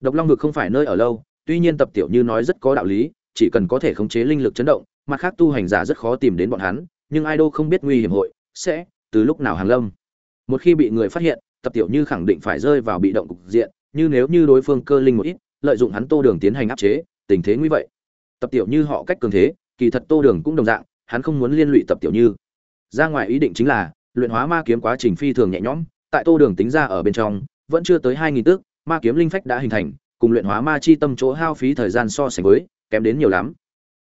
độc long vực không phải nơi ở lâu, tuy nhiên tập tiểu như nói rất có đạo lý, chỉ cần có thể khống chế linh lực chấn động, mặt khác tu hành giả rất khó tìm đến bọn hắn, nhưng ai đâu không biết nguy hiểm hội, sẽ từ lúc nào hàng lâm. Một khi bị người phát hiện, tập tiểu như khẳng định phải rơi vào bị động cục diện, như nếu như đối phương cơ linh một ít, lợi dụng hắn tô đường tiến hành áp chế, tình thế nguy vậy. Tập tiểu như họ cách cường thế, kỳ thật tô đường cũng đồng dạng, hắn không muốn liên lụy tập tiểu như. Ra ngoài ý định chính là, luyện hóa ma kiếm quá trình phi thường nhẹ nhõm, tại tô đường tính ra ở bên trong, vẫn chưa tới hai nghìn ma kiếm linh phách đã hình thành, cùng luyện hóa ma chi tâm chỗ hao phí thời gian so sánh với, kém đến nhiều lắm.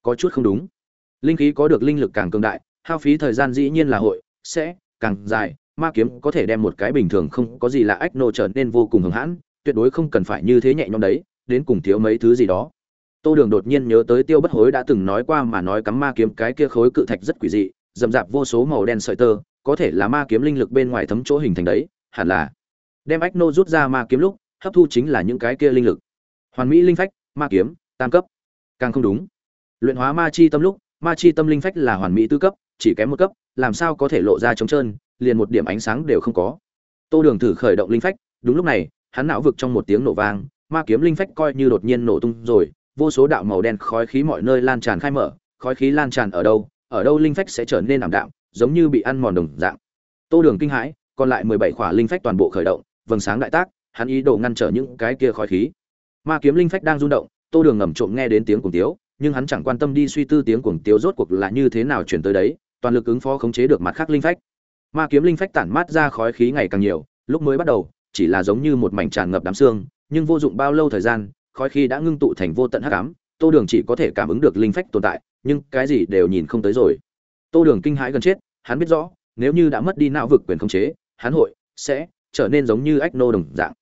Có chút không đúng. Linh khí có được linh lực càng cường đại, hao phí thời gian dĩ nhiên là hội, sẽ càng dài, ma kiếm có thể đem một cái bình thường không có gì là ách nô trở nên vô cùng hưng hãn, tuyệt đối không cần phải như thế nhẹ nhõm đấy, đến cùng thiếu mấy thứ gì đó. Tô đường đột nhiên nhớ tới tiêu bất hối đã từng nói qua mà nói cắm ma kiếm cái kia khối cự thạch rất quỷ dị, rậm rạp vô số màu đen sợi tơ, có thể là ma kiếm linh lực bên ngoài thấm chỗ hình thành đấy, hẳn là đem ách nô rút ra ma kiếm lúc hấp thu chính là những cái kia linh lực. Hoàn mỹ linh phách, ma kiếm, tam cấp. Càng không đúng. Luyện hóa ma chi tâm lúc, ma chi tâm linh phách là hoàn mỹ tư cấp, chỉ kém một cấp, làm sao có thể lộ ra trống trơn, liền một điểm ánh sáng đều không có. Tô đường thử khởi động linh phách, đúng lúc này, hắn não vực trong một tiếng nổ vang, ma kiếm linh phách coi như đột nhiên nổ tung rồi, vô số đạo màu đen khói khí mọi nơi lan tràn khai mở, khói khí lan tràn ở đâu ở đâu linh phách sẽ trở nên ảm đạm, giống như bị ăn mòn đồng dạng. Tô đường kinh hãi, còn lại mười bảy khỏa linh phách toàn bộ khởi động, vầng sáng đại tác hắn ý đồ ngăn trở những cái kia khói khí. Ma kiếm linh phách đang rung động, tô đường ngầm trộm nghe đến tiếng cuồng tiếu, nhưng hắn chẳng quan tâm đi suy tư tiếng cuồng tiếu rốt cuộc là như thế nào chuyển tới đấy, toàn lực ứng phó khống chế được mặt khác linh phách. Ma kiếm linh phách tản mát ra khói khí ngày càng nhiều, lúc mới bắt đầu, chỉ là giống như một mảnh tràn ngập đám xương, nhưng vô dụng bao lâu thời gian, khói khí đã ngưng tụ thành vô tận hắc ám, tô đường chỉ có thể cảm ứng được linh phách tồn tại, nhưng cái gì đều nhìn không tới rồi. Tô đường kinh hãi gần chết, hắn biết rõ, nếu như đã mất đi não vực quyền khống chế, hắn hội sẽ trở nên giống như ách nô đồng dạng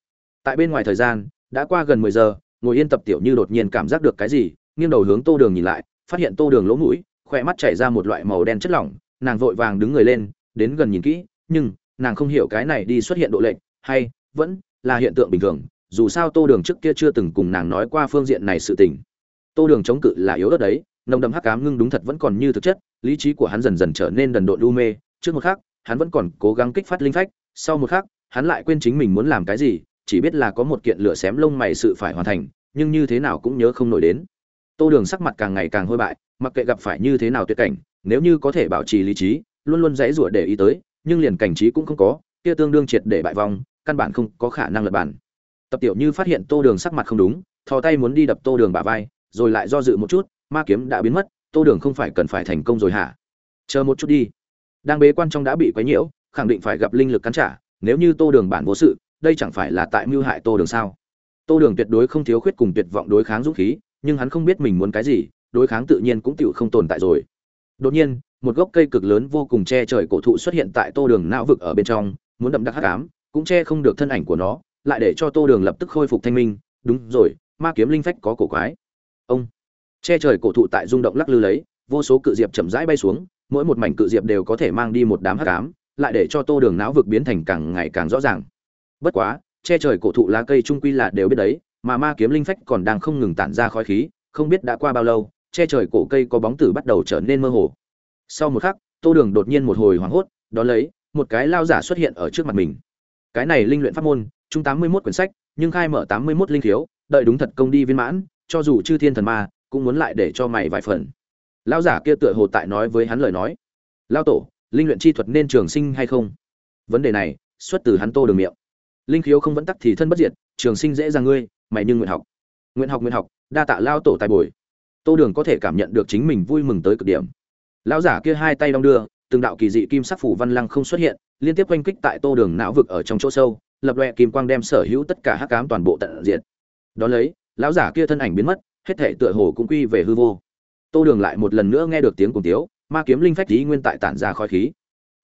tại bên ngoài thời gian, đã qua gần mười giờ, ngồi yên tập tiểu như đột nhiên cảm giác được cái gì, nghiêng đầu hướng tô đường nhìn lại, phát hiện tô đường lỗ mũi, khỏe mắt chảy ra một loại màu đen chất lỏng, nàng vội vàng đứng người lên, đến gần nhìn kỹ, nhưng nàng không hiểu cái này đi xuất hiện độ lệnh hay vẫn là hiện tượng bình thường, dù sao tô đường trước kia chưa từng cùng nàng nói qua phương diện này sự tình. Tô đường chống cự là yếu đất đấy, nồng đậm hắc cám ngưng đúng thật vẫn còn như thực chất, lý trí của hắn dần dần trở nên đần độn u mê, trước một khắc, hắn vẫn còn cố gắng kích phát linh phách, sau một khắc, hắn lại quên chính mình muốn làm cái gì chỉ biết là có một kiện lửa xém lông mày sự phải hoàn thành, nhưng như thế nào cũng nhớ không nổi đến. Tô đường sắc mặt càng ngày càng hôi bại, mặc kệ gặp phải như thế nào tuyệt cảnh, nếu như có thể bảo trì lý trí, luôn luôn dãy rủa để ý tới, nhưng liền cảnh trí cũng không có, kia tương đương triệt để bại vong, căn bản không có khả năng lật bản. Tập tiểu như phát hiện tô đường sắc mặt không đúng, thò tay muốn đi đập tô đường bả vai, rồi lại do dự một chút, ma kiếm đã biến mất, tô đường không phải cần phải thành công rồi hả? Chờ một chút đi. Đang bế quan trong đã bị quấy nhiễu, khẳng định phải gặp linh lực cắn trả, nếu như tô đường bản vô sự đây chẳng phải là tại mưu hại tô đường sao? Tô đường tuyệt đối không thiếu khuyết cùng tuyệt vọng đối kháng dũng khí, nhưng hắn không biết mình muốn cái gì, đối kháng tự nhiên cũng tự không tồn tại rồi. Đột nhiên, một gốc cây cực lớn vô cùng che trời cổ thụ xuất hiện tại tô đường não vực ở bên trong, muốn đậm đặc hắc ám, cũng che không được thân ảnh của nó, lại để cho tô đường lập tức khôi phục thanh minh. Đúng rồi, ma kiếm linh phách có cổ quái. Ông! Che trời cổ thụ tại rung động lắc lư lấy, vô số cự diệp chậm rãi bay xuống, mỗi một mảnh cự diệp đều có thể mang đi một đám hắc ám, lại để cho tô đường não vực biến thành càng ngày càng rõ ràng bất quá, che trời cổ thụ lá cây trung quy là đều biết đấy, mà ma kiếm linh phách còn đang không ngừng tản ra khói khí, không biết đã qua bao lâu, che trời cổ cây có bóng tử bắt đầu trở nên mơ hồ. Sau một khắc, tô đường đột nhiên một hồi hoảng hốt đón lấy, một cái lao giả xuất hiện ở trước mặt mình. Cái này linh luyện pháp môn, chung tám mươi mốt quyển sách, nhưng khai mở tám mươi mốt linh thiếu đợi đúng thật công đi viên mãn, cho dù chư thiên thần ma, cũng muốn lại để cho mày vài phần. Lao giả kia tựa hồ tại nói với hắn lời nói. Lao tổ, linh luyện chi thuật nên trường sinh hay không? Vấn đề này, xuất từ hắn tô đường miệng linh khiếu không vẫn tắc thì thân bất diệt, trường sinh dễ dàng ngươi, mày nhưng nguyện học. Nguyện học nguyện học, đa tạ lao tổ tài bồi. Tô đường có thể cảm nhận được chính mình vui mừng tới cực điểm. Lão giả kia hai tay đong đưa, từng đạo kỳ dị kim sắc phủ văn lăng không xuất hiện, liên tiếp oanh kích tại tô đường não vực ở trong chỗ sâu, lập loẹ kim quang đem sở hữu tất cả hắc cám toàn bộ tận diện đón lấy, lão giả kia thân ảnh biến mất, hết thể tựa hồ cũng quy về hư vô. Tô đường lại một lần nữa nghe được tiếng cùng tiếu, ma kiếm linh phách lý nguyên tại tản ra khói khí.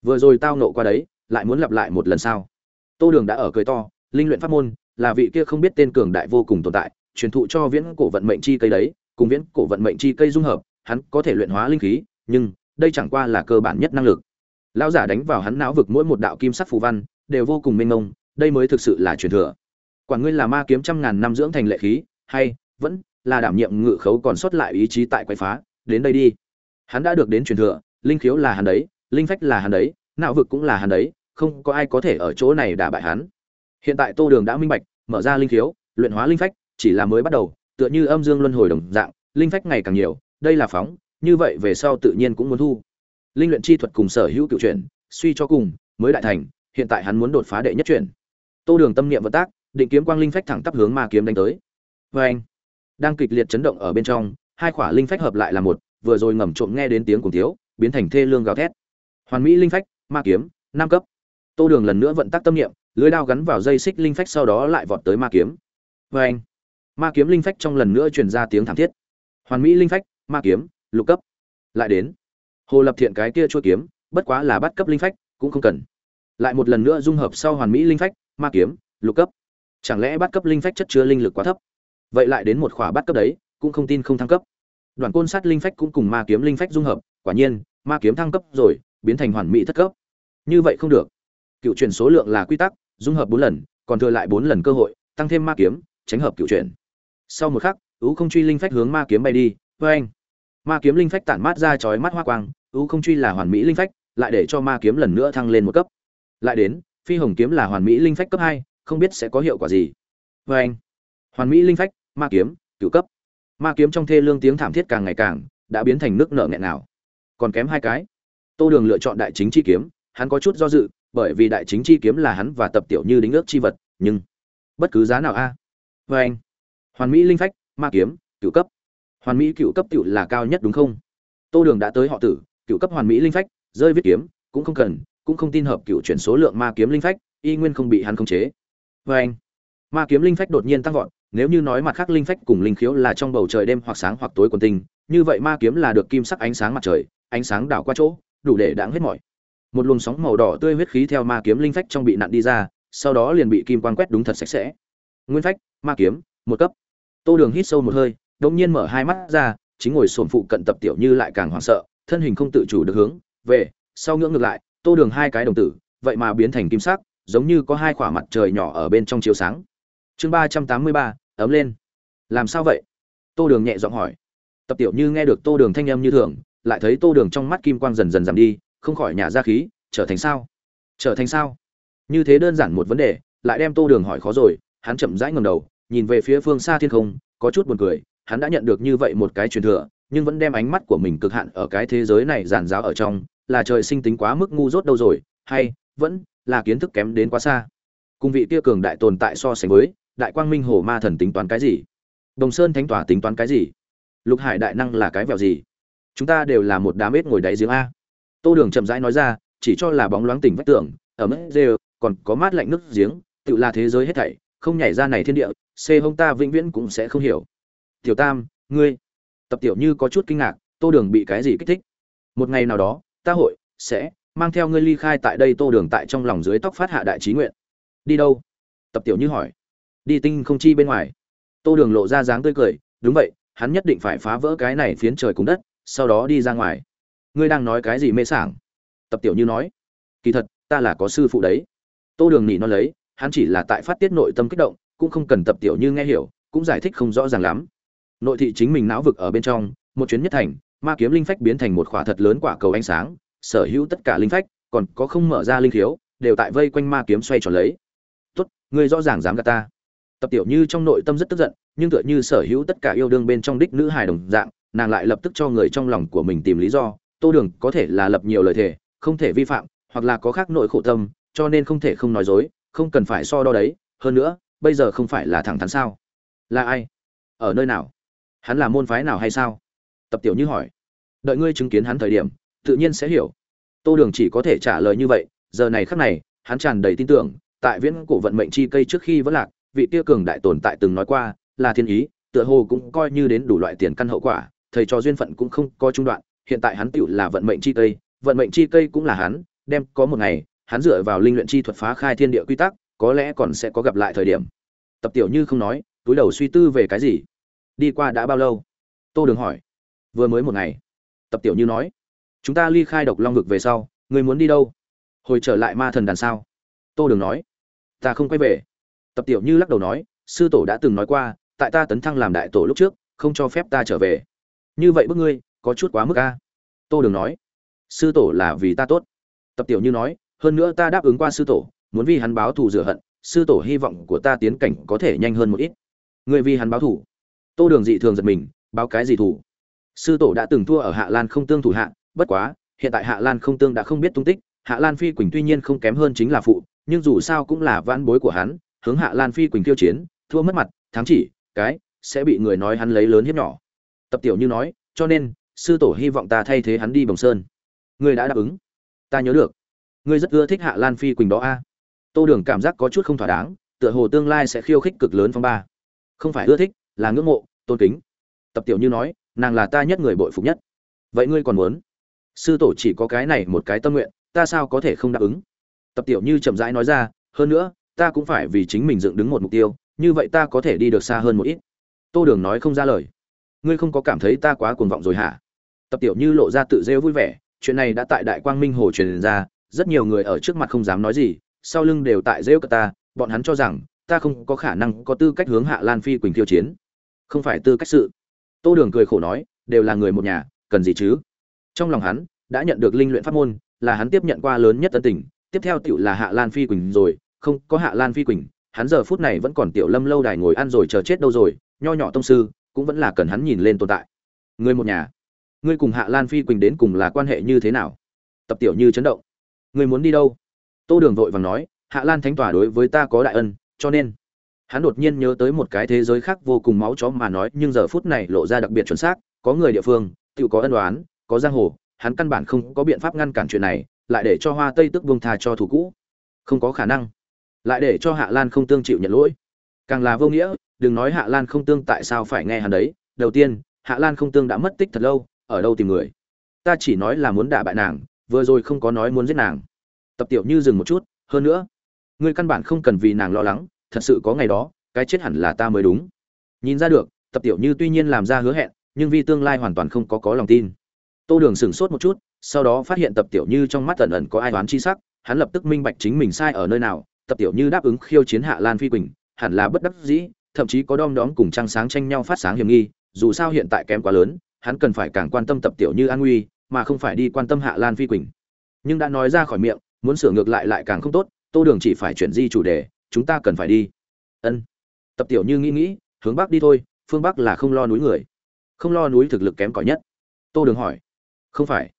Vừa rồi tao nộ qua đấy, lại muốn lặp lại một lần sau tô đường đã ở cười to, linh luyện pháp môn, là vị kia không biết tên cường đại vô cùng tồn tại, truyền thụ cho viễn cổ vận mệnh chi cây đấy, cùng viễn cổ vận mệnh chi cây dung hợp, hắn có thể luyện hóa linh khí, nhưng đây chẳng qua là cơ bản nhất năng lực. Lão giả đánh vào hắn não vực mỗi một đạo kim sắc phù văn, đều vô cùng mênh mông, đây mới thực sự là truyền thừa. Quả ngươi là ma kiếm trăm ngàn năm dưỡng thành lệ khí, hay vẫn là đảm nhiệm ngự khấu còn sót lại ý chí tại quái phá, đến đây đi. Hắn đã được đến truyền thừa, linh khiếu là hắn đấy, linh phách là hắn đấy, não vực cũng là hắn đấy không có ai có thể ở chỗ này đả bại hắn. Hiện tại tô đường đã minh bạch, mở ra linh khiếu, luyện hóa linh phách, chỉ là mới bắt đầu, tựa như âm dương luân hồi đồng dạng, linh phách ngày càng nhiều, đây là phóng, như vậy về sau tự nhiên cũng muốn thu. Linh luyện chi thuật cùng sở hữu cựu chuyển, suy cho cùng, mới đại thành, hiện tại hắn muốn đột phá đệ nhất chuyển. Tô đường tâm niệm vận tác, định kiếm quang linh phách thẳng tắp hướng ma kiếm đánh tới. Oeng! đang kịch liệt chấn động ở bên trong, hai khỏa linh phách hợp lại là một, vừa rồi ngầm trộm nghe đến tiếng cùng thiếu biến thành thê lương gào thét. Hoàn mỹ linh phách, ma kiếm, năm cấp tô đường lần nữa vận tác tâm niệm, lưới đao gắn vào dây xích linh phách sau đó lại vọt tới ma kiếm. Oeng. ma kiếm linh phách trong lần nữa truyền ra tiếng thảm thiết. Hoàn mỹ linh phách, ma kiếm, lục cấp. Lại đến. Hồ lập thiện cái kia chua kiếm, bất quá là bắt cấp linh phách, cũng không cần. Lại một lần nữa dung hợp sau hoàn mỹ linh phách, ma kiếm, lục cấp. Chẳng lẽ bắt cấp linh phách chất chứa linh lực quá thấp? Vậy lại đến một khỏa bắt cấp đấy, cũng không tin không thăng cấp. Đoàn côn sát linh phách cũng cùng ma kiếm linh phách dung hợp, quả nhiên, ma kiếm thăng cấp rồi, biến thành hoàn mỹ thất cấp. Như vậy không được cựu chuyển số lượng là quy tắc, dung hợp bốn lần, còn thừa lại bốn lần cơ hội, tăng thêm ma kiếm, tránh hợp cựu chuyển. Sau một khắc ú không truy linh phách hướng ma kiếm bay đi vê anh ma kiếm linh phách tản mát ra chói mắt hoa quang ú không truy là hoàn mỹ linh phách, lại để cho ma kiếm lần nữa thăng lên một cấp. Lại đến, phi hồng kiếm là hoàn mỹ linh phách cấp hai, không biết sẽ có hiệu quả gì. Vê anh hoàn mỹ linh phách, ma kiếm, cựu cấp. Ma kiếm trong thê lương tiếng thảm thiết càng ngày càng, đã biến thành nước nợ nghẹn nào. Còn kém hai cái. Tô đường lựa chọn đại chính chi kiếm, hắn có chút do dự bởi vì đại chính chi kiếm là hắn và tập tiểu như đính ước chi vật, nhưng bất cứ giá nào a. À? vê anh, hoàn mỹ linh phách, ma kiếm cựu cấp. Hoàn mỹ cựu cấp cựu là cao nhất đúng không? Tô đường đã tới họ tử cựu cấp hoàn mỹ linh phách, rơi viết kiếm, cũng không cần, cũng không tin hợp cựu chuyển số lượng ma kiếm linh phách, y nguyên không bị hắn khống chế. Vê anh, ma kiếm linh phách đột nhiên tăng vọt, nếu như nói mặt khác linh phách cùng linh khiếu là trong bầu trời đêm hoặc sáng hoặc tối quần tinh, như vậy ma kiếm là được kim sắc ánh sáng mặt trời, ánh sáng đảo qua chỗ, đủ để đáng hết mọi một luồng sóng màu đỏ tươi huyết khí theo ma kiếm linh phách trong bị nặn đi ra, sau đó liền bị kim quang quét đúng thật sạch sẽ. Nguyên phách, ma kiếm, một cấp. Tô đường hít sâu một hơi, đột nhiên mở hai mắt ra, chính ngồi sồn phụ cận tập tiểu như lại càng hoảng sợ, thân hình không tự chủ được hướng về, sau ngưỡng ngược lại, tô đường hai cái đồng tử, vậy mà biến thành kim sắc, giống như có hai quả mặt trời nhỏ ở bên trong chiếu sáng. Chương ba trăm tám mươi ba, ấm lên. Làm sao vậy? Tô đường nhẹ giọng hỏi. Tập tiểu như nghe được tô đường thanh âm như thường, lại thấy tô đường trong mắt kim quang dần dần giảm đi không khỏi nhà ra khí, trở thành sao? Trở thành sao? Như thế đơn giản một vấn đề, lại đem tô đường hỏi khó rồi, hắn chậm rãi ngầm đầu, nhìn về phía phương xa thiên không, có chút buồn cười, hắn đã nhận được như vậy một cái truyền thừa, nhưng vẫn đem ánh mắt của mình cực hạn ở cái thế giới này giàn giáo ở trong, là trời sinh tính quá mức ngu dốt đâu rồi, hay vẫn là kiến thức kém đến quá xa. Cùng vị kia cường đại tồn tại so sánh với, đại quang minh hồ ma thần tính toán cái gì? Đồng sơn thánh tỏa tính toán cái gì? Lục hải đại năng là cái vẹo gì? Chúng ta đều là một đám ếch ngồi đáy giếng a tô đường chậm rãi nói ra, chỉ cho là bóng loáng tỉnh vách tường, ở mức dê, còn có mát lạnh nước giếng, tự là thế giới hết thảy, không nhảy ra này thiên địa, c hông ta vĩnh viễn cũng sẽ không hiểu. Tiểu tam, ngươi, tập tiểu như có chút kinh ngạc, tô đường bị cái gì kích thích? Một ngày nào đó, ta hội sẽ mang theo ngươi ly khai tại đây, tô đường tại trong lòng dưới tóc phát hạ đại trí nguyện. Đi đâu? Tập tiểu như hỏi. Đi tinh không chi bên ngoài. Tô đường lộ ra dáng tươi cười, đúng vậy, hắn nhất định phải phá vỡ cái này phiến trời cùng đất, sau đó đi ra ngoài ngươi đang nói cái gì mê sảng? Tập tiểu như nói, kỳ thật, ta là có sư phụ đấy. Tô đường nỉ nó lấy, hắn chỉ là tại phát tiết nội tâm kích động, cũng không cần tập tiểu như nghe hiểu, cũng giải thích không rõ ràng lắm. Nội thị chính mình não vực ở bên trong, một chuyến nhất thành, ma kiếm linh phách biến thành một khỏa thật lớn quả cầu ánh sáng, sở hữu tất cả linh phách, còn có không mở ra linh thiếu đều tại vây quanh ma kiếm xoay tròn lấy. Tốt, ngươi rõ ràng dám gạt ta. Tập tiểu như trong nội tâm rất tức giận, nhưng tựa như sở hữu tất cả yêu đương bên trong đích nữ hài đồng dạng, nàng lại lập tức cho người trong lòng của mình tìm lý do tô đường có thể là lập nhiều lời thề, không thể vi phạm, hoặc là có khác nội khổ tâm, cho nên không thể không nói dối, không cần phải so đo đấy. Hơn nữa, bây giờ không phải là thẳng thắn sao? Là ai? Ở nơi nào? Hắn là môn phái nào hay sao? Tập tiểu như hỏi. Đợi ngươi chứng kiến hắn thời điểm, tự nhiên sẽ hiểu. Tô đường chỉ có thể trả lời như vậy. Giờ này khắc này, hắn tràn đầy tin tưởng, tại viễn cổ vận mệnh chi cây trước khi vẫn lạc, vị tia cường đại tồn tại từng nói qua, là thiên ý, tựa hồ cũng coi như đến đủ loại tiền căn hậu quả, thầy cho duyên phận cũng không có trung đoạn hiện tại hắn tựu là vận mệnh chi cây, vận mệnh chi cây cũng là hắn, đem có một ngày, hắn dựa vào linh luyện chi thuật phá khai thiên địa quy tắc, có lẽ còn sẽ có gặp lại thời điểm. Tập tiểu như không nói, túi đầu suy tư về cái gì? Đi qua đã bao lâu? Tô đường hỏi. Vừa mới một ngày. Tập tiểu như nói. Chúng ta ly khai độc long vực về sau người muốn đi đâu? Hồi trở lại ma thần đàn sao? Tô đường nói. Ta không quay về. Tập tiểu như lắc đầu nói, sư tổ đã từng nói qua, tại ta tấn thăng làm đại tổ lúc trước, không cho phép ta trở về. Như vậy bước ngươi có chút quá mức a. Tô đường nói sư tổ là vì ta tốt. Tập tiểu như nói hơn nữa ta đáp ứng qua sư tổ muốn vì hắn báo thù rửa hận sư tổ hy vọng của ta tiến cảnh có thể nhanh hơn một ít. Người vì hắn báo thù, tô đường dị thường giật mình báo cái gì thù, sư tổ đã từng thua ở hạ lan không tương thủ hạ bất quá hiện tại hạ lan không tương đã không biết tung tích hạ lan phi quỳnh tuy nhiên không kém hơn chính là phụ nhưng dù sao cũng là vãn bối của hắn hướng hạ lan phi quỳnh tiêu chiến thua mất mặt thắng chỉ cái sẽ bị người nói hắn lấy lớn hiếp nhỏ. Tập tiểu như nói cho nên sư tổ hy vọng ta thay thế hắn đi bồng sơn. Ngươi đã đáp ứng. Ta nhớ được. Ngươi rất ưa thích hạ lan phi quỳnh đó a. Tô đường cảm giác có chút không thỏa đáng, tựa hồ tương lai sẽ khiêu khích cực lớn phong ba. Không phải ưa thích, là ngưỡng mộ, tôn kính. Tập tiểu như nói, nàng là ta nhất người bội phục nhất. Vậy ngươi còn muốn? Sư tổ chỉ có cái này một cái tâm nguyện, ta sao có thể không đáp ứng? Tập tiểu như chậm rãi nói ra, hơn nữa, ta cũng phải vì chính mình dựng đứng một mục tiêu, như vậy ta có thể đi được xa hơn một ít. Tô đường nói không ra lời. Ngươi không có cảm thấy ta quá cuồng vọng rồi hả? Tập tiểu như lộ ra tự rêu vui vẻ, chuyện này đã tại đại quang minh hồ truyền ra, rất nhiều người ở trước mặt không dám nói gì, sau lưng đều tại rêu cờ ta, bọn hắn cho rằng, ta không có khả năng có tư cách hướng hạ lan phi quỳnh khiêu chiến. Không phải tư cách sự. Tô đường cười khổ nói, đều là người một nhà, cần gì chứ? Trong lòng hắn, đã nhận được linh luyện pháp môn, là hắn tiếp nhận qua lớn nhất tân tình, tiếp theo tiểu là hạ lan phi quỳnh rồi, không có hạ lan phi quỳnh, hắn giờ phút này vẫn còn tiểu lâm lâu đài ngồi ăn rồi chờ chết đâu rồi, nho nhỏ tông sư, cũng vẫn là cần hắn nhìn lên tồn tại. Người một nhà ngươi cùng hạ lan phi quỳnh đến cùng là quan hệ như thế nào? Tập tiểu như chấn động. Ngươi muốn đi đâu? Tô đường vội vàng nói, hạ lan thánh tòa đối với ta có đại ân, cho nên. Hắn đột nhiên nhớ tới một cái thế giới khác vô cùng máu chó mà nói, nhưng giờ phút này lộ ra đặc biệt chuẩn xác, có người địa phương, tự có ân đoán có giang hồ, hắn căn bản không có biện pháp ngăn cản chuyện này, lại để cho hoa tây tức vương tha cho thủ cũ. Không có khả năng. Lại để cho hạ lan không tương chịu nhận lỗi. Càng là vô nghĩa, đừng nói hạ lan không tương tại sao phải nghe hắn đấy. Đầu tiên, hạ lan không tương đã mất tích thật lâu ở đâu tìm người? Ta chỉ nói là muốn đả bại nàng, vừa rồi không có nói muốn giết nàng. Tập tiểu như dừng một chút, hơn nữa ngươi căn bản không cần vì nàng lo lắng, thật sự có ngày đó, cái chết hẳn là ta mới đúng. Nhìn ra được, tập tiểu như tuy nhiên làm ra hứa hẹn, nhưng vì tương lai hoàn toàn không có có lòng tin. Tô đường sửng sốt một chút, sau đó phát hiện tập tiểu như trong mắt ẩn ẩn có ai đoán chi sắc, hắn lập tức minh bạch chính mình sai ở nơi nào. Tập tiểu như đáp ứng khiêu chiến hạ lan phi quỳnh, hẳn là bất đắc dĩ, thậm chí có đom đóm cùng trăng sáng tranh nhau phát sáng hiểm nghi, dù sao hiện tại kém quá lớn hắn cần phải càng quan tâm tập tiểu như an nguy, mà không phải đi quan tâm hạ lan phi quỳnh. Nhưng đã nói ra khỏi miệng, muốn sửa ngược lại lại càng không tốt, tô đường chỉ phải chuyển di chủ đề, chúng ta cần phải đi. Ân. Tập tiểu như nghĩ nghĩ, hướng bắc đi thôi, phương bắc là không lo núi người. Không lo núi thực lực kém cỏi nhất. Tô đường hỏi. Không phải.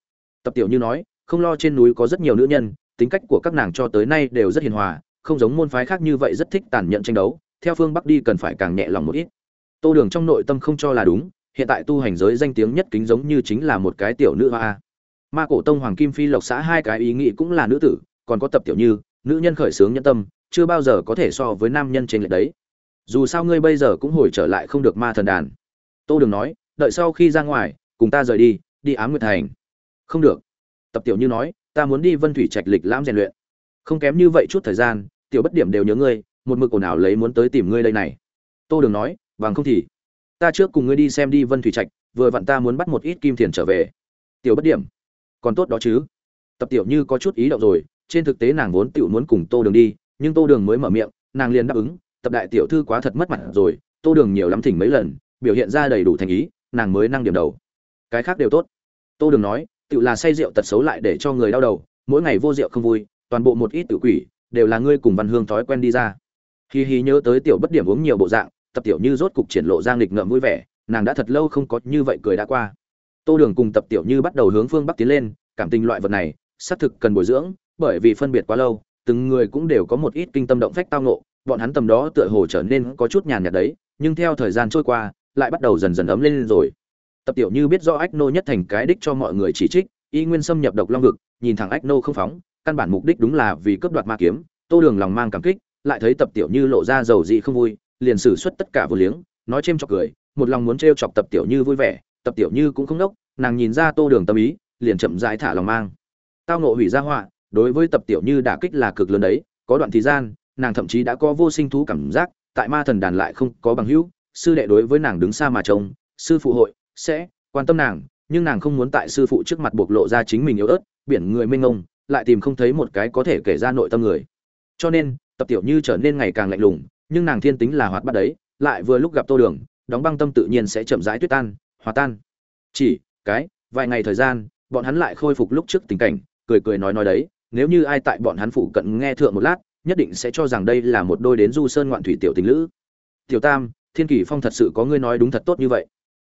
Tập tiểu như nói, không lo trên núi có rất nhiều nữ nhân, tính cách của các nàng cho tới nay đều rất hiền hòa, không giống môn phái khác như vậy rất thích tàn nhẫn tranh đấu, theo phương bắc đi cần phải càng nhẹ lòng một ít. Tô đường trong nội tâm không cho là đúng hiện tại tu hành giới danh tiếng nhất kính giống như chính là một cái tiểu nữ hoa. Ma cổ tông hoàng kim phi lộc xã hai cái ý nghĩ cũng là nữ tử, còn có tập tiểu như, nữ nhân khởi sướng nhân tâm, chưa bao giờ có thể so với nam nhân trên lệch đấy. Dù sao ngươi bây giờ cũng hồi trở lại không được ma thần đàn. Tô đường nói, đợi sau khi ra ngoài, cùng ta rời đi đi ám nguyệt thành. Không được. Tập tiểu như nói, ta muốn đi vân thủy trạch lịch lãm rèn luyện. Không kém như vậy chút thời gian, tiểu bất điểm đều nhớ ngươi, một mực ồn ào lấy muốn tới tìm ngươi đây này. Tô đường nói, bằng không thì ta trước cùng ngươi đi xem đi vân thủy trạch, vừa vặn ta muốn bắt một ít kim thiền trở về. Tiểu bất điểm, còn tốt đó chứ? Tập tiểu như có chút ý động rồi, trên thực tế nàng vốn tiểu muốn cùng tô đường đi, nhưng tô đường mới mở miệng, nàng liền đáp ứng, tập đại tiểu thư quá thật mất mặt rồi, tô đường nhiều lắm thỉnh mấy lần, biểu hiện ra đầy đủ thành ý, nàng mới năng điểm đầu. Cái khác đều tốt. Tô đường nói tự là say rượu tật xấu lại để cho người đau đầu, mỗi ngày vô rượu không vui, toàn bộ một ít tự quỷ, đều là ngươi cùng văn hương thói quen đi ra. Hi hi nhớ tới tiểu bất điểm uống nhiều bộ dạng tập tiểu như rốt cục triển lộ giang nghịch ngợm vui vẻ, nàng đã thật lâu không có như vậy cười đã qua. Tô đường cùng tập tiểu như bắt đầu hướng phương bắc tiến lên, cảm tình loại vật này, xác thực cần bồi dưỡng, bởi vì phân biệt quá lâu, từng người cũng đều có một ít kinh tâm động phách tao ngộ, bọn hắn tầm đó tựa hồ trở nên có chút nhàn nhạt đấy, nhưng theo thời gian trôi qua, lại bắt đầu dần dần ấm lên rồi. Tập tiểu như biết do ách nô nhất thành cái đích cho mọi người chỉ trích, y nguyên xâm nhập độc long vực, nhìn thẳng ách nô không phóng, căn bản mục đích đúng là vì cướp đoạt ma kiếm, tô đường lòng mang cảm kích, lại thấy tập tiểu như lộ ra dầu dị không vui liền xử xuất tất cả vô liếng, nói chêm chọc cười, một lòng muốn trêu chọc tập tiểu như vui vẻ, tập tiểu như cũng không đốc, nàng nhìn ra tô đường tâm ý, liền chậm rãi thả lòng mang. Tao nộ hủy ra họa, đối với tập tiểu như đả kích là cực lớn đấy, có đoạn thời gian, nàng thậm chí đã có vô sinh thú cảm giác, tại ma thần đàn lại không có bằng hữu, sư đệ đối với nàng đứng xa mà trông, sư phụ hội sẽ quan tâm nàng, nhưng nàng không muốn tại sư phụ trước mặt bộc lộ ra chính mình yếu ớt, biển người mênh ngông lại tìm không thấy một cái có thể kể ra nội tâm người. Cho nên, tập tiểu như trở nên ngày càng lạnh lùng nhưng nàng thiên tính là hoạt bát đấy, lại vừa lúc gặp tô đường, đóng băng tâm tự nhiên sẽ chậm rãi tuyết tan, hòa tan. Chỉ, cái, vài ngày thời gian, bọn hắn lại khôi phục lúc trước tình cảnh, cười cười nói nói đấy, nếu như ai tại bọn hắn phụ cận nghe thượng một lát, nhất định sẽ cho rằng đây là một đôi đến du sơn ngoạn thủy tiểu tình lữ. Tiểu tam, thiên kỳ phong thật sự có ngươi nói đúng thật tốt như vậy.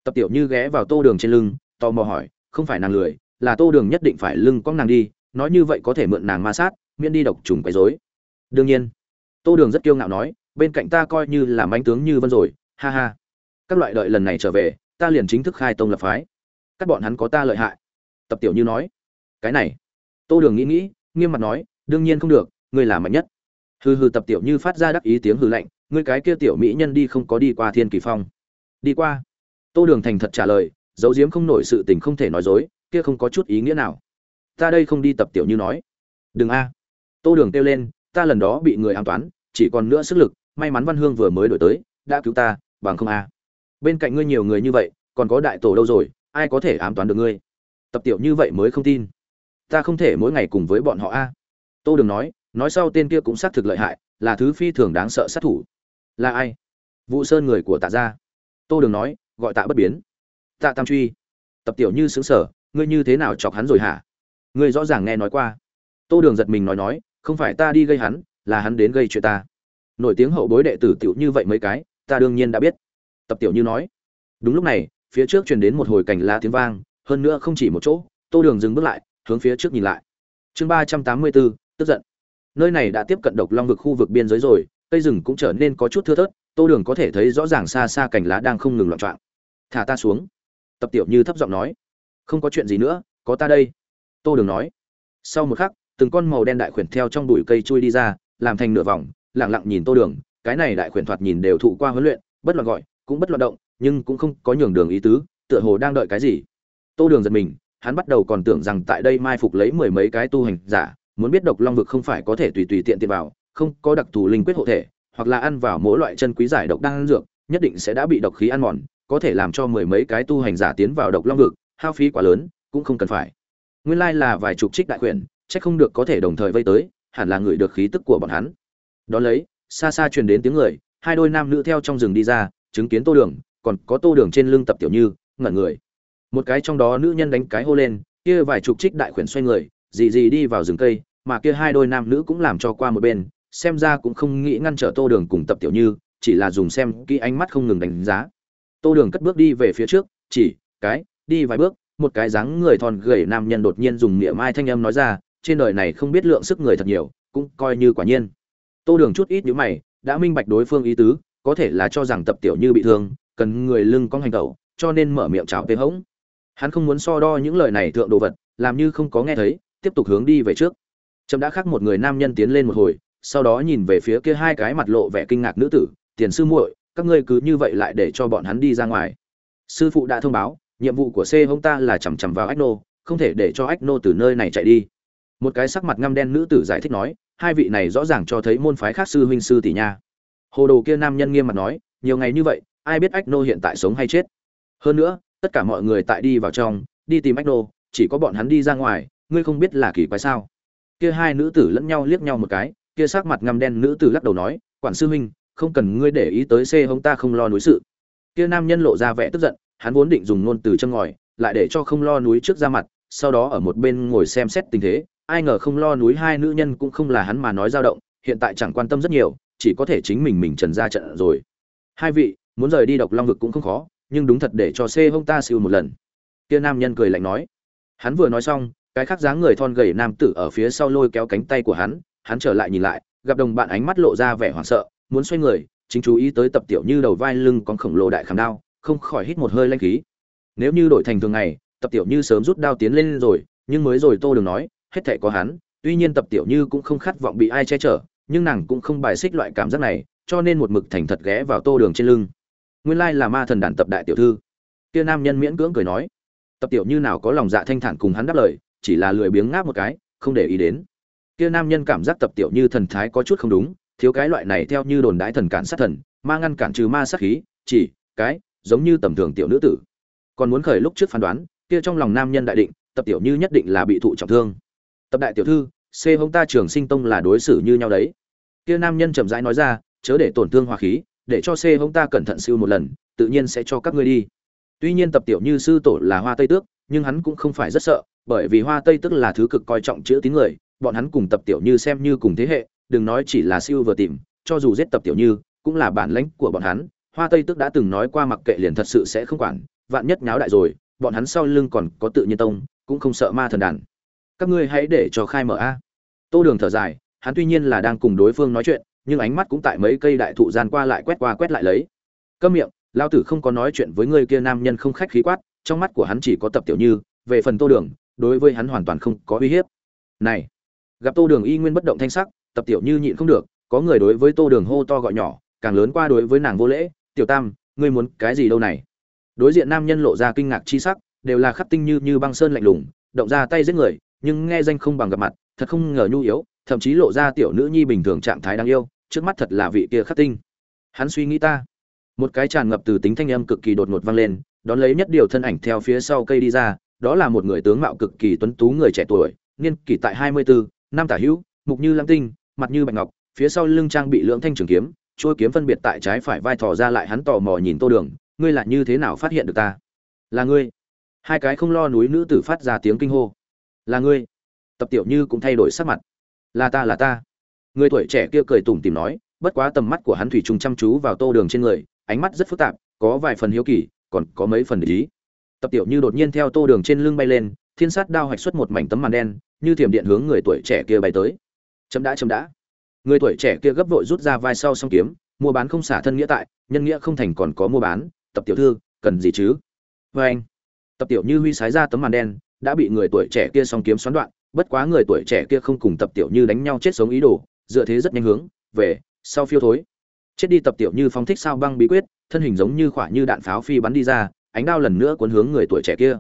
Tập tiểu như ghé vào tô đường trên lưng, tò mò hỏi, không phải nàng lười, là tô đường nhất định phải lưng con nàng đi, nói như vậy có thể mượn nàng ma sát, miễn đi độc trùng quấy rối. Đương nhiên, tô đường rất kiêu ngạo nói bên cạnh ta coi như là mánh tướng như vân rồi, ha ha. Các loại đợi lần này trở về, ta liền chính thức khai tông lập phái. Các bọn hắn có ta lợi hại. Tập tiểu như nói. Cái này. Tô đường nghĩ nghĩ, nghiêm mặt nói, đương nhiên không được, ngươi là mạnh nhất. Hừ hừ tập tiểu như phát ra đắc ý tiếng hừ lạnh, ngươi cái kia tiểu mỹ nhân đi không có đi qua thiên kỳ phong. Đi qua. Tô đường thành thật trả lời dấu diếm không nổi sự tình không thể nói dối, kia không có chút ý nghĩa nào. Ta đây không đi tập tiểu như nói. Đừng a. Tô đường kêu lên, ta lần đó bị người an toán, chỉ còn nữa sức lực may mắn văn hương vừa mới đổi tới, đã cứu ta, bằng không a. Bên cạnh ngươi nhiều người như vậy, còn có đại tổ đâu rồi, ai có thể ám toán được ngươi? Tập tiểu như vậy mới không tin. Ta không thể mỗi ngày cùng với bọn họ a. Tô đường nói nói sau tên kia cũng xác thực lợi hại, là thứ phi thường đáng sợ sát thủ. Là ai? Vụ sơn người của tạ gia. Tô đường nói, gọi tạ bất biến. Tạ tam truy. Tập tiểu như xứng sở ngươi như thế nào chọc hắn rồi hả? Ngươi rõ ràng nghe nói qua. Tô đường giật mình nói nói, không phải ta đi gây hắn, là hắn đến gây chuyện ta nổi tiếng hậu bối đệ tử tiểu như vậy mấy cái, ta đương nhiên đã biết. Tập tiểu như nói. Đúng lúc này, phía trước truyền đến một hồi cảnh lá tiếng vang, hơn nữa không chỉ một chỗ, tô đường dừng bước lại, hướng phía trước nhìn lại. Chương ba trăm tám mươi bốn, tức giận. Nơi này đã tiếp cận độc long vực khu vực biên giới rồi, cây rừng cũng trở nên có chút thưa thớt, tô đường có thể thấy rõ ràng xa xa cành lá đang không ngừng loạn trọn thả ta xuống. Tập tiểu như thấp giọng nói. Không có chuyện gì nữa, có ta đây. Tô đường nói. Sau một khắc, từng con màu đen đại khuyển theo trong bụi cây chui đi ra, làm thành nửa vòng lẳng lặng nhìn tô đường, cái này đại khuyển thoạt nhìn đều thụ qua huấn luyện, bất loạn gọi, cũng bất loạn động, nhưng cũng không có nhường đường ý tứ, tựa hồ đang đợi cái gì. Tô đường giật mình, hắn bắt đầu còn tưởng rằng tại đây mai phục lấy mười mấy cái tu hành giả, muốn biết độc long vực không phải có thể tùy tùy tiện tiện vào, không có đặc thù linh quyết hộ thể, hoặc là ăn vào mỗi loại chân quý giải độc đang ăn dược, nhất định sẽ đã bị độc khí ăn mòn, có thể làm cho mười mấy cái tu hành giả tiến vào độc long vực, hao phí quá lớn, cũng không cần phải. Nguyên lai là vài chục trích đại quyển chắc không được có thể đồng thời vây tới, hẳn là người được khí tức của bọn hắn đón lấy, xa xa truyền đến tiếng người, hai đôi nam nữ theo trong rừng đi ra, chứng kiến tô đường, còn có tô đường trên lưng tập tiểu như, ngẩn người. Một cái trong đó nữ nhân đánh cái hô lên, kia vài chục trích đại khuyển xoay người, dì dì đi vào rừng cây, mà kia hai đôi nam nữ cũng làm cho qua một bên, xem ra cũng không nghĩ ngăn trở tô đường cùng tập tiểu như, chỉ là dùng xem kỹ ánh mắt không ngừng đánh giá. Tô đường cất bước đi về phía trước, chỉ, cái, đi vài bước, một cái dáng người thon gầy nam nhân đột nhiên dùng miệng mai thanh âm nói ra, trên đời này không biết lượng sức người thật nhiều, cũng coi như quả nhiên tô đường chút ít nhíu mày, đã minh bạch đối phương ý tứ, có thể là cho rằng tập tiểu như bị thương, cần người lưng cong hành tẩu, cho nên mở miệng chào về hống. Hắn không muốn so đo những lời này thượng đồ vật, làm như không có nghe thấy, tiếp tục hướng đi về trước. Trâm đã khác một người nam nhân tiến lên một hồi, sau đó nhìn về phía kia hai cái mặt lộ vẻ kinh ngạc nữ tử, tiền sư muội, các ngươi cứ như vậy lại để cho bọn hắn đi ra ngoài. Sư phụ đã thông báo, nhiệm vụ của c hông ta là chằm chằm vào ách nô, không thể để cho ách nô từ nơi này chạy đi. Một cái sắc mặt ngăm đen nữ tử giải thích nói hai vị này rõ ràng cho thấy môn phái khác sư huynh sư tỷ nha. Hồ đồ kia nam nhân nghiêm mặt nói, nhiều ngày như vậy, ai biết ách nô hiện tại sống hay chết. Hơn nữa, tất cả mọi người tại đi vào trong, đi tìm ách nô, chỉ có bọn hắn đi ra ngoài, ngươi không biết là kỳ quái sao? Kia hai nữ tử lẫn nhau liếc nhau một cái, kia sắc mặt ngăm đen nữ tử lắc đầu nói, quản sư huynh, không cần ngươi để ý tới xê hông ta không lo núi sự. Kia nam nhân lộ ra vẻ tức giận, hắn vốn định dùng ngôn từ châm ngòi, lại để cho không lo núi trước ra mặt, sau đó ở một bên ngồi xem xét tình thế ai ngờ không lo núi hai nữ nhân cũng không là hắn mà nói dao động, hiện tại chẳng quan tâm rất nhiều, chỉ có thể chính mình mình trần ra trận rồi. Hai vị, muốn rời đi độc long vực cũng không khó, nhưng đúng thật để cho xê hông ta siêu một lần. Kia nam nhân cười lạnh nói. Hắn vừa nói xong, cái khác dáng người thon gầy nam tử ở phía sau lôi kéo cánh tay của hắn hắn trở lại nhìn lại, gặp đồng bạn ánh mắt lộ ra vẻ hoảng sợ, muốn xoay người, chính chú ý tới tập tiểu như đầu vai lưng con khổng lồ đại khảm đao, không khỏi hít một hơi lanh khí. Nếu như đổi thành thường ngày, tập tiểu như sớm rút đao tiến lên rồi, nhưng mới rồi tô đường nói hết thể có hắn, tuy nhiên tập tiểu như cũng không khát vọng bị ai che chở, nhưng nàng cũng không bài xích loại cảm giác này, cho nên một mực thành thật ghé vào tô đường trên lưng. Nguyên lai là ma thần đàn tập đại tiểu thư. Kia nam nhân miễn cưỡng cười nói. Tập tiểu như nào có lòng dạ thanh thản cùng hắn đáp lời, chỉ là lười biếng ngáp một cái, không để ý đến. Kia nam nhân cảm giác tập tiểu như thần thái có chút không đúng, thiếu cái loại này theo như đồn đái thần cản sát thần, ma ngăn cản trừ ma sát khí, chỉ, cái, giống như tầm thường tiểu nữ tử. Còn muốn khởi lúc trước phán đoán, kia trong lòng nam nhân đại định, tập tiểu như nhất định là bị thụ trọng thương tập đại tiểu thư, c hông ta trường sinh tông là đối xử như nhau đấy. Kia nam nhân chậm rãi nói ra, chớ để tổn thương hòa khí, để cho c hông ta cẩn thận siêu một lần, tự nhiên sẽ cho các ngươi đi. Tuy nhiên tập tiểu như sư tổ là hoa tây tước, nhưng hắn cũng không phải rất sợ, bởi vì hoa tây tức là thứ cực coi trọng chữ tín người, bọn hắn cùng tập tiểu như xem như cùng thế hệ, đừng nói chỉ là siêu vừa tìm, cho dù giết tập tiểu như, cũng là bản lãnh của bọn hắn. Hoa tây tức đã từng nói qua mặc kệ liền thật sự sẽ không quản, vạn nhất nháo đại rồi, bọn hắn sau lưng còn có tự nhiên tông, cũng không sợ ma thần đàn các ngươi hãy để cho khai mở a. Tô đường thở dài, hắn tuy nhiên là đang cùng đối phương nói chuyện, nhưng ánh mắt cũng tại mấy cây đại thụ gian qua lại quét qua quét lại lấy. Câm miệng, lao tử không có nói chuyện với người kia, nam nhân không khách khí quát, trong mắt của hắn chỉ có tập tiểu như, về phần tô đường, đối với hắn hoàn toàn không có uy hiếp. Này, gặp tô đường y nguyên bất động thanh sắc, tập tiểu như nhịn không được, có người đối với tô đường hô to gọi nhỏ, càng lớn qua đối với nàng vô lễ, tiểu tam, ngươi muốn cái gì đâu này? Đối diện nam nhân lộ ra kinh ngạc chi sắc, đều là khắc tinh như như băng sơn lạnh lùng, động ra tay giết người nhưng nghe danh không bằng gặp mặt, thật không ngờ nhu yếu, thậm chí lộ ra tiểu nữ nhi bình thường trạng thái đáng yêu, trước mắt thật là vị kia khắc tinh. Hắn suy nghĩ ta. Một cái tràn ngập từ tính thanh âm cực kỳ đột ngột vang lên, đón lấy nhất điều thân ảnh theo phía sau cây đi ra, đó là một người tướng mạo cực kỳ tuấn tú người trẻ tuổi, niên kỷ tại hai mươi bốn năm tả hữu, mục như lam tinh, mặt như bạch ngọc, phía sau lưng trang bị lưỡng thanh trường kiếm trôi kiếm phân biệt tại trái phải vai thò ra lại hắn tò mò nhìn tô đường, ngươi là như thế nào phát hiện được ta? Là ngươi. Hai cái không lo núi nữ tử phát ra tiếng kinh hô là ngươi. Tập tiểu như cũng thay đổi sắc mặt. Là ta là ta. Người tuổi trẻ kia cười tủm tìm nói, bất quá tầm mắt của hắn thủy trùng chăm chú vào tô đường trên người, ánh mắt rất phức tạp, có vài phần hiếu kỳ, còn có mấy phần để ý. Tập tiểu như đột nhiên theo tô đường trên lưng bay lên, thiên sát đao hoạch xuất một mảnh tấm màn đen, như thiểm điện hướng người tuổi trẻ kia bay tới. Chấm đã chấm đã. Người tuổi trẻ kia gấp vội rút ra vai sau song kiếm, mua bán không xả thân nghĩa tại, nhân nghĩa không thành còn có mua bán. Tập tiểu thư, cần gì chứ? Vê anh tập tiểu như huy sái ra tấm màn đen đã bị người tuổi trẻ kia song kiếm xoắn đoạn, bất quá người tuổi trẻ kia không cùng tập tiểu như đánh nhau chết sống ý đồ, dựa thế rất nhanh hướng, về, sau phiêu thối. Chết đi tập tiểu như phóng thích sao băng bí quyết, thân hình giống như khỏa như đạn pháo phi bắn đi ra, ánh đao lần nữa cuốn hướng người tuổi trẻ kia.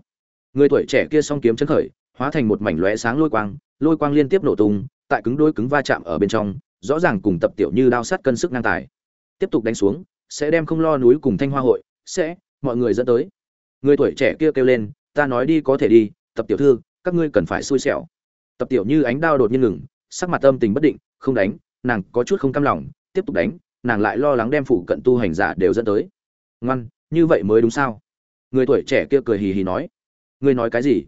Người tuổi trẻ kia song kiếm chấn khởi, hóa thành một mảnh lóe sáng lôi quang lôi quang liên tiếp nổ tung, tại cứng đối cứng va chạm ở bên trong, rõ ràng cùng tập tiểu như đao sắt cân sức ngang tài. Tiếp tục đánh xuống, sẽ đem không lo núi cùng thanh hoa hội, sẽ, mọi người dẫn tới. Người tuổi trẻ kia kêu lên, ta nói đi có thể đi tập tiểu thư, các ngươi cần phải xui xẻo. Tập tiểu như ánh đao đột nhiên ngừng, sắc mặt âm tình bất định, không đánh, nàng có chút không cam lòng, tiếp tục đánh, nàng lại lo lắng đem phụ cận tu hành giả đều dẫn tới. Ngoan, như vậy mới đúng sao? Người tuổi trẻ kia cười hì hì nói. Ngươi nói cái gì?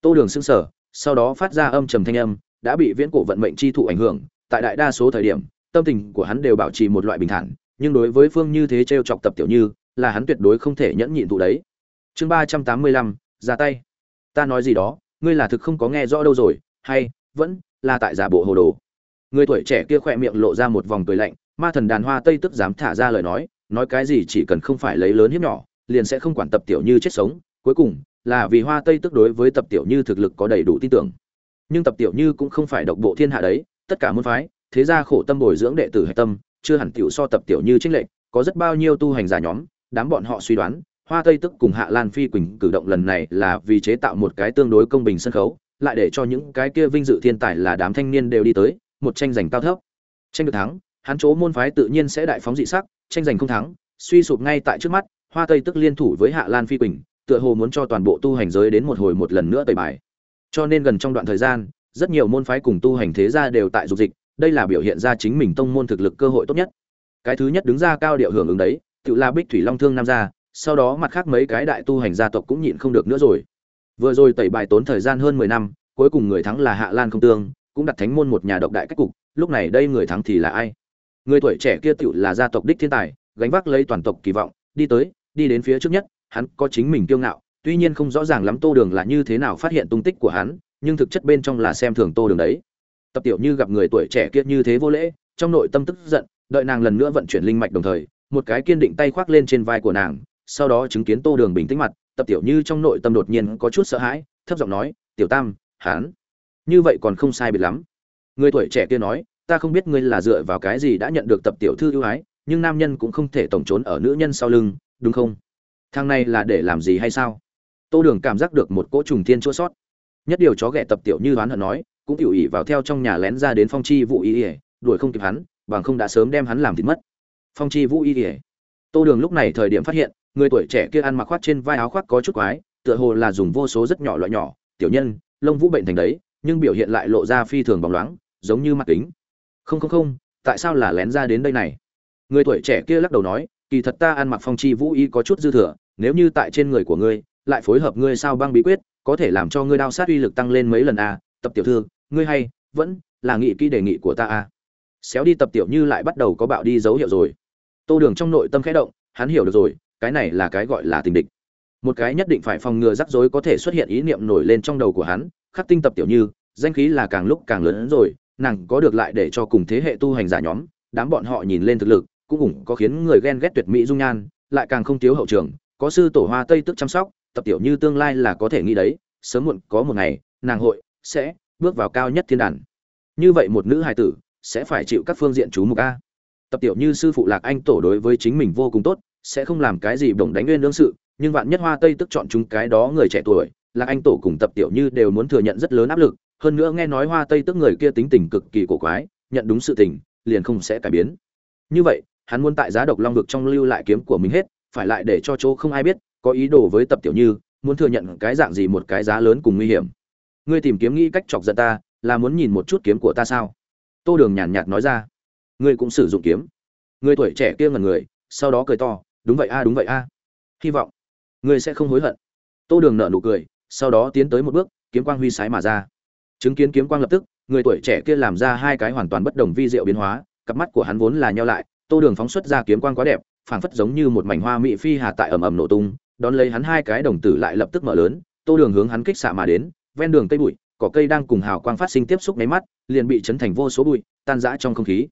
Tô đường sững sờ, sau đó phát ra âm trầm thanh âm, đã bị viễn cổ vận mệnh chi thụ ảnh hưởng, tại đại đa số thời điểm, tâm tình của hắn đều bảo trì một loại bình thản, nhưng đối với phương như thế t chọc tập tiểu như, là hắn tuyệt đối không thể nhẫn nhịn tụ đấy. Chương ba trăm tám mươi lăm, ra tay ta nói gì đó, ngươi là thực không có nghe rõ đâu rồi, hay, vẫn là tại giả bộ hồ đồ. Người tuổi trẻ kia khỏe miệng lộ ra một vòng cười lạnh, ma thần đàn hoa tây tức dám thả ra lời nói nói cái gì chỉ cần không phải lấy lớn hiếp nhỏ, liền sẽ không quản tập tiểu như chết sống. Cuối cùng, là vì hoa tây tức đối với tập tiểu như thực lực có đầy đủ tin tưởng. Nhưng tập tiểu như cũng không phải độc bộ thiên hạ đấy, tất cả môn phái, thế ra khổ tâm bồi dưỡng đệ tử hạch tâm, chưa hẳn tiểu so tập tiểu như trinh lệnh có rất bao nhiêu tu hành giả nhóm, đám bọn họ suy đoán hoa tây tức cùng hạ lan phi quỳnh cử động lần này là vì chế tạo một cái tương đối công bình sân khấu, lại để cho những cái kia vinh dự thiên tài là đám thanh niên đều đi tới, một tranh giành cao thấp. Tranh được thắng, hắn chỗ môn phái tự nhiên sẽ đại phóng dị sắc, tranh giành không thắng, suy sụp ngay tại trước mắt, hoa tây tức liên thủ với hạ lan phi quỳnh, tựa hồ muốn cho toàn bộ tu hành giới đến một hồi một lần nữa tẩy bài. Cho nên gần trong đoạn thời gian, rất nhiều môn phái cùng tu hành thế gia đều tại dục dịch, đây là biểu hiện ra chính mình tông môn thực lực cơ hội tốt nhất. Cái thứ nhất đứng ra cao điệu hưởng ứng đấy, tự là bích thủy long thương nam gia sau đó mặt khác mấy cái đại tu hành gia tộc cũng nhịn không được nữa rồi. Vừa rồi tẩy bài tốn thời gian hơn mười năm, cuối cùng người thắng là hạ lan không tương, cũng đặt thánh môn một nhà độc đại cách cục, lúc này đây người thắng thì là ai? Người tuổi trẻ kia tựu là gia tộc đích thiên tài, gánh vác lấy toàn tộc kỳ vọng, đi tới, đi đến phía trước nhất, hắn có chính mình kiêu ngạo, tuy nhiên không rõ ràng lắm tô đường là như thế nào phát hiện tung tích của hắn, nhưng thực chất bên trong là xem thường tô đường đấy. Tập tiểu như gặp người tuổi trẻ kia như thế vô lễ, trong nội tâm tức giận, đợi nàng lần nữa vận chuyển linh mạch đồng thời, một cái kiên định tay khoác lên trên vai của nàng sau đó chứng kiến tô đường bình tĩnh mặt, tập tiểu như trong nội tâm đột nhiên có chút sợ hãi, thấp giọng nói, tiểu tam hán như vậy còn không sai biệt lắm. Người tuổi trẻ kia nói, ta không biết ngươi là dựa vào cái gì đã nhận được tập tiểu thư ưu ái, nhưng nam nhân cũng không thể tổng trốn ở nữ nhân sau lưng, đúng không? Thằng này là để làm gì hay sao? Tô đường cảm giác được một cỗ trùng thiên chua sót. Nhất điều chó ghẹ tập tiểu như đoán hận nói, cũng tiểu ỉ vào theo trong nhà lén ra đến phong chi vũ y ỉa đuổi không kịp hắn, bằng không đã sớm đem hắn làm thịt mất. Phong chi vũ y ỉa tô đường lúc này thời điểm phát hiện người tuổi trẻ kia ăn mặc khoác trên vai áo khoác có chút quái tựa hồ là dùng vô số rất nhỏ loại nhỏ. Tiểu nhân lông vũ bệnh thành đấy nhưng biểu hiện lại lộ ra phi thường bóng loáng giống như mặt kính. Không không không tại sao là lén ra đến đây này? Người tuổi trẻ kia lắc đầu nói kỳ thật ta ăn mặc phong chi vũ y có chút dư thừa nếu như tại trên người của ngươi lại phối hợp ngươi sao băng bí quyết có thể làm cho ngươi đao sát uy lực tăng lên mấy lần à, tập tiểu thư ngươi hay vẫn là nghị kỹ đề nghị của ta à. xéo đi tập tiểu như lại bắt đầu có bạo đi dấu hiệu rồi. Tô đường trong nội tâm khẽ động hắn hiểu được rồi cái này là cái gọi là tình địch. Một cái nhất định phải phòng ngừa rắc rối có thể xuất hiện ý niệm nổi lên trong đầu của hắn, khắc tinh tập tiểu như, danh khí là càng lúc càng lớn hơn rồi, nàng có được lại để cho cùng thế hệ tu hành giả nhóm, đám bọn họ nhìn lên thực lực, cũng ủng có khiến người ghen ghét tuyệt mỹ dung nhan, lại càng không thiếu hậu trường, có sư tổ hoa tây tức chăm sóc, tập tiểu như tương lai là có thể nghĩ đấy, sớm muộn có một ngày, nàng hội sẽ bước vào cao nhất thiên đàn. Như vậy một nữ hài tử sẽ phải chịu các phương diện chú mục a. Tập tiểu như sư phụ lạc anh tổ đối với chính mình vô cùng tốt sẽ không làm cái gì bổng đánh nguyên lương sự, nhưng vạn nhất hoa tây tức chọn chúng cái đó người trẻ tuổi lạc anh tổ cùng tập tiểu như đều muốn thừa nhận rất lớn áp lực, hơn nữa nghe nói hoa tây tức người kia tính tình cực kỳ cổ quái, nhận đúng sự tình, liền không sẽ cải biến. Như vậy, hắn muốn tại giá độc long vực trong lưu lại kiếm của mình hết, phải lại để cho chỗ không ai biết, có ý đồ với tập tiểu như, muốn thừa nhận cái dạng gì một cái giá lớn cùng nguy hiểm. Ngươi tìm kiếm nghĩ cách chọc giận ta, là muốn nhìn một chút kiếm của ta sao? Tô đường nhàn nhạt nói ra. Ngươi cũng sử dụng kiếm. Người tuổi trẻ kia ngần người, sau đó cười to đúng vậy a, đúng vậy a. Hy vọng. Ngươi sẽ không hối hận. Tô đường nợ nụ cười, sau đó tiến tới một bước, kiếm quang huy sái mà ra. Chứng kiến kiếm quang lập tức, người tuổi trẻ kia làm ra hai cái hoàn toàn bất đồng vi diệu biến hóa, cặp mắt của hắn vốn là nhau lại, tô đường phóng xuất ra kiếm quang quá đẹp, phảng phất giống như một mảnh hoa mị phi hà tại ầm ầm nổ tung, đón lấy hắn hai cái đồng tử lại lập tức mở lớn, tô đường hướng hắn kích xạ mà đến, ven đường cây bụi, cỏ cây đang cùng hào quang phát sinh tiếp xúc máy mắt, liền bị chấn thành vô số bụi, tan rã trong không khí.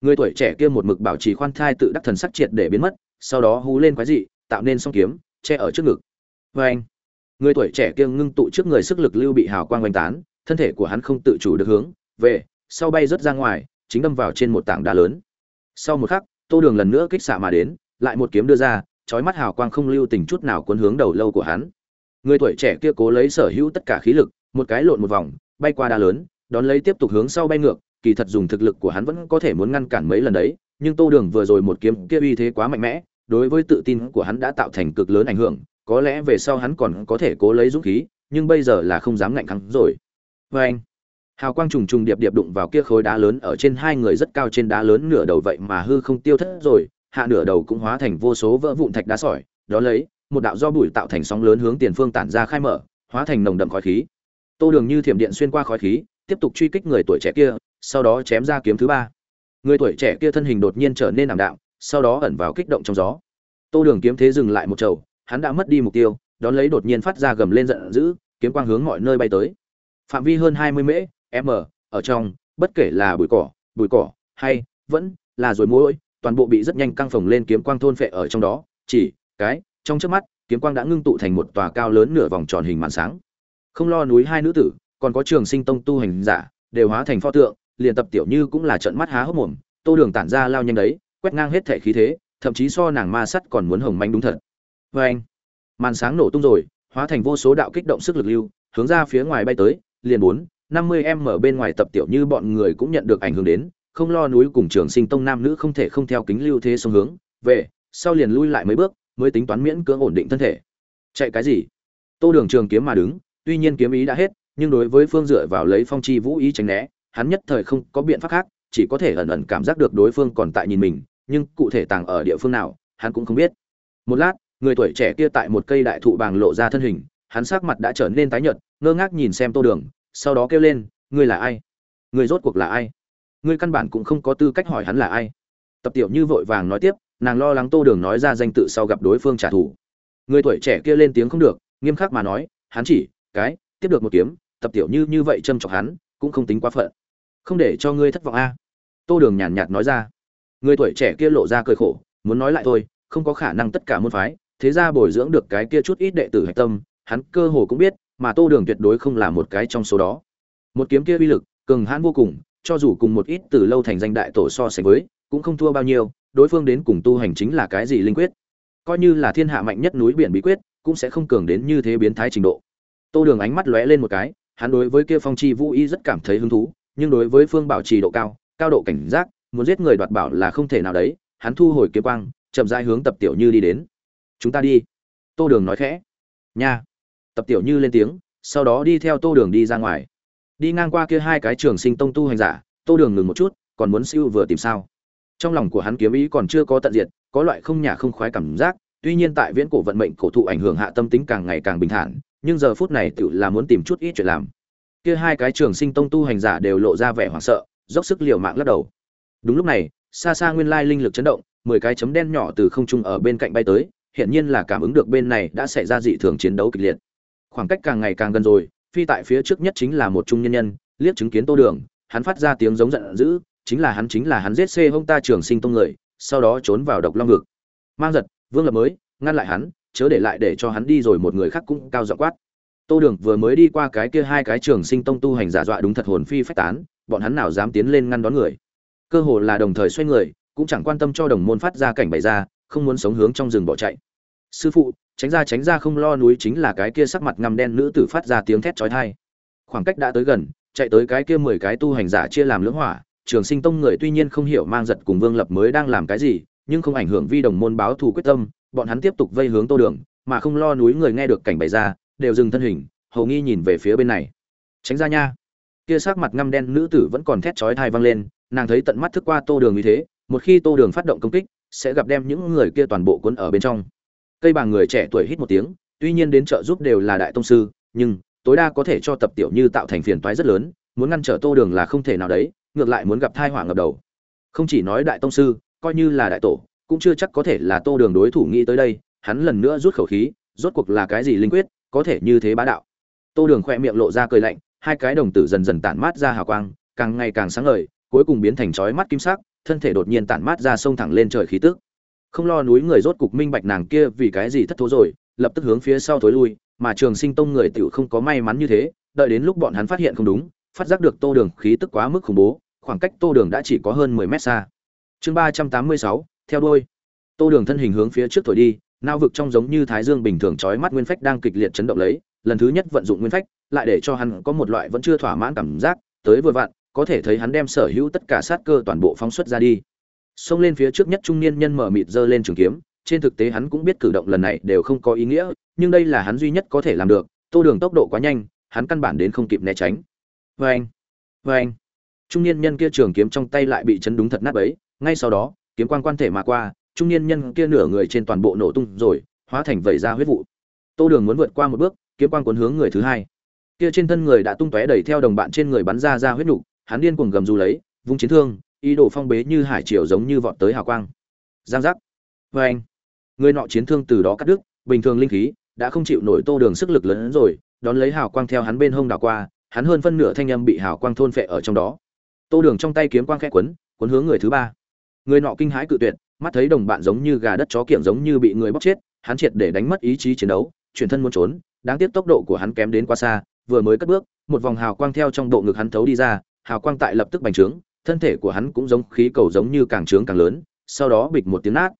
Người tuổi trẻ kia một mực bảo trì khoan thai tự đắc thần sắc triệt để biến mất sau đó hú lên quái dị, tạo nên song kiếm, che ở trước ngực. Vê anh, người tuổi trẻ kia ngưng tụ trước người sức lực lưu bị hào quang oanh tán, thân thể của hắn không tự chủ được hướng về, sau bay rớt ra ngoài, chính đâm vào trên một tảng đá lớn. Sau một khắc, tô đường lần nữa kích xạ mà đến, lại một kiếm đưa ra trói mắt hào quang không lưu tình chút nào cuốn hướng đầu lâu của hắn. Người tuổi trẻ kia cố lấy sở hữu tất cả khí lực, một cái lộn một vòng, bay qua đá lớn, đón lấy tiếp tục hướng sau bay ngược, kỳ thật dùng thực lực của hắn vẫn có thể muốn ngăn cản mấy lần đấy, nhưng tô đường vừa rồi một kiếm kia uy thế quá mạnh mẽ đối với tự tin của hắn đã tạo thành cực lớn ảnh hưởng, có lẽ về sau hắn còn có thể cố lấy dũng khí, nhưng bây giờ là không dám ngạnh kháng rồi. Vê anh, hào quang trùng trùng điệp điệp đụng vào kia khối đá lớn ở trên hai người rất cao trên đá lớn nửa đầu vậy mà hư không tiêu thất rồi, hạ nửa đầu cũng hóa thành vô số vỡ vụn thạch đá sỏi, đó lấy, một đạo do bụi tạo thành sóng lớn hướng tiền phương tản ra khai mở, hóa thành nồng đậm khói khí. Tô đường như thiểm điện xuyên qua khói khí, tiếp tục truy kích người tuổi trẻ kia, sau đó chém ra kiếm thứ ba. Người tuổi trẻ kia thân hình đột nhiên trở nên ảm đạm sau đó ẩn vào kích động trong gió. Tô đường kiếm thế dừng lại một chầu, hắn đã mất đi mục tiêu, đón lấy đột nhiên phát ra gầm lên giận dữ, kiếm quang hướng mọi nơi bay tới. Phạm vi hơn hai mươi mễ, m, ở trong, bất kể là bụi cỏ bụi cỏ, hay, vẫn là rồi mũi toàn bộ bị rất nhanh căng phồng lên kiếm quang thôn phệ ở trong đó, chỉ cái, trong trước mắt, kiếm quang đã ngưng tụ thành một tòa cao lớn nửa vòng tròn hình màn sáng. Không lo núi hai nữ tử, còn có trường sinh tông tu hành giả, đều hóa thành pho tượng, liền tập tiểu như cũng là trận mắt há hốc mồm, tô đường tản ra lao nhanh đấy quét ngang hết thể khí thế, thậm chí so nàng ma sắt còn muốn hồng manh đúng thật. Vê anh, màn sáng nổ tung rồi, hóa thành vô số đạo kích động sức lực lưu, hướng ra phía ngoài bay tới, liền bốn, năm mươi em ở bên ngoài tập tiểu như bọn người cũng nhận được ảnh hưởng đến, không lo núi cùng trường sinh tông nam nữ không thể không theo kính lưu thế xu hướng, về, sau liền lui lại mấy bước, mới tính toán miễn cưỡng ổn định thân thể. Chạy cái gì? Tô đường trường kiếm mà đứng, tuy nhiên kiếm ý đã hết, nhưng đối với phương dựa vào lấy phong chi vũ ý tránh né, hắn nhất thời không có biện pháp khác, chỉ có thể ẩn ẩn cảm giác được đối phương còn tại nhìn mình nhưng cụ thể tàng ở địa phương nào, hắn cũng không biết. Một lát, người tuổi trẻ kia tại một cây đại thụ bàng lộ ra thân hình, hắn sắc mặt đã trở nên tái nhợt, ngơ ngác nhìn xem tô đường, sau đó kêu lên, ngươi là ai? Ngươi rốt cuộc là ai? Ngươi căn bản cũng không có tư cách hỏi hắn là ai. Tập tiểu như vội vàng nói tiếp, nàng lo lắng tô đường nói ra danh tự sau gặp đối phương trả thù. Người tuổi trẻ kia lên tiếng không được, nghiêm khắc mà nói, hắn chỉ, cái, tiếp được một kiếm, tập tiểu như như vậy châm chọc hắn, cũng không tính quá phận. Không để cho ngươi thất vọng a. Tô đường nhàn nhạt nói ra người tuổi trẻ kia lộ ra cười khổ, muốn nói lại thôi, không có khả năng tất cả môn phái, thế ra bồi dưỡng được cái kia chút ít đệ tử hạch tâm, hắn cơ hồ cũng biết, mà tô đường tuyệt đối không là một cái trong số đó. Một kiếm kia uy lực, cường hãn vô cùng, cho dù cùng một ít từ lâu thành danh đại tổ so sánh với, cũng không thua bao nhiêu, đối phương đến cùng tu hành chính là cái gì linh quyết? Coi như là thiên hạ mạnh nhất núi biển bí quyết, cũng sẽ không cường đến như thế biến thái trình độ. Tô đường ánh mắt lóe lên một cái, hắn đối với kia phong chi vũ y rất cảm thấy hứng thú, nhưng đối với phương bảo trì độ cao cao độ cảnh giác muốn giết người đoạt bảo là không thể nào đấy, hắn thu hồi kiếm quang, chậm rãi hướng tập tiểu như đi đến. Chúng ta đi. Tô đường nói khẽ. Nha. Tập tiểu như lên tiếng, sau đó đi theo tô đường đi ra ngoài. Đi ngang qua kia hai cái trường sinh tông tu hành giả, tô đường ngừng một chút, còn muốn siêu vừa tìm sao. Trong lòng của hắn kiếm ý còn chưa có tận diệt, có loại không nhà không khoái cảm giác, tuy nhiên tại viễn cổ vận mệnh cổ thụ ảnh hưởng hạ tâm tính càng ngày càng bình thản, nhưng giờ phút này tự là muốn tìm chút ít chuyện làm. Kia hai cái trường sinh tông tu hành giả đều lộ ra vẻ hoảng sợ, dốc sức liều mạng lắc đầu đúng lúc này, xa xa nguyên lai linh lực chấn động, mười cái chấm đen nhỏ từ không trung ở bên cạnh bay tới hiện nhiên là cảm ứng được bên này đã xảy ra dị thường chiến đấu kịch liệt. Khoảng cách càng ngày càng gần rồi, phi tại phía trước nhất chính là một trung nhân nhân, liếc chứng kiến tô đường, hắn phát ra tiếng giống giận dữ, chính là hắn chính là hắn giết xê hông ta trường sinh tông người, sau đó trốn vào độc long ngực mang giật, vương lập mới, ngăn lại hắn, chớ để lại để cho hắn đi rồi một người khác cũng cao dọa quát. Tô đường vừa mới đi qua cái kia hai cái trường sinh tông tu hành giả dọa đúng thật hồn phi phách tán, bọn hắn nào dám tiến lên ngăn đón người cơ hồ là đồng thời xoay người, cũng chẳng quan tâm cho đồng môn phát ra cảnh bày ra, không muốn sống hướng trong rừng bỏ chạy. Sư phụ, tránh ra tránh ra không lo núi chính là cái kia sắc mặt ngăm đen nữ tử phát ra tiếng thét chói tai. Khoảng cách đã tới gần, chạy tới cái kia mười cái tu hành giả chia làm lưỡng hỏa, trường sinh tông người tuy nhiên không hiểu mang giật cùng vương lập mới đang làm cái gì, nhưng không ảnh hưởng vi đồng môn báo thù quyết tâm, bọn hắn tiếp tục vây hướng tô đường, mà không lo núi người nghe được cảnh bày ra, đều dừng thân hình, hầu nghi nhìn về phía bên này. Tránh ra nha. Kia sắc mặt ngăm đen nữ tử vẫn còn thét chói tai vang lên nàng thấy tận mắt thức qua tô đường như thế, một khi tô đường phát động công kích, sẽ gặp đem những người kia toàn bộ cuốn ở bên trong. Cây bàng người trẻ tuổi hít một tiếng, tuy nhiên đến trợ giúp đều là đại tông sư, nhưng tối đa có thể cho tập tiểu như tạo thành phiền toái rất lớn, muốn ngăn trở tô đường là không thể nào đấy, ngược lại muốn gặp thai họa ngập đầu. Không chỉ nói đại tông sư, coi như là đại tổ, cũng chưa chắc có thể là tô đường đối thủ nghĩ tới đây, hắn lần nữa rút khẩu khí, rốt cuộc là cái gì linh quyết, có thể như thế bá đạo. Tô đường khoe miệng lộ ra cười lạnh, hai cái đồng tử dần dần tản mát ra hào quang, càng ngày càng sáng ngời cuối cùng biến thành chói mắt kim sắc thân thể đột nhiên tản mát ra sông thẳng lên trời khí tức. Không lo núi người rốt cục minh bạch nàng kia vì cái gì thất thố rồi lập tức hướng phía sau thối lui mà trường sinh tông người tiểu không có may mắn như thế đợi đến lúc bọn hắn phát hiện không đúng phát giác được tô đường khí tức quá mức khủng bố khoảng cách tô đường đã chỉ có hơn mười mét xa. Chương ba trăm tám mươi sáu theo đuôi, tô đường thân hình hướng phía trước thổi đi nao vực trong giống như thái dương bình thường chói mắt nguyên phách đang kịch liệt chấn động lấy lần thứ nhất vận dụng nguyên phách lại để cho hắn có một loại vẫn chưa thỏa mãn cảm giác tới vừa vặn có thể thấy hắn đem sở hữu tất cả sát cơ toàn bộ phóng xuất ra đi. Xông lên phía trước nhất trung niên nhân mở mịt giơ lên trường kiếm, trên thực tế hắn cũng biết cử động lần này đều không có ý nghĩa, nhưng đây là hắn duy nhất có thể làm được, tô đường tốc độ quá nhanh, hắn căn bản đến không kịp né tránh. Vê anh vê anh trung niên nhân kia trường kiếm trong tay lại bị chấn đúng thật nát ấy ngay sau đó, kiếm quan quan thể mà qua, trung niên nhân kia nửa người trên toàn bộ nổ tung rồi, hóa thành vẩy ra huyết vụ. Tô đường muốn vượt qua một bước, kiếm quan cuốn hướng người thứ hai. Kia trên thân người đã tung tóe đẩy theo đồng bạn trên người bắn ra ra huyết nục hắn điên cuồng gầm rú lấy, vung chiến thương, ý đồ phong bế như hải triều giống như vọt tới hào quang. Giang giác. Vê anh, người nọ chiến thương từ đó cắt đứt, bình thường linh khí đã không chịu nổi tô đường sức lực lớn hơn rồi, đón lấy hào quang theo hắn bên hông đảo qua, hắn hơn phân nửa thanh âm bị hào quang thôn phệ ở trong đó. Tô đường trong tay kiếm quang khẽ quấn quấn hướng người thứ ba. Người nọ kinh hãi cự tuyệt, mắt thấy đồng bạn giống như gà đất chó kiểng giống như bị người bóc chết, hắn triệt để đánh mất ý chí chiến đấu, chuyển thân muốn trốn, đáng tiếc tốc độ của hắn kém đến quá xa, vừa mới cất bước, một vòng hào quang theo trong bộ ngực hắn thấu đi ra hào quang tại lập tức bành trướng, thân thể của hắn cũng giống khí cầu giống như càng trướng càng lớn, sau đó bịch một tiếng nát.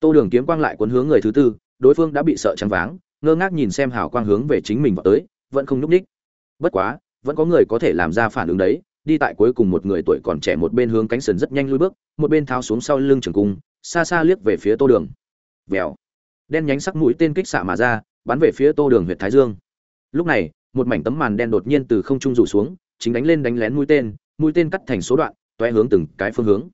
Tô đường kiếm quang lại cuốn hướng người thứ tư, đối phương đã bị sợ trắng váng, ngơ ngác nhìn xem hào quang hướng về chính mình vọt tới, vẫn không nhúc ních bất quá, vẫn có người có thể làm ra phản ứng đấy, đi tại cuối cùng một người tuổi còn trẻ một bên hướng cánh sườn rất nhanh lui bước, một bên tháo xuống sau lưng trường cung, xa xa liếc về phía tô đường. Vèo. Đen nhánh sắc mũi tên kích xạ mà ra, bắn về phía tô đường Huyệt thái dương. Lúc này, một mảnh tấm màn đen đột nhiên từ không trung rủ xuống chính đánh lên đánh lén mũi tên mũi tên cắt thành số đoạn toé hướng từng cái phương hướng.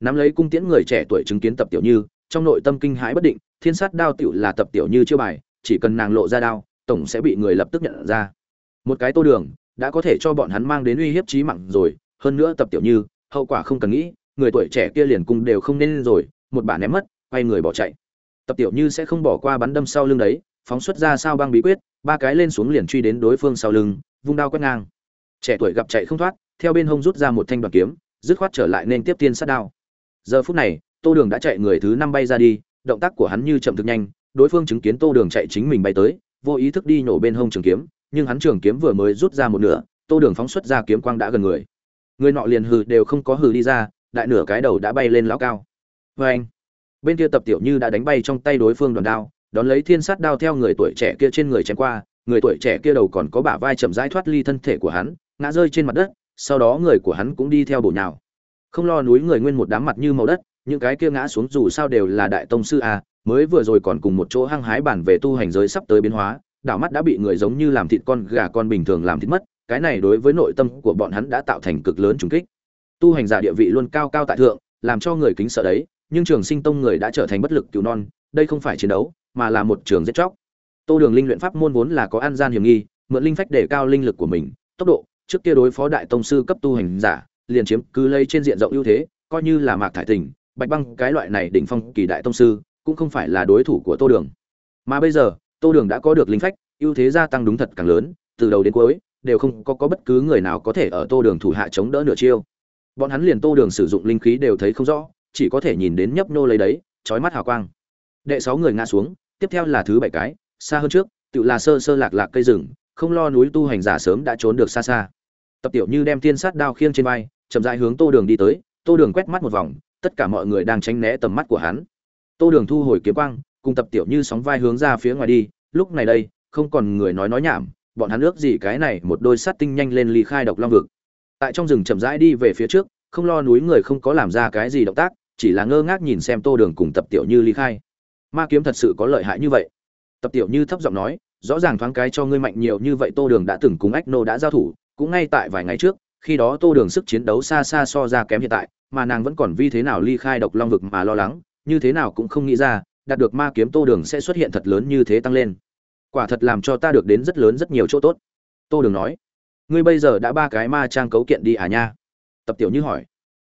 Nắm lấy cung tiễn người trẻ tuổi chứng kiến tập tiểu như, trong nội tâm kinh hãi bất định, thiên sát đao tiểu là tập tiểu như chiêu bài, chỉ cần nàng lộ ra đao, tổng sẽ bị người lập tức nhận ra. Một cái tô đường, đã có thể cho bọn hắn mang đến uy hiếp chí mạng rồi, hơn nữa tập tiểu như, hậu quả không cần nghĩ, người tuổi trẻ kia liền cung đều không nên rồi, một bà ném mất, quay người bỏ chạy. Tập tiểu như sẽ không bỏ qua bắn đâm sau lưng đấy, phóng xuất ra sao băng bí quyết, ba cái lên xuống liền truy đến đối phương sau lưng, vung đao quét ngang trẻ tuổi gặp chạy không thoát, theo bên hông rút ra một thanh đoàn kiếm, dứt khoát trở lại nên tiếp tiên sát đao. Giờ phút này, tô đường đã chạy người thứ năm bay ra đi, động tác của hắn như chậm thực nhanh, đối phương chứng kiến tô đường chạy chính mình bay tới, vô ý thức đi nổ bên hông trường kiếm, nhưng hắn trường kiếm vừa mới rút ra một nửa, tô đường phóng xuất ra kiếm quang đã gần người. Người nọ liền hừ đều không có hừ đi ra, đại nửa cái đầu đã bay lên lão cao. Vê anh, bên kia tập tiểu như đã đánh bay trong tay đối phương đòn đao, đón lấy thiên sát đao theo người tuổi trẻ kia trên người chém qua, người tuổi trẻ kia đầu còn có bả vai chậm rãi thoát ly thân thể của hắn ngã rơi trên mặt đất, sau đó người của hắn cũng đi theo bổ nhào. Không lo núi người nguyên một đám mặt như màu đất, những cái kia ngã xuống dù sao đều là đại tông sư a mới vừa rồi còn cùng một chỗ hăng hái bản về tu hành giới sắp tới biến hóa, đảo mắt đã bị người giống như làm thịt con gà con bình thường làm thịt mất, cái này đối với nội tâm của bọn hắn đã tạo thành cực lớn trùng kích. Tu hành giả địa vị luôn cao cao tại thượng, làm cho người kính sợ đấy, nhưng trường sinh tông người đã trở thành bất lực cứu non, đây không phải chiến đấu, mà là một trường giết chóc. Tô đường linh luyện pháp môn vốn là có an gian hiểm nghi, mượn linh phách để cao linh lực của mình, tốc độ trước kia đối phó đại tông sư cấp tu hành giả liền chiếm cứ lấy trên diện rộng ưu thế coi như là mạc thải tình bạch băng cái loại này đỉnh phong kỳ đại tông sư cũng không phải là đối thủ của tô đường. Mà bây giờ tô đường đã có được linh phách ưu thế gia tăng đúng thật càng lớn từ đầu đến cuối đều không có, có bất cứ người nào có thể ở tô đường thủ hạ chống đỡ nửa chiêu. Bọn hắn liền tô đường sử dụng linh khí đều thấy không rõ chỉ có thể nhìn đến nhấp nô lấy đấy chói mắt hào quang. Đệ sáu người ngã xuống tiếp theo là thứ bảy cái xa hơn trước tự là sơ sơ lạc lạc cây rừng không lo núi tu hành giả sớm đã trốn được xa xa tập tiểu như đem tiên sát đao khiêng trên vai, chậm rãi hướng tô đường đi tới. Tô đường quét mắt một vòng, tất cả mọi người đang tránh né tầm mắt của hắn. Tô đường thu hồi kiếm quang, cùng tập tiểu như sóng vai hướng ra phía ngoài đi. Lúc này đây, không còn người nói nói nhảm, bọn hắn ước gì cái này một đôi sát tinh nhanh lên ly khai độc long vực. Tại trong rừng chậm rãi đi về phía trước, không lo núi người không có làm ra cái gì động tác, chỉ là ngơ ngác nhìn xem tô đường cùng tập tiểu như ly khai. Ma kiếm thật sự có lợi hại như vậy. Tập tiểu như thấp giọng nói, rõ ràng thoáng cái cho ngươi mạnh nhiều như vậy tô đường đã từng cùng ách nô đã giao thủ cũng ngay tại vài ngày trước, khi đó tô đường sức chiến đấu xa xa so ra kém hiện tại, mà nàng vẫn còn vì thế nào ly khai độc long vực mà lo lắng, như thế nào cũng không nghĩ ra, đạt được ma kiếm tô đường sẽ xuất hiện thật lớn như thế tăng lên. Quả thật làm cho ta được đến rất lớn rất nhiều chỗ tốt. Tô đường nói, ngươi bây giờ đã ba cái ma trang cấu kiện đi à nha? Tập tiểu như hỏi,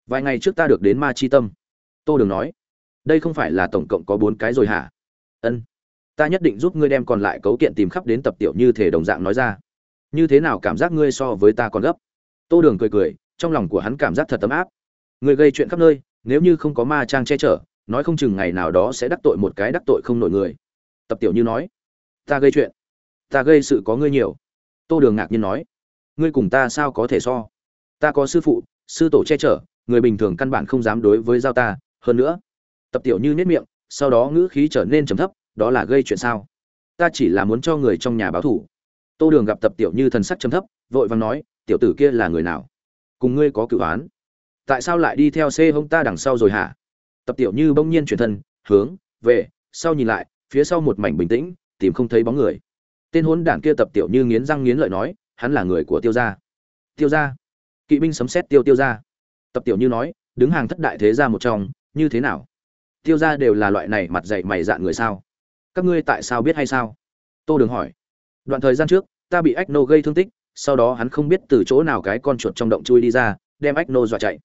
vài ngày trước ta được đến ma chi tâm. Tô đường nói, đây không phải là tổng cộng có bốn cái rồi hả? Ân, ta nhất định giúp ngươi đem còn lại cấu kiện tìm khắp đến tập tiểu như thể đồng dạng nói ra như thế nào cảm giác ngươi so với ta còn gấp? Tô đường cười cười, trong lòng của hắn cảm giác thật tấm áp. Ngươi gây chuyện khắp nơi, nếu như không có ma trang che chở, nói không chừng ngày nào đó sẽ đắc tội một cái đắc tội không nổi người. Tập tiểu như nói, ta gây chuyện, ta gây sự có ngươi nhiều. Tô đường ngạc nhiên nói, ngươi cùng ta sao có thể so? Ta có sư phụ, sư tổ che chở, người bình thường căn bản không dám đối với giao ta, hơn nữa. Tập tiểu như nết miệng, sau đó ngữ khí trở nên trầm thấp, đó là gây chuyện sao? Ta chỉ là muốn cho người trong nhà báo thủ tô đường gặp tập tiểu như thần sắc trầm thấp, vội vàng nói, tiểu tử kia là người nào? Cùng ngươi có cửu án. Tại sao lại đi theo xe hông ta đằng sau rồi hả? Tập tiểu như bỗng nhiên chuyển thân, hướng về sau nhìn lại, phía sau một mảnh bình tĩnh, tìm không thấy bóng người. Tên hôn đảng kia tập tiểu như nghiến răng nghiến lợi nói, hắn là người của tiêu gia. Tiêu gia? Kỵ binh sấm xét tiêu tiêu gia. Tập tiểu như nói, đứng hàng thất đại thế gia một trong, như thế nào? Tiêu gia đều là loại này mặt dạy mày dạn người sao? Các ngươi tại sao biết hay sao? Tô đường hỏi đoạn thời gian trước, ta bị ách nô gây thương tích, sau đó hắn không biết từ chỗ nào cái con chuột trong động chui đi ra, đem ách nô dọa chạy.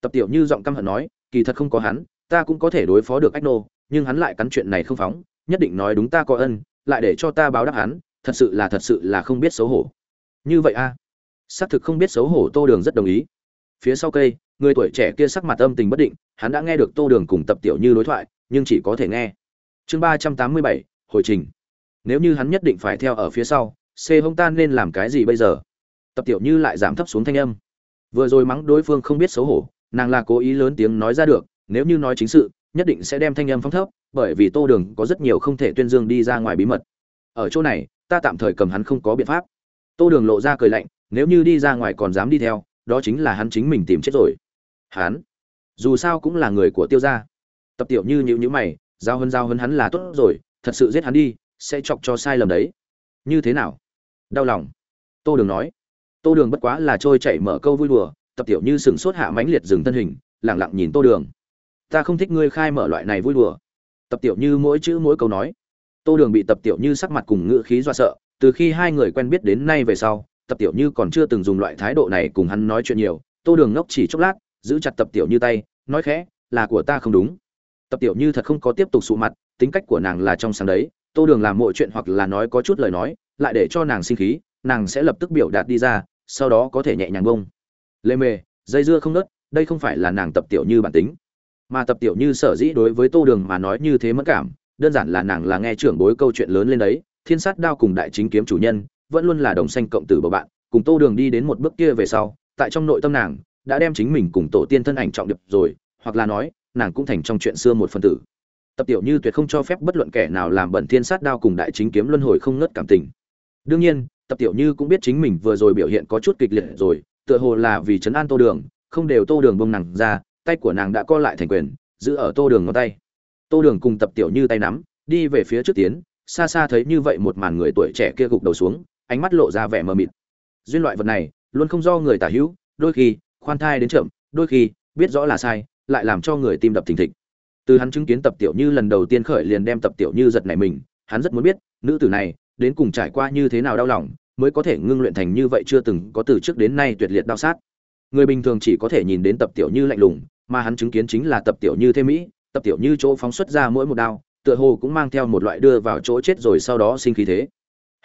Tập tiểu như giọng căm hận nói, kỳ thật không có hắn, ta cũng có thể đối phó được ách nô, nhưng hắn lại cắn chuyện này không phóng, nhất định nói đúng ta có ân, lại để cho ta báo đáp hắn, thật sự là thật sự là không biết xấu hổ. Như vậy a? À? xác thực không biết xấu hổ tô đường rất đồng ý. Phía sau cây, người tuổi trẻ kia sắc mặt âm tình bất định, hắn đã nghe được tô đường cùng tập tiểu như đối thoại, nhưng chỉ có thể nghe. Chương ba trăm tám mươi bảy, hồi trình nếu như hắn nhất định phải theo ở phía sau, c hông tan nên làm cái gì bây giờ? Tập tiểu như lại giảm thấp xuống thanh âm. Vừa rồi mắng đối phương không biết xấu hổ, nàng là cố ý lớn tiếng nói ra được, nếu như nói chính sự, nhất định sẽ đem thanh âm phóng thấp, bởi vì tô đường có rất nhiều không thể tuyên dương đi ra ngoài bí mật. Ở chỗ này, ta tạm thời cầm hắn không có biện pháp. Tô đường lộ ra cười lạnh, nếu như đi ra ngoài còn dám đi theo, đó chính là hắn chính mình tìm chết rồi. Hắn? Dù sao cũng là người của tiêu gia. Tập tiểu như nhữ nhữ mày, giao hân giao hân hắn là tốt rồi, thật sự giết hắn đi sẽ chọc cho sai lầm đấy. Như thế nào? Đau lòng. Tô đường nói. Tô đường bất quá là trôi chảy mở câu vui đùa, tập tiểu như sừng sốt hạ mãnh liệt dừng thân hình lẳng lặng nhìn tô đường. Ta không thích ngươi khai mở loại này vui đùa. Tập tiểu như mỗi chữ mỗi câu nói. Tô đường bị tập tiểu như sắc mặt cùng ngữ khí do sợ, từ khi hai người quen biết đến nay về sau, tập tiểu như còn chưa từng dùng loại thái độ này cùng hắn nói chuyện nhiều. Tô đường ngốc chỉ chốc lát, giữ chặt tập tiểu như tay, nói khẽ, là của ta không đúng. Tập tiểu như thật không có tiếp tục sụ mặt, tính cách của nàng là trong sáng đấy tô đường làm mọi chuyện hoặc là nói có chút lời nói, lại để cho nàng sinh khí, nàng sẽ lập tức biểu đạt đi ra, sau đó có thể nhẹ nhàng bông. Lê mề, dây dưa không nớt, đây không phải là nàng tập tiểu như bản tính. Mà tập tiểu như sở dĩ đối với tô đường mà nói như thế mất cảm, đơn giản là nàng là nghe trưởng bối câu chuyện lớn lên đấy, thiên sát đao cùng đại chính kiếm chủ nhân, vẫn luôn là đồng xanh cộng tử bầu bạn, cùng tô đường đi đến một bước kia về sau, tại trong nội tâm nàng, đã đem chính mình cùng tổ tiên thân ảnh trọng điệp rồi, hoặc là nói, nàng cũng thành trong chuyện xưa một phần tử tập tiểu như tuyệt không cho phép bất luận kẻ nào làm bẩn thiên sát đao cùng đại chính kiếm luân hồi không ngớt cảm tình. Đương nhiên, tập tiểu như cũng biết chính mình vừa rồi biểu hiện có chút kịch liệt rồi, tựa hồ là vì chấn an tô đường, không đều tô đường bông nàng ra, tay của nàng đã co lại thành quyền, giữ ở tô đường ngón tay. Tô đường cùng tập tiểu như tay nắm, đi về phía trước tiến, xa xa thấy như vậy một màn người tuổi trẻ kia gục đầu xuống, ánh mắt lộ ra vẻ mờ mịt. Duyên loại vật này, luôn không do người tả hữu, đôi khi, khoan thai đến chậm, đôi khi, biết rõ là sai, lại làm cho người tim đập thình thịch từ hắn chứng kiến tập tiểu như lần đầu tiên khởi liền đem tập tiểu như giật nảy mình, hắn rất muốn biết, nữ tử này, đến cùng trải qua như thế nào đau lòng, mới có thể ngưng luyện thành như vậy chưa từng có từ trước đến nay tuyệt liệt đau sát. Người bình thường chỉ có thể nhìn đến tập tiểu như lạnh lùng, mà hắn chứng kiến chính là tập tiểu như thế mỹ, tập tiểu như chỗ phóng xuất ra mỗi một đao, tựa hồ cũng mang theo một loại đưa vào chỗ chết rồi sau đó sinh khí thế.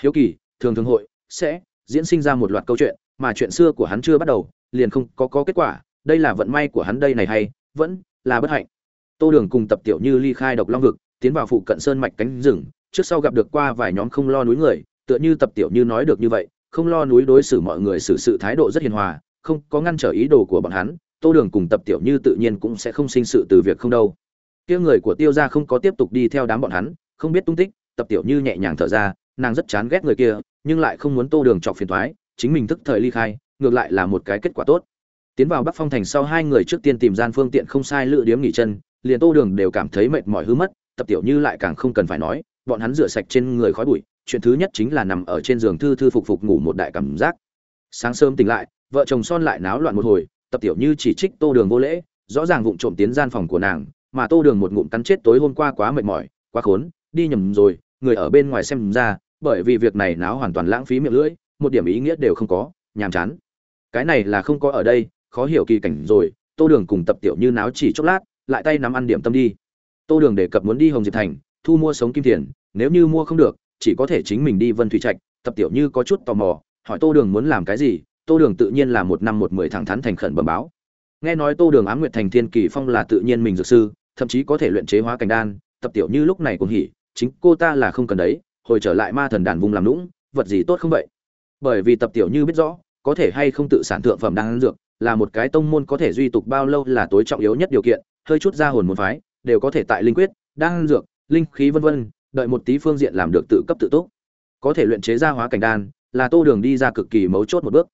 Hiếu kỳ, thường thường hội, sẽ, diễn sinh ra một loạt câu chuyện, mà chuyện xưa của hắn chưa bắt đầu, liền không có có kết quả, đây là vận may của hắn đây này hay, vẫn là bất hạnh tô đường cùng tập tiểu như ly khai độc long vực, tiến vào phụ cận sơn mạch cánh rừng. Trước sau gặp được qua vài nhóm không lo núi người, tựa như tập tiểu như nói được như vậy, không lo núi đối xử mọi người xử sự thái độ rất hiền hòa, không có ngăn trở ý đồ của bọn hắn. Tô đường cùng tập tiểu như tự nhiên cũng sẽ không sinh sự từ việc không đâu. Kia người của tiêu gia không có tiếp tục đi theo đám bọn hắn, không biết tung tích, tập tiểu như nhẹ nhàng thở ra, nàng rất chán ghét người kia, nhưng lại không muốn tô đường chọc phiền thoái chính mình thức thời ly khai, ngược lại là một cái kết quả tốt. Tiến vào bắc phong thành sau hai người trước tiên tìm gian phương tiện không sai lựa điếm nghỉ chân liền tô đường đều cảm thấy mệt mỏi hư mất, tập tiểu như lại càng không cần phải nói, bọn hắn rửa sạch trên người khói bụi, chuyện thứ nhất chính là nằm ở trên giường thư thư phục phục ngủ một đại cảm giác. Sáng sớm tỉnh lại, vợ chồng son lại náo loạn một hồi, tập tiểu như chỉ trích tô đường vô lễ, rõ ràng vụng trộm tiến gian phòng của nàng, mà tô đường một ngụm cắn chết tối hôm qua quá mệt mỏi, quá khốn, đi nhầm rồi, người ở bên ngoài xem ra, bởi vì việc này náo hoàn toàn lãng phí miệng lưỡi, một điểm ý nghĩa đều không có, nhàm chán. Cái này là không có ở đây, khó hiểu kỳ cảnh rồi, tô đường cùng tập tiểu như náo chỉ chốc lát lại tay nắm ăn điểm tâm đi. Tô đường đề cập muốn đi hồng diệp thành, thu mua sống kim tiền, nếu như mua không được, chỉ có thể chính mình đi vân thủy trạch, tập tiểu như có chút tò mò, hỏi tô đường muốn làm cái gì, tô đường tự nhiên là một năm một mười thẳng thắn thành khẩn bẩm báo. Nghe nói tô đường á m nguyệt thành thiên kỳ phong là tự nhiên mình dược sư, thậm chí có thể luyện chế hóa cảnh đan, tập tiểu như lúc này cũng hỉ, chính cô ta là không cần đấy, hồi trở lại ma thần đàn vùng làm lũng vật gì tốt không vậy? Bởi vì tập tiểu như biết rõ, có thể hay không tự sản thượng phẩm đan dược, là một cái tông môn có thể duy tục bao lâu là tối trọng yếu nhất điều kiện hơi chút ra hồn môn phái, đều có thể tại linh quyết, đan dược, linh khí vân vân, đợi một tí phương diện làm được tự cấp tự túc. Có thể luyện chế ra hóa cảnh đan, là tô đường đi ra cực kỳ mấu chốt một bước.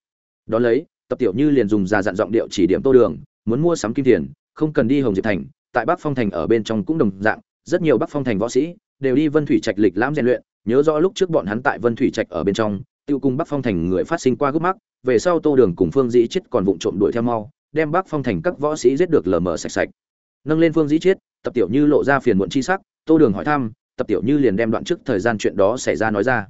Đó lấy, tập tiểu như liền dùng ra dặn giọng điệu chỉ điểm tô đường, muốn mua sắm kim tiền, không cần đi hồng diệp thành, tại bắc phong thành ở bên trong cũng đồng dạng, rất nhiều bắc phong thành võ sĩ đều đi vân thủy trạch lịch lãm rèn luyện, nhớ rõ lúc trước bọn hắn tại vân thủy trạch ở bên trong, tiêu cung bắc phong thành người phát sinh qua gấp mắc, về sau tô đường cùng phương dĩ chết còn vụng trộm đuổi theo mau, đem bắc phong thành các võ sĩ giết được lờ mờ sạch sạch nâng lên phương dĩ chết tập tiểu như lộ ra phiền muộn chi sắc, tô đường hỏi thăm, tập tiểu như liền đem đoạn trước thời gian chuyện đó xảy ra nói ra.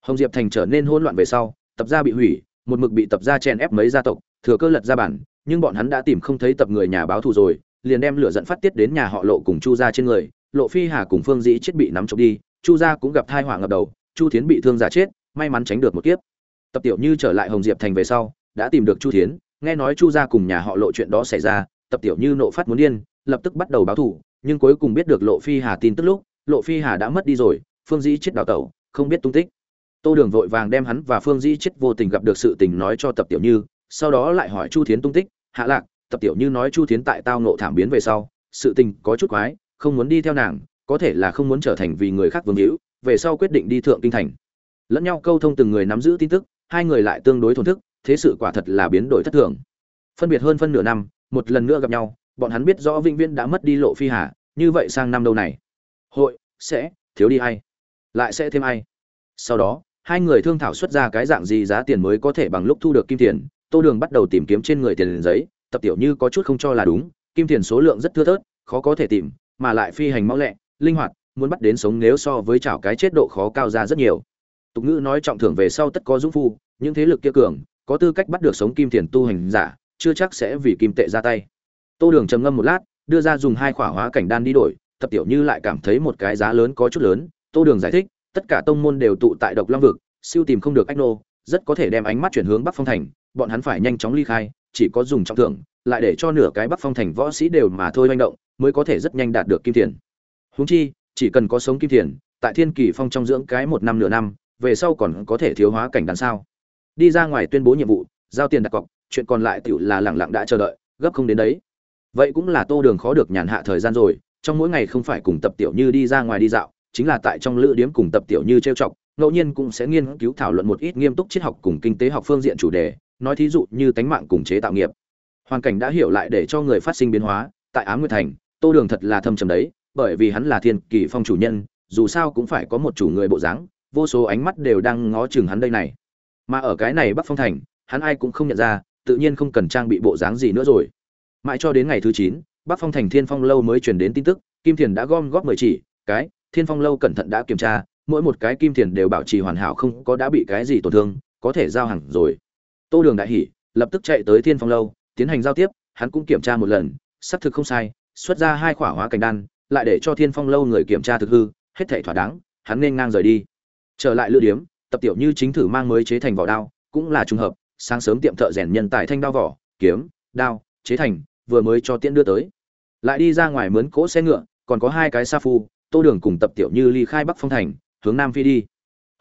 Hồng diệp thành trở nên hỗn loạn về sau, tập gia bị hủy, một mực bị tập gia chen ép mấy gia tộc, thừa cơ lật ra bản, nhưng bọn hắn đã tìm không thấy tập người nhà báo thù rồi, liền đem lửa dẫn phát tiết đến nhà họ lộ cùng chu gia trên người, lộ phi hà cùng phương dĩ chết bị nắm trộm đi, chu gia cũng gặp thai họa ngập đầu, chu thiến bị thương giả chết, may mắn tránh được một kiếp. Tập tiểu như trở lại hồng diệp thành về sau, đã tìm được chu thiến, nghe nói chu gia cùng nhà họ lộ chuyện đó xảy ra, tập tiểu như nộ phát muốn điên lập tức bắt đầu báo thù, nhưng cuối cùng biết được lộ phi hà tin tức lúc, lộ phi hà đã mất đi rồi, phương dĩ chết đào tẩu, không biết tung tích. Tô đường vội vàng đem hắn và phương dĩ chết vô tình gặp được sự tình nói cho tập tiểu như, sau đó lại hỏi chu thiến tung tích, hạ lạc, tập tiểu như nói chu thiến tại tao nộ thảm biến về sau, sự tình có chút quái, không muốn đi theo nàng, có thể là không muốn trở thành vì người khác vương hữu, về sau quyết định đi thượng kinh thành. Lẫn nhau câu thông từng người nắm giữ tin tức, hai người lại tương đối thổn thức, thế sự quả thật là biến đổi thất thường. Phân biệt hơn phân nửa năm, một lần nữa gặp nhau bọn hắn biết rõ vĩnh viễn đã mất đi lộ phi hà, như vậy sang năm đâu này? Hội, sẽ, thiếu đi ai? Lại sẽ thêm ai? Sau đó, hai người thương thảo xuất ra cái dạng gì giá tiền mới có thể bằng lúc thu được kim tiền, tô đường bắt đầu tìm kiếm trên người tiền giấy, tập tiểu như có chút không cho là đúng, kim tiền số lượng rất thưa thớt, khó có thể tìm, mà lại phi hành mau lẹ, linh hoạt, muốn bắt đến sống nếu so với chảo cái chết độ khó cao ra rất nhiều. Tục ngữ nói trọng thưởng về sau tất có dũng phu, những thế lực kia cường, có tư cách bắt được sống kim tiền tu hành giả, chưa chắc sẽ vì kim tệ ra tay tô đường trầm ngâm một lát, đưa ra dùng hai khỏa hóa cảnh đan đi đổi tập tiểu như lại cảm thấy một cái giá lớn có chút lớn. Tô đường giải thích, tất cả tông môn đều tụ tại độc long vực, siêu tìm không được ách nô, rất có thể đem ánh mắt chuyển hướng bắc phong thành, bọn hắn phải nhanh chóng ly khai, chỉ có dùng trọng thưởng, lại để cho nửa cái bắc phong thành võ sĩ đều mà thôi manh động, mới có thể rất nhanh đạt được kim tiền. Huống chi, chỉ cần có sống kim tiền, tại thiên kỳ phong trong dưỡng cái một năm nửa năm, về sau còn có thể thiếu hóa cảnh đằng sao? Đi ra ngoài tuyên bố nhiệm vụ, giao tiền đặt cọc, chuyện còn lại tựu là lẳng lặng đã chờ đợi, gấp không đến đấy vậy cũng là tô đường khó được nhàn hạ thời gian rồi, trong mỗi ngày không phải cùng tập tiểu như đi ra ngoài đi dạo, chính là tại trong lữ điếm cùng tập tiểu như trêu chọc, ngẫu nhiên cũng sẽ nghiên cứu thảo luận một ít nghiêm túc triết học cùng kinh tế học phương diện chủ đề, nói thí dụ như tánh mạng cùng chế tạo nghiệp. Hoàn cảnh đã hiểu lại để cho người phát sinh biến hóa, tại ám nguyệt thành, tô đường thật là thâm trầm đấy, bởi vì hắn là thiên kỳ phong chủ nhân, dù sao cũng phải có một chủ người bộ dáng, vô số ánh mắt đều đang ngó chừng hắn đây này. Mà ở cái này bắc phong thành, hắn ai cũng không nhận ra, tự nhiên không cần trang bị bộ dáng gì nữa rồi mãi cho đến ngày thứ chín, bắc phong thành thiên phong lâu mới truyền đến tin tức, kim thiền đã gom góp mười chỉ, cái thiên phong lâu cẩn thận đã kiểm tra, mỗi một cái kim thiền đều bảo trì hoàn hảo không có đã bị cái gì tổn thương, có thể giao hàng rồi. Tô đường đại hỉ lập tức chạy tới thiên phong lâu, tiến hành giao tiếp, hắn cũng kiểm tra một lần, xác thực không sai, xuất ra hai khỏa hóa cảnh đan, lại để cho thiên phong lâu người kiểm tra thực hư, hết thảy thỏa đáng, hắn nên ngang rời đi. Trở lại lựa điếm, tập tiểu như chính thử mang mới chế thành vỏ đao, cũng là trùng hợp, sáng sớm tiệm thợ rèn nhân tài thanh đao vỏ, kiếm, đao chế thành, vừa mới cho tiễn đưa tới. Lại đi ra ngoài mướn cỗ xe ngựa, còn có hai cái sa phu, tô đường cùng tập tiểu như ly khai bắc phong thành, hướng nam phi đi.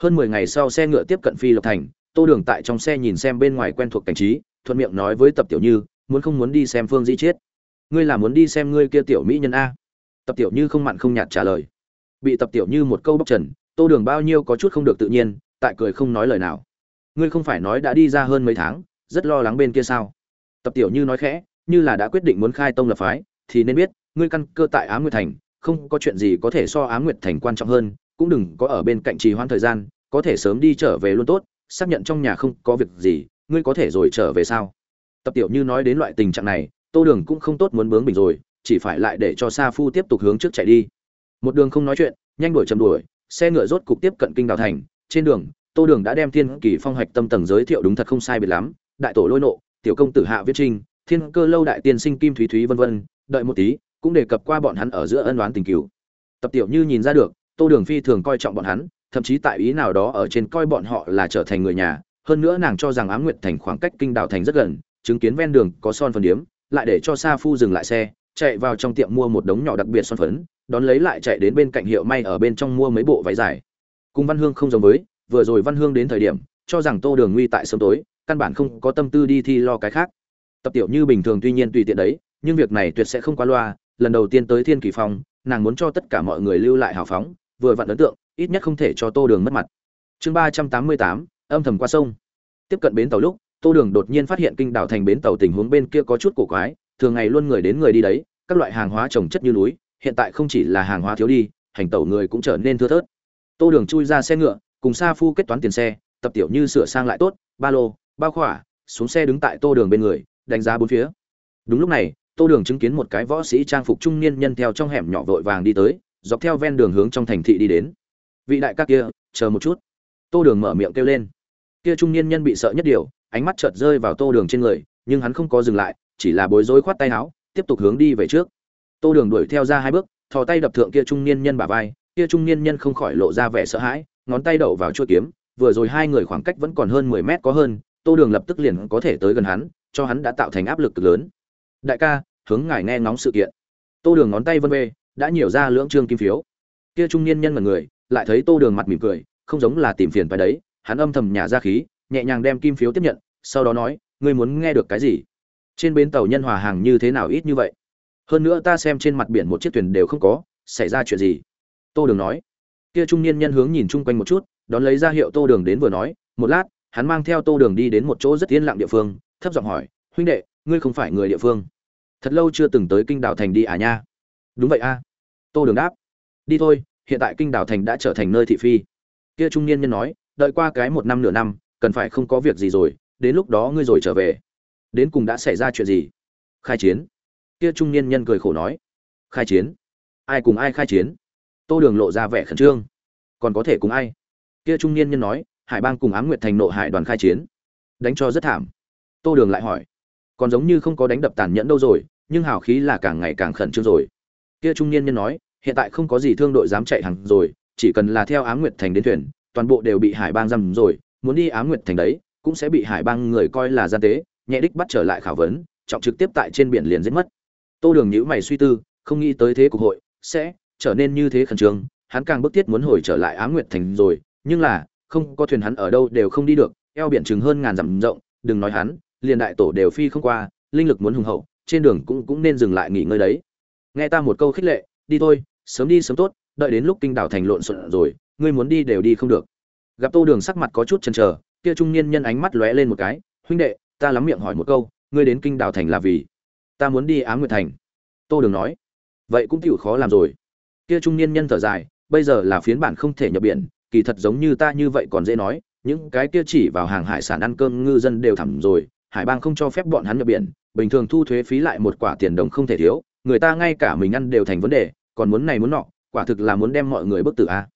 Hơn mười ngày sau xe ngựa tiếp cận phi lộc thành, tô đường tại trong xe nhìn xem bên ngoài quen thuộc cảnh trí, thuận miệng nói với tập tiểu như, muốn không muốn đi xem phương dĩ chết ngươi là muốn đi xem ngươi kia tiểu mỹ nhân a? Tập tiểu như không mặn không nhạt trả lời. Bị tập tiểu như một câu bóc trần, tô đường bao nhiêu có chút không được tự nhiên, tại cười không nói lời nào. Ngươi không phải nói đã đi ra hơn mấy tháng, rất lo lắng bên kia sao? Tập tiểu như nói khẽ, như là đã quyết định muốn khai tông lập phái, thì nên biết, ngươi căn cơ tại á nguyệt thành, không có chuyện gì có thể so á nguyệt thành quan trọng hơn, cũng đừng có ở bên cạnh trì hoãn thời gian, có thể sớm đi trở về luôn tốt, xác nhận trong nhà không có việc gì, ngươi có thể rồi trở về sao? Tập tiểu như nói đến loại tình trạng này, tô đường cũng không tốt muốn bướng bình rồi, chỉ phải lại để cho sa phu tiếp tục hướng trước chạy đi. Một đường không nói chuyện, nhanh đuổi chầm đuổi, xe ngựa rốt cục tiếp cận kinh đào thành. Trên đường, tô đường đã đem thiên kỳ phong hoạch tâm tầng giới thiệu đúng thật không sai biệt lắm, đại tổ lôi nộ tiểu công tử hạ viết trinh, thiên cơ lâu đại tiên sinh kim thúy thúy vân vân, đợi một tí, cũng đề cập qua bọn hắn ở giữa ân đoán tình cứu tập tiểu như nhìn ra được, tô đường phi thường coi trọng bọn hắn, thậm chí tại ý nào đó ở trên coi bọn họ là trở thành người nhà, hơn nữa nàng cho rằng ám nguyệt thành khoảng cách kinh đào thành rất gần, chứng kiến ven đường có son phần điếm, lại để cho sa phu dừng lại xe, chạy vào trong tiệm mua một đống nhỏ đặc biệt son phấn, đón lấy lại chạy đến bên cạnh hiệu may ở bên trong mua mấy bộ váy dài. Cùng văn hương không giống với, vừa rồi văn hương đến thời điểm, cho rằng tô đường nguy tại sớm tối căn bản không có tâm tư đi thi lo cái khác. Tập tiểu như bình thường tuy nhiên tùy tiện đấy, nhưng việc này tuyệt sẽ không quá loa. Lần đầu tiên tới thiên kỳ phong, nàng muốn cho tất cả mọi người lưu lại hào phóng, vừa vặn ấn tượng, ít nhất không thể cho tô đường mất mặt. Chương ba trăm tám mươi tám, âm thầm qua sông. Tiếp cận bến tàu lúc, tô đường đột nhiên phát hiện kinh đảo thành bến tàu tình huống bên kia có chút cổ quái, thường ngày luôn người đến người đi đấy, các loại hàng hóa trồng chất như núi, hiện tại không chỉ là hàng hóa thiếu đi, hành tẩu người cũng trở nên thưa thớt. Tô đường chui ra xe ngựa, cùng sa phu kết toán tiền xe, tập tiểu như sửa sang lại tốt, ba lô bao khỏa, xuống xe đứng tại tô đường bên người, đánh giá bốn phía. Đúng lúc này, tô đường chứng kiến một cái võ sĩ trang phục trung niên nhân theo trong hẻm nhỏ vội vàng đi tới, dọc theo ven đường hướng trong thành thị đi đến. Vị đại ca kia, chờ một chút. Tô đường mở miệng kêu lên. Kia trung niên nhân bị sợ nhất điều, ánh mắt chợt rơi vào tô đường trên người, nhưng hắn không có dừng lại, chỉ là bối rối khoát tay áo, tiếp tục hướng đi về trước. Tô đường đuổi theo ra hai bước, thò tay đập thượng kia trung niên nhân bả vai, kia trung niên nhân không khỏi lộ ra vẻ sợ hãi, ngón tay đậu vào chuôi kiếm, vừa rồi hai người khoảng cách vẫn còn hơn mười mét có hơn tô đường lập tức liền có thể tới gần hắn, cho hắn đã tạo thành áp lực cực lớn. Đại ca, hướng ngài nghe ngóng sự kiện. Tô đường ngón tay vân vê, đã nhiều ra lưỡng trương kim phiếu. Kia trung niên nhân mật người, lại thấy tô đường mặt mỉm cười, không giống là tìm phiền phải đấy, hắn âm thầm nhả ra khí, nhẹ nhàng đem kim phiếu tiếp nhận, sau đó nói, ngươi muốn nghe được cái gì? Trên bến tàu nhân hòa hàng như thế nào ít như vậy? Hơn nữa ta xem trên mặt biển một chiếc thuyền đều không có, xảy ra chuyện gì? Tô đường nói. Kia trung niên nhân hướng nhìn chung quanh một chút, đón lấy ra hiệu tô đường đến vừa nói, một lát hắn mang theo tô đường đi đến một chỗ rất yên lặng địa phương, thấp giọng hỏi, huynh đệ, ngươi không phải người địa phương? Thật lâu chưa từng tới kinh đảo thành đi à nha? Đúng vậy a. Tô đường đáp, đi thôi, hiện tại kinh đảo thành đã trở thành nơi thị phi. Kia trung niên nhân nói, đợi qua cái một năm nửa năm, cần phải không có việc gì rồi, đến lúc đó ngươi rồi trở về. Đến cùng đã xảy ra chuyện gì? Khai chiến. Kia trung niên nhân cười khổ nói, khai chiến? Ai cùng ai khai chiến? Tô đường lộ ra vẻ khẩn trương. Còn có thể cùng ai? Kia trung niên nhân nói hải bang cùng ám nguyệt thành nộ hải đoàn khai chiến. Đánh cho rất thảm. Tô đường lại hỏi, còn giống như không có đánh đập tàn nhẫn đâu rồi, nhưng hào khí là càng ngày càng khẩn trương rồi. Kia trung niên nhân nói, hiện tại không có gì thương đội dám chạy hàng rồi, chỉ cần là theo ám nguyệt thành đến thuyền, toàn bộ đều bị hải bang giam rồi, muốn đi ám nguyệt thành đấy, cũng sẽ bị hải bang người coi là gian tế, nhẹ đích bắt trở lại khảo vấn, trọng trực tiếp tại trên biển liền giết mất. Tô đường nhữ mày suy tư, không nghĩ tới thế cục hội sẽ trở nên như thế khẩn trương, hắn càng bức thiết muốn hồi trở lại ám nguyệt thành rồi, nhưng là không có thuyền hắn ở đâu đều không đi được, eo biển chừng hơn ngàn dặm rộng, đừng nói hắn, liền đại tổ đều phi không qua, linh lực muốn hùng hậu, trên đường cũng cũng nên dừng lại nghỉ ngơi đấy. Nghe ta một câu khích lệ, đi thôi, sớm đi sớm tốt, đợi đến lúc kinh đảo thành lộn xộn rồi, ngươi muốn đi đều đi không được. Gặp tô đường sắc mặt có chút chần chờ, kia trung niên nhân ánh mắt lóe lên một cái, huynh đệ, ta lắm miệng hỏi một câu, ngươi đến kinh đảo thành là vì? Ta muốn đi ám nguyệt thành. Tô đường nói. Vậy cũng chịu khó làm rồi. Kia trung niên nhân thở dài, bây giờ là phiến bản không thể nhập biển kỳ thật giống như ta như vậy còn dễ nói, những cái kia chỉ vào hàng hải sản ăn cơm ngư dân đều thẳm rồi, hải bang không cho phép bọn hắn nhập biển, bình thường thu thuế phí lại một quả tiền đồng không thể thiếu, người ta ngay cả mình ăn đều thành vấn đề, còn muốn này muốn nọ, quả thực là muốn đem mọi người bức tử a.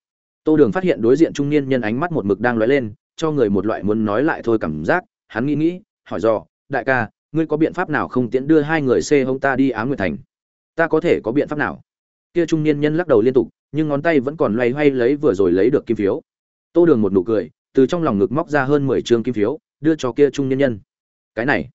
Tô đường phát hiện đối diện trung niên nhân ánh mắt một mực đang lóe lên, cho người một loại muốn nói lại thôi cảm giác, hắn nghĩ nghĩ, hỏi dò, đại ca, ngươi có biện pháp nào không tiễn đưa hai người xê hông ta đi á nguyệt thành? Ta có thể có biện pháp nào? Kia trung niên nhân lắc đầu liên tục nhưng ngón tay vẫn còn loay hoay lấy vừa rồi lấy được kim phiếu. Tô đường một nụ cười, từ trong lòng ngực móc ra hơn mười chương kim phiếu, đưa cho kia trung niên nhân. Cái này.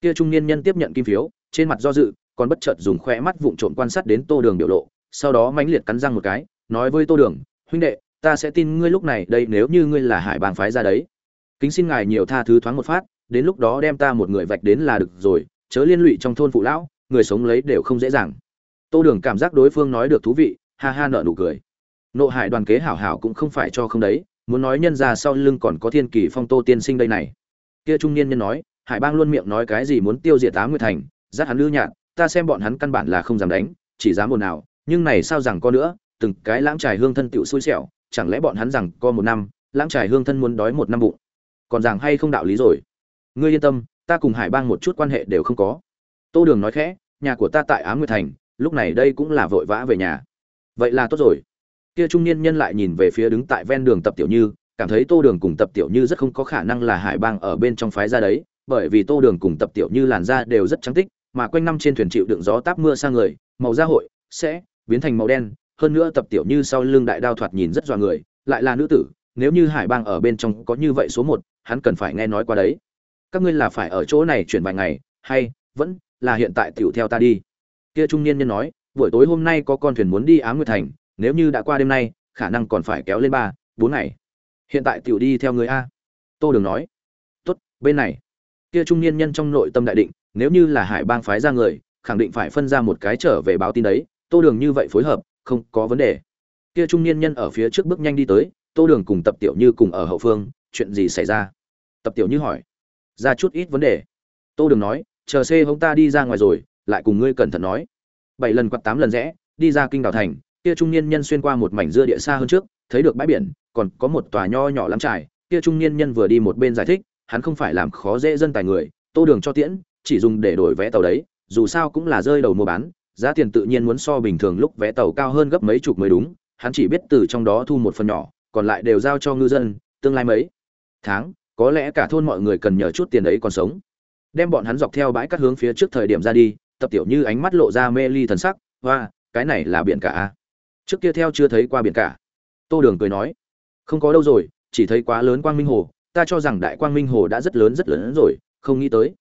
Kia trung niên nhân tiếp nhận kim phiếu, trên mặt do dự, còn bất chợt dùng khoe mắt vụng trộm quan sát đến tô đường biểu lộ, sau đó mãnh liệt cắn răng một cái, nói với tô đường, huynh đệ, ta sẽ tin ngươi lúc này, đây nếu như ngươi là hải bang phái ra đấy. Kính xin ngài nhiều tha thứ thoáng một phát, đến lúc đó đem ta một người vạch đến là được rồi, chớ liên lụy trong thôn phụ lão, người sống lấy đều không dễ dàng. Tô đường cảm giác đối phương nói được thú vị ha ha nợ nụ cười. Nộ hải đoàn kế hảo hảo cũng không phải cho không đấy, muốn nói nhân ra sau lưng còn có thiên kỳ phong tô tiên sinh đây này. Kia trung niên nhân nói, hải bang luôn miệng nói cái gì muốn tiêu diệt tá nguyệt thành, dắt hắn lư nhạt, ta xem bọn hắn căn bản là không dám đánh, chỉ dám một nào nhưng này sao rằng có nữa, từng cái lãng trải hương thân tựu xui xẻo, chẳng lẽ bọn hắn rằng co một năm, lãng trải hương thân muốn đói một năm bụng. Còn rằng hay không đạo lý rồi? Ngươi yên tâm, ta cùng hải bang một chút quan hệ đều không có. Tô đường nói khẽ, nhà của ta tại á nguyệt thành, lúc này đây cũng là vội vã về nhà vậy là tốt rồi. Kia trung niên nhân lại nhìn về phía đứng tại ven đường tập tiểu như, cảm thấy tô đường cùng tập tiểu như rất không có khả năng là hải bang ở bên trong phái ra đấy, bởi vì tô đường cùng tập tiểu như làn da đều rất trắng tích, mà quanh năm trên thuyền chịu đựng gió táp mưa sang người, màu da hội sẽ biến thành màu đen. Hơn nữa tập tiểu như sau lưng đại đao thoạt nhìn rất dọa người, lại là nữ tử, nếu như hải bang ở bên trong có như vậy số một, hắn cần phải nghe nói qua đấy. Các ngươi là phải ở chỗ này chuyển vài ngày, hay vẫn là hiện tại tiểu theo ta đi? Kia trung niên nhân nói buổi tối hôm nay có con thuyền muốn đi ám nguyệt thành, nếu như đã qua đêm nay, khả năng còn phải kéo lên ba, bốn ngày. Hiện tại tiểu đi theo người a. Tô đường nói. Tốt, bên này. Kia trung niên nhân trong nội tâm đại định, nếu như là hải bang phái ra người, khẳng định phải phân ra một cái trở về báo tin đấy. Tô đường như vậy phối hợp, không có vấn đề. Kia trung niên nhân ở phía trước bước nhanh đi tới, tô đường cùng tập tiểu như cùng ở hậu phương, chuyện gì xảy ra? Tập tiểu như hỏi. Ra chút ít vấn đề. Tô đường nói, chờ xe hông ta đi ra ngoài rồi, lại cùng ngươi cẩn thận nói bảy lần quặt tám lần rẽ, đi ra kinh đảo thành, kia trung niên nhân xuyên qua một mảnh dưa địa xa hơn trước, thấy được bãi biển, còn có một tòa nho nhỏ lắm trải, kia trung niên nhân vừa đi một bên giải thích, hắn không phải làm khó dễ dân tài người, tô đường cho tiễn, chỉ dùng để đổi vé tàu đấy, dù sao cũng là rơi đầu mua bán, giá tiền tự nhiên muốn so bình thường lúc vé tàu cao hơn gấp mấy chục mới đúng, hắn chỉ biết từ trong đó thu một phần nhỏ, còn lại đều giao cho ngư dân, tương lai mấy tháng, có lẽ cả thôn mọi người cần nhờ chút tiền ấy còn sống. Đem bọn hắn dọc theo bãi cắt hướng phía trước thời điểm ra đi tập tiểu như ánh mắt lộ ra mê ly thần sắc, hoa, cái này là biển cả trước kia theo chưa thấy qua biển cả. Tô đường cười nói, không có đâu rồi, chỉ thấy quá lớn quang minh hồ, ta cho rằng đại quang minh hồ đã rất lớn rất lớn rồi, không nghĩ tới.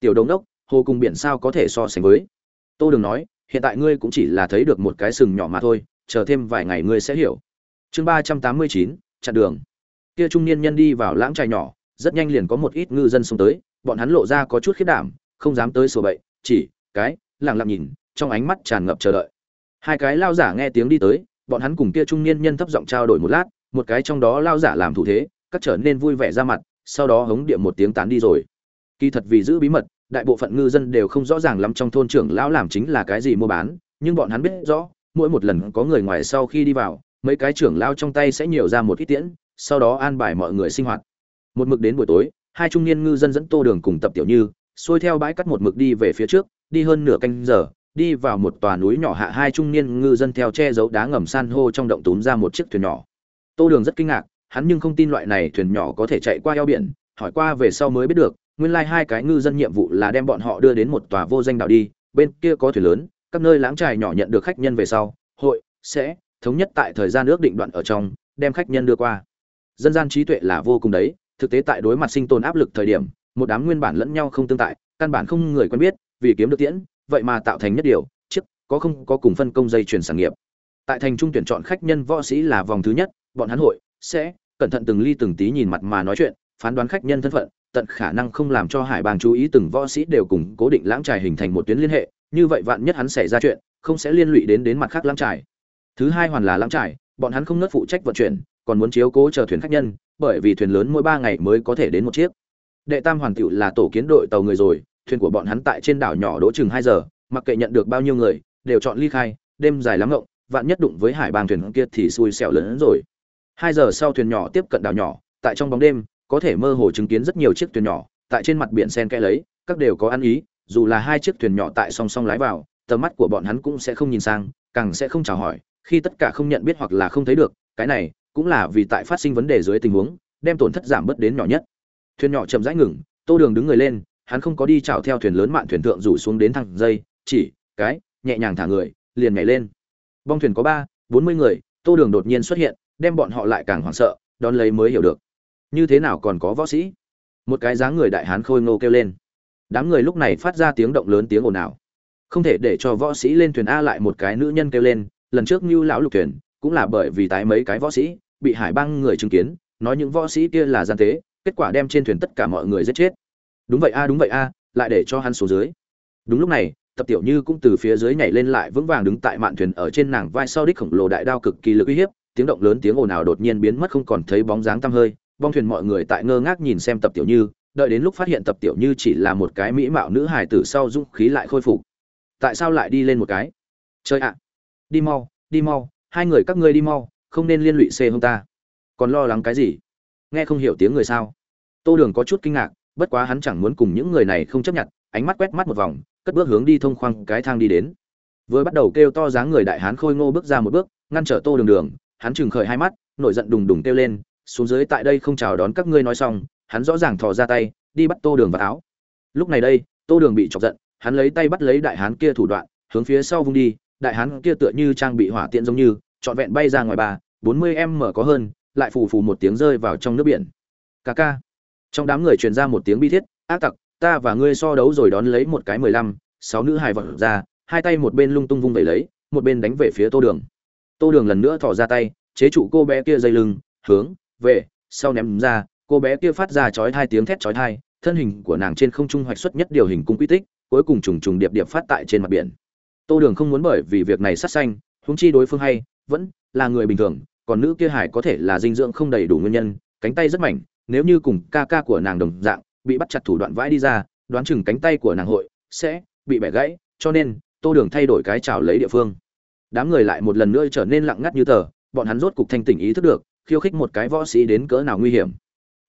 Tiểu đống đốc, hồ cùng biển sao có thể so sánh với? Tô đường nói, hiện tại ngươi cũng chỉ là thấy được một cái sừng nhỏ mà thôi, chờ thêm vài ngày ngươi sẽ hiểu. Chương ba trăm tám mươi chín, chặn đường. Kia trung niên nhân đi vào lãng trài nhỏ, rất nhanh liền có một ít ngư dân xông tới, bọn hắn lộ ra có chút khiết đảm, không dám tới sổ bậy, chỉ cái lẳng lặng nhìn, trong ánh mắt tràn ngập chờ đợi. Hai cái lao giả nghe tiếng đi tới, bọn hắn cùng kia trung niên nhân thấp giọng trao đổi một lát, một cái trong đó lao giả làm thủ thế, các trở nên vui vẻ ra mặt, sau đó hống điệu một tiếng tán đi rồi. Kỳ thật vì giữ bí mật, đại bộ phận ngư dân đều không rõ ràng lắm trong thôn trưởng lão làm chính là cái gì mua bán, nhưng bọn hắn biết rõ, mỗi một lần có người ngoài sau khi đi vào, mấy cái trưởng lao trong tay sẽ nhiều ra một ít tiễn, sau đó an bài mọi người sinh hoạt. Một mực đến buổi tối, hai trung niên ngư dân dẫn tô đường cùng tập tiểu như, xuôi theo bãi cắt một mực đi về phía trước đi hơn nửa canh giờ, đi vào một tòa núi nhỏ hạ hai trung niên ngư dân theo che giấu đá ngầm san hô trong động túm ra một chiếc thuyền nhỏ. Tô đường rất kinh ngạc, hắn nhưng không tin loại này thuyền nhỏ có thể chạy qua eo biển, hỏi qua về sau mới biết được, nguyên lai hai cái ngư dân nhiệm vụ là đem bọn họ đưa đến một tòa vô danh đảo đi, bên kia có thuyền lớn, các nơi lãng trài nhỏ nhận được khách nhân về sau, hội, sẽ, thống nhất tại thời gian ước định đoạn ở trong, đem khách nhân đưa qua. Dân gian trí tuệ là vô cùng đấy, thực tế tại đối mặt sinh tồn áp lực thời điểm, một đám nguyên bản lẫn nhau không tương tại, căn bản không người quen biết vì kiếm được tiễn vậy mà tạo thành nhất điều chiếc có không có cùng phân công dây chuyển sản nghiệp tại thành trung tuyển chọn khách nhân võ sĩ là vòng thứ nhất bọn hắn hội sẽ cẩn thận từng ly từng tí nhìn mặt mà nói chuyện phán đoán khách nhân thân phận tận khả năng không làm cho hải bang chú ý từng võ sĩ đều cùng cố định lãng trải hình thành một tuyến liên hệ như vậy vạn nhất hắn xảy ra chuyện không sẽ liên lụy đến đến mặt khác lãng trải. thứ hai hoàn là lãng trải, bọn hắn không nớt phụ trách vận chuyển còn muốn chiếu cố chờ thuyền khách nhân bởi vì thuyền lớn mỗi ba ngày mới có thể đến một chiếc đệ tam hoàn tựu là tổ kiến đội tàu người rồi thuyền của bọn hắn tại trên đảo nhỏ đỗ chừng hai giờ, mặc kệ nhận được bao nhiêu người, đều chọn ly khai, đêm dài lắm ngộng, vạn nhất đụng với hải bang thuyền kia thì xui xẻo lớn hơn rồi. Hai giờ sau thuyền nhỏ tiếp cận đảo nhỏ, tại trong bóng đêm, có thể mơ hồ chứng kiến rất nhiều chiếc thuyền nhỏ, tại trên mặt biển sen kẽ lấy, các đều có ăn ý, dù là hai chiếc thuyền nhỏ tại song song lái vào, tầm mắt của bọn hắn cũng sẽ không nhìn sang, càng sẽ không chào hỏi, khi tất cả không nhận biết hoặc là không thấy được, cái này cũng là vì tại phát sinh vấn đề dưới tình huống, đem tổn thất giảm bớt đến nhỏ nhất. Thuyền nhỏ chậm rãi ngừng, tô đường đứng người lên hắn không có đi chảo theo thuyền lớn mạn thuyền thượng rủ xuống đến thẳng, dây chỉ cái nhẹ nhàng thả người liền nhảy lên. Bong thuyền có ba bốn mươi người tô đường đột nhiên xuất hiện đem bọn họ lại càng hoảng sợ đón lấy mới hiểu được. Như thế nào còn có võ sĩ? Một cái dáng người đại hán khôi ngô kêu lên. Đám người lúc này phát ra tiếng động lớn tiếng ồn ào. Không thể để cho võ sĩ lên thuyền a lại một cái nữ nhân kêu lên lần trước như lão lục thuyền cũng là bởi vì tái mấy cái võ sĩ bị hải băng người chứng kiến nói những võ sĩ kia là gian tế kết quả đem trên thuyền tất cả mọi người giết chết đúng vậy a, đúng vậy a, lại để cho hắn xuống dưới. Đúng lúc này, tập tiểu như cũng từ phía dưới nhảy lên lại vững vàng đứng tại mạn thuyền ở trên nàng vai sau đích khổng lồ đại đao cực kỳ lực uy hiếp, tiếng động lớn tiếng ồn ào đột nhiên biến mất không còn thấy bóng dáng tăm hơi. Bong thuyền mọi người tại ngơ ngác nhìn xem tập tiểu như, đợi đến lúc phát hiện tập tiểu như chỉ là một cái mỹ mạo nữ hài tử sau dũng khí lại khôi phục. Tại sao lại đi lên một cái? Chơi ạ. Đi mau đi mau, hai người các ngươi đi mau, không nên liên lụy xê hông ta. Còn lo lắng cái gì? Nghe không hiểu tiếng người sao? Tô đường có chút kinh ngạc bất quá hắn chẳng muốn cùng những người này không chấp nhận, ánh mắt quét mắt một vòng, cất bước hướng đi thông khoang cái thang đi đến. Vừa bắt đầu kêu to dáng người đại hán khôi ngô bước ra một bước, ngăn trở tô đường đường, hắn chừng khởi hai mắt, nổi giận đùng đùng kêu lên, xuống dưới tại đây không chào đón các ngươi nói xong, hắn rõ ràng thò ra tay, đi bắt tô đường vào áo. Lúc này đây, tô đường bị chọc giận, hắn lấy tay bắt lấy đại hán kia thủ đoạn, hướng phía sau vung đi, đại hán kia tựa như trang bị hỏa tiện giống như, trọn vẹn bay ra ngoài bà bốn mươi em mở có hơn, lại phù phù một tiếng rơi vào trong nước biển. Ca ca trong đám người truyền ra một tiếng bi thiết, ác tặc, ta và ngươi so đấu rồi đón lấy một cái mười lăm, sáu nữ hài vật ra, hai tay một bên lung tung vung vẩy lấy, một bên đánh về phía tô đường. Tô đường lần nữa thò ra tay, chế trụ cô bé kia dây lưng, hướng về, sau ném ra, cô bé kia phát ra chói hai tiếng thét chói tai, thân hình của nàng trên không trung hoạch xuất nhất điều hình cung quy tích, cuối cùng trùng trùng điệp điệp phát tại trên mặt biển. Tô đường không muốn bởi vì việc này sát xanh húng chi đối phương hay, vẫn là người bình thường, còn nữ kia hải có thể là dinh dưỡng không đầy đủ nguyên nhân, cánh tay rất mảnh nếu như cùng ca ca của nàng đồng dạng bị bắt chặt thủ đoạn vãi đi ra đoán chừng cánh tay của nàng hội sẽ bị bẻ gãy cho nên tô đường thay đổi cái chào lấy địa phương. Đám người lại một lần nữa trở nên lặng ngắt như tờ bọn hắn rốt cục thanh tỉnh ý thức được khiêu khích một cái võ sĩ đến cỡ nào nguy hiểm.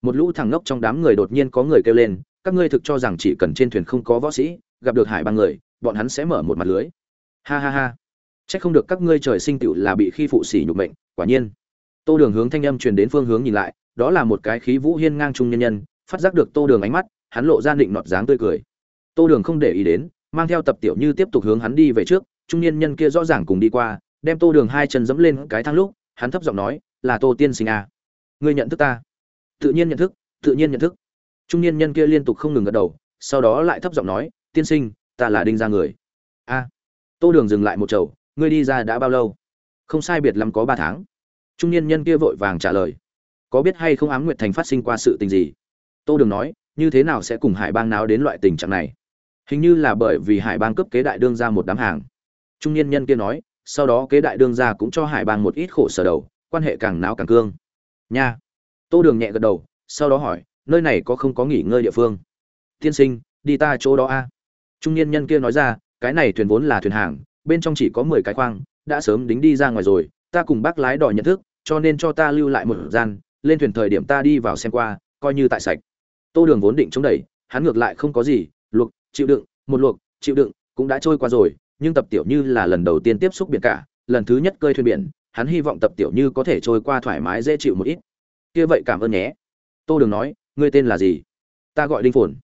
Một lũ thằng ngốc trong đám người đột nhiên có người kêu lên các ngươi thực cho rằng chỉ cần trên thuyền không có võ sĩ gặp được hải ba người bọn hắn sẽ mở một mặt lưới. Ha ha ha. Chắc không được các ngươi trời sinh tựu là bị khi phụ sỉ nhục mệnh, quả nhiên. Tô Đường hướng thanh âm truyền đến phương hướng nhìn lại, đó là một cái khí vũ hiên ngang trung nhân nhân, phát giác được Tô Đường ánh mắt, hắn lộ ra định nọt dáng tươi cười. Tô Đường không để ý đến, mang theo Tập Tiểu Như tiếp tục hướng hắn đi về trước, trung niên nhân kia rõ ràng cùng đi qua, đem Tô Đường hai chân dẫm lên cái thang lúc, hắn thấp giọng nói, "Là Tô tiên sinh à? Ngươi nhận thức ta?" Tự nhiên nhận thức, tự nhiên nhận thức. Trung niên nhân kia liên tục không ngừng gật đầu, sau đó lại thấp giọng nói, "Tiên sinh, ta là đinh gia người." "A." Tô Đường dừng lại một chầu, ngươi đi ra đã bao lâu không sai biệt lắm có ba tháng trung niên nhân kia vội vàng trả lời có biết hay không ám nguyệt thành phát sinh qua sự tình gì? Tô đường nói, như thế nào sẽ cùng hải bang nào đến loại tình trạng này? Hình như là bởi vì hải bang cấp kế đại đương ra một đám hàng. Trung niên nhân kia nói, sau đó kế đại đương ra cũng cho hải bang một ít khổ sở đầu, quan hệ càng náo càng cương. Nha. Tô đường nhẹ gật đầu, sau đó hỏi, nơi này có không có nghỉ ngơi địa phương? Tiên sinh, đi ta chỗ đó a. Trung niên nhân kia nói ra, cái này thuyền vốn là thuyền hàng, bên trong chỉ có mười cái khoang, đã sớm đính đi ra ngoài rồi, ta cùng bác lái đòi nhận thức, cho nên cho ta lưu lại một gian lên thuyền thời điểm ta đi vào xem qua coi như tại sạch. Tô đường vốn định chống đẩy hắn ngược lại không có gì luộc chịu đựng một luộc chịu đựng cũng đã trôi qua rồi nhưng tập tiểu như là lần đầu tiên tiếp xúc biển cả lần thứ nhất cơi thuyền biển hắn hy vọng tập tiểu như có thể trôi qua thoải mái dễ chịu một ít. Kia vậy cảm ơn nhé. Tô đường nói ngươi tên là gì? Ta gọi đinh phồn.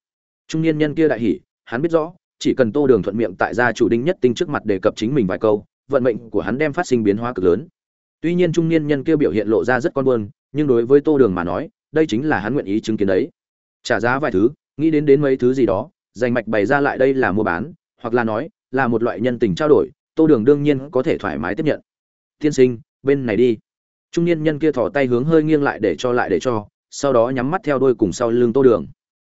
Trung niên nhân kia đại hỉ hắn biết rõ chỉ cần Tô Đường thuận miệng tại gia chủ Đinh Nhất Tinh trước mặt đề cập chính mình vài câu, vận mệnh của hắn đem phát sinh biến hóa cực lớn. Tuy nhiên trung niên nhân kia biểu hiện lộ ra rất con buồn, nhưng đối với Tô Đường mà nói, đây chính là hắn nguyện ý chứng kiến đấy. Trả giá vài thứ, nghĩ đến đến mấy thứ gì đó, dành mạch bày ra lại đây là mua bán, hoặc là nói, là một loại nhân tình trao đổi, Tô Đường đương nhiên có thể thoải mái tiếp nhận. Tiên sinh, bên này đi. Trung niên nhân kia thò tay hướng hơi nghiêng lại để cho lại để cho, sau đó nhắm mắt theo đôi cùng sau lưng Tô Đường.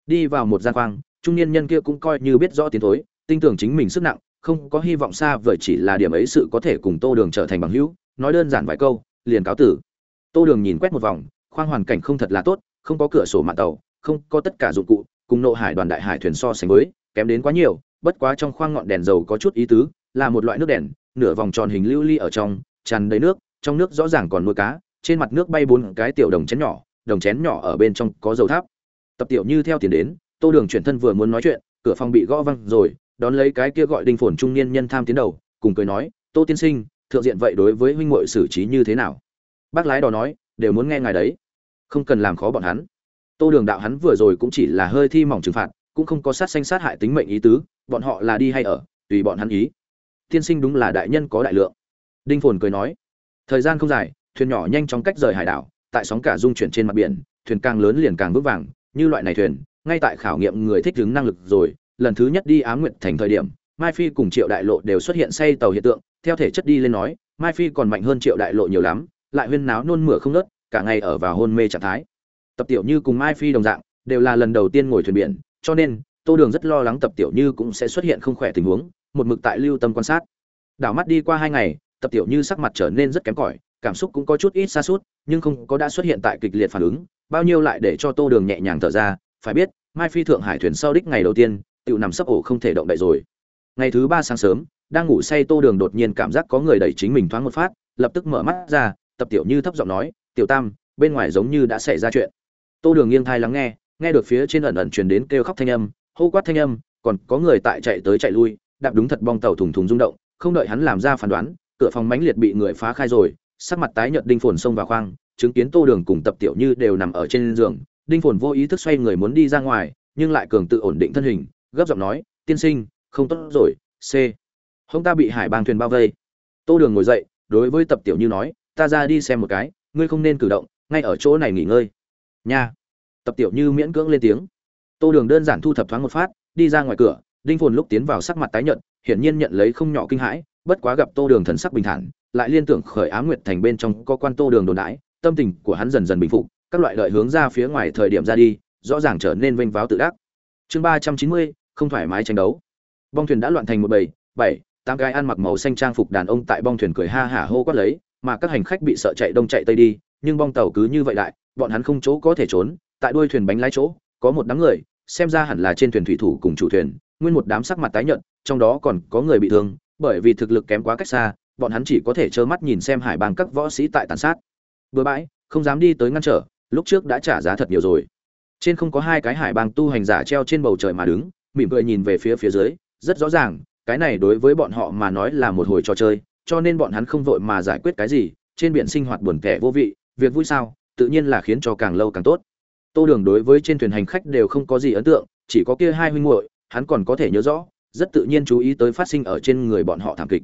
Đi vào một gian khoang, trung niên nhân kia cũng coi như biết rõ tiến thối tin tưởng chính mình sức nặng không có hy vọng xa vời chỉ là điểm ấy sự có thể cùng tô đường trở thành bằng hữu nói đơn giản vài câu liền cáo tử tô đường nhìn quét một vòng, khoang hoàn cảnh không thật là tốt, không có cửa sổ mạng tàu, không có tất cả dụng cụ, cùng nộ hải đoàn đại hải thuyền so sánh với, kém đến quá nhiều, bất quá trong khoang ngọn đèn dầu có chút ý tứ, là một loại nước đèn, nửa vòng tròn hình lưu ly ở trong, tràn đầy nước, trong nước rõ ràng còn nuôi cá, trên mặt nước bay bốn cái tiểu đồng chén nhỏ, đồng chén nhỏ ở bên trong có dầu tháp. Tập tiểu như theo tiền đến, tô đường chuyển thân vừa muốn nói chuyện, cửa phòng bị gõ văng rồi, đón lấy cái kia gọi đinh phồn trung niên nhân tham tiến đầu, cùng cười nói, tô tiên sinh, thượng diện vậy đối với huynh muội xử trí như thế nào? Bác lái đò nói, đều muốn nghe ngài đấy. Không cần làm khó bọn hắn. Tô đường đạo hắn vừa rồi cũng chỉ là hơi thi mỏng trừng phạt, cũng không có sát sanh sát hại tính mệnh ý tứ, bọn họ là đi hay ở, tùy bọn hắn ý. Tiên sinh đúng là đại nhân có đại lượng. Đinh phồn cười nói, thời gian không dài, thuyền nhỏ nhanh chóng cách rời hải đảo, tại sóng cả dung chuyển trên mặt biển, thuyền càng lớn liền càng vững vàng, như loại này thuyền, ngay tại khảo nghiệm người thích ứng năng lực rồi, lần thứ nhất đi ám nguyện thành thời điểm, mai phi cùng triệu đại lộ đều xuất hiện say tàu hiện tượng, theo thể chất đi lên nói, mai phi còn mạnh hơn triệu đại lộ nhiều lắm lại huyên náo nôn mửa không nớt cả ngày ở vào hôn mê trạng thái. Tập tiểu như cùng mai phi đồng dạng, đều là lần đầu tiên ngồi thuyền biển, cho nên, tô đường rất lo lắng tập tiểu như cũng sẽ xuất hiện không khỏe tình huống, một mực tại lưu tâm quan sát. Đảo mắt đi qua hai ngày, tập tiểu như sắc mặt trở nên rất kém cỏi, cảm xúc cũng có chút ít xa suốt nhưng không có đã xuất hiện tại kịch liệt phản ứng, bao nhiêu lại để cho tô đường nhẹ nhàng thở ra, phải biết, mai phi thượng hải thuyền sau đích ngày đầu tiên tự nằm sấp ổ không thể động đậy rồi. Ngày thứ ba sáng sớm, đang ngủ say tô đường đột nhiên cảm giác có người đẩy chính mình thoáng một phát, lập tức mở mắt ra tập tiểu như thấp giọng nói, tiểu tam, bên ngoài giống như đã xảy ra chuyện. Tô đường nghiêng thai lắng nghe nghe được phía trên ẩn ẩn truyền đến kêu khóc thanh âm, hô quát thanh âm, còn có người tại chạy tới chạy lui, đạp đúng thật bong tàu thùng thùng rung động, không đợi hắn làm ra phán đoán, cửa phòng mãnh liệt bị người phá khai rồi, sắc mặt tái nhợt đinh phồn xông vào khoang, chứng kiến tô đường cùng tập tiểu như đều nằm ở trên giường, đinh phồn vô ý thức xoay người muốn đi ra ngoài, nhưng lại cường tự ổn định thân hình, gấp giọng nói, tiên sinh, không tốt rồi, c. Hông ta bị hải bang thuyền bao vây. Tô đường ngồi dậy, đối với tập tiểu như nói ta ra đi xem một cái, ngươi không nên cử động, ngay ở chỗ này nghỉ ngơi. Nha. Tập tiểu như miễn cưỡng lên tiếng. Tô đường đơn giản thu thập thoáng một phát, đi ra ngoài cửa, đinh phồn lúc tiến vào sắc mặt tái nhợt, hiển nhiên nhận lấy không nhỏ kinh hãi, bất quá gặp tô đường thần sắc bình thản, lại liên tưởng khởi á nguyệt thành bên trong có quan tô đường đồn đãi tâm tình của hắn dần dần bình phục, các loại lợi hướng ra phía ngoài thời điểm ra đi, rõ ràng trở nên vênh váo tự đắc. Chương ba trăm chín mươi, không thoải mái tranh đấu. Bong thuyền đã loạn thành một bầy, bảy, tám cái ăn mặc màu xanh trang phục đàn ông tại bong thuyền cười ha hả hô quát lấy mà các hành khách bị sợ chạy đông chạy tây đi nhưng bong tàu cứ như vậy lại, bọn hắn không chỗ có thể trốn tại đuôi thuyền bánh lái chỗ có một đám người xem ra hẳn là trên thuyền thủy thủ cùng chủ thuyền nguyên một đám sắc mặt tái nhợt trong đó còn có người bị thương bởi vì thực lực kém quá cách xa bọn hắn chỉ có thể trơ mắt nhìn xem hải bang các võ sĩ tại tàn sát. Bừa bãi không dám đi tới ngăn trở lúc trước đã trả giá thật nhiều rồi. Trên không có hai cái hải bang tu hành giả treo trên bầu trời mà đứng mỉm cười nhìn về phía phía dưới rất rõ ràng cái này đối với bọn họ mà nói là một hồi trò chơi cho nên bọn hắn không vội mà giải quyết cái gì trên biển sinh hoạt buồn tẻ vô vị việc vui sao tự nhiên là khiến cho càng lâu càng tốt. Tô đường đối với trên thuyền hành khách đều không có gì ấn tượng chỉ có kia hai huynh muội hắn còn có thể nhớ rõ rất tự nhiên chú ý tới phát sinh ở trên người bọn họ thảm kịch.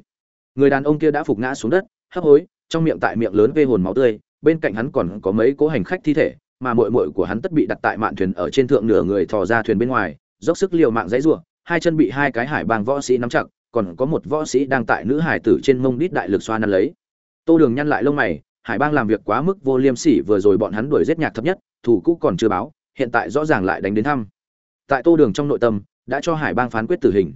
Người đàn ông kia đã phục ngã xuống đất hấp hối trong miệng tại miệng lớn vê hồn máu tươi bên cạnh hắn còn có mấy cố hành khách thi thể mà muội muội của hắn tất bị đặt tại mạn thuyền ở trên thượng nửa người thò ra thuyền bên ngoài dốc sức liều mạng giãy giụa, hai chân bị hai cái hải bàng võ sĩ nắm chặt còn có một võ sĩ đang tại nữ hải tử trên mông đít đại lực xoa năn lấy. Tô đường nhăn lại lông mày, hải bang làm việc quá mức vô liêm sỉ, vừa rồi bọn hắn đuổi giết nhạc thấp nhất, thủ cũ còn chưa báo, hiện tại rõ ràng lại đánh đến thăm. Tại tô đường trong nội tâm, đã cho hải bang phán quyết tử hình.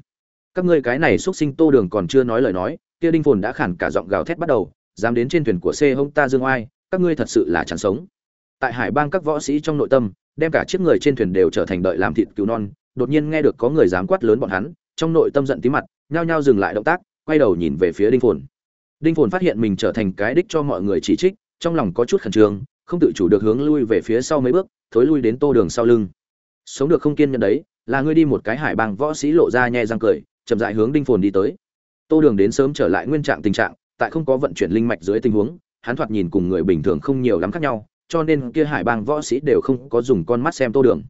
Các ngươi cái này xuất sinh tô đường còn chưa nói lời nói, kia đinh phồn đã khản cả giọng gào thét bắt đầu, dám đến trên thuyền của c hông ta dương oai, các ngươi thật sự là chẳng sống. Tại hải bang các võ sĩ trong nội tâm, đem cả chiếc người trên thuyền đều trở thành đợi làm thịt cứu non, đột nhiên nghe được có người dám quát lớn bọn hắn, trong nội tâm giận tí mặt nhao nhao dừng lại động tác, quay đầu nhìn về phía đinh phồn. Đinh phồn phát hiện mình trở thành cái đích cho mọi người chỉ trích, trong lòng có chút khẩn trương, không tự chủ được hướng lui về phía sau mấy bước, thối lui đến tô đường sau lưng. Sống được không kiên nhẫn đấy, là ngươi đi một cái hải bang võ sĩ lộ ra nhẹ răng cười, chậm dại hướng đinh phồn đi tới. Tô đường đến sớm trở lại nguyên trạng tình trạng, tại không có vận chuyển linh mạch dưới tình huống, hắn thoạt nhìn cùng người bình thường không nhiều lắm khác nhau, cho nên kia hải bang võ sĩ đều không có dùng con mắt xem tô đường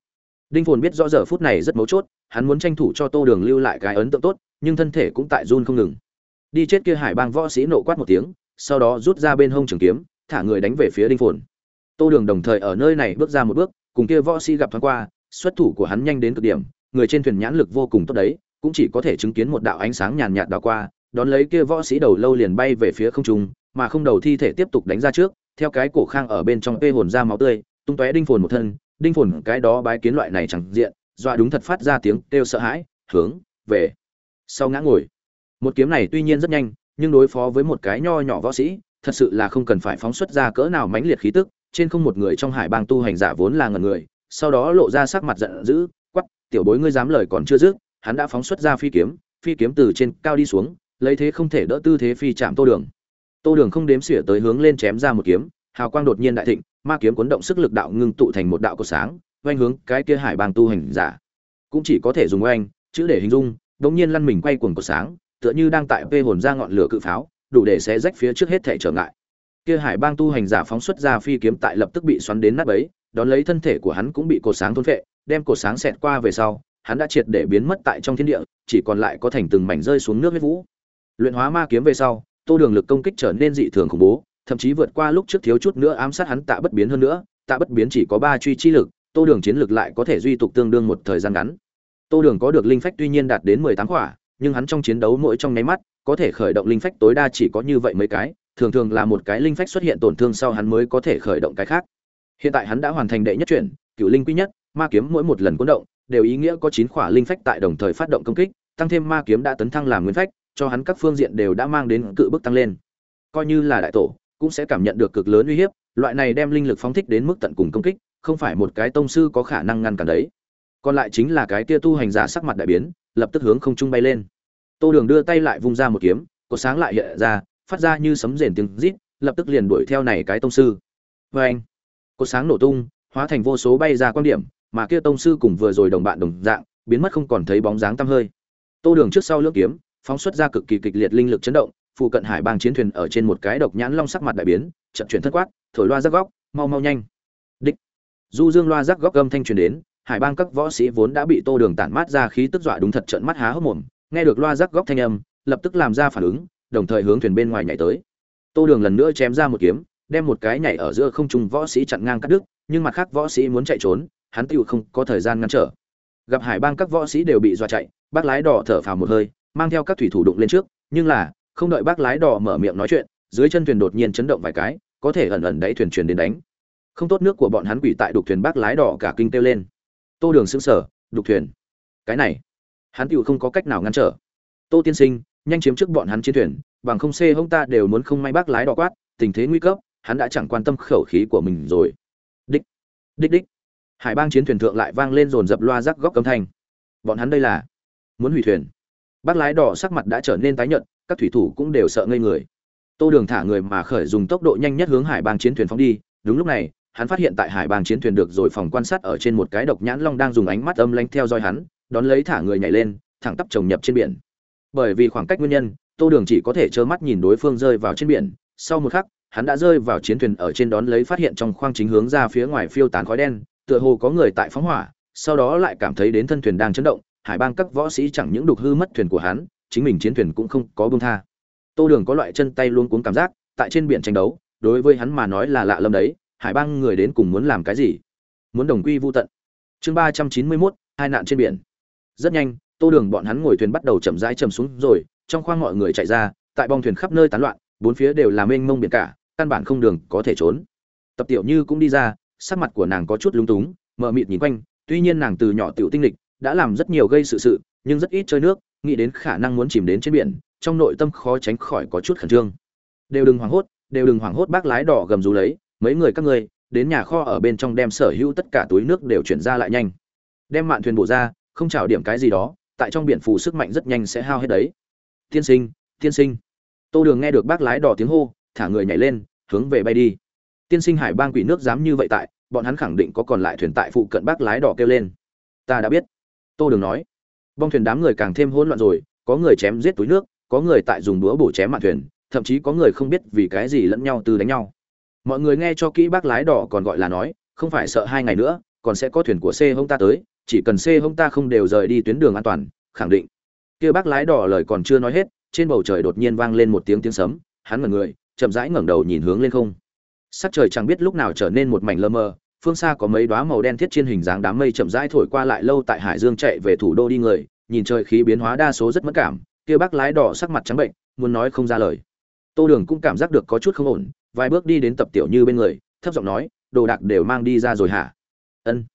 đinh phồn biết rõ giờ phút này rất mấu chốt, hắn muốn tranh thủ cho tô đường lưu lại cái ấn tượng tốt, nhưng thân thể cũng tại run không ngừng. Đi chết kia hải bang võ sĩ nộ quát một tiếng, sau đó rút ra bên hông trường kiếm, thả người đánh về phía đinh phồn. Tô đường đồng thời ở nơi này bước ra một bước, cùng kia võ sĩ gặp thoáng qua, xuất thủ của hắn nhanh đến cực điểm, người trên thuyền nhãn lực vô cùng tốt đấy, cũng chỉ có thể chứng kiến một đạo ánh sáng nhàn nhạt đảo qua, đón lấy kia võ sĩ đầu lâu liền bay về phía không trung, mà không đầu thi thể tiếp tục đánh ra trước, theo cái cổ khang ở bên trong pê hồn ra máu tươi, tung tóe đinh phồn một thân đinh phồn cái đó bái kiến loại này chẳng diện, dọa đúng thật phát ra tiếng kêu sợ hãi, hướng, về. Sau ngã ngồi. Một kiếm này tuy nhiên rất nhanh, nhưng đối phó với một cái nho nhỏ võ sĩ, thật sự là không cần phải phóng xuất ra cỡ nào mãnh liệt khí tức, trên không một người trong hải bang tu hành giả vốn là ngần người, sau đó lộ ra sắc mặt giận dữ quắp tiểu bối ngươi dám lời còn chưa dứt, hắn đã phóng xuất ra phi kiếm phi kiếm từ trên cao đi xuống, lấy thế không thể đỡ tư thế phi chạm tô đường. Tô đường không đếm xỉa tới hướng lên chém ra một kiếm, hào quang đột nhiên đại thịnh ma kiếm cuốn động sức lực đạo ngưng tụ thành một đạo cột sáng, oanh hướng cái kia hải bang tu hành giả. Cũng chỉ có thể dùng oanh, chữ để hình dung đống nhiên lăn mình quay cuồng cột sáng, tựa như đang tại vê hồn ra ngọn lửa cự pháo, đủ để xé rách phía trước hết thể trở ngại. Kia hải bang tu hành giả phóng xuất ra phi kiếm tại lập tức bị xoắn đến nát bấy, đón lấy thân thể của hắn cũng bị cột sáng thôn phệ, đem cột sáng xẹt qua về sau, hắn đã triệt để biến mất tại trong thiên địa, chỉ còn lại có thành từng mảnh rơi xuống nước huyết vũ. Luyện hóa ma kiếm về sau, tô đường lực công kích trở nên dị thường khủng bố thậm chí vượt qua lúc trước thiếu chút nữa ám sát hắn tạ bất biến hơn nữa, tạ bất biến chỉ có ba truy chi lực, tô đường chiến lực lại có thể duy tục tương đương một thời gian ngắn. Tô đường có được linh phách tuy nhiên đạt đến mười tám quả, nhưng hắn trong chiến đấu mỗi trong nháy mắt, có thể khởi động linh phách tối đa chỉ có như vậy mấy cái, thường thường là một cái linh phách xuất hiện tổn thương sau hắn mới có thể khởi động cái khác. Hiện tại hắn đã hoàn thành đệ nhất chuyển, cựu linh quý nhất, ma kiếm mỗi một lần cuốn động, đều ý nghĩa có chín khỏa linh phách tại đồng thời phát động công kích, tăng thêm ma kiếm đã tấn thăng làm nguyên phách, cho hắn các phương diện đều đã mang đến cự bức tăng lên. Coi như là đại tổ cũng sẽ cảm nhận được cực lớn uy hiếp, loại này đem linh lực phóng thích đến mức tận cùng công kích, không phải một cái tông sư có khả năng ngăn cản đấy. Còn lại chính là cái kia tu hành giả sắc mặt đại biến, lập tức hướng không trung bay lên. Tô đường đưa tay lại vung ra một kiếm cột sáng lại hiện ra, phát ra như sấm rền tiếng rít, lập tức liền đuổi theo này cái tông sư. Oeng! anh cột sáng nổ tung, hóa thành vô số bay ra quan điểm, mà kia tông sư cùng vừa rồi đồng bạn đồng dạng, biến mất không còn thấy bóng dáng tăm hơi. Tô đường trước sau lưỡng kiếm, phóng xuất ra cực kỳ kịch liệt linh lực chấn động phụ cận hải bang chiến thuyền ở trên một cái độc nhãn long sắc mặt đại biến trận chuyển thất quát, thổi loa rắc góc, mau mau nhanh. Đích. Du dương loa rắc góc gâm thanh truyền đến, hải bang các võ sĩ vốn đã bị tô đường tản mát ra khí tức dọa đúng thật trận mắt há hốc mồm, nghe được loa rắc góc thanh âm, lập tức làm ra phản ứng, đồng thời hướng thuyền bên ngoài nhảy tới. Tô đường lần nữa chém ra một kiếm, đem một cái nhảy ở giữa không trung võ sĩ chặn ngang cắt đứt, nhưng mặt khác võ sĩ muốn chạy trốn, hắn tựu không có thời gian ngăn trở. Gặp hải bang các võ sĩ đều bị dọa chạy, bác lái đỏ thở phào một hơi, mang theo các thủy thủ đụng lên trước, nhưng là không đợi bác lái đỏ mở miệng nói chuyện, dưới chân thuyền đột nhiên chấn động vài cái, có thể ẩn ẩn đẩy thuyền truyền đến đánh. Không tốt nước của bọn hắn quỷ tại đục thuyền bác lái đỏ cả kinh kêu lên. Tô đường xứng sở đục thuyền. Cái này, hắn tựu không có cách nào ngăn trở. Tô tiên sinh, nhanh chiếm trước bọn hắn chiến thuyền, bằng không xê hông ta đều muốn không may bác lái đỏ quát, tình thế nguy cấp, hắn đã chẳng quan tâm khẩu khí của mình rồi. Đích đích đích. Hải bang chiến thuyền thượng lại vang lên dồn dập loa rắc góc cấm thanh. Bọn hắn đây là muốn hủy thuyền. Bác lái đỏ sắc mặt đã trở nên tái nhợt các thủy thủ cũng đều sợ ngây người. Tô đường thả người mà khởi dùng tốc độ nhanh nhất hướng hải bang chiến thuyền phóng đi. Đúng lúc này, hắn phát hiện tại hải bang chiến thuyền được rồi phòng quan sát ở trên một cái độc nhãn long đang dùng ánh mắt âm lanh theo dõi hắn, đón lấy thả người nhảy lên, thẳng tắp trồng nhập trên biển. Bởi vì khoảng cách nguyên nhân, tô đường chỉ có thể trơ mắt nhìn đối phương rơi vào trên biển. Sau một khắc, hắn đã rơi vào chiến thuyền ở trên đón lấy phát hiện trong khoang chính hướng ra phía ngoài phiêu tán khói đen, tựa hồ có người tại phóng hỏa, sau đó lại cảm thấy đến thân thuyền đang chấn động, hải bang các võ sĩ chẳng những đục hư mất thuyền của hắn chính mình chiến thuyền cũng không có buông tha. Tô đường có loại chân tay luôn cuống cảm giác, tại trên biển tranh đấu, đối với hắn mà nói là lạ lâm đấy, hải bang người đến cùng muốn làm cái gì? Muốn đồng quy vu tận. Chương ba trăm chín mươi mốt, hai nạn trên biển. Rất nhanh, tô đường bọn hắn ngồi thuyền bắt đầu chậm rãi chầm xuống rồi, trong khoang mọi người chạy ra, tại bong thuyền khắp nơi tán loạn, bốn phía đều là mênh mông biển cả, căn bản không đường có thể trốn. Tập tiểu như cũng đi ra, sắc mặt của nàng có chút lúng túng mờ mịt nhìn quanh, tuy nhiên nàng từ nhỏ tiểu tinh lịch, đã làm rất nhiều gây sự sự, nhưng rất ít chơi nước nghĩ đến khả năng muốn chìm đến trên biển, trong nội tâm khó tránh khỏi có chút khẩn trương. Đều đừng hoảng hốt, đều đừng hoảng hốt bác lái đỏ gầm rú lấy, mấy người các ngươi, đến nhà kho ở bên trong đem sở hữu tất cả túi nước đều chuyển ra lại nhanh. Đem mạn thuyền bổ ra, không chảo điểm cái gì đó, tại trong biển phù sức mạnh rất nhanh sẽ hao hết đấy. Tiên sinh tiên sinh. Tô đường nghe được bác lái đỏ tiếng hô, thả người nhảy lên, hướng về bay đi. Tiên sinh hải bang quỷ nước dám như vậy tại, bọn hắn khẳng định có còn lại thuyền tại phụ cận bác lái đỏ kêu lên. Ta đã biết. Tô đường nói bong thuyền đám người càng thêm hỗn loạn rồi, có người chém giết túi nước, có người tại dùng đũa bổ chém mạn thuyền, thậm chí có người không biết vì cái gì lẫn nhau từ đánh nhau. Mọi người nghe cho kỹ bác lái đỏ còn gọi là nói, không phải sợ hai ngày nữa, còn sẽ có thuyền của c hông ta tới, chỉ cần c hông ta không đều rời đi tuyến đường an toàn, khẳng định. Kia bác lái đỏ lời còn chưa nói hết, trên bầu trời đột nhiên vang lên một tiếng tiếng sấm, hắn ngẩn người, chậm rãi ngẩng đầu nhìn hướng lên không. Sắc trời chẳng biết lúc nào trở nên một mảnh lơ mơ phương xa có mấy đóa màu đen thiết trên hình dáng đám mây chậm rãi thổi qua lại lâu tại hải dương chạy về thủ đô đi người, nhìn trời khí biến hóa đa số rất mất cảm, kia bác lái đỏ sắc mặt trắng bệnh, muốn nói không ra lời. Tô đường cũng cảm giác được có chút không ổn, vài bước đi đến tập tiểu như bên người, thấp giọng nói, đồ đạc đều mang đi ra rồi hả? Ân.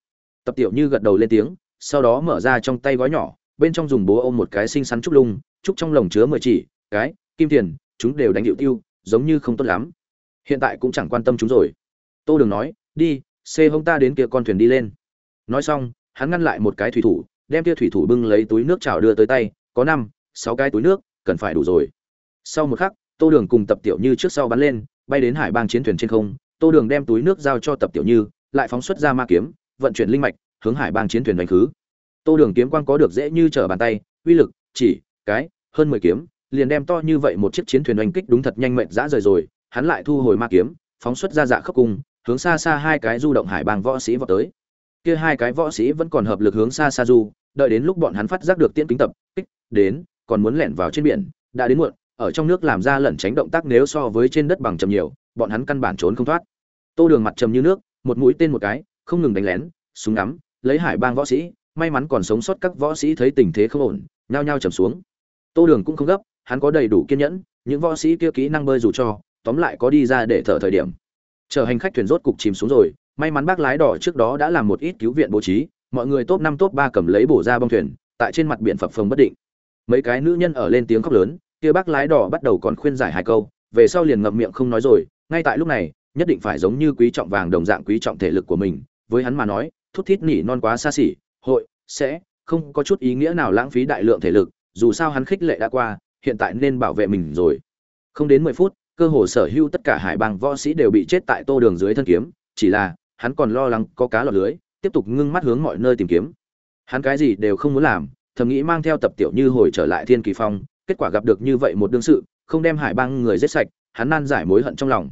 Tập tiểu như gật đầu lên tiếng, sau đó mở ra trong tay gói nhỏ, bên trong dùng bố ôm một cái xinh xắn trúc lung, trúc trong lồng chứa mười chỉ, cái, kim tiền, chúng đều đánh hiệu tiêu, giống như không tốt lắm. Hiện tại cũng chẳng quan tâm chúng rồi. Tô đường nói, đi xê hông ta đến kia con thuyền đi lên. Nói xong, hắn ngăn lại một cái thủy thủ, đem kia thủy thủ bưng lấy túi nước trào đưa tới tay, có năm, sáu cái túi nước, cần phải đủ rồi. Sau một khắc, tô đường cùng tập tiểu như trước sau bắn lên, bay đến hải bang chiến thuyền trên không. Tô đường đem túi nước giao cho tập tiểu như, lại phóng xuất ra ma kiếm, vận chuyển linh mạch, hướng hải bang chiến thuyền đánh khứ. Tô đường kiếm quang có được dễ như trở bàn tay, uy lực, chỉ, cái, hơn mười kiếm, liền đem to như vậy một chiếc chiến thuyền oanh kích đúng thật nhanh mệnh dã rời rồi. Hắn lại thu hồi ma kiếm, phóng xuất ra dạ khốc cung hướng xa xa hai cái du động hải bang võ sĩ vào tới. Kia hai cái võ sĩ vẫn còn hợp lực hướng xa xa du, đợi đến lúc bọn hắn phát giác được tiễn kính tập, kích, đến, còn muốn lẻn vào trên biển, đã đến muộn, ở trong nước làm ra lẩn tránh động tác nếu so với trên đất bằng chầm nhiều, bọn hắn căn bản trốn không thoát. Tô đường mặt trầm như nước, một mũi tên một cái, không ngừng đánh lén, súng ngắm, lấy hải bang võ sĩ, may mắn còn sống sót các võ sĩ thấy tình thế không ổn, nhao nhao trầm xuống. Tô đường cũng không gấp, hắn có đầy đủ kiên nhẫn, những võ sĩ kia kỹ năng bơi dù cho, tóm lại có đi ra để thở thời điểm chờ hành khách thuyền rốt cục chìm xuống rồi, may mắn bác lái đỏ trước đó đã làm một ít cứu viện bố trí, mọi người top năm, top ba cầm lấy bổ ra bong thuyền, tại trên mặt biển phập phồng bất định. Mấy cái nữ nhân ở lên tiếng khóc lớn, kia bác lái đỏ bắt đầu còn khuyên giải hai câu, về sau liền ngậm miệng không nói rồi, ngay tại lúc này, nhất định phải giống như quý trọng vàng đồng dạng quý trọng thể lực của mình, với hắn mà nói, thút thít nỉ non quá xa xỉ, hội, sẽ, không có chút ý nghĩa nào lãng phí đại lượng thể lực, dù sao hắn khích lệ đã qua, hiện tại nên bảo vệ mình rồi. Không đến mười phút cơ hồ sở hữu tất cả hải bang võ sĩ đều bị chết tại tô đường dưới thân kiếm, chỉ là, hắn còn lo lắng có cá lọt lưới, tiếp tục ngưng mắt hướng mọi nơi tìm kiếm. Hắn cái gì đều không muốn làm, thầm nghĩ mang theo tập tiểu như hồi trở lại thiên kỳ phong, kết quả gặp được như vậy một đương sự, không đem hải bang người giết sạch, hắn nan giải mối hận trong lòng.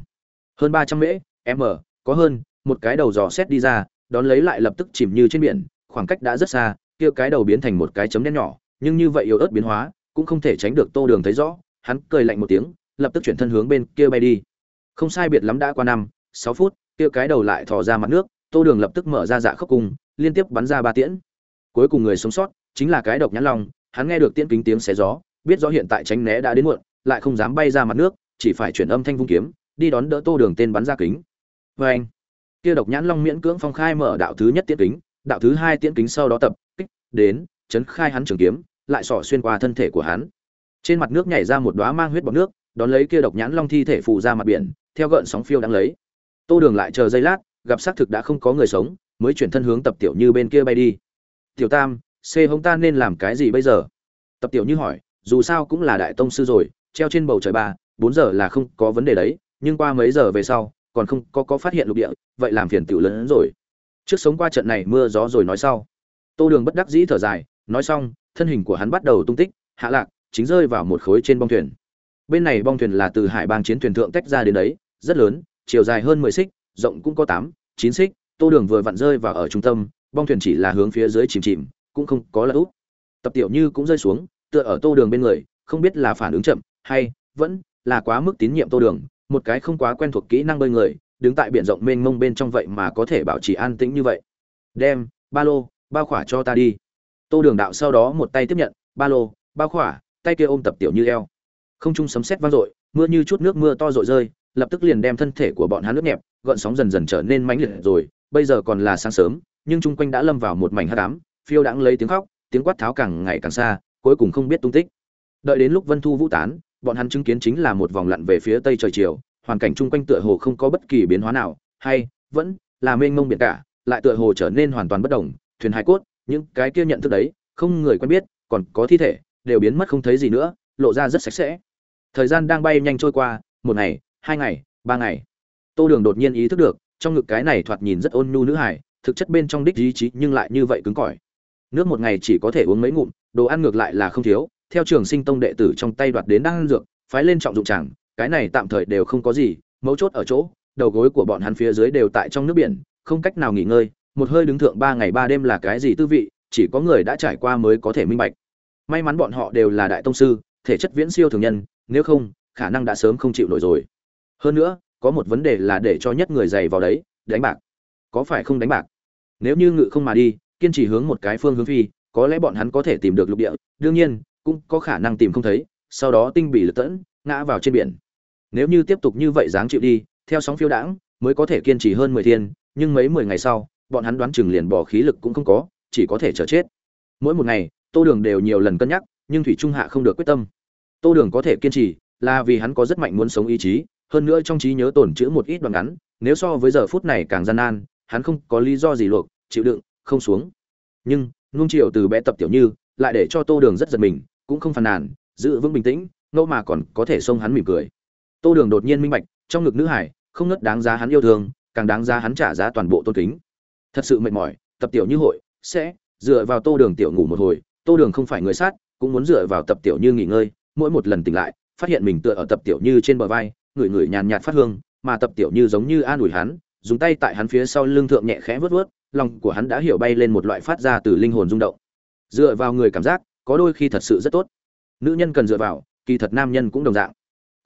Hơn ba trăm mễ, m, có hơn, một cái đầu dò xét đi ra, đón lấy lại lập tức chìm như trên biển, khoảng cách đã rất xa, kia cái đầu biến thành một cái chấm đen nhỏ, nhưng như vậy yếu ớt biến hóa, cũng không thể tránh được tô đường thấy rõ, hắn cười lạnh một tiếng lập tức chuyển thân hướng bên kia bay đi. Không sai biệt lắm đã qua năm, sáu phút, kia cái đầu lại thò ra mặt nước, tô đường lập tức mở ra dạ khốc cung, liên tiếp bắn ra ba tiễn. Cuối cùng người sống sót, chính là cái độc nhãn long, hắn nghe được tiễn kính tiếng xé gió, biết rõ hiện tại tránh né đã đến muộn, lại không dám bay ra mặt nước, chỉ phải chuyển âm thanh vung kiếm, đi đón đỡ tô đường tên bắn ra kính. Vê anh kia độc nhãn long miễn cưỡng phong khai mở đạo thứ nhất tiễn kính, đạo thứ hai tiễn kính sau đó tập kích, đến, chấn khai hắn trường kiếm, lại sỏ xuyên qua thân thể của hắn. Trên mặt nước nhảy ra một đóa mang huyết bọt nước đón lấy kia độc nhãn long thi thể phù ra mặt biển, theo gợn sóng phiêu đang lấy. Tô đường lại chờ giây lát, gặp xác thực đã không có người sống, mới chuyển thân hướng tập tiểu như bên kia bay đi. Tiểu tam, c hống ta nên làm cái gì bây giờ? Tập tiểu như hỏi, dù sao cũng là đại tông sư rồi, treo trên bầu trời ba, bốn giờ là không có vấn đề đấy, nhưng qua mấy giờ về sau, còn không có có phát hiện lục địa, vậy làm phiền tiểu lớn hơn rồi. Trước sống qua trận này mưa gió rồi nói sau. Tô đường bất đắc dĩ thở dài, nói xong, thân hình của hắn bắt đầu tung tích, hạ lạc, chính rơi vào một khối trên bông thuyền bên này bong thuyền là từ hải bang chiến thuyền thượng tách ra đến đấy, rất lớn, chiều dài hơn mười xích, rộng cũng có tám, chín xích, tô đường vừa vặn rơi vào ở trung tâm, bong thuyền chỉ là hướng phía dưới chìm chìm, cũng không có lật úp. Tập tiểu như cũng rơi xuống, tựa ở tô đường bên người, không biết là phản ứng chậm hay vẫn là quá mức tín nhiệm tô đường, một cái không quá quen thuộc kỹ năng bơi người, đứng tại biển rộng mênh mông bên trong vậy mà có thể bảo trì an tĩnh như vậy. Đem, ba lô, bao khỏa cho ta đi. Tô đường đạo sau đó một tay tiếp nhận, ba lô, bao khỏa, tay kia ôm tập tiểu như eo không trung sấm sét vang dội, mưa như chút nước mưa to rội rơi, lập tức liền đem thân thể của bọn hắn nước nhẹp gợn sóng dần dần trở nên mãnh liệt rồi, bây giờ còn là sáng sớm, nhưng chung quanh đã lâm vào một mảnh hắc ám, phiêu đãng lấy tiếng khóc, tiếng quát tháo càng ngày càng xa, cuối cùng không biết tung tích. Đợi đến lúc vân thu vũ tán, bọn hắn chứng kiến chính là một vòng lặn về phía tây trời chiều, hoàn cảnh chung quanh tựa hồ không có bất kỳ biến hóa nào, hay, vẫn là mênh mông biển cả, lại tựa hồ trở nên hoàn toàn bất động thuyền hải cốt, những cái kia nhận thức đấy, không người quen biết, còn có thi thể, đều biến mất không thấy gì nữa, lộ ra rất sạch sẽ thời gian đang bay nhanh trôi qua, một ngày, hai ngày, ba ngày. Tô đường đột nhiên ý thức được, trong ngực cái này thoạt nhìn rất ôn nhu nữ hải thực chất bên trong đích ý chí nhưng lại như vậy cứng cỏi. Nước một ngày chỉ có thể uống mấy ngụm, đồ ăn ngược lại là không thiếu, theo trường sinh tông đệ tử trong tay đoạt đến đang ăn dược, phái lên trọng dụng chẳng, cái này tạm thời đều không có gì, mấu chốt ở chỗ, đầu gối của bọn hắn phía dưới đều tại trong nước biển, không cách nào nghỉ ngơi, một hơi đứng thượng ba ngày ba đêm là cái gì tư vị, chỉ có người đã trải qua mới có thể minh bạch. May mắn bọn họ đều là đại tông sư thể chất viễn siêu thường nhân, nếu không, khả năng đã sớm không chịu nổi rồi. Hơn nữa, có một vấn đề là để cho nhất người dày vào đấy, đánh bạc. Có phải không đánh bạc? Nếu như ngự không mà đi, kiên trì hướng một cái phương hướng phi, có lẽ bọn hắn có thể tìm được lục địa. Đương nhiên, cũng có khả năng tìm không thấy, sau đó tinh bị lực tẫn, ngã vào trên biển. Nếu như tiếp tục như vậy dáng chịu đi, theo sóng phiêu đãng, mới có thể kiên trì hơn mười thiên, nhưng mấy mười ngày sau, bọn hắn đoán chừng liền bỏ khí lực cũng không có, chỉ có thể chờ chết. Mỗi một ngày, tô đường đều nhiều lần cân nhắc nhưng thủy trung hạ không được quyết tâm. Tô đường có thể kiên trì, là vì hắn có rất mạnh muốn sống ý chí, hơn nữa trong trí nhớ tổn chữ một ít đoạn ngắn, nếu so với giờ phút này càng gian nan, hắn không có lý do gì luộc, chịu đựng, không xuống. Nhưng, nung triệu từ bé tập tiểu như, lại để cho tô đường rất giật mình, cũng không phàn nàn, giữ vững bình tĩnh, ngẫu mà còn có thể xông hắn mỉm cười. Tô đường đột nhiên minh bạch, trong ngực nữ hải, không ngất đáng giá hắn yêu thương, càng đáng giá hắn trả giá toàn bộ tôn kính. Thật sự mệt mỏi, tập tiểu như hội, sẽ dựa vào tô đường tiểu ngủ một hồi, tô đường không phải người sát cũng muốn dựa vào tập tiểu như nghỉ ngơi, mỗi một lần tỉnh lại, phát hiện mình tựa ở tập tiểu như trên bờ vai, người người nhàn nhạt phát hương, mà tập tiểu như giống như an ủi hắn, dùng tay tại hắn phía sau lưng thượng nhẹ khẽ vớt vớt lòng của hắn đã hiểu bay lên một loại phát ra từ linh hồn rung động. Dựa vào người cảm giác, có đôi khi thật sự rất tốt. Nữ nhân cần dựa vào, kỳ thật nam nhân cũng đồng dạng.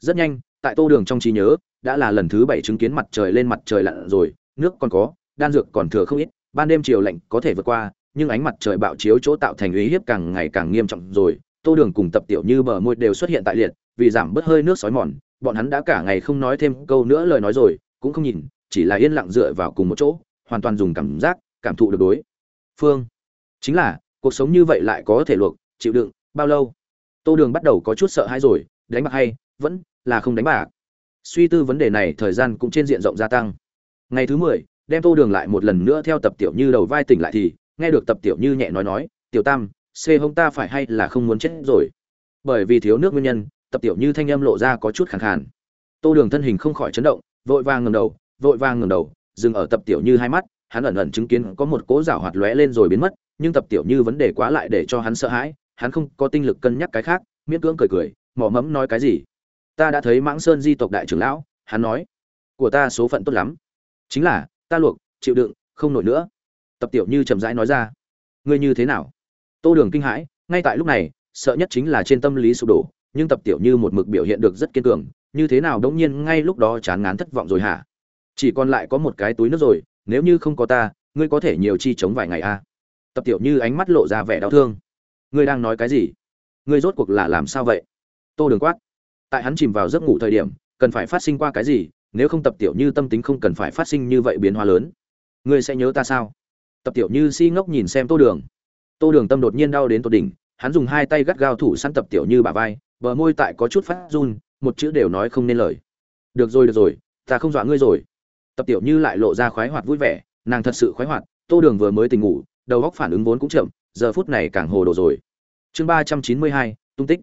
Rất nhanh, tại tô đường trong trí nhớ, đã là lần thứ bảy chứng kiến mặt trời lên mặt trời lặn rồi, nước còn có, đan dược còn thừa không ít, ban đêm chiều lạnh có thể vượt qua nhưng ánh mặt trời bạo chiếu chỗ tạo thành uy hiếp càng ngày càng nghiêm trọng rồi. Tô đường cùng tập tiểu như bờ môi đều xuất hiện tại liệt, vì giảm bớt hơi nước sói mòn, bọn hắn đã cả ngày không nói thêm câu nữa lời nói rồi, cũng không nhìn, chỉ là yên lặng dựa vào cùng một chỗ, hoàn toàn dùng cảm giác, cảm thụ được đối phương. Chính là, cuộc sống như vậy lại có thể luộc, chịu đựng, bao lâu? Tô đường bắt đầu có chút sợ hãi rồi, đánh bạc hay, vẫn là không đánh bạc. Suy tư vấn đề này thời gian cũng trên diện rộng gia tăng. Ngày thứ mười, đem tô đường lại một lần nữa theo tập tiểu như đầu vai tỉnh lại thì nghe được tập tiểu như nhẹ nói nói, tiểu tam c hông ta phải hay là không muốn chết rồi? Bởi vì thiếu nước nguyên nhân, tập tiểu như thanh âm lộ ra có chút khẳng khàn. Tô đường thân hình không khỏi chấn động, vội vàng ngầm đầu, vội vàng ngầm đầu, dừng ở tập tiểu như hai mắt, hắn ẩn ẩn chứng kiến có một cỗ rảo hoạt lóe lên rồi biến mất, nhưng tập tiểu như vấn đề quá lại để cho hắn sợ hãi, hắn không có tinh lực cân nhắc cái khác, miễn cưỡng cười cười mỏ mẫm nói cái gì? Ta đã thấy mãng sơn di tộc đại trưởng lão, hắn nói. Của ta số phận tốt lắm. Chính là, ta luộc, chịu đựng, không nổi nữa tập tiểu như chậm rãi nói ra. Ngươi như thế nào? Tô đường kinh hãi, ngay tại lúc này, sợ nhất chính là trên tâm lý sụp đổ, nhưng tập tiểu như một mực biểu hiện được rất kiên cường, như thế nào đống nhiên ngay lúc đó chán ngán thất vọng rồi hả? Chỉ còn lại có một cái túi nước rồi, nếu như không có ta, ngươi có thể nhiều chi chống vài ngày a à? tập tiểu như ánh mắt lộ ra vẻ đau thương. Ngươi đang nói cái gì? Ngươi rốt cuộc là làm sao vậy? Tô đường quát. Tại hắn chìm vào giấc ngủ thời điểm, cần phải phát sinh qua cái gì, nếu không tập tiểu như tâm tính không cần phải phát sinh như vậy biến hóa lớn. Ngươi sẽ nhớ ta sao? Tập tiểu như si ngốc nhìn xem tô đường. Tô đường tâm đột nhiên đau đến tột đỉnh, hắn dùng hai tay gắt gao thủ săn tập tiểu như bả vai, bờ môi tại có chút phát run, một chữ đều nói không nên lời. Được rồi được rồi, ta không dọa ngươi rồi. Tập tiểu như lại lộ ra khoái hoạt vui vẻ, nàng thật sự khoái hoạt, tô đường vừa mới tỉnh ngủ, đầu óc phản ứng vốn cũng chậm, giờ phút này càng hồ đồ rồi. Chương ba trăm chín mươi hai, tung tích.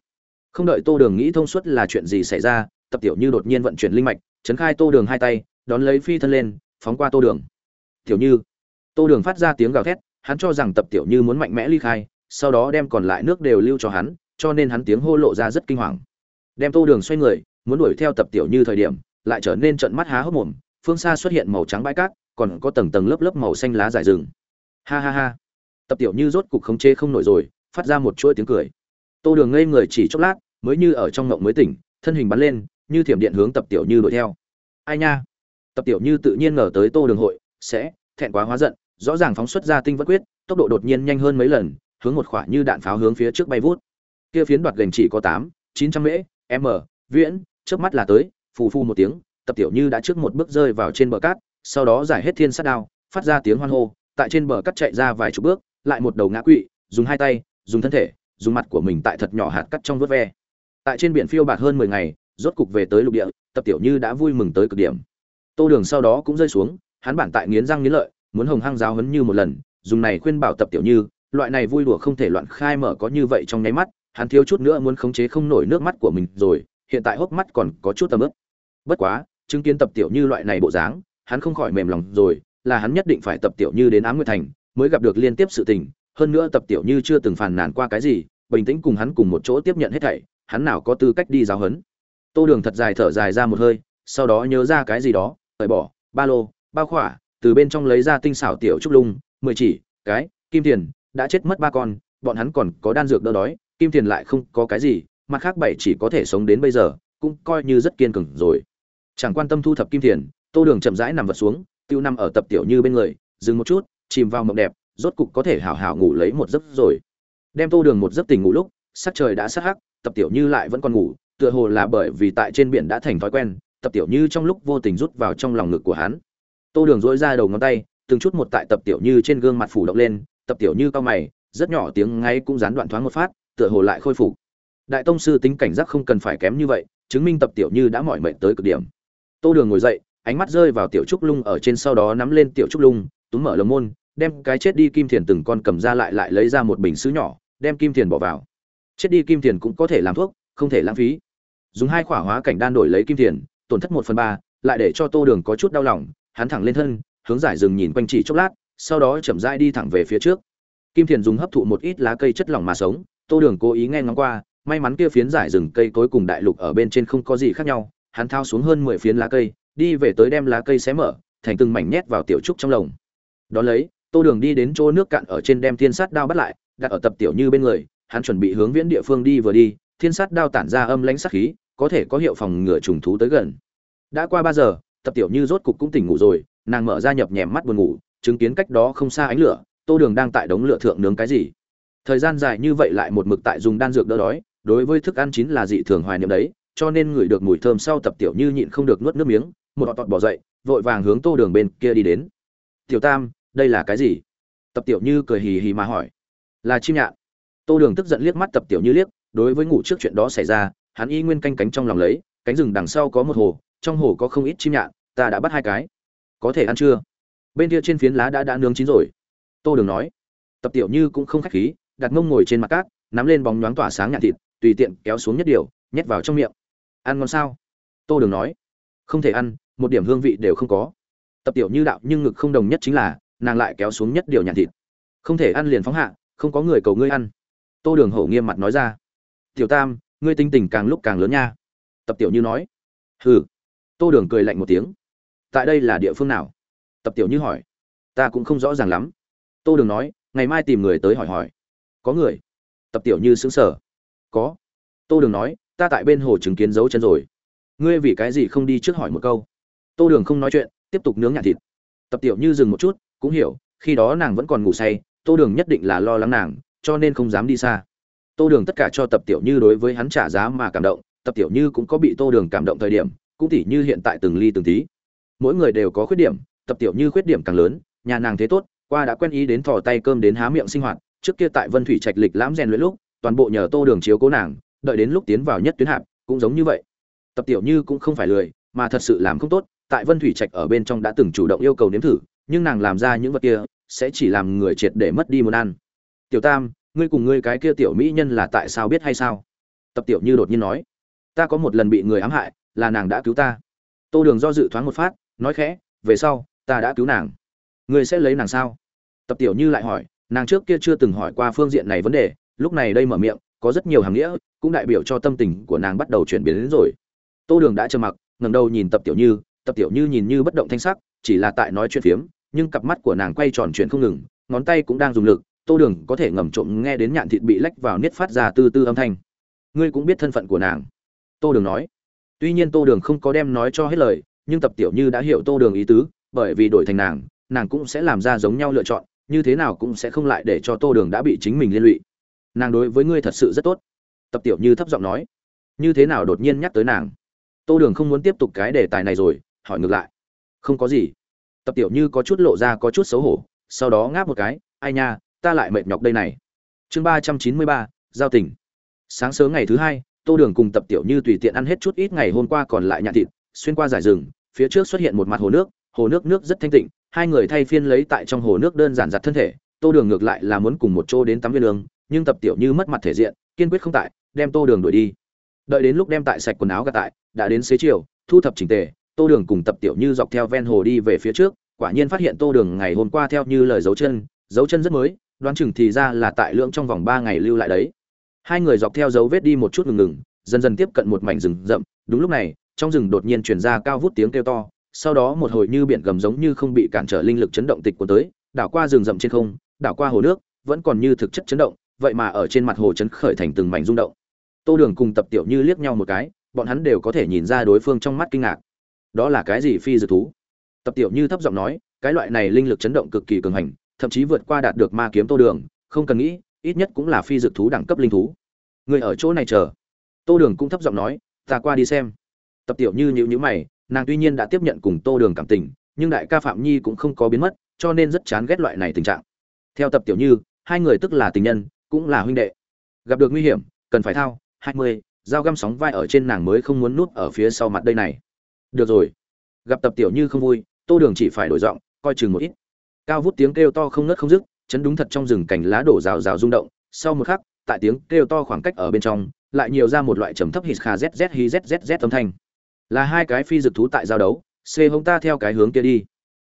Không đợi tô đường nghĩ thông suốt là chuyện gì xảy ra, tập tiểu như đột nhiên vận chuyển linh mạch, chấn khai tô đường hai tay, đón lấy phi thân lên, phóng qua tô đường. Tiểu như tô đường phát ra tiếng gào thét, hắn cho rằng tập tiểu như muốn mạnh mẽ ly khai, sau đó đem còn lại nước đều lưu cho hắn, cho nên hắn tiếng hô lộ ra rất kinh hoàng. Đem tô đường xoay người, muốn đuổi theo tập tiểu như thời điểm, lại trở nên trận mắt há hốc mồm, phương xa xuất hiện màu trắng bãi cát, còn có tầng tầng lớp lớp màu xanh lá dài rừng. Ha ha ha. Tập tiểu như rốt cục khống chế không nổi rồi, phát ra một chuỗi tiếng cười. Tô đường ngây người chỉ chốc lát, mới như ở trong ngộng mới tỉnh, thân hình bắn lên, như thiểm điện hướng tập tiểu như đuổi theo. Ai nha? Tập tiểu như tự nhiên ngờ tới tô đường hội, sẽ thẹn quá hóa giận rõ ràng phóng xuất ra tinh vẫn quyết, tốc độ đột nhiên nhanh hơn mấy lần, hướng một khỏa như đạn pháo hướng phía trước bay vút. Kia phiến đoạt gành chỉ có tám, chín trăm mễ, m, viễn trước mắt là tới, phù phu một tiếng, tập tiểu như đã trước một bước rơi vào trên bờ cát, sau đó giải hết thiên sát đao, phát ra tiếng hoan hô, tại trên bờ cát chạy ra vài chục bước, lại một đầu ngã quỵ, dùng hai tay, dùng thân thể, dùng mặt của mình tại thật nhỏ hạt cắt trong vớt ve. Tại trên biển phiêu bạt hơn mười ngày, rốt cục về tới lục địa, tập tiểu như đã vui mừng tới cực điểm. Tô đường sau đó cũng rơi xuống, hắn bản tại nghiến răng nghiến lợi muốn hồng hăng giáo hấn như một lần, dùng này khuyên bảo tập tiểu như, loại này vui đùa không thể loạn khai mở có như vậy trong nháy mắt, hắn thiếu chút nữa muốn khống chế không nổi nước mắt của mình rồi, hiện tại hốc mắt còn có chút tầm ướp bất quá, chứng kiến tập tiểu như loại này bộ dáng, hắn không khỏi mềm lòng rồi, là hắn nhất định phải tập tiểu như đến ám nguyệt thành, mới gặp được liên tiếp sự tình, hơn nữa tập tiểu như chưa từng phàn nàn qua cái gì, bình tĩnh cùng hắn cùng một chỗ tiếp nhận hết thảy, hắn nào có tư cách đi giáo huấn. Tô đường thật dài thở dài ra một hơi, sau đó nhớ ra cái gì đó, cởi bỏ, ba lô bao khỏa từ bên trong lấy ra tinh xảo tiểu trúc lung, mười chỉ, cái, kim tiền, đã chết mất ba con, bọn hắn còn có đan dược đỡ đói, kim tiền lại không có cái gì, mặt khác bảy chỉ có thể sống đến bây giờ, cũng coi như rất kiên cường rồi. Chẳng quan tâm thu thập kim tiền, tô đường chậm rãi nằm vật xuống, tiêu nằm ở tập tiểu như bên người, dừng một chút, chìm vào mộng đẹp, rốt cục có thể hào hào ngủ lấy một giấc rồi. Đem tô đường một giấc tỉnh ngủ lúc, sắc trời đã sắc hắc, tập tiểu như lại vẫn còn ngủ, tựa hồ là bởi vì tại trên biển đã thành thói quen, tập tiểu như trong lúc vô tình rút vào trong lòng ngực của hắn tô đường dỗi ra đầu ngón tay, từng chút một tại tập tiểu như trên gương mặt phủ động lên, tập tiểu như cao mày, rất nhỏ tiếng ngay cũng gián đoạn thoáng một phát, tựa hồ lại khôi phục. Đại tông sư tính cảnh giác không cần phải kém như vậy, chứng minh tập tiểu như đã mỏi mệt tới cực điểm. Tô đường ngồi dậy, ánh mắt rơi vào tiểu trúc lung ở trên sau đó nắm lên tiểu trúc lung, túm mở lồng môn, đem cái chết đi kim thiền từng con cầm ra lại lại lấy ra một bình sứ nhỏ, đem kim thiền bỏ vào. Chết đi kim thiền cũng có thể làm thuốc, không thể lãng phí. Dùng hai khỏa hóa cảnh đan đổi lấy kim thiền, tổn thất một phần ba, lại để cho tô đường có chút đau lòng hắn thẳng lên thân, hướng giải rừng nhìn quanh chỉ chốc lát, sau đó chậm rãi đi thẳng về phía trước. Kim thiền dùng hấp thụ một ít lá cây chất lỏng mà sống, tô đường cố ý nghe ngóng qua, may mắn kia phiến giải rừng cây cối cùng đại lục ở bên trên không có gì khác nhau, hắn thao xuống hơn mười phiến lá cây, đi về tới đem lá cây xé mở, thành từng mảnh nhét vào tiểu trúc trong lồng. Đón lấy, tô đường đi đến chỗ nước cạn ở trên đem thiên sát đao bắt lại, đặt ở tập tiểu như bên người, hắn chuẩn bị hướng viễn địa phương đi vừa đi, thiên sát đao tản ra âm lãnh sát khí, có thể có hiệu phòng ngừa trùng thú tới gần. Đã qua ba giờ tập tiểu như rốt cục cũng tỉnh ngủ rồi, nàng mở ra nhập nhèm mắt buồn ngủ, chứng kiến cách đó không xa ánh lửa, tô đường đang tại đống lửa thượng nướng cái gì. Thời gian dài như vậy lại một mực tại dùng đan dược đỡ đói, đối với thức ăn chín là dị thường hoài niệm đấy, cho nên ngửi được mùi thơm sau tập tiểu như nhịn không được nuốt nước miếng, một họ tọt bỏ dậy, vội vàng hướng tô đường bên kia đi đến. Tiểu tam, đây là cái gì? Tập tiểu như cười hì hì mà hỏi. Là chim nhạn. Tô đường tức giận liếc mắt tập tiểu như liếc, đối với ngủ trước chuyện đó xảy ra, hắn y nguyên canh cánh trong lòng lấy, cánh rừng đằng sau có một hồ trong hồ có không ít chim nhạn, ta đã bắt hai cái. Có thể ăn chưa? Bên kia trên phiến lá đã đã nướng chín rồi. Tô đường nói. Tập tiểu như cũng không khách khí, đặt mông ngồi trên mặt cát, nắm lên bóng nhoáng tỏa sáng nhạn thịt, tùy tiện kéo xuống nhất điều, nhét vào trong miệng. Ăn ngon sao? Tô đường nói. Không thể ăn, một điểm hương vị đều không có. Tập tiểu như đạo nhưng ngực không đồng nhất chính là, nàng lại kéo xuống nhất điều nhạn thịt. Không thể ăn liền phóng hạ, không có người cầu ngươi ăn. Tô đường hổ nghiêm mặt nói ra. Tiểu tam, ngươi tinh tình càng lúc càng lớn nha. Tập tiểu như nói. Hừ tô đường cười lạnh một tiếng. Tại đây là địa phương nào? Tập tiểu như hỏi. Ta cũng không rõ ràng lắm. Tô đường nói, ngày mai tìm người tới hỏi hỏi. Có người? Tập tiểu như xứng sở có. Tô đường nói, ta tại bên hồ chứng kiến dấu chân rồi. Ngươi vì cái gì không đi trước hỏi một câu? Tô đường không nói chuyện, tiếp tục nướng nhạt thịt. Tập tiểu như dừng một chút, cũng hiểu, khi đó nàng vẫn còn ngủ say, tô đường nhất định là lo lắng nàng, cho nên không dám đi xa. Tô đường tất cả cho tập tiểu như đối với hắn trả giá mà cảm động, tập tiểu như cũng có bị tô đường cảm động thời điểm cũng tỉ như hiện tại từng ly từng tí. Mỗi người đều có khuyết điểm, tập tiểu như khuyết điểm càng lớn, nhà nàng thế tốt, qua đã quen ý đến thò tay cơm đến há miệng sinh hoạt, trước kia tại vân thủy trạch lịch lãm rèn luyện lúc, toàn bộ nhờ tô đường chiếu cố nàng, đợi đến lúc tiến vào nhất tuyến hạp, cũng giống như vậy. Tập tiểu như cũng không phải lười, mà thật sự làm không tốt, tại vân thủy trạch ở bên trong đã từng chủ động yêu cầu nếm thử, nhưng nàng làm ra những vật kia, sẽ chỉ làm người triệt để mất đi muốn ăn. Tiểu tam, ngươi cùng ngươi cái kia tiểu mỹ nhân là tại sao biết hay sao? Tập tiểu như đột nhiên nói. Ta có một lần bị người ám hại là nàng đã cứu ta. Tô đường do dự thoáng một phát, nói khẽ, về sau, ta đã cứu nàng. Ngươi sẽ lấy nàng sao? Tập tiểu như lại hỏi, nàng trước kia chưa từng hỏi qua phương diện này vấn đề, lúc này đây mở miệng, có rất nhiều hàng nghĩa, cũng đại biểu cho tâm tình của nàng bắt đầu chuyển biến đến rồi. Tô đường đã trầm mặc, ngẩng đầu nhìn tập tiểu như, tập tiểu như nhìn như bất động thanh sắc, chỉ là tại nói chuyện phiếm, nhưng cặp mắt của nàng quay tròn chuyện không ngừng, ngón tay cũng đang dùng lực, tô đường có thể ngầm trộm nghe đến nhạn thịt bị lách vào niết phát ra tư tư âm thanh. Ngươi cũng biết thân phận của nàng. Tô đường nói tuy nhiên tô đường không có đem nói cho hết lời, nhưng tập tiểu như đã hiểu tô đường ý tứ, bởi vì đổi thành nàng nàng cũng sẽ làm ra giống nhau lựa chọn, như thế nào cũng sẽ không lại để cho tô đường đã bị chính mình liên lụy. Nàng đối với ngươi thật sự rất tốt. Tập tiểu như thấp giọng nói. Như thế nào đột nhiên nhắc tới nàng? Tô đường không muốn tiếp tục cái đề tài này rồi, hỏi ngược lại. Không có gì. Tập tiểu như có chút lộ ra có chút xấu hổ, sau đó ngáp một cái. Ai nha, ta lại mệt nhọc đây này. Chương ba trăm chín mươi ba, giao tình. Sáng sớm ngày thứ hai tô đường cùng tập tiểu như tùy tiện ăn hết chút ít ngày hôm qua còn lại nhạt thịt, xuyên qua giải rừng, phía trước xuất hiện một mặt hồ nước hồ nước nước rất thanh tịnh, hai người thay phiên lấy tại trong hồ nước đơn giản giặt thân thể, tô đường ngược lại là muốn cùng một chỗ đến tắm viên đường nhưng tập tiểu như mất mặt thể diện, kiên quyết không tại, đem tô đường đuổi đi. Đợi đến lúc đem tại sạch quần áo gạt tại, đã đến xế chiều, thu thập trình tề, tô đường cùng tập tiểu như dọc theo ven hồ đi về phía trước, quả nhiên phát hiện tô đường ngày hôm qua theo như lời dấu chân dấu chân rất mới, đoán chừng thì ra là tại lượng trong vòng ba ngày lưu lại đấy hai người dọc theo dấu vết đi một chút ngừng ngừng, dần dần tiếp cận một mảnh rừng rậm. Đúng lúc này, trong rừng đột nhiên truyền ra cao vút tiếng kêu to, sau đó một hồi như biển gầm giống như không bị cản trở linh lực chấn động tịch của tới, đảo qua rừng rậm trên không, đảo qua hồ nước, vẫn còn như thực chất chấn động, vậy mà ở trên mặt hồ chấn khởi thành từng mảnh rung động. Tô đường cùng tập tiểu như liếc nhau một cái, bọn hắn đều có thể nhìn ra đối phương trong mắt kinh ngạc. Đó là cái gì phi dược thú? Tập tiểu như thấp giọng nói, cái loại này linh lực chấn động cực kỳ cường hành, thậm chí vượt qua đạt được ma kiếm tô đường, không cần nghĩ ít nhất cũng là phi dược thú đẳng cấp linh thú. Người ở chỗ này chờ. Tô đường cũng thấp giọng nói, ta qua đi xem. Tập tiểu như nhữ nhữ mày, nàng tuy nhiên đã tiếp nhận cùng tô đường cảm tình, nhưng đại ca phạm nhi cũng không có biến mất, cho nên rất chán ghét loại này tình trạng. Theo tập tiểu như, hai người tức là tình nhân, cũng là huynh đệ. Gặp được nguy hiểm, cần phải thao, hai mươi, dao găm sóng vai ở trên nàng mới không muốn núp ở phía sau mặt đây này. Được rồi. Gặp tập tiểu như không vui, tô đường chỉ phải đổi giọng, coi chừng một ít. Cao vút tiếng kêu to không ngớt không dứt chấn đúng thật trong rừng cảnh lá đổ rào rào rung động, sau một khắc, tại tiếng kêu to khoảng cách ở bên trong, lại nhiều ra một loại trầm thấp hít kha zz hi zzz âm thanh. Là hai cái phi dực thú tại giao đấu, c hông ta theo cái hướng kia đi.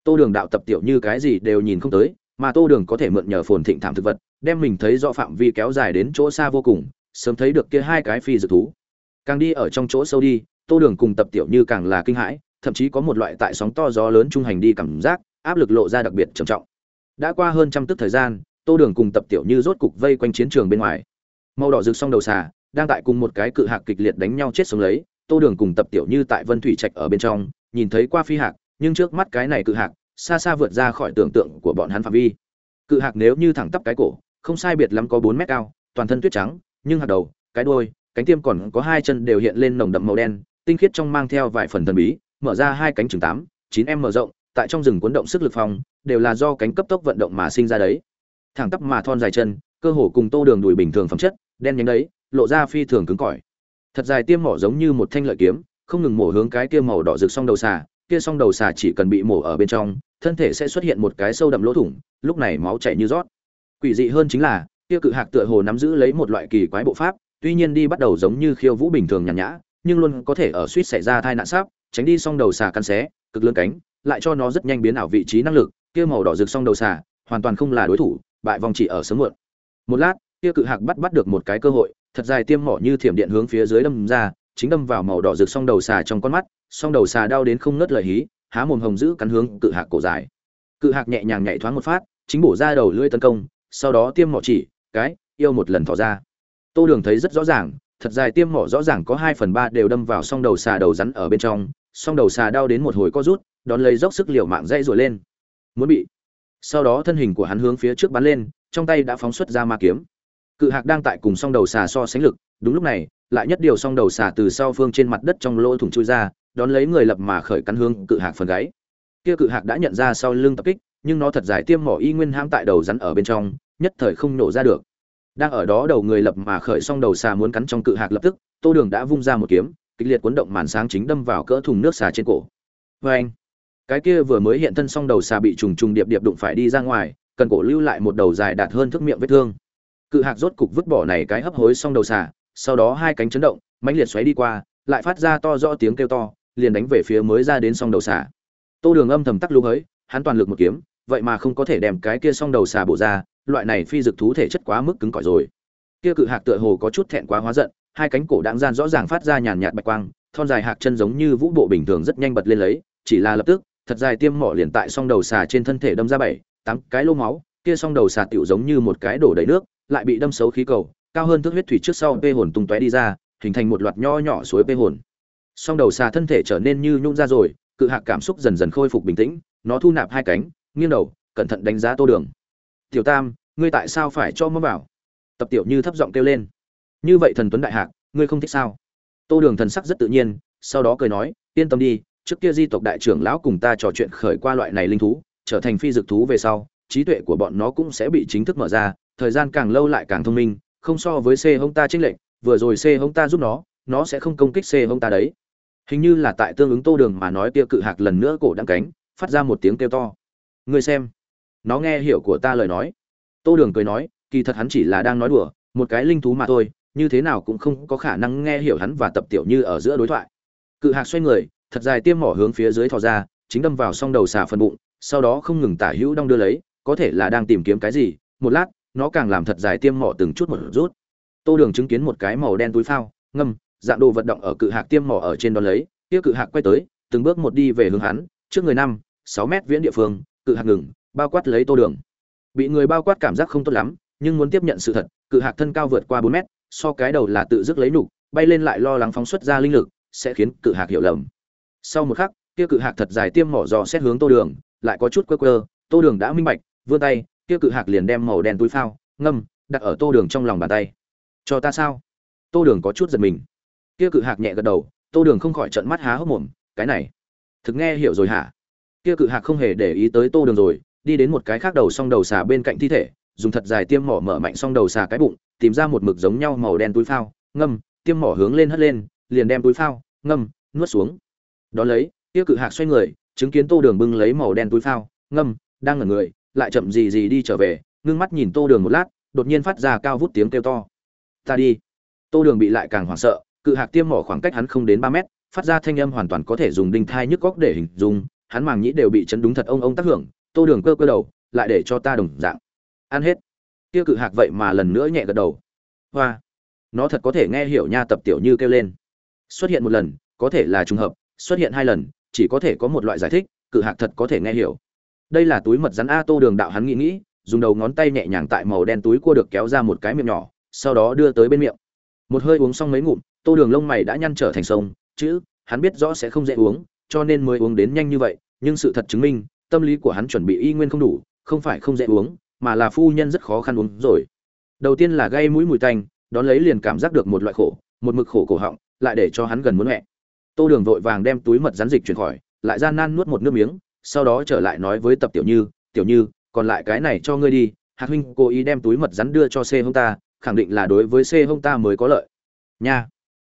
Tô đường đạo tập tiểu như cái gì đều nhìn không tới, mà tô đường có thể mượn nhờ phồn thịnh thảm thực vật, đem mình thấy rõ phạm vi kéo dài đến chỗ xa vô cùng, sớm thấy được kia hai cái phi dực thú. Càng đi ở trong chỗ sâu đi, tô đường cùng tập tiểu như càng là kinh hãi, thậm chí có một loại tại sóng to gió lớn trung hành đi cảm giác, áp lực lộ ra đặc biệt trầm trọng đã qua hơn trăm tức thời gian, tô đường cùng tập tiểu như rốt cục vây quanh chiến trường bên ngoài. Màu đỏ rực xong đầu xà, đang tại cùng một cái cự hạc kịch liệt đánh nhau chết sống lấy, tô đường cùng tập tiểu như tại vân thủy trạch ở bên trong, nhìn thấy qua phi hạc, nhưng trước mắt cái này cự hạc, xa xa vượt ra khỏi tưởng tượng của bọn hắn phạm vi. Cự hạc nếu như thẳng tắp cái cổ, không sai biệt lắm có bốn mét cao, toàn thân tuyết trắng, nhưng hạt đầu, cái đuôi, cánh tiêm còn có hai chân đều hiện lên nồng đậm màu đen, tinh khiết trong mang theo vài phần thần bí, mở ra hai cánh chừng tám, chín em mở rộng tại trong rừng cuốn động sức lực phòng đều là do cánh cấp tốc vận động mà sinh ra đấy. Thẳng tắp mà thon dài chân, cơ hồ cùng tô đường đùi bình thường phẩm chất, đen nhánh đấy, lộ ra phi thường cứng cỏi. Thật dài tiêm mỏ giống như một thanh lợi kiếm, không ngừng mổ hướng cái kia màu đỏ rực song đầu xà, kia song đầu xà chỉ cần bị mổ ở bên trong, thân thể sẽ xuất hiện một cái sâu đậm lỗ thủng, lúc này máu chảy như rót. Quỷ dị hơn chính là, kia cự hạc tựa hồ nắm giữ lấy một loại kỳ quái bộ pháp, tuy nhiên đi bắt đầu giống như khiêu vũ bình thường nhàn nhã, nhưng luôn có thể ở suýt xảy ra tai nạn sáp tránh đi song đầu xà căn xé, cực lớn cánh lại cho nó rất nhanh biến ảo vị trí năng lực, kia màu đỏ rực song đầu xà, hoàn toàn không là đối thủ, bại vòng chỉ ở sớm muộn. Một lát, kia cự hạc bắt bắt được một cái cơ hội, thật dài tiêm mỏ như thiểm điện hướng phía dưới đâm ra, chính đâm vào màu đỏ rực song đầu xà trong con mắt, song đầu xà đau đến không ngớt lời hí, há mồm hồng giữ cắn hướng cự hạc cổ dài. Cự hạc nhẹ nhàng nhảy thoáng một phát, chính bổ ra đầu lưỡi tấn công, sau đó tiêm mỏ chỉ, cái, yêu một lần thỏ ra. Tô đường thấy rất rõ ràng, thật dài tiêm mỏ rõ ràng có hai phần ba đều đâm vào song đầu xà đầu rắn ở bên trong, song đầu xà đau đến một hồi co rút đón lấy dốc sức liều mạng dây rồi lên. Muốn bị. Sau đó thân hình của hắn hướng phía trước bắn lên, trong tay đã phóng xuất ra ma kiếm. Cự hạc đang tại cùng song đầu xà so sánh lực, đúng lúc này, lại nhất điều song đầu xà từ sau phương trên mặt đất trong lỗ thủng chui ra, đón lấy người lập mà khởi cắn hướng cự hạc phần gáy. Kia cự hạc đã nhận ra sau lưng tập kích, nhưng nó thật dài tiêm mỏ y nguyên hãm tại đầu rắn ở bên trong, nhất thời không nổ ra được. Đang ở đó đầu người lập mà khởi song đầu xà muốn cắn trong cự hạc lập tức, tô đường đã vung ra một kiếm, kịch liệt cuốn động màn sáng chính đâm vào cỡ thùng nước xà trên cổ. Vê anh cái kia vừa mới hiện thân xong đầu xà bị trùng trùng điệp điệp đụng phải đi ra ngoài, cần cổ lưu lại một đầu dài đạt hơn thước miệng vết thương. Cự hạc rốt cục vứt bỏ này cái hấp hối xong đầu xà, sau đó hai cánh chấn động, mãnh liệt xoáy đi qua, lại phát ra to rõ tiếng kêu to, liền đánh về phía mới ra đến xong đầu xà. Tô đường âm thầm tắc lưu ấy hắn toàn lực một kiếm, vậy mà không có thể đem cái kia xong đầu xà bổ ra, loại này phi dực thú thể chất quá mức cứng cỏi rồi. Kia cự hạc tựa hồ có chút thẹn quá hóa giận, hai cánh cổ đáng gian rõ ràng phát ra nhàn nhạt bạch quang, thon dài hạc chân giống như vũ bộ bình thường rất nhanh bật lên lấy, chỉ là lập tức thật dài tiêm mỏ liền tại song đầu xà trên thân thể đâm ra bảy, tám cái lô máu, kia song đầu xà tiểu giống như một cái đổ đầy nước, lại bị đâm xấu khí cầu, cao hơn thước huyết thủy trước sau vê hồn tung tóe đi ra, hình thành một loạt nho nhỏ suối vê hồn. Song đầu xà thân thể trở nên như nhũng ra rồi, cự hạc cảm xúc dần dần khôi phục bình tĩnh, nó thu nạp hai cánh, nghiêng đầu, cẩn thận đánh giá tô đường. Tiểu tam, ngươi tại sao phải cho mơ bảo? tập tiểu như thấp giọng kêu lên. Như vậy thần tuấn đại hạc, ngươi không thích sao? Tô đường thần sắc rất tự nhiên, sau đó cười nói, yên tâm đi trước kia di tộc đại trưởng lão cùng ta trò chuyện khởi qua loại này linh thú, trở thành phi dực thú về sau, trí tuệ của bọn nó cũng sẽ bị chính thức mở ra, thời gian càng lâu lại càng thông minh, không so với c hông ta trinh lệnh vừa rồi c hông ta giúp nó nó sẽ không công kích c hông ta đấy. Hình như là tại tương ứng tô đường mà nói kia cự hạc lần nữa cổ đăng cánh, phát ra một tiếng kêu to. Người xem, nó nghe hiểu của ta lời nói. Tô đường cười nói, kỳ thật hắn chỉ là đang nói đùa, một cái linh thú mà thôi, như thế nào cũng không có khả năng nghe hiểu hắn và tập tiểu như ở giữa đối thoại. Cự hạc xoay người thật dài tiêm mỏ hướng phía dưới thò ra, chính đâm vào song đầu xà phần bụng, sau đó không ngừng tả hữu đong đưa lấy, có thể là đang tìm kiếm cái gì, một lát, nó càng làm thật dài tiêm mỏ từng chút một rút. Tô đường chứng kiến một cái màu đen túi phao, ngâm, dạng đồ vận động ở cự hạc tiêm mỏ ở trên đó lấy, kia cự hạc quay tới, từng bước một đi về hướng hắn, trước người năm, sáu mét viễn địa phương, cự hạc ngừng, bao quát lấy tô đường. Bị người bao quát cảm giác không tốt lắm, nhưng muốn tiếp nhận sự thật, cự hạc thân cao vượt qua bốn mét, so cái đầu là tự dứt lấy nục, bay lên lại lo lắng phóng xuất ra linh lực, sẽ khiến cự hạc hiểu lầm sau một khắc, kia cự hạc thật dài tiêm mỏ dò xét hướng tô đường, lại có chút quơ quơ, tô đường đã minh bạch, vươn tay, kia cự hạc liền đem màu đen túi phao, ngâm, đặt ở tô đường trong lòng bàn tay. Cho ta sao? Tô đường có chút giật mình. Kia cự hạc nhẹ gật đầu, tô đường không khỏi trận mắt há hốc mồm, cái này, thực nghe hiểu rồi hả? Kia cự hạc không hề để ý tới tô đường rồi, đi đến một cái khác đầu song đầu xà bên cạnh thi thể, dùng thật dài tiêm mỏ mở mạnh song đầu xà cái bụng, tìm ra một mực giống nhau màu đen túi phao, ngâm, tiêm mỏ hướng lên hất lên, liền đem túi phao, ngâm, nuốt xuống đó lấy, kia cự hạc xoay người, chứng kiến tô đường bưng lấy màu đen túi phao, ngâm, đang ở người, lại chậm gì gì đi trở về, ngưng mắt nhìn tô đường một lát, đột nhiên phát ra cao vút tiếng kêu to. Ta đi. Tô đường bị lại càng hoảng sợ, cự hạc tiêm mỏ khoảng cách hắn không đến ba mét, phát ra thanh âm hoàn toàn có thể dùng đinh thai nhức góc để hình dung, hắn màng nhĩ đều bị chấn đúng thật ông ông tác hưởng, tô đường cơ cơ đầu, lại để cho ta đồng dạng. Ăn hết. Kia cự hạc vậy mà lần nữa nhẹ gật đầu. Hoa. Nó thật có thể nghe hiểu nha tập tiểu như kêu lên. Xuất hiện một lần, có thể là trùng hợp xuất hiện hai lần, chỉ có thể có một loại giải thích, cự hạc thật có thể nghe hiểu. Đây là túi mật rắn a tô đường đạo hắn nghĩ nghĩ, dùng đầu ngón tay nhẹ nhàng tại màu đen túi cua được kéo ra một cái miệng nhỏ, sau đó đưa tới bên miệng. Một hơi uống xong mấy ngụm, tô đường lông mày đã nhăn trở thành sông, chữ, hắn biết rõ sẽ không dễ uống, cho nên mới uống đến nhanh như vậy, nhưng sự thật chứng minh, tâm lý của hắn chuẩn bị y nguyên không đủ, không phải không dễ uống, mà là phu nhân rất khó khăn uống rồi. Đầu tiên là gây mũi mùi tanh, đón lấy liền cảm giác được một loại khổ, một mực khổ cổ họng, lại để cho hắn gần muốn mẹ tô đường vội vàng đem túi mật rắn dịch chuyển khỏi, lại gian nan nuốt một nước miếng, sau đó trở lại nói với tập tiểu như tiểu như, còn lại cái này cho ngươi đi, hạc huynh cố ý đem túi mật rắn đưa cho c hông ta, khẳng định là đối với c hông ta mới có lợi. Nha.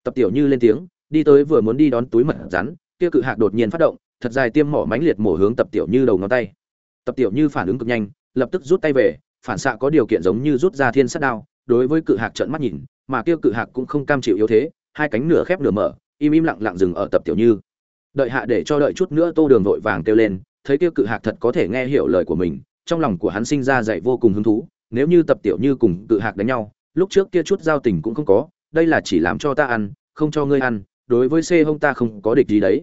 Tập tiểu như lên tiếng, đi tới vừa muốn đi đón túi mật rắn, kia cự hạc đột nhiên phát động, thật dài tiêm mỏ mánh liệt mổ hướng tập tiểu như đầu ngón tay. Tập tiểu như phản ứng cực nhanh, lập tức rút tay về, phản xạ có điều kiện giống như rút ra thiên sát đao, đối với cự hạc trợn mắt nhìn, mà kia cự hạc cũng không cam chịu yếu thế, hai cánh nửa khép nửa mở im im lặng lặng dừng ở tập tiểu như. Đợi hạ để cho đợi chút nữa tô đường vội vàng kêu lên, thấy kia cự hạc thật có thể nghe hiểu lời của mình, trong lòng của hắn sinh ra dậy vô cùng hứng thú, nếu như tập tiểu như cùng cự hạc đánh nhau, lúc trước kia chút giao tình cũng không có, đây là chỉ làm cho ta ăn, không cho ngươi ăn, đối với xê hông ta không có địch gì đấy.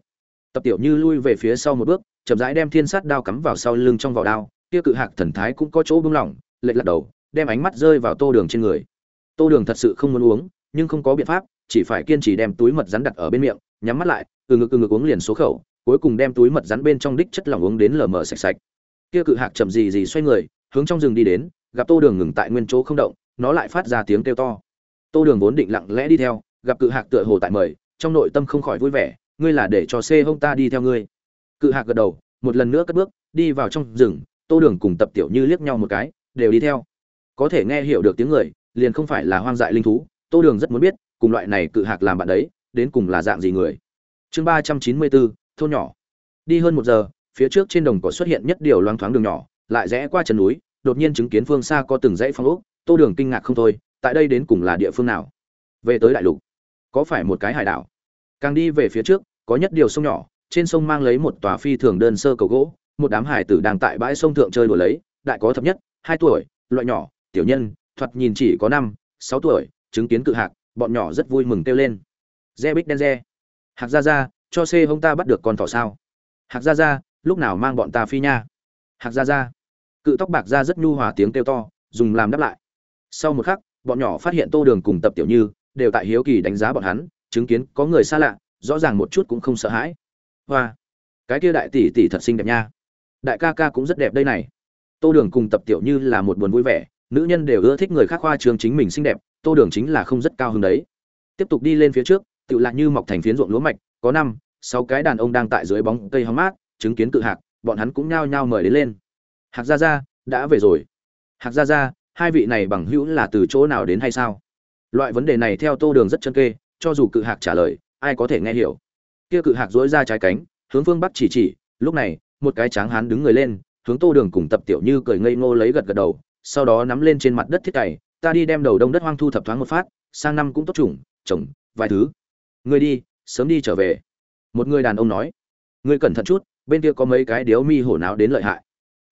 Tập tiểu như lui về phía sau một bước, chậm rãi đem thiên sát đao cắm vào sau lưng trong vỏ đao, kia cự hạc thần thái cũng có chỗ bưng lỏng, lệch lật đầu, đem ánh mắt rơi vào tô đường trên người. Tô đường thật sự không muốn uống, nhưng không có biện pháp chỉ phải kiên trì đem túi mật rắn đặt ở bên miệng, nhắm mắt lại, từ ngực từ ngực uống liền số khẩu, cuối cùng đem túi mật rắn bên trong đích chất lỏng uống đến lờ mờ sạch sạch. Kia cự hạc chậm gì gì xoay người, hướng trong rừng đi đến, gặp tô đường ngừng tại nguyên chỗ không động, nó lại phát ra tiếng kêu to. Tô đường vốn định lặng lẽ đi theo, gặp cự hạc tựa hồ tại mời, trong nội tâm không khỏi vui vẻ, ngươi là để cho xê hông ta đi theo ngươi. Cự hạc gật đầu, một lần nữa cất bước, đi vào trong rừng, tô đường cùng tập tiểu như liếc nhau một cái, đều đi theo. Có thể nghe hiểu được tiếng người, liền không phải là hoang dại linh thú, tô đường rất muốn biết cùng loại này cự hạc làm bạn đấy, đến cùng là dạng gì người? Chương ba trăm chín mươi bốn thôn nhỏ. Đi hơn một giờ, phía trước trên đồng cỏ xuất hiện nhất điều loang thoáng đường nhỏ, lại rẽ qua chân núi, đột nhiên chứng kiến phương xa có từng dãy phong ốc, tô đường kinh ngạc không thôi, tại đây đến cùng là địa phương nào? Về tới đại lục, có phải một cái hải đảo? Càng đi về phía trước, có nhất điều sông nhỏ, trên sông mang lấy một tòa phi thường đơn sơ cầu gỗ, một đám hải tử đang tại bãi sông thượng chơi đùa lấy, đại có thấp nhất, hai tuổi, loại nhỏ, tiểu nhân, thoạt nhìn chỉ có năm, sáu tuổi, chứng kiến cự hạc bọn nhỏ rất vui mừng kêu lên. Re bích đen re. Hạc ra ra cho xê hông ta bắt được con thỏ sao? Hạc ra ra lúc nào mang bọn ta phi nha? Hạc ra ra cự tóc bạc ra rất nhu hòa tiếng kêu to, dùng làm đáp lại. Sau một khắc, bọn nhỏ phát hiện tô đường cùng tập tiểu như đều tại hiếu kỳ đánh giá bọn hắn, chứng kiến có người xa lạ, rõ ràng một chút cũng không sợ hãi. Hoa, cái kia đại tỷ tỷ thật xinh đẹp nha. Đại ca ca cũng rất đẹp đây này. Tô đường cùng tập tiểu như là một buồn vui vẻ nữ nhân đều ưa thích người khác khoa trường chính mình xinh đẹp, tô đường chính là không rất cao hứng đấy. Tiếp tục đi lên phía trước, tự lạc như mọc thành phiến ruộng lúa mạch, có năm, sáu cái đàn ông đang tại dưới bóng cây hóng mát, chứng kiến cự hạc, bọn hắn cũng nhao nhao mời đến lên. Hạc gia gia, đã về rồi. Hạc gia gia, hai vị này bằng hữu là từ chỗ nào đến hay sao? Loại vấn đề này theo tô đường rất chân kê, cho dù cự hạc trả lời, ai có thể nghe hiểu. Kia cự hạc dối ra trái cánh, hướng phương bắc chỉ chỉ, lúc này, một cái tráng hán đứng người lên, hướng tô đường cùng tập tiểu như cười ngây ngô lấy gật gật đầu sau đó nắm lên trên mặt đất thiết cày, ta đi đem đầu đông đất hoang thu thập thoáng một phát, sang năm cũng tốt chủng trồng vài thứ. Ngươi đi, sớm đi trở về. Một người đàn ông nói. Ngươi cẩn thận chút, bên kia có mấy cái điếu mi hổ não đến lợi hại.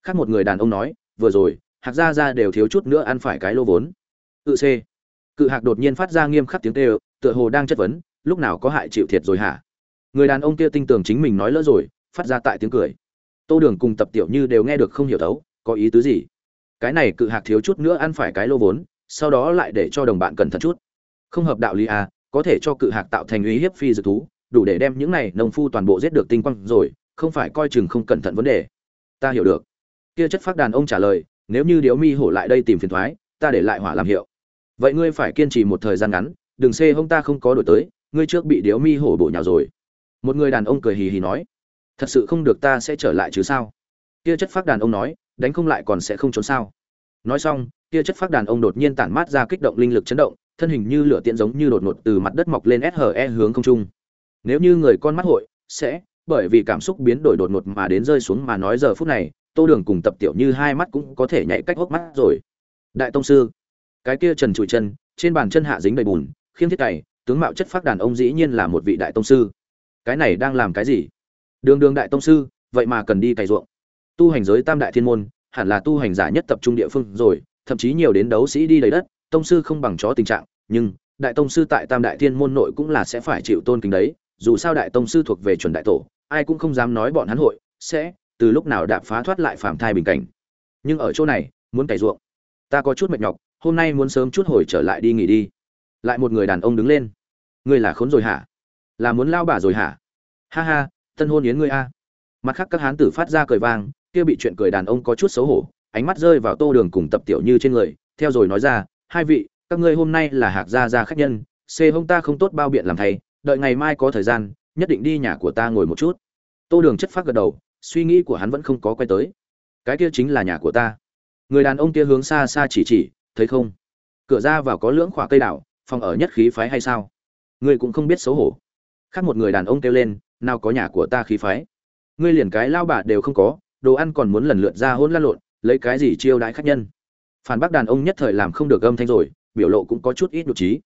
Khác một người đàn ông nói, vừa rồi, hạc gia ra đều thiếu chút nữa ăn phải cái lô vốn. Tự c cự hạc đột nhiên phát ra nghiêm khắc tiếng tê tựa hồ đang chất vấn, lúc nào có hại chịu thiệt rồi hả? Người đàn ông kia tin tưởng chính mình nói lỡ rồi, phát ra tại tiếng cười. Tô đường cùng tập tiểu như đều nghe được không hiểu thấu, có ý tứ gì? Cái này cự hạc thiếu chút nữa ăn phải cái lô vốn, sau đó lại để cho đồng bạn cẩn thận chút. Không hợp đạo lý à có thể cho cự hạc tạo thành uy hiếp phi dược thú, đủ để đem những này nông phu toàn bộ giết được tinh quang rồi, không phải coi chừng không cẩn thận vấn đề. Ta hiểu được. Kia chất phác đàn ông trả lời, nếu như điếu mi hổ lại đây tìm phiền thoái, ta để lại hỏa làm hiệu. Vậy ngươi phải kiên trì một thời gian ngắn, đừng xê hông ta không có đổi tới, ngươi trước bị điếu mi hổ bổ nhào rồi. Một người đàn ông cười hì hì nói, thật sự không được ta sẽ trở lại chứ sao? Kia chất phác đàn ông nói đánh không lại còn sẽ không trốn sao nói xong kia chất phát đàn ông đột nhiên tản mát ra kích động linh lực chấn động thân hình như lửa tiện giống như đột ngột từ mặt đất mọc lên SHE hướng không trung. Nếu như người con mắt hội sẽ bởi vì cảm xúc biến đổi đột ngột mà đến rơi xuống mà nói giờ phút này, Tô Đường cùng Tập Tiểu Như hai mắt cũng có thể nhảy cách hốc mắt rồi. Đại tông sư, cái kia trần trụi chân, trên bàn chân hạ dính đầy bùn, khiêm thiết cày, tướng mạo chất phác đàn ông dĩ nhiên là một vị đại tông sư. Cái này đang làm cái gì? Đường đường đại tông sư, vậy mà cần đi cày ruộng. Tu hành giới tam đại thiên môn, hẳn là tu hành giả nhất tập trung địa phương rồi, thậm chí nhiều đến đấu sĩ đi đầy đất, tông sư không bằng chó tình trạng, nhưng đại tông sư tại Tam đại thiên môn nội cũng là sẽ phải chịu tôn kính đấy, dù sao đại tông sư thuộc về chuẩn đại tổ, ai cũng không dám nói bọn hắn hội sẽ từ lúc nào đạp phá thoát lại phạm thai bình cảnh. Nhưng ở chỗ này, muốn cày ruộng. Ta có chút mệt nhọc hôm nay muốn sớm chút hồi trở lại đi nghỉ đi. Lại một người đàn ông đứng lên. Ngươi là khốn rồi hả? Là muốn lao bà rồi hả? Ha ha tân hôn yến ngươi a. Mặt khác các hán tử phát ra cười vang kia bị chuyện cười đàn ông có chút xấu hổ, ánh mắt rơi vào tô đường cùng tập tiểu như trên người, theo rồi nói ra, hai vị, các ngươi hôm nay là hạc gia gia khách nhân c hông ta không tốt bao biện làm thầy đợi ngày mai có thời gian, nhất định đi nhà của ta ngồi một chút. Tô đường chất phát gật đầu, suy nghĩ của hắn vẫn không có quay tới. Cái kia chính là nhà của ta. Người đàn ông kia hướng xa xa chỉ chỉ, thấy không? Cửa ra vào có lưỡng khỏa cây đảo phòng ở nhất khí phái hay sao? Ngươi cũng không biết xấu hổ. Khác một người đàn ông kêu lên, nào có nhà của ta khí phái? Ngươi liền cái lao bà đều không có đồ ăn còn muốn lần lượt ra hôn lăn lộn, lấy cái gì chiêu đãi khách nhân? Phản bác đàn ông nhất thời làm không được âm thanh rồi, biểu lộ cũng có chút ít nhục trí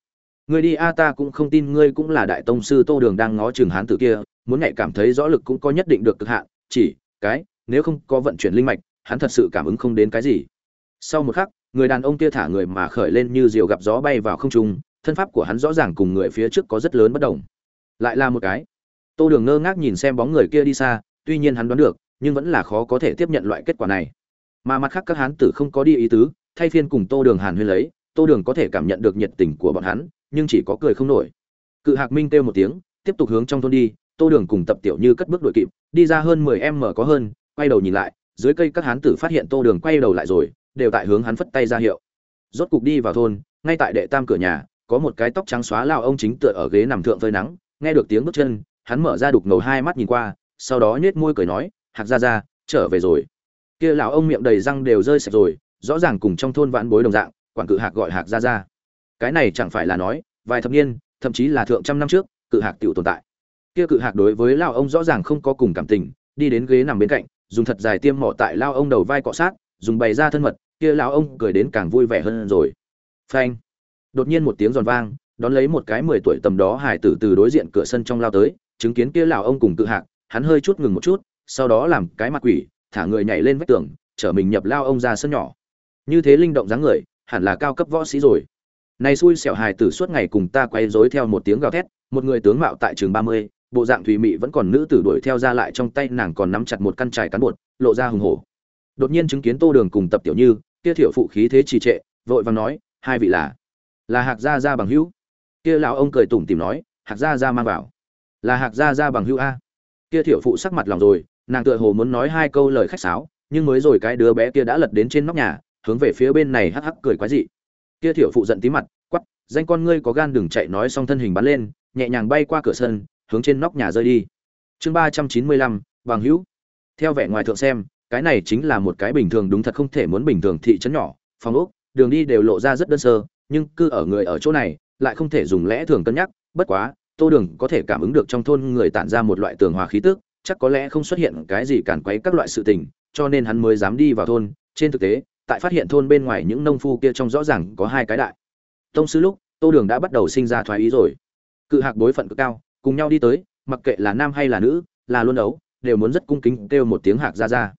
người đi a, ta cũng không tin ngươi cũng là đại tông sư tô đường đang ngó chừng hán tử kia, muốn nhạy cảm thấy rõ lực cũng có nhất định được cực hạn, chỉ, cái, nếu không có vận chuyển linh mạch, hắn thật sự cảm ứng không đến cái gì. Sau một khắc, người đàn ông kia thả người mà khởi lên như diều gặp gió bay vào không trung, thân pháp của hắn rõ ràng cùng người phía trước có rất lớn bất đồng. Lại là một cái. Tô đường ngơ ngác nhìn xem bóng người kia đi xa, tuy nhiên hắn đoán được nhưng vẫn là khó có thể tiếp nhận loại kết quả này. Mà mặt khác các hán tử không có đi ý tứ, thay phiên cùng tô đường hàn huyên lấy, tô đường có thể cảm nhận được nhiệt tình của bọn hắn, nhưng chỉ có cười không nổi. Cự hạc minh kêu một tiếng, tiếp tục hướng trong thôn đi, tô đường cùng tập tiểu như cất bước đội kịp, đi ra hơn mười em mở có hơn, quay đầu nhìn lại, dưới cây các hán tử phát hiện tô đường quay đầu lại rồi, đều tại hướng hắn phất tay ra hiệu. Rốt cục đi vào thôn, ngay tại đệ tam cửa nhà, có một cái tóc trắng xóa lao ông chính tựa ở ghế nằm thượng phơi nắng, nghe được tiếng bước chân, hắn mở ra đục ngầu hai mắt nhìn qua, sau đó nhếch môi cười nói hạc ra ra trở về rồi. Kia lão ông miệng đầy răng đều rơi sạch rồi, rõ ràng cùng trong thôn vãn bối đồng dạng, quản cự hạc gọi hạc ra ra cái này chẳng phải là nói, vài thập niên, thậm chí là thượng trăm năm trước, cự hạc tiểu tồn tại. Kia cự hạc đối với lao ông rõ ràng không có cùng cảm tình, đi đến ghế nằm bên cạnh, dùng thật dài tiêm mỏ tại lao ông đầu vai cọ sát, dùng bày ra thân mật, kia lão ông cười đến càng vui vẻ hơn rồi. Phanh! Đột nhiên một tiếng giòn vang, đón lấy một cái mười tuổi tầm đó hải tử từ đối diện cửa sân trong lao tới, chứng kiến kia lão ông cùng cự hạc, hắn hơi chút ngừng một chút sau đó làm cái mặt quỷ, thả người nhảy lên vách tường, chở mình nhập lao ông ra sân nhỏ. Như thế linh động dáng người, hẳn là cao cấp võ sĩ rồi. Này xui xẻo hài tử suốt ngày cùng ta quay rối theo một tiếng gào thét, một người tướng mạo tại trường ba mươi, bộ dạng thùy mị vẫn còn nữ tử đuổi theo ra lại trong tay nàng còn nắm chặt một căn trải cán bột, lộ ra hùng hổ. Đột nhiên chứng kiến tô đường cùng tập tiểu như, kia thiểu phụ khí thế trì trệ, vội vàng nói, hai vị là là hạc gia gia bằng hữu. Kia lão ông cười tủm tìm nói, hạc gia gia mang vào. Là hạc gia gia bằng hữu a. Kia thiểu phụ sắc mặt lòng rồi nàng tựa hồ muốn nói hai câu lời khách sáo, nhưng mới rồi cái đứa bé kia đã lật đến trên nóc nhà, hướng về phía bên này hắc hắc cười quái dị. Kia thiểu phụ giận tí mặt quắp danh con ngươi có gan đừng chạy nói xong thân hình bắn lên, nhẹ nhàng bay qua cửa sân, hướng trên nóc nhà rơi đi. Chương ba trăm chín mươi lăm, bằng hữu. Theo vẻ ngoài thượng xem, cái này chính là một cái bình thường đúng thật không thể muốn bình thường thị trấn nhỏ, phòng ốc, đường đi đều lộ ra rất đơn sơ, nhưng cư ở người ở chỗ này, lại không thể dùng lẽ thường cân nhắc, bất quá, tô đường có thể cảm ứng được trong thôn người tản ra một loại tường hòa khí tức chắc có lẽ không xuất hiện cái gì cản quấy các loại sự tình, cho nên hắn mới dám đi vào thôn. Trên thực tế, tại phát hiện thôn bên ngoài những nông phu kia trong rõ ràng có hai cái đại. Tông sư lúc, tô đường đã bắt đầu sinh ra thoái ý rồi. Cự hạc bối phận cực cao, cùng nhau đi tới, mặc kệ là nam hay là nữ, là luôn đấu, đều muốn rất cung kính kêu một tiếng hạc ra ra.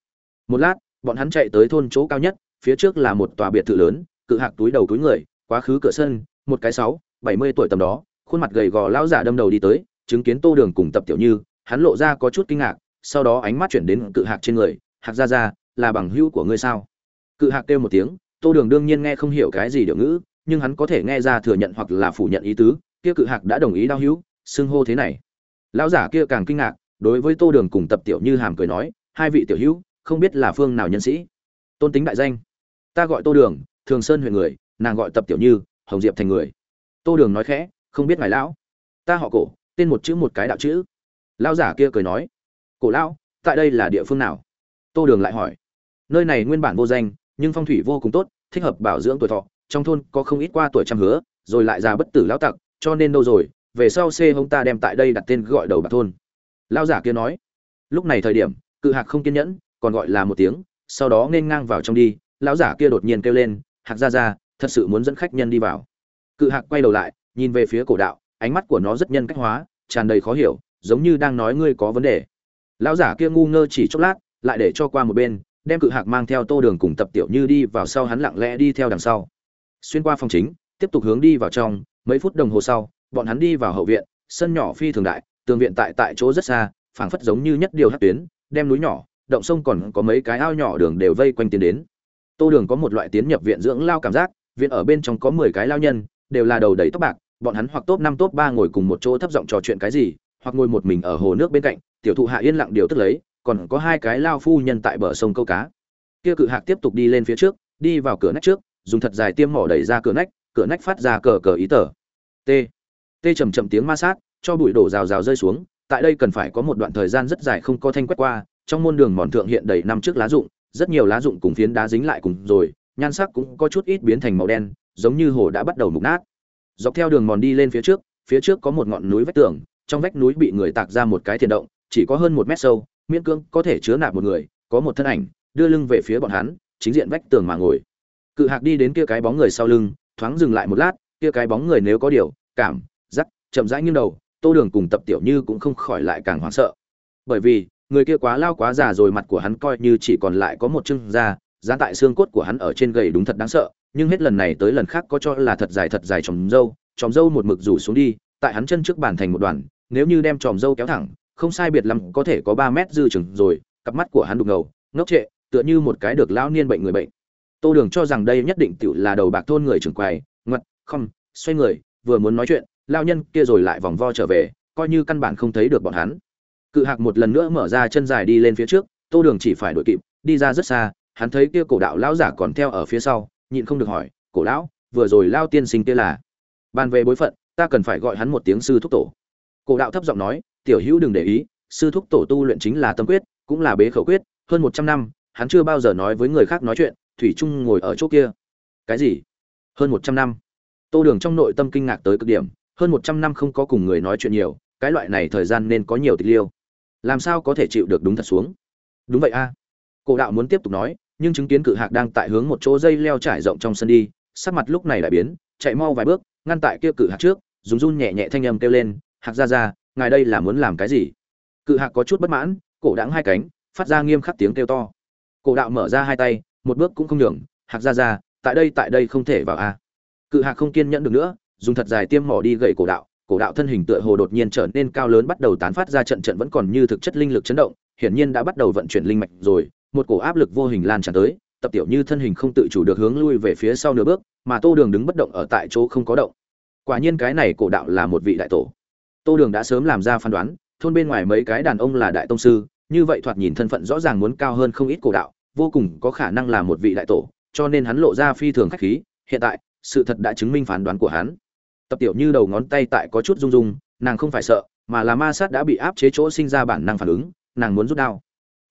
Một lát, bọn hắn chạy tới thôn chỗ cao nhất, phía trước là một tòa biệt thự lớn, cự hạc túi đầu túi người, quá khứ cửa sân, một cái sáu, bảy mươi tuổi tầm đó, khuôn mặt gầy gò lão giả đâm đầu đi tới, chứng kiến tô đường cùng tập tiểu như hắn lộ ra có chút kinh ngạc, sau đó ánh mắt chuyển đến cự hạc trên người, hạc ra ra là bằng hữu của ngươi sao? Cự hạc kêu một tiếng, tô đường đương nhiên nghe không hiểu cái gì điệu ngữ, nhưng hắn có thể nghe ra thừa nhận hoặc là phủ nhận ý tứ, kia cự hạc đã đồng ý đau hữu, xưng hô thế này. Lão giả kia càng kinh ngạc, đối với tô đường cùng tập tiểu như hàm cười nói, hai vị tiểu hữu, không biết là phương nào nhân sĩ? Tôn tính đại danh. Ta gọi tô đường, thường sơn huyện người, nàng gọi tập tiểu như, hồng diệp thành người. Tô đường nói khẽ, không biết ngài lão. Ta họ cổ, tên một chữ một cái đạo chữ lão giả kia cười nói, cổ lão, tại đây là địa phương nào? Tô đường lại hỏi, nơi này nguyên bản vô danh, nhưng phong thủy vô cùng tốt, thích hợp bảo dưỡng tuổi thọ, trong thôn có không ít qua tuổi trăm hứa, rồi lại già bất tử lão tặc, cho nên đâu rồi, về sau c hông ta đem tại đây đặt tên gọi đầu bạc thôn. Lão giả kia nói, lúc này thời điểm, cự hạc không kiên nhẫn, còn gọi là một tiếng, sau đó nên ngang vào trong đi. Lão giả kia đột nhiên kêu lên, hạc ra ra thật sự muốn dẫn khách nhân đi vào. Cự hạc quay đầu lại, nhìn về phía cổ đạo, ánh mắt của nó rất nhân cách hóa, tràn đầy khó hiểu giống như đang nói ngươi có vấn đề. Lão giả kia ngu ngơ chỉ chốc lát, lại để cho qua một bên, đem cự hạc mang theo tô đường cùng tập tiểu như đi vào sau hắn lặng lẽ đi theo đằng sau. Xuyên qua phòng chính, tiếp tục hướng đi vào trong, mấy phút đồng hồ sau, bọn hắn đi vào hậu viện, sân nhỏ phi thường đại, tường viện tại tại chỗ rất xa, phảng phất giống như nhất điều hát tuyến, đem núi nhỏ, động sông còn có mấy cái ao nhỏ đường đều vây quanh tiến đến. Tô đường có một loại tiến nhập viện dưỡng lao cảm giác, viện ở bên trong có mười cái lao nhân, đều là đầu đầy tóc bạc, bọn hắn hoặc top năm top ba ngồi cùng một chỗ thấp giọng trò chuyện cái gì hoặc ngồi một mình ở hồ nước bên cạnh, tiểu thụ hạ yên lặng điều tức lấy, còn có hai cái lao phu nhân tại bờ sông câu cá. Kia cự hạc tiếp tục đi lên phía trước, đi vào cửa nách trước, dùng thật dài tiêm mỏ đẩy ra cửa nách cửa nách phát ra cờ cờ ý tờ. T. T chầm chậm tiếng ma sát, cho bụi đổ rào rào rơi xuống, tại đây cần phải có một đoạn thời gian rất dài không có thanh quét qua, trong môn đường mòn thượng hiện đầy năm trước lá rụng, rất nhiều lá rụng cùng phiến đá dính lại cùng rồi, nhan sắc cũng có chút ít biến thành màu đen, giống như hồ đã bắt đầu mục nát. Dọc theo đường mòn đi lên phía trước phía trước có một ngọn núi vách tường trong vách núi bị người tạc ra một cái thiền động, chỉ có hơn một mét sâu, miễn cưỡng có thể chứa nạp một người, có một thân ảnh, đưa lưng về phía bọn hắn, chính diện vách tường mà ngồi. Cự hạc đi đến kia cái bóng người sau lưng, thoáng dừng lại một lát, kia cái bóng người nếu có điều, cảm giắc chậm rãi nghiêng đầu, tô đường cùng tập tiểu như cũng không khỏi lại càng hoảng sợ. Bởi vì, người kia quá lao quá già rồi mặt của hắn coi như chỉ còn lại có một chân da giá tại xương cốt của hắn ở trên gầy đúng thật đáng sợ, nhưng hết lần này tới lần khác có cho là thật dài thật dài tròm râu tròm râu một mực rủ xuống đi, tại hắn chân trước bàn thành một đoàn nếu như đem tròm dâu kéo thẳng, không sai biệt lắm có thể có ba mét dư chừng rồi, cặp mắt của hắn đục ngầu, ngốc trệ, tựa như một cái được lão niên bệnh người bệnh. Tô đường cho rằng đây nhất định tựu là đầu bạc thôn người trưởng quầy ngoặt không xoay người, vừa muốn nói chuyện lao nhân kia rồi lại vòng vo trở về, coi như căn bản không thấy được bọn hắn. Cự hạc một lần nữa mở ra chân dài đi lên phía trước, tô đường chỉ phải đội kịp, đi ra rất xa, hắn thấy kia cổ đạo lão giả còn theo ở phía sau, nhịn không được hỏi, cổ lão, vừa rồi lao tiên sinh kia là? Bàn về bối phận, ta cần phải gọi hắn một tiếng sư thúc tổ cổ đạo thấp giọng nói, tiểu hữu đừng để ý, sư thúc tổ tu luyện chính là tâm quyết, cũng là bế khẩu quyết, hơn một trăm năm, hắn chưa bao giờ nói với người khác nói chuyện, thủy trung ngồi ở chỗ kia. Cái gì? Hơn một trăm năm. Tô đường trong nội tâm kinh ngạc tới cực điểm, hơn một trăm năm không có cùng người nói chuyện nhiều, cái loại này thời gian nên có nhiều tịch liêu. Làm sao có thể chịu được đúng thật xuống? Đúng vậy a. À. cổ đạo muốn tiếp tục nói, nhưng chứng kiến cự hạc đang tại hướng một chỗ dây leo trải rộng trong sân đi, sắc mặt lúc này lại biến, chạy mau vài bước, ngăn tại kia cự hạc trước, dùng run nhẹ nhẹ thanh âm kêu lên hạc ra ra ngài đây là muốn làm cái gì? Cự hạc có chút bất mãn, cổ đãng hai cánh, phát ra nghiêm khắc tiếng kêu to. Cổ đạo mở ra hai tay, một bước cũng không nhường, hạc ra ra tại đây tại đây không thể vào a. Cự hạc không kiên nhẫn được nữa, dùng thật dài tiêm mỏ đi gậy cổ đạo. Cổ đạo thân hình tựa hồ đột nhiên trở nên cao lớn bắt đầu tán phát ra trận trận vẫn còn như thực chất linh lực chấn động, hiển nhiên đã bắt đầu vận chuyển linh mạch rồi. Một cổ áp lực vô hình lan tràn tới, tập tiểu như thân hình không tự chủ được hướng lui về phía sau nửa bước, mà tô đường đứng bất động ở tại chỗ không có động. Quả nhiên cái này cổ đạo là một vị đại tổ tô đường đã sớm làm ra phán đoán, thôn bên ngoài mấy cái đàn ông là đại tông sư, như vậy thoạt nhìn thân phận rõ ràng muốn cao hơn không ít cổ đạo, vô cùng có khả năng là một vị đại tổ, cho nên hắn lộ ra phi thường khách khí, hiện tại, sự thật đã chứng minh phán đoán của hắn. Tập tiểu như đầu ngón tay tại có chút rung rung, nàng không phải sợ, mà là ma sát đã bị áp chế chỗ sinh ra bản năng phản ứng, nàng muốn rút đao.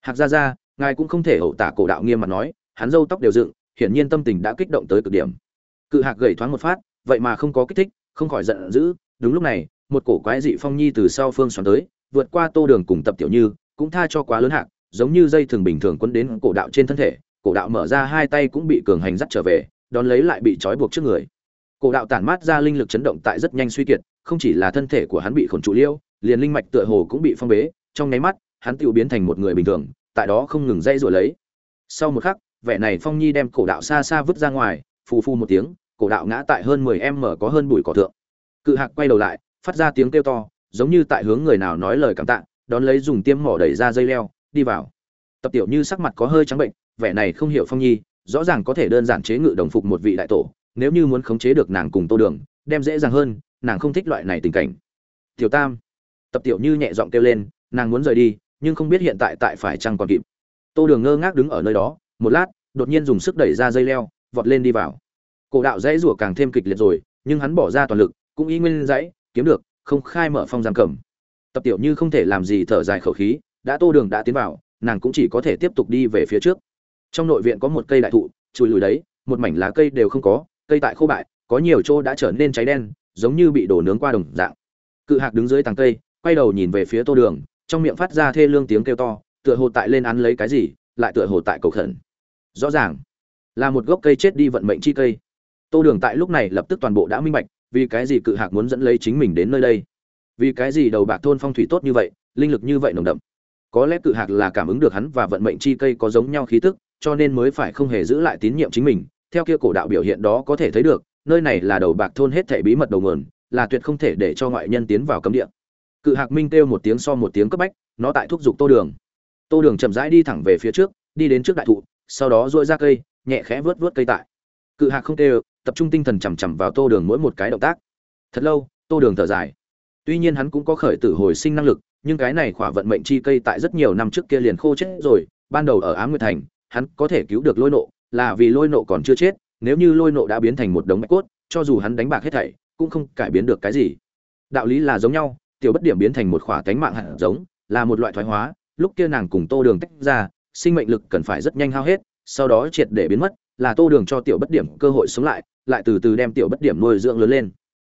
Hạc ra ra ngài cũng không thể hậu tả cổ đạo nghiêm mặt nói, hắn râu tóc đều dựng, hiển nhiên tâm tình đã kích động tới cực điểm. Cự hạc gầy thoáng một phát, vậy mà không có kích thích, không khỏi giận dữ, đúng lúc này một cổ quái dị phong nhi từ sau phương xoắn tới vượt qua tô đường cùng tập tiểu như cũng tha cho quá lớn hạng, giống như dây thường bình thường quấn đến cổ đạo trên thân thể cổ đạo mở ra hai tay cũng bị cường hành dắt trở về đón lấy lại bị trói buộc trước người. Cổ đạo tản mát ra linh lực chấn động tại rất nhanh suy kiệt không chỉ là thân thể của hắn bị khổn trụ liêu liền linh mạch tựa hồ cũng bị phong bế trong nháy mắt hắn tiêu biến thành một người bình thường tại đó không ngừng dây rồi lấy. Sau một khắc vẻ này phong nhi đem cổ đạo xa xa vứt ra ngoài phù phù một tiếng cổ đạo ngã tại hơn mười em mở có hơn bụi cỏ thượng. Cự hạc quay đầu lại phát ra tiếng kêu to, giống như tại hướng người nào nói lời cảm tạ, đón lấy dùng tiêm mỏ đẩy ra dây leo, đi vào. Tập tiểu như sắc mặt có hơi trắng bệnh, vẻ này không hiểu phong nhi, rõ ràng có thể đơn giản chế ngự đồng phục một vị đại tổ, nếu như muốn khống chế được nàng cùng tô đường, đem dễ dàng hơn, nàng không thích loại này tình cảnh. Tiểu tam, tập tiểu như nhẹ giọng kêu lên, nàng muốn rời đi, nhưng không biết hiện tại tại phải chăng còn kịp. Tô đường ngơ ngác đứng ở nơi đó, một lát, đột nhiên dùng sức đẩy ra dây leo, vọt lên đi vào. Cổ đạo dãy rủa càng thêm kịch liệt rồi, nhưng hắn bỏ ra toàn lực, cũng y nguyên dãy kiếm được, không khai mở phong giam cầm. Tập tiểu như không thể làm gì thở dài khẩu khí, đã tô đường đã tiến vào, nàng cũng chỉ có thể tiếp tục đi về phía trước. Trong nội viện có một cây đại thụ, chùi lùi đấy, một mảnh lá cây đều không có, cây tại khô bại, có nhiều chỗ đã trở nên cháy đen, giống như bị đổ nướng qua đồng dạng. Cự hạc đứng dưới tàng cây, quay đầu nhìn về phía tô đường, trong miệng phát ra thê lương tiếng kêu to, tựa hồ tại lên ăn lấy cái gì, lại tựa hồ tại cầu khẩn. Rõ ràng, là một gốc cây chết đi vận mệnh chi cây. Tô đường tại lúc này lập tức toàn bộ đã minh bạch vì cái gì cự hạc muốn dẫn lấy chính mình đến nơi đây? Vì cái gì đầu bạc thôn phong thủy tốt như vậy, linh lực như vậy nồng đậm? Có lẽ cự hạc là cảm ứng được hắn và vận mệnh chi cây có giống nhau khí tức, cho nên mới phải không hề giữ lại tín nhiệm chính mình. Theo kia cổ đạo biểu hiện đó có thể thấy được, nơi này là đầu bạc thôn hết thể bí mật đầu nguồn, là tuyệt không thể để cho ngoại nhân tiến vào cấm địa. Cự hạc minh kêu một tiếng so một tiếng cấp bách, nó tại thúc giục tô đường. Tô đường chậm rãi đi thẳng về phía trước, đi đến trước đại thụ, sau đó dội ra cây, nhẹ khẽ vớt vớt cây tại cự hạc không tê tập trung tinh thần chằm chằm vào tô đường mỗi một cái động tác. Thật lâu, tô đường thở dài. Tuy nhiên hắn cũng có khởi tử hồi sinh năng lực, nhưng cái này khỏa vận mệnh chi cây tại rất nhiều năm trước kia liền khô chết rồi, ban đầu ở á nguyệt thành, hắn có thể cứu được lôi nộ, là vì lôi nộ còn chưa chết, nếu như lôi nộ đã biến thành một đống bạch cốt, cho dù hắn đánh bạc hết thảy, cũng không cải biến được cái gì. Đạo lý là giống nhau, tiểu bất điểm biến thành một khỏa cánh mạng hạt giống, là một loại thoái hóa, lúc kia nàng cùng tô đường tách ra, sinh mệnh lực cần phải rất nhanh hao hết, sau đó triệt để biến mất là tô đường cho tiểu bất điểm cơ hội sống lại lại từ từ đem tiểu bất điểm nuôi dưỡng lớn lên.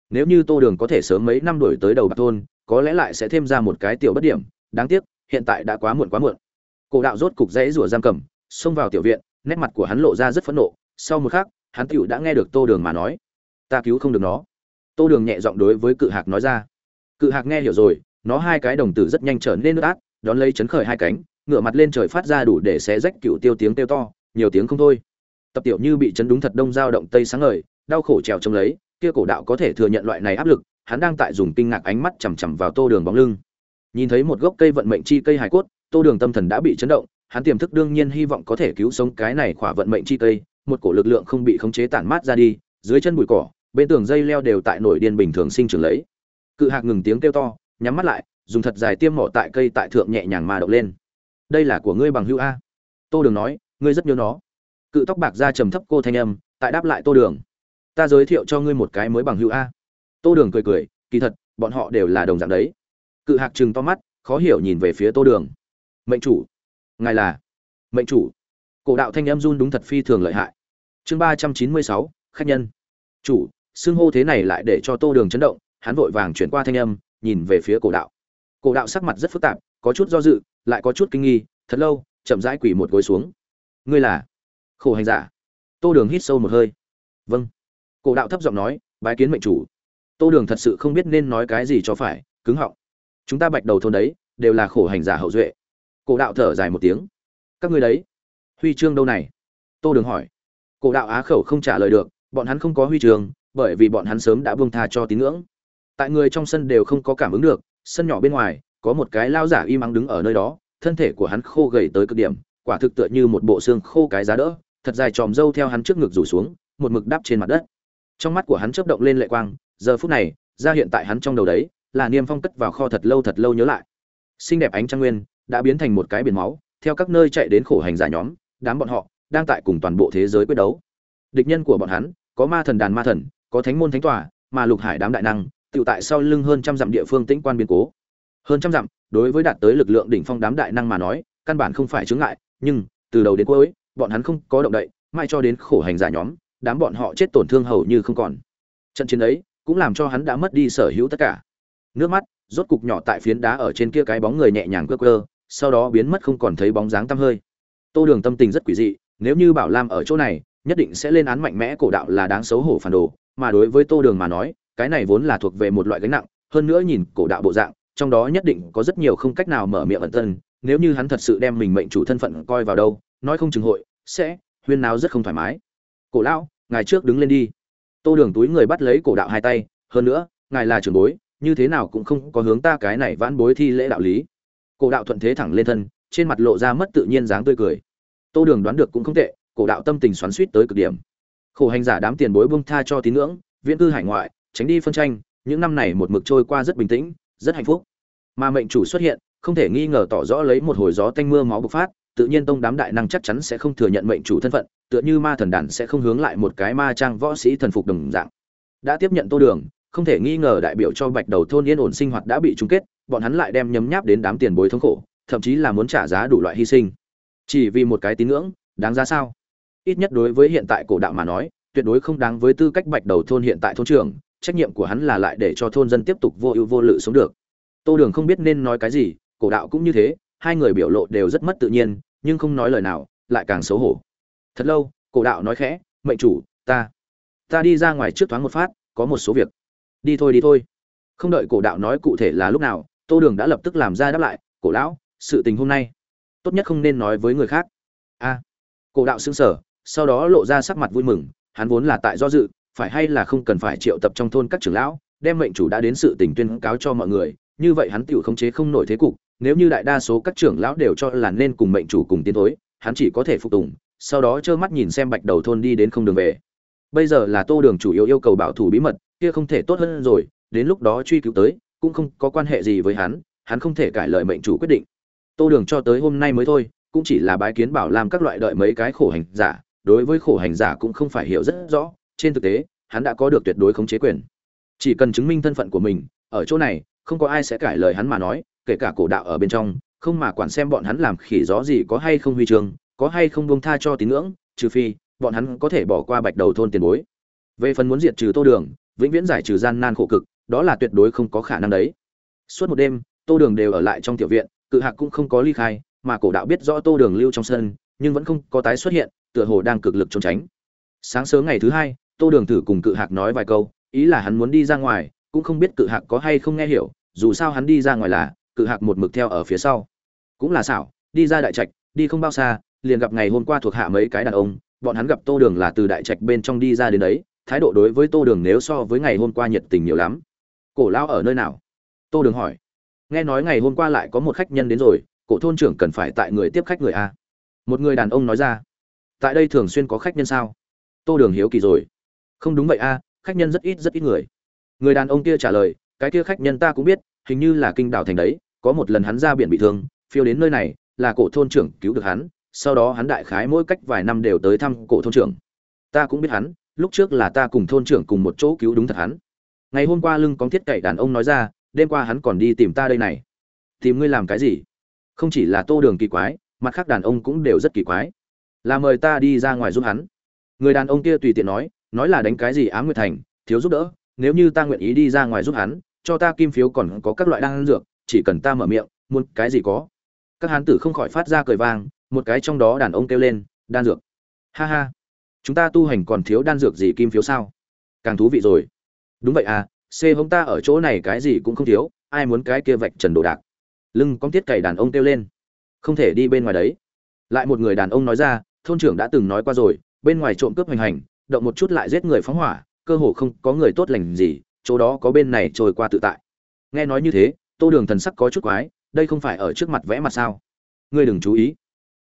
Nếu như tô đường có thể sớm mấy năm đổi tới đầu bạc thôn, có lẽ lại sẽ thêm ra một cái tiểu bất điểm, đáng tiếc, hiện tại đã quá muộn quá muộn. Cổ đạo rốt cục dãy rủa giam cầm, xông vào tiểu viện, nét mặt của hắn lộ ra rất phẫn nộ, sau một khắc, hắn tựu đã nghe được tô đường mà nói, ta cứu không được nó. Tô đường nhẹ giọng đối với cự hạc nói ra. Cự hạc nghe hiểu rồi, nó hai cái đồng tử rất nhanh trở nên nước át, đón lấy chấn khởi hai cánh ngựa mặt lên trời phát ra đủ để xé rách cựu tiêu tiếng kêu to, nhiều tiếng không thôi tập tiểu như bị chấn đúng thật đông dao động tây sáng ngời, đau khổ trèo trông lấy, kia cổ đạo có thể thừa nhận loại này áp lực, hắn đang tại dùng kinh ngạc ánh mắt chằm chằm vào tô đường bóng lưng. Nhìn thấy một gốc cây vận mệnh chi cây hải cốt, tô đường tâm thần đã bị chấn động, hắn tiềm thức đương nhiên hy vọng có thể cứu sống cái này khỏa vận mệnh chi cây, một cổ lực lượng không bị khống chế tản mát ra đi, dưới chân bụi cỏ, bên tường dây leo đều tại nổi điên bình thường sinh trưởng lấy. Cự hạc ngừng tiếng kêu to, nhắm mắt lại, dùng thật dài tiêm mỏ tại cây tại thượng nhẹ nhàng mà động lên. Đây là của ngươi bằng hữu a? Tô đường nói, ngươi rất nhớ nó cự tóc bạc ra trầm thấp cô thanh âm, tại đáp lại tô đường. Ta giới thiệu cho ngươi một cái mới bằng hữu a. Tô đường cười cười, kỳ thật, bọn họ đều là đồng dạng đấy. Cự hạc chừng to mắt, khó hiểu nhìn về phía tô đường. Mệnh chủ. Ngài là? Mệnh chủ. Cổ đạo thanh âm run đúng thật phi thường lợi hại. Chương ba trăm chín mươi sáu, khách nhân. Chủ, xưng hô thế này lại để cho tô đường chấn động, hắn vội vàng chuyển qua thanh âm, nhìn về phía cổ đạo. Cổ đạo sắc mặt rất phức tạp, có chút do dự, lại có chút kinh nghi, thật lâu, chậm rãi quỳ một gối xuống. Ngươi là? Khổ hành giả. Tô đường hít sâu một hơi. Vâng. Cổ đạo thấp giọng nói, bái kiến mệnh chủ. Tô đường thật sự không biết nên nói cái gì cho phải, cứng họng. Chúng ta bạch đầu thôn đấy, đều là khổ hành giả hậu duệ. Cổ đạo thở dài một tiếng. Các ngươi đấy, huy chương đâu này? Tô đường hỏi. Cổ đạo á khẩu không trả lời được, bọn hắn không có huy chương, bởi vì bọn hắn sớm đã buông tha cho tín ngưỡng. Tại người trong sân đều không có cảm ứng được, sân nhỏ bên ngoài, có một cái lao giả y mắng đứng ở nơi đó, thân thể của hắn khô gầy tới cực điểm, quả thực tựa như một bộ xương khô cái giá đỡ thật dài tròm râu theo hắn trước ngực rủ xuống, một mực đắp trên mặt đất. Trong mắt của hắn chớp động lên lệ quang, giờ phút này, ra hiện tại hắn trong đầu đấy, là niêm phong cất vào kho thật lâu thật lâu nhớ lại. Xinh đẹp ánh trăng nguyên, đã biến thành một cái biển máu, theo các nơi chạy đến khổ hành giả nhóm, đám bọn họ, đang tại cùng toàn bộ thế giới quyết đấu. Địch nhân của bọn hắn, có ma thần đàn ma thần, có thánh môn thánh tòa, mà lục hải đám đại năng tự tại sau lưng hơn trăm dặm địa phương tĩnh quan biến cố. Hơn trăm dặm, đối với đạt tới lực lượng đỉnh phong đám đại năng mà nói, căn bản không phải chướng ngại, nhưng, từ đầu đến cuối bọn hắn không có động đậy, mai cho đến khổ hành giả nhóm, đám bọn họ chết tổn thương hầu như không còn. Trận chiến ấy cũng làm cho hắn đã mất đi sở hữu tất cả. Nước mắt rốt cục nhỏ tại phiến đá ở trên kia cái bóng người nhẹ nhàng cơ cơ sau đó biến mất không còn thấy bóng dáng tăm hơi. Tô đường tâm tình rất quỷ dị, nếu như bảo lam ở chỗ này, nhất định sẽ lên án mạnh mẽ cổ đạo là đáng xấu hổ phản đồ, mà đối với tô đường mà nói, cái này vốn là thuộc về một loại gánh nặng, hơn nữa nhìn cổ đạo bộ dạng, trong đó nhất định có rất nhiều không cách nào mở miệng ẩn thân, nếu như hắn thật sự đem mình mệnh chủ thân phận coi vào đâu nói không chừng hội, sẽ, huyên náo rất không thoải mái. Cổ lão, ngài trước đứng lên đi. Tô đường túi người bắt lấy cổ đạo hai tay, hơn nữa, ngài là trưởng bối, như thế nào cũng không có hướng ta cái này vãn bối thi lễ đạo lý. Cổ đạo thuận thế thẳng lên thân, trên mặt lộ ra mất tự nhiên dáng tươi cười. Tô đường đoán được cũng không tệ, cổ đạo tâm tình xoắn suýt tới cực điểm. Khổ hành giả đám tiền bối bông tha cho tín ngưỡng, viễn cư hải ngoại, tránh đi phân tranh, những năm này một mực trôi qua rất bình tĩnh, rất hạnh phúc. Mà mệnh chủ xuất hiện, không thể nghi ngờ tỏ rõ lấy một hồi gió tanh mưa máu bộc phát tự nhiên tông đám đại năng chắc chắn sẽ không thừa nhận mệnh chủ thân phận, tựa như ma thần đàn sẽ không hướng lại một cái ma trang võ sĩ thần phục đồng dạng. Đã tiếp nhận tô đường, không thể nghi ngờ đại biểu cho bạch đầu thôn yên ổn sinh hoạt đã bị chung kết, bọn hắn lại đem nhấm nháp đến đám tiền bối thống khổ, thậm chí là muốn trả giá đủ loại hy sinh. Chỉ vì một cái tín ngưỡng, đáng giá sao? Ít nhất đối với hiện tại cổ đạo mà nói, tuyệt đối không đáng với tư cách bạch đầu thôn hiện tại thôn trưởng. trách nhiệm của hắn là lại để cho thôn dân tiếp tục vô ưu vô lự sống được. Tô đường không biết nên nói cái gì, cổ đạo cũng như thế hai người biểu lộ đều rất mất tự nhiên, nhưng không nói lời nào, lại càng xấu hổ. Thật lâu, cổ đạo nói khẽ, mệnh chủ, ta ta đi ra ngoài trước thoáng một phát, có một số việc. Đi thôi đi thôi. Không đợi cổ đạo nói cụ thể là lúc nào, tô đường đã lập tức làm ra đáp lại, cổ lão, sự tình hôm nay, tốt nhất không nên nói với người khác. A. Cổ đạo xứng sở sau đó lộ ra sắc mặt vui mừng, hắn vốn là tại do dự, phải hay là không cần phải triệu tập trong thôn các trưởng lão, đem mệnh chủ đã đến sự tình tuyên cáo cho mọi người, như vậy hắn tự khống chế không nổi thế cục nếu như đại đa số các trưởng lão đều cho là nên cùng mệnh chủ cùng tiến thối, hắn chỉ có thể phục tùng, sau đó trơ mắt nhìn xem bạch đầu thôn đi đến không đường về. Bây giờ là tô đường chủ yếu yêu cầu bảo thủ bí mật, kia không thể tốt hơn rồi, đến lúc đó truy cứu tới, cũng không có quan hệ gì với hắn hắn không thể cải lời mệnh chủ quyết định. Tô đường cho tới hôm nay mới thôi, cũng chỉ là bái kiến bảo làm các loại đợi mấy cái khổ hành giả, đối với khổ hành giả cũng không phải hiểu rất rõ, trên thực tế, hắn đã có được tuyệt đối khống chế quyền. Chỉ cần chứng minh thân phận của mình, ở chỗ này, không có ai sẽ cải lời hắn mà nói kể cả cổ đạo ở bên trong, không mà quản xem bọn hắn làm khỉ gió gì có hay không huy chương, có hay không buông tha cho tín ngưỡng, trừ phi, bọn hắn có thể bỏ qua bạch đầu thôn tiền bối. Về phần muốn diệt trừ tô đường, vĩnh viễn giải trừ gian nan khổ cực, đó là tuyệt đối không có khả năng đấy. Suốt một đêm, tô đường đều ở lại trong tiểu viện, cự hạc cũng không có ly khai, mà cổ đạo biết rõ tô đường lưu trong sân, nhưng vẫn không có tái xuất hiện, tựa hồ đang cực lực trốn tránh. Sáng sớm ngày thứ hai, tô đường thử cùng cự hạc nói vài câu, ý là hắn muốn đi ra ngoài, cũng không biết cự hạc có hay không nghe hiểu, dù sao hắn đi ra ngoài là cự hạc một mực theo ở phía sau. Cũng là xảo, đi ra đại trạch, đi không bao xa, liền gặp ngày hôm qua thuộc hạ mấy cái đàn ông, bọn hắn gặp tô đường là từ đại trạch bên trong đi ra đến đấy, thái độ đối với tô đường nếu so với ngày hôm qua nhiệt tình nhiều lắm. Cổ lão ở nơi nào? Tô đường hỏi. Nghe nói ngày hôm qua lại có một khách nhân đến rồi, cổ thôn trưởng cần phải tại người tiếp khách người a. Một người đàn ông nói ra. Tại đây thường xuyên có khách nhân sao? Tô đường hiếu kỳ rồi. Không đúng vậy a, khách nhân rất ít rất ít người. Người đàn ông kia trả lời, cái kia khách nhân ta cũng biết, hình như là kinh đảo thành đấy có một lần hắn ra biển bị thương, phiêu đến nơi này, là cổ thôn trưởng cứu được hắn, sau đó hắn đại khái mỗi cách vài năm đều tới thăm cổ thôn trưởng. Ta cũng biết hắn, lúc trước là ta cùng thôn trưởng cùng một chỗ cứu đúng thật hắn. Ngày hôm qua lưng có thiết cậy đàn ông nói ra, đêm qua hắn còn đi tìm ta đây này. Tìm ngươi làm cái gì? Không chỉ là tô đường kỳ quái, mặt khác đàn ông cũng đều rất kỳ quái. Là mời ta đi ra ngoài giúp hắn. Người đàn ông kia tùy tiện nói nói là đánh cái gì ám nguyệt thành, thiếu giúp đỡ, nếu như ta nguyện ý đi ra ngoài giúp hắn, cho ta kim phiếu còn có các loại đan dược chỉ cần ta mở miệng, muốn cái gì có. Các hán tử không khỏi phát ra cười vang, một cái trong đó đàn ông kêu lên, đan dược. Ha ha, chúng ta tu hành còn thiếu đan dược gì kim phiếu sao? Càng thú vị rồi. Đúng vậy à c hông ta ở chỗ này cái gì cũng không thiếu, ai muốn cái kia vạch trần đồ đạc? Lưng con tiết cày đàn ông kêu lên. Không thể đi bên ngoài đấy. Lại một người đàn ông nói ra, thôn trưởng đã từng nói qua rồi, bên ngoài trộm cướp hoành hành, động một chút lại giết người phóng hỏa, cơ hồ không có người tốt lành gì, chỗ đó có bên này trôi qua tự tại. Nghe nói như thế tô đường thần sắc có chút quái đây không phải ở trước mặt vẽ mặt sao? Ngươi đừng chú ý.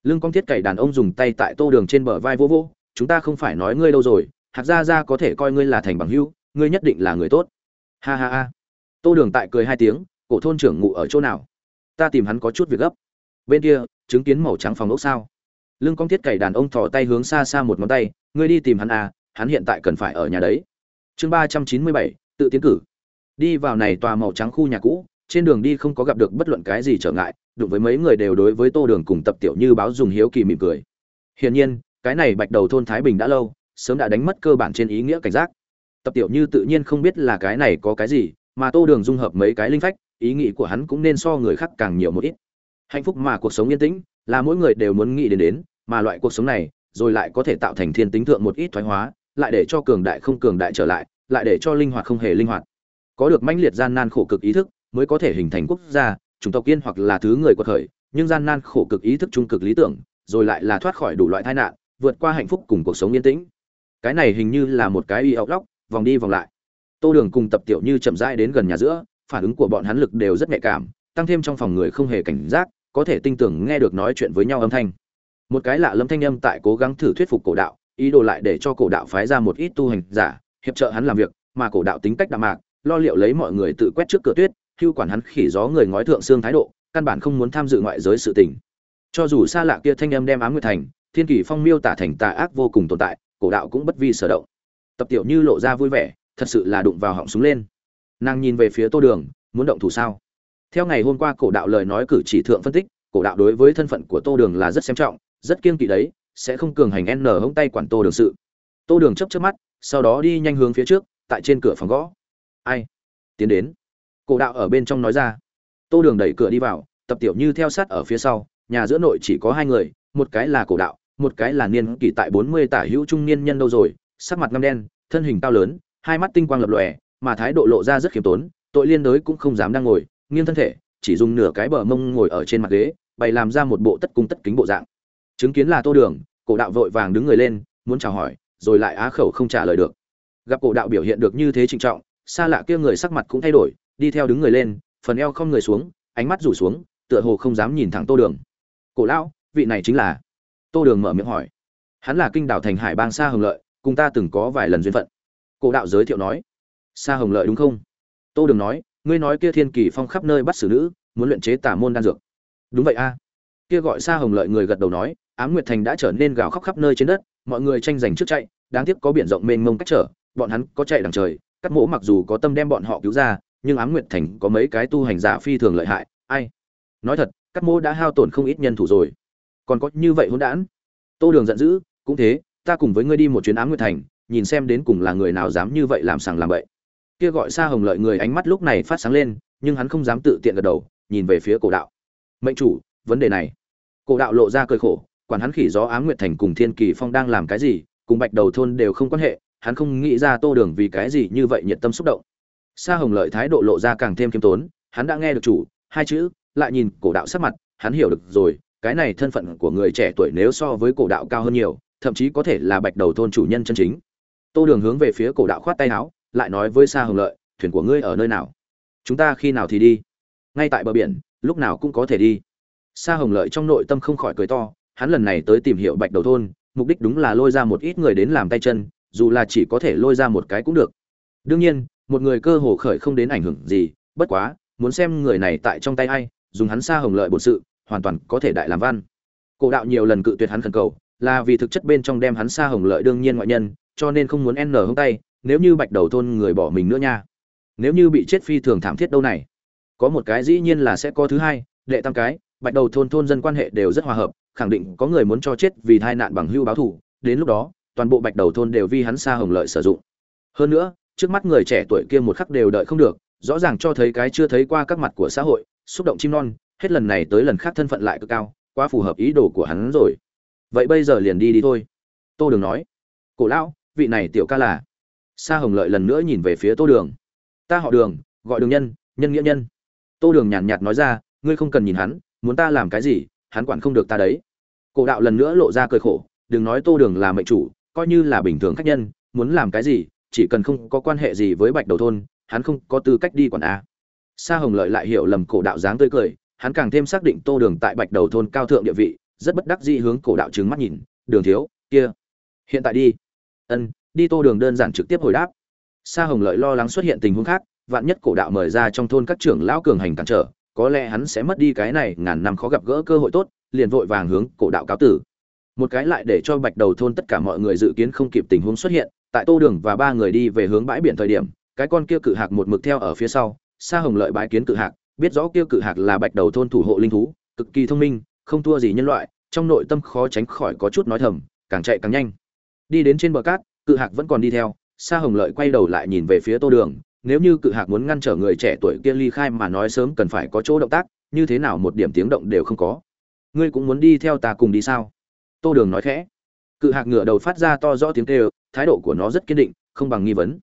Lương con thiết cày đàn ông dùng tay tại tô đường trên bờ vai vô vô chúng ta không phải nói ngươi đâu rồi hạc gia gia có thể coi ngươi là thành bằng hưu, ngươi nhất định là người tốt. Ha ha ha. Tô đường tại cười hai tiếng cổ thôn trưởng ngụ ở chỗ nào? Ta tìm hắn có chút việc gấp. Bên kia chứng kiến màu trắng phòng ốc sao? Lương con thiết cày đàn ông thò tay hướng xa xa một ngón tay ngươi đi tìm hắn à hắn hiện tại cần phải ở nhà đấy. Chương ba trăm chín mươi bảy tự tiến cử. Đi vào này tòa màu trắng khu nhà cũ trên đường đi không có gặp được bất luận cái gì trở ngại, đụng với mấy người đều đối với tô đường cùng tập tiểu như báo dùng hiếu kỳ mỉm cười. Hiển nhiên, cái này bạch đầu thôn thái bình đã lâu, sớm đã đánh mất cơ bản trên ý nghĩa cảnh giác. Tập tiểu như tự nhiên không biết là cái này có cái gì, mà tô đường dung hợp mấy cái linh phách, ý nghĩ của hắn cũng nên so người khác càng nhiều một ít. Hạnh phúc mà cuộc sống yên tĩnh, là mỗi người đều muốn nghĩ đến đến, mà loại cuộc sống này, rồi lại có thể tạo thành thiên tính thượng một ít thoái hóa, lại để cho cường đại không cường đại trở lại lại để cho linh hoạt không hề linh hoạt. Có được mãnh liệt gian nan khổ cực ý thức mới có thể hình thành quốc gia, chủng tộc yên hoặc là thứ người quật khởi, nhưng gian nan khổ cực ý thức trung cực lý tưởng, rồi lại là thoát khỏi đủ loại tai nạn, vượt qua hạnh phúc cùng cuộc sống yên tĩnh. Cái này hình như là một cái y ốc lóc, vòng đi vòng lại. Tô đường cùng tập tiểu như chậm rãi đến gần nhà giữa, phản ứng của bọn hắn lực đều rất nhạy cảm, tăng thêm trong phòng người không hề cảnh giác, có thể tinh tưởng nghe được nói chuyện với nhau âm thanh. Một cái lạ lâm thanh âm tại cố gắng thử thuyết phục cổ đạo, ý đồ lại để cho cổ đạo phái ra một ít tu hành giả, hiệp trợ hắn làm việc, mà cổ đạo tính cách đạm mạc, lo liệu lấy mọi người tự quét trước cửa tuyết hưu quản hắn khỉ gió người ngói thượng xương thái độ, căn bản không muốn tham dự ngoại giới sự tình. Cho dù xa lạ kia thanh âm đem ám nguyệt thành, thiên kỳ phong miêu tả thành tà ác vô cùng tồn tại, cổ đạo cũng bất vi sở động. Tập tiểu như lộ ra vui vẻ, thật sự là đụng vào họng súng lên. Nàng nhìn về phía tô đường, muốn động thủ sao? Theo ngày hôm qua cổ đạo lời nói cử chỉ thượng phân tích, cổ đạo đối với thân phận của tô đường là rất xem trọng, rất kiên kỵ đấy, sẽ không cường hành n hông tay quản tô đường sự. Tô đường chấp chấp mắt, sau đó đi nhanh hướng phía trước, tại trên cửa phòng gõ. Ai? Tiến đến cổ đạo ở bên trong nói ra. Tô đường đẩy cửa đi vào, tập tiểu như theo sát ở phía sau, nhà giữa nội chỉ có hai người, một cái là cổ đạo, một cái là niên kỷ tại bốn mươi tả hữu trung niên nhân đâu rồi, sắc mặt ngâm đen, thân hình cao lớn, hai mắt tinh quang lập lòe, mà thái độ lộ ra rất khiêm tốn, tội liên đới cũng không dám đang ngồi, nghiêng thân thể, chỉ dùng nửa cái bờ mông ngồi ở trên mặt ghế, bày làm ra một bộ tất cung tất kính bộ dạng. Chứng kiến là tô đường, cổ đạo vội vàng đứng người lên, muốn chào hỏi, rồi lại á khẩu không trả lời được. Gặp cổ đạo biểu hiện được như thế trịnh trọng, xa lạ kia người sắc mặt cũng thay đổi đi theo đứng người lên, phần eo không người xuống, ánh mắt rủ xuống, tựa hồ không dám nhìn thẳng tô đường. Cổ lão, vị này chính là? Tô đường mở miệng hỏi. Hắn là kinh đảo thành hải bang sa hồng lợi, cùng ta từng có vài lần duyên phận. Cổ đạo giới thiệu nói. Sa hồng lợi đúng không? Tô đường nói. Ngươi nói kia thiên kỳ phong khắp nơi bắt xử nữ, muốn luyện chế tả môn đan dược. Đúng vậy a. Kia gọi sa hồng lợi người gật đầu nói. Ám nguyệt thành đã trở nên gào khóc khắp nơi trên đất, mọi người tranh giành trước chạy, đáng tiếc có biển rộng mênh mông cách trở, bọn hắn có chạy đằng trời cắt mỗ mặc dù có tâm đem bọn họ cứu ra nhưng ám nguyệt thành có mấy cái tu hành giả phi thường lợi hại, ai? Nói thật cắt Mô đã hao tổn không ít nhân thủ rồi. Còn có như vậy hỗn đản? Tô đường giận dữ, cũng thế, ta cùng với ngươi đi một chuyến ám nguyệt thành, nhìn xem đến cùng là người nào dám như vậy làm sằng làm bậy. Kia gọi xa hồng lợi người ánh mắt lúc này phát sáng lên, nhưng hắn không dám tự tiện gật đầu, nhìn về phía cổ đạo. Mệnh chủ, vấn đề này. Cổ đạo lộ ra cơi khổ, quản hắn khỉ gió ám nguyệt thành cùng thiên kỳ phong đang làm cái gì, cùng bạch đầu thôn đều không quan hệ, hắn không nghĩ ra tô đường vì cái gì như vậy nhiệt tâm xúc động sa hồng lợi thái độ lộ ra càng thêm kiêm tốn, hắn đã nghe được chủ, hai chữ, lại nhìn cổ đạo sắc mặt, hắn hiểu được rồi, cái này thân phận của người trẻ tuổi nếu so với cổ đạo cao hơn nhiều, thậm chí có thể là bạch đầu thôn chủ nhân chân chính. Tô đường hướng về phía cổ đạo khoát tay áo, lại nói với sa hồng lợi, thuyền của ngươi ở nơi nào? Chúng ta khi nào thì đi? Ngay tại bờ biển, lúc nào cũng có thể đi. Sa hồng lợi trong nội tâm không khỏi cười to, hắn lần này tới tìm hiểu bạch đầu thôn, mục đích đúng là lôi ra một ít người đến làm tay chân, dù là chỉ có thể lôi ra một cái cũng được. Đương nhiên một người cơ hồ khởi không đến ảnh hưởng gì, bất quá, muốn xem người này tại trong tay ai, dùng hắn xa hồng lợi bổn sự, hoàn toàn có thể đại làm văn. Cổ đạo nhiều lần cự tuyệt hắn khẩn cầu, là vì thực chất bên trong đem hắn xa hồng lợi đương nhiên ngoại nhân, cho nên không muốn n hông tay, nếu như bạch đầu thôn người bỏ mình nữa nha. Nếu như bị chết phi thường thảm thiết đâu này. Có một cái dĩ nhiên là sẽ có thứ hai, đệ tam cái, bạch đầu thôn thôn dân quan hệ đều rất hòa hợp, khẳng định có người muốn cho chết vì tai nạn bằng hưu báo thù, đến lúc đó, toàn bộ bạch đầu thôn đều vi hắn xa hồng lợi sử dụng. Hơn nữa trước mắt người trẻ tuổi kia một khắc đều đợi không được, rõ ràng cho thấy cái chưa thấy qua các mặt của xã hội, xúc động chim non, hết lần này tới lần khác thân phận lại cực cao, quá phù hợp ý đồ của hắn rồi. Vậy bây giờ liền đi đi thôi. Tô đường nói. Cổ lão, vị này tiểu ca là. Sa hồng lợi lần nữa nhìn về phía tô đường. Ta họ đường, gọi đường nhân nhân nghĩa nhân. Tô đường nhàn nhạt nói ra, ngươi không cần nhìn hắn, muốn ta làm cái gì, hắn quản không được ta đấy. Cổ đạo lần nữa lộ ra cười khổ, đừng nói tô đường là mệnh chủ, coi như là bình thường khách nhân, muốn làm cái gì chỉ cần không có quan hệ gì với bạch đầu thôn, hắn không có tư cách đi quản a. Sa hồng lợi lại hiểu lầm cổ đạo dáng tươi cười, hắn càng thêm xác định tô đường tại bạch đầu thôn cao thượng địa vị, rất bất đắc dĩ hướng cổ đạo trừng mắt nhìn, đường thiếu, kia, hiện tại đi. Ân, đi tô đường đơn giản trực tiếp hồi đáp. Sa hồng lợi lo lắng xuất hiện tình huống khác, vạn nhất cổ đạo mời ra trong thôn các trưởng lão cường hành cản trở, có lẽ hắn sẽ mất đi cái này ngàn năm khó gặp gỡ cơ hội tốt, liền vội vàng hướng cổ đạo cáo tử. Một cái lại để cho bạch đầu thôn tất cả mọi người dự kiến không kịp tình huống xuất hiện tại tô đường và ba người đi về hướng bãi biển thời điểm, cái con kia cự hạc một mực theo ở phía sau, sa hồng lợi bãi kiến cự hạc, biết rõ kia cự hạc là bạch đầu thôn thủ hộ linh thú, cực kỳ thông minh, không thua gì nhân loại, trong nội tâm khó tránh khỏi có chút nói thầm, càng chạy càng nhanh. Đi đến trên bờ cát, cự hạc vẫn còn đi theo, sa hồng lợi quay đầu lại nhìn về phía tô đường, nếu như cự hạc muốn ngăn trở người trẻ tuổi kia ly khai mà nói sớm cần phải có chỗ động tác, như thế nào một điểm tiếng động đều không có. Ngươi cũng muốn đi theo ta cùng đi sao? Tô đường nói khẽ. Cự hạc ngựa đầu phát ra to rõ tiếng kêu thái độ của nó rất kiên định, không bằng nghi vấn.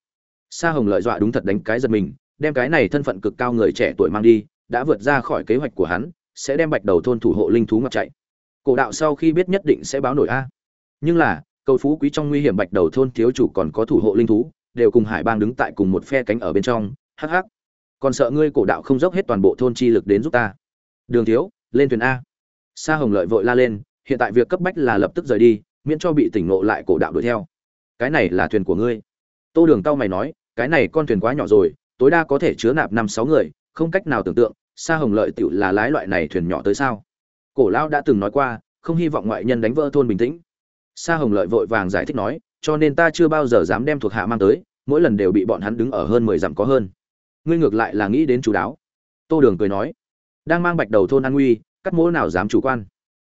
Sa hồng lợi dọa đúng thật đánh cái giật mình, đem cái này thân phận cực cao người trẻ tuổi mang đi, đã vượt ra khỏi kế hoạch của hắn, sẽ đem bạch đầu thôn thủ hộ linh thú ngọc chạy. Cổ đạo sau khi biết nhất định sẽ báo nổi a. Nhưng là, cầu phú quý trong nguy hiểm bạch đầu thôn thiếu chủ còn có thủ hộ linh thú, đều cùng hải bang đứng tại cùng một phe cánh ở bên trong, hắc hắc. Còn sợ ngươi cổ đạo không dốc hết toàn bộ thôn chi lực đến giúp ta. Đường thiếu, lên thuyền a. Sa hồng lợi vội la lên, hiện tại việc cấp bách là lập tức rời đi, miễn cho bị tỉnh ngộ lại cổ đạo đuổi theo cái này là thuyền của ngươi. Tô đường cao mày nói, cái này con thuyền quá nhỏ rồi, tối đa có thể chứa nạp năm sáu người, không cách nào tưởng tượng xa hồng lợi tựu là lái loại này thuyền nhỏ tới sao? Cổ lão đã từng nói qua, không hy vọng ngoại nhân đánh vỡ thôn bình tĩnh. Xa hồng lợi vội vàng giải thích nói, cho nên ta chưa bao giờ dám đem thuộc hạ mang tới, mỗi lần đều bị bọn hắn đứng ở hơn mười dặm có hơn. Ngươi ngược lại là nghĩ đến chú đáo. Tô đường cười nói, đang mang bạch đầu thôn an nguy cắt mỗ nào dám chủ quan?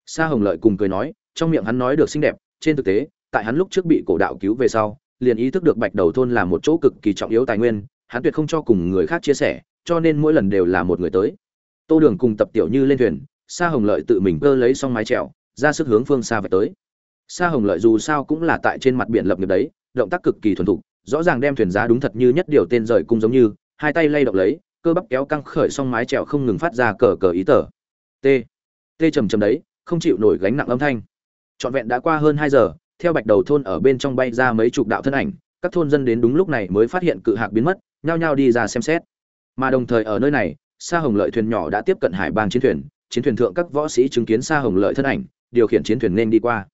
Sa hồng lợi cùng cười nói, trong miệng hắn nói được xinh đẹp, trên thực tế tại hắn lúc trước bị cổ đạo cứu về sau liền ý thức được bạch đầu thôn là một chỗ cực kỳ trọng yếu tài nguyên hắn tuyệt không cho cùng người khác chia sẻ cho nên mỗi lần đều là một người tới. Tô đường cùng tập tiểu như lên thuyền sa hồng lợi tự mình cơ lấy xong mái chèo, ra sức hướng phương xa về tới. Sa hồng lợi dù sao cũng là tại trên mặt biển lập nghiệp đấy động tác cực kỳ thuần thục rõ ràng đem thuyền giá đúng thật như nhất điều tên rời cung giống như hai tay lay động lấy cơ bắp kéo căng khởi xong mái chèo không ngừng phát ra cờ cờ ý tở. t. T trầm trầm đấy không chịu nổi gánh nặng âm thanh. Trọn vẹn đã qua hơn hai giờ theo bạch đầu thôn ở bên trong bay ra mấy chục đạo thân ảnh, các thôn dân đến đúng lúc này mới phát hiện cự hạc biến mất, nhao nhao đi ra xem xét. Mà đồng thời ở nơi này, sa hồng lợi thuyền nhỏ đã tiếp cận hải bang chiến thuyền chiến thuyền thượng các võ sĩ chứng kiến sa hồng lợi thân ảnh, điều khiển chiến thuyền nên đi qua.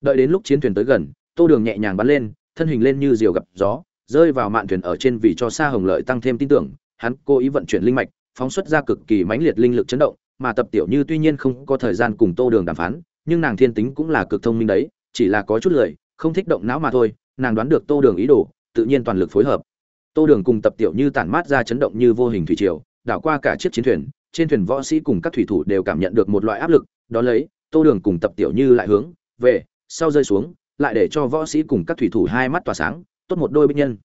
Đợi đến lúc chiến thuyền tới gần, tô đường nhẹ nhàng bắn lên, thân hình lên như diều gặp gió, rơi vào mạn thuyền ở trên vì cho xa hồng lợi tăng thêm tin tưởng, hắn cố ý vận chuyển linh mạch, phóng xuất ra cực kỳ mãnh liệt linh lực chấn động, mà tập tiểu như tuy nhiên không có thời gian cùng tô đường đàm phán, nhưng nàng thiên tính cũng là cực thông minh đấy chỉ là có chút lười không thích động não mà thôi, nàng đoán được tô đường ý đồ, tự nhiên toàn lực phối hợp. Tô đường cùng tập tiểu như tản mát ra chấn động như vô hình thủy triều, đảo qua cả chiếc chiến thuyền, trên thuyền võ sĩ cùng các thủy thủ đều cảm nhận được một loại áp lực, đó lấy, tô đường cùng tập tiểu như lại hướng, về, sau rơi xuống, lại để cho võ sĩ cùng các thủy thủ hai mắt tỏa sáng, tốt một đôi bích nhân.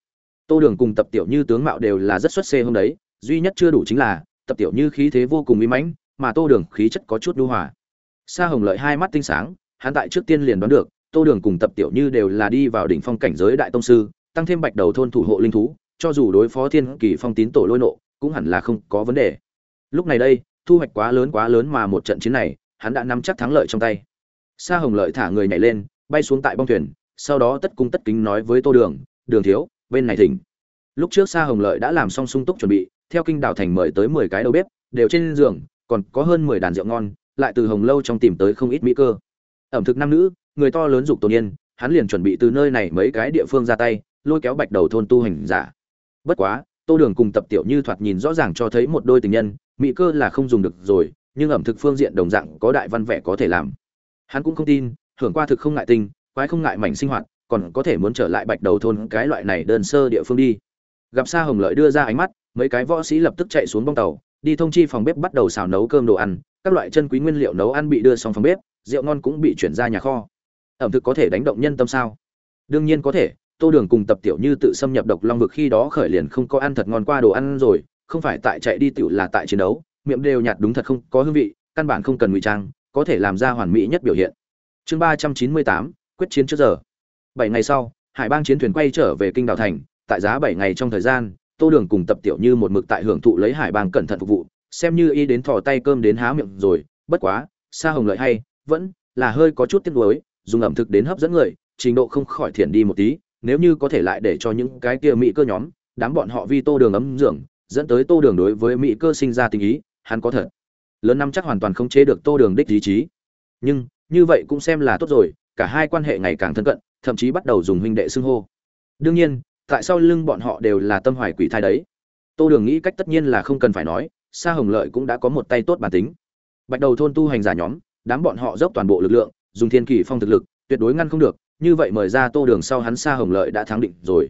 Tô đường cùng tập tiểu như tướng mạo đều là rất xuất xê hôm đấy, duy nhất chưa đủ chính là, tập tiểu như khí thế vô cùng uy mãnh, mà tô đường khí chất có chút lưu hòa. Sa hồng lợi hai mắt tinh sáng, hắn tại trước tiên liền đoán được tô đường cùng tập tiểu như đều là đi vào đỉnh phong cảnh giới đại tông sư, tăng thêm bạch đầu thôn thủ hộ linh thú, cho dù đối phó thiên kỳ phong tín tổ lôi nộ, cũng hẳn là không có vấn đề. Lúc này đây, thu hoạch quá lớn quá lớn mà một trận chiến này, hắn đã nắm chắc thắng lợi trong tay. Sa hồng lợi thả người nhảy lên, bay xuống tại bong thuyền, sau đó tất cung tất kính nói với tô đường đường thiếu, bên này thỉnh. Lúc trước sa hồng lợi đã làm xong sung túc chuẩn bị, theo kinh đảo thành mời tới mười cái đầu bếp, đều trên giường, còn có hơn mười đàn rượu ngon, lại từ hồng lâu trong tìm tới không ít mỹ cơ. Ẩm thực nam nữ người to lớn dục tổ nhiên hắn liền chuẩn bị từ nơi này mấy cái địa phương ra tay, lôi kéo bạch đầu thôn tu hành giả. Bất quá, tô đường cùng tập tiểu như thoạt nhìn rõ ràng cho thấy một đôi tình nhân mỹ cơ là không dùng được rồi, nhưng ẩm thực phương diện đồng dạng có đại văn vẻ có thể làm. Hắn cũng không tin, hưởng qua thực không ngại tinh quái không ngại mảnh sinh hoạt, còn có thể muốn trở lại bạch đầu thôn cái loại này đơn sơ địa phương đi. Gặp xa hồng lợi đưa ra ánh mắt, mấy cái võ sĩ lập tức chạy xuống bong tàu, đi thông chi phòng bếp bắt đầu xào nấu cơm đồ ăn, các loại chân quý nguyên liệu nấu ăn bị đưa xong phòng bếp, rượu ngon cũng bị chuyển ra nhà kho ẩm thực có thể đánh động nhân tâm sao? Đương nhiên có thể, tô đường cùng tập tiểu như tự xâm nhập độc long vực khi đó khởi liền không có ăn thật ngon qua đồ ăn rồi, không phải tại chạy đi tiểu là tại chiến đấu, miệng đều nhạt đúng thật không, có hương vị, căn bản không cần ngụy trang, có thể làm ra hoàn mỹ nhất biểu hiện. Chương ba trăm chín mươi tám, quyết chiến trước giờ. Bảy ngày sau, hải bang chiến thuyền quay trở về kinh đào thành, tại giá bảy ngày trong thời gian, tô đường cùng tập tiểu như một mực tại hưởng thụ lấy hải bang cẩn thận phục vụ, xem như y đến thò tay cơm đến há miệng rồi, bất quá xa hồng lợi hay, vẫn là hơi có chút tiếc nuối dùng ẩm thực đến hấp dẫn người, trình độ không khỏi thiển đi một tí, nếu như có thể lại để cho những cái kia mỹ cơ nhóm, đám bọn họ vi tô đường ấm dưỡng, dẫn tới tô đường đối với mỹ cơ sinh ra tình ý, hắn có thật. Lớn năm chắc hoàn toàn không chế được tô đường đích ý chí. Nhưng, như vậy cũng xem là tốt rồi, cả hai quan hệ ngày càng thân cận, thậm chí bắt đầu dùng huynh đệ xưng hô. Đương nhiên, tại sao lưng bọn họ đều là tâm hoài quỷ thai đấy. Tô đường nghĩ cách tất nhiên là không cần phải nói, sa hồng lợi cũng đã có một tay tốt bản tính. Bạch đầu thôn tu hành giả nhóm, đám bọn họ dốc toàn bộ lực lượng dùng thiên kỳ phong thực lực, tuyệt đối ngăn không được, như vậy mời ra tô đường sau hắn xa hồng lợi đã thắng định rồi.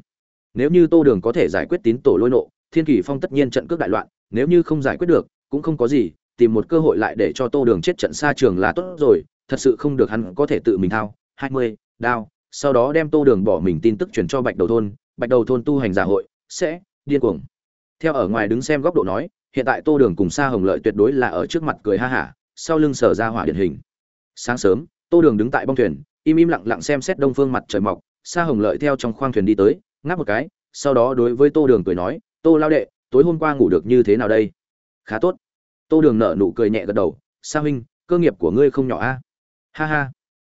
Nếu như tô đường có thể giải quyết tín tổ lôi nộ, thiên kỳ phong tất nhiên trận cước đại loạn, nếu như không giải quyết được, cũng không có gì, tìm một cơ hội lại để cho tô đường chết trận xa trường là tốt rồi, thật sự không được hắn có thể tự mình thao, hai mươi, đao, sau đó đem tô đường bỏ mình tin tức truyền cho bạch đầu thôn, bạch đầu thôn tu hành giả hội, sẽ, điên cuồng. Theo ở ngoài đứng xem góc độ nói, hiện tại tô đường cùng xa hồng lợi tuyệt đối là ở trước mặt cười ha hả, sau lưng sở ra hỏa điển hình. Sáng sớm tô đường đứng tại bong thuyền, im im lặng lặng xem xét đông phương mặt trời mọc, sa hồng lợi theo trong khoang thuyền đi tới, ngáp một cái, sau đó đối với tô đường cười nói, tô lao đệ, tối hôm qua ngủ được như thế nào đây? Khá tốt. Tô đường nở nụ cười nhẹ gật đầu, sa huynh, cơ nghiệp của ngươi không nhỏ a. Ha ha.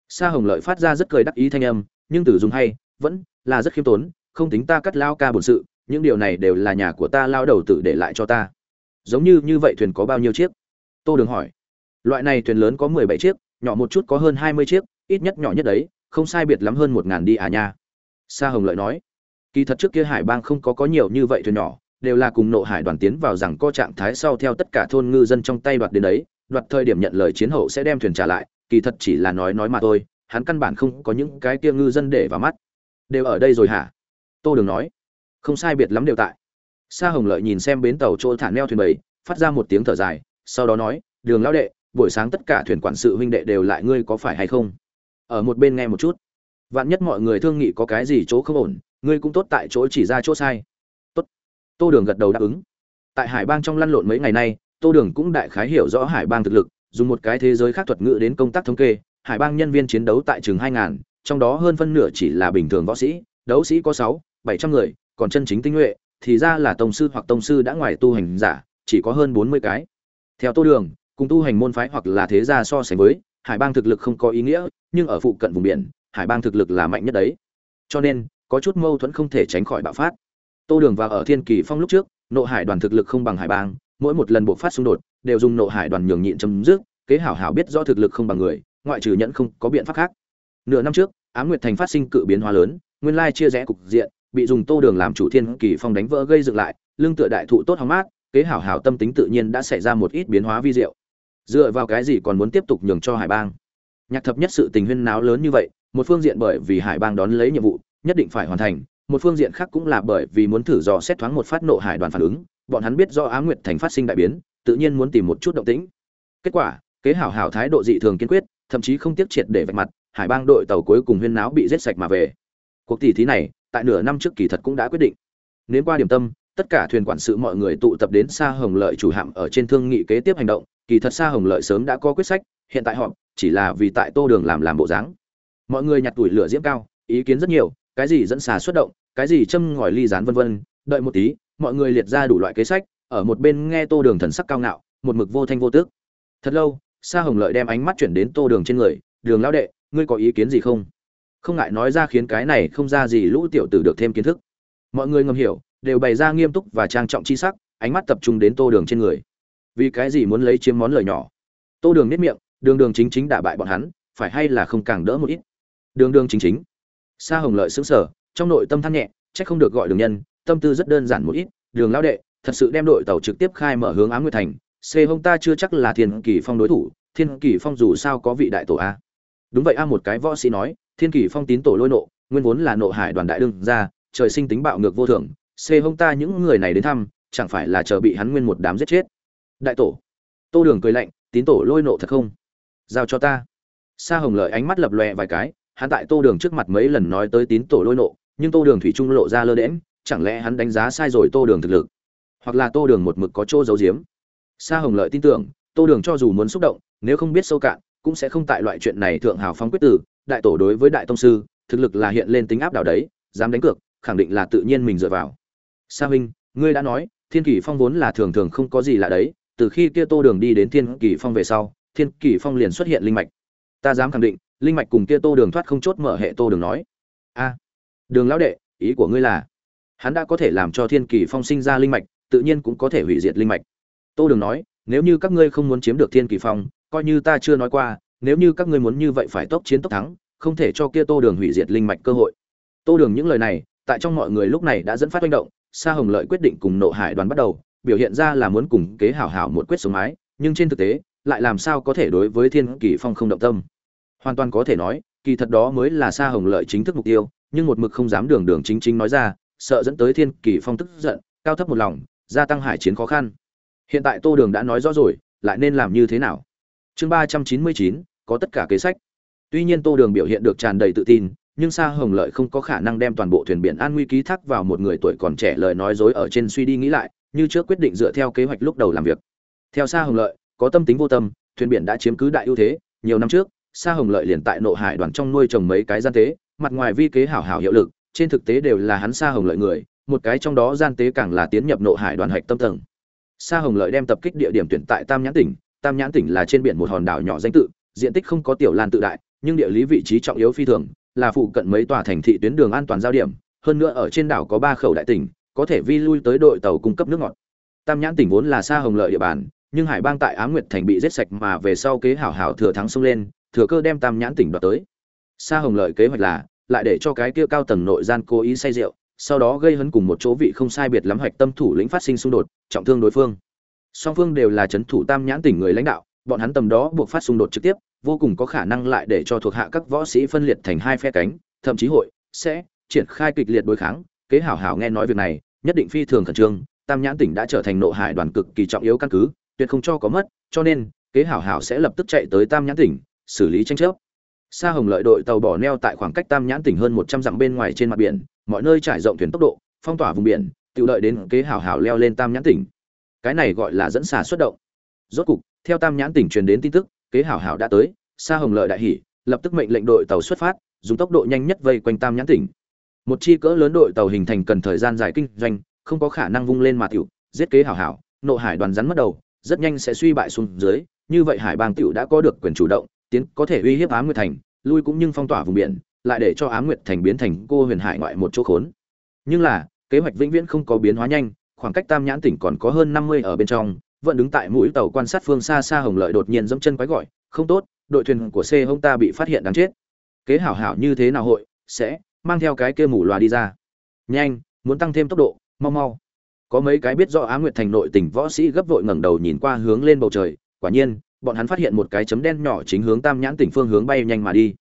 Sa hồng lợi phát ra rất cười đắc ý thanh âm, nhưng từ dùng hay, vẫn là rất khiêm tốn, không tính ta cắt lao ca bổn sự, những điều này đều là nhà của ta lao đầu tự để lại cho ta. Giống như như vậy thuyền có bao nhiêu chiếc? Tô đường hỏi. Loại này thuyền lớn có mười bảy chiếc nhỏ một chút có hơn hai mươi chiếc, ít nhất nhỏ nhất đấy, không sai biệt lắm hơn một ngàn đi à nha. Sa hồng lợi nói, kỳ thật trước kia hải bang không có có nhiều như vậy thuyền nhỏ, đều là cùng nộ hải đoàn tiến vào rằng co trạng thái sau theo tất cả thôn ngư dân trong tay đoạt đến đấy, đoạt thời điểm nhận lời chiến hậu sẽ đem thuyền trả lại, kỳ thật chỉ là nói nói mà thôi, hắn căn bản không có những cái kia ngư dân để vào mắt. Đều ở đây rồi hả? Tô đường nói, không sai biệt lắm đều tại. Sa hồng lợi nhìn xem bến tàu chỗ thả neo thuyền bầy, phát ra một tiếng thở dài, sau đó nói, đường lão đệ buổi sáng tất cả thuyền quản sự huynh đệ đều lại ngươi có phải hay không? Ở một bên nghe một chút. Vạn nhất mọi người thương nghị có cái gì chỗ không ổn, ngươi cũng tốt tại chỗ chỉ ra chỗ sai. Tốt. Tô đường gật đầu đáp ứng. Tại hải bang trong lăn lộn mấy ngày nay, tô đường cũng đại khái hiểu rõ hải bang thực lực, dùng một cái thế giới khác thuật ngữ đến công tác thống kê, hải bang nhân viên chiến đấu tại chừng hai ngàn, trong đó hơn phân nửa chỉ là bình thường võ sĩ, đấu sĩ có sáu, bảy trăm người, còn chân chính tinh nhuệ, thì ra là tông sư hoặc tông sư đã ngoài tu hành giả, chỉ có hơn bốn mươi cái. Theo tô đường cùng tu hành môn phái hoặc là thế gia so sánh với, hải bang thực lực không có ý nghĩa, nhưng ở phụ cận vùng biển, hải bang thực lực là mạnh nhất đấy. Cho nên, có chút mâu thuẫn không thể tránh khỏi bạo phát. Tô đường vào ở thiên kỳ phong lúc trước, nộ hải đoàn thực lực không bằng hải bang, mỗi một lần buộc phát xung đột, đều dùng nộ hải đoàn nhường nhịn chấm dứt, kế hảo hảo biết do thực lực không bằng người, ngoại trừ nhẫn không có biện pháp khác. Nửa năm trước á nguyệt thành phát sinh cự biến hóa lớn, nguyên lai chia rẽ cục diện, bị dùng tô đường làm chủ thiên kỳ phong đánh vỡ gây dựng lại lương tựa đại thụ tốt hóng mát, kế hảo hảo tâm tính tự nhiên đã xảy ra một ít biến hóa vi diệu dựa vào cái gì còn muốn tiếp tục nhường cho hải bang? Nhạc thập nhất sự tình huyên náo lớn như vậy, một phương diện bởi vì hải bang đón lấy nhiệm vụ, nhất định phải hoàn thành, một phương diện khác cũng là bởi vì muốn thử dò xét thoáng một phát nộ hải đoàn phản ứng, bọn hắn biết do á nguyệt thành phát sinh đại biến, tự nhiên muốn tìm một chút động tĩnh. Kết quả, kế hảo hảo thái độ dị thường kiên quyết, thậm chí không tiếc triệt để vạch mặt, hải bang đội tàu cuối cùng huyên náo bị rết sạch mà về. Cuộc tỷ thí này, tại nửa năm trước kỳ thật cũng đã quyết định. Nếu qua điểm tâm tất cả thuyền quản sự mọi người tụ tập đến xa hồng lợi chủ hạm ở trên thương nghị kế tiếp hành động, kỳ thật xa hồng lợi sớm đã có quyết sách, hiện tại họ chỉ là vì tại tô đường làm làm bộ dáng. Mọi người nhặt tuổi lửa diễm cao, ý kiến rất nhiều, cái gì dẫn xà xuất động, cái gì châm ngòi ly rán vân vân, đợi một tí, mọi người liệt ra đủ loại kế sách, ở một bên nghe tô đường thần sắc cao ngạo, một mực vô thanh vô tước. Thật lâu, sa hồng lợi đem ánh mắt chuyển đến tô đường trên người, đường lão đệ, ngươi có ý kiến gì không? Không ngại nói ra khiến cái này không ra gì lũ tiểu tử được thêm kiến thức. Mọi người ngầm hiểu đều bày ra nghiêm túc và trang trọng chi sắc, ánh mắt tập trung đến tô đường trên người. Vì cái gì muốn lấy chiếm món lời nhỏ? Tô đường nếp miệng, đường đường chính chính đả bại bọn hắn, phải hay là không càng đỡ một ít? Đường đường chính chính. Sa hồng lợi xứng sở trong nội tâm than nhẹ, chắc không được gọi đường nhân, tâm tư rất đơn giản một ít, đường lão đệ, thật sự đem đội tàu trực tiếp khai mở hướng ám nguyệt thành, c hông ta chưa chắc là thiên kỳ phong đối thủ, thiên kỳ phong dù sao có vị đại tổ a. Đúng vậy a, một cái võ sĩ nói, thiên kỳ phong tín tổ lôi nộ, nguyên vốn là nộ hải đoàn đại đương ra trời sinh tính bạo ngược vô thường xê hông ta những người này đến thăm, chẳng phải là chờ bị hắn nguyên một đám giết chết. Đại tổ. Tô đường cười lạnh, tín tổ lôi nộ thật không? Giao cho ta. Sa hồng lợi ánh mắt lập lòe vài cái, hắn tại tô đường trước mặt mấy lần nói tới tín tổ lôi nộ, nhưng tô đường thủy trung lộ ra lơ đễm chẳng lẽ hắn đánh giá sai rồi tô đường thực lực? Hoặc là tô đường một mực có chỗ giấu giếm? Sa hồng lợi tin tưởng, tô đường cho dù muốn xúc động, nếu không biết sâu cạn, cũng sẽ không tại loại chuyện này thượng hào phóng quyết tử. Đại tổ đối với đại tông sư, thực lực là hiện lên tính áp đảo đấy, dám đánh cược, khẳng định là tự nhiên mình dựa vào sa huynh, ngươi đã nói, thiên kỷ phong vốn là thường thường không có gì lạ đấy, từ khi kia tô đường đi đến thiên kỷ phong về sau, thiên kỷ phong liền xuất hiện linh mạch. Ta dám khẳng định, linh mạch cùng kia tô đường thoát không chốt mở hệ tô đường nói. A, đường lão đệ, ý của ngươi là, hắn đã có thể làm cho thiên Kỷ phong sinh ra linh mạch, tự nhiên cũng có thể hủy diệt linh mạch. Tô đường nói, nếu như các ngươi không muốn chiếm được thiên Kỷ phong, coi như ta chưa nói qua, nếu như các ngươi muốn như vậy phải tốc chiến tốc thắng, không thể cho kia tô đường hủy diệt linh mạch cơ hội. Tô đường những lời này, tại trong mọi người lúc này đã dẫn phát manh động sa hồng lợi quyết định cùng nộ hải đoàn bắt đầu, biểu hiện ra là muốn cùng kế hảo hảo một quyết sống mái, nhưng trên thực tế, lại làm sao có thể đối với thiên kỳ phong không động tâm. Hoàn toàn có thể nói, kỳ thật đó mới là sa hồng lợi chính thức mục tiêu, nhưng một mực không dám đường đường chính chính nói ra, sợ dẫn tới thiên kỳ phong tức giận, cao thấp một lòng, gia tăng hải chiến khó khăn. Hiện tại tô đường đã nói rõ rồi, lại nên làm như thế nào? Chương ba trăm chín mươi chín, có tất cả kế sách. Tuy nhiên tô đường biểu hiện được tràn đầy tự tin nhưng sa hồng lợi không có khả năng đem toàn bộ thuyền biển an nguy ký thác vào một người tuổi còn trẻ lời nói dối ở trên suy đi nghĩ lại, như trước quyết định dựa theo kế hoạch lúc đầu làm việc. Theo sa hồng lợi, có tâm tính vô tâm, thuyền biển đã chiếm cứ đại ưu thế. Nhiều năm trước, sa hồng lợi liền tại nội hải đoàn trong nuôi trồng mấy cái gian tế, mặt ngoài vi kế hảo hảo hiệu lực, trên thực tế đều là hắn sa hồng lợi người, một cái trong đó gian tế càng là tiến nhập nội hải đoàn hạch tâm tầng. Sa hồng lợi đem tập kích địa điểm tuyển tại tam nhãn tỉnh, tam nhãn tỉnh là trên biển một hòn đảo nhỏ danh tự, diện tích không có tiểu lan tự đại, nhưng địa lý vị trí trọng yếu phi thường là phụ cận mấy tòa thành thị tuyến đường an toàn giao điểm, hơn nữa ở trên đảo có ba khẩu đại tỉnh, có thể vi lui tới đội tàu cung cấp nước ngọt. Tam nhãn tỉnh vốn là sa hồng lợi địa bàn, nhưng hải bang tại á nguyệt thành bị giết sạch mà về sau kế hảo hảo thừa thắng xông lên, thừa cơ đem tam nhãn tỉnh đoạt tới. Sa hồng lợi kế hoạch là, lại để cho cái kia cao tầng nội gian cố ý say rượu, sau đó gây hấn cùng một chỗ vị không sai biệt lắm hoạch tâm thủ lĩnh phát sinh xung đột, trọng thương đối phương. Song phương đều là c h ấ n thủ tam nhãn tỉnh người lãnh đạo, bọn hắn tầm đó buộc phát xung đột trực tiếp vô cùng có khả năng lại để cho thuộc hạ các võ sĩ phân liệt thành hai phe cánh thậm chí hội sẽ triển khai kịch liệt đối kháng kế hảo hảo nghe nói việc này nhất định phi thường khẩn trương tam nhãn tỉnh đã trở thành nộ hải đoàn cực kỳ trọng yếu căn cứ tuyệt không cho có mất cho nên kế hảo hảo sẽ lập tức chạy tới tam nhãn tỉnh xử lý tranh chấp Sa Hồng Lợi đội tàu bỏ neo tại khoảng cách Tam Nhãn tỉnh hơn 100 dặm bên ngoài trên mặt biển, mọi nơi trải rộng thuyền tốc độ, phong tỏa vùng biển, tự lợi đến kế hảo hảo leo lên Tam Nhãn tỉnh. Cái này gọi là dẫn xà xuất động. Rốt cục, theo Tam Nhãn tỉnh truyền đến tin tức, kế hảo hảo đã tới, Sa Hồng Lợi đại hỉ, lập tức mệnh lệnh đội tàu xuất phát, dùng tốc độ nhanh nhất vây quanh Tam Nhãn tỉnh. Một chi cỡ lớn đội tàu hình thành cần thời gian dài kinh doanh, không có khả năng vung lên mà tiểu, giết kế hảo hảo, nộ hải đoàn rắn mất đầu, rất nhanh sẽ suy bại xuống dưới, như vậy hải bang tiểu đã có được quyền chủ động, tiến có thể uy hiếp Ám Nguyệt Thành, lui cũng nhưng phong tỏa vùng biển, lại để cho Ám Nguyệt Thành biến thành cô huyền hải ngoại một chỗ khốn. Nhưng là, kế hoạch vĩnh viễn không có biến hóa nhanh, khoảng cách Tam Nhãn tỉnh còn có hơn 50 ở bên trong, vẫn đứng tại mũi tàu quan sát phương xa xa Hồng Lợi đột nhiên dẫm chân quái gọi, "Không tốt, đội thuyền của C hông ta bị phát hiện đáng chết." kế hảo hảo như thế nào hội sẽ mang theo cái kia mù loà đi ra. Nhanh muốn tăng thêm tốc độ mau mau. Có mấy cái biết rõ á nguyệt thành nội tỉnh võ sĩ gấp vội ngẩng đầu nhìn qua hướng lên bầu trời quả nhiên bọn hắn phát hiện một cái chấm đen nhỏ chính hướng tam nhãn tỉnh phương hướng bay nhanh mà đi.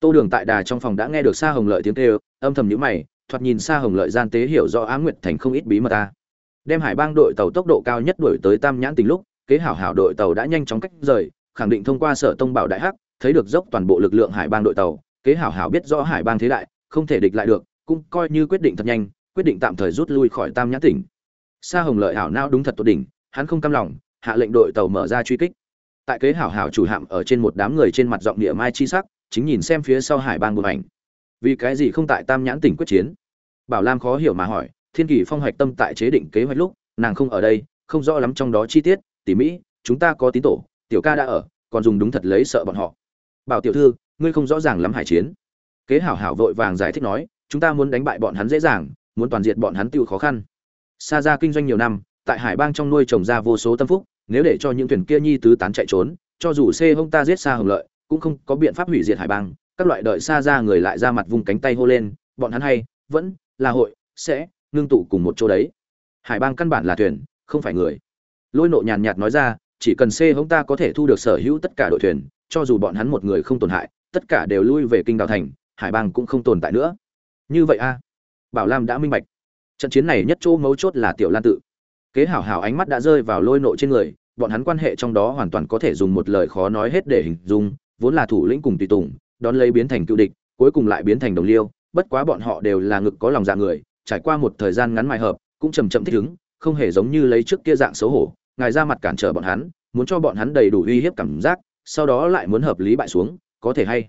Tô đường tại đà trong phòng đã nghe được xa hồng lợi tiếng kêu âm thầm nhữ mày thoạt nhìn xa hồng lợi gian tế hiểu rõ á nguyệt thành không ít bí mật ta đem hải bang đội tàu tốc độ cao nhất đuổi tới tam nhãn tỉnh lúc, kế hảo hảo đội tàu đã nhanh chóng cách rời, khẳng định thông qua sở tông bảo đại hắc, thấy được dốc toàn bộ lực lượng hải bang đội tàu, kế hảo hảo biết rõ hải bang thế đại, không thể địch lại được, cũng coi như quyết định thật nhanh, quyết định tạm thời rút lui khỏi tam nhãn tỉnh. Sa hồng lợi hảo nao đúng thật tốt đỉnh, hắn không cam lòng, hạ lệnh đội tàu mở ra truy kích. Tại kế hảo hảo chủ hạm ở trên một đám người trên mặt giọng địa mai chi sắc, chính nhìn xem phía sau hải bang buồn ảnh vì cái gì không tại tam nhãn tỉnh quyết chiến? Bảo lam khó hiểu mà hỏi thiên kỳ phong hoạch tâm tại chế định kế hoạch lúc, nàng không ở đây, không rõ lắm trong đó chi tiết, tỉ mỹ chúng ta có tín tổ, tiểu ca đã ở, còn dùng đúng thật lấy sợ bọn họ. Bảo tiểu thư, ngươi không rõ ràng lắm hải chiến. Kế hảo hảo vội vàng giải thích nói, chúng ta muốn đánh bại bọn hắn dễ dàng, muốn toàn diện bọn hắn tiêu khó khăn. Xa ra kinh doanh nhiều năm, tại hải bang trong nuôi trồng ra vô số tâm phúc, nếu để cho những thuyền kia nhi tứ tán chạy trốn, cho dù xê hông ta giết xa hưởng lợi, cũng không có biện pháp hủy diệt hải bang, các loại đợi xa ra người lại ra mặt vùng cánh tay hô lên, bọn hắn hay, vẫn là hội, sẽ ngưng tụ cùng một chỗ đấy. Hải bang căn bản là thuyền, không phải người. Lôi nộ nhàn nhạt nói ra, chỉ cần c hống ta có thể thu được sở hữu tất cả đội thuyền, cho dù bọn hắn một người không tổn hại, tất cả đều lui về kinh đào thành, hải bang cũng không tồn tại nữa. Như vậy a? Bảo lam đã minh bạch. Trận chiến này nhất chỗ mấu chốt là tiểu lan tự. Kế hảo hảo ánh mắt đã rơi vào lôi nộ trên người, bọn hắn quan hệ trong đó hoàn toàn có thể dùng một lời khó nói hết để hình dung, vốn là thủ lĩnh cùng tùy tùng, đón lấy biến thành cựu địch, cuối cùng lại biến thành đồng liêu, bất quá bọn họ đều là ngực có lòng dạ người trải qua một thời gian ngắn mài hợp, cũng chầm chậm thích ứng, không hề giống như lấy trước kia dạng xấu hổ, ngài ra mặt cản trở bọn hắn, muốn cho bọn hắn đầy đủ uy hiếp cảm giác, sau đó lại muốn hợp lý bại xuống, có thể hay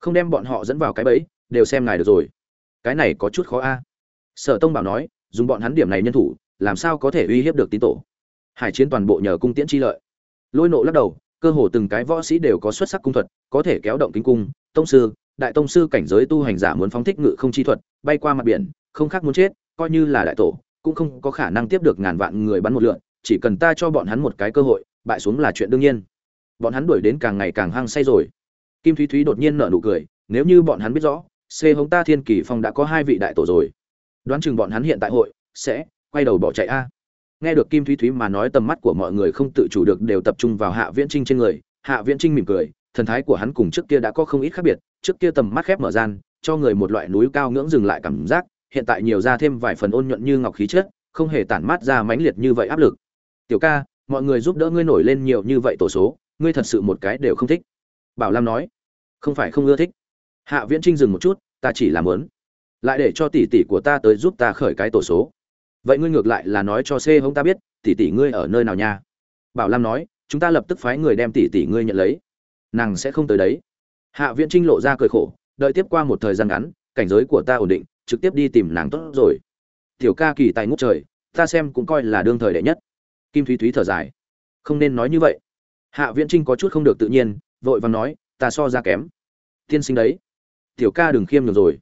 không đem bọn họ dẫn vào cái bẫy, đều xem ngài được rồi. Cái này có chút khó a. Sở tông bảo nói, dùng bọn hắn điểm này nhân thủ, làm sao có thể uy hiếp được tín tổ? Hải chiến toàn bộ nhờ cung tiễn chi lợi. Lôi nộ lắc đầu, cơ hồ từng cái võ sĩ đều có xuất sắc cung thuật, có thể kéo động kính cung, tông sư, đại tông sư cảnh giới tu hành giả muốn phóng thích ngự không chi thuật, bay qua mặt biển không khác muốn chết, coi như là đại tổ, cũng không có khả năng tiếp được ngàn vạn người bắn một lượn, chỉ cần ta cho bọn hắn một cái cơ hội, bại xuống là chuyện đương nhiên. Bọn hắn đuổi đến càng ngày càng hăng say rồi. Kim thúy thúy đột nhiên nở nụ cười, nếu như bọn hắn biết rõ, c hống ta thiên kỳ phong đã có hai vị đại tổ rồi. Đoán chừng bọn hắn hiện tại hội, sẽ quay đầu bỏ chạy a. Nghe được kim thúy thúy mà nói tầm mắt của mọi người không tự chủ được đều tập trung vào hạ viễn trinh trên người, hạ viễn trinh mỉm cười, thần thái của hắn cùng trước kia đã có không ít khác biệt, trước kia tầm mắt khép mở gian, cho người một loại núi cao ngưỡng dừng lại cảm giác hiện tại nhiều ra thêm vài phần ôn nhuận như ngọc khí chất không hề tản mát ra mãnh liệt như vậy áp lực. Tiểu ca mọi người giúp đỡ ngươi nổi lên nhiều như vậy tổ số ngươi thật sự một cái đều không thích. Bảo lam nói không phải không ưa thích. Hạ viễn trinh dừng một chút ta chỉ làm muốn, lại để cho tỷ tỷ của ta tới giúp ta khởi cái tổ số. Vậy ngươi ngược lại là nói cho c hông ta biết tỷ tỷ ngươi ở nơi nào nha? Bảo lam nói chúng ta lập tức phái người đem tỷ tỷ ngươi nhận lấy. Nàng sẽ không tới đấy. Hạ viễn trinh lộ ra cười khổ đợi tiếp qua một thời gian ngắn cảnh giới của ta ổn định trực tiếp đi tìm nàng tốt rồi. Tiểu ca kỳ tài ngút trời, ta xem cũng coi là đương thời đệ nhất. Kim thúy thúy thở dài. Không nên nói như vậy. Hạ viễn trinh có chút không được tự nhiên, vội vàng nói, ta so ra kém. Tiên sinh đấy. Tiểu ca đừng khiêm được rồi.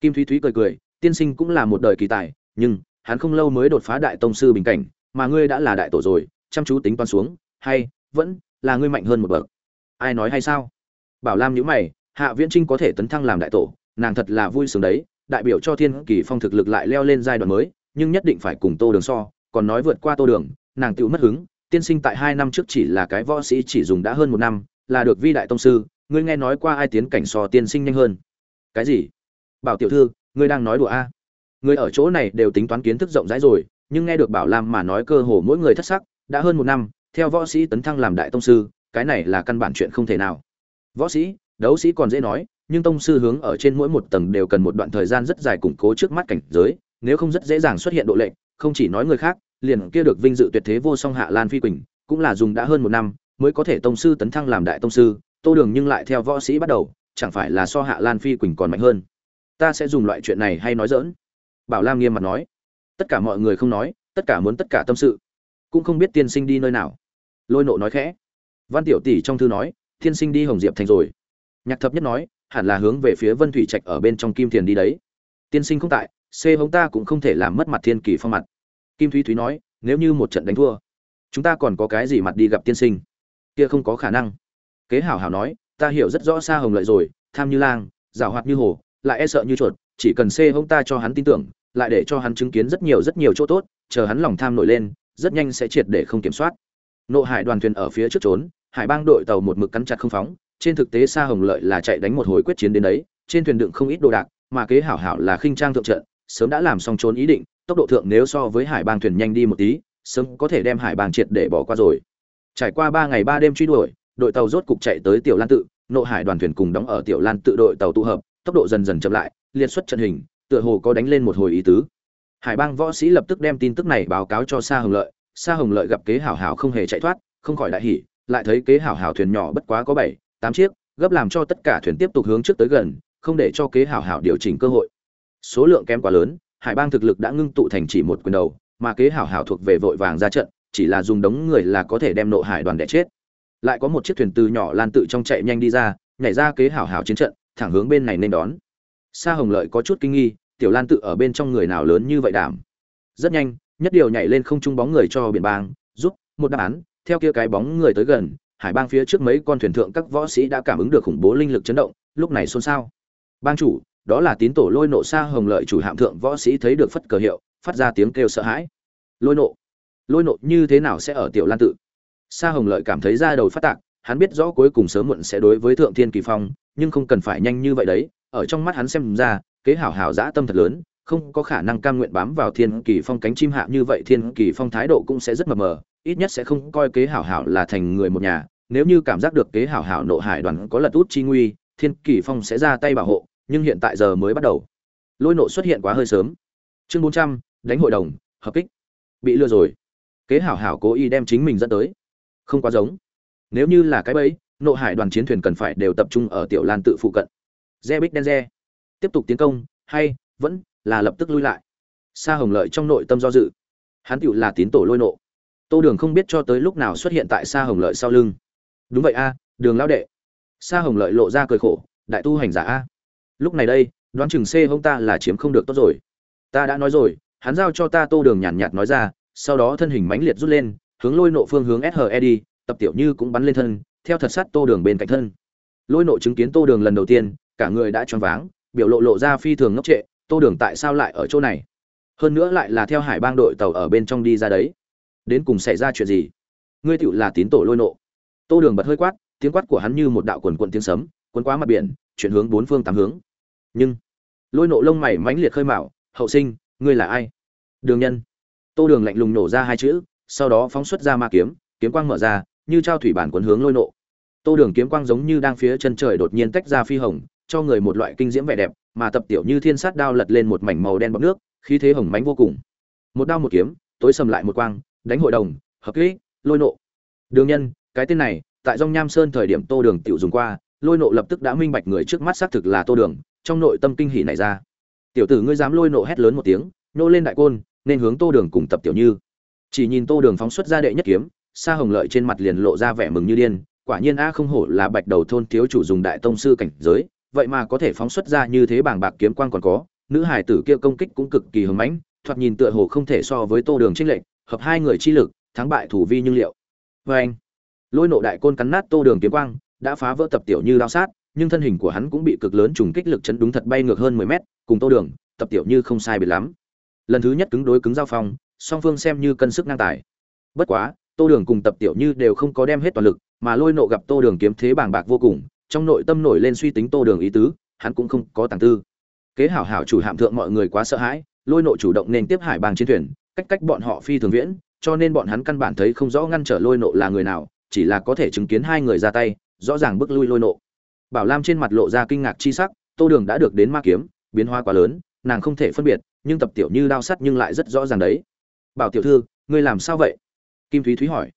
Kim thúy thúy cười cười, tiên sinh cũng là một đời kỳ tài, nhưng, hắn không lâu mới đột phá đại tông sư bình cảnh, mà ngươi đã là đại tổ rồi, chăm chú tính toán xuống, hay, vẫn, là ngươi mạnh hơn một bậc. Ai nói hay sao? Bảo lam nhữ mày, hạ viễn trinh có thể tấn thăng làm đại tổ, nàng thật là vui sướng đấy đại biểu cho thiên kỳ phong thực lực lại leo lên giai đoạn mới, nhưng nhất định phải cùng tô đường so, còn nói vượt qua tô đường, nàng tự mất hứng. Tiên sinh tại hai năm trước chỉ là cái võ sĩ chỉ dùng đã hơn một năm, là được vi đại tông sư, ngươi nghe nói qua ai tiến cảnh so tiên sinh nhanh hơn? Cái gì? Bảo tiểu thư, ngươi đang nói đùa a? À? người ở chỗ này đều tính toán kiến thức rộng rãi rồi, nhưng nghe được bảo lam mà nói cơ hồ mỗi người thất sắc, đã hơn một năm, theo võ sĩ tấn thăng làm đại tông sư, cái này là căn bản chuyện không thể nào. Võ sĩ, đấu sĩ còn dễ nói nhưng tông sư hướng ở trên mỗi một tầng đều cần một đoạn thời gian rất dài củng cố trước mắt cảnh giới, nếu không rất dễ dàng xuất hiện độ lệnh không chỉ nói người khác, liền kia được vinh dự tuyệt thế vô song hạ lan phi quỳnh, cũng là dùng đã hơn một năm mới có thể tông sư tấn thăng làm đại tông sư, tô đường nhưng lại theo võ sĩ bắt đầu, chẳng phải là so hạ lan phi quỳnh còn mạnh hơn. Ta sẽ dùng loại chuyện này hay nói dỡn bảo lam nghiêm mặt nói. Tất cả mọi người không nói, tất cả muốn tất cả tâm sự. Cũng không biết tiên sinh đi nơi nào. Lôi nộ nói khẽ. Văn tiểu tỷ trong thư nói, tiên sinh đi hồng diệp thành rồi. Nhạc thập nhất nói hẳn là hướng về phía vân thủy trạch ở bên trong kim thiền đi đấy. Tiên sinh không tại, c hống ta cũng không thể làm mất mặt thiên kỳ phong mặt. Kim thúy thúy nói, nếu như một trận đánh thua, chúng ta còn có cái gì mặt đi gặp tiên sinh? Kia không có khả năng. Kế hảo hảo nói, ta hiểu rất rõ xa hồng lợi rồi, tham như lang, giảo hoạt như hồ, lại e sợ như chuột, chỉ cần C hống ta cho hắn tin tưởng, lại để cho hắn chứng kiến rất nhiều rất nhiều chỗ tốt, chờ hắn lòng tham nổi lên, rất nhanh sẽ triệt để không kiểm soát. Nộ hải đoàn thuyền ở phía trước trốn, hải bang đội tàu một mực cắn chặt không phóng trên thực tế Sa hồng lợi là chạy đánh một hồi quyết chiến đến đấy, trên thuyền đựng không ít đồ đạc, mà kế hảo hảo là khinh trang thượng trận, sớm đã làm xong trốn ý định, tốc độ thượng nếu so với hải bang thuyền nhanh đi một tí, sớm có thể đem hải bang triệt để bỏ qua rồi. Trải qua ba ngày ba đêm truy đuổi, đội tàu rốt cục chạy tới tiểu lan tự nội hải đoàn thuyền cùng đóng ở tiểu lan tự đội tàu tụ hợp, tốc độ dần dần chậm lại liên xuất trận hình, tựa hồ có đánh lên một hồi ý tứ. Hải bang võ sĩ lập tức đem tin tức này báo cáo cho sa hồng lợi, sa hồng lợi gặp kế hảo hảo không hề chạy thoát, không khỏi đại hỉ, lại thấy kế hảo hảo thuyền nhỏ bất quá có bảy tám chiếc, gấp làm cho tất cả thuyền tiếp tục hướng trước tới gần, không để cho kế hảo hảo điều chỉnh cơ hội. Số lượng kém quá lớn, hải bang thực lực đã ngưng tụ thành chỉ một quyền đầu, mà kế hảo hảo thuộc về vội vàng ra trận, chỉ là dùng đống người là có thể đem nộ hải đoàn đẻ chết. Lại có một chiếc thuyền từ nhỏ lan tự trong chạy nhanh đi ra, nhảy ra kế hảo hảo chiến trận, thẳng hướng bên này nên đón. Sa hồng lợi có chút kinh nghi, tiểu lan tự ở bên trong người nào lớn như vậy đảm? Rất nhanh, nhất điều nhảy lên không trung bóng người cho biển bang, giúp, một đáp án, theo kia cái bóng người tới gần hải bang phía trước mấy con thuyền thượng các võ sĩ đã cảm ứng được khủng bố linh lực chấn động, lúc này xôn xao. Bang chủ, đó là tín tổ lôi nộ sa hồng lợi chủ hạm thượng võ sĩ thấy được phất cờ hiệu, phát ra tiếng kêu sợ hãi. Lôi nộ lôi nộ như thế nào sẽ ở tiểu lan tự? Sa hồng lợi cảm thấy ra đầu phát tạc, hắn biết rõ cuối cùng sớm muộn sẽ đối với thượng thiên kỳ phong, nhưng không cần phải nhanh như vậy đấy, ở trong mắt hắn xem ra, kế hảo hảo dã tâm thật lớn, không có khả năng cam nguyện bám vào thiên kỳ phong cánh chim hạ như vậy thiên kỳ phong thái độ cũng sẽ rất mờ mờ ít nhất sẽ không coi kế hảo hảo là thành người một nhà, nếu như cảm giác được kế hảo hảo nộ hải đoàn có lật út chi nguy, thiên kỷ phong sẽ ra tay bảo hộ, nhưng hiện tại giờ mới bắt đầu. Lôi nộ xuất hiện quá hơi sớm. Chương bốn trăm, đánh hội đồng, hợp kích. Bị lừa rồi. Kế hảo hảo cố ý đem chính mình dẫn tới. Không quá giống. Nếu như là cái bẫy, nộ hải đoàn chiến thuyền cần phải đều tập trung ở tiểu lan tự phụ cận. Re bích đen re. Tiếp tục tiến công, hay, vẫn là lập tức lui lại. Sa hồng lợi trong nội tâm do dự. Hắn tựu là tín tổ lôi nộ tô đường không biết cho tới lúc nào xuất hiện tại sa hồng lợi sau lưng đúng vậy a đường lao đệ sa hồng lợi lộ ra cười khổ đại tu hành giả a lúc này đây đoán chừng c hông ta là chiếm không được tốt rồi ta đã nói rồi hắn giao cho ta tô đường nhàn nhạt nói ra sau đó thân hình mãnh liệt rút lên hướng lôi nộ phương hướng SHE đi, tập tiểu như cũng bắn lên thân, theo thật sát Tô Đường bên cạnh thân. Lôi nộ chứng kiến Tô Đường lần đầu tiên, cả người đã choáng váng, biểu lộ lộ ra phi thường ngốc trệ, Tô Đường tại sao lại ở chỗ này? Hơn nữa lại là theo Hải Bang đội tàu ở bên trong đi ra đấy. Đến cùng xảy ra chuyện gì? Ngươi tựu là tín tổ lôi nộ. Tô Đường bật hơi quát, tiếng quát của hắn như một đạo quần quận tiếng sấm, quấn qua mặt biển, chuyển hướng bốn phương tám hướng. Nhưng, lôi nộ lông mày mãnh liệt khơi mạo, "Hậu sinh, ngươi là ai?" Đường Nhân. Tô Đường lạnh lùng nổ ra hai chữ, sau đó phóng xuất ra ma kiếm kiếm quang mở ra như trao thủy bản quấn hướng lôi nộ tô đường kiếm quang giống như đang phía chân trời đột nhiên tách ra phi hồng cho người một loại kinh diễm vẻ đẹp mà tập tiểu như thiên sát đao lật lên một mảnh màu đen bọc nước khí thế hồng mánh vô cùng một đao một kiếm tối sầm lại một quang đánh hội đồng, hợp kỹ lôi nộ. Đường nhân cái tên này, tại dòng nham sơn thời điểm tô đường tiểu dùng qua, lôi nộ lập tức đã minh bạch người trước mắt xác thực là tô đường, trong nội tâm kinh hỉ này ra. Tiểu tử ngươi dám lôi nộ hét lớn một tiếng, nô lên đại côn, nên hướng tô đường cùng tập tiểu như. Chỉ nhìn tô đường phóng xuất ra đệ nhất kiếm, sa hồng lợi trên mặt liền lộ ra vẻ mừng như điên, quả nhiên a không hổ là bạch đầu thôn thiếu chủ dùng đại tông sư cảnh giới, vậy mà có thể phóng xuất ra như thế bảng bạc kiếm quan còn có, nữ hải tử kia công kích cũng cực kỳ hứng mãnh, thoạt nhìn tựa hồ không thể so với tô đường trinh lệnh hợp hai người chi lực, thắng bại thủ vi nhưng liệu. Vê anh, lôi nộ đại côn cắn nát tô đường kiếm quang, đã phá vỡ tập tiểu như lao sát, nhưng thân hình của hắn cũng bị cực lớn trùng kích lực chấn đúng thật bay ngược hơn mười mét, cùng tô đường, tập tiểu như không sai biệt lắm. Lần thứ nhất cứng đối cứng giao phong, song phương xem như cân sức ngang tài. Bất quá, tô đường cùng tập tiểu như đều không có đem hết toàn lực, mà lôi nộ gặp tô đường kiếm thế bàng bạc vô cùng, trong nội tâm nổi lên suy tính tô đường ý tứ, hắn cũng không có tàng tư. Kế hảo hảo chủ hạm thượng mọi người quá sợ hãi lôi nộ chủ động nên tiếp hải bang chiến thuyền, cách cách bọn họ phi thường viễn, cho nên bọn hắn căn bản thấy không rõ ngăn trở lôi nộ là người nào, chỉ là có thể chứng kiến hai người ra tay, rõ ràng bước lui lôi nộ. Bảo lam trên mặt lộ ra kinh ngạc chi sắc, tô đường đã được đến ma kiếm, biến hóa quá lớn, nàng không thể phân biệt, nhưng tập tiểu như đao sắt nhưng lại rất rõ ràng đấy. Bảo tiểu thư, ngươi làm sao vậy? Kim thúy thúy hỏi.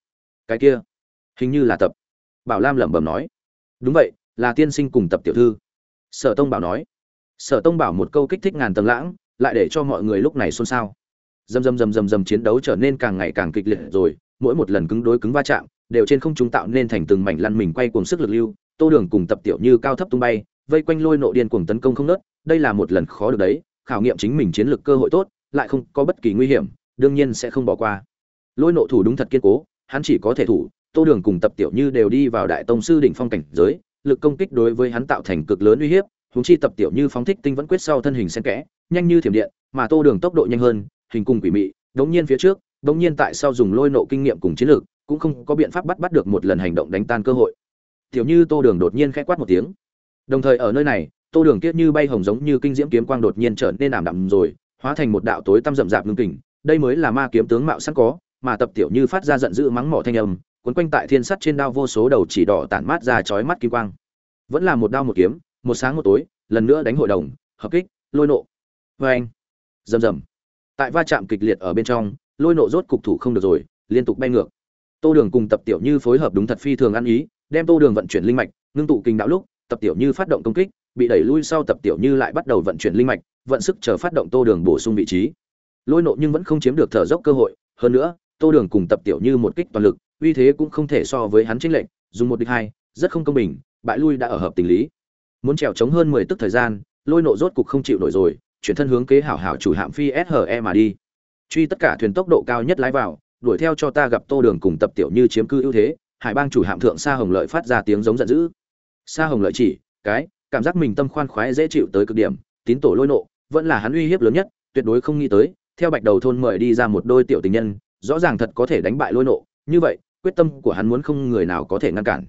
Cái kia, hình như là tập. Bảo lam lẩm bẩm nói. Đúng vậy, là tiên sinh cùng tập tiểu thư. Sở tông bảo nói. Sở tông bảo một câu kích thích ngàn tầng lãng lại để cho mọi người lúc này xôn xao. Dầm dầm dầm dầm dầm chiến đấu trở nên càng ngày càng kịch liệt rồi, mỗi một lần cứng đối cứng va chạm, đều trên không trung tạo nên thành từng mảnh lăn mình quay cuồng sức lực lưu. Tô đường cùng tập tiểu như cao thấp tung bay, vây quanh lôi nộ điên cuồng tấn công không nớt đây là một lần khó được đấy, khảo nghiệm chính mình chiến lược cơ hội tốt, lại không có bất kỳ nguy hiểm, đương nhiên sẽ không bỏ qua. Lôi nộ thủ đúng thật kiên cố, hắn chỉ có thể thủ, tô đường cùng tập tiểu như đều đi vào đại tông sư đỉnh phong cảnh giới, lực công kích đối với hắn tạo thành cực lớn uy hiếp huống chi tập tiểu như phóng thích tinh vẫn quyết sau thân hình xen kẽ, nhanh như thiểm điện, mà tô đường tốc độ nhanh hơn, hình cùng quỷ mị, đống nhiên phía trước, đống nhiên tại sau dùng lôi nộ kinh nghiệm cùng chiến lược, cũng không có biện pháp bắt bắt được một lần hành động đánh tan cơ hội. Tiểu như tô đường đột nhiên khẽ quát một tiếng. Đồng thời ở nơi này, tô đường kiết như bay hồng giống như kinh diễm kiếm quang đột nhiên trở nên ảm đạm rồi, hóa thành một đạo tối tăm rậm rạp ngưng kình. Đây mới là ma kiếm tướng mạo sẵn có, mà tập tiểu như phát ra giận dữ mắng mỏ thanh âm quấn quanh tại thiên sắt trên đao vô số đầu chỉ đỏ tản mát ra chói mắt kim quang. Vẫn là một đao một kiếm một sáng một tối, lần nữa đánh hội đồng, hợp kích, lôi nộ. Vê anh, rầm rầm. Tại va chạm kịch liệt ở bên trong, lôi nộ rốt cục thủ không được rồi, liên tục bay ngược. Tô đường cùng tập tiểu như phối hợp đúng thật phi thường ăn ý, đem tô đường vận chuyển linh mạch, ngưng tụ kinh đạo lúc, tập tiểu như phát động công kích, bị đẩy lui sau tập tiểu như lại bắt đầu vận chuyển linh mạch, vận sức chờ phát động tô đường bổ sung vị trí. Lôi nộ nhưng vẫn không chiếm được thở dốc cơ hội, hơn nữa, tô đường cùng tập tiểu như một kích toàn lực, uy thế cũng không thể so với hắn chính lệnh dùng một địch hai, rất không công bình, bại lui đã ở hợp tình lý muốn trèo chống hơn mười tức thời gian, lôi nộ rốt cục không chịu nổi rồi, chuyển thân hướng kế hảo hảo chủ hạm phi SHE mà đi. Truy tất cả thuyền tốc độ cao nhất lái vào, đuổi theo cho ta gặp tô đường cùng tập tiểu như chiếm cư ưu thế, hải bang chủ hạm thượng sa hồng lợi phát ra tiếng giống giận dữ. Sa hồng lợi chỉ, cái, cảm giác mình tâm khoan khoái dễ chịu tới cực điểm, tín tổ lôi nộ, vẫn là hắn uy hiếp lớn nhất, tuyệt đối không nghĩ tới, theo bạch đầu thôn mời đi ra một đôi tiểu tình nhân, rõ ràng thật có thể đánh bại lôi nộ, như vậy, quyết tâm của hắn muốn không người nào có thể ngăn cản.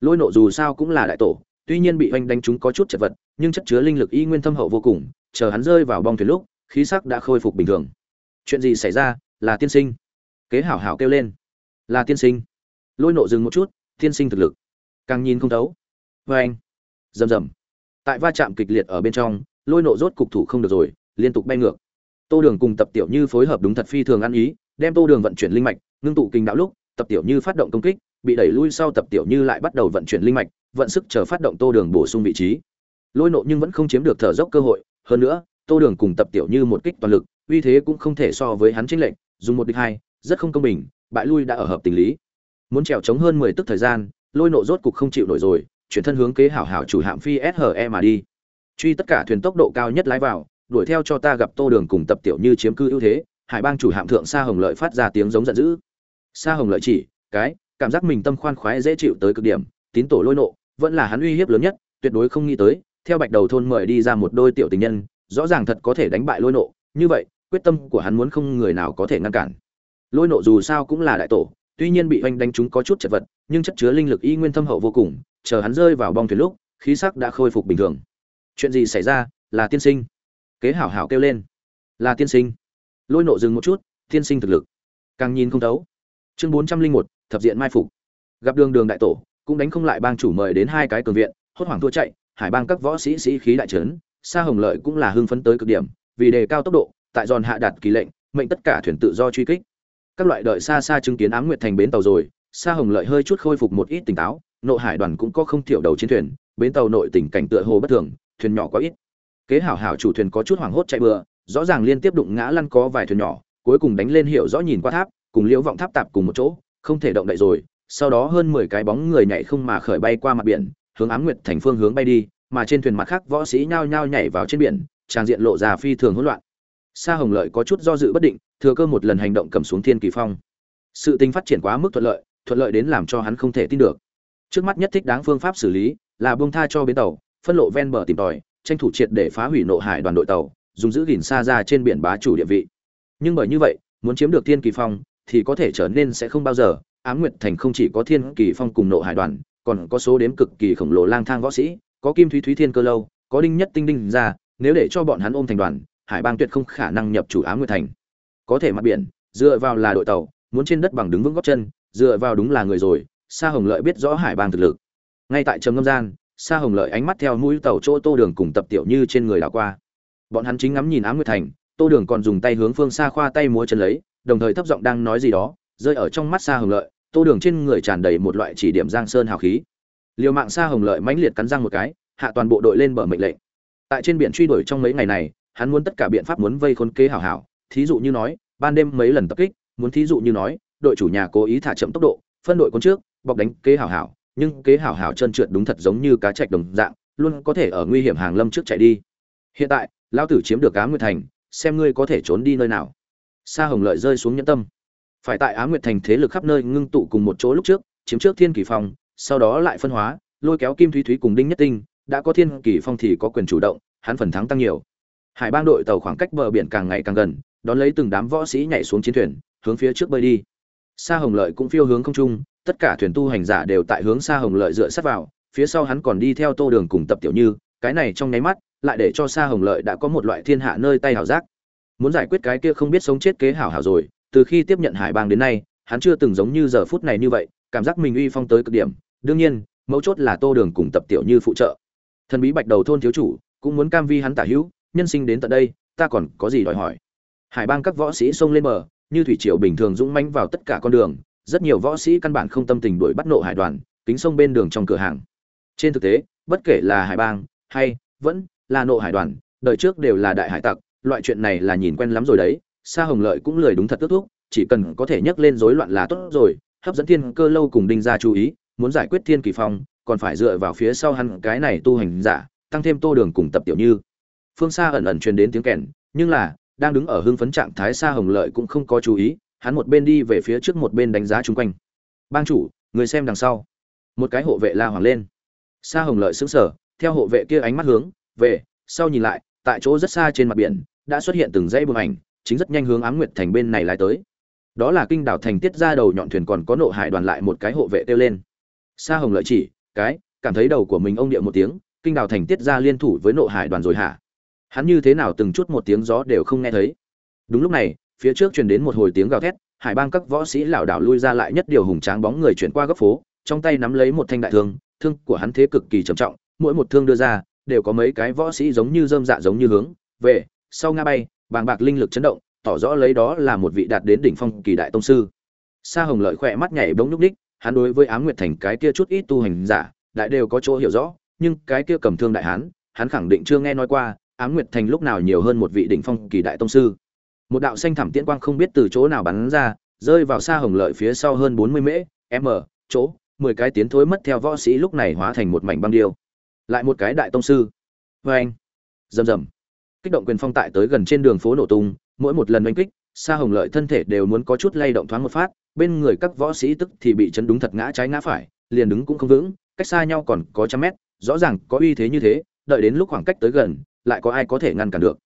Lôi nộ dù sao cũng là đại tổ tuy nhiên bị oanh đánh chúng có chút chật vật, nhưng chất chứa linh lực y nguyên thâm hậu vô cùng, chờ hắn rơi vào bong thuyền lúc, khí sắc đã khôi phục bình thường. Chuyện gì xảy ra? Là tiên sinh. Kế hảo hảo kêu lên. Là tiên sinh. Lôi nộ dừng một chút, tiên sinh thực lực. Càng nhìn không thấu. Vê anh. Rầm rầm. Tại va chạm kịch liệt ở bên trong, lôi nộ rốt cục thủ không được rồi, liên tục bay ngược. Tô đường cùng tập tiểu như phối hợp đúng thật phi thường ăn ý, đem tô đường vận chuyển linh mạch, ngưng tụ kinh đạo lúc, tập tiểu như phát động công kích, bị đẩy lui sau tập tiểu như lại bắt đầu vận chuyển linh mạch vận sức chờ phát động tô đường bổ sung vị trí. Lôi nộ nhưng vẫn không chiếm được thở dốc cơ hội, hơn nữa, tô đường cùng tập tiểu như một kích toàn lực, uy thế cũng không thể so với hắn chính lệnh dùng một địch hai, rất không công bình, bại lui đã ở hợp tình lý. Muốn trèo chống hơn mười tức thời gian, lôi nộ rốt cục không chịu nổi rồi, chuyển thân hướng kế hảo hảo chủ hạm phi SHE mà đi. Truy tất cả thuyền tốc độ cao nhất lái vào, đuổi theo cho ta gặp tô đường cùng tập tiểu như chiếm cư ưu thế, hải bang chủ hạm thượng sa hồng lợi phát ra tiếng giống giận dữ. Sa hồng lợi chỉ, cái, cảm giác mình tâm khoan khoái dễ chịu tới cực điểm tín tổ lôi nộ, vẫn là hắn uy hiếp lớn nhất, tuyệt đối không nghĩ tới, theo bạch đầu thôn mời đi ra một đôi tiểu tình nhân, rõ ràng thật có thể đánh bại lôi nộ. Như vậy, quyết tâm của hắn muốn không người nào có thể ngăn cản. Lôi nộ dù sao cũng là đại tổ, tuy nhiên bị oanh đánh chúng có chút chật vật, nhưng chất chứa linh lực y nguyên thâm hậu vô cùng, chờ hắn rơi vào bong thuyền lúc, khí sắc đã khôi phục bình thường. Chuyện gì xảy ra? Là tiên sinh. Kế hảo hảo kêu lên. Là tiên sinh. Lôi nộ dừng một chút, tiên sinh thực lực. Càng nhìn không thấu. Chương bốn trăm linh một, thập diện mai phục. Gặp đường đường đại tổ cũng đánh không lại bang chủ mời đến hai cái cường viện, hốt hoảng thua chạy, hải bang các võ sĩ sĩ khí đại trấn, sa hồng lợi cũng là hưng phấn tới cực điểm, vì đề cao tốc độ, tại giòn hạ đạt kỳ lệnh, mệnh tất cả thuyền tự do truy kích. Các loại đợi xa xa chứng kiến ám nguyệt thành bến tàu rồi, sa hồng lợi hơi chút khôi phục một ít tỉnh táo, nộ hải đoàn cũng có không thiểu đầu chiến thuyền, bến tàu nội tỉnh cảnh tựa hồ bất thường, thuyền nhỏ có ít. Kế hảo hảo chủ thuyền có chút hoảng hốt chạy bừa, rõ ràng liên tiếp đụng ngã lăn có vài thuyền nhỏ, cuối cùng đánh lên hiệu rõ nhìn qua tháp, cùng liễu vọng tháp tạp cùng một chỗ, không thể động đậy rồi sau đó hơn mười cái bóng người nhảy không mà khởi bay qua mặt biển, hướng ám nguyệt thành phương hướng bay đi, mà trên thuyền mặt khác võ sĩ nhao nhao nhảy vào trên biển tràng diện lộ ra phi thường hỗn loạn. Sa hồng lợi có chút do dự bất định, thừa cơ một lần hành động cầm xuống thiên kỳ phong. Sự tình phát triển quá mức thuận lợi thuận lợi đến làm cho hắn không thể tin được. Trước mắt nhất thích đáng phương pháp xử lý là buông tha cho bến tàu, phân lộ ven bờ tìm tòi, tranh thủ triệt để phá hủy nộ hải đoàn đội tàu, dùng giữ gìn xa ra trên biển bá chủ địa vị. Nhưng bởi như vậy, muốn chiếm được thiên kỳ phong thì có thể trở nên sẽ không bao giờ ám nguyệt thành không chỉ có thiên kỳ phong cùng nộ hải đoàn, còn có số đếm cực kỳ khổng lồ lang thang võ sĩ, có kim thúy thúy thiên cơ lâu, có đinh nhất tinh đinh ra, nếu để cho bọn hắn ôm thành đoàn, hải bang tuyệt không khả năng nhập chủ ám nguyệt thành. Có thể mặt biển, dựa vào là đội tàu, muốn trên đất bằng đứng vững gót chân, dựa vào đúng là người rồi, sa hồng lợi biết rõ hải bang thực lực. Ngay tại trầm ngâm gian, sa hồng lợi ánh mắt theo mũi tàu chỗ tô đường cùng tập tiểu như trên người đảo qua. Bọn hắn chính ngắm nhìn ám nguyệt thành, tô đường còn dùng tay hướng phương xa khoa tay múa chân lấy, đồng thời thấp giọng đang nói gì đó, rơi ở trong mắt sa hồng lợi tô đường trên người tràn đầy một loại chỉ điểm giang sơn hào khí. Liều mạng sa hồng lợi mãnh liệt cắn răng một cái, hạ toàn bộ đội lên bờ mệnh lệnh. Tại trên biển truy đuổi trong mấy ngày này, hắn muốn tất cả biện pháp muốn vây khốn kế hảo hảo, thí dụ như nói, ban đêm mấy lần tập kích, muốn thí dụ như nói, đội chủ nhà cố ý thả chậm tốc độ, phân đội con trước, bọc đánh kế hảo hảo, nhưng kế hảo hảo trơn trượt đúng thật giống như cá chạch đồng dạng, luôn có thể ở nguy hiểm hàng lâm trước chạy đi. Hiện tại lao tử chiếm được cá nguyệt thành, xem ngươi có thể trốn đi nơi nào. Sa hồng lợi rơi xuống nhẫn tâm phải tại á nguyệt thành thế lực khắp nơi ngưng tụ cùng một chỗ lúc trước, chiếm trước thiên kỳ phong, sau đó lại phân hóa, lôi kéo kim thúy thúy cùng đinh nhất tinh, đã có thiên kỳ phong thì có quyền chủ động, hắn phần thắng tăng nhiều. Hải bang đội tàu khoảng cách bờ biển càng ngày càng gần, đón lấy từng đám võ sĩ nhảy xuống chiến thuyền, hướng phía trước bơi đi. Sa hồng lợi cũng phiêu hướng không trung, tất cả thuyền tu hành giả đều tại hướng sa hồng lợi dựa sát vào, phía sau hắn còn đi theo tô đường cùng tập tiểu như, cái này trong nháy mắt, lại để cho sa hồng lợi đã có một loại thiên hạ nơi tay hảo giác. Muốn giải quyết cái kia không biết sống chết kế hảo hảo rồi từ khi tiếp nhận hải bang đến nay, hắn chưa từng giống như giờ phút này như vậy, cảm giác mình uy phong tới cực điểm. Đương nhiên, mấu chốt là tô đường cùng tập tiểu như phụ trợ. Thần bí bạch đầu thôn thiếu chủ, cũng muốn cam vi hắn tả hữu, nhân sinh đến tận đây, ta còn có gì đòi hỏi? Hải bang các võ sĩ xông lên bờ, như thủy triều bình thường dũng mãnh vào tất cả con đường, rất nhiều võ sĩ căn bản không tâm tình đuổi bắt nộ hải đoàn, kính sông bên đường trong cửa hàng. Trên thực tế, bất kể là hải bang hay vẫn là nộ hải đoàn, đời trước đều là đại hải tặc, loại chuyện này là nhìn quen lắm rồi đấy sa hồng lợi cũng lười đúng thật tước thúc, chỉ cần có thể nhấc lên rối loạn là tốt rồi, hấp dẫn thiên cơ lâu cùng đinh ra chú ý, muốn giải quyết thiên kỳ phong, còn phải dựa vào phía sau hắn cái này tu hành giả, tăng thêm tô đường cùng tập tiểu như. Phương xa ẩn ẩn truyền đến tiếng kèn, nhưng là, đang đứng ở hưng phấn trạng thái xa hồng lợi cũng không có chú ý, hắn một bên đi về phía trước một bên đánh giá chung quanh. Bang chủ, người xem đằng sau. Một cái hộ vệ la hoàng lên. Xa hồng lợi xứng sở theo hộ vệ kia ánh mắt hướng về, sau nhìn lại, tại chỗ rất xa trên mặt biển, đã xuất hiện từng dãy bùm ảnh chính rất nhanh hướng ám nguyệt thành bên này lại tới. Đó là kinh đảo thành tiết ra đầu nhọn thuyền còn có nộ hải đoàn lại một cái hộ vệ tiêu lên. Sa hồng lợi chỉ, cái, cảm thấy đầu của mình ông địa một tiếng, kinh đảo thành tiết ra liên thủ với nộ hải đoàn rồi hả? Hắn như thế nào từng chút một tiếng gió đều không nghe thấy. Đúng lúc này, phía trước truyền đến một hồi tiếng gào thét, hải bang các võ sĩ lảo đảo lui ra lại nhất điều hùng tráng bóng người chuyển qua góc phố, trong tay nắm lấy một thanh đại thương thương của hắn thế cực kỳ trầm trọng, mỗi một thương đưa ra, đều có mấy cái võ sĩ giống như dơm dạ giống như hướng, về, sau nga bay bàng bạc linh lực chấn động, tỏ rõ lấy đó là một vị đạt đến đỉnh phong kỳ đại tông sư. Sa hồng lợi khỏe mắt nhảy bỗng nhúc ních hắn đối với ám nguyệt thành cái kia chút ít tu hành giả, đại đều có chỗ hiểu rõ, nhưng cái kia cầm thương đại hán, hắn khẳng định chưa nghe nói qua, ám nguyệt thành lúc nào nhiều hơn một vị đỉnh phong kỳ đại tông sư. Một đạo xanh thảm tiễn quang không biết từ chỗ nào bắn ra, rơi vào xa hồng lợi phía sau hơn bốn mươi mễ, m, chỗ, mười cái tiến thối mất theo võ sĩ lúc này hóa thành một mảnh băng điêu. Lại một cái đại tông sư. Vê anh rầm rầm kích động quyền phong tại tới gần trên đường phố nổ tung, mỗi một lần oanh kích, Sa hồng lợi thân thể đều muốn có chút lay động thoáng một phát, bên người các võ sĩ tức thì bị chấn đúng thật ngã trái ngã phải, liền đứng cũng không vững, cách xa nhau còn có trăm mét, rõ ràng có uy thế như thế, đợi đến lúc khoảng cách tới gần, lại có ai có thể ngăn cản được.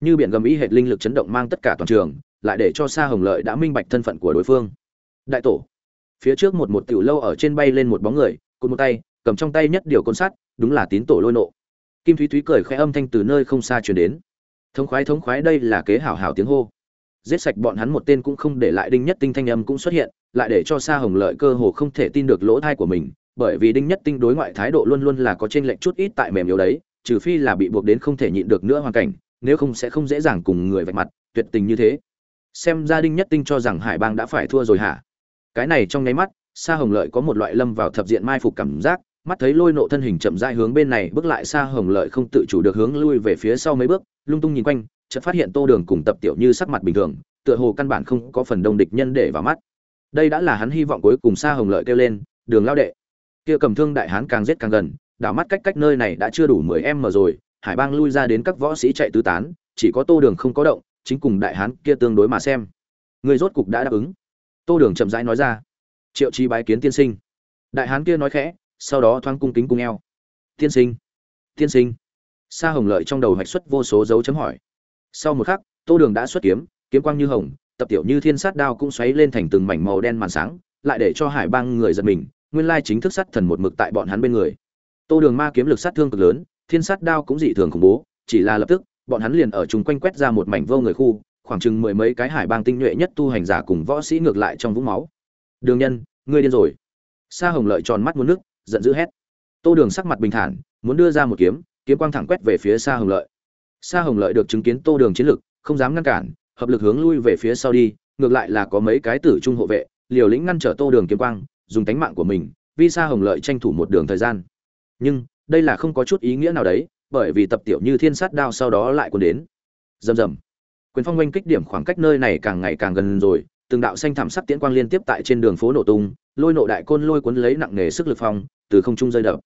Như biển gầm ý hệ linh lực chấn động mang tất cả toàn trường, lại để cho sa hồng lợi đã minh bạch thân phận của đối phương. Đại tổ, phía trước một một tiểu lâu ở trên bay lên một bóng người cụt một tay, cầm trong tay nhất điều côn sắt, đúng là tín tổ lôi nộ kim thúy thúy cười khẽ âm thanh từ nơi không xa truyền đến. Thống khoái thống khoái, đây là kế hảo hảo tiếng hô. Giết sạch bọn hắn một tên cũng không để lại đinh nhất tinh thanh âm cũng xuất hiện, lại để cho sa hồng lợi cơ hồ không thể tin được lỗ thai của mình, bởi vì đinh nhất tinh đối ngoại thái độ luôn luôn là có trên lệnh chút ít tại mềm yếu đấy, trừ phi là bị buộc đến không thể nhịn được nữa hoàn cảnh, nếu không sẽ không dễ dàng cùng người vạch mặt, tuyệt tình như thế. Xem ra đinh nhất tinh cho rằng hải bang đã phải thua rồi hả? Cái này trong nháy mắt, sa hồng lợi có một loại lâm vào thập diện mai phục cảm giác mắt thấy lôi nộ thân hình chậm rãi hướng bên này, bước lại xa hồng lợi không tự chủ được hướng lui về phía sau mấy bước, lung tung nhìn quanh, chợt phát hiện tô đường cùng tập tiểu như sắc mặt bình thường, tựa hồ căn bản không có phần đông địch nhân để vào mắt. Đây đã là hắn hy vọng cuối cùng xa hồng lợi kêu lên, đường lao đệ. Kia cầm thương đại hán càng giết càng gần, đảo mắt cách cách nơi này đã chưa đủ mười em mà rồi, hải bang lui ra đến các võ sĩ chạy tứ tán, chỉ có tô đường không có động, chính cùng đại hán kia tương đối mà xem. Người rốt cục đã đáp ứng. Tô đường chậm rãi nói ra, triệu chi bái kiến tiên sinh. Đại hán kia nói khẽ sau đó thoáng cung kính cung eo. Tiên sinh tiên sinh. Sa hồng lợi trong đầu hạch xuất vô số dấu chấm hỏi. Sau một khắc, tô đường đã xuất kiếm kiếm quang như hồng, tập tiểu như thiên sát đao cũng xoáy lên thành từng mảnh màu đen màn sáng, lại để cho hải bang người giật mình, nguyên lai chính thức sát thần một mực tại bọn hắn bên người. Tô đường ma kiếm lực sát thương cực lớn, thiên sát đao cũng dị thường khủng bố, chỉ là lập tức, bọn hắn liền ở chung quanh quét ra một mảnh vô người khu, khoảng chừng mười mấy cái hải bang tinh nhuệ nhất tu hành giả cùng võ sĩ ngược lại trong vũng máu. Đường nhân, ngươi điên rồi. Sa hồng lợi tròn mắt muốn nước giận dữ hét. Tô đường sắc mặt bình thản, muốn đưa ra một kiếm kiếm quang thẳng quét về phía sa hồng lợi. Sa hồng lợi được chứng kiến tô đường chiến lực, không dám ngăn cản, hợp lực hướng lui về phía sau đi, ngược lại là có mấy cái tử trung hộ vệ, liều lĩnh ngăn trở tô đường kiếm quang, dùng tánh mạng của mình, vì sa hồng lợi tranh thủ một đường thời gian. Nhưng, đây là không có chút ý nghĩa nào đấy, bởi vì tập tiểu như thiên sát đao sau đó lại còn đến. Rầm rầm. Quyền phong oanh kích điểm khoảng cách nơi này càng ngày càng gần rồi từng đạo xanh thảm sắc tiễn quang liên tiếp tại trên đường phố nổ tung, lôi nộ đại côn lôi cuốn lấy nặng nề sức lực phong, từ không trung rơi đập.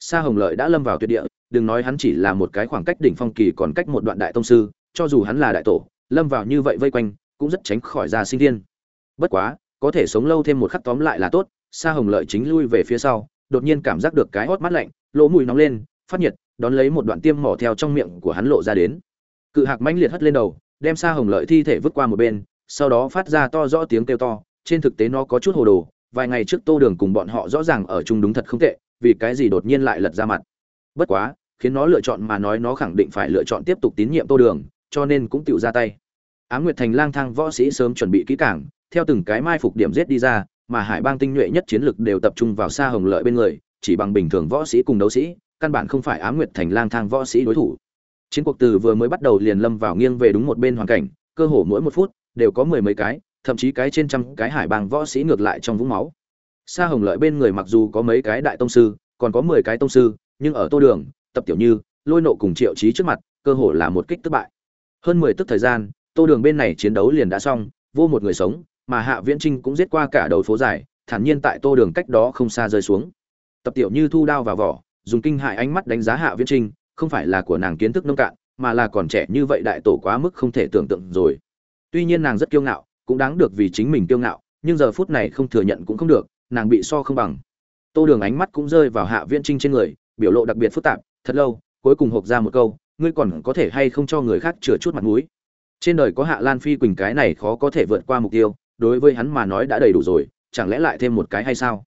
Sa hồng lợi đã lâm vào tuyệt địa, đừng nói hắn chỉ là một cái khoảng cách đỉnh phong kỳ còn cách một đoạn đại tông sư, cho dù hắn là đại tổ, lâm vào như vậy vây quanh, cũng rất tránh khỏi ra sinh thiên. Bất quá, có thể sống lâu thêm một khắc tóm lại là tốt, sa hồng lợi chính lui về phía sau, đột nhiên cảm giác được cái hót mát lạnh, lỗ mũi nóng lên, phát nhiệt, đón lấy một đoạn tiêm mỏ theo trong miệng của hắn lộ ra đến. Cự hạc mãnh liệt hất lên đầu, đem Sa hồng lợi thi thể vứt qua một bên sau đó phát ra to rõ tiếng kêu to trên thực tế nó có chút hồ đồ vài ngày trước tô đường cùng bọn họ rõ ràng ở chung đúng thật không tệ vì cái gì đột nhiên lại lật ra mặt bất quá khiến nó lựa chọn mà nói nó khẳng định phải lựa chọn tiếp tục tín nhiệm tô đường cho nên cũng tự ra tay Ám Nguyệt Thành lang thang võ sĩ sớm chuẩn bị kỹ càng, theo từng cái mai phục điểm giết đi ra, mà Hải Bang tinh nhuệ nhất chiến lực đều tập trung vào xa Hồng Lợi bên người, chỉ bằng bình thường võ sĩ cùng đấu sĩ, căn bản không phải Ám Nguyệt Thành lang thang võ sĩ đối thủ. Chiến cuộc từ vừa mới bắt đầu liền lâm vào nghiêng về đúng một bên hoàn cảnh, cơ hồ mỗi một phút đều có mười mấy cái, thậm chí cái trên trăm cái Hải Bang võ sĩ ngược lại trong vũng máu. Sa Hồng Lợi bên người mặc dù có mấy cái đại tông sư, còn có mười cái tông sư, nhưng ở Tô Đường, Tập Tiểu Như, Lôi Nộ cùng Triệu Chí trước mặt, cơ hồ là một kích thất bại. Hơn mười tức thời gian, tô đường bên này chiến đấu liền đã xong vô một người sống mà hạ viễn trinh cũng giết qua cả đầu phố dài thản nhiên tại tô đường cách đó không xa rơi xuống tập tiểu như thu đao vào vỏ dùng kinh hại ánh mắt đánh giá hạ viễn trinh không phải là của nàng kiến thức nông cạn mà là còn trẻ như vậy đại tổ quá mức không thể tưởng tượng rồi tuy nhiên nàng rất kiêu ngạo, cũng đáng được vì chính mình kiêu ngạo, nhưng giờ phút này không thừa nhận cũng không được, nàng bị so không bằng. Tô đường ánh mắt cũng rơi vào hạ viễn trinh trên người, biểu lộ đặc biệt phức tạp, thật lâu, cuối cùng hộp ra một câu, ngươi còn có thể hay không cho người khác chừa chút mặt mũi? Trên đời có hạ lan phi quỳnh cái này khó có thể vượt qua mục tiêu, đối với hắn mà nói đã đầy đủ rồi, chẳng lẽ lại thêm một cái hay sao?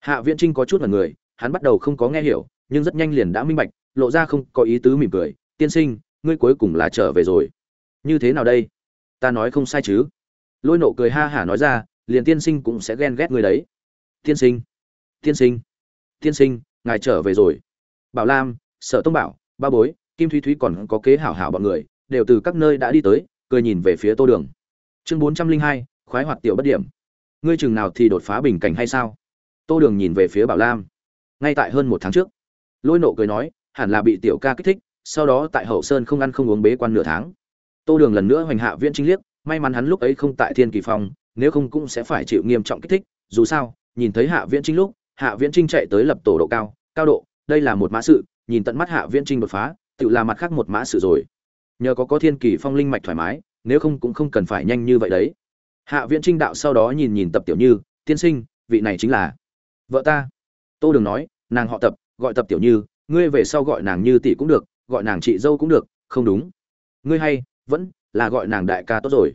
Hạ viễn trinh có chút là người, hắn bắt đầu không có nghe hiểu, nhưng rất nhanh liền đã minh bạch, lộ ra không có ý tứ mỉm cười, tiên sinh, ngươi cuối cùng là trở về rồi. Như thế nào đây? Ta nói không sai chứ. Lôi nộ cười ha hả nói ra, liền tiên sinh cũng sẽ ghen ghét người đấy. Tiên sinh tiên sinh tiên sinh, ngài trở về rồi. Bảo lam, sở tông bảo, ba bối, kim thúy thúy còn có kế hảo hảo bọn người, đều từ các nơi đã đi tới, cười nhìn về phía tô đường. Chương bốn trăm linh hai, khoái hoạt tiểu bất điểm. Ngươi chừng nào thì đột phá bình cảnh hay sao? Tô đường nhìn về phía bảo lam. Ngay tại hơn một tháng trước, lôi nộ cười nói, hẳn là bị tiểu ca kích thích, sau đó tại hậu sơn không ăn không uống bế quan nửa tháng tô đường lần nữa hoành hạ viễn trinh liếc, may mắn hắn lúc ấy không tại thiên kỳ phong, nếu không cũng sẽ phải chịu nghiêm trọng kích thích, dù sao, nhìn thấy hạ viễn trinh lúc, hạ viễn trinh chạy tới lập tổ độ cao cao độ, đây là một mã sự, nhìn tận mắt hạ viễn trinh đột phá, tự là mặt khác một mã sự rồi. Nhờ có có thiên kỳ phong linh mạch thoải mái, nếu không cũng không cần phải nhanh như vậy đấy. Hạ viễn trinh đạo sau đó nhìn nhìn tập tiểu như, tiên sinh, vị này chính là vợ ta. Tô đường nói, nàng họ tập, gọi tập tiểu như, ngươi về sau gọi nàng như tỷ cũng được, gọi nàng chị dâu cũng được, không đúng. Ngươi hay vẫn là gọi nàng đại ca tốt rồi.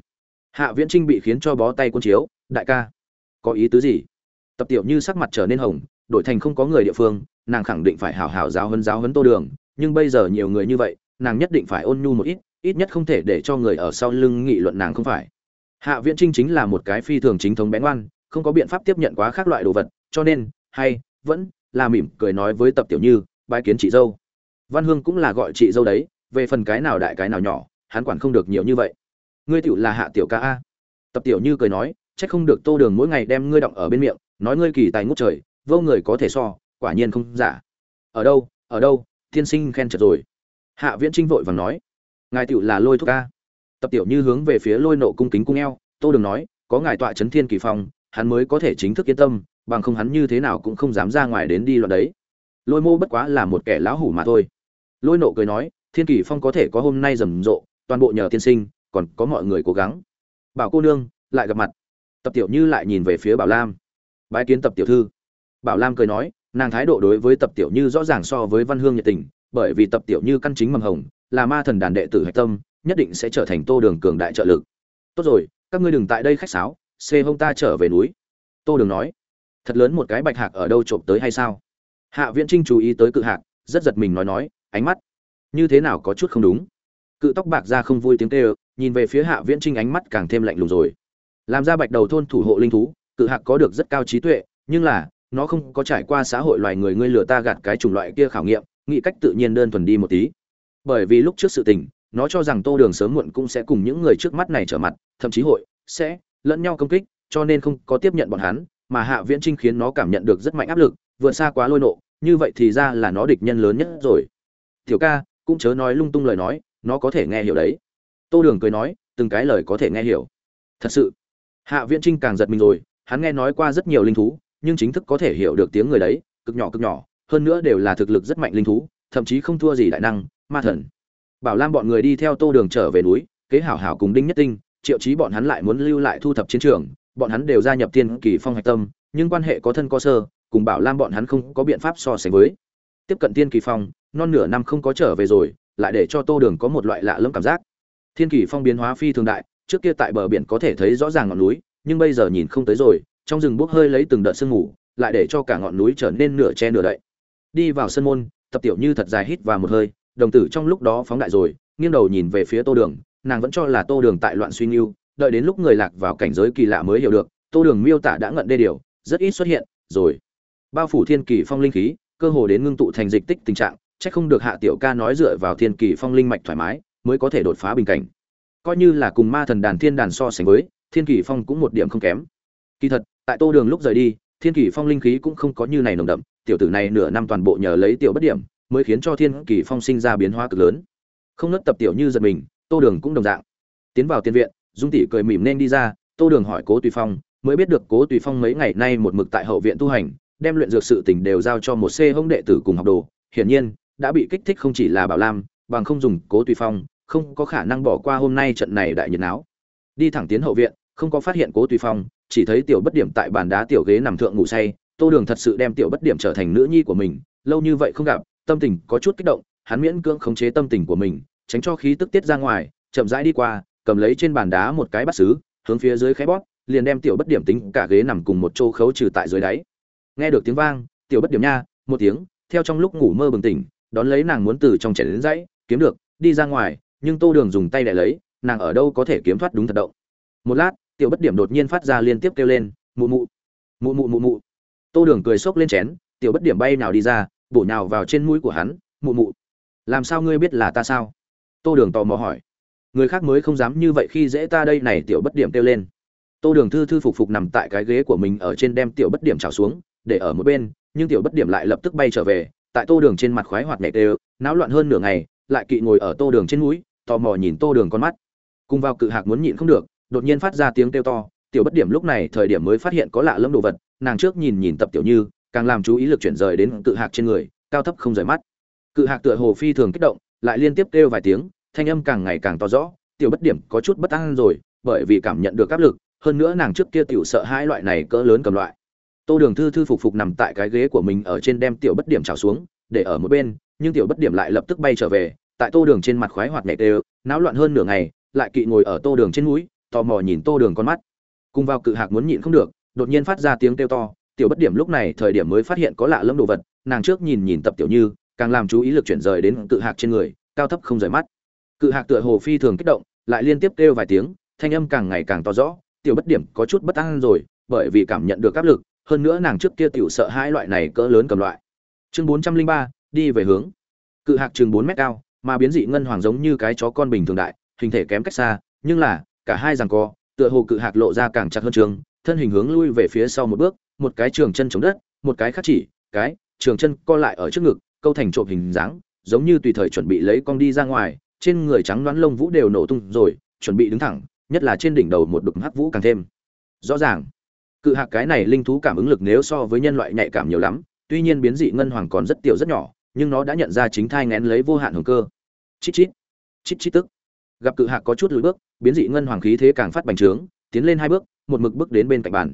Hạ viễn trinh bị khiến cho bó tay quân chiếu, đại ca, có ý tứ gì? Tập tiểu như sắc mặt trở nên hồng, đổi thành không có người địa phương, nàng khẳng định phải hào hào giáo hấn giáo hấn tô đường, nhưng bây giờ nhiều người như vậy, nàng nhất định phải ôn nhu một ít ít nhất không thể để cho người ở sau lưng nghị luận nàng không phải. Hạ viễn trinh chính là một cái phi thường chính thống bén oan không có biện pháp tiếp nhận quá khác loại đồ vật, cho nên, hay, vẫn là mỉm cười nói với tập tiểu như, bái kiến chị dâu. Văn hương cũng là gọi chị dâu đấy, về phần cái nào đại cái nào nhỏ hắn quản không được nhiều như vậy. Ngươi tiểu là hạ tiểu ca a. Tập tiểu như cười nói trách không được tô đường mỗi ngày đem ngươi động ở bên miệng, nói ngươi kỳ tài ngút trời, vô người có thể so, quả nhiên không giả. Ở đâu ở đâu, tiên sinh khen chật rồi. Hạ viễn trinh vội vàng nói, ngài tiểu là lôi thúc ca. Tập tiểu như hướng về phía lôi nộ cung kính cung eo, tô đường nói, có ngài tọa chấn thiên kỳ phong, hắn mới có thể chính thức yên tâm, bằng không hắn như thế nào cũng không dám ra ngoài đến đi loạn đấy. Lôi mô bất quá là một kẻ lão hủ mà thôi. Lôi nộ cười nói, thiên kỳ phong có thể có hôm nay rầm rộ toàn bộ nhờ tiên sinh, còn có mọi người cố gắng. Bảo cô nương, lại gặp mặt. Tập tiểu như lại nhìn về phía bảo lam. Bái kiến tập tiểu thư. Bảo lam cười nói, nàng thái độ đối với tập tiểu như rõ ràng so với văn hương nhiệt tình, bởi vì tập tiểu như căn chính mầm hồng, là ma thần đàn đệ tử hạch tâm, nhất định sẽ trở thành tô đường cường đại trợ lực. Tốt rồi, các ngươi đừng tại đây khách sáo, xê hông ta trở về núi. Tô đường nói, thật lớn một cái bạch hạc ở đâu trộm tới hay sao? Hạ viễn trinh chú ý tới cự hạc, rất giật mình nói nói, ánh mắt, như thế nào có chút không đúng? Cự tóc bạc ra không vui tiếng tê nhìn về phía hạ viễn trinh ánh mắt càng thêm lạnh lùng rồi. Làm ra bạch đầu thôn thủ hộ linh thú, cự hạc có được rất cao trí tuệ, nhưng là, nó không có trải qua xã hội loài người ngươi lừa ta gạt cái chủng loại kia khảo nghiệm, nghĩ cách tự nhiên đơn thuần đi một tí. Bởi vì lúc trước sự tình, nó cho rằng tô đường sớm muộn cũng sẽ cùng những người trước mắt này trở mặt, thậm chí hội sẽ lẫn nhau công kích, cho nên không có tiếp nhận bọn hắn, mà hạ viễn trinh khiến nó cảm nhận được rất mạnh áp lực, vượt xa quá lôi nộ, như vậy thì ra là nó địch nhân lớn nhất rồi. Tiểu ca, cũng chớ nói lung tung lời nói nó có thể nghe hiểu đấy. Tô đường cười nói, từng cái lời có thể nghe hiểu. Thật sự. Hạ viễn trinh càng giật mình rồi, hắn nghe nói qua rất nhiều linh thú, nhưng chính thức có thể hiểu được tiếng người đấy, cực nhỏ cực nhỏ, hơn nữa đều là thực lực rất mạnh linh thú, thậm chí không thua gì đại năng, ma thần. Bảo lam bọn người đi theo tô đường trở về núi, kế hảo hảo cùng đinh nhất tinh, triệu chí bọn hắn lại muốn lưu lại thu thập chiến trường, bọn hắn đều gia nhập tiên kỳ phong hạch tâm, nhưng quan hệ có thân có sơ, cùng bảo lam bọn hắn không có biện pháp so sánh với. Tiếp cận tiên kỳ phong, non nửa năm không có trở về rồi lại để cho tô đường có một loại lạ lẫm cảm giác. Thiên kỳ phong biến hóa phi thường đại, trước kia tại bờ biển có thể thấy rõ ràng ngọn núi, nhưng bây giờ nhìn không tới rồi, trong rừng bốc hơi lấy từng đợt sương mù, lại để cho cả ngọn núi trở nên nửa che nửa đậy. Đi vào sân môn, tập tiểu như thật dài hít vào một hơi, đồng tử trong lúc đó phóng đại rồi, nghiêng đầu nhìn về phía tô đường, nàng vẫn cho là tô đường tại loạn suy nghiêu đợi đến lúc người lạc vào cảnh giới kỳ lạ mới hiểu được, tô đường miêu tả đã ngận đê điều, rất ít xuất hiện, rồi. Bao phủ thiên kỳ phong linh khí, cơ hồ đến ngưng tụ thành dịch tích tình trạng chắc không được hạ tiểu ca nói dựa vào thiên kỳ phong linh mạch thoải mái, mới có thể đột phá bình cảnh. Coi như là cùng ma thần đàn thiên đàn so sánh với, thiên kỳ phong cũng một điểm không kém. Kỳ thật, tại tô đường lúc rời đi, thiên kỳ phong linh khí cũng không có như này nồng đậm, tiểu tử này nửa năm toàn bộ nhờ lấy tiểu bất điểm, mới khiến cho thiên kỳ phong sinh ra biến hóa cực lớn. Không nớt tập tiểu như giật mình, tô đường cũng đồng dạng. Tiến vào tiên viện, dung tỷ cười mỉm nên đi ra, tô đường hỏi cố tùy phong, mới biết được cố tùy phong mấy ngày nay một mực tại hậu viện tu hành, đem luyện dược sự tình đều giao cho một c hông đệ tử cùng học đồ. Hiển nhiên đã bị kích thích không chỉ là bảo lam, bằng không dùng cố tùy phong, không có khả năng bỏ qua hôm nay trận này đại nhiệt náo. Đi thẳng tiến hậu viện, không có phát hiện cố tùy phong, chỉ thấy tiểu bất điểm tại bàn đá tiểu ghế nằm thượng ngủ say, tô đường thật sự đem tiểu bất điểm trở thành nữ nhi của mình, lâu như vậy không gặp, tâm tình có chút kích động, hắn miễn cưỡng khống chế tâm tình của mình, tránh cho khí tức tiết ra ngoài, chậm rãi đi qua, cầm lấy trên bàn đá một cái bát xứ, hướng phía dưới khẽ bóp, liền đem tiểu bất điểm tính cả ghế nằm cùng một chỗ khấu trừ tại dưới đáy. Nghe được tiếng vang, tiểu bất điểm nha, một tiếng, theo trong lúc ngủ mơ bừng tỉnh đón lấy nàng muốn từ trong chảy đến dãy, kiếm được, đi ra ngoài, nhưng tô đường dùng tay để lấy, nàng ở đâu có thể kiếm thoát đúng thật động. Một lát, tiểu bất điểm đột nhiên phát ra liên tiếp kêu lên, mụ mụ mụ mụ mụ mụ. Tô đường cười xốc lên chén, tiểu bất điểm bay nào đi ra, bổ nhào vào trên mũi của hắn, mụ mụ, làm sao ngươi biết là ta sao? Tô đường tò mò hỏi. Người khác mới không dám như vậy khi dễ ta đây này, tiểu bất điểm kêu lên. Tô đường thư thư phục phục nằm tại cái ghế của mình ở trên đem tiểu bất điểm trào xuống, để ở một bên, nhưng tiểu bất điểm lại lập tức bay trở về tại tô đường trên mặt khoái hoạt nhẹ đều, náo loạn hơn nửa ngày, lại kỵ ngồi ở tô đường trên núi, tò mò nhìn tô đường con mắt. Cùng vào cự hạc muốn nhịn không được, đột nhiên phát ra tiếng kêu to, tiểu bất điểm lúc này thời điểm mới phát hiện có lạ lẫm đồ vật, nàng trước nhìn nhìn tập tiểu như, càng làm chú ý lực chuyển rời đến cự hạc trên người, cao thấp không rời mắt. Cự hạc tựa hồ phi thường kích động, lại liên tiếp kêu vài tiếng, thanh âm càng ngày càng to rõ, tiểu bất điểm có chút bất an rồi, bởi vì cảm nhận được áp lực, hơn nữa nàng trước kia tiểu sợ hai loại này cỡ lớn cầm loại tô đường thư thư phục phục nằm tại cái ghế của mình ở trên đem tiểu bất điểm trào xuống, để ở một bên, nhưng tiểu bất điểm lại lập tức bay trở về, tại tô đường trên mặt khoái hoạt nhẹ đều náo loạn hơn nửa ngày, lại kỵ ngồi ở tô đường trên núi tò mò nhìn tô đường con mắt. Cùng vào cự hạc muốn nhịn không được, đột nhiên phát ra tiếng kêu to, tiểu bất điểm lúc này thời điểm mới phát hiện có lạ lẫm đồ vật, nàng trước nhìn nhìn tập tiểu như, càng làm chú ý lực chuyển rời đến cự hạc trên người, cao thấp không rời mắt. Cự hạc tựa hồ phi thường kích động, lại liên tiếp kêu vài tiếng, thanh âm càng ngày càng to rõ, tiểu bất điểm có chút bất an rồi, bởi vì cảm nhận được áp lực hơn nữa nàng trước kia tiểu sợ hai loại này cỡ lớn cầm loại. Chương bốn trăm linh ba, đi về hướng. Cự hạc chừng bốn mét cao, mà biến dị ngân hoàng giống như cái chó con bình thường đại, hình thể kém cách xa, nhưng là, cả hai rằng co, tựa hồ cự hạc lộ ra càng chặt hơn trường, thân hình hướng lui về phía sau một bước, một cái trường chân chống đất, một cái khác chỉ, cái trường chân co lại ở trước ngực, câu thành trộm hình dáng, giống như tùy thời chuẩn bị lấy con đi ra ngoài, trên người trắng đoán lông vũ đều nổ tung rồi, chuẩn bị đứng thẳng, nhất là trên đỉnh đầu một đục hắc vũ càng thêm. Rõ ràng cự hạc cái này linh thú cảm ứng lực nếu so với nhân loại nhạy cảm nhiều lắm, tuy nhiên biến dị ngân hoàng còn rất tiểu rất nhỏ, nhưng nó đã nhận ra chính thai ngén lấy vô hạn hồng cơ. Chít chít chít chít tức. Gặp cự hạc có chút lùi bước, biến dị ngân hoàng khí thế càng phát bành trướng, tiến lên hai bước, một mực bước đến bên cạnh bàn.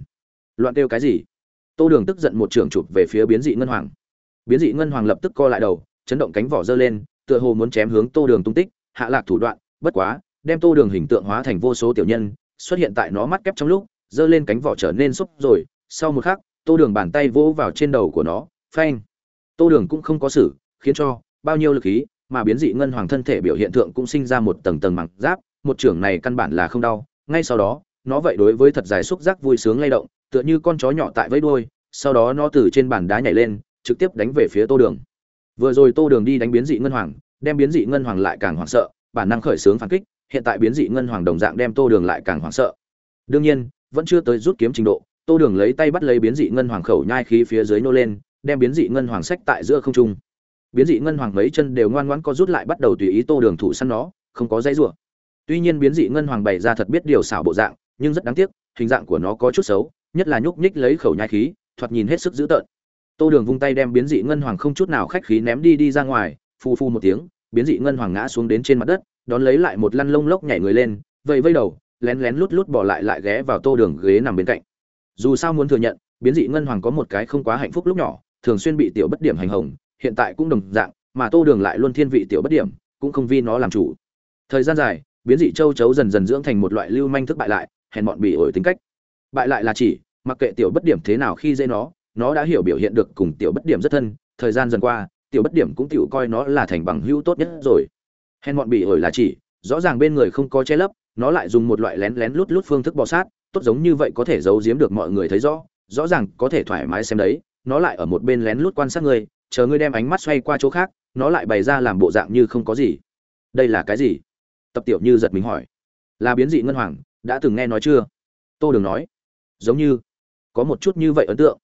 Loạn kêu cái gì? Tô đường tức giận một trường chụp về phía biến dị ngân hoàng. Biến dị ngân hoàng lập tức co lại đầu, chấn động cánh vỏ dơ lên, tựa hồ muốn chém hướng tô đường tung tích, hạ lạc thủ đoạn, bất quá, đem tô đường hình tượng hóa thành vô số tiểu nhân, xuất hiện tại nó mắt kép trong lúc dơ lên cánh vỏ trở nên xúc rồi, sau một khắc, tô đường bàn tay vỗ vào trên đầu của nó, phanh. Tô đường cũng không có xử, khiến cho bao nhiêu lực khí mà biến dị ngân hoàng thân thể biểu hiện tượng cũng sinh ra một tầng tầng mảng giáp, một trưởng này căn bản là không đau. Ngay sau đó, nó vậy đối với thật dài xúc giác vui sướng lay động, tựa như con chó nhỏ tại vẫy đuôi, sau đó nó từ trên bàn đá nhảy lên, trực tiếp đánh về phía tô đường. Vừa rồi tô đường đi đánh biến dị ngân hoàng, đem biến dị ngân hoàng lại càng hoảng sợ, bản năng khởi xướng phản kích, hiện tại biến dị ngân hoàng đồng dạng đem tô đường lại càng hoảng sợ. Đương nhiên vẫn chưa tới rút kiếm trình độ, tô đường lấy tay bắt lấy biến dị ngân hoàng khẩu nhai khí phía dưới nô lên, đem biến dị ngân hoàng sách tại giữa không trung. Biến dị ngân hoàng mấy chân đều ngoan ngoãn co rút lại bắt đầu tùy ý tô đường thủ săn nó, không có dãy rủa. Tuy nhiên biến dị ngân hoàng bày ra thật biết điều xảo bộ dạng, nhưng rất đáng tiếc, hình dạng của nó có chút xấu, nhất là nhúc nhích lấy khẩu nhai khí, thoạt nhìn hết sức dữ tợn. Tô đường vung tay đem biến dị ngân hoàng không chút nào khách khí ném đi đi ra ngoài phu phu một tiếng, biến dị ngân hoàng ngã xuống đến trên mặt đất, đón lấy lại một lăn lông lốc nhảy người lên vây vây đầu lén lén lút lút bỏ lại lại ghé vào tô đường ghế nằm bên cạnh. Dù sao muốn thừa nhận, biến dị ngân hoàng có một cái không quá hạnh phúc lúc nhỏ, thường xuyên bị tiểu bất điểm hành hồng, hiện tại cũng đồng dạng, mà tô đường lại luôn thiên vị tiểu bất điểm, cũng không vi nó làm chủ. Thời gian dài, biến dị châu chấu dần dần dưỡng thành một loại lưu manh thức bại lại, hèn bọn bị ổi tính cách. Bại lại là chỉ, mặc kệ tiểu bất điểm thế nào khi dễ nó nó đã hiểu biểu hiện được cùng tiểu bất điểm rất thân, thời gian dần qua, tiểu bất điểm cũng tiểu coi nó là thành bằng hữu tốt nhất rồi. Hèn bọn bị ổi là chỉ, rõ ràng bên người không có che lấp nó lại dùng một loại lén lén lút lút phương thức bò sát, tốt giống như vậy có thể giấu giếm được mọi người thấy rõ rõ ràng có thể thoải mái xem đấy, nó lại ở một bên lén lút quan sát người, chờ ngươi đem ánh mắt xoay qua chỗ khác, nó lại bày ra làm bộ dạng như không có gì. Đây là cái gì? Tập tiểu như giật mình hỏi. Là biến dị ngân hoàng, đã từng nghe nói chưa? Tô đường nói. Giống như, có một chút như vậy ấn tượng.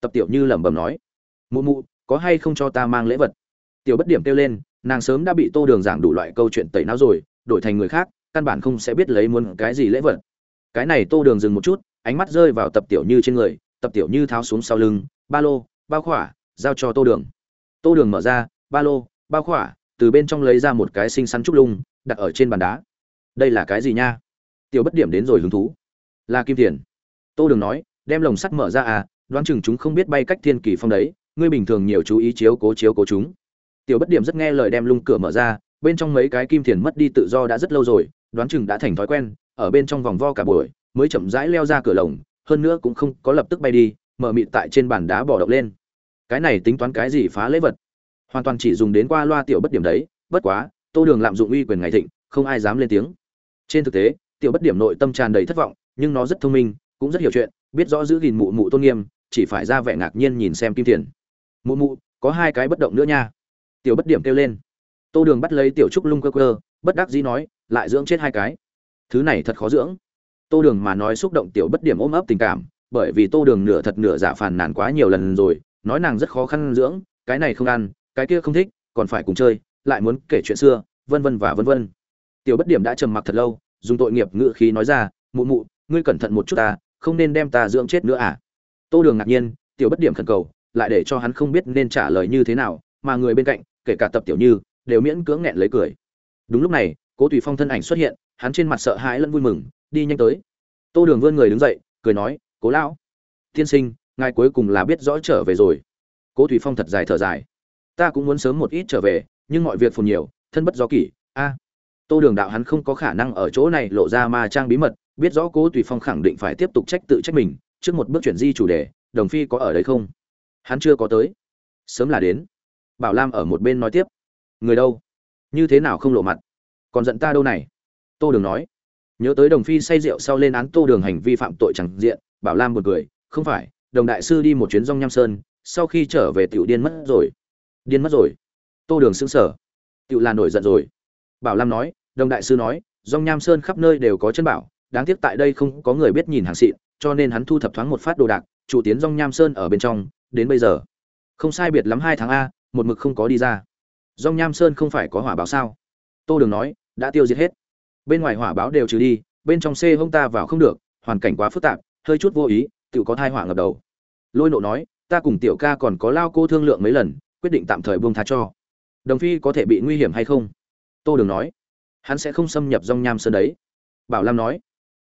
Tập tiểu như lẩm bẩm nói. Mụ mụ, có hay không cho ta mang lễ vật? Tiểu bất điểm kêu lên, nàng sớm đã bị tô đường giảng đủ loại câu chuyện tẩy não rồi, đổi thành người khác căn bản không sẽ biết lấy muốn cái gì lễ vật. Cái này tô đường dừng một chút, ánh mắt rơi vào tập tiểu như trên người, tập tiểu như tháo xuống sau lưng, ba lô, bao khỏa, giao cho tô đường. Tô đường mở ra, ba lô, bao khỏa, từ bên trong lấy ra một cái xinh xắn trúc lung, đặt ở trên bàn đá. Đây là cái gì nha? Tiểu bất điểm đến rồi hứng thú. Là kim tiền. Tô đường nói, đem lồng sắt mở ra à đoán chừng chúng không biết bay cách thiên kỳ phong đấy, ngươi bình thường nhiều chú ý chiếu cố chiếu cố chúng. Tiểu bất điểm rất nghe lời đem lung cửa mở ra, bên trong mấy cái kim tiền mất đi tự do đã rất lâu rồi đoán chừng đã thành thói quen, ở bên trong vòng vo cả buổi, mới chậm rãi leo ra cửa lồng, hơn nữa cũng không có lập tức bay đi, mở mịt tại trên bàn đá bỏ động lên. Cái này tính toán cái gì phá lễ vật? Hoàn toàn chỉ dùng đến qua loa tiểu bất điểm đấy, bất quá, tô đường lạm dụng uy quyền ngày thịnh, không ai dám lên tiếng. Trên thực tế, tiểu bất điểm nội tâm tràn đầy thất vọng, nhưng nó rất thông minh, cũng rất hiểu chuyện, biết rõ giữ gìn mụ mụ tôn nghiêm, chỉ phải ra vẻ ngạc nhiên nhìn xem kim tiền mụ mụ, có hai cái bất động nữa nha. Tiểu bất điểm kêu lên. Tô đường bắt lấy tiểu trúc lung cơ cơ bất đắc dĩ nói lại dưỡng chết hai cái. Thứ này thật khó dưỡng. Tô đường mà nói xúc động tiểu bất điểm ôm ấp tình cảm, bởi vì tô đường nửa thật nửa giả phàn nàn quá nhiều lần rồi, nói nàng rất khó khăn dưỡng, cái này không ăn, cái kia không thích, còn phải cùng chơi, lại muốn kể chuyện xưa, vân vân và vân vân. Tiểu bất điểm đã trầm mặc thật lâu, dùng tội nghiệp ngự khí nói ra, mụ mụ, ngươi cẩn thận một chút ta, không nên đem ta dưỡng chết nữa à? Tô đường ngạc nhiên, tiểu bất điểm khẩn cầu, lại để cho hắn không biết nên trả lời như thế nào, mà người bên cạnh, kể cả tập tiểu như, đều miễn cưỡng nghẹn lấy cười. Đúng lúc này cố tùy phong thân ảnh xuất hiện, hắn trên mặt sợ hãi lẫn vui mừng, đi nhanh tới. Tô đường vươn người đứng dậy, cười nói, cố lão, tiên sinh, ngài cuối cùng là biết rõ trở về rồi. Cố Tùy phong thật dài thở dài, ta cũng muốn sớm một ít trở về, nhưng mọi việc phồn nhiều, thân bất do kỷ, a. Tô đường đạo hắn không có khả năng ở chỗ này lộ ra ma trang bí mật, biết rõ cố tùy phong khẳng định phải tiếp tục trách tự trách mình, trước một bước chuyển di chủ đề, đồng phi có ở đấy không? Hắn chưa có tới. Sớm là đến. Bảo lam ở một bên nói tiếp, người đâu? Như thế nào không lộ mặt? Còn giận ta đâu này? Tô đường nói. Nhớ tới đồng phi say rượu sau lên án tô đường hành vi phạm tội chẳng diện, bảo lam buồn cười. Không phải, đồng đại sư đi một chuyến rong nham sơn, sau khi trở về tiểu điên mất rồi. Điên mất rồi. Tô đường xứng sở tiểu là nổi giận rồi. Bảo lam nói, đồng đại sư nói rong nham sơn khắp nơi đều có chân bảo, đáng tiếc tại đây không có người biết nhìn hàng xịn, cho nên hắn thu thập thoáng một phát đồ đạc chủ tiến rong nham sơn ở bên trong, đến bây giờ. Không sai biệt lắm hai tháng a, một mực không có đi ra. Rong nham sơn không phải có hỏa báo sao? Tô đường nói đã tiêu diệt hết. Bên ngoài hỏa báo đều trừ đi, bên trong xe hông ta vào không được, hoàn cảnh quá phức tạp, hơi chút vô ý tự có thai hỏa ngập đầu. Lôi nộ nói, ta cùng tiểu ca còn có lao cô thương lượng mấy lần, quyết định tạm thời buông tha cho. Đồng phi có thể bị nguy hiểm hay không? Tô đường nói, hắn sẽ không xâm nhập dòng nham sơn đấy. Bảo lam nói,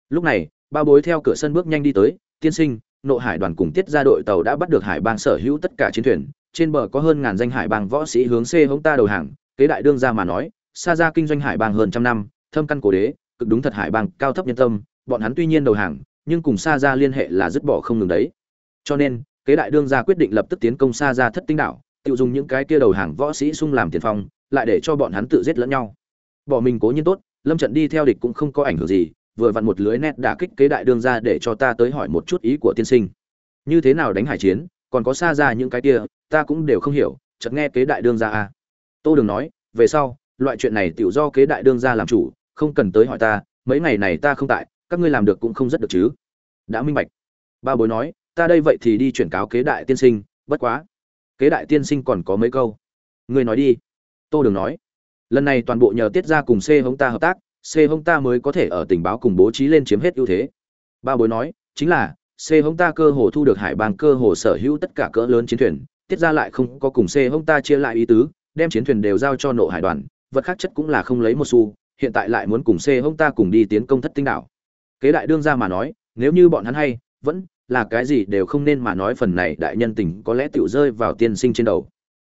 lúc này ba bối theo cửa sân bước nhanh đi tới, tiên sinh, nộ hải đoàn cùng tiết ra đội tàu đã bắt được hải bang sở hữu tất cả chiến thuyền, trên bờ có hơn ngàn danh hải bang võ sĩ hướng xe hống ta đầu hàng, kế đại đương ra mà nói xa ra kinh doanh hải bang hơn trăm năm, thâm căn cổ đế, cực đúng thật hải bang cao thấp nhân tâm, bọn hắn tuy nhiên đầu hàng, nhưng cùng xa ra liên hệ là dứt bỏ không ngừng đấy. Cho nên, kế đại đương gia quyết định lập tức tiến công xa ra thất tinh đảo tự dùng những cái kia đầu hàng võ sĩ xung làm tiền phong, lại để cho bọn hắn tự giết lẫn nhau. Bỏ mình cố nhiên tốt, lâm trận đi theo địch cũng không có ảnh hưởng gì, vừa vặn một lưới nét đả kích kế đại đương gia để cho ta tới hỏi một chút ý của tiên sinh. Như thế nào đánh hải chiến, còn có xa ra những cái kia, ta cũng đều không hiểu, chợt nghe kế đại đương gia à. tô đừng nói, về sau loại chuyện này tiểu do kế đại đương gia làm chủ, không cần tới hỏi ta, mấy ngày này ta không tại, các ngươi làm được cũng không rất được chứ. Đã minh bạch. Ba bối nói, ta đây vậy thì đi chuyển cáo kế đại tiên sinh, bất quá. Kế đại tiên sinh còn có mấy câu. Ngươi nói đi. Tô đường nói. Lần này toàn bộ nhờ tiết ra cùng c hống ta hợp tác c hống ta mới có thể ở tình báo cùng bố trí lên chiếm hết ưu thế. Ba bối nói, chính là c hống ta cơ hồ thu được hải bang cơ hồ sở hữu tất cả cỡ lớn chiến thuyền, tiết ra lại không có cùng c hống ta chia lại ý tứ, đem chiến thuyền đều giao cho nộ hải đoàn vật khác chất cũng là không lấy một xu, hiện tại lại muốn cùng c hông ta cùng đi tiến công thất tinh đảo. Kế đại đương ra mà nói, nếu như bọn hắn hay, vẫn là cái gì đều không nên mà nói phần này đại nhân tình có lẽ tựu rơi vào tiên sinh trên đầu.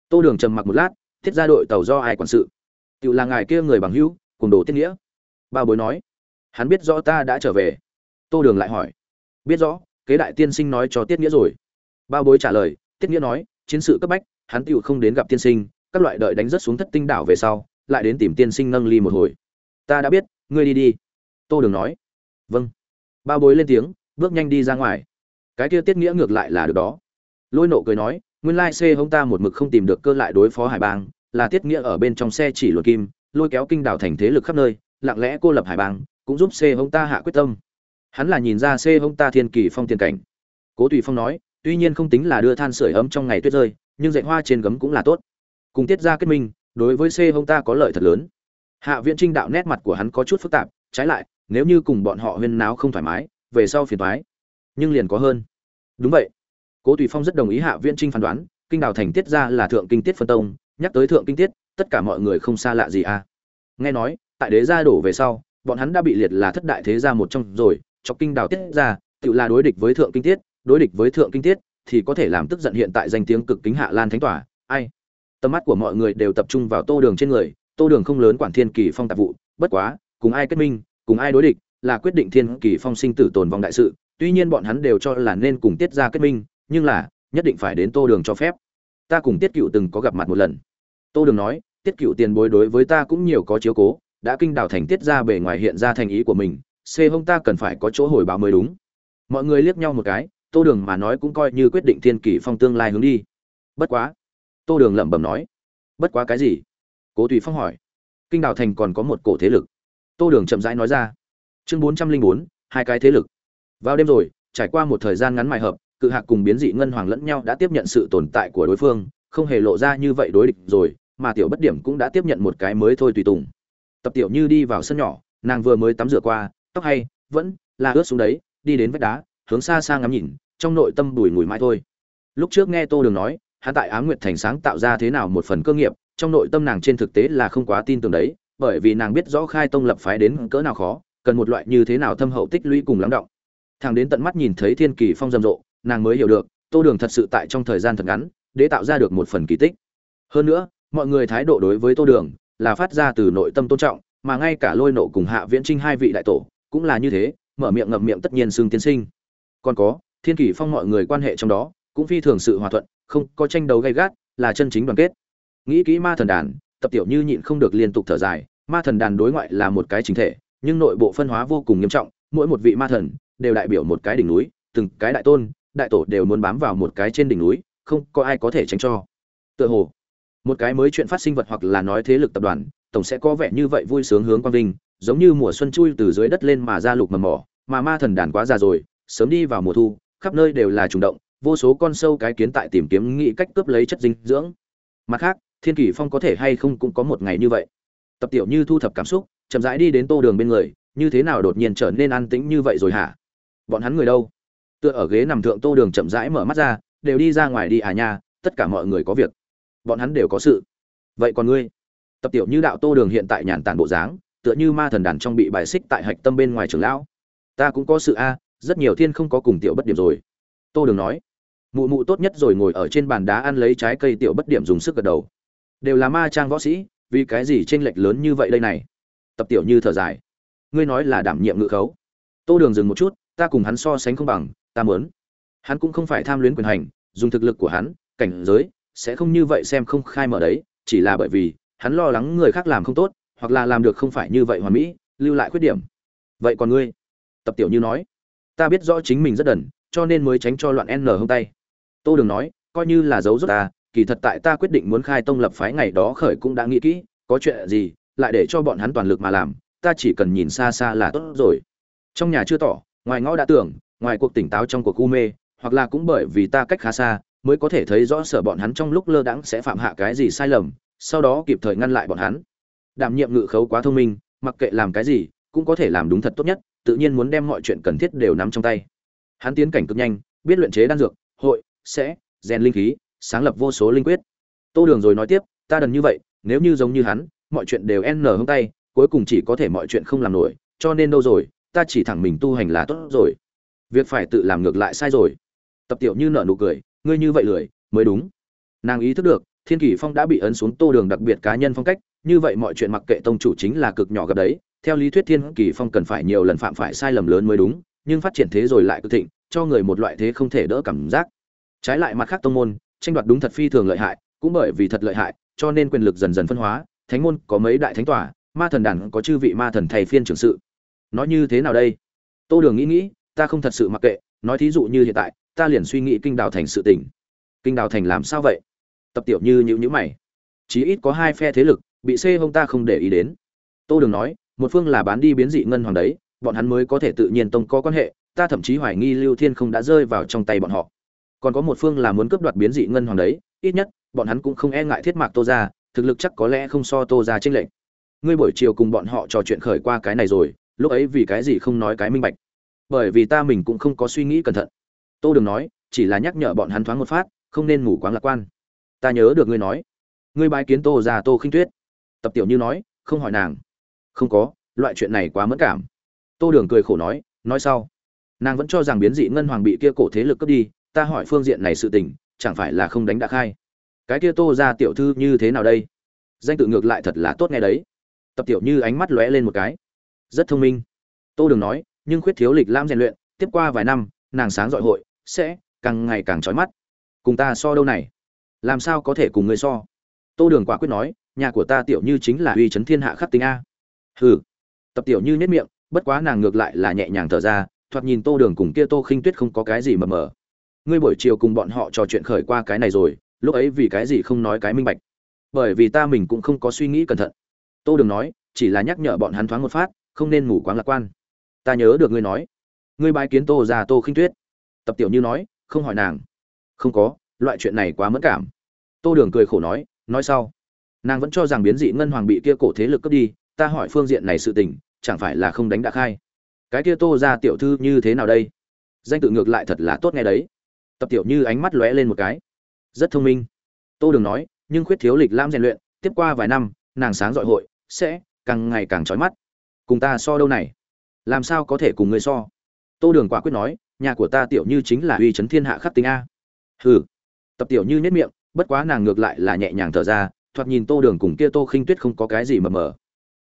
Tô đường trầm mặc một lát, thiết ra đội tàu do ai quản sự? Tựu là ngài kia người bằng hữu, cùng đồ tiết nghĩa. Bao bối nói, hắn biết rõ ta đã trở về. Tô đường lại hỏi, biết rõ, kế đại tiên sinh nói cho tiết nghĩa rồi. Bao bối trả lời, tiết nghĩa nói, chiến sự cấp bách, hắn tựu không đến gặp tiên sinh, các loại đợi đánh rất xuống thất tinh đảo về sau lại đến tìm tiên sinh nâng ly một hồi. Ta đã biết, ngươi đi đi. Tô đường nói. Vâng. Bao bối lên tiếng, bước nhanh đi ra ngoài. Cái kia tiết nghĩa ngược lại là được đó. Lôi nộ cười nói, nguyên lai c hông ta một mực không tìm được cơ lại đối phó hải bang, là tiết nghĩa ở bên trong xe chỉ luật kim, lôi kéo kinh đảo thành thế lực khắp nơi, lặng lẽ cô lập hải bang, cũng giúp c hông ta hạ quyết tâm. Hắn là nhìn ra c hông ta thiên kỳ phong tiền cảnh. Cố tùy phong nói, tuy nhiên không tính là đưa than sửa ấm trong ngày tuyết rơi, nhưng dạy hoa trên gấm cũng là tốt. Cùng tiết ra kết minh đối với C, hông ta có lợi thật lớn. Hạ viễn trinh đạo nét mặt của hắn có chút phức tạp trái lại nếu như cùng bọn họ huyên náo không thoải mái về sau phiền thoái nhưng liền có hơn. Đúng vậy. Cố tùy phong rất đồng ý hạ viễn trinh phán đoán kinh đào thành tiết ra là thượng kinh tiết phân tông nhắc tới thượng kinh tiết tất cả mọi người không xa lạ gì à. Nghe nói tại đế gia đổ về sau bọn hắn đã bị liệt là thất đại thế gia một trong rồi chọc kinh đào tiết ra tự là đối địch với thượng kinh tiết đối địch với thượng kinh tiết thì có thể làm tức giận hiện tại danh tiếng cực kính hạ lan thánh tỏa ai? Tầm mắt của mọi người đều tập trung vào tô đường trên người, tô đường không lớn quản thiên kỳ phong tạp vụ, bất quá, cùng ai kết minh, cùng ai đối địch, là quyết định thiên kỳ phong sinh tử tồn vong đại sự, tuy nhiên bọn hắn đều cho là nên cùng tiết ra kết minh, nhưng là, nhất định phải đến tô đường cho phép. Ta cùng tiết cựu từng có gặp mặt một lần. Tô đường nói, tiết cựu tiền bối đối với ta cũng nhiều có chiếu cố, đã kinh đảo thành tiết ra bề ngoài hiện ra thành ý của mình, xê hông ta cần phải có chỗ hồi báo mới đúng. Mọi người liếc nhau một cái, tô đường mà nói cũng coi như quyết định thiên kỷ phong tương lai hướng đi. Bất quá tô đường lẩm bẩm nói. Bất quá cái gì? Cố tùy phong hỏi. Kinh đào thành còn có một cổ thế lực. Tô đường chậm rãi nói ra. Chương bốn trăm linh bốn, hai cái thế lực. Vào đêm rồi, trải qua một thời gian ngắn mài hợp, cự hạc cùng biến dị ngân hoàng lẫn nhau đã tiếp nhận sự tồn tại của đối phương, không hề lộ ra như vậy đối địch rồi, mà tiểu bất điểm cũng đã tiếp nhận một cái mới thôi tùy tùng. Tập tiểu như đi vào sân nhỏ, nàng vừa mới tắm rửa qua, tóc hay, vẫn là ướt xuống đấy, đi đến vách đá, hướng xa xa ngắm nhìn, trong nội tâm bùi ngùi mãi thôi. Lúc trước nghe tô đường nói hắn tại á nguyệt thành sáng tạo ra thế nào một phần cơ nghiệp, trong nội tâm nàng trên thực tế là không quá tin tưởng đấy, bởi vì nàng biết rõ khai tông lập phái đến cỡ nào khó, cần một loại như thế nào thâm hậu tích lũy cùng lắng động. Thằng đến tận mắt nhìn thấy thiên kỳ phong rầm rộ, nàng mới hiểu được, tô đường thật sự tại trong thời gian thật ngắn, để tạo ra được một phần kỳ tích. Hơn nữa, mọi người thái độ đối với tô đường là phát ra từ nội tâm tôn trọng, mà ngay cả lôi nộ cùng hạ viễn trinh hai vị đại tổ cũng là như thế, mở miệng ngậm miệng tất nhiên xương tiên sinh. Còn có, thiên kỳ phong mọi người quan hệ trong đó cũng phi thường sự hòa thuận không có tranh đấu gay gắt, là chân chính đoàn kết. Nghĩ kỹ ma thần đàn, tập tiểu như nhịn không được liên tục thở dài, ma thần đàn đối ngoại là một cái chính thể, nhưng nội bộ phân hóa vô cùng nghiêm trọng, mỗi một vị ma thần đều đại biểu một cái đỉnh núi, từng cái đại tôn, đại tổ đều muốn bám vào một cái trên đỉnh núi, không có ai có thể tránh cho. Tựa hồ, một cái mới chuyện phát sinh vật hoặc là nói thế lực tập đoàn, tổng sẽ có vẻ như vậy vui sướng hướng quang vinh, giống như mùa xuân chui từ dưới đất lên mà ra lục mầm mỏ, mà ma thần đàn quá già rồi, sớm đi vào mùa thu, khắp nơi đều là trùng động vô số con sâu cái kiến tại tìm kiếm nghĩ cách cướp lấy chất dinh dưỡng. Mặt khác, thiên kỷ phong có thể hay không cũng có một ngày như vậy. Tập tiểu như thu thập cảm xúc, chậm rãi đi đến tô đường bên người, như thế nào đột nhiên trở nên an tĩnh như vậy rồi hả? Bọn hắn người đâu? Tựa ở ghế nằm thượng tô đường chậm rãi mở mắt ra, đều đi ra ngoài đi à nha, tất cả mọi người có việc. Bọn hắn đều có sự. Vậy còn ngươi? Tập tiểu như đạo tô đường hiện tại nhàn tản bộ dáng, tựa như ma thần đàn trong bị bài xích tại hạch tâm bên ngoài trường lão. Ta cũng có sự a, rất nhiều thiên không có cùng tiểu bất điểm rồi. Tô đường nói mụ mụ tốt nhất rồi ngồi ở trên bàn đá ăn lấy trái cây tiểu bất điểm dùng sức gật đầu. Đều là ma trang võ sĩ, vì cái gì t r ê n lệch lớn như vậy đây này? Tập tiểu như thở dài. Ngươi nói là đảm nhiệm ngự khấu. Tô đường dừng một chút, ta cùng hắn so sánh không bằng, ta mớn hắn cũng không phải tham luyến quyền hành, dùng thực lực của hắn, cảnh giới, sẽ không như vậy xem không khai mở đấy, chỉ là bởi vì, hắn lo lắng người khác làm không tốt, hoặc là làm được không phải như vậy hoàn mỹ, lưu lại khuyết điểm. Vậy còn ngươi? Tập tiểu như nói. Ta biết rõ chính mình rất đần, cho nên mới tránh cho loạn n hông tay tô đường nói, coi như là dấu rốt ta, kỳ thật tại ta quyết định muốn khai tông lập phái ngày đó khởi cũng đã nghĩ kỹ, có chuyện gì, lại để cho bọn hắn toàn lực mà làm, ta chỉ cần nhìn xa xa là tốt rồi. Trong nhà chưa tỏ, ngoài ngõ đã tưởng, ngoài cuộc tỉnh táo trong cuộc u mê, hoặc là cũng bởi vì ta cách khá xa, mới có thể thấy rõ sở bọn hắn trong lúc lơ đãng sẽ phạm hạ cái gì sai lầm, sau đó kịp thời ngăn lại bọn hắn. Đảm nhiệm ngự khấu quá thông minh, mặc kệ làm cái gì, cũng có thể làm đúng thật tốt nhất, tự nhiên muốn đem mọi chuyện cần thiết đều nắm trong tay. Hắn tiến cảnh cực nhanh, biết luyện chế đan dược, hội sẽ, rèn linh khí, sáng lập vô số linh quyết. Tô đường rồi nói tiếp, ta đần như vậy, nếu như giống như hắn, mọi chuyện đều n hông tay, cuối cùng chỉ có thể mọi chuyện không làm nổi, cho nên đâu rồi, ta chỉ thẳng mình tu hành là tốt rồi. Việc phải tự làm ngược lại sai rồi. Tập tiểu như nợ nụ cười, ngươi như vậy lười, mới đúng. Nàng ý thức được, thiên kỷ phong đã bị ấn xuống tô đường đặc biệt cá nhân phong cách, như vậy mọi chuyện mặc kệ tông chủ chính là cực nhỏ gặp đấy, theo lý thuyết thiên kỷ phong cần phải nhiều lần phạm phải sai lầm lớn mới đúng, nhưng phát triển thế rồi lại cực thịnh, cho người một loại thế không thể đỡ cảm giác trái lại mặt khác tông môn, tranh đoạt đúng thật phi thường lợi hại, cũng bởi vì thật lợi hại, cho nên quyền lực dần dần phân hóa, thánh môn có mấy đại thánh tòa, ma thần đàn có chư vị ma thần thầy phiên trưởng sự. Nói như thế nào đây? Tô đường nghĩ nghĩ, ta không thật sự mặc kệ, nói thí dụ như hiện tại, ta liền suy nghĩ kinh đào thành sự tỉnh kinh đào thành làm sao vậy? Tập tiểu như nhữ nhữ mày. Chí ít có hai phe thế lực, bị xê hông ta không để ý đến. Tô đường nói, một phương là bán đi biến dị ngân hoàng đấy, bọn hắn mới có thể tự nhiên tông có quan hệ, ta thậm chí hoài nghi lưu thiên không đã rơi vào trong tay bọn họ còn có một phương là muốn cướp đoạt biến dị ngân hoàng đấy, ít nhất, bọn hắn cũng không e ngại thiết mạc tô ra thực lực chắc có lẽ không so tô ra tranh lệch. Ngươi buổi chiều cùng bọn họ trò chuyện khởi qua cái này rồi, lúc ấy vì cái gì không nói cái minh bạch? Bởi vì ta mình cũng không có suy nghĩ cẩn thận. Tô đừng nói, chỉ là nhắc nhở bọn hắn thoáng một phát, không nên ngủ quáng lạc quan. Ta nhớ được ngươi nói. Ngươi bái kiến tô già tô khinh tuyết. Tập tiểu như nói, không hỏi nàng. Không có, loại chuyện này quá mất cảm. Tô đường cười khổ nói nói sau. Nàng vẫn cho rằng biến dị ngân hoàng bị kia cổ thế lực cướp đi ta hỏi phương diện này sự tình, chẳng phải là không đánh đã khai. Cái kia tô gia tiểu thư như thế nào đây? Danh tự ngược lại thật là tốt nghe đấy. Tập tiểu như ánh mắt lóe lên một cái. Rất thông minh. Tô đường nói, nhưng khuyết thiếu lịch lãm rèn luyện, tiếp qua vài năm, nàng sáng giỏi hội, sẽ càng ngày càng trói mắt. Cùng ta so đâu này? Làm sao có thể cùng người so? Tô đường quả quyết nói, nhà của ta tiểu như chính là uy chấn thiên hạ khắp tính a. Hừ. Tập tiểu như nhếch miệng, bất quá nàng ngược lại là nhẹ nhàng thở ra, thoạt nhìn tô đường cùng kia tô khinh tuyết không có cái gì mờ mờ ngươi buổi chiều cùng bọn họ trò chuyện khởi qua cái này rồi, lúc ấy vì cái gì không nói cái minh bạch? Bởi vì ta mình cũng không có suy nghĩ cẩn thận. Tô đường nói, chỉ là nhắc nhở bọn hắn thoáng một phát, không nên ngủ quáng lạc quan. Ta nhớ được ngươi nói. Ngươi bái kiến tô già tô khinh tuyết. Tập tiểu như nói, không hỏi nàng. Không có, loại chuyện này quá mất cảm. Tô đường cười khổ nói nói sau. Nàng vẫn cho rằng biến dị ngân hoàng bị kia cổ thế lực cướp đi, ta hỏi phương diện này sự tình, chẳng phải là không đánh đã khai. Cái kia tô ra tiểu thư như thế nào đây? Danh tự ngược lại thật là tốt nghe đấy tập tiểu như ánh mắt lóe lên một cái. Rất thông minh. Tô đường nói, nhưng khuyết thiếu lịch lam rèn luyện, tiếp qua vài năm, nàng sáng dọi hội, sẽ càng ngày càng trói mắt. Cùng ta so đâu này? Làm sao có thể cùng người so? Tô đường quả quyết nói, nhà của ta tiểu như chính là uy chấn thiên hạ khắc tính a. Hừ. Tập tiểu như nhất miệng, bất quá nàng ngược lại là nhẹ nhàng thở ra, thoạt nhìn tô đường cùng kia tô khinh tuyết không có cái gì mờ mờ.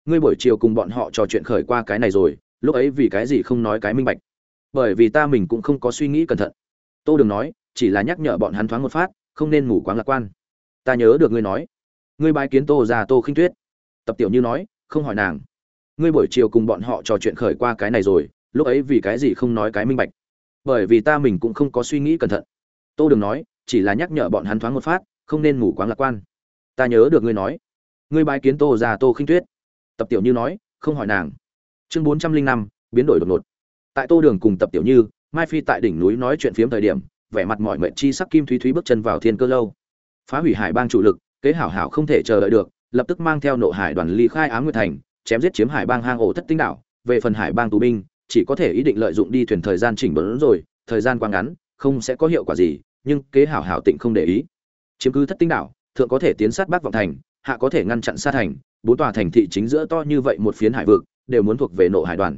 Ngươi buổi chiều cùng bọn họ trò chuyện khởi qua cái này rồi, lúc ấy vì cái gì không nói cái minh bạch? Bởi vì ta mình cũng không có suy nghĩ cẩn thận tô đường nói, chỉ là nhắc nhở bọn hắn thoáng một phát, không nên ngủ quáng lạc quan. Ta nhớ được ngươi nói. Ngươi bái kiến tô già tô khinh tuyết. Tập tiểu như nói, không hỏi nàng. Ngươi buổi chiều cùng bọn họ trò chuyện khởi qua cái này rồi, lúc ấy vì cái gì không nói cái minh bạch? Bởi vì ta mình cũng không có suy nghĩ cẩn thận. Tô đường nói, chỉ là nhắc nhở bọn hắn thoáng một phát, không nên ngủ quáng lạc quan. Ta nhớ được ngươi nói. Ngươi bái kiến tô già tô khinh tuyết. Tập tiểu như nói, không hỏi nàng. Chương bốn trăm linh năm, biến đổi đột ngột. Tại tô đường cùng tập tiểu như mai phi tại đỉnh núi nói chuyện phiếm thời điểm, vẻ mặt mọi mệnh chi sắc kim thúy thúy bước chân vào thiên cơ lâu. Phá hủy hải bang chủ lực, kế hảo hảo không thể chờ đợi được, lập tức mang theo nộ hải đoàn ly khai ám nguyệt thành, chém giết chiếm hải bang hang ổ thất tinh đảo, về phần hải bang tù binh, chỉ có thể ý định lợi dụng đi thuyền thời gian chỉnh bấn rồi, thời gian quá ngắn, không sẽ có hiệu quả gì, nhưng kế hảo hảo tịnh không để ý. Chiếm cứ thất tinh đảo, thượng có thể tiến sát bắc vọng thành, hạ có thể ngăn chặn xa thành, bốn tòa thành thị chính giữa to như vậy một phiến hải vực, đều muốn thuộc về nộ hải đoàn.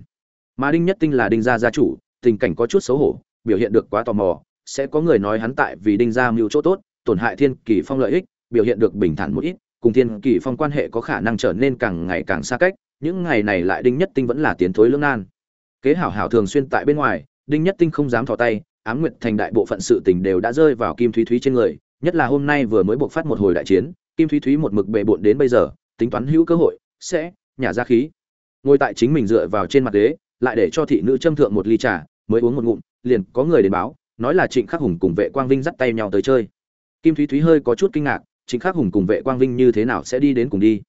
Mà đinh nhất tinh là đinh gia gia chủ tình cảnh có chút xấu hổ, biểu hiện được quá tò mò, sẽ có người nói hắn tại vì đinh gia mưu chỗ tốt, tổn hại thiên kỳ phong lợi ích, biểu hiện được bình thản một ít, cùng thiên kỳ phong quan hệ có khả năng trở nên càng ngày càng xa cách, những ngày này lại đinh nhất tinh vẫn là tiến thối lưỡng nan. Kế hảo hảo thường xuyên tại bên ngoài, đinh nhất tinh không dám thò tay, ám nguyệt thành đại bộ phận sự tình đều đã rơi vào kim thúy thúy trên người, nhất là hôm nay vừa mới buộc phát một hồi đại chiến, kim thúy thúy một mực bệ bội đến bây giờ, tính toán hữu cơ hội, sẽ nhả ra khí. Ngồi tại chính mình dựa vào trên mặt ghế lại để cho thị nữ châm thượng một ly trà, mới uống một ngụm, liền có người đến báo, nói là trịnh khắc hùng cùng vệ quang vinh dắt tay nhau tới chơi. Kim thúy thúy hơi có chút kinh ngạc, trịnh khắc hùng cùng vệ quang vinh như thế nào sẽ đi đến cùng đi?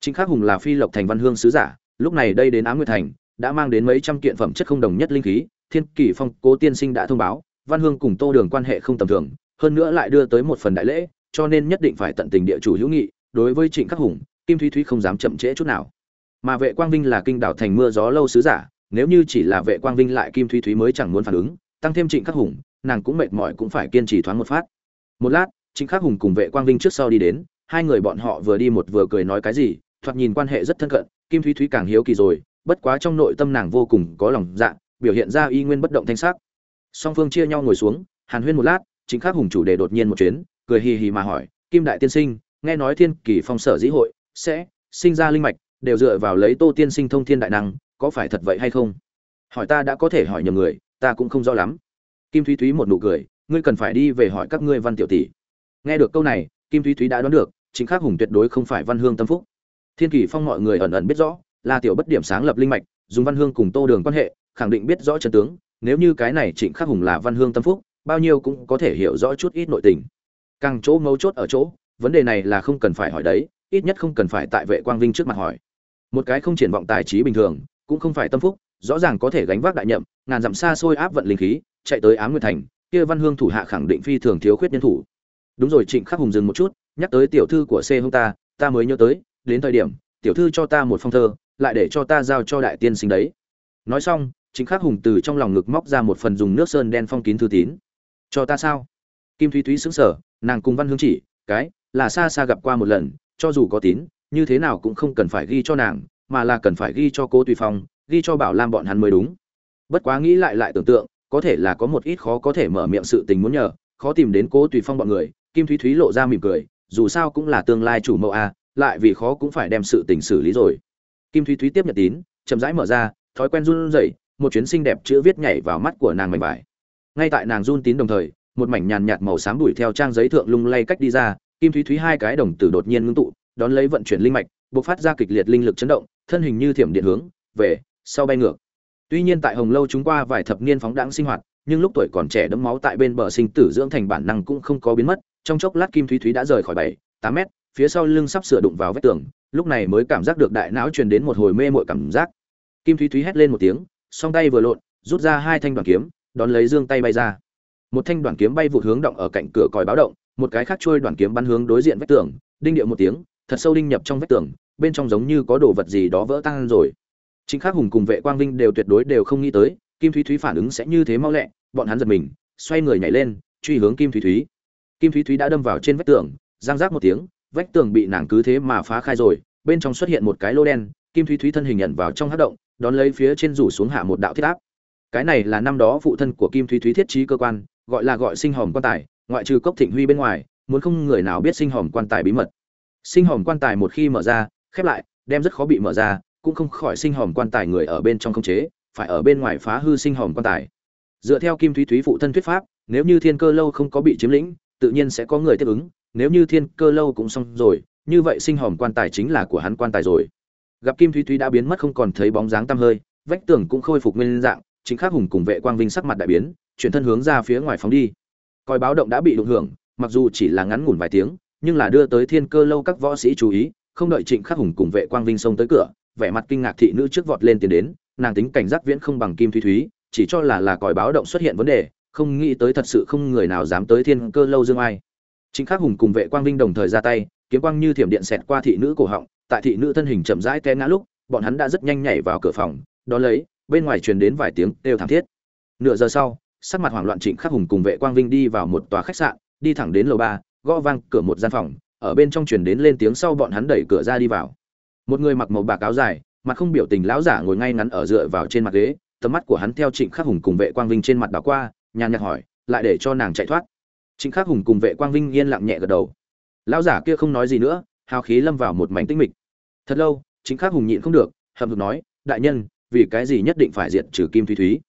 Trịnh khắc hùng là phi lộc thành văn hương sứ giả, lúc này đây đến á nguyệt thành, đã mang đến mấy trăm kiện phẩm chất không đồng nhất linh khí, thiên kỷ phong cố tiên sinh đã thông báo, văn hương cùng tô đường quan hệ không tầm thường, hơn nữa lại đưa tới một phần đại lễ, cho nên nhất định phải tận tình địa chủ hữu nghị, đối với trịnh khắc hùng, kim thúy thúy không dám chậm trễ chút nào. Mà vệ quang vinh là kinh đảo thành mưa gió lâu sứ giả nếu như chỉ là vệ quang vinh lại kim thúy thúy mới chẳng muốn phản ứng, tăng thêm trịnh khắc hùng, nàng cũng mệt mỏi cũng phải kiên trì thoáng một phát. Một lát, trịnh khắc hùng cùng vệ quang vinh trước sau đi đến, hai người bọn họ vừa đi một vừa cười nói cái gì, thoạt nhìn quan hệ rất thân cận, kim thúy thúy càng hiếu kỳ rồi, bất quá trong nội tâm nàng vô cùng có lòng dạ biểu hiện ra y nguyên bất động thanh sắc. Song phương chia nhau ngồi xuống, hàn huyên một lát, trịnh khắc hùng chủ đề đột nhiên một chuyến, cười hì hì mà hỏi, kim đại tiên sinh, nghe nói thiên kỳ phong sở dĩ hội sẽ sinh ra linh mạch, đều dựa vào lấy tô tiên sinh thông thiên đại năng có phải thật vậy hay không? Hỏi ta đã có thể hỏi nhầm người, ta cũng không rõ lắm. Kim thúy thúy một nụ cười, ngươi cần phải đi về hỏi các ngươi văn tiểu tỷ. Nghe được câu này, kim thúy thúy đã đoán được, chính khắc hùng tuyệt đối không phải văn hương tâm phúc. Thiên kỳ phong mọi người ẩn ẩn biết rõ, là tiểu bất điểm sáng lập linh mạch, dùng văn hương cùng tô đường quan hệ, khẳng định biết rõ trần tướng, nếu như cái này trịnh khắc hùng là văn hương tâm phúc, bao nhiêu cũng có thể hiểu rõ chút ít nội tình. Càng chỗ mấu chốt ở chỗ, vấn đề này là không cần phải hỏi đấy, ít nhất không cần phải tại vệ quang vinh trước mặt hỏi. Một cái không triển vọng tài trí bình thường cũng không phải tâm phúc, rõ ràng có thể gánh vác đại nhậm, ngàn dặm xa xôi áp vận linh khí, chạy tới ám nguyệt thành, kia văn hương thủ hạ khẳng định phi thường thiếu khuyết nhân thủ. Đúng rồi, trịnh khắc hùng dừng một chút, nhắc tới tiểu thư của c hông ta ta mới nhớ tới, đến thời điểm, tiểu thư cho ta một phong thơ, lại để cho ta giao cho đại tiên sinh đấy. Nói xong, trịnh khắc hùng từ trong lòng ngực móc ra một phần dùng nước sơn đen phong kín thư tín. Cho ta sao? Kim thúy thúy xứng sở nàng cùng văn hương chỉ, cái, là xa xa gặp qua một lần, cho dù có tín, như thế nào cũng không cần phải ghi cho nàng mà là cần phải ghi cho cô tùy phong, ghi cho bảo lam bọn hắn mới đúng. Bất quá nghĩ lại lại tưởng tượng, có thể là có một ít khó có thể mở miệng sự tình muốn nhờ, khó tìm đến cố tùy phong bọn người, kim thúy thúy lộ ra mỉm cười, dù sao cũng là tương lai chủ mẫu a, lại vì khó cũng phải đem sự tình xử lý rồi. Kim thúy thúy tiếp nhận tín, chậm rãi mở ra, thói quen run rẩy, một chuyến xinh đẹp chữ viết nhảy vào mắt của nàng mảnh vải. Ngay tại nàng run tín đồng thời, một mảnh nhàn nhạt màu xám đuổi theo trang giấy thượng lung lay cách đi ra, kim thúy thúy hai cái đồng tử đột nhiên ngưng tụ, đón lấy vận chuyển linh mạch bộc phát ra kịch liệt linh lực chấn động, thân hình như thiểm điện hướng về sau bay ngược. Tuy nhiên tại hồng lâu chúng qua vài thập niên phóng đãng sinh hoạt, nhưng lúc tuổi còn trẻ đẫm máu tại bên bờ sinh tử dưỡng thành bản năng cũng không có biến mất, trong chốc lát kim thúy thúy đã rời khỏi bảy, tám mét, phía sau lưng sắp sửa đụng vào vách tường, lúc này mới cảm giác được đại não truyền đến một hồi mê muội cảm giác. Kim thúy thúy hét lên một tiếng, song tay vừa lộn, rút ra hai thanh đoàn kiếm, đón lấy dương tay bay ra. Một thanh đoàn kiếm bay vụt hướng động ở cạnh cửa còi báo động, một cái khác trôi đoàn kiếm bắn hướng đối diện vách tường, đinh điệu một tiếng, thật sâu đinh nhập trong vách tường bên trong giống như có đồ vật gì đó vỡ tan rồi. Chính khắc hùng cùng vệ quang vinh đều tuyệt đối đều không nghĩ tới, kim thúy thúy phản ứng sẽ như thế mau lẹ, bọn hắn giật mình, xoay người nhảy lên, truy hướng kim thúy thúy. Kim thúy thúy đã đâm vào trên vách tường giang rác một tiếng, vách tường bị nàng cứ thế mà phá khai rồi, bên trong xuất hiện một cái lô đen, kim thúy thúy thân hình nhận vào trong hát động, đón lấy phía trên rủ xuống hạ một đạo thiết áp. Cái này là năm đó phụ thân của kim thúy thúy thiết trí cơ quan, gọi là gọi sinh hòm quan tài, ngoại trừ cốc thịnh huy bên ngoài, muốn không người nào biết sinh hòm quan tài bí mật. Sinh hòm quan tài một khi mở ra khép lại, đem rất khó bị mở ra, cũng không khỏi sinh hòm quan tài người ở bên trong không chế, phải ở bên ngoài phá hư sinh hòm quan tài. Dựa theo kim thúy thúy phụ thân thuyết pháp, nếu như thiên cơ lâu không có bị chiếm lĩnh, tự nhiên sẽ có người tiếp ứng, nếu như thiên cơ lâu cũng xong rồi, như vậy sinh hòm quan tài chính là của hắn quan tài rồi. Gặp kim thúy thúy đã biến mất không còn thấy bóng dáng tăm hơi, vách tường cũng khôi phục nguyên dạng, chính khắc hùng cùng vệ quang vinh sắc mặt đại biến, chuyển thân hướng ra phía ngoài phóng đi. Coi báo động đã bị đụng hưởng, mặc dù chỉ là ngắn ngủn vài tiếng, nhưng là đưa tới thiên cơ lâu các võ sĩ chú ý không đợi trịnh khắc hùng cùng vệ quang vinh xông tới cửa, vẻ mặt kinh ngạc thị nữ trước vọt lên tiến đến, nàng tính cảnh giác viễn không bằng kim thúy thúy, chỉ cho là là còi báo động xuất hiện vấn đề, không nghĩ tới thật sự không người nào dám tới thiên cơ lâu dương ai. Trịnh khắc hùng cùng vệ quang vinh đồng thời ra tay, kiếm quang như thiểm điện xẹt qua thị nữ cổ họng, tại thị nữ thân hình chậm rãi té ngã lúc, bọn hắn đã rất nhanh nhảy vào cửa phòng đó lấy, bên ngoài truyền đến vài tiếng đều thảm thiết. Nửa giờ sau, sắc mặt hoảng loạn trịnh khắc hùng cùng vệ quang vinh đi vào một tòa khách sạn, đi thẳng đến lầu ba, gõ vang cửa một gian phòng ở bên trong truyền đến lên tiếng sau bọn hắn đẩy cửa ra đi vào. Một người mặc màu bạc áo dài, mặt không biểu tình lão giả ngồi ngay ngắn ở dựa vào trên mặt ghế, tầm mắt của hắn theo trịnh khắc hùng cùng vệ quang vinh trên mặt đảo qua, nhàn nhạt hỏi, lại để cho nàng chạy thoát. Trịnh khắc hùng cùng vệ quang vinh yên lặng nhẹ gật đầu. Lão giả kia không nói gì nữa, hào khí lâm vào một mảnh tinh mịch. Thật lâu, trịnh khắc hùng nhịn không được, hậm hực nói, đại nhân, vì cái gì nhất định phải diệt trừ kim thúy thúy?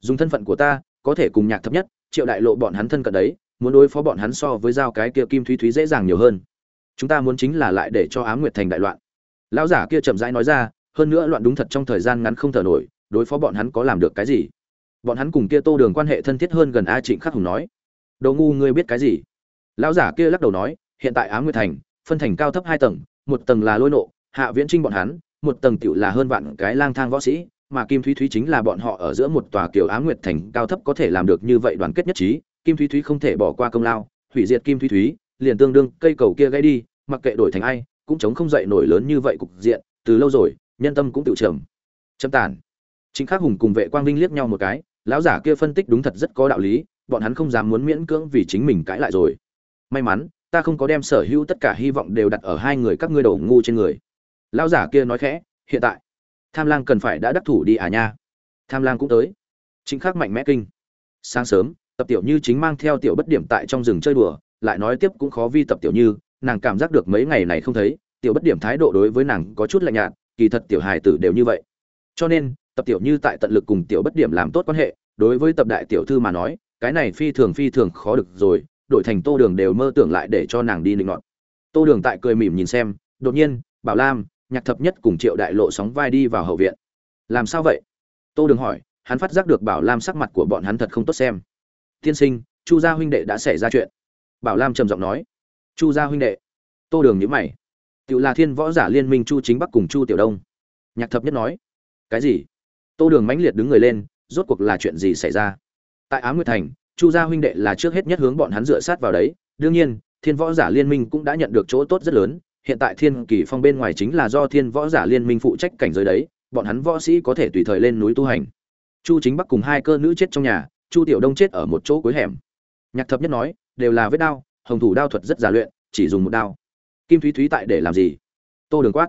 Dùng thân phận của ta, có thể cùng nhạc thấp nhất, triệu đại lộ bọn hắn thân cận đấy, muốn đối phó bọn hắn so với giao cái kia kim thúy thúy dễ dàng nhiều hơn chúng ta muốn chính là lại để cho ám nguyệt thành đại loạn. Lão giả kia chậm rãi nói ra, hơn nữa loạn đúng thật trong thời gian ngắn không thở nổi, đối phó bọn hắn có làm được cái gì? Bọn hắn cùng kia tô đường quan hệ thân thiết hơn gần a trịnh khắc hùng nói. Đồ ngu ngươi biết cái gì? Lão giả kia lắc đầu nói, hiện tại ám nguyệt thành, phân thành cao thấp hai tầng, một tầng là lôi nộ, hạ viễn trinh bọn hắn, một tầng tiểu là hơn vạn cái lang thang võ sĩ, mà kim thúy thúy chính là bọn họ ở giữa một tòa kiểu á nguyệt thành cao thấp có thể làm được như vậy đoàn kết nhất trí, kim thúy thúy không thể bỏ qua công lao, hủy diệt kim thúy thúy liền tương đương cây cầu kia gãy đi, mặc kệ đổi thành ai, cũng chống không dậy nổi lớn như vậy cục diện, từ lâu rồi, nhân tâm cũng tự trầm. Chấm tàn. Chính khắc hùng cùng vệ quang vinh liếc nhau một cái, lão giả kia phân tích đúng thật rất có đạo lý, bọn hắn không dám muốn miễn cưỡng vì chính mình cãi lại rồi. May mắn, ta không có đem sở hữu tất cả hy vọng đều đặt ở hai người các ngươi đầu ngu trên người. Lão giả kia nói khẽ, hiện tại, tham lang cần phải đã đắc thủ đi à nha. Tham lang cũng tới. Chính khắc mạnh mẽ kinh. Sáng sớm, tập tiểu như chính mang theo tiểu bất điểm tại trong rừng chơi đùa lại nói tiếp cũng khó vi tập tiểu như, nàng cảm giác được mấy ngày này không thấy, tiểu bất điểm thái độ đối với nàng có chút lạnh nhạt, kỳ thật tiểu hài tử đều như vậy. Cho nên, tập tiểu như tại tận lực cùng tiểu bất điểm làm tốt quan hệ, đối với tập đại tiểu thư mà nói, cái này phi thường phi thường khó được rồi, đổi thành tô đường đều mơ tưởng lại để cho nàng đi định nọt. Tô đường tại cười mỉm nhìn xem, đột nhiên, bảo lam, nhạc thập nhất cùng triệu đại lộ sóng vai đi vào hậu viện. Làm sao vậy? Tô đường hỏi, hắn phát giác được bảo lam sắc mặt của bọn hắn thật không tốt xem. Tiên sinh, chu gia huynh đệ đã xảy ra chuyện bảo lam trầm giọng nói, chu gia huynh đệ. Tô đường nhữ mày. Tự là thiên võ giả liên minh chu chính bắc cùng chu tiểu đông. Nhạc thập nhất nói, cái gì? Tô đường mãnh liệt đứng người lên, rốt cuộc là chuyện gì xảy ra? Tại á nguyệt thành, chu gia huynh đệ là trước hết nhất hướng bọn hắn dựa sát vào đấy. Đương nhiên, thiên võ giả liên minh cũng đã nhận được chỗ tốt rất lớn. Hiện tại thiên kỳ phong bên ngoài chính là do thiên võ giả liên minh phụ trách cảnh giới đấy. Bọn hắn võ sĩ có thể tùy thời lên núi tu hành. Chu chính bắc cùng hai cơ nữ chết trong nhà, chu tiểu đông chết ở một chỗ cuối hẻm. Nhạc thập nhất nói đều là vết đao, hồng thủ đao thuật rất giả luyện, chỉ dùng một đao. Kim thúy thúy tại để làm gì? Tô đường quát.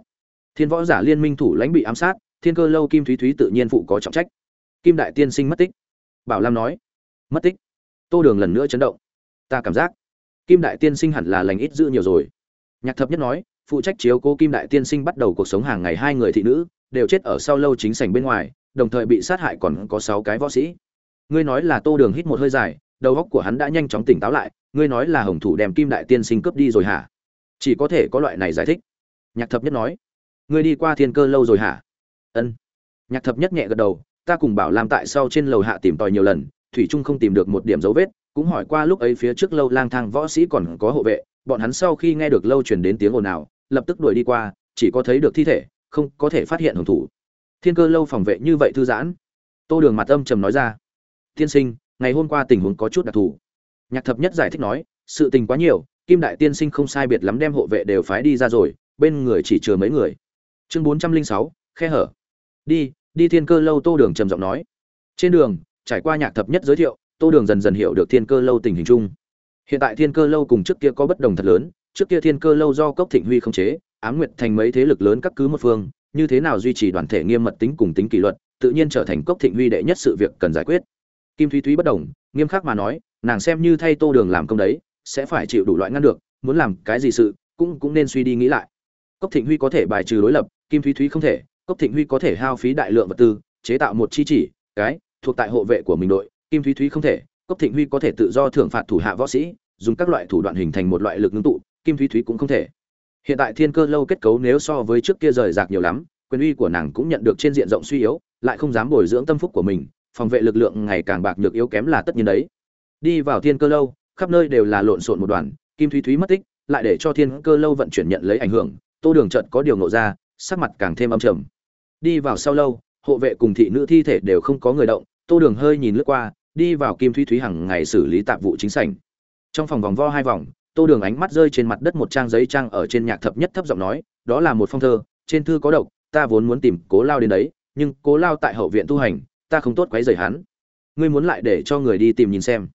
Thiên võ giả liên minh thủ lãnh bị ám sát, thiên cơ lâu kim thúy thúy tự nhiên phụ có trọng trách. Kim đại tiên sinh mất tích. Bảo lam nói. Mất tích. Tô đường lần nữa chấn động. Ta cảm giác, kim đại tiên sinh hẳn là lành ít giữ nhiều rồi. Nhạc thập nhất nói, phụ trách chiếu cố kim đại tiên sinh bắt đầu cuộc sống hàng ngày hai người thị nữ, đều chết ở sau lâu chính sảnh bên ngoài, đồng thời bị sát hại còn có sáu cái võ sĩ. Ngươi nói là tô đường hít một hơi dài, đầu óc của hắn đã nhanh chóng tỉnh táo lại ngươi nói là hồng thủ đem kim đại tiên sinh cướp đi rồi hả? Chỉ có thể có loại này giải thích. Nhạc thập nhất nói. Ngươi đi qua thiên cơ lâu rồi hả? Ân. Nhạc thập nhất nhẹ gật đầu, ta cùng bảo làm tại sau trên lầu hạ tìm tòi nhiều lần, thủy trung không tìm được một điểm dấu vết, cũng hỏi qua lúc ấy phía trước lâu lang thang võ sĩ còn có hộ vệ, bọn hắn sau khi nghe được lâu truyền đến tiếng ồn ào, lập tức đuổi đi qua, chỉ có thấy được thi thể, không có thể phát hiện hồng thủ. Thiên cơ lâu phòng vệ như vậy thư giãn. Tô đường mặt âm trầm nói ra. Tiên sinh, ngày hôm qua tình huống có chút đặc thù nhạc thập nhất giải thích nói, sự tình quá nhiều, kim đại tiên sinh không sai biệt lắm đem hộ vệ đều phái đi ra rồi, bên người chỉ chừa mấy người. Chương bốn trăm linh sáu, khe hở. Đi đi thiên cơ lâu tô đường trầm giọng nói. Trên đường, trải qua nhạc thập nhất giới thiệu, tô đường dần dần hiểu được thiên cơ lâu tình hình chung. Hiện tại thiên cơ lâu cùng trước kia có bất đồng thật lớn, trước kia thiên cơ lâu do cốc thịnh huy không chế, ám nguyệt thành mấy thế lực lớn các cứ một phương, như thế nào duy trì đoàn thể nghiêm mật tính cùng tính kỷ luật, tự nhiên trở thành cốc thịnh huy đệ nhất sự việc cần giải quyết. Kim thúy thúy bất đồng, nghiêm khắc mà nói nàng xem như thay tô đường làm công đấy, sẽ phải chịu đủ loại ngăn được, muốn làm cái gì sự, cũng cũng nên suy đi nghĩ lại. Cốc thịnh huy có thể bài trừ đối lập, kim thúy thúy không thể, cốc thịnh huy có thể hao phí đại lượng vật tư, chế tạo một chi chỉ, cái, thuộc tại hộ vệ của mình đội, kim thúy thúy không thể, cốc thịnh huy có thể tự do thưởng phạt thủ hạ võ sĩ, dùng các loại thủ đoạn hình thành một loại lực ngưng tụ, kim thúy thúy cũng không thể. Hiện tại thiên cơ lâu kết cấu nếu so với trước kia rời rạc nhiều lắm, quyền uy của nàng cũng nhận được trên diện rộng suy yếu, lại không dám bồi dưỡng tâm phúc của mình, phòng vệ lực lượng ngày càng bạc nhược yếu kém là tất nhiên đấy đi vào thiên cơ lâu, khắp nơi đều là lộn xộn một đoàn, kim thúy thúy mất tích, lại để cho thiên cơ lâu vận chuyển nhận lấy ảnh hưởng, tô đường trận có điều ngộ ra, sắc mặt càng thêm âm trầm. Đi vào sau lâu, hộ vệ cùng thị nữ thi thể đều không có người động, tô đường hơi nhìn lướt qua, đi vào kim thúy thúy hằng ngày xử lý tạp vụ chính sảnh. Trong phòng vòng vo hai vòng, tô đường ánh mắt rơi trên mặt đất một trang giấy trang ở trên nhạc thập nhất thấp giọng nói, đó là một phong thơ, trên thư có độc, ta vốn muốn tìm cố lao đến đấy, nhưng cố lao tại hậu viện tu hành, ta không tốt quấy rầy hắn. Ngươi muốn lại để cho người đi tìm nhìn xem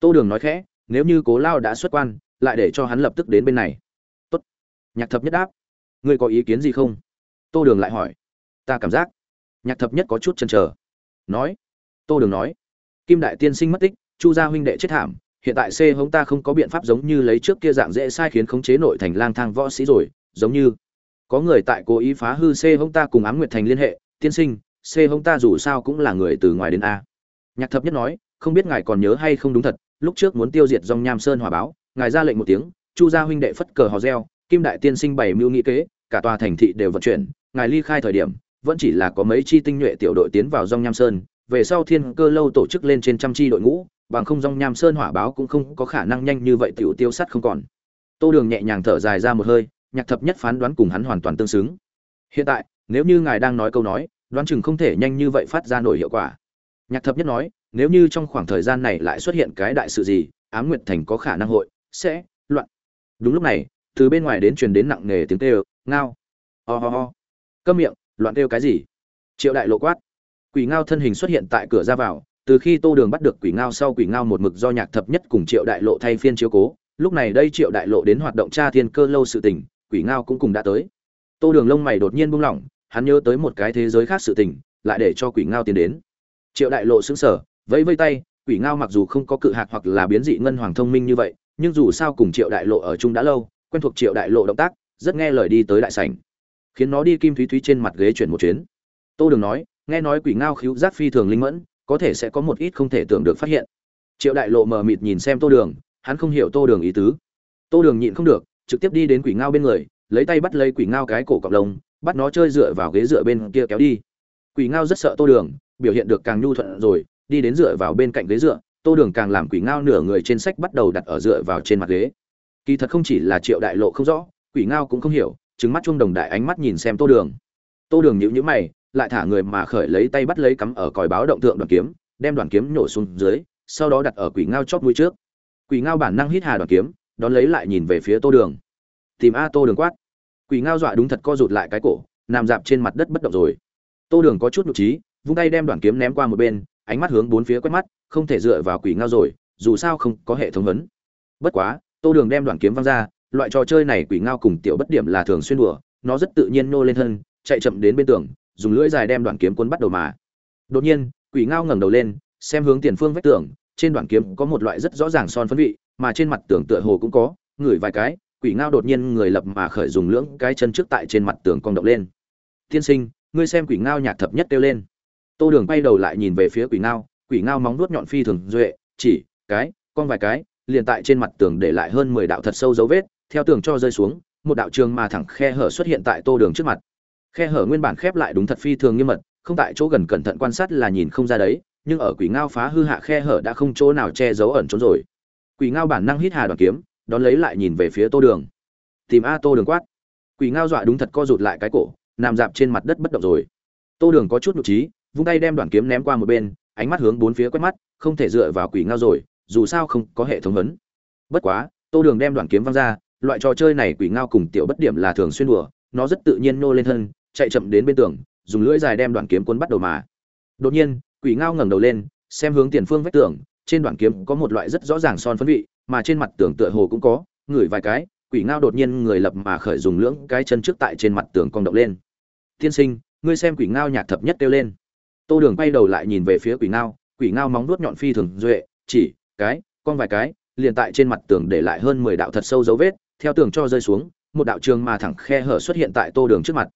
tô đường nói khẽ, nếu như cố lao đã xuất quan, lại để cho hắn lập tức đến bên này. Tốt. Nhạc thập nhất đáp. Ngươi có ý kiến gì không? Tô đường lại hỏi. Ta cảm giác. Nhạc thập nhất có chút chần chờ. Nói. Tô đường nói. Kim đại tiên sinh mất tích, chu gia huynh đệ chết thảm, hiện tại c hống ta không có biện pháp giống như lấy trước kia dạng dễ sai khiến khống chế nội thành lang thang võ sĩ rồi, giống như có người tại cố ý phá hư c hống ta cùng ám nguyệt thành liên hệ, tiên sinh, c hống ta dù sao cũng là người từ ngoài đến a. Nhạc thập nhất nói, không biết ngài còn nhớ hay không đúng thật lúc trước muốn tiêu diệt dòng nham sơn hòa báo, ngài ra lệnh một tiếng, chu gia huynh đệ phất cờ hò reo, kim đại tiên sinh bày mưu nghĩ kế, cả tòa thành thị đều vận chuyển, ngài ly khai thời điểm, vẫn chỉ là có mấy chi tinh nhuệ tiểu đội tiến vào dòng nham sơn, về sau thiên cơ lâu tổ chức lên trên trăm chi đội ngũ, bằng không dòng nham sơn hỏa báo cũng không có khả năng nhanh như vậy tiểu tiêu sắt không còn. Tô đường nhẹ nhàng thở dài ra một hơi, nhạc thập nhất phán đoán cùng hắn hoàn toàn tương xứng. Hiện tại, nếu như ngài đang nói câu nói, đoán chừng không thể nhanh như vậy phát ra nổi hiệu quả. Nhạc thập nhất nói nếu như trong khoảng thời gian này lại xuất hiện cái đại sự gì, ám nguyệt thành có khả năng hội sẽ loạn. Đúng lúc này, từ bên ngoài đến truyền đến nặng nề tiếng kêu, ngao. Ho、oh、ho、oh. ho. Câm miệng, loạn kêu cái gì? Triệu đại lộ quát. Quỷ ngao thân hình xuất hiện tại cửa ra vào, từ khi tô đường bắt được quỷ ngao sau quỷ ngao một mực do nhạc thập nhất cùng triệu đại lộ thay phiên chiếu cố, lúc này đây triệu đại lộ đến hoạt động tra thiên cơ lâu sự tình, quỷ ngao cũng cùng đã tới. Tô đường lông mày đột nhiên buông lỏng, hắn nhớ tới một cái thế giới khác sự tình, lại để cho quỷ ngao tiến đến. Triệu đại lộ xứng sở vẫy vây tay, quỷ ngao mặc dù không có cự hạc hoặc là biến dị ngân hoàng thông minh như vậy, nhưng dù sao cùng triệu đại lộ ở chung đã lâu, quen thuộc triệu đại lộ động tác, rất nghe lời đi tới đại sảnh, khiến nó đi kim thúy thúy trên mặt ghế chuyển một chuyến. Tô đường nói, nghe nói quỷ ngao khíu giác phi thường linh mẫn, có thể sẽ có một ít không thể tưởng được phát hiện. Triệu đại lộ mờ mịt nhìn xem tô đường, hắn không hiểu tô đường ý tứ. Tô đường nhịn không được, trực tiếp đi đến quỷ ngao bên người, lấy tay bắt lấy quỷ ngao cái cổ cọc lông, bắt nó chơi dựa vào ghế dựa bên kia kéo đi. Quỷ ngao rất sợ tô đường, biểu hiện được càng nhu thuận rồi đi đến dựa vào bên cạnh ghế dựa, tô đường càng làm quỷ ngao nửa người trên sách bắt đầu đặt ở dựa vào trên mặt ghế. Kỳ thật không chỉ là triệu đại lộ không rõ, quỷ ngao cũng không hiểu trứng mắt chung đồng đại ánh mắt nhìn xem tô đường. Tô đường nhữ nhữ mày, lại thả người mà khởi lấy tay bắt lấy cắm ở còi báo động thượng đoàn kiếm, đem đoàn kiếm nhổ xuống dưới, sau đó đặt ở quỷ ngao chót mũi trước. Quỷ ngao bản năng hít hà đoàn kiếm, đón lấy lại nhìn về phía tô đường. Tìm a tô đường quát. Quỷ ngao dọa đúng thật co rụt lại cái cổ, nằm dạp trên mặt đất bất động rồi. Tô đường có chút nhục trí vung tay đem đoàn kiếm ném qua một bên ánh mắt hướng bốn phía quét mắt, không thể dựa vào quỷ ngao rồi, dù sao không có hệ thống vấn bất quá, tô đường đem đoạn kiếm văng ra, loại trò chơi này quỷ ngao cùng tiểu bất điểm là thường xuyên đùa, nó rất tự nhiên nô lên thân, chạy chậm đến bên tường, dùng lưỡi dài đem đoạn kiếm cuốn bắt đầu mà. Đột nhiên, quỷ ngao ngẩng đầu lên, xem hướng tiền phương vách tường, trên đoạn kiếm có một loại rất rõ ràng son phấn vị, mà trên mặt tường tựa hồ cũng có, ngửi vài cái, quỷ ngao đột nhiên người lập mà khởi dùng lưỡng cái chân trước tại trên mặt tường cong động lên. Tiên sinh, ngươi xem quỷ ngao nhạc thập nhất kêu lên tô đường quay đầu lại nhìn về phía quỷ ngao quỷ ngao móng nuốt nhọn phi thường duệ, chỉ, cái, con vài cái, liền tại trên mặt tường để lại hơn mười đạo thật sâu dấu vết, theo tường cho rơi xuống, một đạo trường mà thẳng khe hở xuất hiện tại tô đường trước mặt. Khe hở nguyên bản khép lại đúng thật phi thường nghiêm mật, không tại chỗ gần cẩn thận quan sát là nhìn không ra đấy, nhưng ở quỷ ngao phá hư hạ khe hở đã không chỗ nào che giấu ẩn trốn rồi. Quỷ ngao bản năng hít hà đoàn kiếm, đón lấy lại nhìn về phía tô đường. Tìm a tô đường quát. Quỷ ngao dọa đúng thật co rụt lại cái cổ, nằm dạp trên mặt đất bất động rồi. Tô đường có chút nhục trí vung tay đem đoạn kiếm ném qua một bên, ánh mắt hướng bốn phía quét mắt, không thể dựa vào quỷ ngao rồi, dù sao không có hệ thống vấn bất quá, tô đường đem đoạn kiếm văng ra, loại trò chơi này quỷ ngao cùng tiểu bất điểm là thường xuyên đùa, nó rất tự nhiên nô lên thân, chạy chậm đến bên tường, dùng lưỡi dài đem đoạn kiếm cuốn bắt đầu mà. Đột nhiên, quỷ ngao ngẩng đầu lên, xem hướng tiền phương vách tường, trên đoạn kiếm có một loại rất rõ ràng son phấn vị, mà trên mặt tường tựa hồ cũng có, ngửi vài cái, quỷ ngao đột nhiên người lập mà khởi dùng lưỡng cái chân trước tại trên mặt tường cong động lên. Tiên sinh, ngươi xem quỷ ngao nhạc thập nhất kêu lên tô đường quay đầu lại nhìn về phía quỷ ngao quỷ ngao móng nuốt nhọn phi thường duệ, chỉ, cái, con vài cái, liền tại trên mặt tường để lại hơn mười đạo thật sâu dấu vết, theo tường cho rơi xuống, một đạo trường mà thẳng khe hở xuất hiện tại tô đường trước mặt.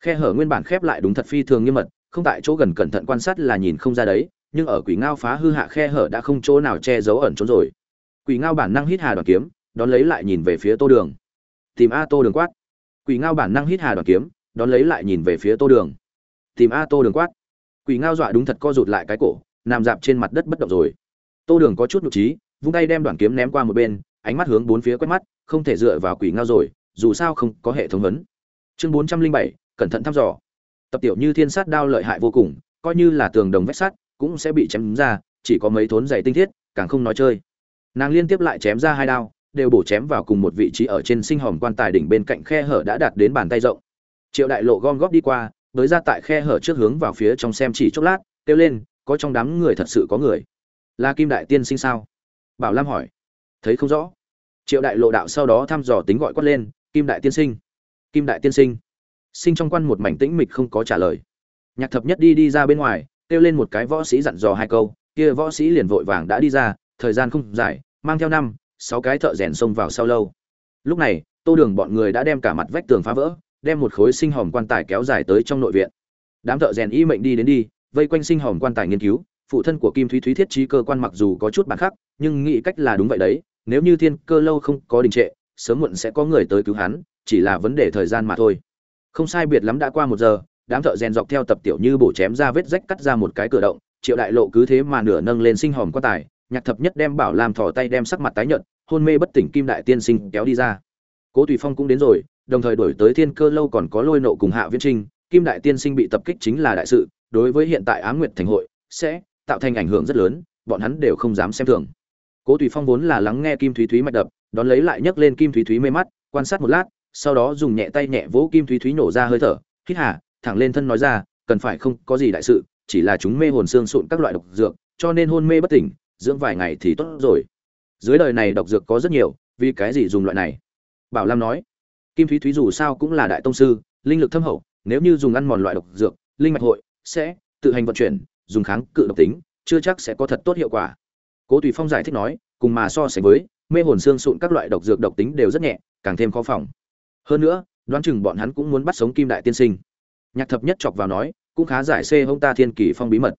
Khe hở nguyên bản khép lại đúng thật phi thường nghiêm mật, không tại chỗ gần cẩn thận quan sát là nhìn không ra đấy, nhưng ở quỷ ngao phá hư hạ khe hở đã không chỗ nào che giấu ẩn trốn rồi. Quỷ ngao bản năng hít hà đoàn kiếm, đón lấy lại nhìn về phía tô đường. Tìm a tô đường quát. Quỷ ngao bản năng hít hà đoàn kiếm, đón lấy lại nhìn về phía tô đường. Tìm a tô đường quát quỷ ngao dọa đúng thật co rụt lại cái cổ, nằm dạp trên mặt đất bất động rồi. Tô đường có chút nhục trí, vung tay đem đoàn kiếm ném qua một bên, ánh mắt hướng bốn phía quét mắt, không thể dựa vào quỷ ngao rồi, dù sao không có hệ thống vấn chương bốn trăm linh bảy, cẩn thận thăm dò. Tập tiểu như thiên sát đao lợi hại vô cùng, coi như là tường đồng vách sắt, cũng sẽ bị chém ra, chỉ có mấy thốn dày tinh thiết, càng không nói chơi. Nàng liên tiếp lại chém ra hai đao, đều bổ chém vào cùng một vị trí ở trên sinh hòm quan tài đỉnh bên cạnh khe hở đã đạt đến bàn tay rộng. Triệu đại lộ gom góp đi qua bới ra tại khe hở trước hướng vào phía trong xem chỉ chốc lát, kêu lên, có trong đám người thật sự có người? Là kim đại tiên sinh sao? Bảo lam hỏi. Thấy không rõ. Triệu đại lộ đạo sau đó thăm dò tính gọi quát lên, kim đại tiên sinh, kim đại tiên sinh. Sinh trong quan một mảnh tĩnh mịch không có trả lời. Nhạc thập nhất đi đi ra bên ngoài, kêu lên một cái võ sĩ dặn dò hai câu, kia võ sĩ liền vội vàng đã đi ra, thời gian không dài, mang theo năm, sáu cái thợ rèn xông vào sau lâu. Lúc này, tô đường bọn người đã đem cả mặt vách tường phá vỡ đem một khối sinh hòm quan tài kéo dài tới trong nội viện. Đám thợ rèn y mệnh đi đến đi, vây quanh sinh hòm quan tài nghiên cứu, phụ thân của kim thúy thúy thiết trí cơ quan mặc dù có chút bản khác nhưng nghĩ cách là đúng vậy đấy, nếu như thiên cơ lâu không có đình trệ, sớm muộn sẽ có người tới cứu hắn, chỉ là vấn đề thời gian mà thôi. Không sai biệt lắm đã qua một giờ, đám thợ rèn dọc theo tập tiểu như bổ chém ra vết rách cắt ra một cái cửa động, triệu đại lộ cứ thế mà nửa nâng lên sinh hòm quan tài, nhạc thập nhất đem bảo làm thò tay đem sắc mặt tái nhợt, hôn mê bất tỉnh kim đại tiên sinh kéo đi ra. Cố tùy phong cũng đến rồi đồng thời đổi tới thiên cơ lâu còn có lôi nộ cùng hạ viễn trinh, kim đại tiên sinh bị tập kích chính là đại sự, đối với hiện tại á nguyệt thành hội, sẽ tạo thành ảnh hưởng rất lớn, bọn hắn đều không dám xem thường. Cố tùy phong vốn là lắng nghe kim thúy thúy mạch đập, đón lấy lại nhấc lên kim thúy thúy mê mắt, quan sát một lát, sau đó dùng nhẹ tay nhẹ vỗ kim thúy thúy nổ ra hơi thở, hít hà, thẳng lên thân nói ra, cần phải không có gì đại sự, chỉ là chúng mê hồn xương sụn các loại độc dược, cho nên hôn mê bất tỉnh, dưỡng vài ngày thì tốt rồi. Dưới đời này độc dược có rất nhiều, vì cái gì dùng loại này? Bảo lam nói kim thúy thúy dù sao cũng là đại tông sư, linh lực thâm hậu, nếu như dùng ăn mòn loại độc dược, linh mạch hội sẽ tự hành vận chuyển, dùng kháng cự độc tính, chưa chắc sẽ có thật tốt hiệu quả. Cố tùy phong giải thích nói, cùng mà so sánh với, mê hồn xương sụn các loại độc dược độc tính đều rất nhẹ, càng thêm khó phòng. Hơn nữa, đoán chừng bọn hắn cũng muốn bắt sống kim đại tiên sinh. Nhạc thập nhất chọc vào nói, cũng khá giải xê hông ta thiên kỳ phong bí mật.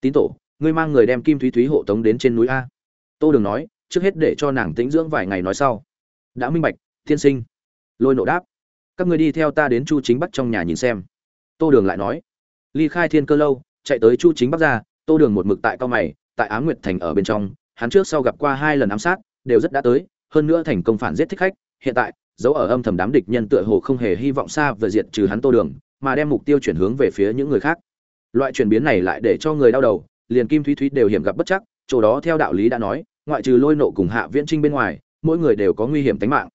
Tín tổ, ngươi mang người đem kim thúy thúy hộ tống đến trên núi a. Tô đường nói, trước hết để cho nàng tĩnh dưỡng vài ngày nói sau. Đã minh bạch, tiên sinh lôi nộ đáp. Các người đi theo ta đến chu chính bắc trong nhà nhìn xem. Tô đường lại nói. Ly khai thiên cơ lâu, chạy tới chu chính bắc ra, tô đường một mực tại cao mày, tại á nguyệt thành ở bên trong, hắn trước sau gặp qua hai lần ám sát, đều rất đã tới, hơn nữa thành công phản giết thích khách, hiện tại, dấu ở âm thầm đám địch nhân tựa hồ không hề hy vọng xa về diệt trừ hắn tô đường, mà đem mục tiêu chuyển hướng về phía những người khác. Loại chuyển biến này lại để cho người đau đầu, liền kim thúy thúy đều hiểm gặp bất chắc, chỗ đó theo đạo lý đã nói, ngoại trừ lôi nộ cùng hạ viễn trinh bên ngoài, mỗi người đều có nguy hiểm tính mạng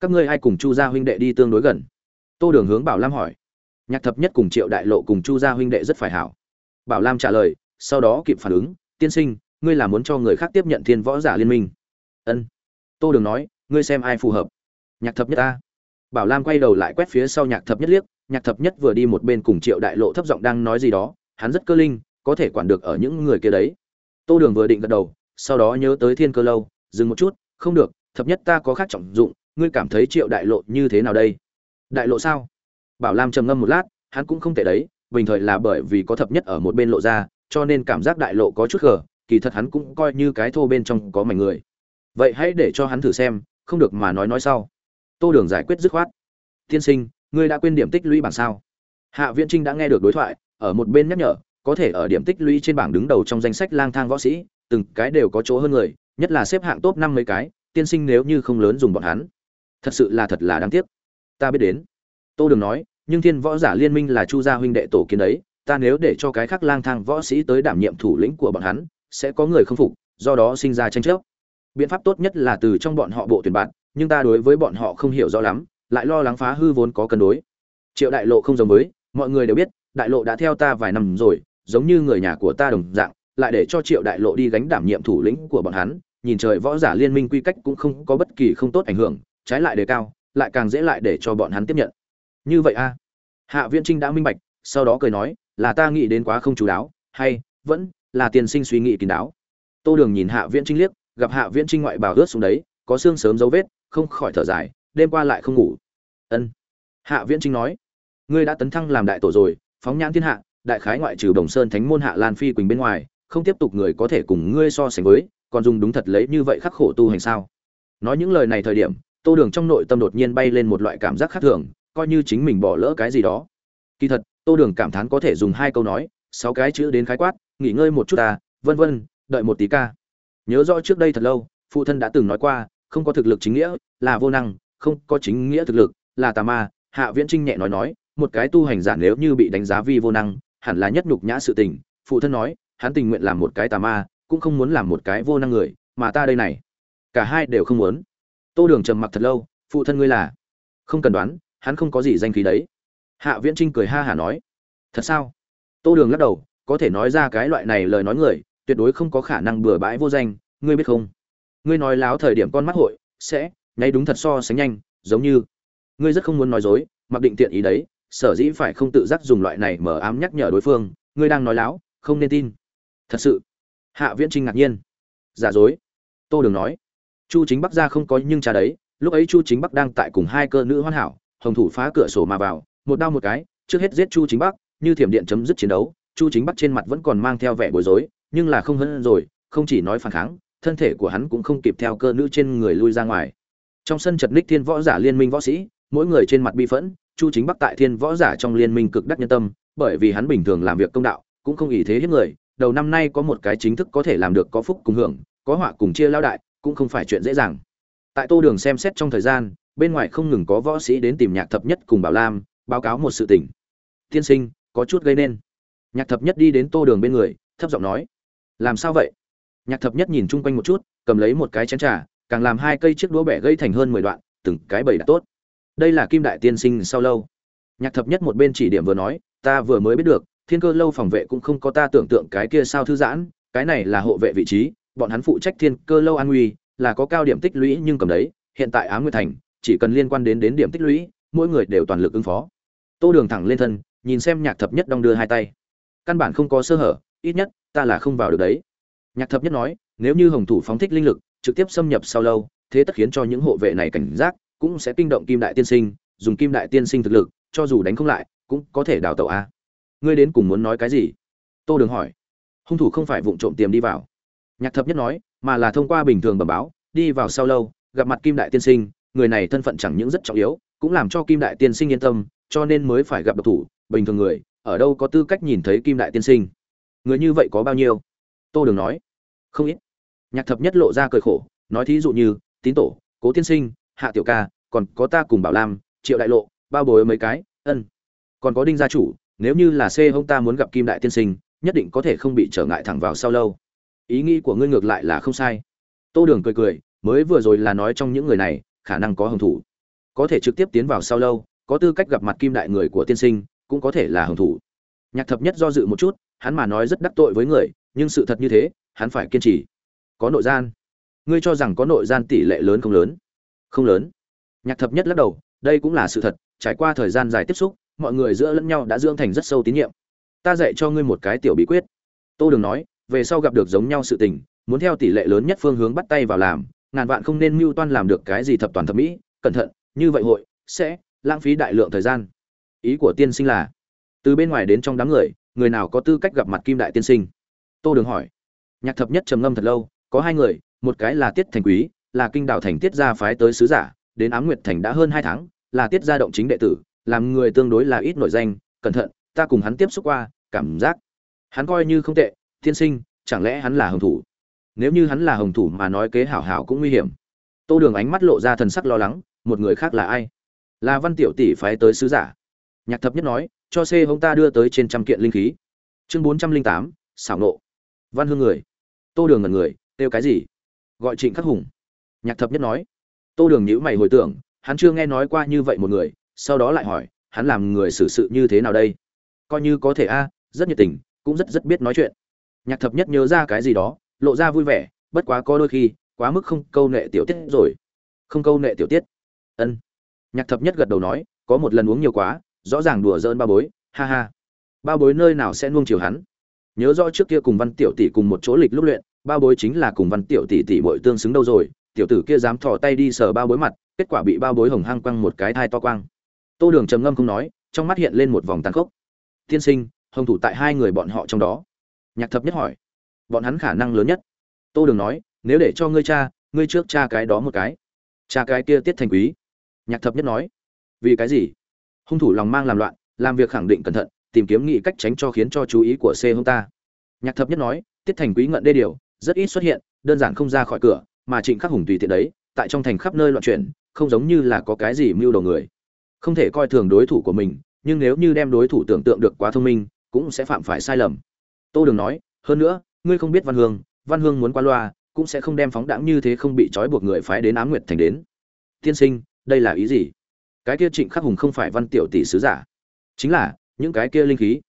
các ngươi ai cùng chu gia huynh đệ đi tương đối gần? Tô đường hướng bảo lam hỏi. Nhạc thập nhất cùng triệu đại lộ cùng chu gia huynh đệ rất phải hảo. Bảo lam trả lời, sau đó kịp phản ứng, tiên sinh, ngươi là muốn cho người khác tiếp nhận thiên võ giả liên minh? Ân. Tô đường nói, ngươi xem ai phù hợp. Nhạc thập nhất ta. Bảo lam quay đầu lại quét phía sau nhạc thập nhất liếc, nhạc thập nhất vừa đi một bên cùng triệu đại lộ thấp giọng đang nói gì đó, hắn rất cơ linh, có thể quản được ở những người kia đấy. Tô đường vừa định gật đầu, sau đó nhớ tới thiên cơ lâu, dừng một chút, không được, thập nhất ta có khác trọng dụng ngươi cảm thấy triệu đại lộ như thế nào đây? Đại lộ sao? Bảo lam trầm ngâm một lát, hắn cũng không tệ đấy, bình thời là bởi vì có thập nhất ở một bên lộ ra, cho nên cảm giác đại lộ có chút gờ kỳ thật hắn cũng coi như cái thô bên trong có mảnh người. Vậy hãy để cho hắn thử xem, không được mà nói nói sau. Tô đường giải quyết dứt khoát. Tiên sinh, ngươi đã quên điểm tích lũy bảng sao? Hạ viễn trinh đã nghe được đối thoại, ở một bên nhắc nhở, có thể ở điểm tích lũy trên bảng đứng đầu trong danh sách lang thang võ sĩ, từng cái đều có chỗ hơn người, nhất là xếp hạng top năm mấy cái, tiên sinh nếu như không lớn dùng bọn hắn thật sự là thật là đáng tiếc. Ta biết đến. Tô đường nói, nhưng thiên võ giả liên minh là chu gia huynh đệ tổ kiến đấy, ta nếu để cho cái khác lang thang võ sĩ tới đảm nhiệm thủ lĩnh của bọn hắn, sẽ có người không phục, do đó sinh ra tranh chấp. Biện pháp tốt nhất là từ trong bọn họ bộ tuyển bạn, nhưng ta đối với bọn họ không hiểu rõ lắm, lại lo lắng phá hư vốn có cân đối. Triệu đại lộ không giống với, mọi người đều biết, đại lộ đã theo ta vài năm rồi, giống như người nhà của ta đồng dạng, lại để cho triệu đại lộ đi gánh đảm nhiệm thủ lĩnh của bọn hắn, nhìn trời võ giả liên minh quy cách cũng không có bất kỳ không tốt ảnh hưởng trái lại đề cao, lại càng dễ lại để cho bọn hắn tiếp nhận. Như vậy a. Hạ viễn trinh đã minh bạch, sau đó cười nói, là ta nghĩ đến quá không chú đáo, hay, vẫn là tiền sinh suy nghĩ kín đáo. Tô đường nhìn hạ viễn trinh liếc, gặp hạ viễn trinh ngoại bào ướt xuống đấy, có xương sớm dấu vết, không khỏi thở dài, đêm qua lại không ngủ. Ân. Hạ viễn trinh nói, ngươi đã tấn thăng làm đại tổ rồi, phóng nhãn thiên hạ, đại khái ngoại trừ đồng sơn thánh môn hạ lan phi quỳnh bên ngoài, không tiếp tục người có thể cùng ngươi so sánh với, còn dùng đúng thật lấy như vậy khắc khổ tu hành sao? Nói những lời này thời điểm tô đường trong nội tâm đột nhiên bay lên một loại cảm giác khác thường, coi như chính mình bỏ lỡ cái gì đó. Kỳ thật, tô đường cảm thán có thể dùng hai câu nói, sáu cái chữ đến khái quát, nghỉ ngơi một chút ta, vân vân, đợi một tí ca. Nhớ rõ trước đây thật lâu, phụ thân đã từng nói qua, không có thực lực chính nghĩa, là vô năng, không có chính nghĩa thực lực, là tà ma, hạ viễn trinh nhẹ nói nói, một cái tu hành giả nếu như bị đánh giá vi vô năng, hẳn là nhất nhục nhã sự tình. Phụ thân nói, hắn tình nguyện làm một cái tà ma, cũng không muốn làm một cái vô năng người, mà ta đây này. Cả hai đều không muốn tô đường trầm mặc thật lâu, phụ thân ngươi là? Không cần đoán, hắn không có gì danh khí đấy. Hạ viễn trinh cười ha hả nói, thật sao? Tô đường lắc đầu, có thể nói ra cái loại này lời nói người, tuyệt đối không có khả năng bừa bãi vô danh, ngươi biết không? Ngươi nói láo thời điểm con mắt hội, sẽ nháy đúng thật so sánh nhanh, giống như, ngươi rất không muốn nói dối, mặc định tiện ý đấy, sở dĩ phải không tự giác dùng loại này mở ám nhắc nhở đối phương, ngươi đang nói láo, không nên tin. Thật sự? Hạ viễn trinh ngạc nhiên. Giả dối. Tô đường nói chu chính bắc ra không có nhưng cha đấy, lúc ấy chu chính bắc đang tại cùng hai cơ nữ hoàn hảo, hồng thủ phá cửa sổ mà vào, một đau một cái, trước hết giết chu chính bắc, như thiểm điện chấm dứt chiến đấu, chu chính bắc trên mặt vẫn còn mang theo vẻ bối rối, nhưng là không hơn rồi, không chỉ nói phản kháng, thân thể của hắn cũng không kịp theo cơ nữ trên người lui ra ngoài. Trong sân chật ních thiên võ giả liên minh võ sĩ, mỗi người trên mặt bi phẫn, chu chính bắc tại thiên võ giả trong liên minh cực đắc nhân tâm, bởi vì hắn bình thường làm việc công đạo, cũng không ý thế hiếp người, đầu năm nay có một cái chính thức có thể làm được có phúc cùng hưởng, có họa cùng chia lao đại cũng không phải chuyện dễ dàng. Tại tô đường xem xét trong thời gian, bên ngoài không ngừng có võ sĩ đến tìm nhạc thập nhất cùng bảo lam, báo cáo một sự tình. Tiên sinh, có chút gây nên. Nhạc thập nhất đi đến tô đường bên người, thấp giọng nói, làm sao vậy? Nhạc thập nhất nhìn chung quanh một chút, cầm lấy một cái chén trà, càng làm hai cây chiếc đũa bẻ gây thành hơn mười đoạn, từng cái bầy đã tốt. Đây là kim đại tiên sinh sau lâu. Nhạc thập nhất một bên chỉ điểm vừa nói, ta vừa mới biết được, thiên cơ lâu phòng vệ cũng không có ta tưởng tượng cái kia sao thư giãn, cái này là hộ vệ vị trí bọn hắn phụ trách thiên cơ lâu an nguy, là có cao điểm tích lũy nhưng cầm đấy, hiện tại á nguyên thành, chỉ cần liên quan đến đến điểm tích lũy, mỗi người đều toàn lực ứng phó. Tô đường thẳng lên thân, nhìn xem nhạc thập nhất đong đưa hai tay. Căn bản không có sơ hở, ít nhất, ta là không vào được đấy. Nhạc thập nhất nói, nếu như hồng thủ phóng thích linh lực, trực tiếp xâm nhập sau lâu, thế tất khiến cho những hộ vệ này cảnh giác, cũng sẽ kinh động kim đại tiên sinh, dùng kim đại tiên sinh thực lực, cho dù đánh không lại, cũng có thể đào tẩu a. Ngươi đến cùng muốn nói cái gì? Tô đường hỏi. Hung thủ không phải vụng trộm tiềm đi vào nhạc thập nhất nói, mà là thông qua bình thường bẩm báo, đi vào sau lâu, gặp mặt kim đại tiên sinh, người này thân phận chẳng những rất trọng yếu, cũng làm cho kim đại tiên sinh yên tâm, cho nên mới phải gặp độc thủ, bình thường người, ở đâu có tư cách nhìn thấy kim đại tiên sinh. Người như vậy có bao nhiêu? Tô đường nói. Không ít. Nhạc thập nhất lộ ra cười khổ, nói thí dụ như, tín tổ, cố tiên sinh, hạ tiểu ca, còn có ta cùng bảo lam, triệu đại lộ, bao bồi mấy cái, ân. Còn có đinh gia chủ, nếu như là c hông ta muốn gặp kim đại tiên sinh, nhất định có thể không bị trở ngại thẳng vào sau lâu ý nghĩ của ngươi ngược lại là không sai. Tô đường cười cười, mới vừa rồi là nói trong những người này, khả năng có hồng thủ có thể trực tiếp tiến vào sau lâu, có tư cách gặp mặt kim đại người của tiên sinh, cũng có thể là hồng thủ nhạc thập nhất do dự một chút, hắn mà nói rất đắc tội với người, nhưng sự thật như thế, hắn phải kiên trì. Có nội gian. Ngươi cho rằng có nội gian tỷ lệ lớn không lớn? Không lớn. Nhạc thập nhất lắc đầu, đây cũng là sự thật, trải qua thời gian dài tiếp xúc, mọi người giữa lẫn nhau đã dưỡng thành rất sâu tín nhiệm. Ta dạy cho ngươi một cái tiểu bí quyết. Tô đường nói về sau gặp được giống nhau sự tình, muốn theo tỷ lệ lớn nhất phương hướng bắt tay vào làm, ngàn vạn không nên mưu toan làm được cái gì thập toàn thập mỹ, cẩn thận, như vậy hội sẽ lãng phí đại lượng thời gian. Ý của tiên sinh là, từ bên ngoài đến trong đám người người nào có tư cách gặp mặt kim đại tiên sinh? Tô đường hỏi. Nhạc thập nhất trầm ngâm thật lâu, có hai người, một cái là tiết thành quý, là kinh đạo thành tiết gia phái tới sứ giả, đến ám nguyệt thành đã hơn hai tháng, là tiết gia động chính đệ tử, làm người tương đối là ít nổi danh, cẩn thận, ta cùng hắn tiếp xúc qua, cảm giác hắn coi như không tệ tiên sinh, chẳng lẽ hắn là hồng thủ? Nếu như hắn là hồng thủ mà nói kế hảo hảo cũng nguy hiểm. Tô đường ánh mắt lộ ra thần sắc lo lắng, một người khác là ai? Là văn tiểu tỷ phái tới sứ giả. Nhạc thập nhất nói, cho c hông ta đưa tới trên trăm kiện linh khí. Chương bốn trăm linh tám, xảo nộ. Văn hương người. Tô đường ngần người, kêu cái gì? Gọi trịnh khắc hùng. Nhạc thập nhất nói. Tô đường nhữ mày hồi tưởng, hắn chưa nghe nói qua như vậy một người, sau đó lại hỏi, hắn làm người xử sự như thế nào đây? Coi như có thể a, rất nhiệt tình, cũng rất rất biết nói chuyện nhạc thập nhất nhớ ra cái gì đó, lộ ra vui vẻ, bất quá có đôi khi, quá mức không câu nệ tiểu tiết rồi. Không câu nệ tiểu tiết. Ân. Nhạc thập nhất gật đầu nói, có một lần uống nhiều quá, rõ ràng đùa giỡn ba bối, ha ha. Ba bối nơi nào sẽ nuông chiều hắn? Nhớ rõ trước kia cùng văn tiểu tỷ cùng một chỗ lịch lúc luyện, ba bối chính là cùng văn tiểu tỷ tỷ bội tương xứng đâu rồi, tiểu tử kia dám thò tay đi sờ ba bối mặt, kết quả bị ba bối hồng hăng quăng một cái thai to quang. Tô đường trầm ngâm không nói, trong mắt hiện lên một vòng tàn khốc. Tiên sinh, hồng thủ tại hai người bọn họ trong đó nhạc thập nhất hỏi. Bọn hắn khả năng lớn nhất. Tô đường nói, nếu để cho ngươi cha, ngươi trước cha cái đó một cái. Cha cái kia tiết thành quý. Nhạc thập nhất nói. Vì cái gì? Hung thủ lòng mang làm loạn, làm việc khẳng định cẩn thận, tìm kiếm nghị cách tránh cho khiến cho chú ý của c hông ta. Nhạc thập nhất nói, tiết thành quý ngận đê điều, rất ít xuất hiện, đơn giản không ra khỏi cửa, mà trịnh khắc hùng tùy tiện đấy, tại trong thành khắp nơi loạn chuyển, không giống như là có cái gì mưu đồ người. Không thể coi thường đối thủ của mình, nhưng nếu như đem đối thủ tưởng tượng được quá thông minh, cũng sẽ phạm phải sai lầm tô đường nói, hơn nữa, ngươi không biết văn hương văn hương muốn qua loa, cũng sẽ không đem phóng đãng như thế không bị trói buộc người phái đến ám nguyệt thành đến. Tiên sinh, đây là ý gì? Cái kia trịnh khắc hùng không phải văn tiểu tỷ sứ giả. Chính là, những cái kia linh khí.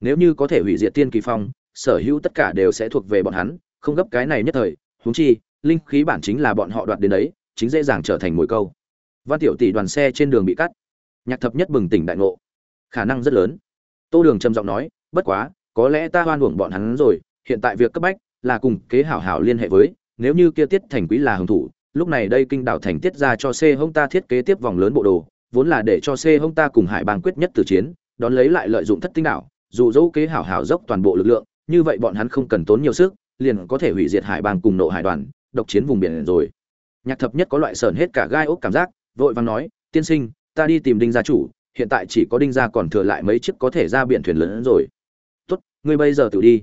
Nếu như có thể hủy diệt tiên kỳ phong, sở hữu tất cả đều sẽ thuộc về bọn hắn, không gấp cái này nhất thời, huống chi, linh khí bản chính là bọn họ đoạt đến đấy, chính dễ dàng trở thành mồi câu. Văn tiểu tỷ đoàn xe trên đường bị cắt. Nhạc thập nhất bừng tỉnh đại ngộ. Khả năng rất lớn. Tô đường trầm giọng nói, bất quá có lẽ ta hoan uổng bọn hắn rồi, hiện tại việc cấp bách là cùng kế hảo hảo liên hệ với, nếu như kia tiết thành quý là hưởng thủ, lúc này đây kinh đảo thành tiết ra cho c hông ta thiết kế tiếp vòng lớn bộ đồ, vốn là để cho c hông ta cùng hải bang quyết nhất từ chiến, đón lấy lại lợi dụng thất tinh đảo, dù dẫu kế hảo hảo dốc toàn bộ lực lượng, như vậy bọn hắn không cần tốn nhiều sức, liền có thể hủy diệt hải bang cùng nộ hải đoàn, độc chiến vùng biển rồi. Nhạc thập nhất có loại sờn hết cả gai ốc cảm giác, vội vàng nói, tiên sinh, ta đi tìm đinh gia chủ, hiện tại chỉ có đinh gia còn thừa lại mấy chiếc có thể ra biển thuyền lớn rồi ngươi bây giờ tự đi.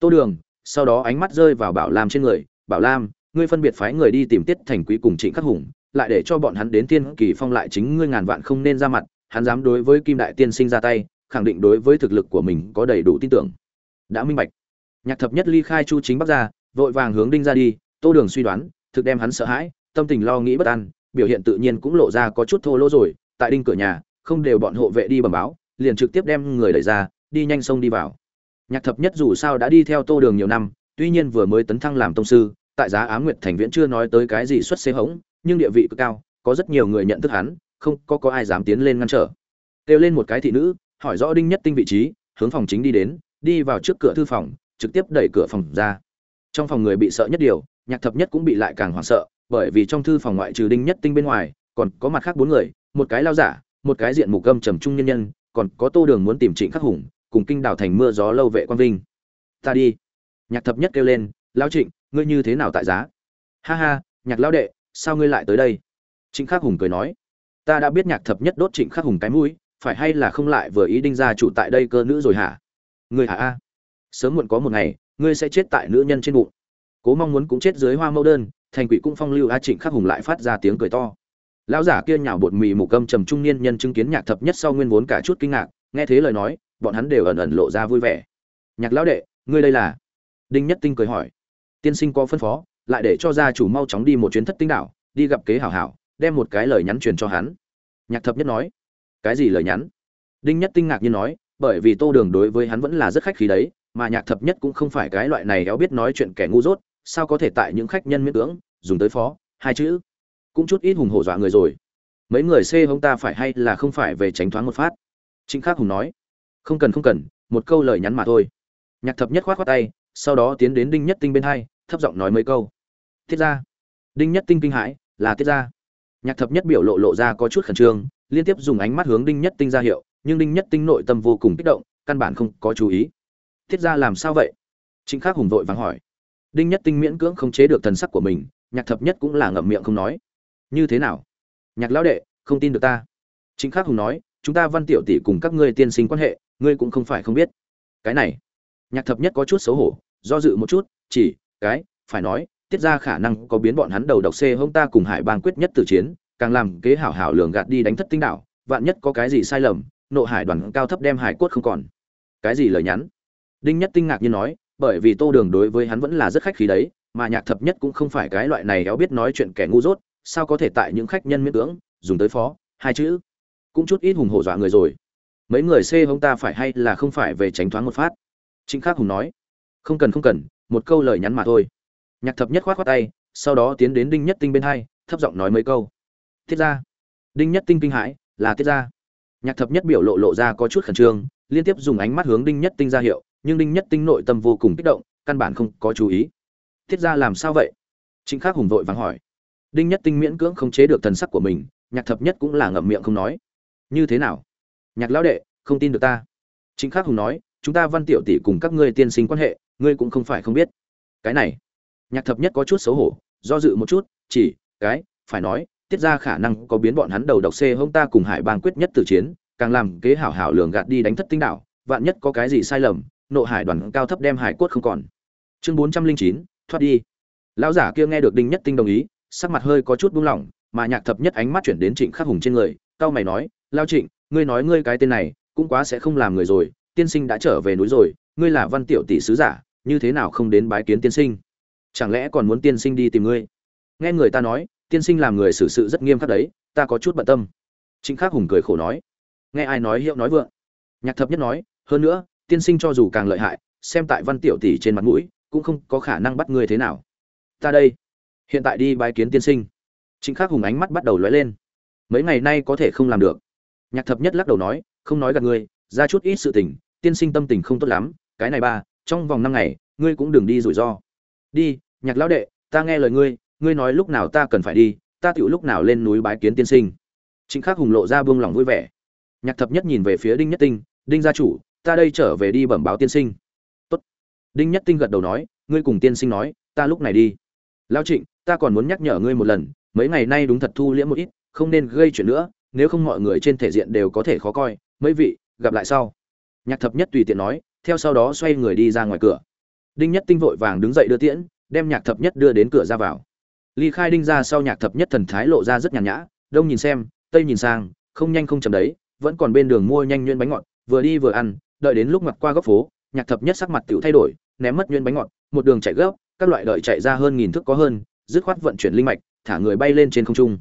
Tô đường, sau đó ánh mắt rơi vào bảo lam trên người. Bảo lam, ngươi phân biệt phái người đi tìm tiết thành quý cùng trịnh khắc hùng, lại để cho bọn hắn đến tiên kỳ phong lại chính ngươi ngàn vạn không nên ra mặt. Hắn dám đối với kim đại tiên sinh ra tay, khẳng định đối với thực lực của mình có đầy đủ tin tưởng. Đã minh bạch. Nhạc thập nhất ly khai chu chính bắc ra, vội vàng hướng đinh ra đi. Tô đường suy đoán, thực đem hắn sợ hãi, tâm tình lo nghĩ bất an, biểu hiện tự nhiên cũng lộ ra có chút thô lỗ rồi. Tại đinh cửa nhà, không đều bọn hộ vệ đi bẩm báo, liền trực tiếp đem người đẩy ra, đi nhanh sông đi vào nhạc thập nhất dù sao đã đi theo tô đường nhiều năm, tuy nhiên vừa mới tấn thăng làm tông sư, tại giá á nguyệt thành viễn chưa nói tới cái gì xuất xế hống, nhưng địa vị cực cao, có rất nhiều người nhận thức hắn, không có có ai dám tiến lên ngăn trở. Kêu lên một cái thị nữ, hỏi rõ đinh nhất tinh vị trí, hướng phòng chính đi đến, đi vào trước cửa thư phòng, trực tiếp đẩy cửa phòng ra. Trong phòng người bị sợ nhất điều, nhạc thập nhất cũng bị lại càng hoảng sợ, bởi vì trong thư phòng ngoại trừ đinh nhất tinh bên ngoài, còn có mặt khác bốn người, một cái lao giả, một cái diện mục gâm trầm trung nhân nhân, còn có tô đường muốn tìm trịnh khắc hùng cùng kinh đảo thành mưa gió lâu vệ quang vinh. Ta đi. Nhạc thập nhất kêu lên lao trịnh, ngươi như thế nào tại giá? Ha ha, nhạc lao đệ, sao ngươi lại tới đây? Trịnh khắc hùng cười nói, ta đã biết nhạc thập nhất đốt trịnh khắc hùng cái mũi, phải hay là không lại vừa ý đinh gia chủ tại đây cơ nữ rồi hả? Ngươi hả a? Sớm muộn có một ngày, ngươi sẽ chết tại nữ nhân trên bụng. Cố mong muốn cũng chết dưới hoa mẫu đơn, thành quỷ cũng phong lưu a trịnh khắc hùng lại phát ra tiếng cười to. Lão giả kia nhào bột mì mù câm trầm trung niên nhân chứng kiến nhạc thập nhất sau nguyên vốn cả chút kinh ngạc, nghe thế lời nói bọn hắn đều ẩn ẩn lộ ra vui vẻ. Nhạc lão đệ, ngươi đây là? Đinh nhất tinh cười hỏi. Tiên sinh có phân phó, lại để cho gia chủ mau chóng đi một chuyến thất tinh đảo, đi gặp kế hảo hảo, đem một cái lời nhắn truyền cho hắn. Nhạc thập nhất nói. Cái gì lời nhắn? Đinh nhất tinh ngạc nhiên nói, bởi vì tô đường đối với hắn vẫn là rất khách khí đấy, mà nhạc thập nhất cũng không phải cái loại này éo biết nói chuyện kẻ ngu dốt, sao có thể tại những khách nhân miễn cưỡng, dùng tới phó, hai chữ? Cũng chút ít hùng hổ dọa người rồi. Mấy người xê hông ta phải hay là không phải về tránh thoáng một phát? Trịnh khắc hùng nói không cần không cần, một câu lời nhắn mà thôi. Nhạc thập nhất khoát khoát tay, sau đó tiến đến đinh nhất tinh bên hai, thấp giọng nói mấy câu. Thiết ra đinh nhất tinh kinh hãi, là thiết ra nhạc thập nhất biểu lộ lộ ra có chút khẩn trương, liên tiếp dùng ánh mắt hướng đinh nhất tinh ra hiệu, nhưng đinh nhất tinh nội tâm vô cùng kích động, căn bản không có chú ý. Thiết ra làm sao vậy? Chính khắc hùng vội vàng hỏi. Đinh nhất tinh miễn cưỡng không chế được thần sắc của mình, nhạc thập nhất cũng là ngậm miệng không nói. Như thế nào? Nhạc lão đệ, không tin được ta. Chính khắc hùng nói chúng ta văn tiểu tỷ cùng các ngươi tiên sinh quan hệ, ngươi cũng không phải không biết. Cái này, nhạc thập nhất có chút xấu hổ, do dự một chút, chỉ, cái, phải nói, tiết ra khả năng có biến bọn hắn đầu độc xê hông ta cùng hải bang quyết nhất từ chiến, càng làm kế hảo hảo lường gạt đi đánh thất tinh đảo vạn nhất có cái gì sai lầm, nộ hải đoàn cao thấp đem hải cốt không còn. Cái gì lời nhắn? Đinh nhất tinh ngạc như nói, bởi vì tô đường đối với hắn vẫn là rất khách khí đấy, mà nhạc thập nhất cũng không phải cái loại này éo biết nói chuyện kẻ ngu dốt, sao có thể tại những khách nhân miễn cưỡng, dùng tới phó, hai chữ? Cũng chút ít hùng hổ dọa người rồi. Mấy người xê hông ta phải hay là không phải về tránh thoáng một phát? Trịnh khắc hùng nói. Không cần không cần, một câu lời nhắn mà thôi. Nhạc thập nhất khoát khoát tay, sau đó tiến đến đinh nhất tinh bên hai, thấp giọng nói mấy câu. Thiết ra đinh nhất tinh kinh hãi, là tiết ra nhạc thập nhất biểu lộ lộ ra có chút khẩn trương, liên tiếp dùng ánh mắt hướng đinh nhất tinh ra hiệu, nhưng đinh nhất tinh nội tâm vô cùng kích động, căn bản không có chú ý. Thiết ra làm sao vậy? Trịnh khắc hùng vội vàng hỏi. Đinh nhất tinh miễn cưỡng không chế được thần sắc của mình, nhạc thập nhất cũng là ngậm miệng không nói như thế nào? Nhạc lão đệ, không tin được ta. Chính khắc hùng nói, chúng ta văn tiểu tỷ cùng các ngươi tiên sinh quan hệ, ngươi cũng không phải không biết. Cái này, nhạc thập nhất có chút xấu hổ, do dự một chút, chỉ, cái, phải nói, tiết ra khả năng có biến bọn hắn đầu độc xê hông ta cùng hải bang quyết nhất từ chiến, càng làm kế hảo hảo lường gạt đi đánh thất tinh đảo vạn nhất có cái gì sai lầm, nộ hải đoàn cao thấp đem hải cốt không còn. Chương bốn trăm linh chín, thoát đi. Lão giả kia nghe được đinh nhất tinh đồng ý, sắc mặt hơi có chút buông lỏng, mà nhạc thập nhất ánh mắt chuyển đến trịnh khắc hùng trên người cao mày nói lao trịnh, ngươi nói ngươi cái tên này, cũng quá sẽ không làm người rồi, tiên sinh đã trở về núi rồi, ngươi là văn tiểu tỷ sứ giả, như thế nào không đến bái kiến tiên sinh? Chẳng lẽ còn muốn tiên sinh đi tìm ngươi? Nghe người ta nói, tiên sinh làm người xử sự rất nghiêm khắc đấy, ta có chút bận tâm. Trịnh khắc hùng cười khổ nói. Nghe ai nói hiệu nói vượng. Nhạc thập nhất nói, hơn nữa, tiên sinh cho dù càng lợi hại, xem tại văn tiểu tỷ trên mặt mũi, cũng không có khả năng bắt ngươi thế nào. Ta đây, hiện tại đi bái kiến tiên sinh. Trịnh khắc hùng ánh mắt bắt đầu lóe lên. Mấy ngày nay có thể không làm được nhạc thập nhất lắc đầu nói, không nói gạt ngươi, ra chút ít sự tình, tiên sinh tâm tình không tốt lắm, cái này ba, trong vòng năm ngày, ngươi cũng đừng đi rủi ro. Đi, nhạc lão đệ, ta nghe lời ngươi ngươi nói lúc nào ta cần phải đi, ta tựu lúc nào lên núi bái kiến tiên sinh. Trịnh khắc hùng lộ ra buông lòng vui vẻ. Nhạc thập nhất nhìn về phía đinh nhất tinh, đinh gia chủ, ta đây trở về đi bẩm báo tiên sinh. Tốt. đinh nhất tinh gật đầu nói, ngươi cùng tiên sinh nói, ta lúc này đi. Lao trịnh, ta còn muốn nhắc nhở ngươi một lần, mấy ngày nay đúng thật thu liễm một ít, không nên gây chuyện nữa nếu không mọi người trên thể diện đều có thể khó coi, mấy vị, gặp lại sau. Nhạc thập nhất tùy tiện nói, theo sau đó xoay người đi ra ngoài cửa. Đinh nhất tinh vội vàng đứng dậy đưa tiễn, đem nhạc thập nhất đưa đến cửa ra vào. Ly khai đinh ra sau nhạc thập nhất thần thái lộ ra rất nhàn nhã, đông nhìn xem, tây nhìn sang, không nhanh không chậm đấy, vẫn còn bên đường mua nhanh nhuyễn bánh ngọt, vừa đi vừa ăn, đợi đến lúc mặt qua góc phố, nhạc thập nhất sắc mặt tự thay đổi, ném mất nhuyễn bánh ngọt, một đường chạy gấp, các loại đợi chạy ra hơn nghìn thước có hơn, dứt khoát vận chuyển linh mạch, thả người bay lên trên không trung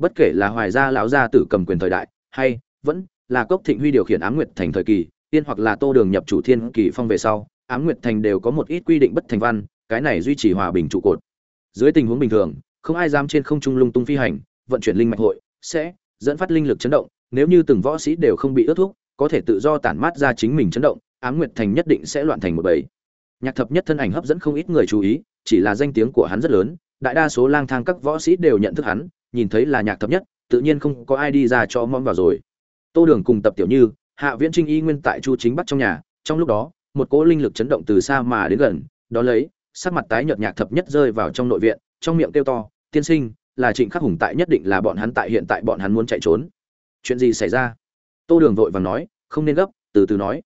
bất kể là hoài gia lão gia tử cầm quyền thời đại, hay vẫn là cốc thịnh huy điều khiển ám nguyệt thành thời kỳ tiên hoặc là tô đường nhập chủ thiên kỳ phong về sau, ám nguyệt thành đều có một ít quy định bất thành văn, cái này duy trì hòa bình trụ cột. Dưới tình huống bình thường, không ai dám trên không trung lung tung phi hành, vận chuyển linh mạch hội, sẽ dẫn phát linh lực chấn động, nếu như từng võ sĩ đều không bị ướt thuốc có thể tự do tản mát ra chính mình chấn động, ám nguyệt thành nhất định sẽ loạn thành một bầy. Nhạc thập nhất thân ảnh hấp dẫn không ít người chú ý, chỉ là danh tiếng của hắn rất lớn, đại đa số lang thang các võ sĩ đều nhận thức hắn nhìn thấy là nhạc thập nhất, tự nhiên không có ai đi ra cho mong vào rồi. Tô đường cùng tập tiểu như, hạ viễn trinh y nguyên tại chu chính bắc trong nhà, trong lúc đó, một cỗ linh lực chấn động từ xa mà đến gần, đó lấy, sắc mặt tái nhợt nhạc thập nhất rơi vào trong nội viện, trong miệng kêu to, tiên sinh, là trịnh khắc hùng tại nhất định là bọn hắn tại hiện tại bọn hắn muốn chạy trốn. Chuyện gì xảy ra? Tô đường vội vàng nói, không nên gấp, từ từ nói.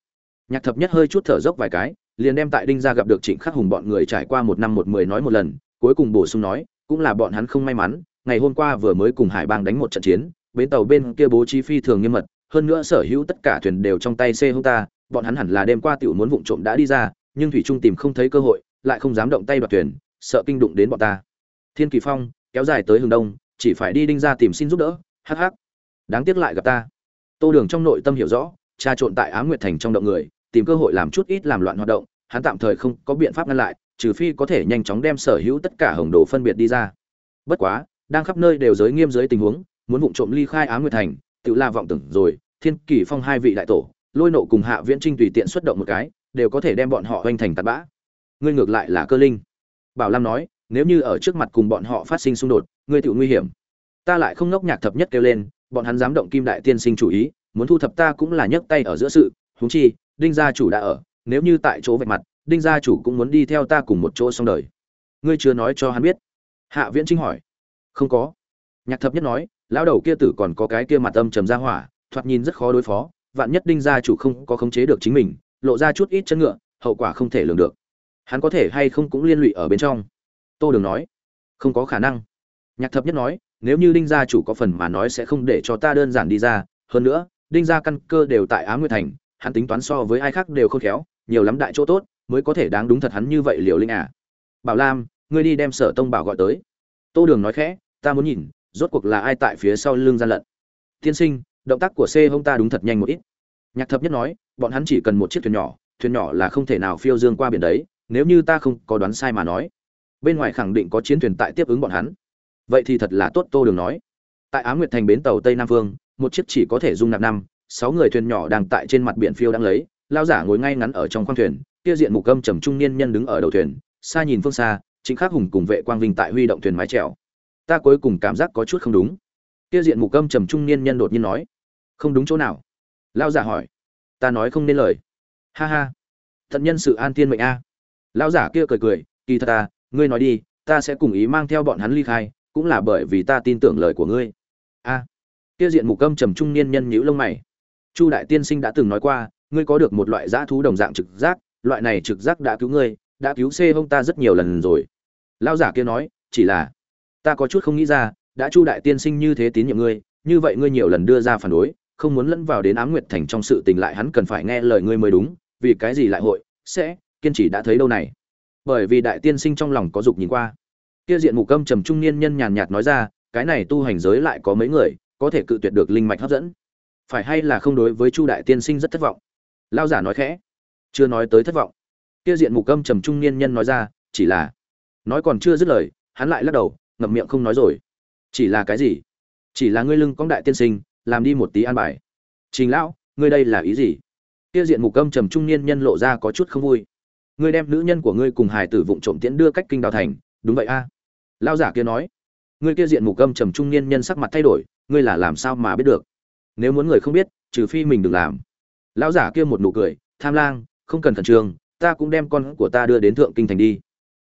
Nhạc thập nhất hơi chút thở dốc vài cái, liền đem tại đinh gia gặp được trịnh khắc hùng bọn người trải qua một năm một mười nói một lần, cuối cùng bổ sung nói, cũng là bọn hắn không may mắn ngày hôm qua vừa mới cùng hải bang đánh một trận chiến, bến tàu bên kia bố trí phi thường nghiêm mật, hơn nữa sở hữu tất cả thuyền đều trong tay xe hông ta, bọn hắn hẳn là đêm qua tiểu muốn vụng trộm đã đi ra, nhưng thủy trung tìm không thấy cơ hội, lại không dám động tay đoạt thuyền, sợ kinh đụng đến bọn ta. Thiên kỳ phong, kéo dài tới hướng đông, chỉ phải đi đinh ra tìm xin giúp đỡ, hắc hắc. Đáng tiếc lại gặp ta. Tô đường trong nội tâm hiểu rõ tra trộn tại á nguyệt thành trong động người, tìm cơ hội làm chút ít làm loạn hoạt động, hắn tạm thời không có biện pháp ngăn lại, trừ phi có thể nhanh chóng đem sở hữu tất cả hồng đồ phân biệt đi ra. Bất quá đang khắp nơi đều giới nghiêm dưới tình huống, muốn vụng trộm ly khai á nguyệt thành, tự la vọng tưởng rồi, thiên kỷ phong hai vị đại tổ, lôi nộ cùng hạ viễn trinh tùy tiện xuất động một cái, đều có thể đem bọn họ hoành thành tạt bã. Ngươi ngược lại là cơ linh. Bảo lam nói, nếu như ở trước mặt cùng bọn họ phát sinh xung đột, ngươi tự nguy hiểm. Ta lại không ngốc nhạc thập nhất kêu lên, bọn hắn dám động kim đại tiên sinh chủ ý, muốn thu thập ta cũng là nhấc tay ở giữa sự, huống chi, đinh gia chủ đã ở, nếu như tại chỗ vạch mặt, đinh gia chủ cũng muốn đi theo ta cùng một chỗ xong đời. Ngươi chưa nói cho hắn biết. Hạ viễn trinh hỏi không có. Nhạc thập nhất nói, lão đầu kia tử còn có cái kia mặt âm trầm ra hỏa, thoạt nhìn rất khó đối phó, vạn nhất đinh gia chủ không có khống chế được chính mình, lộ ra chút ít chân ngựa, hậu quả không thể lường được. Hắn có thể hay không cũng liên lụy ở bên trong. Tô đường nói, không có khả năng. Nhạc thập nhất nói, nếu như đinh gia chủ có phần mà nói sẽ không để cho ta đơn giản đi ra, hơn nữa, đinh gia căn cơ đều tại á nguyệt thành, hắn tính toán so với ai khác đều khôn khéo, nhiều lắm đại chỗ tốt, mới có thể đáng đúng thật hắn như vậy liều linh à. Bảo lam, ngươi đi đem sở tông bảo gọi tới. Tô đường nói khẽ ta muốn nhìn, rốt cuộc là ai tại phía sau lưng gian lận. Tiên sinh, động tác của c hông ta đúng thật nhanh một ít. Nhạc thập nhất nói, bọn hắn chỉ cần một chiếc thuyền nhỏ thuyền nhỏ là không thể nào phiêu dương qua biển đấy, nếu như ta không có đoán sai mà nói. Bên ngoài khẳng định có chiến thuyền tại tiếp ứng bọn hắn. Vậy thì thật là tốt, tô đường nói. Tại á nguyệt thành bến tàu tây nam vương một chiếc chỉ có thể dung nạp năm, sáu người thuyền nhỏ đang tại trên mặt biển phiêu đang lấy, lao giả ngồi ngay ngắn ở trong khoang thuyền, kia diện mục gâm trầm trung niên nhân đứng ở đầu thuyền, xa nhìn phương xa chính khắc hùng cùng vệ quang vinh tại huy động thuyền mái trèo ta cuối cùng cảm giác có chút không đúng. Kia diện mục âm trầm trung niên nhân đột nhiên nói, không đúng chỗ nào. Lao giả hỏi, ta nói không nên lời. Ha ha thận nhân sự an tiên mệnh a. Lão giả kia cười cười, kỳ thật ta, ngươi nói đi, ta sẽ cùng ý mang theo bọn hắn ly khai, cũng là bởi vì ta tin tưởng lời của ngươi. A. Kia diện mục âm trầm trung niên nhân nhíu lông mày. Chu đại tiên sinh đã từng nói qua, ngươi có được một loại dã thú đồng dạng trực giác, loại này trực giác đã cứu ngươi, đã cứu xê hông ta rất nhiều lần rồi. Lão giả kia nói, chỉ là ta có chút không nghĩ ra, đã chu đại tiên sinh như thế tín nhiệm ngươi, như vậy ngươi nhiều lần đưa ra phản đối, không muốn lẫn vào đến ám nguyệt thành trong sự tình lại hắn cần phải nghe lời ngươi mới đúng, vì cái gì lại hội, sẽ, kiên trì đã thấy đâu này. Bởi vì đại tiên sinh trong lòng có dục nhìn qua. Kia diện mục âm trầm trung niên nhân nhàn nhạt nói ra, cái này tu hành giới lại có mấy người, có thể cự tuyệt được linh mạch hấp dẫn. Phải hay là không đối với chu đại tiên sinh rất thất vọng? Lao giả nói khẽ. Chưa nói tới thất vọng. Kia diện mục âm trầm trung niên nhân nói ra, chỉ là, nói còn chưa dứt lời, hắn lại lắc đầu ngậm miệng không nói rồi. Chỉ là cái gì? Chỉ là ngươi lưng cong đại tiên sinh, làm đi một tí an bài. Trình lão, ngươi đây là ý gì? Kia diện mục âm trầm trung niên nhân lộ ra có chút không vui. Ngươi đem nữ nhân của ngươi cùng hài tử vụng trộm tiễn đưa cách kinh đào thành, đúng vậy a. À? lao giả kia nói. Ngươi kia diện mục âm trầm trung niên nhân sắc mặt thay đổi, ngươi là làm sao mà biết được? Nếu muốn người không biết, trừ phi mình đừng làm. Lão giả kia một nụ cười, tham lang, không cần thần trường ta cũng đem con của ta đưa đến thượng kinh thành đi.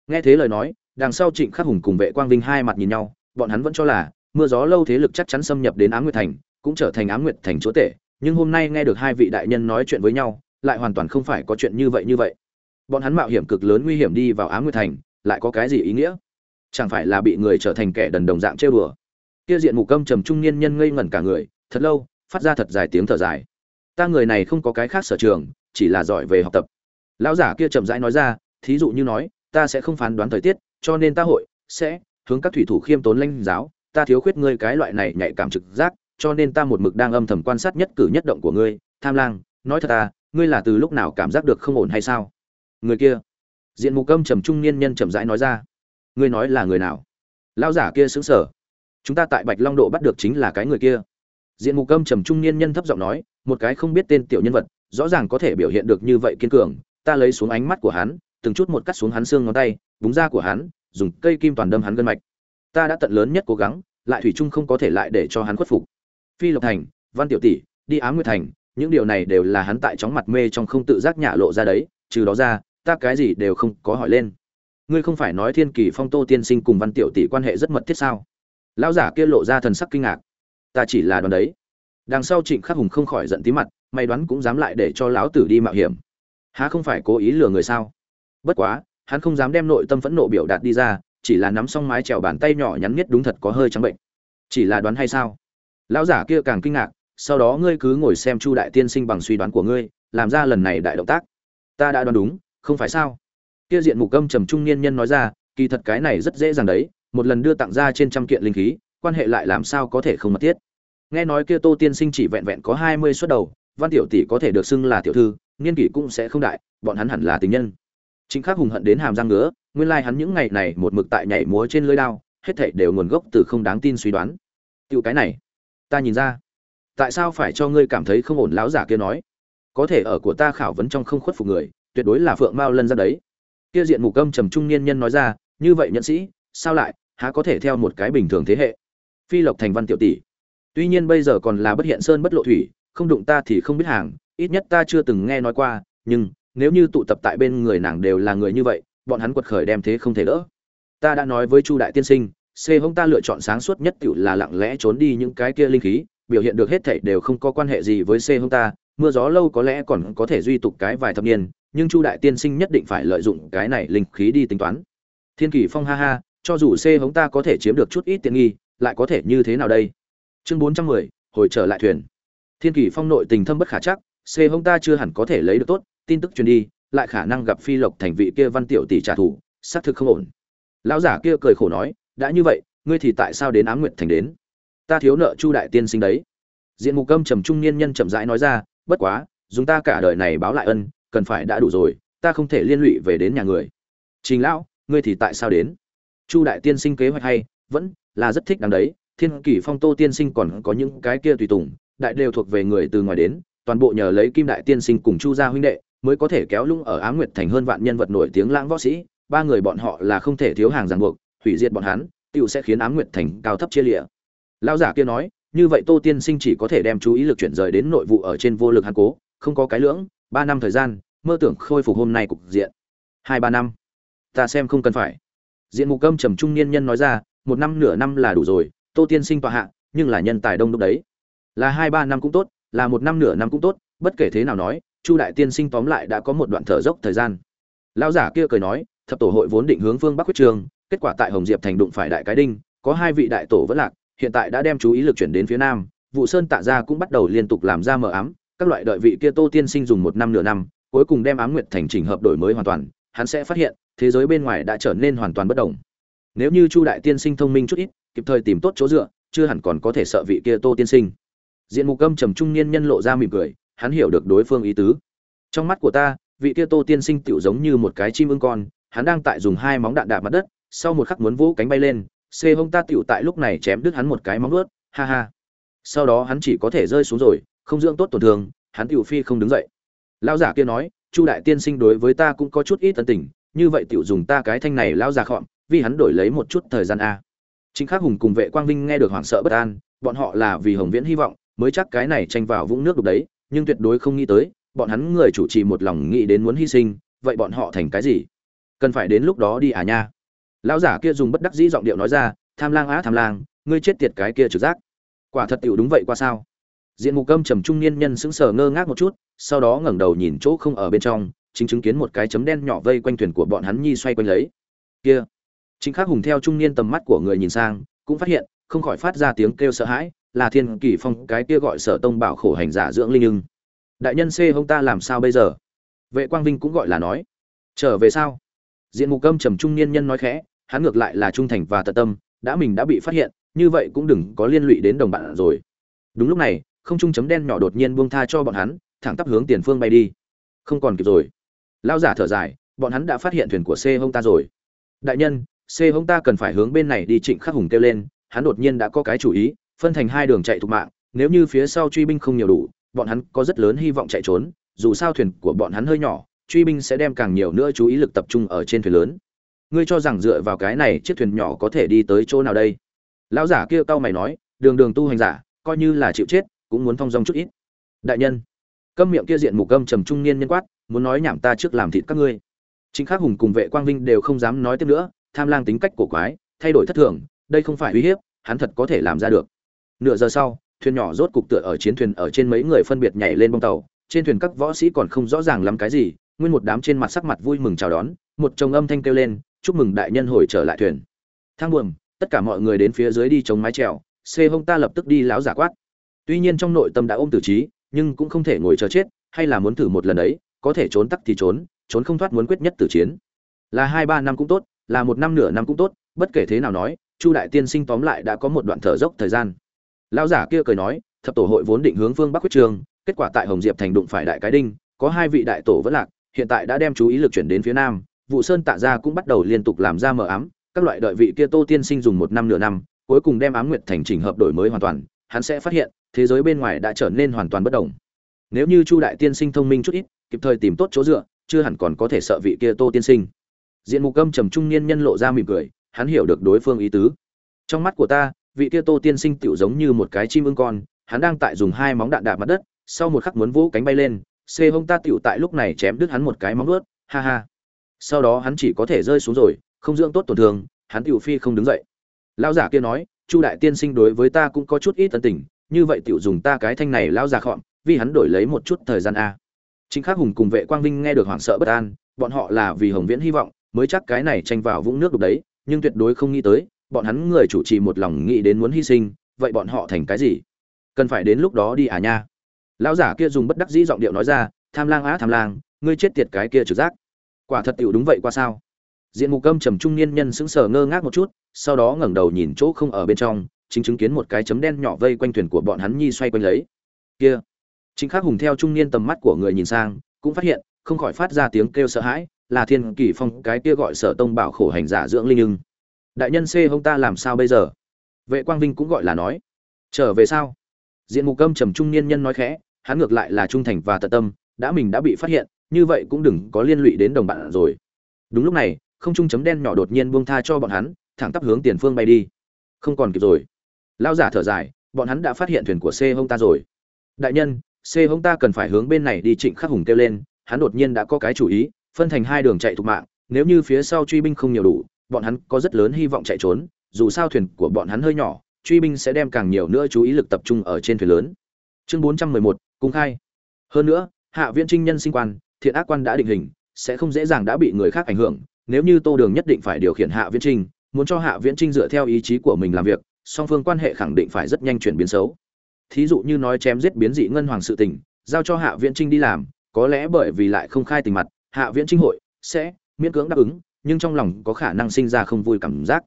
Nghe thế lời nói đằng sau trịnh khắc hùng cùng vệ quang vinh hai mặt nhìn nhau, bọn hắn vẫn cho là, mưa gió lâu thế lực chắc chắn xâm nhập đến ám nguyệt thành, cũng trở thành ám nguyệt thành chúa tể. Nhưng hôm nay nghe được hai vị đại nhân nói chuyện với nhau, lại hoàn toàn không phải có chuyện như vậy như vậy. Bọn hắn mạo hiểm cực lớn nguy hiểm đi vào ám nguyệt thành, lại có cái gì ý nghĩa? Chẳng phải là bị người trở thành kẻ đần đồng dạng trêu đùa? Kia diện mục câm trầm trung niên nhân ngây ngẩn cả người, thật lâu, phát ra thật dài tiếng thở dài. Ta người này không có cái khác sở trường, chỉ là giỏi về học tập. Lão giả kia chậm rãi nói ra, thí dụ như nói, ta sẽ không phán đoán thời tiết cho nên ta hội sẽ hướng các thủy thủ khiêm tốn lãnh giáo. Ta thiếu khuyết ngươi cái loại này nhạy cảm trực giác, cho nên ta một mực đang âm thầm quan sát nhất cử nhất động của ngươi. Tham lang, nói thật ta ngươi là từ lúc nào cảm giác được không ổn hay sao? Người kia, diện mục âm trầm trung niên nhân chậm rãi nói ra. Ngươi nói là người nào? Lão giả kia sững sở chúng ta tại bạch long độ bắt được chính là cái người kia. Diện mục âm trầm trung niên nhân thấp giọng nói, một cái không biết tên tiểu nhân vật, rõ ràng có thể biểu hiện được như vậy kiên cường. Ta lấy xuống ánh mắt của hắn từng chút một cắt xuống hắn xương ngón tay, búng da của hắn, dùng cây kim toàn đâm hắn gân mạch. Ta đã tận lớn nhất cố gắng, lại thủy chung không có thể lại để cho hắn khuất phục. Phi lộc thành, văn tiểu tỷ, đi ám nguyệt thành, những điều này đều là hắn tại chóng mặt mê trong không tự giác nhả lộ ra đấy, trừ đó ra, ta cái gì đều không có hỏi lên. Ngươi không phải nói thiên kỳ phong tô tiên sinh cùng văn tiểu tỷ quan hệ rất mật thiết sao? Lão giả kia lộ ra thần sắc kinh ngạc. Ta chỉ là đoán đấy. Đằng sau trịnh khắc hùng không khỏi giận tí mặt, may đoán cũng dám lại để cho lão tử đi mạo hiểm. Há không phải cố ý lừa người sao? Bất quá, hắn không dám đem nội tâm phẫn nộ biểu đạt đi ra, chỉ là nắm xong mái trèo bàn tay nhỏ nhắn nhất đúng thật có hơi trắng bệnh. Chỉ là đoán hay sao? Lão giả kia càng kinh ngạc, sau đó ngươi cứ ngồi xem chu đại tiên sinh bằng suy đoán của ngươi, làm ra lần này đại động tác. Ta đã đoán đúng, không phải sao? Kia diện mục âm trầm trung niên nhân nói ra, kỳ thật cái này rất dễ dàng đấy, một lần đưa tặng ra trên trăm kiện linh khí, quan hệ lại làm sao có thể không mật thiết? Nghe nói kia tô tiên sinh chỉ vẹn vẹn có hai mươi suất đầu, văn tiểu tỷ có thể được xưng là tiểu thư, niên kỷ cũng sẽ không đại, bọn hắn hẳn là tình nhân chính khắc hùng hận đến hàm răng ngứa, nguyên lai hắn những ngày này một mực tại nhảy múa trên lưới đao, hết thảy đều nguồn gốc từ không đáng tin suy đoán. Tiểu cái này, ta nhìn ra, tại sao phải cho ngươi cảm thấy không ổn láo giả kia nói? Có thể ở của ta khảo vấn trong không khuất phục người, tuyệt đối là phượng mao lân ra đấy. Kia diện mục âm trầm trung niên nhân nói ra, như vậy nhân sĩ, sao lại, há có thể theo một cái bình thường thế hệ? Phi lộc thành văn tiểu tỷ, tuy nhiên bây giờ còn là bất hiện sơn bất lộ thủy, không đụng ta thì không biết hàng, ít nhất ta chưa từng nghe nói qua, nhưng nếu như tụ tập tại bên người nàng đều là người như vậy, bọn hắn quật khởi đem thế không thể đỡ. Ta đã nói với chu đại tiên sinh, c hông ta lựa chọn sáng suốt nhất tự là lặng lẽ trốn đi những cái kia linh khí, biểu hiện được hết thảy đều không có quan hệ gì với c hông ta, mưa gió lâu có lẽ còn có thể duy tục cái vài thập niên, nhưng chu đại tiên sinh nhất định phải lợi dụng cái này linh khí đi tính toán. Thiên kỷ phong ha ha, cho dù c hống ta có thể chiếm được chút ít tiện nghi, lại có thể như thế nào đây? Chương bốn trăm mười, hồi trở lại thuyền. Thiên kỷ phong nội tình thâm bất khả chắc, c hống ta chưa hẳn có thể lấy được tốt tin tức truyền đi, lại khả năng gặp phi lộc thành vị kia văn tiểu tỷ trả thù, xác thực không ổn. Lão giả kia cười khổ nói, đã như vậy, ngươi thì tại sao đến ám nguyệt thành đến? Ta thiếu nợ chu đại tiên sinh đấy. Diện mục âm trầm trung niên nhân chậm rãi nói ra, bất quá, dùng ta cả đời này báo lại ân, cần phải đã đủ rồi, ta không thể liên lụy về đến nhà người. Trình lão, ngươi thì tại sao đến? Chu đại tiên sinh kế hoạch hay, vẫn là rất thích đáng đấy. Thiên kỷ phong tô tiên sinh còn có những cái kia tùy tùng, đại đều thuộc về người từ ngoài đến, toàn bộ nhờ lấy kim đại tiên sinh cùng chu gia huynh đệ mới có thể kéo lung ở Á Nguyệt thành hơn vạn nhân vật nổi tiếng lãng võ sĩ, ba người bọn họ là không thể thiếu hàng ràng buộc, hủy diệt bọn hắn, tiểu sẽ khiến Á Nguyệt thành cao thấp chia lìa. Lão giả kia nói, như vậy Tô tiên sinh chỉ có thể đem chú ý lực chuyển rời đến nội vụ ở trên vô lực hắn cố, không có cái lưỡng, ba năm thời gian, mơ tưởng khôi phục hôm nay cục diện. Hai ba năm. Ta xem không cần phải. Diện mục câm trầm trung niên nhân nói ra, một năm nửa năm là đủ rồi, Tô tiên sinh tọa hạ, nhưng là nhân tài đông đúc đấy. Là hai ba năm cũng tốt, là một năm nửa năm cũng tốt, bất kể thế nào nói, chu đại tiên sinh tóm lại đã có một đoạn thở dốc thời gian. Lão giả kia cười nói, thập tổ hội vốn định hướng phương bắc quyết trường, kết quả tại hồng diệp thành đụng phải đại cái đinh, có hai vị đại tổ vẫn lạc, hiện tại đã đem chú ý lực chuyển đến phía nam. Vụ sơn tạ gia cũng bắt đầu liên tục làm ra mờ ám, các loại đợi vị kia tô tiên sinh dùng một năm nửa năm, cuối cùng đem ám nguyệt thành chỉnh hợp đổi mới hoàn toàn, hắn sẽ phát hiện, thế giới bên ngoài đã trở nên hoàn toàn bất động nếu như chu đại tiên sinh thông minh chút ít, kịp thời tìm tốt chỗ dựa, chưa hẳn còn có thể sợ vị kia tô tiên sinh. Diện mục âm trầm trung niên nhân lộ ra mỉm cười hắn hiểu được đối phương ý tứ. Trong mắt của ta, vị kia tô tiên sinh tựu giống như một cái chim ưng con, hắn đang tại dùng hai móng đạn đạp mặt đất, sau một khắc muốn vỗ cánh bay lên, xê hông ta tựu tại lúc này chém đứt hắn một cái móng ướt ha ha. Sau đó hắn chỉ có thể rơi xuống rồi, không dưỡng tốt tổn thương, hắn tựu phi không đứng dậy. Lão giả kia nói, chu đại tiên sinh đối với ta cũng có chút ít tận tình, như vậy tựu dùng ta cái thanh này lão giả khọm, vì hắn đổi lấy một chút thời gian a. Chính khắc hùng cùng vệ quang vinh nghe được hoảng sợ bất an, bọn họ là vì hồng viễn hy vọng, mới chắc cái này tranh vào vũng nước đục đấy nhưng tuyệt đối không nghĩ tới, bọn hắn người chủ trì một lòng nghĩ đến muốn hy sinh, vậy bọn họ thành cái gì? Cần phải đến lúc đó đi à nha. Lão giả kia dùng bất đắc dĩ giọng điệu nói ra, tham lang á tham lang, ngươi chết tiệt cái kia trực giác. Quả thật tiểu đúng vậy qua sao? Diện mục câm trầm trung niên nhân sững sờ ngơ ngác một chút, sau đó ngẩng đầu nhìn chỗ không ở bên trong, chính chứng kiến một cái chấm đen nhỏ vây quanh thuyền của bọn hắn nhi xoay quanh lấy. Kia, Chính Khắc Hùng theo trung niên tầm mắt của người nhìn sang, cũng phát hiện, không khỏi phát ra tiếng kêu sợ hãi, là thiên kỳ phong cái kia gọi sở tông bảo khổ hành giả dưỡng linh nhưng đại nhân c hông ta làm sao bây giờ? Vệ quang vinh cũng gọi là nói. Trở về sao? Diện mục câm trầm trung niên nhân nói khẽ, hắn ngược lại là trung thành và tận tâm, đã mình đã bị phát hiện, như vậy cũng đừng có liên lụy đến đồng bạn rồi. Đúng lúc này, không trung chấm đen nhỏ đột nhiên buông tha cho bọn hắn, thẳng tắp hướng tiền phương bay đi. Không còn kịp rồi. Lao giả thở dài, bọn hắn đã phát hiện thuyền của c hông ta rồi. Đại nhân c hông ta cần phải hướng bên này đi trịnh khắc hùng kêu lên, hắn đột nhiên đã có cái chủ ý phân thành hai đường chạy thục mạng, nếu như phía sau truy binh không nhiều đủ, bọn hắn có rất lớn hy vọng chạy trốn, dù sao thuyền của bọn hắn hơi nhỏ, truy binh sẽ đem càng nhiều nữa chú ý lực tập trung ở trên thuyền lớn. Ngươi cho rằng dựa vào cái này chiếc thuyền nhỏ có thể đi tới chỗ nào đây? Lão giả kia cau mày nói, đường đường tu hành giả, coi như là chịu chết, cũng muốn thong dong chút ít. Đại nhân, câm miệng kia diện mục gâm trầm trung niên nhân quát, muốn nói nhảm ta trước làm thịt các ngươi. Chính khắc hùng cùng vệ quang vinh đều không dám nói tiếp nữa, tham lang tính cách cổ quái, thay đổi thất thường, đây không phải uy hiếp, hắn thật có thể làm ra được nửa giờ sau, thuyền nhỏ rốt cục tựa ở chiến thuyền ở trên mấy người phân biệt nhảy lên bông tàu. Trên thuyền các võ sĩ còn không rõ ràng lắm cái gì, nguyên một đám trên mặt sắc mặt vui mừng chào đón, một chồng âm thanh kêu lên, chúc mừng đại nhân hồi trở lại thuyền. Thang buồm, tất cả mọi người đến phía dưới đi chống mái trèo. xê hông ta lập tức đi láo giả quát. Tuy nhiên trong nội tâm đã ôm tử trí, nhưng cũng không thể ngồi chờ chết, hay là muốn thử một lần ấy, có thể trốn tắc thì trốn trốn không thoát muốn quyết nhất tử chiến. Là hai ba năm cũng tốt, là một năm nửa năm cũng tốt, bất kể thế nào nói, chu đại tiên sinh tóm lại đã có một đoạn thở dốc thời gian lão giả kia cười nói, thập tổ hội vốn định hướng phương bắc quyết trường, kết quả tại hồng diệp thành đụng phải đại cái đinh, có hai vị đại tổ vẫn lạc, hiện tại đã đem chú ý lực chuyển đến phía nam vụ sơn tạ gia cũng bắt đầu liên tục làm ra mờ ám, các loại đợi vị kia tô tiên sinh dùng một năm nửa năm, cuối cùng đem ám nguyệt thành chỉnh hợp đổi mới hoàn toàn, hắn sẽ phát hiện, thế giới bên ngoài đã trở nên hoàn toàn bất động nếu như chu đại tiên sinh thông minh chút ít, kịp thời tìm tốt chỗ dựa, chưa hẳn còn có thể sợ vị kia tô tiên sinh. Diện mục âm trầm trung niên nhân lộ ra mỉm cười, hắn hiểu được đối phương ý tứ. Trong mắt của ta vị kia tô tiên sinh tựu giống như một cái chim ưng con, hắn đang tại dùng hai móng đạn đạp mặt đất, sau một khắc muốn vỗ cánh bay lên, xê hông ta tựu tại lúc này chém đứt hắn một cái móng ướt ha ha. Sau đó hắn chỉ có thể rơi xuống rồi, không dưỡng tốt tổn thương, hắn tựu phi không đứng dậy. Lão giả kia nói, chu đại tiên sinh đối với ta cũng có chút ít tân tình, như vậy tựu dùng ta cái thanh này lão giả khọn vì hắn đổi lấy một chút thời gian a. Chính khắc hùng cùng vệ quang vinh nghe được hoảng sợ bất an, bọn họ là vì hồng viễn hy vọng, mới chắc cái này tranh vào vũng nước đục đấy, nhưng tuyệt đối không nghĩ tới bọn hắn người chủ trì một lòng nghĩ đến muốn hy sinh, vậy bọn họ thành cái gì? Cần phải đến lúc đó đi à nha. Lão giả kia dùng bất đắc dĩ giọng điệu nói ra, tham lang á, tham lang, ngươi chết tiệt cái kia trực giác. Quả thật tiểu đúng vậy qua sao? Diện mục câm trầm trung niên nhân sững sờ ngơ ngác một chút, sau đó ngẩng đầu nhìn chỗ không ở bên trong, chính chứng kiến một cái chấm đen nhỏ vây quanh thuyền của bọn hắn nhi xoay quanh lấy. Kia. Chính khắc hùng theo trung niên tầm mắt của người nhìn sang, cũng phát hiện, không khỏi phát ra tiếng kêu sợ hãi, là thiên kỳ phong, cái kia gọi sở tông bảo khổ hành giả dưỡng linh ưng đại nhân c hông ta làm sao bây giờ? Vệ quang vinh cũng gọi là nói. Trở về sao? Diện mục âm trầm trung niên nhân nói khẽ, hắn ngược lại là trung thành và tận tâm, đã mình đã bị phát hiện, như vậy cũng đừng có liên lụy đến đồng bạn rồi. Đúng lúc này, không trung chấm đen nhỏ đột nhiên buông tha cho bọn hắn, thẳng tắp hướng tiền phương bay đi. Không còn kịp rồi. Lao giả thở dài, bọn hắn đã phát hiện thuyền của c hông ta rồi. Đại nhân c hông ta cần phải hướng bên này đi, trịnh khắc hùng kêu lên, hắn đột nhiên đã có cái chủ ý, phân thành hai đường chạy thục mạng, nếu như phía sau truy binh không nhiều đủ bọn hắn có rất lớn hy vọng chạy trốn, dù sao thuyền của bọn hắn hơi nhỏ, truy binh sẽ đem càng nhiều nữa chú ý lực tập trung ở trên thuyền lớn. Chương bốn trăm mười một cung khai. Hơn nữa, hạ viễn trinh nhân sinh quan, thiện ác quan đã định hình, sẽ không dễ dàng đã bị người khác ảnh hưởng, nếu như tô đường nhất định phải điều khiển hạ viễn trinh, muốn cho hạ viễn trinh dựa theo ý chí của mình làm việc, song phương quan hệ khẳng định phải rất nhanh chuyển biến xấu. Thí dụ như nói chém giết biến dị ngân hoàng sự tình, giao cho hạ viễn trinh đi làm, có lẽ bởi vì lại không khai tình mặt, hạ viễn trinh hội sẽ miễn cưỡng đáp ứng nhưng trong lòng có khả năng sinh ra không vui cảm giác.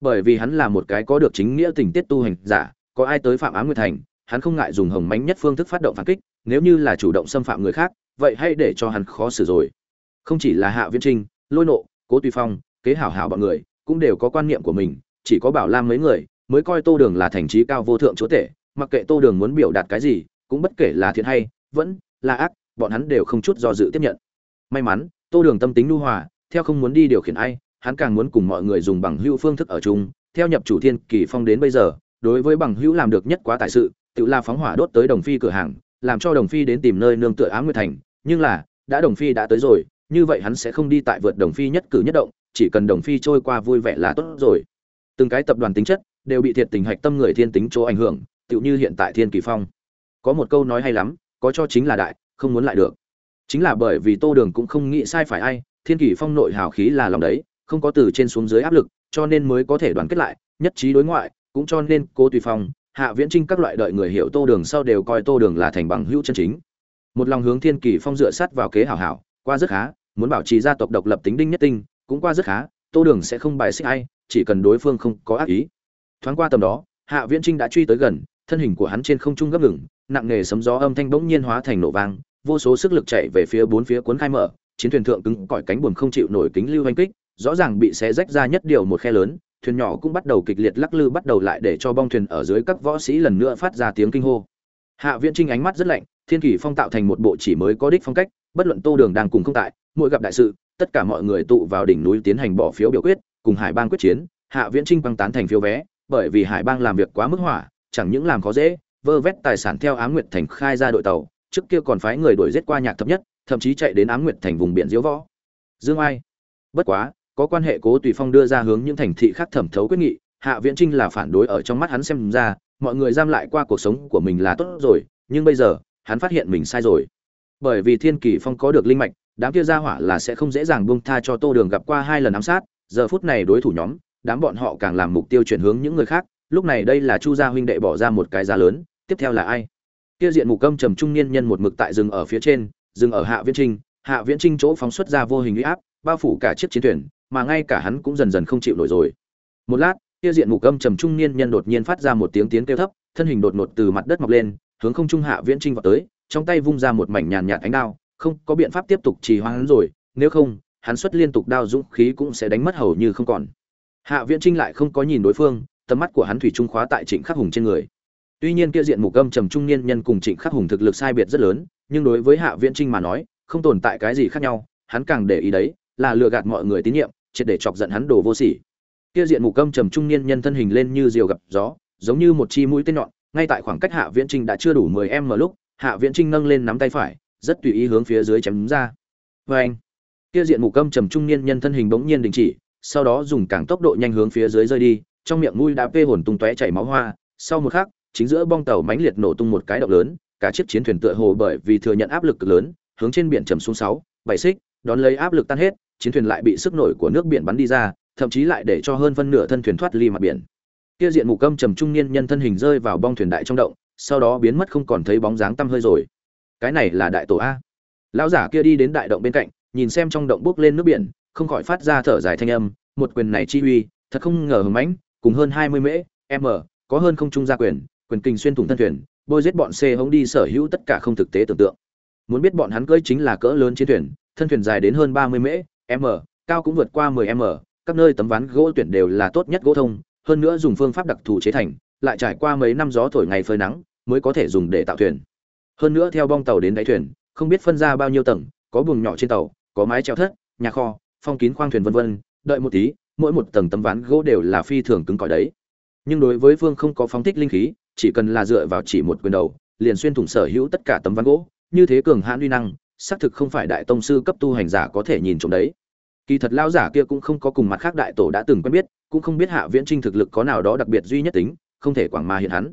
Bởi vì hắn là một cái có được chính nghĩa tình tiết tu hành giả, có ai tới phạm ám nguyệt thành, hắn không ngại dùng hồng mánh nhất phương thức phát động phản kích, nếu như là chủ động xâm phạm người khác, vậy hãy để cho hắn khó xử rồi. Không chỉ là hạ viễn trinh, lôi nộ, cố tùy phong, kế hảo hảo bọn người, cũng đều có quan niệm của mình, chỉ có bảo lam mấy người mới coi tô đường là thành trí cao vô thượng chúa tể, mặc kệ tô đường muốn biểu đạt cái gì, cũng bất kể là thiện hay vẫn là ác, bọn hắn đều không chút do dự tiếp nhận. May mắn, tô đường tâm tính nu hòa theo không muốn đi điều khiển ai, hắn càng muốn cùng mọi người dùng bằng hữu phương thức ở chung. Theo nhập chủ thiên kỳ phong đến bây giờ, đối với bằng hữu làm được nhất quá tài sự, tự la phóng hỏa đốt tới đồng phi cửa hàng, làm cho đồng phi đến tìm nơi nương tựa ám nguyệt thành. Nhưng là, đã đồng phi đã tới rồi, như vậy hắn sẽ không đi tại vượt đồng phi nhất cử nhất động, chỉ cần đồng phi trôi qua vui vẻ là tốt rồi. Từng cái tập đoàn tính chất đều bị thiệt tình hạch tâm người thiên tính chỗ ảnh hưởng, tựu như hiện tại thiên kỳ phong. Có một câu nói hay lắm, có cho chính là đại, không muốn lại được. Chính là bởi vì tô đường cũng không nghĩ sai phải ai thiên kỷ phong nội hào khí là lòng đấy, không có từ trên xuống dưới áp lực, cho nên mới có thể đoàn kết lại, nhất trí đối ngoại, cũng cho nên cô tùy phong, hạ viễn trinh các loại đợi người hiểu tô đường sau đều coi tô đường là thành bằng hữu chân chính. Một lòng hướng thiên kỷ phong dựa sát vào kế hảo hảo, qua rất khá, muốn bảo trì gia tộc độc lập tính đinh nhất tinh, cũng qua rất khá, tô đường sẽ không bài xích ai, chỉ cần đối phương không có ác ý. Thoáng qua tầm đó, hạ viễn trinh đã truy tới gần, thân hình của hắn trên không trung gấp ngừng, nặng nề sấm gió âm thanh bỗng nhiên hóa thành nổ vang, vô số sức lực chạy về phía bốn phía cuốn khai mở chiến thuyền thượng cứng cỏi cánh buồm không chịu nổi kính lưu hành kích rõ ràng bị xé rách ra nhất điều một khe lớn thuyền nhỏ cũng bắt đầu kịch liệt lắc lư bắt đầu lại để cho bong thuyền ở dưới các võ sĩ lần nữa phát ra tiếng kinh hô. Hạ viễn trinh ánh mắt rất lạnh thiên kỳ phong tạo thành một bộ chỉ mới có đích phong cách bất luận tô đường đang cùng không tại mỗi gặp đại sự tất cả mọi người tụ vào đỉnh núi tiến hành bỏ phiếu biểu quyết cùng hải bang quyết chiến hạ viễn trinh băng tán thành phiếu vé bởi vì hải bang làm việc quá mức hỏa chẳng những làm khó dễ vơ vét tài sản theo á Nguyệt Thành khai ra đội tàu, trước kia còn phái người đuổi giết qua nhạc thập nhất, thậm chí chạy đến Ám Nguyệt Thành vùng biển diễu võ. Dương Ai. Bất quá, có quan hệ Cố Tùy Phong đưa ra hướng những thành thị khác thẩm thấu quyết nghị, Hạ Viễn Trinh là phản đối ở trong mắt hắn xem ra, mọi người giam lại qua cuộc sống của mình là tốt rồi, nhưng bây giờ, hắn phát hiện mình sai rồi. Bởi vì Thiên Kỳ Phong có được linh mạch, đám kia gia hỏa là sẽ không dễ dàng buông tha cho Tô Đường gặp qua hai lần ám sát, giờ phút này đối thủ nhóm, đám bọn họ càng làm mục tiêu chuyển hướng những người khác, lúc này đây là Chu gia huynh đệ bỏ ra một cái giá lớn, tiếp theo là ai kia diện mục câm trầm trung niên nhân một mực tại rừng ở phía trên Dừng ở hạ viễn trinh hạ viễn trinh chỗ phóng xuất ra vô hình uy áp bao phủ cả chiếc chiến thuyền mà ngay cả hắn cũng dần dần không chịu nổi rồi. Một lát kia diện mục câm trầm trung niên nhân đột nhiên phát ra một tiếng tiếng kêu thấp thân hình đột ngột từ mặt đất mọc lên hướng không trung hạ viễn trinh vào tới trong tay vung ra một mảnh nhàn nhạt ánh đao không có biện pháp tiếp tục trì hoãn hắn rồi nếu không hắn xuất liên tục đao dũng khí cũng sẽ đánh mất hầu như không còn. Hạ viễn trinh lại không có nhìn đối phương tầm mắt của hắn thủy trung khóa tại trịnh khắc hùng trên người. Tuy nhiên kia diện mục âm trầm trung niên nhân cùng Trịnh Khắc Hùng thực lực sai biệt rất lớn, nhưng đối với Hạ Viễn Trinh mà nói, không tồn tại cái gì khác nhau, hắn càng để ý đấy, là lừa gạt mọi người tín nhiệm, triệt để chọc giận hắn đồ vô sỉ. Kia diện mục câm trầm trung niên nhân thân hình lên như diều gặp gió, giống như một chi mũi tên nhọn, ngay tại khoảng cách Hạ Viễn Trinh đã chưa đủ 10m lúc, Hạ Viễn Trinh nâng lên nắm tay phải, rất tùy ý hướng phía dưới chém ra. Oeng! Kia diện mục câm trầm trung niên nhân thân hình bỗng nhiên đình chỉ, sau đó dùng càng tốc độ nhanh hướng phía dưới rơi đi, trong miệng mũi đã vê hồn tung tóe chảy máu hoa, sau một khắc, chính giữa bong tàu mãnh liệt nổ tung một cái động lớn, cả chiếc chiến thuyền tựa hồ bởi vì thừa nhận áp lực cực lớn, hướng trên biển trầm xuống 6, 7 xích, đón lấy áp lực tan hết, chiến thuyền lại bị sức nổi của nước biển bắn đi ra, thậm chí lại để cho hơn phân nửa thân thuyền thoát ly mặt biển. Kia diện mục câm trầm trung niên nhân thân hình rơi vào bong thuyền đại trong động, sau đó biến mất không còn thấy bóng dáng tăm hơi rồi. Cái này là đại tổ a. Lão giả kia đi đến đại động bên cạnh, nhìn xem trong động bước lên nước biển, không khỏi phát ra thở dài thanh âm, một quyền này chi uy, thật không ngờ hứng mãnh, cùng hơn 20 mễ, m, có hơn không trung gia quyền, quyền kinh xuyên thủng thân thuyền bôi giết bọn xe hống đi sở hữu tất cả không thực tế tưởng tượng. Muốn biết bọn hắn cưỡi chính là cỡ lớn chiến thuyền, thân thuyền dài đến hơn ba mươi mễ, m, cao cũng vượt qua 10 m, các nơi tấm ván gỗ tuyển đều là tốt nhất gỗ thông, hơn nữa dùng phương pháp đặc thù chế thành, lại trải qua mấy năm gió thổi ngày phơi nắng, mới có thể dùng để tạo thuyền. Hơn nữa theo bong tàu đến đáy thuyền, không biết phân ra bao nhiêu tầng, có buồng nhỏ trên tàu, có mái treo thất, nhà kho, phong kín khoang thuyền vân vân, đợi một tí, mỗi một tầng tấm ván gỗ đều là phi thường cứng cỏi đấy. Nhưng đối với phương không có phóng thích linh khí chỉ cần là dựa vào chỉ một quyền đầu, liền xuyên thủng sở hữu tất cả tấm ván gỗ. Như thế cường hãn uy năng, xác thực không phải đại tông sư cấp tu hành giả có thể nhìn trộm đấy. Kỳ thật lão giả kia cũng không có cùng mặt khác đại tổ đã từng quen biết, cũng không biết hạ viễn trinh thực lực có nào đó đặc biệt duy nhất tính, không thể quảng ma hiện hắn.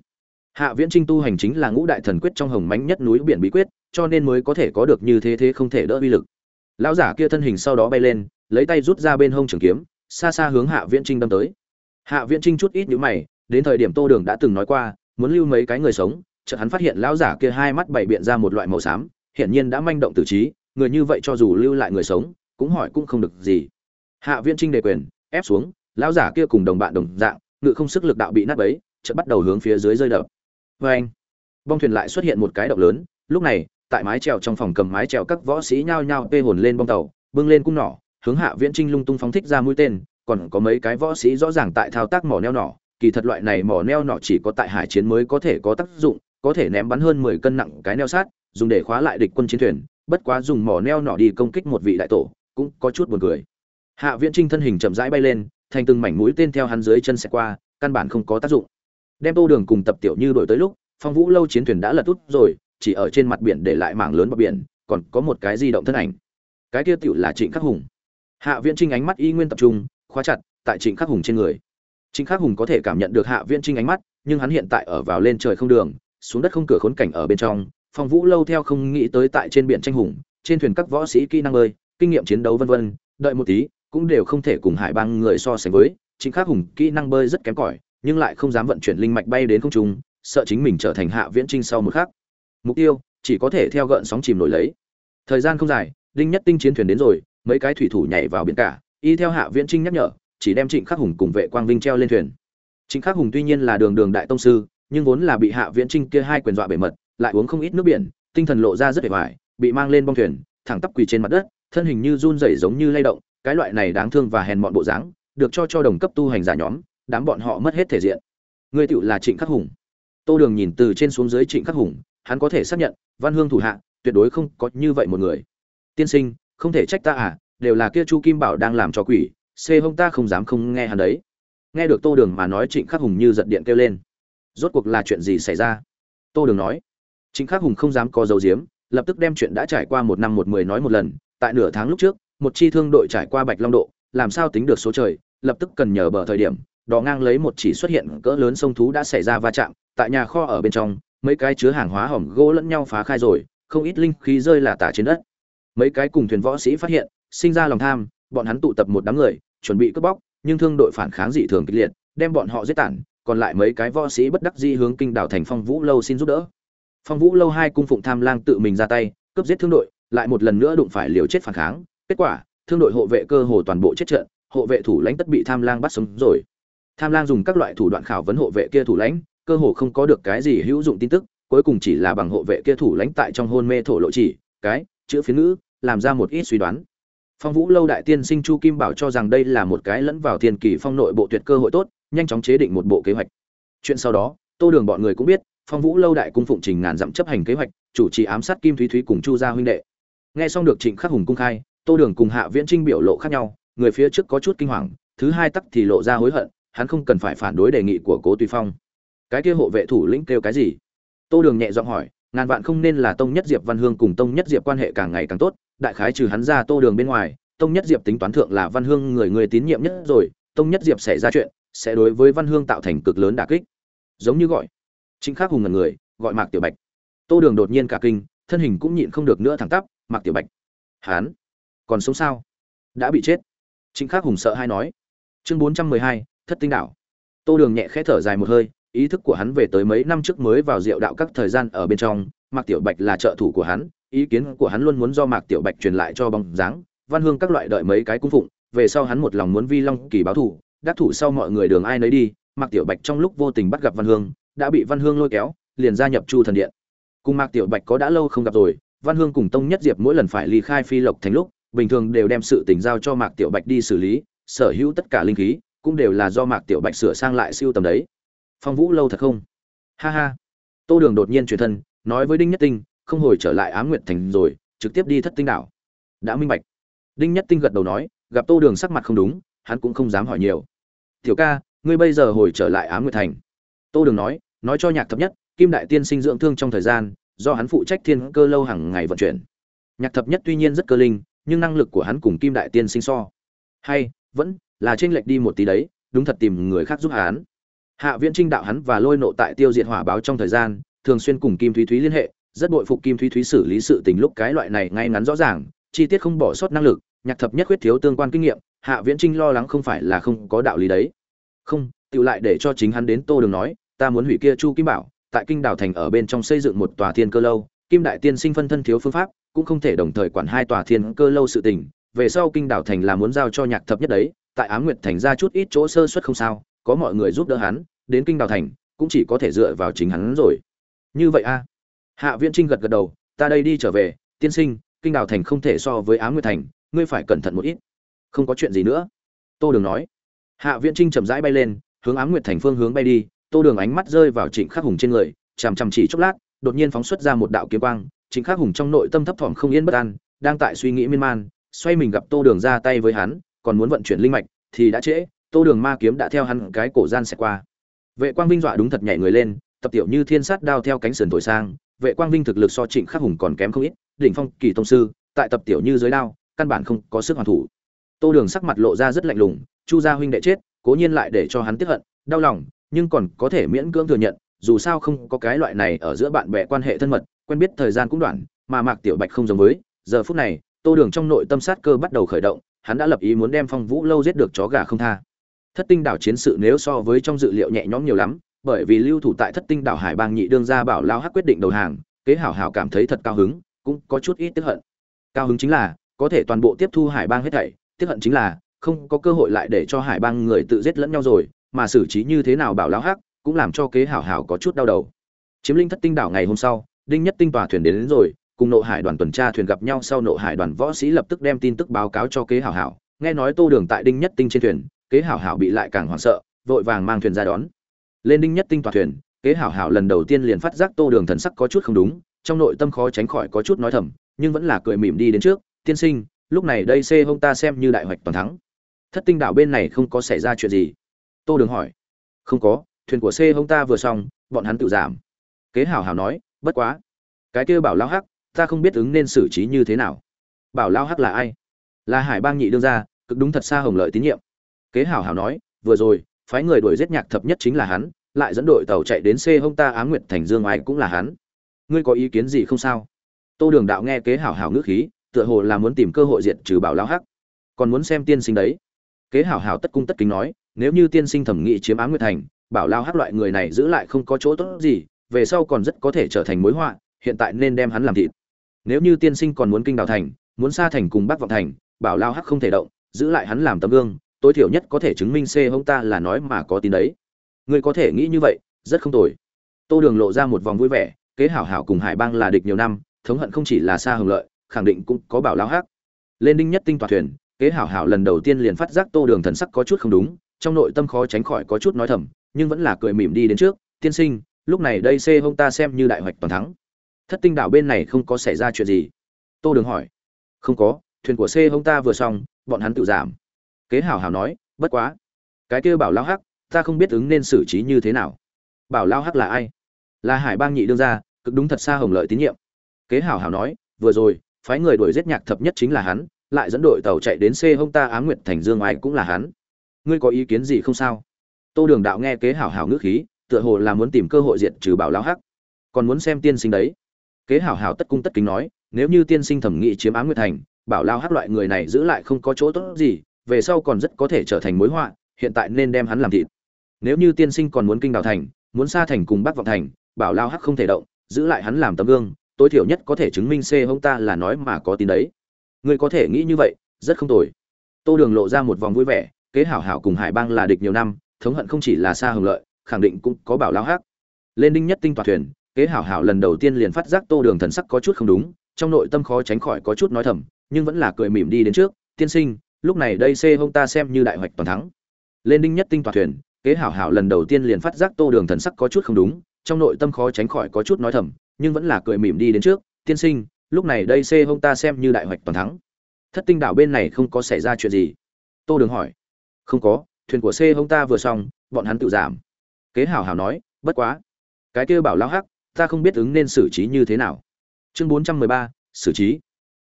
Hạ viễn trinh tu hành chính là ngũ đại thần quyết trong hồng mãnh nhất núi biển bí quyết, cho nên mới có thể có được như thế thế không thể đỡ uy lực. Lão giả kia thân hình sau đó bay lên, lấy tay rút ra bên hông trường kiếm, xa xa hướng hạ viễn trinh đâm tới. Hạ viễn trinh chút ít nhíu mày, đến thời điểm tô đường đã từng nói qua muốn lưu mấy cái người sống, chợt hắn phát hiện lão giả kia hai mắt bảy biện ra một loại màu xám, hiển nhiên đã manh động tử trí, người như vậy cho dù lưu lại người sống, cũng hỏi cũng không được gì. Hạ viễn trinh đề quyền, ép xuống, lão giả kia cùng đồng bạn đồng dạng, ngự không sức lực đạo bị nát bấy, chợt bắt đầu hướng phía dưới rơi đập. Vê anh, bong thuyền lại xuất hiện một cái động lớn, lúc này, tại mái trèo trong phòng cầm mái trèo các võ sĩ nhao nhao tê hồn lên bong tàu, bưng lên cung nỏ, hướng hạ viễn trinh lung tung phóng thích ra mũi tên, còn có mấy cái võ sĩ rõ ràng tại thao tác mỏ neo nỏ kỳ thật loại này mỏ neo nọ chỉ có tại hải chiến mới có thể có tác dụng, có thể ném bắn hơn 10 cân nặng cái neo sát, dùng để khóa lại địch quân chiến thuyền, bất quá dùng mỏ neo nọ đi công kích một vị đại tổ, cũng có chút buồn cười. Hạ Viễn Trinh thân hình chậm rãi bay lên, thành từng mảnh mũi tên theo hắn dưới chân sẽ qua, căn bản không có tác dụng. Đem Tô Đường cùng Tập Tiểu Như đổi tới lúc, Phong Vũ lâu chiến thuyền đã lật út rồi, chỉ ở trên mặt biển để lại mảng lớn bờ biển, còn có một cái di động thân ảnh. Cái kia tiểu là Trịnh Khắc Hùng. Hạ Viễn Trinh ánh mắt y nguyên tập trung, khóa chặt tại Trịnh Khắc Hùng trên người. Trịnh Khắc Hùng có thể cảm nhận được Hạ Viễn Trinh ánh mắt, nhưng hắn hiện tại ở vào lên trời không đường, xuống đất không cửa khốn cảnh ở bên trong. Phong Vũ lâu theo không nghĩ tới tại trên biển tranh hùng, trên thuyền các võ sĩ kỹ năng bơi, kinh nghiệm chiến đấu vân vân, đợi một tí, cũng đều không thể cùng Hải Bang người so sánh với. Trịnh Khắc Hùng kỹ năng bơi rất kém cỏi, nhưng lại không dám vận chuyển linh mạch bay đến không trung, sợ chính mình trở thành Hạ Viễn Trinh sau một khắc. Mục tiêu chỉ có thể theo gợn sóng chìm nổi lấy. Thời gian không dài, đinh nhất tinh chiến thuyền đến rồi, mấy cái thủy thủ nhảy vào biển cả, y theo Hạ Viễn Trinh nhắc nhở, chỉ đem Trịnh Khắc Hùng cùng vệ quang vinh treo lên thuyền. Trịnh Khắc Hùng tuy nhiên là đường đường đại tông sư, nhưng vốn là bị Hạ Viễn Trinh kia hai quyền dọa bể mật, lại uống không ít nước biển, tinh thần lộ ra rất vẻ vải, bị mang lên bong thuyền, thẳng tắp quỳ trên mặt đất, thân hình như run rẩy giống như lay động, cái loại này đáng thương và hèn mọn bộ dáng, được cho cho đồng cấp tu hành giả nhóm, đám bọn họ mất hết thể diện. Người tiểu là Trịnh Khắc Hùng. Tô Đường nhìn từ trên xuống dưới Trịnh Khắc Hùng, hắn có thể xác nhận, Văn Hương thủ hạ, tuyệt đối không có như vậy một người. Tiên sinh, không thể trách ta à, đều là kia Chu Kim Bảo đang làm cho quỷ, xê hông ta không dám không nghe hắn đấy. Nghe được tô đường mà nói trịnh khắc hùng như giật điện kêu lên. Rốt cuộc là chuyện gì xảy ra? Tô đường nói. Trịnh khắc hùng không dám có dấu diếm lập tức đem chuyện đã trải qua một năm một mười nói một lần. Tại nửa tháng lúc trước, một chi thương đội trải qua bạch long độ, làm sao tính được số trời, lập tức cần nhờ bờ thời điểm, đò ngang lấy một chỉ xuất hiện cỡ lớn sông thú đã xảy ra va chạm, tại nhà kho ở bên trong, mấy cái chứa hàng hóa hỏng gỗ lẫn nhau phá khai rồi, không ít linh khí rơi là tả trên đất. Mấy cái cùng thuyền võ sĩ phát hiện, sinh ra lòng tham, bọn hắn tụ tập một đám người chuẩn bị cướp bóc, nhưng thương đội phản kháng dị thường kịch liệt, đem bọn họ giết tản, còn lại mấy cái võ sĩ bất đắc dĩ hướng kinh đảo thành phong vũ lâu xin giúp đỡ. Phong vũ lâu hai cung phụng tham lang tự mình ra tay, cướp giết thương đội, lại một lần nữa đụng phải liều chết phản kháng. Kết quả, thương đội hộ vệ cơ hồ toàn bộ chết trận, hộ vệ thủ lãnh tất bị tham lang bắt sống rồi. Tham lang dùng các loại thủ đoạn khảo vấn hộ vệ kia thủ lãnh, cơ hồ không có được cái gì hữu dụng tin tức, cuối cùng chỉ là bằng hộ vệ kia thủ lãnh tại trong hôn mê thổ lộ chỉ, cái, chữ phiến ngữ, làm ra một ít suy đoán phong vũ lâu đại tiên sinh chu kim bảo cho rằng đây là một cái lẫn vào thiên kỳ phong nội bộ tuyệt cơ hội tốt, nhanh chóng chế định một bộ kế hoạch. Chuyện sau đó, tô đường bọn người cũng biết, phong vũ lâu đại cung phụng trình ngàn dặm chấp hành kế hoạch, chủ trì ám sát kim thúy thúy cùng chu gia huynh đệ. Nghe xong được trịnh khắc hùng cung khai, tô đường cùng hạ viễn trinh biểu lộ khác nhau, người phía trước có chút kinh hoàng, thứ hai tắc thì lộ ra hối hận, hắn không cần phải phản đối đề nghị của cố tùy phong. Cái kia hộ vệ thủ lĩnh kêu cái gì? Tô đường nhẹ giọng hỏi, ngàn vạn không nên là tông nhất diệp văn hương cùng tông nhất diệp quan hệ càng ngày càng tốt đại khái trừ hắn ra tô đường bên ngoài, tông nhất diệp tính toán thượng là văn hương người người tín nhiệm nhất rồi, tông nhất diệp xảy ra chuyện, sẽ đối với văn hương tạo thành cực lớn đả kích. Giống như gọi. Chính khắc hùng ngần người, gọi mạc tiểu bạch. Tô đường đột nhiên cả kinh, thân hình cũng nhịn không được nữa thẳng tắp, mạc tiểu bạch hán còn sống sao? Đã bị chết. Chính khắc hùng sợ hay nói. Chương bốn trăm mười hai, thất tinh đạo tô đường nhẹ khẽ thở dài một hơi, ý thức của hắn về tới mấy năm trước mới vào diệu đạo các thời gian ở bên trong, mạc tiểu bạch là trợ thủ của hắn ý kiến của hắn luôn muốn do mạc tiểu bạch truyền lại cho bóng dáng, văn hương các loại đợi mấy cái cung phụng, về sau hắn một lòng muốn vi long kỳ báo thủ, đắc thủ sau mọi người đường ai nấy đi, mạc tiểu bạch trong lúc vô tình bắt gặp văn hương, đã bị văn hương lôi kéo, liền gia nhập chu thần điện. Cùng mạc tiểu bạch có đã lâu không gặp rồi, văn hương cùng tông nhất diệp mỗi lần phải ly khai phi lộc thành lúc, bình thường đều đem sự tình giao cho mạc tiểu bạch đi xử lý, sở hữu tất cả linh khí, cũng đều là do mạc tiểu bạch sửa sang lại siêu tầm đấy. Phong vũ lâu thật không? Ha ha. Tô đường đột nhiên truyền thân, nói với đinh nhất tinh không hồi trở lại ám nguyệt thành rồi, trực tiếp đi thất tinh đảo. Đã minh bạch. Đinh nhất tinh gật đầu nói, gặp tô đường sắc mặt không đúng, hắn cũng không dám hỏi nhiều. Tiểu ca, ngươi bây giờ hồi trở lại ám nguyệt thành. Tô đường nói nói cho nhạc thập nhất, kim đại tiên sinh dưỡng thương trong thời gian, do hắn phụ trách thiên cơ lâu hàng ngày vận chuyển. Nhạc thập nhất tuy nhiên rất cơ linh, nhưng năng lực của hắn cùng kim đại tiên sinh so. Hay, vẫn là chênh lệch đi một tí đấy, đúng thật tìm người khác giúp hắn. Hạ viễn trinh đạo hắn và lôi nộ tại tiêu diệt hỏa báo trong thời gian, thường xuyên cùng kim thúy thúy liên hệ rất bội phục kim thúy thúy xử lý sự tình lúc cái loại này ngay ngắn rõ ràng, chi tiết không bỏ sót năng lực, nhạc thập nhất khuyết thiếu tương quan kinh nghiệm, hạ viễn trinh lo lắng không phải là không có đạo lý đấy. Không tự lại để cho chính hắn đến tô đường nói, ta muốn hủy kia chu kim bảo, tại kinh đảo thành ở bên trong xây dựng một tòa thiên cơ lâu, kim đại tiên sinh phân thân thiếu phương pháp, cũng không thể đồng thời quản hai tòa thiên cơ lâu sự tình, về sau kinh đảo thành là muốn giao cho nhạc thập nhất đấy, tại ám nguyệt thành ra chút ít chỗ sơ suất không sao, có mọi người giúp đỡ hắn, đến kinh đảo thành, cũng chỉ có thể dựa vào chính hắn rồi. Như vậy a hạ viễn trinh gật gật đầu, ta đây đi trở về, tiên sinh, kinh Đào thành không thể so với á nguyệt thành, ngươi phải cẩn thận một ít. Không có chuyện gì nữa. Tô đường nói. Hạ viễn trinh chậm rãi bay lên, hướng á nguyệt thành phương hướng bay đi, tô đường ánh mắt rơi vào trịnh khắc hùng trên người, chằm chằm chỉ chốc lát, đột nhiên phóng xuất ra một đạo kiếm quang, trịnh khắc hùng trong nội tâm thấp thỏm không yên bất an, đang tại suy nghĩ miên man, xoay mình gặp tô đường ra tay với hắn, còn muốn vận chuyển linh mạch, thì đã trễ, tô đường ma kiếm đã theo hắn cái cổ gian xẹt qua. Vệ quang vinh dọa đúng thật nhảy người lên, tập tiểu như thiên sát đao theo cánh sườn thổi sang vệ quang vinh thực lực so trịnh khắc hùng còn kém không ít, đỉnh phong kỳ tông sư, tại tập tiểu như dưới đao, căn bản không có sức hoàn thủ. Tô đường sắc mặt lộ ra rất lạnh lùng, chu gia huynh đệ chết, cố nhiên lại để cho hắn tiếp hận, đau lòng, nhưng còn có thể miễn cưỡng thừa nhận, dù sao không có cái loại này ở giữa bạn bè quan hệ thân mật, quen biết thời gian cũng đoạn, mà mạc tiểu bạch không giống với, giờ phút này, tô đường trong nội tâm sát cơ bắt đầu khởi động, hắn đã lập ý muốn đem phong vũ lâu giết được chó gà không tha. Thất tinh đảo chiến sự nếu so với trong dự liệu nhẹ nhõm nhiều lắm bởi vì lưu thủ tại thất tinh đảo hải bang nhị đương gia bảo lao hắc quyết định đầu hàng kế hảo hảo cảm thấy thật cao hứng cũng có chút ít tức hận. Cao hứng chính là có thể toàn bộ tiếp thu hải bang hết thảy tức hận chính là không có cơ hội lại để cho hải bang người tự giết lẫn nhau rồi mà xử trí như thế nào bảo lão hắc cũng làm cho kế hảo hảo có chút đau đầu. Chiếm linh thất tinh đảo ngày hôm sau đinh nhất tinh tòa thuyền đến, đến rồi cùng nộ hải đoàn tuần tra thuyền gặp nhau sau nộ hải đoàn võ sĩ lập tức đem tin tức báo cáo cho kế hảo hảo. Nghe nói tô đường tại đinh nhất tinh trên thuyền kế hảo hảo bị lại càng hoảng sợ vội vàng mang thuyền ra đón lên đinh nhất tinh tòa thuyền, kế hảo hảo lần đầu tiên liền phát giác tô đường thần sắc có chút không đúng, trong nội tâm khó tránh khỏi có chút nói thầm, nhưng vẫn là cười mỉm đi đến trước, tiên sinh, lúc này đây xê hông ta xem như đại hoạch toàn thắng. Thất tinh đảo bên này không có xảy ra chuyện gì. Tô đường hỏi. Không có, thuyền của c hông ta vừa xong, bọn hắn tự giảm. Kế hảo hảo nói, bất quá, cái kia bảo lao hắc, ta không biết ứng nên xử trí như thế nào. Bảo lao hắc là ai? Là hải bang nhị đương gia, cực đúng thật xa hồng lợi tín nhiệm. Kế hảo hảo nói, vừa rồi phái người đuổi giết nhạc thập nhất chính là hắn, lại dẫn đội tàu chạy đến c hông ta á nguyệt thành dương ai cũng là hắn. Ngươi có ý kiến gì không sao? Tô đường đạo nghe kế hảo hảo ngữ khí, tựa hồ là muốn tìm cơ hội diện trừ bảo lao hắc. Còn muốn xem tiên sinh đấy. Kế hảo hảo tất cung tất kính nói, nếu như tiên sinh thẩm nghị chiếm á nguyệt thành, bảo lao hắc loại người này giữ lại không có chỗ tốt gì, về sau còn rất có thể trở thành mối họa, hiện tại nên đem hắn làm thịt. Nếu như tiên sinh còn muốn kinh đào thành, muốn xa thành cùng bắc vọng thành, bảo lao hắc không thể động, giữ lại hắn làm tấm gương tối thiểu nhất có thể chứng minh c hông ta là nói mà có tin đấy. Ngươi có thể nghĩ như vậy, rất không tồi. Tô đường lộ ra một vòng vui vẻ, kế hảo hảo cùng hải bang là địch nhiều năm, thống hận không chỉ là xa hưởng lợi, khẳng định cũng có bảo lao hắc. Lên đinh nhất tinh toàn thuyền, kế hảo hảo lần đầu tiên liền phát giác tô đường thần sắc có chút không đúng, trong nội tâm khó tránh khỏi có chút nói thầm, nhưng vẫn là cười mỉm đi đến trước, tiên sinh, lúc này đây c hông ta xem như đại hoạch toàn thắng. Thất tinh đảo bên này không có xảy ra chuyện gì. Tô đường hỏi. Không có, thuyền của c hông ta vừa xong, bọn hắn tự giảm kế hảo hảo nói, bất quá, cái kia bảo lao hắc, ta không biết ứng nên xử trí như thế nào. Bảo lao hắc là ai? Là hải bang nhị đương gia, cực đúng thật xa hồng lợi tín nhiệm. Kế hảo hảo nói, vừa rồi, phái người đuổi giết nhạc thập nhất chính là hắn, lại dẫn đội tàu chạy đến xê hông ta á nguyệt thành dương ai cũng là hắn. Ngươi có ý kiến gì không sao? Tô đường đạo nghe kế hảo hảo ngữ khí, tựa hồ là muốn tìm cơ hội diện trừ bảo lao hắc. Còn muốn xem tiên sinh đấy. Kế hảo hảo tất cung tất kính nói, nếu như tiên sinh thẩm nghị chiếm á nguyệt thành, bảo lao hắc loại người này giữ lại không có chỗ tốt gì về sau còn rất có thể trở thành mối họa, hiện tại nên đem hắn làm thịt. Nếu như tiên sinh còn muốn kinh đào thành, muốn xa thành cùng bắc vọng thành, bảo lao hắc không thể động, giữ lại hắn làm tấm gương, tối thiểu nhất có thể chứng minh c hông ta là nói mà có tin đấy. Ngươi có thể nghĩ như vậy, rất không tồi. Tô đường lộ ra một vòng vui vẻ, kế hảo hảo cùng hải bang là địch nhiều năm, thống hận không chỉ là xa hưởng lợi, khẳng định cũng có bảo lao hắc. Lên đinh nhất tinh toàn thuyền, kế hảo hảo lần đầu tiên liền phát giác tô đường thần sắc có chút không đúng, trong nội tâm khó tránh khỏi có chút nói thầm, nhưng vẫn là cười mỉm đi đến trước, tiên sinh lúc này đây c hông ta xem như đại hoạch toàn thắng. Lên đinh nhất tinh toàn thuyền, kế hảo hảo lần đầu tiên liền phát giác tô đường thần sắc có chút không đúng, trong nội tâm khó tránh khỏi có chút nói thầm, nhưng vẫn là cười mỉm đi đến trước, tiên sinh, lúc này đây c hông ta xem như đại hoạch toàn thắng. Thất tinh đảo bên này không có xảy ra chuyện gì. Tô đường hỏi. Không có, thuyền của c hông ta vừa xong, bọn hắn tự giảm. Kế hảo hảo nói, bất quá, cái kia bảo lao hắc, ta không biết ứng nên xử trí như thế nào. Chương bốn trăm mười ba, xử trí.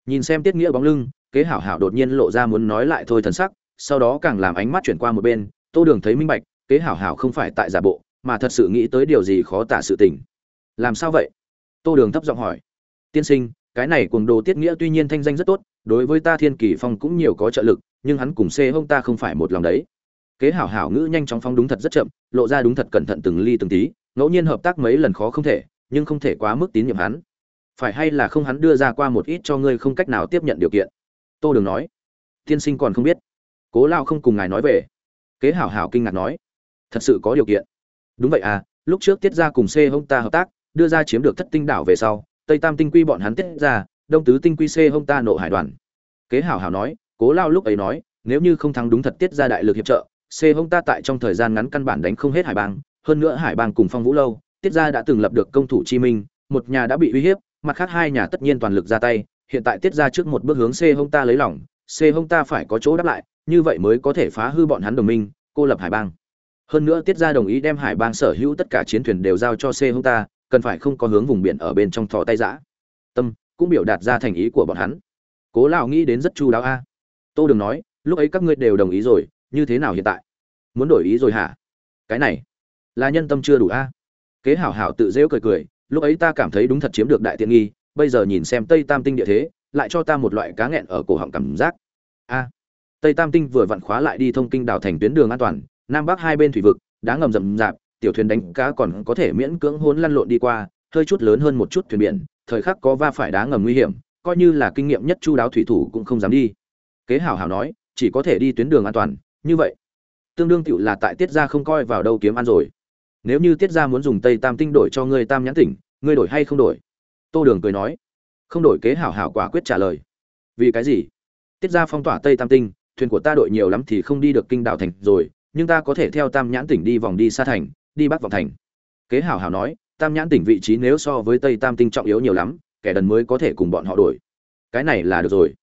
Nhìn xem tiết nghĩa bóng lưng kế hảo hảo đột nhiên lộ ra muốn nói lại thôi thần sắc, sau đó càng làm ánh mắt chuyển qua một bên, tô đường thấy minh bạch, kế hảo hảo không phải tại giả bộ, mà thật sự nghĩ tới điều gì khó tả sự tình. Làm sao vậy? Tô đường thấp giọng hỏi. Tiên sinh, cái này cùng đồ tiết nghĩa tuy nhiên thanh danh rất tốt, đối với ta thiên kỳ phong cũng nhiều có trợ lực, nhưng hắn cùng xê hông ta không phải một lòng đấy. Kế hảo hảo ngữ nhanh chóng phong đúng thật rất chậm, lộ ra đúng thật cẩn thận từng ly từng tí, ngẫu nhiên hợp tác mấy lần khó không thể, nhưng không thể quá mức tín nhiệm hắn. Phải hay là không hắn đưa ra qua một ít cho ngươi không cách nào tiếp nhận điều kiện tô đường nói. Tiên sinh còn không biết. Cố lao không cùng ngài nói về. Kế hảo hảo kinh ngạc nói. Thật sự có điều kiện. Đúng vậy à lúc trước tiết ra cùng c hông ta hợp tác, đưa ra chiếm được thất tinh đảo về sau, tây tam tinh quy bọn hắn tiết ra đông tứ tinh quy c hông ta nộ hải đoàn. Kế hảo hảo nói, cố lao lúc ấy nói, nếu như không thắng đúng thật tiết ra đại lực hiệp trợ, c hông ta tại trong thời gian ngắn căn bản đánh không hết hải bang, hơn nữa hải bang cùng phong vũ lâu, tiết ra đã từng lập được công thủ chi minh, một nhà đã bị uy hiếp, mặt khác hai nhà tất nhiên toàn lực ra tay hiện tại tiết ra trước một bước hướng c hông ta lấy lỏng c hông ta phải có chỗ đáp lại, như vậy mới có thể phá hư bọn hắn đồng minh, cô lập hải bang. Hơn nữa tiết ra đồng ý đem hải bang sở hữu tất cả chiến thuyền đều giao cho c hông ta, cần phải không có hướng vùng biển ở bên trong thò tay giã. Tâm cũng biểu đạt ra thành ý của bọn hắn. Cố lão nghĩ đến rất chu đáo a. À. Tô đừng nói, lúc ấy các ngươi đều đồng ý rồi, như thế nào hiện tại? Muốn đổi ý rồi hả? Cái này là nhân tâm chưa đủ a. Kế hảo hảo tự rêu cười cười, lúc ấy ta cảm thấy đúng thật chiếm được đại tiện nghi bây giờ nhìn xem tây tam tinh địa thế, lại cho ta một loại cá nghẹn ở cổ họng cảm giác. A. Tây tam tinh vừa vặn khóa lại đi thông kinh đảo thành tuyến đường an toàn, nam bắc hai bên thủy vực, đá ngầm rậm rạp, tiểu thuyền đánh cá còn có thể miễn cưỡng hôn lăn lộn đi qua, hơi chút lớn hơn một chút thuyền biển, thời khắc có va phải đá ngầm nguy hiểm, coi như là kinh nghiệm nhất chu đáo thủy thủ cũng không dám đi. Kế hảo hảo nói, chỉ có thể đi tuyến đường an toàn, như vậy. Tương đương tựu là tại tiết gia không coi vào đâu kiếm ăn rồi. Nếu như tiết gia muốn dùng tây tam tinh đổi cho ngươi tam nhãn tỉnh, ngươi đổi hay không đổi? Tô đường cười nói, không đổi kế hảo hảo quả quyết trả lời. Vì cái gì? Tiết gia phong tỏa tây tam tinh, thuyền của ta đội nhiều lắm thì không đi được kinh đảo thành rồi, nhưng ta có thể theo tam nhãn tỉnh đi vòng đi xa thành, đi bắc vòng thành. Kế hảo hảo nói, tam nhãn tỉnh vị trí nếu so với tây tam tinh trọng yếu nhiều lắm, kẻ đần mới có thể cùng bọn họ đổi. Cái này là được rồi.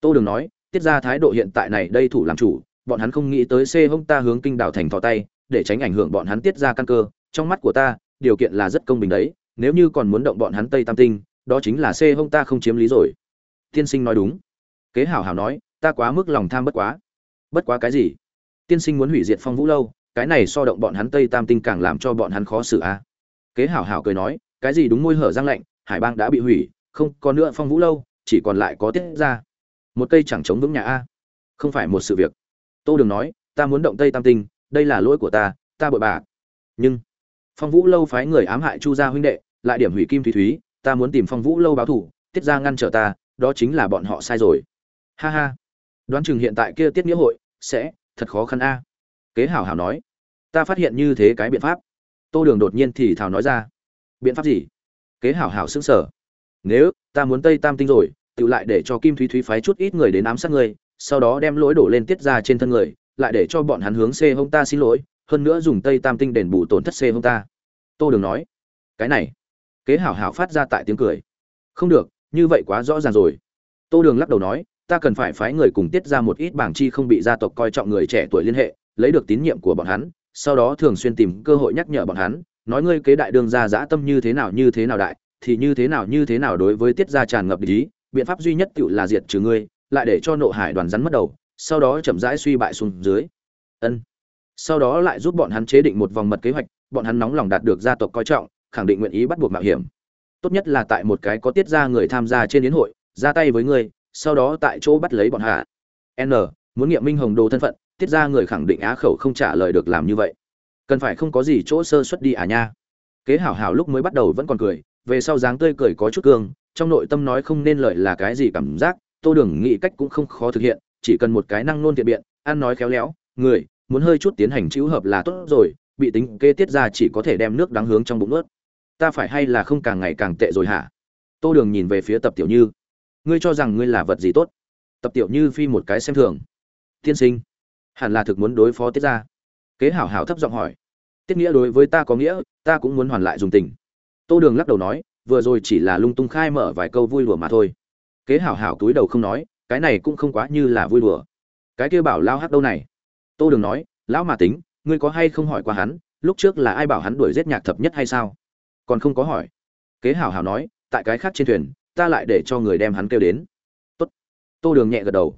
Tô đường nói, tiết ra thái độ hiện tại này đây thủ làm chủ, bọn hắn không nghĩ tới xê hông ta hướng kinh đảo thành thọ tay, để tránh ảnh hưởng bọn hắn tiết ra căn cơ. Trong mắt của ta, điều kiện là rất công bình đấy nếu như còn muốn động bọn hắn tây tam tinh, đó chính là xê hông ta không chiếm lý rồi. Tiên sinh nói đúng. Kế hảo hảo nói, ta quá mức lòng tham bất quá. Bất quá cái gì? Tiên sinh muốn hủy diệt phong vũ lâu, cái này so động bọn hắn tây tam tinh càng làm cho bọn hắn khó xử a. À? kế hảo hảo cười nói, cái gì đúng môi hở răng lạnh, hải bang đã bị hủy, không, còn nữa phong vũ lâu, chỉ còn lại có tiết ra. Một cây chẳng chống vững nhà a. Không phải một sự việc. Tô đường nói, ta muốn động tây tam tinh, đây là lỗi của ta ta bội bạc. Nhưng phong vũ lâu phái người ám hại chu gia huynh đệ lại điểm hủy kim thúy thúy, ta muốn tìm phong vũ lâu báo thủ, tiết ra ngăn trở ta, đó chính là bọn họ sai rồi. Ha ha. Đoán chừng hiện tại kia tiết nghĩa hội sẽ thật khó khăn a. Kế hảo hảo nói. Ta phát hiện như thế cái biện pháp. Tô đường đột nhiên thì thảo nói ra. Biện pháp gì? Kế hảo hảo xứng sở nếu ta muốn tây tam tinh rồi, tự lại để cho kim thúy thúy phái chút ít người đến ám sát người, sau đó đem lỗi đổ lên tiết ra trên thân người, lại để cho bọn hắn hướng c hông ta xin lỗi, hơn nữa dùng tây tam tinh đền bù tổn thất c hông ta. Tô đường nói. Cái này kế hảo hảo phát ra tại tiếng cười. Không được, như vậy quá rõ ràng rồi. Tô đường lắc đầu nói, ta cần phải phái người cùng tiết ra một ít bảng chi không bị gia tộc coi trọng người trẻ tuổi liên hệ, lấy được tín nhiệm của bọn hắn, sau đó thường xuyên tìm cơ hội nhắc nhở bọn hắn, nói ngươi kế đại đường ra dã tâm như thế nào như thế nào đại, thì như thế nào như thế nào đối với tiết gia tràn ngập ý, biện pháp duy nhất tự là diệt trừ ngươi, lại để cho nộ hải đoàn rắn mất đầu, sau đó chậm rãi suy bại xuống dưới. Ân. Sau đó lại giúp bọn hắn chế định một vòng mật kế hoạch, bọn hắn nóng lòng đạt được gia tộc coi trọng khẳng định nguyện ý bắt buộc mạo hiểm. Tốt nhất là tại một cái có tiết ra người tham gia trên đến hội, ra tay với ngươi sau đó tại chỗ bắt lấy bọn hạ. N, muốn nghiệm minh hồng đồ thân phận, tiết ra người khẳng định á khẩu không trả lời được làm như vậy. Cần phải không có gì chỗ sơ xuất đi à nha. Kế hảo hảo lúc mới bắt đầu vẫn còn cười, về sau dáng tươi cười có chút cương, trong nội tâm nói không nên lời là cái gì cảm giác, tô đường nghĩ cách cũng không khó thực hiện, chỉ cần một cái năng nôn thiện biện, ăn nói khéo léo, người, muốn hơi chút tiến hành chữ hợp là tốt rồi, bị tính kê tiết ra chỉ có thể đem nước đáng hướng trong bụng ướt ta phải hay là không càng ngày càng tệ rồi hả? Tô đường nhìn về phía tập tiểu như. Ngươi cho rằng ngươi là vật gì tốt? Tập tiểu như phi một cái xem thường. Tiên sinh, hẳn là thực muốn đối phó tiết ra kế hảo hảo thấp giọng hỏi. Tiết nghĩa đối với ta có nghĩa, ta cũng muốn hoàn lại dùng tình. Tô đường lắc đầu nói, vừa rồi chỉ là lung tung khai mở vài câu vui lùa mà thôi. Kế hảo hảo túi đầu không nói, cái này cũng không quá như là vui đùa. Cái kia bảo lao hắc đâu này? Tô đường nói, lão mà tính, ngươi có hay không hỏi qua hắn, lúc trước là ai bảo hắn đuổi giết nhạc thập nhất hay sao? Còn không có hỏi. Kế hảo hảo nói, tại cái khác trên thuyền, ta lại để cho người đem hắn kêu đến. Tốt. Tô đường nhẹ gật đầu.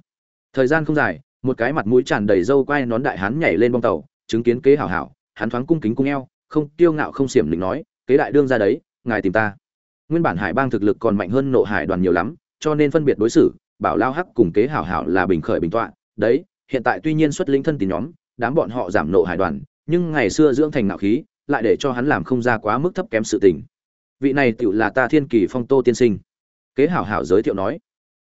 Thời gian không dài, một cái mặt mũi tràn đầy râu quai nón đại hắn nhảy lên bong tàu, chứng kiến kế hảo hảo, hắn thoáng cung kính cung eo, không tiêu ngạo không xiểm định nói, kế đại đương ra đấy, ngài tìm ta. Nguyên bản hải bang thực lực còn mạnh hơn nộ hải đoàn nhiều lắm, cho nên phân biệt đối xử, bảo lao hắc cùng kế hảo hảo là bình khởi bình tọa, đấy, hiện tại tuy nhiên xuất linh thân tín nhóm, đám bọn họ giảm nộ hải đoàn, nhưng ngày xưa dưỡng thành nạo khí lại để cho hắn làm không ra quá mức thấp kém sự tình. Vị này tựu là ta thiên kỳ phong tô tiên sinh. Kế hảo hảo giới thiệu nói.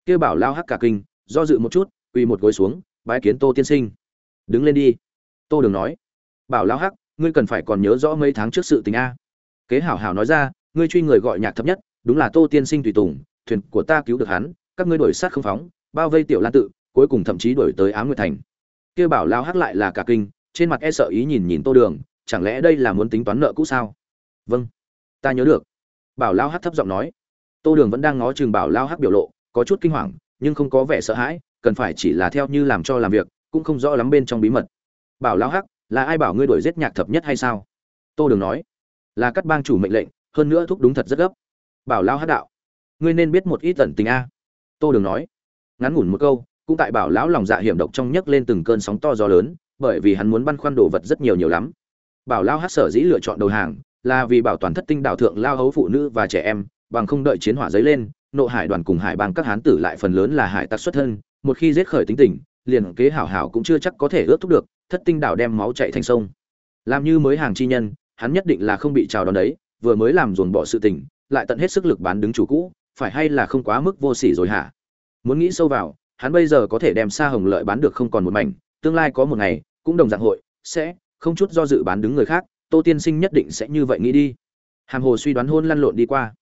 Kia bảo lao hắc cả kinh, do dự một chút, quỳ một gối xuống, bái kiến tô tiên sinh. Đứng lên đi. Tô đường nói. Bảo lao hắc, ngươi cần phải còn nhớ rõ mấy tháng trước sự tình a. Kế hảo hảo nói ra, ngươi truy người gọi nhạc thấp nhất, đúng là tô tiên sinh tùy tùng, thuyền của ta cứu được hắn, các ngươi đuổi sát không phóng, bao vây tiểu lan tự, cuối cùng thậm chí đuổi tới ám nguyệt thành. Kia bảo lao hắc lại là cả kinh, trên mặt e sợ ý nhìn nhìn tô đường chẳng lẽ đây là muốn tính toán nợ cũ sao? Vâng. Ta nhớ được. Bảo lao hắc thấp giọng nói. Tô đường vẫn đang ngó chừng bảo lao hắc biểu lộ, có chút kinh hoàng, nhưng không có vẻ sợ hãi, cần phải chỉ là theo như làm cho làm việc, cũng không rõ lắm bên trong bí mật. Bảo lao hắc, là ai bảo ngươi đuổi giết nhạc thập nhất hay sao? Tô đường nói. Là cắt bang chủ mệnh lệnh, hơn nữa thúc đúng thật rất gấp. Bảo lao hắc đạo. Ngươi nên biết một ít tận tình a. Tô đường nói. Ngắn ngủn một câu, cũng tại bảo lão lòng dạ hiểm độc trong nhấc lên từng cơn sóng to gió lớn, bởi vì hắn muốn băn khoăn đồ vật rất nhiều nhiều lắm bảo lao hát sở dĩ lựa chọn đầu hàng là vì bảo toàn thất tinh đảo thượng lao hấu phụ nữ và trẻ em, bằng không đợi chiến hỏa giấy lên, nộ hải đoàn cùng hải bang các hán tử lại phần lớn là hải tặc xuất thân, một khi giết khởi tính tình, liền kế hảo hảo cũng chưa chắc có thể ước thúc được, thất tinh đảo đem máu chạy thành sông. Làm như mới hàng chi nhân, hắn nhất định là không bị chào đón đấy, vừa mới làm dồn bỏ sự tình, lại tận hết sức lực bán đứng chủ cũ, phải hay là không quá mức vô sỉ rồi hả? Muốn nghĩ sâu vào, hắn bây giờ có thể đem xa hồng lợi bán được không còn một mảnh, tương lai có một ngày, cũng đồng dạng hội, sẽ không chút do dự bán đứng người khác, tô tiên sinh nhất định sẽ như vậy nghĩ đi. Hàm hồ suy đoán hôn lăn lộn đi qua.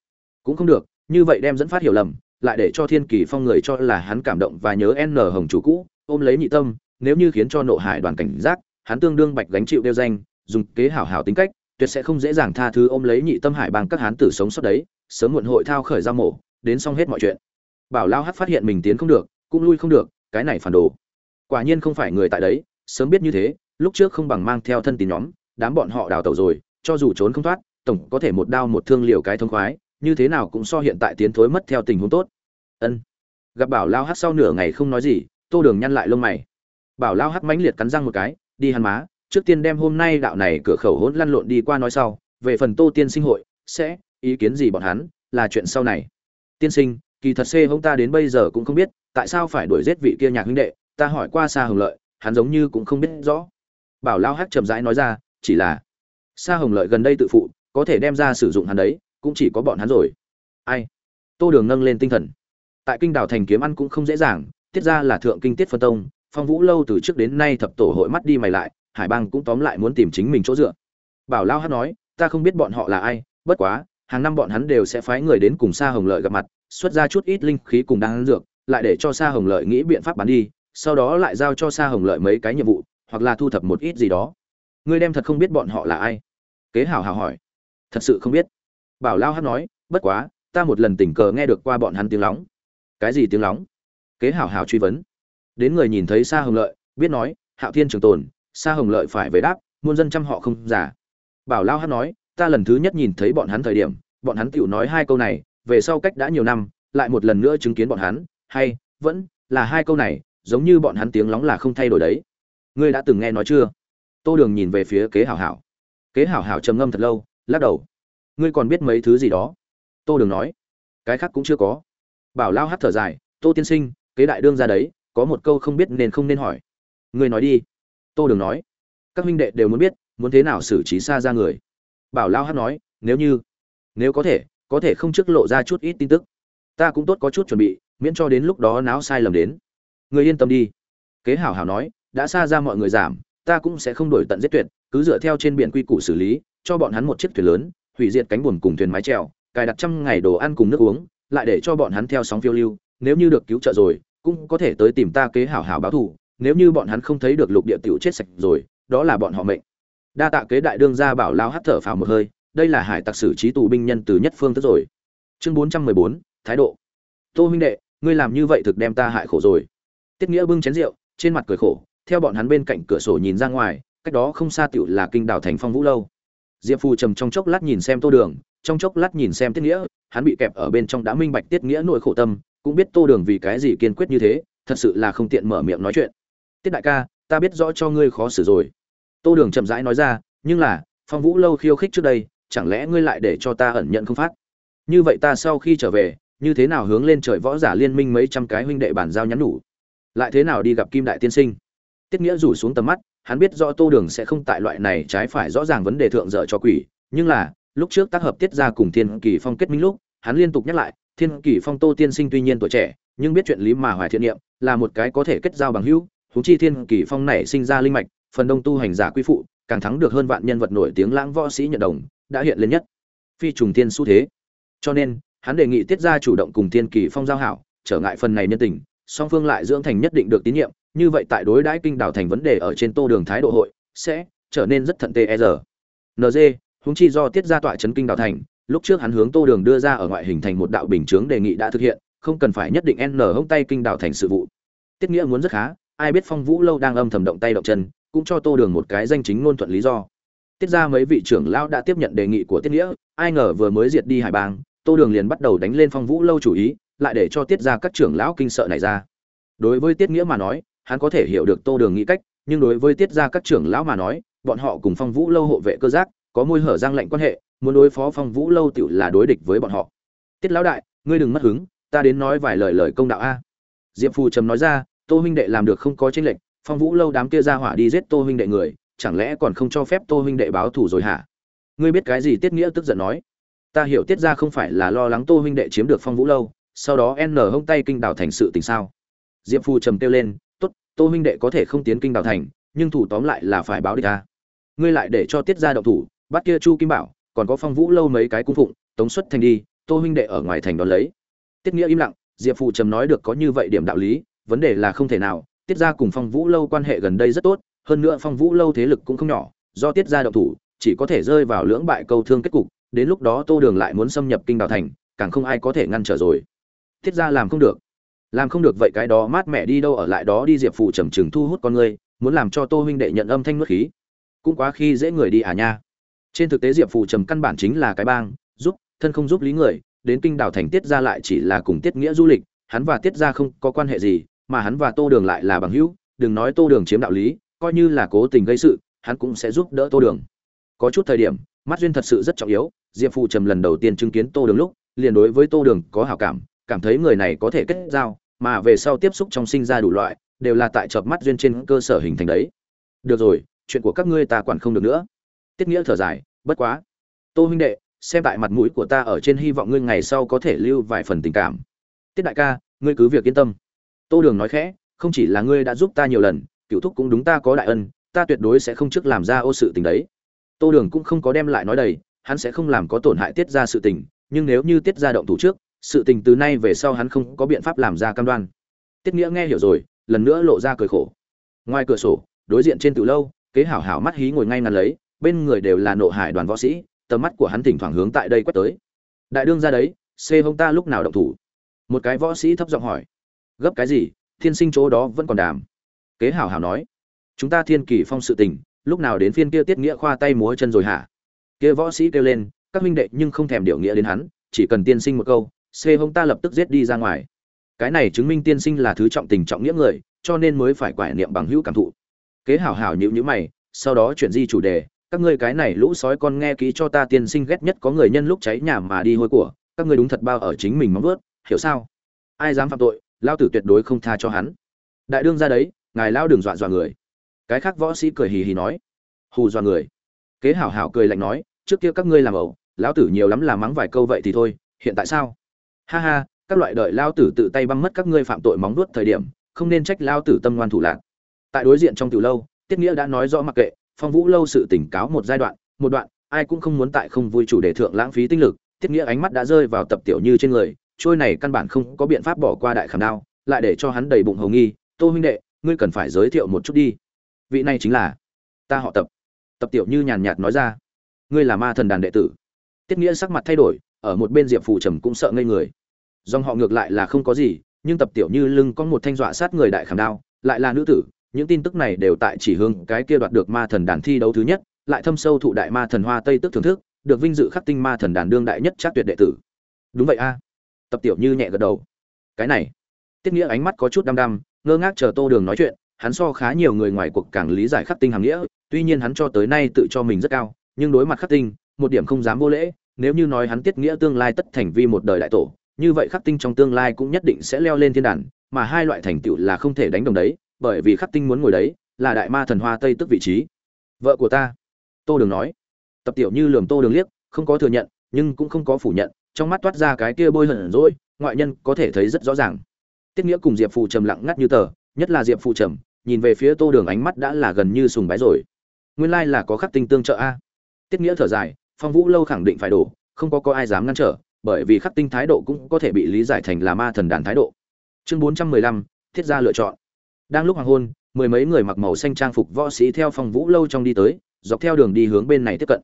Cũng không được, như vậy đem dẫn phát hiểu lầm, lại để cho thiên kỳ phong người cho là hắn cảm động và nhớ n hồng chủ cũ, ôm lấy nhị tâm, nếu như khiến cho nộ hải đoàn cảnh giác, hắn tương đương bạch gánh chịu đeo danh, dùng kế hảo hảo tính cách, tuyệt sẽ không dễ dàng tha thứ ôm lấy nhị tâm hải bằng các hán tử sống sót đấy, sớm muộn hội thao khởi ra mổ, đến xong hết mọi chuyện. Bảo lao hát phát hiện mình tiến không được, cũng lui không được, cái này phản đồ. Quả nhiên không phải người tại đấy, sớm biết như thế lúc trước không bằng mang theo thân tín nhóm, đám bọn họ đào tẩu rồi, cho dù trốn không thoát, tổng có thể một đao một thương liều cái thông khoái, như thế nào cũng so hiện tại tiến thối mất theo tình huống tốt. Ân. Gặp bảo lao hát sau nửa ngày không nói gì, tô đường nhăn lại lông mày. Bảo lao hát mãnh liệt cắn răng một cái, đi hắn má, trước tiên đem hôm nay đạo này cửa khẩu hỗn lăn lộn đi qua nói sau, về phần tô tiên sinh hội, sẽ, ý kiến gì bọn hắn, là chuyện sau này. Tiên sinh, kỳ thật xê hông ta đến bây giờ cũng không biết, tại sao phải đuổi giết vị kia nhạc huynh đệ, ta hỏi qua xa hồng lợi, hắn giống như cũng không biết rõ bảo lao hắc chậm rãi nói ra chỉ là Sa hồng lợi gần đây tự phụ có thể đem ra sử dụng hắn đấy cũng chỉ có bọn hắn rồi. Ai? Tô đường nâng lên tinh thần. Tại kinh đảo thành kiếm ăn cũng không dễ dàng tiết ra là thượng kinh tiết phân tông phong vũ lâu từ trước đến nay thập tổ hội mắt đi mày lại hải bang cũng tóm lại muốn tìm chính mình chỗ dựa. Bảo lao hát nói ta không biết bọn họ là ai bất quá hàng năm bọn hắn đều sẽ phái người đến cùng Sa Hồng Lợi gặp mặt, xuất ra chút ít linh khí cùng đang dược, lại để cho Sa Hồng Lợi nghĩ biện pháp bán đi, sau đó lại giao cho Sa Hồng Lợi mấy cái nhiệm vụ, hoặc là thu thập một ít gì đó. Ngươi đem thật không biết bọn họ là ai? Kế Hảo Hảo hỏi. Thật sự không biết. Bảo Lao Hát nói, bất quá, ta một lần tình cờ nghe được qua bọn hắn tiếng lóng. Cái gì tiếng lóng? Kế Hảo Hảo truy vấn. Đến người nhìn thấy Sa Hồng Lợi, biết nói, Hạo Thiên trường tồn, Sa Hồng Lợi phải về đáp, muôn dân trăm họ không giả. Bảo Lao Hát nói, ta lần thứ nhất nhìn thấy bọn hắn thời điểm bọn hắn tựu nói hai câu này về sau cách đã nhiều năm lại một lần nữa chứng kiến bọn hắn hay vẫn là hai câu này giống như bọn hắn tiếng lóng là không thay đổi đấy ngươi đã từng nghe nói chưa? Tô đường nhìn về phía kế hảo hảo. Kế hảo hảo trầm ngâm thật lâu, lắc đầu. Ngươi còn biết mấy thứ gì đó? Tô đường nói. Cái khác cũng chưa có. Bảo lao hát thở dài, tô tiên sinh, kế đại đương ra đấy, có một câu không biết nên không nên hỏi. Ngươi nói đi. Tô đường nói. Các huynh đệ đều muốn biết, muốn thế nào xử trí xa ra người. Bảo lao hát nói, nếu như, nếu có thể có thể không trước lộ ra chút ít tin tức. Ta cũng tốt có chút chuẩn bị, miễn cho đến lúc đó náo sai lầm đến. Người yên tâm đi. Kế hảo hảo nói đã xa ra mọi người giảm, ta cũng sẽ không đổi tận giết tuyệt, cứ dựa theo trên biển quy củ xử lý, cho bọn hắn một chiếc thuyền lớn, hủy diệt cánh buồm cùng thuyền mái trèo cài đặt trăm ngày đồ ăn cùng nước uống, lại để cho bọn hắn theo sóng phiêu lưu, nếu như được cứu trợ rồi, cũng có thể tới tìm ta kế hảo hảo báo thù, nếu như bọn hắn không thấy được lục địa tiểu chết sạch rồi, đó là bọn họ mệnh. Đa tạ kế đại đương gia bảo lao hắt thở phào một hơi, đây là hải tặc sử trí tù binh nhân từ nhất phương tức rồi. Chương bốn trăm mười bốn, thái độ. Tô huynh đệ, ngươi làm như vậy thực đem ta hại khổ rồi. Tiết nghĩa bưng chén rượu, trên mặt cười khổ theo bọn hắn bên cạnh cửa sổ nhìn ra ngoài, cách đó không xa tựu là kinh đảo thành phong vũ lâu. Diệp phù trầm trong chốc lát nhìn xem tô đường, trong chốc lát nhìn xem tiết nghĩa, hắn bị kẹp ở bên trong đã minh bạch tiết nghĩa nỗi khổ tâm, cũng biết tô đường vì cái gì kiên quyết như thế, thật sự là không tiện mở miệng nói chuyện. Tiết đại ca, ta biết rõ cho ngươi khó xử rồi. Tô đường chậm rãi nói ra, nhưng là, phong vũ lâu khiêu khích trước đây, chẳng lẽ ngươi lại để cho ta ẩn nhận không phát? Như vậy ta sau khi trở về, như thế nào hướng lên trời võ giả liên minh mấy trăm cái huynh đệ bản giao nhắn nhủ? Lại thế nào đi gặp kim đại tiên sinh? Tiết nghĩa rủ xuống tầm mắt, hắn biết rõ tô đường sẽ không tại loại này trái phải rõ ràng vấn đề thượng dở cho quỷ, nhưng là, lúc trước tác hợp tiết ra cùng thiên kỳ phong kết minh lúc, hắn liên tục nhắc lại, thiên kỳ phong tô tiên sinh tuy nhiên tuổi trẻ, nhưng biết chuyện lý mà hoài thiện niệm, là một cái có thể kết giao bằng hữu, huống chi thiên kỳ phong này sinh ra linh mạch, phần đông tu hành giả quy phụ, càng thắng được hơn vạn nhân vật nổi tiếng lãng võ sĩ nhận đồng, đã hiện lên nhất. Phi trùng tiên xu thế. Cho nên, hắn đề nghị tiết ra chủ động cùng thiên kỳ phong giao hảo, trở ngại phần này nhân tình, song phương lại dưỡng thành nhất định được tín nhiệm như vậy tại đối đãi kinh đảo thành vấn đề ở trên tô đường thái độ hội, sẽ trở nên rất thận tê e giờ nd húng chi do tiết ra tọa chấn kinh đảo thành, lúc trước hắn hướng tô đường đưa ra ở ngoại hình thành một đạo bình chướng đề nghị đã thực hiện, không cần phải nhất định n hông tay kinh đảo thành sự vụ. Tiết nghĩa muốn rất khá, ai biết phong vũ lâu đang âm thầm động tay động chân, cũng cho tô đường một cái danh chính ngôn thuận lý do. Tiết ra mấy vị trưởng lão đã tiếp nhận đề nghị của tiết nghĩa, ai ngờ vừa mới diệt đi hải bang, tô đường liền bắt đầu đánh lên phong vũ lâu chủ ý, lại để cho tiết ra các trưởng lão kinh sợ này ra. Đối với tiết nghĩa mà nói hắn có thể hiểu được tô đường nghĩ cách, nhưng đối với tiết ra các trưởng lão mà nói, bọn họ cùng phong vũ lâu hộ vệ cơ giác, có môi hở giang lệnh quan hệ, muốn đối phó phong vũ lâu tựu là đối địch với bọn họ. Tiết lão đại, ngươi đừng mất hứng, ta đến nói vài lời lời công đạo a. Diệp phù trầm nói ra, tô huynh đệ làm được không có tranh lệch, phong vũ lâu đám kia ra hỏa đi giết tô huynh đệ người, chẳng lẽ còn không cho phép tô huynh đệ báo thù rồi hả? Ngươi biết cái gì tiết nghĩa tức giận nói? Ta hiểu tiết ra không phải là lo lắng tô huynh đệ chiếm được phong vũ lâu, sau đó n hông tay kinh đảo thành sự tình sao? Diệp phù trầm kêu lên tô huynh đệ có thể không tiến kinh đào thành, nhưng thủ tóm lại là phải báo địch ta. Ngươi lại để cho tiết ra động thủ, bắt kia chu kim bảo, còn có phong vũ lâu mấy cái cung phụng, tống xuất thành đi, tô huynh đệ ở ngoài thành đón lấy. Tiết nghĩa im lặng, diệp phụ trầm nói được có như vậy điểm đạo lý, vấn đề là không thể nào, tiết ra cùng phong vũ lâu quan hệ gần đây rất tốt, hơn nữa phong vũ lâu thế lực cũng không nhỏ, do tiết ra động thủ, chỉ có thể rơi vào lưỡng bại câu thương kết cục, đến lúc đó tô đường lại muốn xâm nhập kinh đào thành, càng không ai có thể ngăn trở rồi. Tiết ra làm không được làm không được vậy cái đó mát mẹ đi đâu ở lại đó đi diệp phụ trầm trừng thu hút con ngươi muốn làm cho tô huynh đệ nhận âm thanh nuốt khí. Cũng quá khi dễ người đi à nha. Trên thực tế diệp phụ trầm căn bản chính là cái bang, giúp, thân không giúp lý người, đến kinh đảo thành tiết ra lại chỉ là cùng tiết nghĩa du lịch, hắn và tiết ra không có quan hệ gì, mà hắn và tô đường lại là bằng hữu, đừng nói tô đường chiếm đạo lý, coi như là cố tình gây sự, hắn cũng sẽ giúp đỡ tô đường. Có chút thời điểm, mắt duyên thật sự rất trọng yếu, diệp phụ trầm lần đầu tiên chứng kiến tô đường lúc, liền đối với tô đường có hảo cảm cảm thấy người này có thể kết giao mà về sau tiếp xúc trong sinh ra đủ loại, đều là tại chợp mắt duyên trên cơ sở hình thành đấy. Được rồi, chuyện của các ngươi ta quản không được nữa. Tiết nghĩa thở dài, bất quá, tô huynh đệ, xem tại mặt mũi của ta ở trên hy vọng ngươi ngày sau có thể lưu vài phần tình cảm. Tiết đại ca, ngươi cứ việc yên tâm. Tô đường nói khẽ, không chỉ là ngươi đã giúp ta nhiều lần, cựu thúc cũng đúng ta có đại ân, ta tuyệt đối sẽ không trước làm ra ô sự tình đấy. Tô đường cũng không có đem lại nói đầy, hắn sẽ không làm có tổn hại tiết ra sự tình, nhưng nếu như tiết ra động thủ trước sự tình từ nay về sau hắn không có biện pháp làm ra cam đoan. Tiết nghĩa nghe hiểu rồi, lần nữa lộ ra cười khổ. Ngoài cửa sổ, đối diện trên từ lâu, kế hảo hảo mắt hí ngồi ngay ngắn lấy, bên người đều là nộ hải đoàn võ sĩ, tầm mắt của hắn thỉnh thoảng hướng tại đây quét tới. Đại đương ra đấy xê hông ta lúc nào động thủ? Một cái võ sĩ thấp giọng hỏi. Gấp cái gì, thiên sinh chỗ đó vẫn còn đàm. Kế hảo hảo nói. Chúng ta thiên kỳ phong sự tình, lúc nào đến phiên kia tiết nghĩa khoa tay múa chân rồi hả? Kia võ sĩ kêu lên, các huynh đệ nhưng không thèm điều nghĩa đến hắn, chỉ cần tiên sinh một câu xê hông ta lập tức giết đi ra ngoài. Cái này chứng minh tiên sinh là thứ trọng tình trọng nghĩa người, cho nên mới phải quải niệm bằng hữu cảm thụ. Kế hảo hảo nhịu nhữ mày, sau đó chuyển di chủ đề. Các ngươi cái này lũ sói con nghe kỹ cho ta tiên sinh ghét nhất có người nhân lúc cháy nhà mà đi hôi của, các ngươi đúng thật bao ở chính mình móng vớt hiểu sao? Ai dám phạm tội lao tử tuyệt đối không tha cho hắn. Đại đương ra đấy, ngài lao đừng dọa dọa người. Cái khác võ sĩ cười hì hì nói. Hù dọa người. Kế hảo hảo cười lạnh nói, trước kia các ngươi làm ẩu, lão tử nhiều lắm là mắng vài câu vậy thì thôi, hiện tại sao? Ha ha, các loại đợi lao tử tự tay băng mất các ngươi phạm tội móng nuốt thời điểm, không nên trách lao tử tâm ngoan thủ lạc. Tại đối diện trong từ lâu, tiết nghĩa đã nói rõ mặc kệ, phong vũ lâu sự tỉnh cáo một giai đoạn, một đoạn, ai cũng không muốn tại không vui chủ đề thượng lãng phí tinh lực, tiết nghĩa ánh mắt đã rơi vào tập tiểu như trên người, trôi này căn bản không có biện pháp bỏ qua đại khảm đao, lại để cho hắn đầy bụng hầu nghi, tô huynh đệ, ngươi cần phải giới thiệu một chút đi. Vị này chính là ta họ tập. Tập tiểu như nhàn nhạt nói ra, ngươi là ma thần đàn đệ tử. Tiết nghĩa sắc mặt thay đổi, ở một bên diệp phù trầm cũng sợ ngây người dòng họ ngược lại là không có gì, nhưng tập tiểu như lưng có một thanh dọa sát người đại khảm đao, lại là nữ tử, những tin tức này đều tại chỉ hướng cái kia đoạt được ma thần đàn thi đấu thứ nhất, lại thâm sâu thụ đại ma thần hoa tây tức thưởng thức, được vinh dự khắc tinh ma thần đàn đương đại nhất chắc tuyệt đệ tử. Đúng vậy a. Tập tiểu như nhẹ gật đầu. Cái này, tiết nghĩa ánh mắt có chút đăm đăm, ngơ ngác chờ tô đường nói chuyện, hắn so khá nhiều người ngoài cuộc càng lý giải khắc tinh hàm nghĩa, tuy nhiên hắn cho tới nay tự cho mình rất cao, nhưng đối mặt khắc tinh, một điểm không dám vô lễ, nếu như nói hắn tiết nghĩa tương lai tất thành vi một đời đại tổ như vậy khắc tinh trong tương lai cũng nhất định sẽ leo lên thiên đàn, mà hai loại thành tựu là không thể đánh đồng đấy, bởi vì khắc tinh muốn ngồi đấy là đại ma thần hoa tây tức vị trí. Vợ của ta, tô đường nói. Tập tiểu như lườm tô đường liếc, không có thừa nhận, nhưng cũng không có phủ nhận, trong mắt toát ra cái kia bôi hận rỗi, ngoại nhân có thể thấy rất rõ ràng. Tiết nghĩa cùng diệp phù trầm lặng ngắt như tờ, nhất là diệp phù trầm, nhìn về phía tô đường ánh mắt đã là gần như sùng bái rồi. Nguyên lai là có khắc tinh tương trợ a. Tiết nghĩa thở dài, phong vũ lâu khẳng định phải đổ, không có có ai dám ngăn trở bởi vì khắc tinh thái độ cũng có thể bị lý giải thành là ma thần đàn thái độ. Chương bốn trăm mười lăm, thiết gia lựa chọn. Đang lúc hoàng hôn, mười mấy người mặc màu xanh trang phục võ sĩ theo phong vũ lâu trong đi tới, dọc theo đường đi hướng bên này tiếp cận.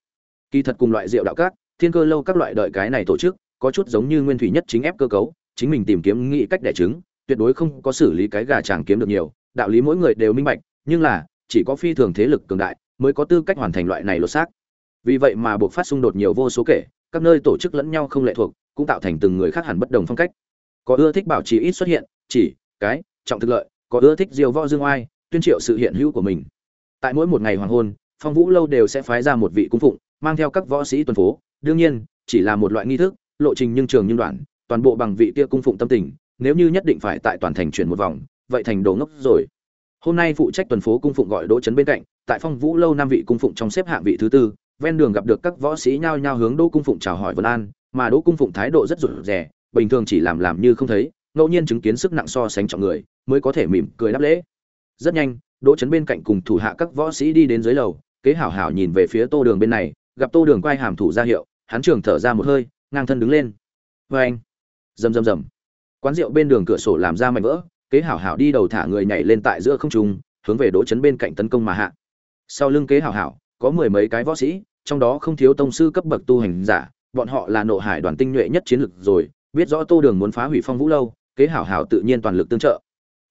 Kỳ thật cùng loại rượu đạo các, thiên cơ lâu các loại đợi cái này tổ chức, có chút giống như nguyên thủy nhất chính ép cơ cấu, chính mình tìm kiếm nghĩ cách đẻ trứng, tuyệt đối không có xử lý cái gà chàng kiếm được nhiều, đạo lý mỗi người đều minh bạch, nhưng là, chỉ có phi thường thế lực cường đại, mới có tư cách hoàn thành loại này lột xác. Vì vậy mà buộc phát xung đột nhiều vô số kể các nơi tổ chức lẫn nhau không lệ thuộc, cũng tạo thành từng người khác hẳn bất đồng phong cách. Có ưa thích bảo trì ít xuất hiện, chỉ, cái, trọng thực lợi, có ưa thích diều võ dương oai, tuyên triệu sự hiện hữu của mình. Tại mỗi một ngày hoàng hôn, phong vũ lâu đều sẽ phái ra một vị cung phụng, mang theo các võ sĩ tuần phố. Đương nhiên, chỉ là một loại nghi thức, lộ trình nhưng trường nhưng đoạn, toàn bộ bằng vị kia cung phụng tâm tình, nếu như nhất định phải tại toàn thành chuyển một vòng, vậy thành đồ ngốc rồi. Hôm nay phụ trách tuần phố cung phụng gọi đỗ trấn bên cạnh, tại phong vũ lâu năm vị cung phụng trong xếp hạng vị thứ tư ven đường gặp được các võ sĩ nhao nhao hướng đỗ cung phụng chào hỏi vân an, mà đỗ cung phụng thái độ rất rụt rè, bình thường chỉ làm làm như không thấy, ngẫu nhiên chứng kiến sức nặng so sánh trọng người, mới có thể mỉm cười đáp lễ. Rất nhanh, đỗ trấn bên cạnh cùng thủ hạ các võ sĩ đi đến dưới lầu, kế hảo hảo nhìn về phía tô đường bên này, gặp tô đường quay hàm thủ ra hiệu, hắn trường thở ra một hơi, ngang thân đứng lên. Vê anh. Rầm rầm rầm. Quán rượu bên đường cửa sổ làm ra mảnh vỡ, kế hảo hảo đi đầu thả người nhảy lên tại giữa không trung, hướng về đỗ trấn bên cạnh tấn công mà hạ. Sau lưng kế hảo hảo có mười mấy cái võ sĩ, trong đó không thiếu tông sư cấp bậc tu hành giả, bọn họ là nộ hải đoàn tinh nhuệ nhất chiến lực rồi, biết rõ tô đường muốn phá hủy phong vũ lâu, kế hảo hảo tự nhiên toàn lực tương trợ.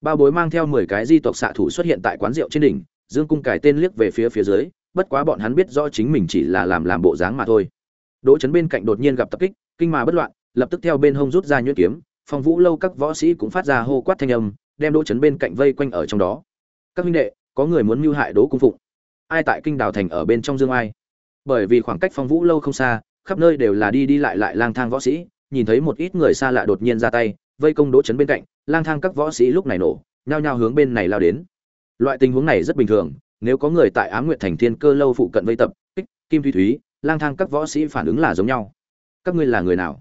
Bao bối mang theo mười cái di tộc xạ thủ xuất hiện tại quán rượu trên đỉnh, dương cung cải tên liếc về phía phía dưới, bất quá bọn hắn biết rõ chính mình chỉ là làm làm bộ dáng mà thôi. Đỗ chấn bên cạnh đột nhiên gặp tập kích, kinh mà bất loạn, lập tức theo bên hông rút ra nhuyễn kiếm, phong vũ lâu các võ sĩ cũng phát ra hô quát thanh âm, đem đỗ chấn bên cạnh vây quanh ở trong đó. Các huynh đệ, có người muốn mưu hại đỗ cung phụng ai tại kinh đào thành ở bên trong dương ai. Bởi vì khoảng cách phong vũ lâu không xa, khắp nơi đều là đi đi lại lại lang thang võ sĩ, nhìn thấy một ít người xa lạ đột nhiên ra tay, vây công đỗ chấn bên cạnh, lang thang các võ sĩ lúc này nổ, nhao nhao hướng bên này lao đến. Loại tình huống này rất bình thường, nếu có người tại á nguyệt thành thiên cơ lâu phụ cận vây tập, kích, kim thủy thúy, lang thang các võ sĩ phản ứng là giống nhau. Các ngươi là người nào?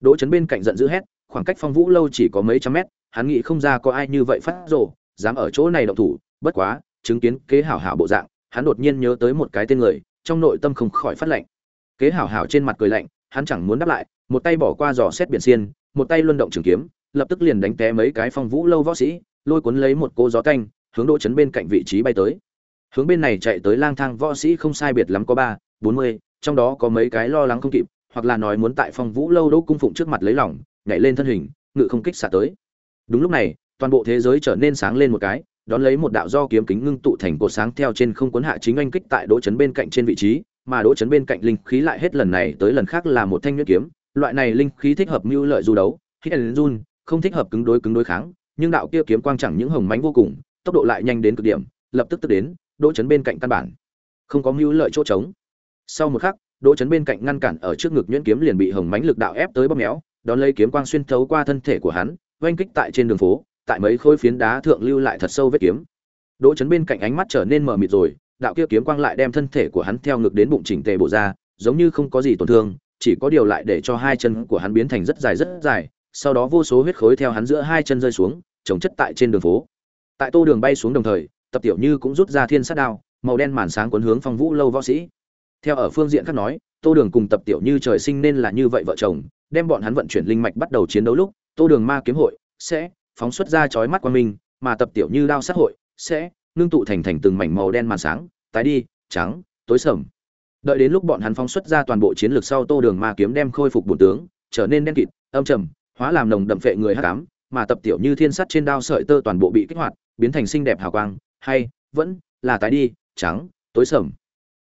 Đỗ chấn bên cạnh giận dữ hét, khoảng cách phong vũ lâu chỉ có mấy trăm mét, hắn nghĩ không ra có ai như vậy phát rồ, dám ở chỗ này động thủ, bất quá, chứng kiến kế hảo hảo bộ dạng hắn đột nhiên nhớ tới một cái tên người, trong nội tâm không khỏi phát lạnh. Kế hảo hảo trên mặt cười lạnh, hắn chẳng muốn đáp lại, một tay bỏ qua giò xét biển xiên, một tay luân động trường kiếm, lập tức liền đánh té mấy cái phong vũ lâu võ sĩ, lôi cuốn lấy một cô gió canh, hướng đỗ chấn bên cạnh vị trí bay tới. Hướng bên này chạy tới lang thang võ sĩ không sai biệt lắm có ba, bốn mươi, trong đó có mấy cái lo lắng không kịp, hoặc là nói muốn tại phong vũ lâu đỗ cung phụng trước mặt lấy lòng, nhảy lên thân hình, ngự không kích xả tới. Đúng lúc này, toàn bộ thế giới trở nên sáng lên một cái đón lấy một đạo do kiếm kính ngưng tụ thành cột sáng theo trên không cuốn hạ chính anh kích tại đỗ chấn bên cạnh trên vị trí, mà đỗ chấn bên cạnh linh khí lại hết lần này tới lần khác là một thanh nhuyễn kiếm. Loại này linh khí thích hợp mưu lợi du đấu hít đến run không thích hợp cứng đối cứng đối kháng, nhưng đạo kia kiếm quang chẳng những hồng mánh vô cùng, tốc độ lại nhanh đến cực điểm, lập tức tức đến, đỗ chấn bên cạnh căn bản không có mưu lợi chỗ trống. Sau một khắc, đỗ chấn bên cạnh ngăn cản ở trước ngực nhuyễn kiếm liền bị hồng mánh lực đạo ép tới bóp méo, đón lấy kiếm quang xuyên thấu qua thân thể của hắn, oanh kích tại trên đường phố tại mấy khối phiến đá thượng lưu lại thật sâu vết kiếm. Đỗ chấn bên cạnh ánh mắt trở nên mờ mịt rồi, đạo kia kiếm quang lại đem thân thể của hắn theo ngực đến bụng chỉnh tề bộ ra, giống như không có gì tổn thương, chỉ có điều lại để cho hai chân của hắn biến thành rất dài rất dài, sau đó vô số huyết khối theo hắn giữa hai chân rơi xuống trồng chất tại trên đường phố. Tại tô đường bay xuống đồng thời, tập tiểu như cũng rút ra thiên sát đao, màu đen màn sáng cuốn hướng phong vũ lâu võ sĩ. Theo ở phương diện khác nói, tô đường cùng tập tiểu như trời sinh nên là như vậy vợ chồng, đem bọn hắn vận chuyển linh mạch bắt đầu chiến đấu lúc, tô đường ma kiếm hội sẽ phóng xuất ra chói mắt qua mình mà tập tiểu như đao sát hội, sẽ nương tụ thành thành từng mảnh màu đen màn sáng, tái đi, trắng, tối sầm. Đợi đến lúc bọn hắn phóng xuất ra toàn bộ chiến lược sau tô đường ma kiếm đem khôi phục bổn tướng, trở nên đen kịt, âm trầm, hóa làm nồng đậm phệ người hắc ám, mà tập tiểu như thiên sắt trên đao sợi tơ toàn bộ bị kích hoạt, biến thành xinh đẹp hào quang, hay, vẫn là tái đi, trắng, tối sầm.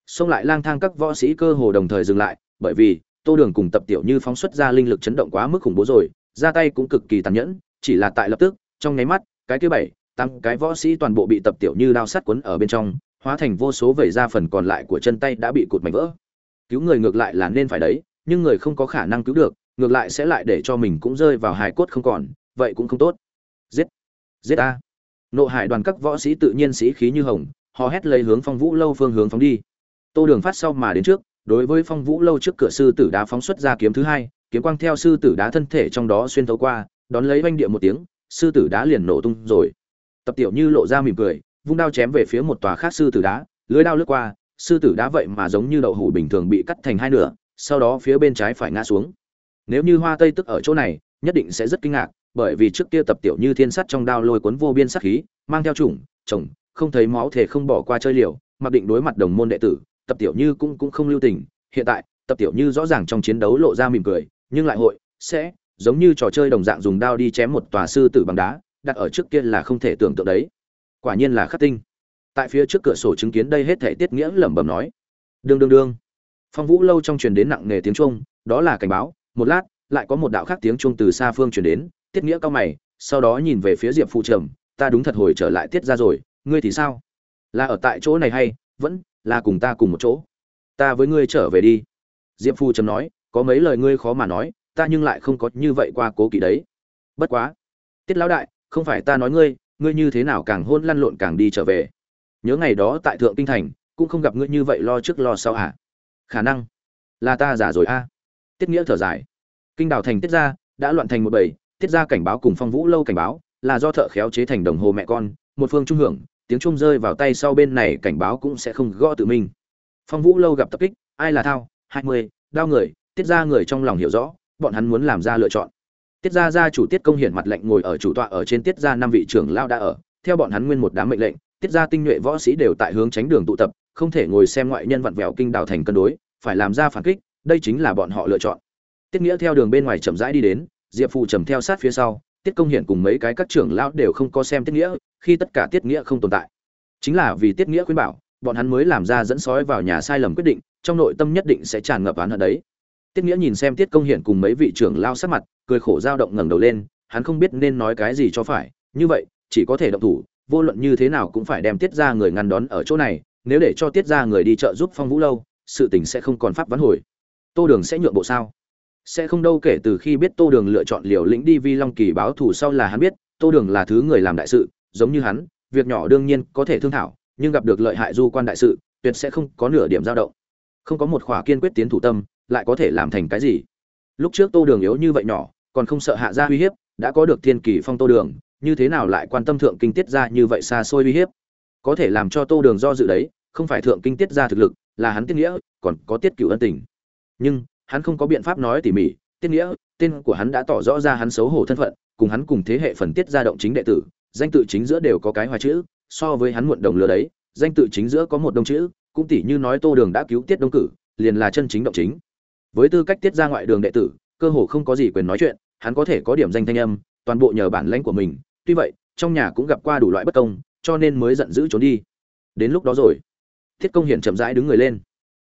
Xông lại lang thang các võ sĩ cơ hồ đồng thời dừng lại, bởi vì tô đường cùng tập tiểu như phóng xuất ra linh lực chấn động quá mức khủng bố rồi, ra tay cũng cực kỳ tàn nhẫn chỉ là tại lập tức, trong nháy mắt, cái thứ bảy, tám cái võ sĩ toàn bộ bị tập tiểu như đao sắt quấn ở bên trong, hóa thành vô số vẩy ra phần còn lại của chân tay đã bị cụt mảnh vỡ. Cứu người ngược lại là nên phải đấy, nhưng người không có khả năng cứu được, ngược lại sẽ lại để cho mình cũng rơi vào hài cốt không còn, vậy cũng không tốt. Giết! Giết a! Nộ hải đoàn các võ sĩ tự nhiên sĩ khí như hồng họ hét lấy hướng phong vũ lâu phương hướng phóng đi. Tô đường phát sau mà đến trước, đối với phong vũ lâu trước cửa sư tử đá phóng xuất ra kiếm thứ hai, kiếm quang theo sư tử đá thân thể trong đó xuyên thấu qua đón lấy oanh địa một tiếng, sư tử đá liền nổ tung rồi. Tập tiểu như lộ ra mỉm cười, vung đao chém về phía một tòa khác sư tử đá, lưới đao lướt qua, sư tử đá vậy mà giống như đậu hủ bình thường bị cắt thành hai nửa, sau đó phía bên trái phải ngã xuống. Nếu như hoa tây tức ở chỗ này, nhất định sẽ rất kinh ngạc, bởi vì trước kia tập tiểu như thiên sắt trong đao lôi cuốn vô biên sát khí, mang theo chủng, chồng, không thấy máu thể không bỏ qua chơi liều, mặc định đối mặt đồng môn đệ tử, tập tiểu như cũng cũng không lưu tình. Hiện tại, tập tiểu như rõ ràng trong chiến đấu lộ ra mỉm cười, nhưng lại hội, sẽ giống như trò chơi đồng dạng dùng đao đi chém một tòa sư tử bằng đá, đặt ở trước kia là không thể tưởng tượng đấy. Quả nhiên là khắc tinh. Tại phía trước cửa sổ chứng kiến đây hết thể tiết nghĩa lẩm bẩm nói. Đương đương đương. Phong vũ lâu trong truyền đến nặng nề tiếng trung đó là cảnh báo. Một lát, lại có một đạo khác tiếng trung từ xa phương truyền đến. Tiết nghĩa cao mày, sau đó nhìn về phía diệp phụ trầm. Ta đúng thật hồi trở lại tiết ra rồi. Ngươi thì sao? Là ở tại chỗ này hay? Vẫn là cùng ta cùng một chỗ. Ta với ngươi trở về đi. Diệp phụ trầm nói, có mấy lời ngươi khó mà nói ta nhưng lại không có như vậy qua cố kỵ đấy. Bất quá. Tiết lão đại, không phải ta nói ngươi ngươi như thế nào càng hôn lăn lộn càng đi trở về? Nhớ ngày đó tại thượng kinh thành, cũng không gặp ngươi như vậy lo trước lo sau à khả năng. Là ta giả rồi a. À. tiết nghĩa thở dài. Kinh đào thành tiết ra, đã loạn thành một bầy, tiết ra cảnh báo cùng phong vũ lâu cảnh báo, là do thợ khéo chế thành đồng hồ mẹ con, một phương trung hưởng, tiếng trung rơi vào tay sau bên này cảnh báo cũng sẽ không gõ tự mình. Phong vũ lâu gặp tập kích, ai là thao? Hai mươi, đao người, tiết ra người trong lòng hiểu rõ bọn hắn muốn làm ra lựa chọn. Tiết gia gia chủ tiết công hiển mặt lệnh ngồi ở chủ tọa ở trên tiết gia năm vị trưởng lao đã ở. Theo bọn hắn nguyên một đám mệnh lệnh, tiết gia tinh nhuệ võ sĩ đều tại hướng tránh đường tụ tập, không thể ngồi xem ngoại nhân vặn vẹo kinh đào thành cân đối, phải làm ra phản kích, đây chính là bọn họ lựa chọn. Tiết nghĩa theo đường bên ngoài chậm rãi đi đến, diệp phù trầm theo sát phía sau, tiết công hiển cùng mấy cái các trưởng lão đều không có xem tiết nghĩa, khi tất cả tiết nghĩa không tồn tại. Chính là vì tiết nghĩa khuyên bảo, bọn hắn mới làm ra dẫn sói vào nhà sai lầm quyết định, trong nội tâm nhất định sẽ tràn ngập oán hận đấy tiết nghĩa nhìn xem tiết công hiển cùng mấy vị trưởng lao sát mặt, cười khổ dao động ngẩng đầu lên, hắn không biết nên nói cái gì cho phải. Như vậy, chỉ có thể động thủ, vô luận như thế nào cũng phải đem tiết ra người ngăn đón ở chỗ này, nếu để cho tiết ra người đi chợ giúp phong vũ lâu, sự tình sẽ không còn pháp vãn hồi. Tô đường sẽ nhượng bộ sao? Sẽ không đâu kể từ khi biết tô đường lựa chọn liều lĩnh đi vi long kỳ báo thù sau là hắn biết, tô đường là thứ người làm đại sự, giống như hắn, việc nhỏ đương nhiên có thể thương thảo, nhưng gặp được lợi hại du quan đại sự, tuyệt sẽ không có nửa điểm dao động. Không có một khỏa kiên quyết tiến thủ tâm lại có thể làm thành cái gì? Lúc trước tô đường yếu như vậy nhỏ, còn không sợ hạ gia uy hiếp, đã có được thiên kỳ phong tô đường, như thế nào lại quan tâm thượng kinh tiết ra như vậy xa xôi uy hiếp? Có thể làm cho tô đường do dự đấy, không phải thượng kinh tiết ra thực lực, là hắn tiết nghĩa, còn có tiết cựu ân tình. Nhưng, hắn không có biện pháp nói tỉ mỉ, tiết nghĩa, tên của hắn đã tỏ rõ ra hắn xấu hổ thân phận, cùng hắn cùng thế hệ phần tiết gia động chính đệ tử, danh tự chính giữa đều có cái hoài chữ, so với hắn muộn đồng lừa đấy, danh tự chính giữa có một đồng chữ, cũng tỉ như nói tô đường đã cứu tiết đông cử, liền là chân chính động chính với tư cách tiết ra ngoại đường đệ tử, cơ hồ không có gì quyền nói chuyện, hắn có thể có điểm danh thanh âm, toàn bộ nhờ bản lãnh của mình. Tuy vậy, trong nhà cũng gặp qua đủ loại bất công, cho nên mới giận dữ trốn đi. Đến lúc đó rồi, thiết công hiển chậm rãi đứng người lên.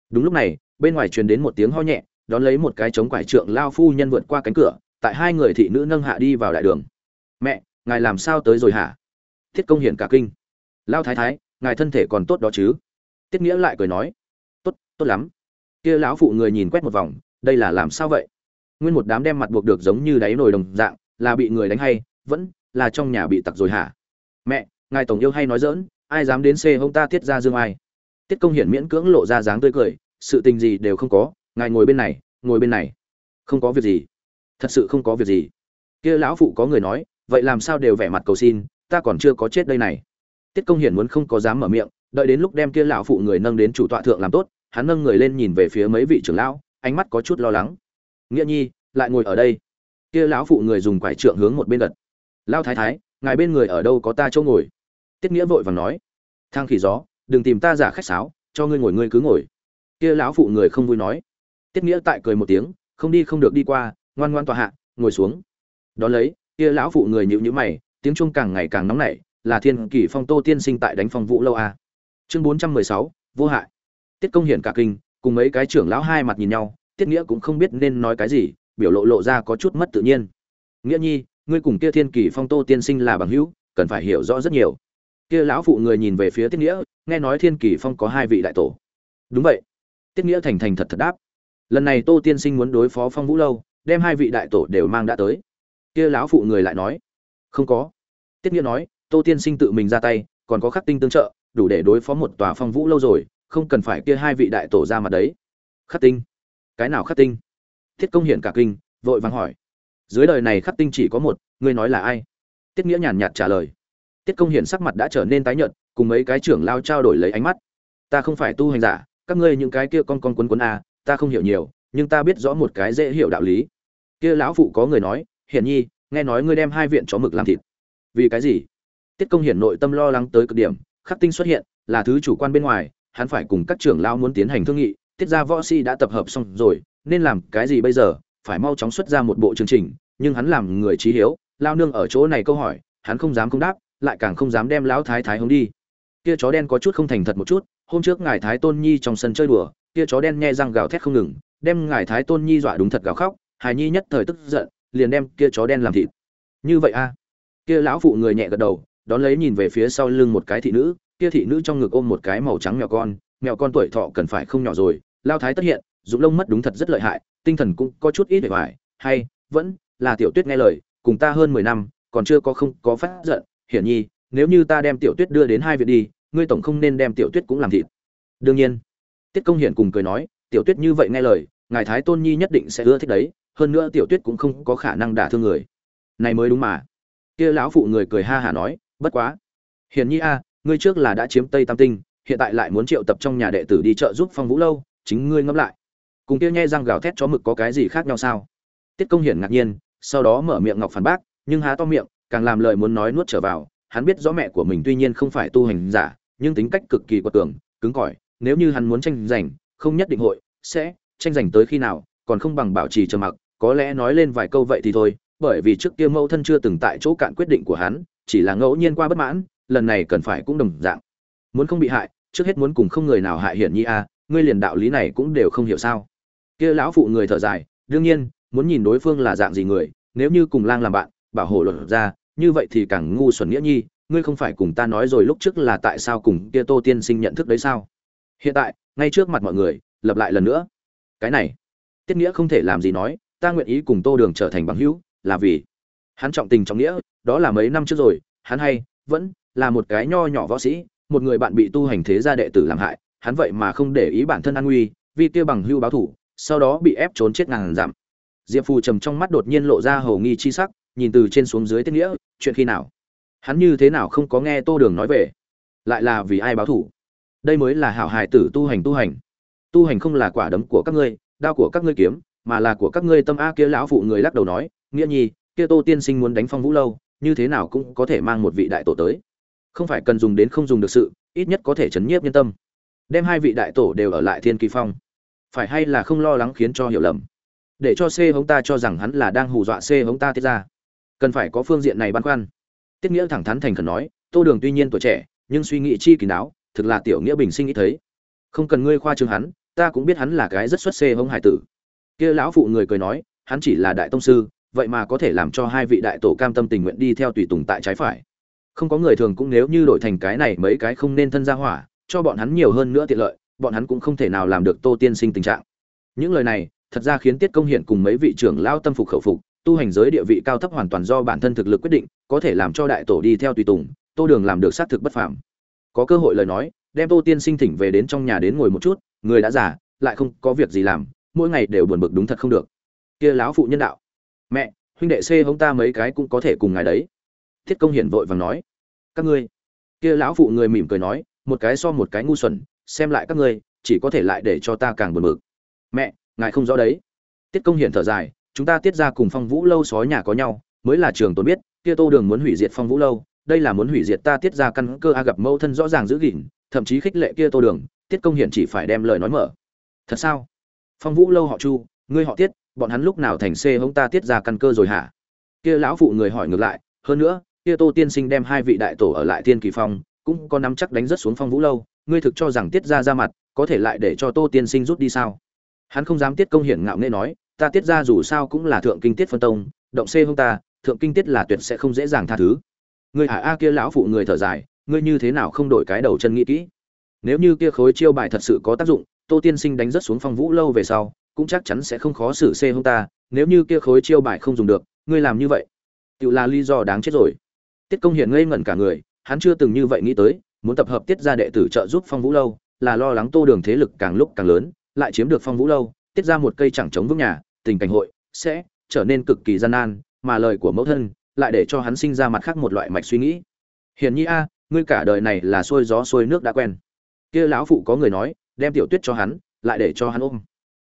Đúng lúc này, bên ngoài truyền đến một tiếng ho nhẹ, đón lấy một cái chống quải trượng lao phu nhân vượt qua cánh cửa, tại hai người thị nữ nâng hạ đi vào đại đường. Mẹ, ngài làm sao tới rồi hả? Thiết công hiển cả kinh. Lao thái thái, ngài thân thể còn tốt đó chứ? Tiết nghĩa lại cười nói, tốt tốt lắm kia lão phụ người nhìn quét một vòng, đây là làm sao vậy? Nguyên một đám đem mặt buộc được giống như đáy nồi đồng dạng, là bị người đánh hay, vẫn là trong nhà bị tặc rồi hả? Mẹ, ngài tổng yêu hay nói dỡn ai dám đến xê hông ta tiết ra dương ai? Tiết công hiển miễn cưỡng lộ ra dáng tươi cười, sự tình gì đều không có, ngài ngồi bên này, ngồi bên này. Không có việc gì. Thật sự không có việc gì. Kia lão phụ có người nói, vậy làm sao đều vẻ mặt cầu xin, ta còn chưa có chết đây này. Tiết công hiển muốn không có dám mở miệng, đợi đến lúc đem kia lão phụ người nâng đến chủ tọa thượng làm tốt hắn nâng người lên nhìn về phía mấy vị trưởng lão, ánh mắt có chút lo lắng. Nghĩa nhi, lại ngồi ở đây. Kia lão phụ người dùng quải trượng hướng một bên gật. Lao thái thái, ngài bên người ở đâu có ta chỗ ngồi? Tiết nghĩa vội vàng nói. Thang khỉ gió, đừng tìm ta giả khách sáo, cho ngươi ngồi ngươi cứ ngồi. Kia lão phụ người không vui nói. Tiết nghĩa tại cười một tiếng, không đi không được đi qua, ngoan ngoan tòa hạ, ngồi xuống. Đón lấy, kia lão phụ người nhịu nhữ mày, tiếng chuông càng ngày càng nóng nảy, là thiên kỷ phong tô tiên sinh tại đánh phong vũ lâu a. Chương bốn trăm mười sáu, vô hại tiết công hiển cả kinh, cùng mấy cái trưởng lão hai mặt nhìn nhau, tiết nghĩa cũng không biết nên nói cái gì, biểu lộ lộ ra có chút mất tự nhiên. Nghĩa nhi, ngươi cùng kia thiên Kỳ phong tô tiên sinh là bằng hữu, cần phải hiểu rõ rất nhiều. Kia lão phụ người nhìn về phía tiết nghĩa, nghe nói thiên Kỳ phong có hai vị đại tổ. Đúng vậy. Tiết nghĩa thành thành thật thật đáp. Lần này tô tiên sinh muốn đối phó phong vũ lâu, đem hai vị đại tổ đều mang đã tới. Kia lão phụ người lại nói. Không có. Tiết nghĩa nói, tô tiên sinh tự mình ra tay, còn có khắc tinh tương trợ, đủ để đối phó một tòa phong vũ lâu rồi không cần phải kia hai vị đại tổ ra mặt đấy. Khắc tinh. Cái nào khắc tinh? Thiết công hiển cả kinh, vội vàng hỏi. Dưới đời này khắc tinh chỉ có một, ngươi nói là ai? Tiết nghĩa nhàn nhạt trả lời. Tiết công hiển sắc mặt đã trở nên tái nhợt, cùng mấy cái trưởng lao trao đổi lấy ánh mắt. Ta không phải tu hành giả, các ngươi những cái kia con con quấn quấn a ta không hiểu nhiều, nhưng ta biết rõ một cái dễ hiểu đạo lý. Kia lão phụ có người nói, hiển nhi, nghe nói ngươi đem hai viện chó mực làm thịt. Vì cái gì? Tiết công hiển nội tâm lo lắng tới cực điểm, khắc tinh xuất hiện, là thứ chủ quan bên ngoài hắn phải cùng các trưởng lao muốn tiến hành thương nghị, tiết ra võ si đã tập hợp xong rồi, nên làm cái gì bây giờ? Phải mau chóng xuất ra một bộ chương trình, nhưng hắn làm người trí hiếu lao nương ở chỗ này câu hỏi, hắn không dám không đáp, lại càng không dám đem lão thái thái hướng đi. Kia chó đen có chút không thành thật một chút, hôm trước ngài thái tôn nhi trong sân chơi đùa, kia chó đen nghe răng gào thét không ngừng, đem ngài thái tôn nhi dọa đúng thật gào khóc, hài nhi nhất thời tức giận, liền đem kia chó đen làm thịt. Như vậy a? Kia lão phụ người nhẹ gật đầu, đón lấy nhìn về phía sau lưng một cái thị nữ kia thị nữ trong ngực ôm một cái màu trắng mèo con mèo con tuổi thọ cần phải không nhỏ rồi, lao thái tất hiện, dụng lông mất đúng thật rất lợi hại, tinh thần cũng có chút ít để hoài hay, vẫn là tiểu tuyết nghe lời, cùng ta hơn mười năm, còn chưa có không có phát giận, hiển nhi, nếu như ta đem tiểu tuyết đưa đến hai viện đi, ngươi tổng không nên đem tiểu tuyết cũng làm thịt. Đương nhiên, tiết công hiển cùng cười nói, tiểu tuyết như vậy nghe lời, ngài thái tôn nhi nhất định sẽ ưa thích đấy, hơn nữa tiểu tuyết cũng không có khả năng đả thương người. Này mới đúng mà. Kia lão phụ người cười ha hả nói, bất quá. Hiển nhi a ngươi trước là đã chiếm tây tam tinh, hiện tại lại muốn triệu tập trong nhà đệ tử đi trợ giúp phong vũ lâu, chính ngươi ngẫm lại. Cùng kia nhe răng gào thét chó mực có cái gì khác nhau sao? Tiết công hiển ngạc nhiên, sau đó mở miệng ngọc phản bác, nhưng há to miệng, càng làm lời muốn nói nuốt trở vào, hắn biết rõ mẹ của mình tuy nhiên không phải tu hành giả, nhưng tính cách cực kỳ quật cường, cứng cỏi, nếu như hắn muốn tranh giành, không nhất định hội, sẽ tranh giành tới khi nào, còn không bằng bảo trì trầm mặc, có lẽ nói lên vài câu vậy thì thôi, bởi vì trước kia mẫu thân chưa từng tại chỗ cạn quyết định của hắn, chỉ là ngẫu nhiên qua bất mãn lần này cần phải cũng đồng dạng. Muốn không bị hại, trước hết muốn cùng không người nào hại hiển nhi a ngươi liền đạo lý này cũng đều không hiểu sao. Kia lão phụ người thở dài, đương nhiên, muốn nhìn đối phương là dạng gì người, nếu như cùng lang làm bạn, bảo hộ luật ra, như vậy thì càng ngu xuẩn nghĩa nhi, ngươi không phải cùng ta nói rồi lúc trước là tại sao cùng kia tô tiên sinh nhận thức đấy sao? Hiện tại, ngay trước mặt mọi người, lập lại lần nữa. Cái này, tiết nghĩa không thể làm gì nói, ta nguyện ý cùng tô đường trở thành bằng hữu, là vì hắn trọng tình trọng nghĩa, đó là mấy năm trước rồi, hắn hay vẫn là một cái nho nhỏ võ sĩ, một người bạn bị tu hành thế gia đệ tử làm hại, hắn vậy mà không để ý bản thân an nguy, vì kia bằng hưu báo thủ, sau đó bị ép trốn chết ngàn dặm. Diệp phù trầm trong mắt đột nhiên lộ ra hầu nghi chi sắc, nhìn từ trên xuống dưới tiết nghĩa, chuyện khi nào? Hắn như thế nào không có nghe tô đường nói về? Lại là vì ai báo thủ? Đây mới là hảo hài tử tu hành tu hành. Tu hành không là quả đấm của các ngươi, đao của các ngươi kiếm, mà là của các ngươi tâm a kia lão phụ người lắc đầu nói, nghĩa nhi, kia tô tiên sinh muốn đánh phong vũ lâu, như thế nào cũng có thể mang một vị đại tổ tới không phải cần dùng đến không dùng được sự, ít nhất có thể chấn nhiếp nhân tâm. Đem hai vị đại tổ đều ở lại thiên kỳ phong. Phải hay là không lo lắng khiến cho hiểu lầm? Để cho c hống ta cho rằng hắn là đang hù dọa c hống ta tiết ra. Cần phải có phương diện này băn khoăn. Tiết nghĩa thẳng thắn thành khẩn nói, tô đường tuy nhiên tuổi trẻ, nhưng suy nghĩ chi kỳ đáo thực là tiểu nghĩa bình sinh nghĩ thấy. Không cần ngươi khoa trương hắn, ta cũng biết hắn là cái rất xuất xê hống hải tử. Kia lão phụ người cười nói, hắn chỉ là đại tông sư, vậy mà có thể làm cho hai vị đại tổ cam tâm tình nguyện đi theo tùy tùng tại trái phải không có người thường cũng nếu như đổi thành cái này mấy cái không nên thân ra hỏa, cho bọn hắn nhiều hơn nữa tiện lợi, bọn hắn cũng không thể nào làm được tô tiên sinh tình trạng. Những lời này, thật ra khiến tiết công hiện cùng mấy vị trưởng lao tâm phục khẩu phục, tu hành giới địa vị cao thấp hoàn toàn do bản thân thực lực quyết định, có thể làm cho đại tổ đi theo tùy tùng, tô đường làm được xác thực bất phàm. Có cơ hội lời nói, đem tô tiên sinh thỉnh về đến trong nhà đến ngồi một chút, người đã già, lại không có việc gì làm, mỗi ngày đều buồn bực đúng thật không được. Kia lão phụ nhân đạo, mẹ, huynh đệ c hông ta mấy cái cũng có thể cùng ngài đấy thiết công hiển vội vàng nói, các ngươi. Kia lão phụ người mỉm cười nói, một cái so một cái ngu xuẩn, xem lại các ngươi, chỉ có thể lại để cho ta càng buồn bực. Mẹ, ngài không rõ đấy. Tiết công hiển thở dài, chúng ta tiết ra cùng phong vũ lâu sói nhà có nhau, mới là trường tôi biết, kia tô đường muốn hủy diệt phong vũ lâu, đây là muốn hủy diệt ta tiết ra căn cơ a gặp mâu thân rõ ràng giữ gìn, thậm chí khích lệ kia tô đường tiết công hiển chỉ phải đem lời nói mở. Thật sao? Phong vũ lâu họ chu, ngươi họ tiết, bọn hắn lúc nào thành xê hông ta tiết ra căn cơ rồi hả? Kia lão phụ người hỏi ngược lại, hơn nữa kia tô tiên sinh đem hai vị đại tổ ở lại tiên kỳ phong, cũng có nắm chắc đánh rất xuống phong vũ lâu, ngươi thực cho rằng tiết ra ra mặt, có thể lại để cho tô tiên sinh rút đi sao? Hắn không dám tiết công hiển ngạo nghễ nói, ta tiết ra dù sao cũng là thượng kinh tiết phân tông, động xê hông ta, thượng kinh tiết là tuyệt sẽ không dễ dàng tha thứ. Người hạ a kia lão phụ người thở dài, ngươi như thế nào không đổi cái đầu chân nghĩ kỹ? Nếu như kia khối chiêu bài thật sự có tác dụng, tô tiên sinh đánh rất xuống phong vũ lâu về sau, cũng chắc chắn sẽ không khó xử xê hông ta, nếu như kia khối chiêu bài không dùng được, ngươi làm như vậy, tự là lý do đáng chết rồi tiết công hiển ngây ngẩn cả người, hắn chưa từng như vậy nghĩ tới, muốn tập hợp tiết ra đệ tử trợ giúp phong vũ lâu, là lo lắng tô đường thế lực càng lúc càng lớn, lại chiếm được phong vũ lâu, tiết ra một cây chẳng chống vững nhà, tình cảnh hội sẽ trở nên cực kỳ gian nan, mà lời của mẫu thân lại để cho hắn sinh ra mặt khác một loại mạch suy nghĩ. Hiển nhi a, ngươi cả đời này là xuôi gió xuôi nước đã quen. Kia lão phụ có người nói, đem tiểu tuyết cho hắn, lại để cho hắn ôm.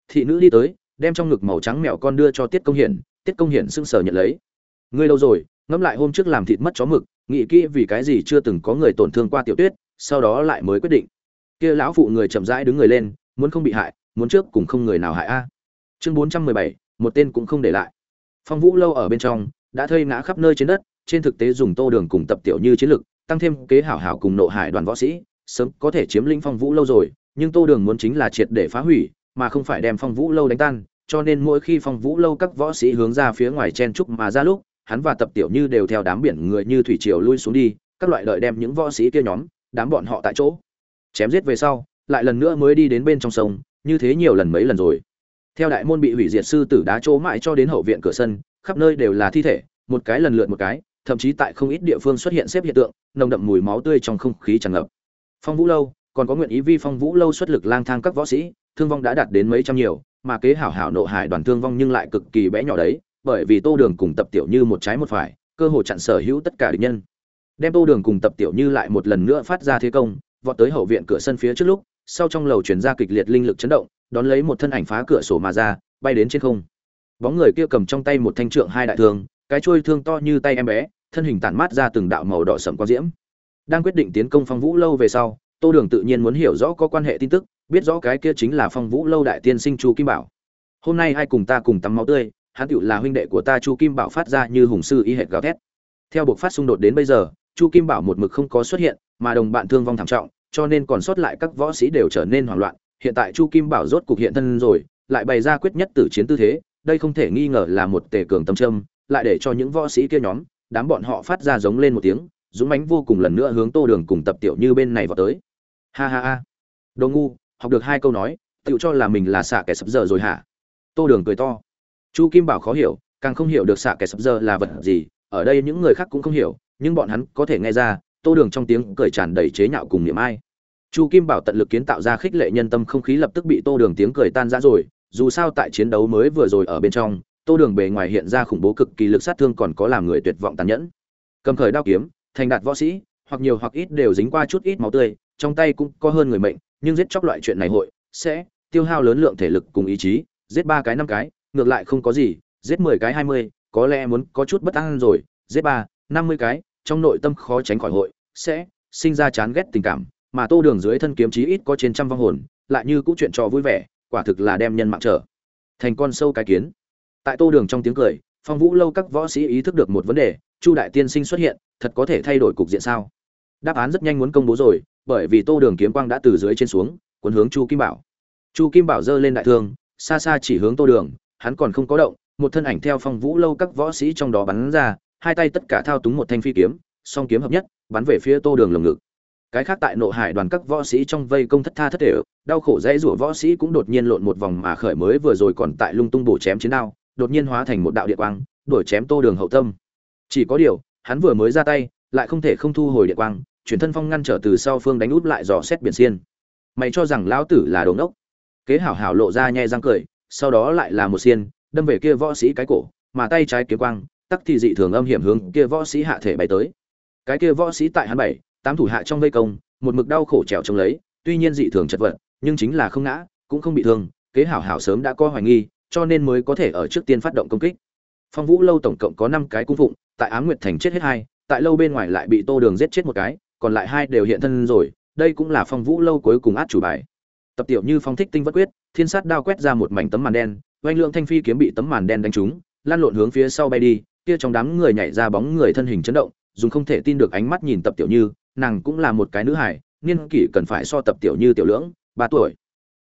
Thị nữ đi tới, đem trong ngực màu trắng mẹo con đưa cho tiết công hiển, tiết công hiển sưng sờ nhận lấy. Ngươi lâu rồi? Ngẫm lại hôm trước làm thịt mất chó mực, nghĩ kỹ vì cái gì chưa từng có người tổn thương qua tiểu tuyết, sau đó lại mới quyết định. Kia lão phụ người chậm rãi đứng người lên, muốn không bị hại, muốn trước cùng không người nào hại a. Chương bốn trăm mười bảy, một tên cũng không để lại. Phong vũ lâu ở bên trong, đã thây ngã khắp nơi trên đất, trên thực tế dùng tô đường cùng tập tiểu như chiến lực, tăng thêm kế hảo hảo cùng nộ hải đoàn võ sĩ, sớm có thể chiếm lĩnh phong vũ lâu rồi, nhưng tô đường muốn chính là triệt để phá hủy, mà không phải đem phong vũ lâu đánh tan, cho nên mỗi khi phong vũ lâu các võ sĩ hướng ra phía ngoài chen trúc mà ra lúc hắn và tập tiểu như đều theo đám biển người như thủy triều lui xuống đi, các loại đợi đem những võ sĩ kia nhóm, đám bọn họ tại chỗ. Chém giết về sau, lại lần nữa mới đi đến bên trong sông, như thế nhiều lần mấy lần rồi. Theo đại môn bị hủy diệt sư tử đá chỗ mãi cho đến hậu viện cửa sân, khắp nơi đều là thi thể, một cái lần lượt một cái, thậm chí tại không ít địa phương xuất hiện xếp hiện tượng, nồng đậm mùi máu tươi trong không khí tràn ngập. Phong vũ lâu, còn có nguyện ý vi phong vũ lâu xuất lực lang thang các võ sĩ, thương vong đã đạt đến mấy trăm nhiều, mà kế hảo hảo nộ hải đoàn thương vong nhưng lại cực kỳ bé nhỏ đấy bởi vì tô đường cùng tập tiểu như một trái một phải, cơ hội chặn sở hữu tất cả địch nhân. Đem tô đường cùng tập tiểu như lại một lần nữa phát ra thế công, vọt tới hậu viện cửa sân phía trước lúc, sau trong lầu chuyển ra kịch liệt linh lực chấn động, đón lấy một thân ảnh phá cửa sổ mà ra, bay đến trên không. Bóng người kia cầm trong tay một thanh trượng hai đại thương, cái trôi thương to như tay em bé, thân hình tản mát ra từng đạo màu đỏ sậm quang diễm. Đang quyết định tiến công phong vũ lâu về sau, tô đường tự nhiên muốn hiểu rõ có quan hệ tin tức, biết rõ cái kia chính là phong vũ lâu đại tiên sinh chu kim bảo. Hôm nay ai cùng ta cùng tắm máu tươi hắn tựu là huynh đệ của ta, chu kim bảo phát ra như hùng sư y hệt gào thét. Theo buộc phát xung đột đến bây giờ, chu kim bảo một mực không có xuất hiện, mà đồng bạn thương vong thảm trọng, cho nên còn sót lại các võ sĩ đều trở nên hoảng loạn. Hiện tại chu kim bảo rốt cục hiện thân rồi, lại bày ra quyết nhất tử chiến tư thế, đây không thể nghi ngờ là một tề cường tâm trâm lại để cho những võ sĩ kia nhóm, đám bọn họ phát ra giống lên một tiếng, dũng mãnh vô cùng lần nữa hướng tô đường cùng tập tiểu như bên này vào tới. Ha ha ha. Đồ ngu, học được hai câu nói tự cho là mình là xạ kẻ sập giờ rồi hả? Tô đường cười to chu kim bảo khó hiểu, càng không hiểu được xạ kẻ sập giờ là vật gì, ở đây những người khác cũng không hiểu, nhưng bọn hắn có thể nghe ra, tô đường trong tiếng cười tràn đầy chế nhạo cùng niệm ai. Chu kim bảo tận lực kiến tạo ra khích lệ nhân tâm không khí lập tức bị tô đường tiếng cười tan ra rồi, dù sao tại chiến đấu mới vừa rồi ở bên trong, tô đường bề ngoài hiện ra khủng bố cực kỳ lực sát thương còn có làm người tuyệt vọng tàn nhẫn. Cầm khởi đao kiếm, thành đạt võ sĩ, hoặc nhiều hoặc ít đều dính qua chút ít máu tươi, trong tay cũng có hơn người mệnh, nhưng giết chóc loại chuyện này hội sẽ tiêu hao lớn lượng thể lực cùng ý chí, giết ba cái năm cái ngược lại không có gì, giết mười cái hai mươi, có lẽ muốn có chút bất an rồi, giết ba, năm mươi cái, trong nội tâm khó tránh khỏi hội, sẽ sinh ra chán ghét tình cảm, mà tô đường dưới thân kiếm chí ít có trên trăm vong hồn, lại như cũ chuyện trò vui vẻ, quả thực là đem nhân mạng trở thành con sâu cái kiến. Tại tô đường trong tiếng cười, phong vũ lâu các võ sĩ ý thức được một vấn đề, chu đại tiên sinh xuất hiện, thật có thể thay đổi cục diện sao? Đáp án rất nhanh muốn công bố rồi, bởi vì tô đường kiếm quang đã từ dưới trên xuống, cuốn hướng chu kim bảo. Chu kim bảo giơ lên đại thương, xa xa chỉ hướng tô đường hắn còn không có động, một thân ảnh theo phong vũ lâu các võ sĩ trong đó bắn ra, hai tay tất cả thao túng một thanh phi kiếm, song kiếm hợp nhất, bắn về phía tô đường lồng ngực. Cái khác tại nộ hải đoàn các võ sĩ trong vây công thất tha thất thể đau khổ dãy rủa võ sĩ cũng đột nhiên lộn một vòng mà khởi mới vừa rồi còn tại lung tung bổ chém chiến đao, đột nhiên hóa thành một đạo điện quang, đuổi chém tô đường hậu tâm. Chỉ có điều, hắn vừa mới ra tay, lại không thể không thu hồi điện quang, chuyển thân phong ngăn trở từ sau phương đánh út lại dò xét biển xiên. Mày cho rằng lão tử là đồ ngốc. Kế hảo hảo lộ ra nhẹ răng cười sau đó lại là một xiên, đâm về kia võ sĩ cái cổ, mà tay trái kiếm quang, tắc thì dị thường âm hiểm hướng kia võ sĩ hạ thể bay tới. Cái kia võ sĩ tại hắn bảy, tám thủ hạ trong vây công, một mực đau khổ trèo chống lấy, tuy nhiên dị thường chật vật, nhưng chính là không ngã, cũng không bị thương, kế hảo hảo sớm đã có hoài nghi, cho nên mới có thể ở trước tiên phát động công kích. Phong vũ lâu tổng cộng có năm cái cung phụng, tại ám nguyệt thành chết hết hai, tại lâu bên ngoài lại bị tô đường giết chết một cái, còn lại hai đều hiện thân rồi, đây cũng là phong vũ lâu cuối cùng át chủ bài. Tập tiểu như phong thích tinh vất quyết thiên sát đao quét ra một mảnh tấm màn đen, oanh lượng thanh phi kiếm bị tấm màn đen đánh trúng, lan lộn hướng phía sau bay đi, kia trong đám người nhảy ra bóng người thân hình chấn động, dùng không thể tin được ánh mắt nhìn tập tiểu như, nàng cũng là một cái nữ hải niên kỷ cần phải so tập tiểu như tiểu lưỡng, ba tuổi.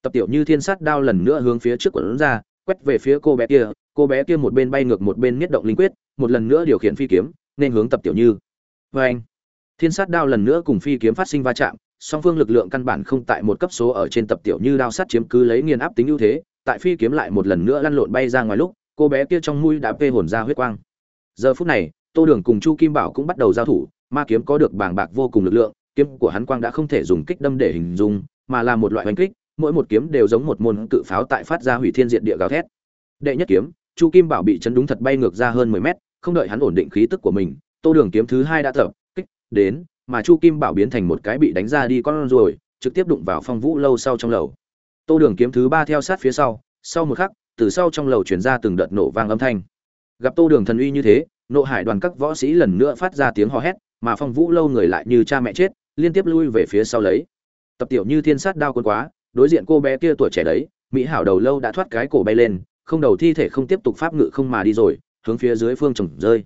Tập tiểu như thiên sát đao lần nữa hướng phía trước quần ra, quét về phía cô bé kia, cô bé kia một bên bay ngược một bên miết động linh quyết, một lần nữa điều khiển phi kiếm, nên hướng tập tiểu như. Vê anh thiên sát đao lần nữa cùng phi kiếm phát sinh va chạm song phương lực lượng căn bản không tại một cấp số ở trên tập tiểu như đao sát chiếm cứ lấy nghiền áp tính ưu thế, tại phi kiếm lại một lần nữa lăn lộn bay ra ngoài lúc, cô bé kia trong mũi đã vê hồn ra huyết quang. Giờ phút này, tô đường cùng chu kim bảo cũng bắt đầu giao thủ, ma kiếm có được bàng bạc vô cùng lực lượng, kiếm của hắn quang đã không thể dùng kích đâm để hình dung, mà là một loại đánh kích, mỗi một kiếm đều giống một môn cự pháo tại phát ra hủy thiên diện địa gào thét. Đệ nhất kiếm, chu kim bảo bị chấn đúng thật bay ngược ra hơn mười mét, không đợi hắn ổn định khí tức của mình, tô đường kiếm thứ hai đã tập, kích, đến mà chu kim bảo biến thành một cái bị đánh ra đi con rồi trực tiếp đụng vào phong vũ lâu sau trong lầu. Tô đường kiếm thứ ba theo sát phía sau sau một khắc, từ sau trong lầu chuyển ra từng đợt nổ vang âm thanh. Gặp tô đường thần uy như thế, nộ hải đoàn các võ sĩ lần nữa phát ra tiếng hò hét, mà phong vũ lâu người lại như cha mẹ chết, liên tiếp lui về phía sau lấy. Tập tiểu như thiên sát đao quân quá, đối diện cô bé kia tuổi trẻ đấy, mỹ hảo đầu lâu đã thoát cái cổ bay lên, không đầu thi thể không tiếp tục pháp ngự không mà đi rồi, hướng phía dưới phương trồng rơi.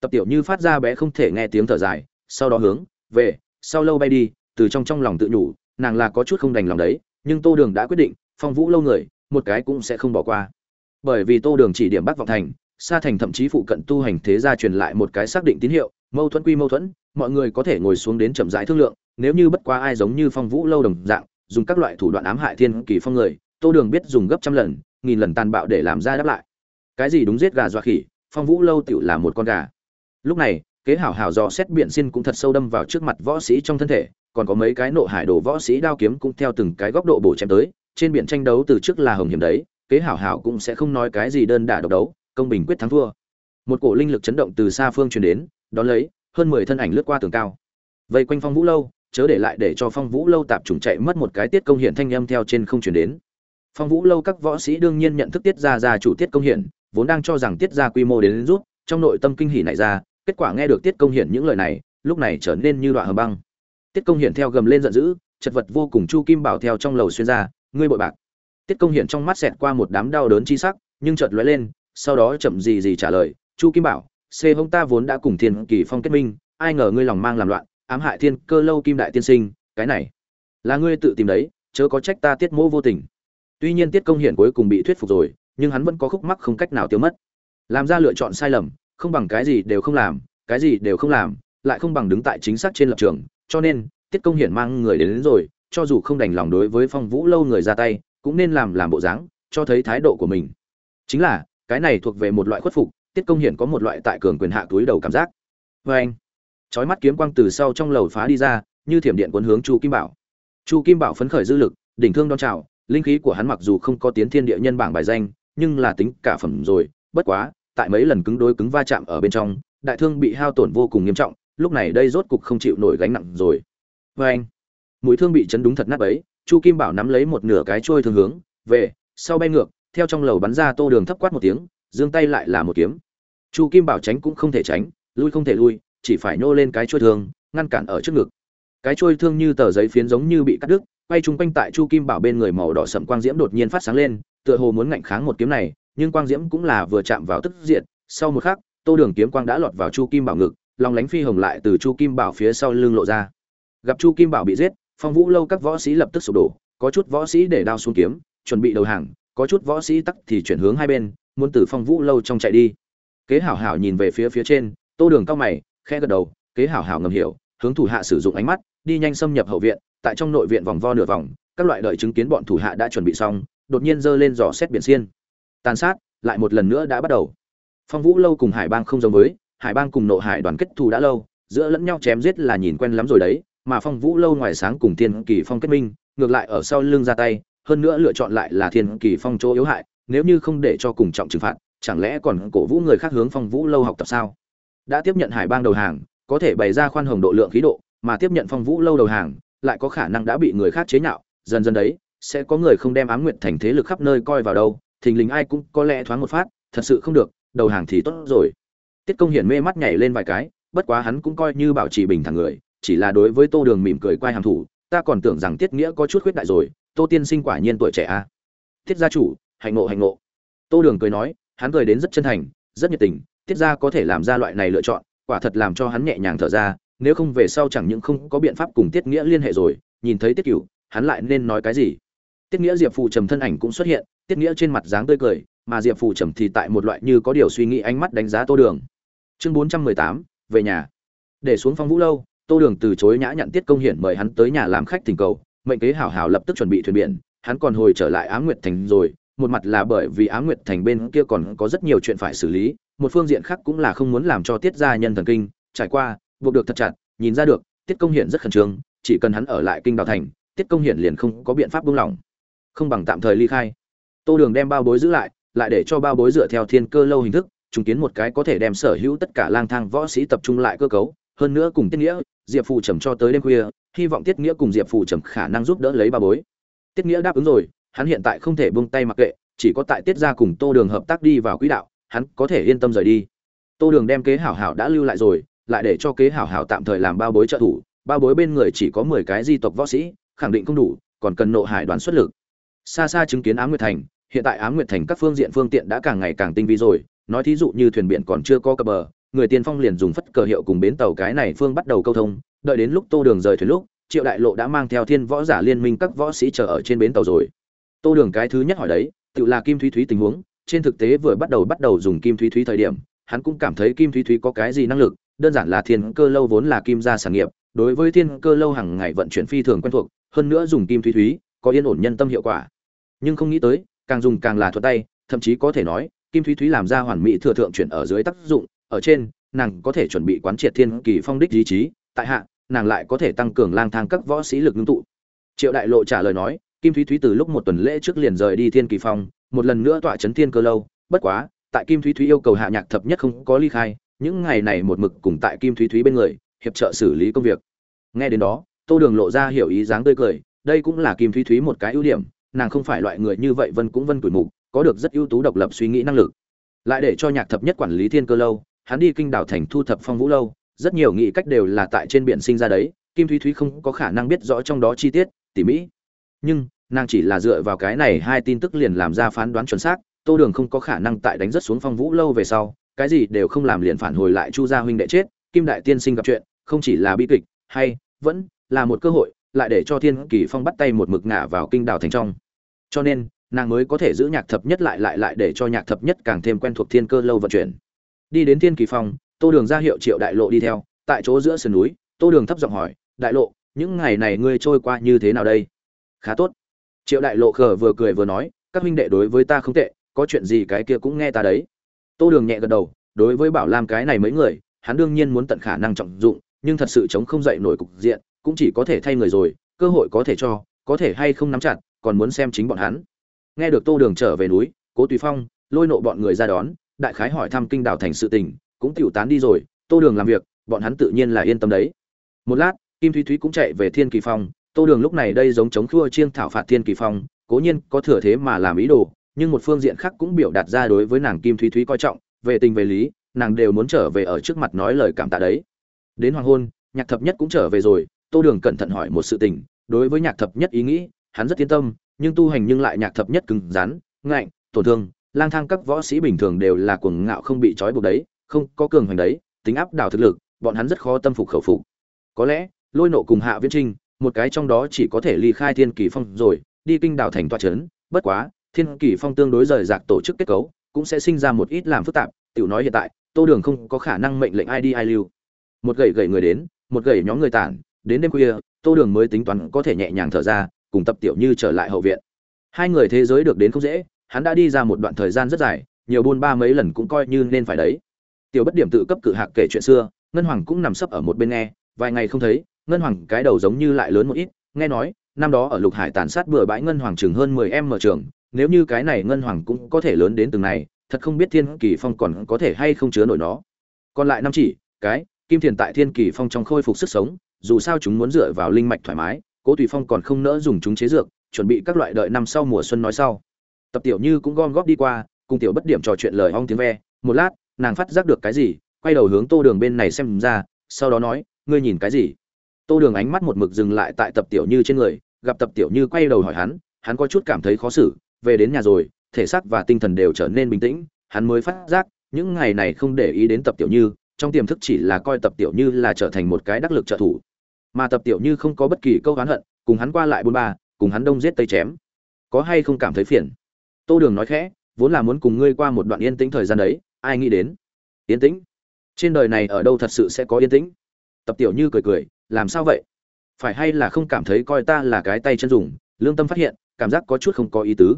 Tập tiểu như phát ra bé không thể nghe tiếng thở dài, sau đó hướng về, sau lâu bay đi, từ trong trong lòng tự nhủ, nàng là có chút không đành lòng đấy, nhưng tô đường đã quyết định, phong vũ lâu người, một cái cũng sẽ không bỏ qua. Bởi vì tô đường chỉ điểm bắc vọng thành xa thành thậm chí phụ cận tu hành thế gia truyền lại một cái xác định tín hiệu, mâu thuẫn quy mâu thuẫn, mọi người có thể ngồi xuống đến chậm rãi thương lượng, nếu như bất quá ai giống như phong vũ lâu đồng dạng, dùng các loại thủ đoạn ám hại thiên kỳ phong người, tô đường biết dùng gấp trăm lần, nghìn lần tàn bạo để làm ra đáp lại. Cái gì đúng giết gà dọa khỉ, phong vũ lâu tựu là một con gà. Lúc này kế hảo hảo dò xét biển xin cũng thật sâu đâm vào trước mặt võ sĩ trong thân thể còn có mấy cái nộ hải đồ võ sĩ đao kiếm cũng theo từng cái góc độ bổ chém tới trên biển tranh đấu từ trước là hồng hiểm đấy kế hảo hảo cũng sẽ không nói cái gì đơn đả độc đấu công bình quyết thắng thua. Một cổ linh lực chấn động từ xa phương truyền đến đón lấy hơn mười thân ảnh lướt qua tường cao. Vây quanh phong vũ lâu chớ để lại để cho phong vũ lâu tạp trùng chạy mất một cái tiết công hiện thanh âm theo trên không truyền đến. Phong vũ lâu các võ sĩ đương nhiên nhận thức tiết ra ra chủ tiết công hiển vốn đang cho rằng tiết ra quy mô đến, đến rút trong nội tâm kinh hỉ này ra kết quả nghe được tiết công hiển những lời này, lúc này trở nên như đoạn hầm băng. Tiết công hiển theo gầm lên giận dữ, chật vật vô cùng chu kim bảo theo trong lầu xuyên ra, ngươi bội bạc. Tiết công hiển trong mắt xẹt qua một đám đau đớn chi sắc, nhưng chợt lóe lên, sau đó chậm gì gì trả lời, chu kim bảo xê hông ta vốn đã cùng thiên kỳ phong kết minh, ai ngờ ngươi lòng mang làm loạn, ám hại thiên cơ lâu kim đại tiên sinh, cái này là ngươi tự tìm đấy, chớ có trách ta tiết mỗ vô tình. Tuy nhiên tiết công hiển cuối cùng bị thuyết phục rồi, nhưng hắn vẫn có khúc mắc không cách nào tiêu mất. Làm ra lựa chọn sai lầm không bằng cái gì đều không làm cái gì đều không làm lại không bằng đứng tại chính xác trên lập trường. Cho nên tiết công hiển mang người đến, đến rồi cho dù không đành lòng đối với phong vũ lâu người ra tay cũng nên làm làm bộ dáng cho thấy thái độ của mình. Chính là cái này thuộc về một loại khuất phục tiết công hiển có một loại tại cường quyền hạ túi đầu cảm giác. Vê anh chói mắt kiếm quang từ sau trong lầu phá đi ra như thiểm điện cuốn hướng chu kim bảo. Chu kim bảo phấn khởi dư lực đỉnh thương đón chào linh khí của hắn mặc dù không có tiến thiên địa nhân bảng bài danh nhưng là tính cả phẩm rồi bất quá tại mấy lần cứng đối cứng va chạm ở bên trong, đại thương bị hao tổn vô cùng nghiêm trọng, lúc này đây rốt cục không chịu nổi gánh nặng rồi. Vê anh, mũi thương bị chấn đúng thật nát ấy chu kim bảo nắm lấy một nửa cái trôi thương hướng, về, sau bay ngược, theo trong lầu bắn ra tô đường thấp quát một tiếng giương tay lại là một kiếm. Chu kim bảo tránh cũng không thể tránh, lui không thể lui, chỉ phải nhô lên cái trôi thương, ngăn cản ở trước ngực. Cái trôi thương như tờ giấy phiến giống như bị cắt đứt, quay chung quanh tại chu kim bảo bên người màu đỏ sậm quang diễm đột nhiên phát sáng lên, tựa hồ muốn ngạnh kháng một kiếm này nhưng quang diễm cũng là vừa chạm vào tức diện sau một khắc, tô đường kiếm quang đã lọt vào chu kim bảo ngực, lòng lánh phi hồng lại từ chu kim bảo phía sau lưng lộ ra. Gặp chu kim bảo bị giết, phong vũ lâu các võ sĩ lập tức sụp đổ, có chút võ sĩ để đao xuống kiếm, chuẩn bị đầu hàng, có chút võ sĩ tắc thì chuyển hướng hai bên, muốn từ phong vũ lâu trong chạy đi. Kế hảo hảo nhìn về phía phía trên, tô đường cao mày khe gật đầu, kế hảo hảo ngầm hiểu, hướng thủ hạ sử dụng ánh mắt, đi nhanh xâm nhập hậu viện, tại trong nội viện vòng vo nửa vòng, các loại đợi chứng kiến bọn thủ hạ đã chuẩn bị xong, đột nhiên giơ lên dò xét biển xiên tàn sát, lại một lần nữa đã bắt đầu. Phong vũ lâu cùng hải bang không giống với, hải bang cùng nộ hải đoàn kết thù đã lâu, giữa lẫn nhau chém giết là nhìn quen lắm rồi đấy, mà phong vũ lâu ngoài sáng cùng thiên kỳ phong kết minh, ngược lại ở sau lưng ra tay, hơn nữa lựa chọn lại là thiên kỳ phong chỗ yếu hại, nếu như không để cho cùng trọng trừng phạt, chẳng lẽ còn cổ vũ người khác hướng phong vũ lâu học tập sao? Đã tiếp nhận hải bang đầu hàng, có thể bày ra khoan hồng độ lượng khí độ, mà tiếp nhận phong vũ lâu đầu hàng, lại có khả năng đã bị người khác chế nhạo, dần dần đấy, sẽ có người không đem ám nguyện thành thế lực khắp nơi coi vào đâu thình lình ai cũng có lẽ thoáng một phát, thật sự không được, đầu hàng thì tốt rồi. Tiết công hiển mê mắt nhảy lên vài cái, bất quá hắn cũng coi như bảo trì bình thản người, chỉ là đối với tô đường mỉm cười quay hàm thủ, ta còn tưởng rằng tiết nghĩa có chút khuyết đại rồi, tô tiên sinh quả nhiên tuổi trẻ a à. tiết gia chủ, hạnh ngộ hạnh ngộ. Tô đường cười nói, hắn cười đến rất chân thành, rất nhiệt tình, tiết gia có thể làm ra loại này lựa chọn, quả thật làm cho hắn nhẹ nhàng thở ra, nếu không về sau chẳng những không có biện pháp cùng tiết nghĩa liên hệ rồi, nhìn thấy tiết cửu, hắn lại nên nói cái gì? Tiết nghĩa diệp phụ trầm thân ảnh cũng xuất hiện tiết nghĩa trên mặt dáng tươi cười, mà diệp phù trầm thì tại một loại như có điều suy nghĩ ánh mắt đánh giá tô đường. Chương bốn trăm mười tám, về nhà. Để xuống phong vũ lâu, tô đường từ chối nhã nhận tiết công hiển mời hắn tới nhà làm khách thỉnh cầu, mệnh kế hảo hảo lập tức chuẩn bị thuyền biển, hắn còn hồi trở lại á nguyệt thành rồi, một mặt là bởi vì á nguyệt thành bên kia còn có rất nhiều chuyện phải xử lý, một phương diện khác cũng là không muốn làm cho tiết gia nhân thần kinh, trải qua, buộc được thật chặt, nhìn ra được, tiết công hiển rất khẩn trương, chỉ cần hắn ở lại kinh đào thành, tiết công hiển liền không có biện pháp buông lỏng. Không bằng tạm thời ly khai tô đường đem bao bối giữ lại lại để cho bao bối dựa theo thiên cơ lâu hình thức chứng kiến một cái có thể đem sở hữu tất cả lang thang võ sĩ tập trung lại cơ cấu, hơn nữa cùng tiết nghĩa, diệp phù trầm cho tới đêm khuya, hy vọng tiết nghĩa cùng diệp phù trầm khả năng giúp đỡ lấy bao bối. Tiết nghĩa đáp ứng rồi, hắn hiện tại không thể buông tay mặc kệ, chỉ có tại tiết ra cùng tô đường hợp tác đi vào quỹ đạo, hắn có thể yên tâm rời đi. Tô đường đem kế hảo hảo đã lưu lại rồi, lại để cho kế hảo hảo tạm thời làm bao bối trợ thủ, bao bối bên người chỉ có mười cái di tộc võ sĩ, khẳng định không đủ, còn cần nộ hải đoàn xuất lực. Xa xa chứng kiến á nguyệt thành hiện tại ám nguyệt thành các phương diện phương tiện đã càng ngày càng tinh vi rồi. Nói thí dụ như thuyền biển còn chưa có cập bờ, người tiên phong liền dùng phất cờ hiệu cùng bến tàu cái này phương bắt đầu câu thông. Đợi đến lúc tô đường rời thuyền lúc, triệu đại lộ đã mang theo thiên võ giả liên minh các võ sĩ chờ ở trên bến tàu rồi. Tô đường cái thứ nhất hỏi đấy, tự là kim thúy thúy tình huống. Trên thực tế vừa bắt đầu bắt đầu dùng kim thúy thúy thời điểm, hắn cũng cảm thấy kim thúy thúy có cái gì năng lực. Đơn giản là thiên cơ lâu vốn là kim gia sản nghiệp, đối với thiên cơ lâu hàng ngày vận chuyển phi thường quen thuộc, hơn nữa dùng kim thúy thúy, có yên ổn nhân tâm hiệu quả. Nhưng không nghĩ tới càng dùng càng là thuật tay, thậm chí có thể nói, kim thúy thúy làm ra hoàn mỹ thừa thượng chuyển ở dưới tác dụng, ở trên, nàng có thể chuẩn bị quán triệt thiên kỳ phong đích ý chí, tại hạ, nàng lại có thể tăng cường lang thang các võ sĩ lực ngưng tụ. Triệu đại lộ trả lời nói, kim thúy thúy từ lúc một tuần lễ trước liền rời đi thiên kỳ phong, một lần nữa tọa chấn thiên cơ lâu, bất quá, tại kim thúy thúy yêu cầu hạ nhạc thập nhất không có ly khai, những ngày này một mực cùng tại kim thúy thúy bên người, hiệp trợ xử lý công việc. Nghe đến đó, tô đường lộ ra hiểu ý dáng tươi cười, đây cũng là kim thúy thúy một cái ưu điểm nàng không phải loại người như vậy vân cũng vân tuổi mục, có được rất ưu tú độc lập suy nghĩ năng lực. Lại để cho nhạc thập nhất quản lý thiên cơ lâu, hắn đi kinh đảo thành thu thập phong vũ lâu, rất nhiều nghị cách đều là tại trên biển sinh ra đấy, kim thúy thúy không có khả năng biết rõ trong đó chi tiết, tỉ mỹ nhưng, nàng chỉ là dựa vào cái này hai tin tức liền làm ra phán đoán chuẩn xác, tô đường không có khả năng tại đánh rất xuống phong vũ lâu về sau, cái gì đều không làm liền phản hồi lại chu gia huynh đệ chết, kim đại tiên sinh gặp chuyện, không chỉ là bi kịch, hay, vẫn là một cơ hội lại để cho thiên kỳ phong bắt tay một mực ngả vào kinh đảo thành trong. Cho nên, nàng mới có thể giữ nhạc thập nhất lại lại lại để cho nhạc thập nhất càng thêm quen thuộc thiên cơ lâu vận chuyển. Đi đến thiên kỳ phong, tô đường ra hiệu triệu đại lộ đi theo, tại chỗ giữa sườn núi, tô đường thấp giọng hỏi, đại lộ, những ngày này ngươi trôi qua như thế nào đây? Khá tốt. Triệu đại lộ khờ vừa cười vừa nói, các huynh đệ đối với ta không tệ, có chuyện gì cái kia cũng nghe ta đấy. Tô đường nhẹ gật đầu, đối với bảo lam cái này mấy người, hắn đương nhiên muốn tận khả năng trọng dụng nhưng thật sự chống không dậy nổi cục diện, cũng chỉ có thể thay người rồi, cơ hội có thể cho, có thể hay không nắm chặt, còn muốn xem chính bọn hắn. Nghe được tô đường trở về núi, cố tùy phong, lôi nộ bọn người ra đón, đại khái hỏi thăm kinh đảo thành sự tình, cũng tiểu tán đi rồi, tô đường làm việc, bọn hắn tự nhiên là yên tâm đấy. Một lát, kim thúy thúy cũng chạy về thiên kỳ phong, tô đường lúc này đây giống chống khua chiêng thảo phạt thiên kỳ phong, cố nhiên có thừa thế mà làm ý đồ, nhưng một phương diện khác cũng biểu đạt ra đối với nàng kim thúy thúy coi trọng, về tình về lý, nàng đều muốn trở về ở trước mặt nói lời cảm tạ đấy đến hoàng hôn, nhạc thập nhất cũng trở về rồi. Tô đường cẩn thận hỏi một sự tình, đối với nhạc thập nhất ý nghĩ, hắn rất yên tâm, nhưng tu hành nhưng lại nhạc thập nhất cứng rắn, ngạnh, tổn thương, lang thang các võ sĩ bình thường đều là cuồng ngạo không bị trói buộc đấy, không có cường hoành đấy, tính áp đảo thực lực, bọn hắn rất khó tâm phục khẩu phục. Có lẽ, lôi nộ cùng hạ viễn trinh, một cái trong đó chỉ có thể ly khai thiên kỳ phong rồi, đi kinh đảo thành toa trấn bất quá, thiên kỳ phong tương đối rời rạc tổ chức kết cấu, cũng sẽ sinh ra một ít làm phức tạp, tiểu nói hiện tại, tô đường không có khả năng mệnh lệnh ai đi ai lưu một gậy gậy người đến, một gậy nhóm người tản, đến đêm khuya, tô đường mới tính toán có thể nhẹ nhàng thở ra, cùng tập tiểu như trở lại hậu viện. Hai người thế giới được đến không dễ, hắn đã đi ra một đoạn thời gian rất dài, nhiều buôn ba mấy lần cũng coi như nên phải đấy. Tiểu bất điểm tự cấp cự hạc kể chuyện xưa, ngân hoàng cũng nằm sấp ở một bên nghe, vài ngày không thấy, ngân hoàng cái đầu giống như lại lớn một ít, nghe nói, năm đó ở lục hải tàn sát bừa bãi ngân hoàng chừng hơn mười em mở trường, nếu như cái này ngân hoàng cũng có thể lớn đến từng này, thật không biết thiên kỳ phong còn có thể hay không chứa nổi nó. Còn lại năm chỉ, cái kim thiền tại thiên kỳ phong trong khôi phục sức sống, dù sao chúng muốn dựa vào linh mạch thoải mái, cố tùy phong còn không nỡ dùng chúng chế dược, chuẩn bị các loại đợi năm sau mùa xuân nói sau. Tập tiểu như cũng gom góp đi qua, cùng tiểu bất điểm trò chuyện lời ong tiếng ve, một lát, nàng phát giác được cái gì, quay đầu hướng tô đường bên này xem ra, sau đó nói, ngươi nhìn cái gì? Tô đường ánh mắt một mực dừng lại tại tập tiểu như trên người, gặp tập tiểu như quay đầu hỏi hắn hắn có chút cảm thấy khó xử, về đến nhà rồi, thể xác và tinh thần đều trở nên bình tĩnh, hắn mới phát giác, những ngày này không để ý đến tập tiểu như trong tiềm thức chỉ là coi tập tiểu như là trở thành một cái đắc lực trợ thủ. Mà tập tiểu như không có bất kỳ câu oán hận, cùng hắn qua lại bôn ba, cùng hắn đông giết tây chém. Có hay không cảm thấy phiền? Tô đường nói khẽ, vốn là muốn cùng ngươi qua một đoạn yên tĩnh thời gian đấy, ai nghĩ đến? Yên tĩnh? Trên đời này ở đâu thật sự sẽ có yên tĩnh? Tập tiểu như cười cười, làm sao vậy? Phải hay là không cảm thấy coi ta là cái tay chân dùng, lương tâm phát hiện, cảm giác có chút không có ý tứ?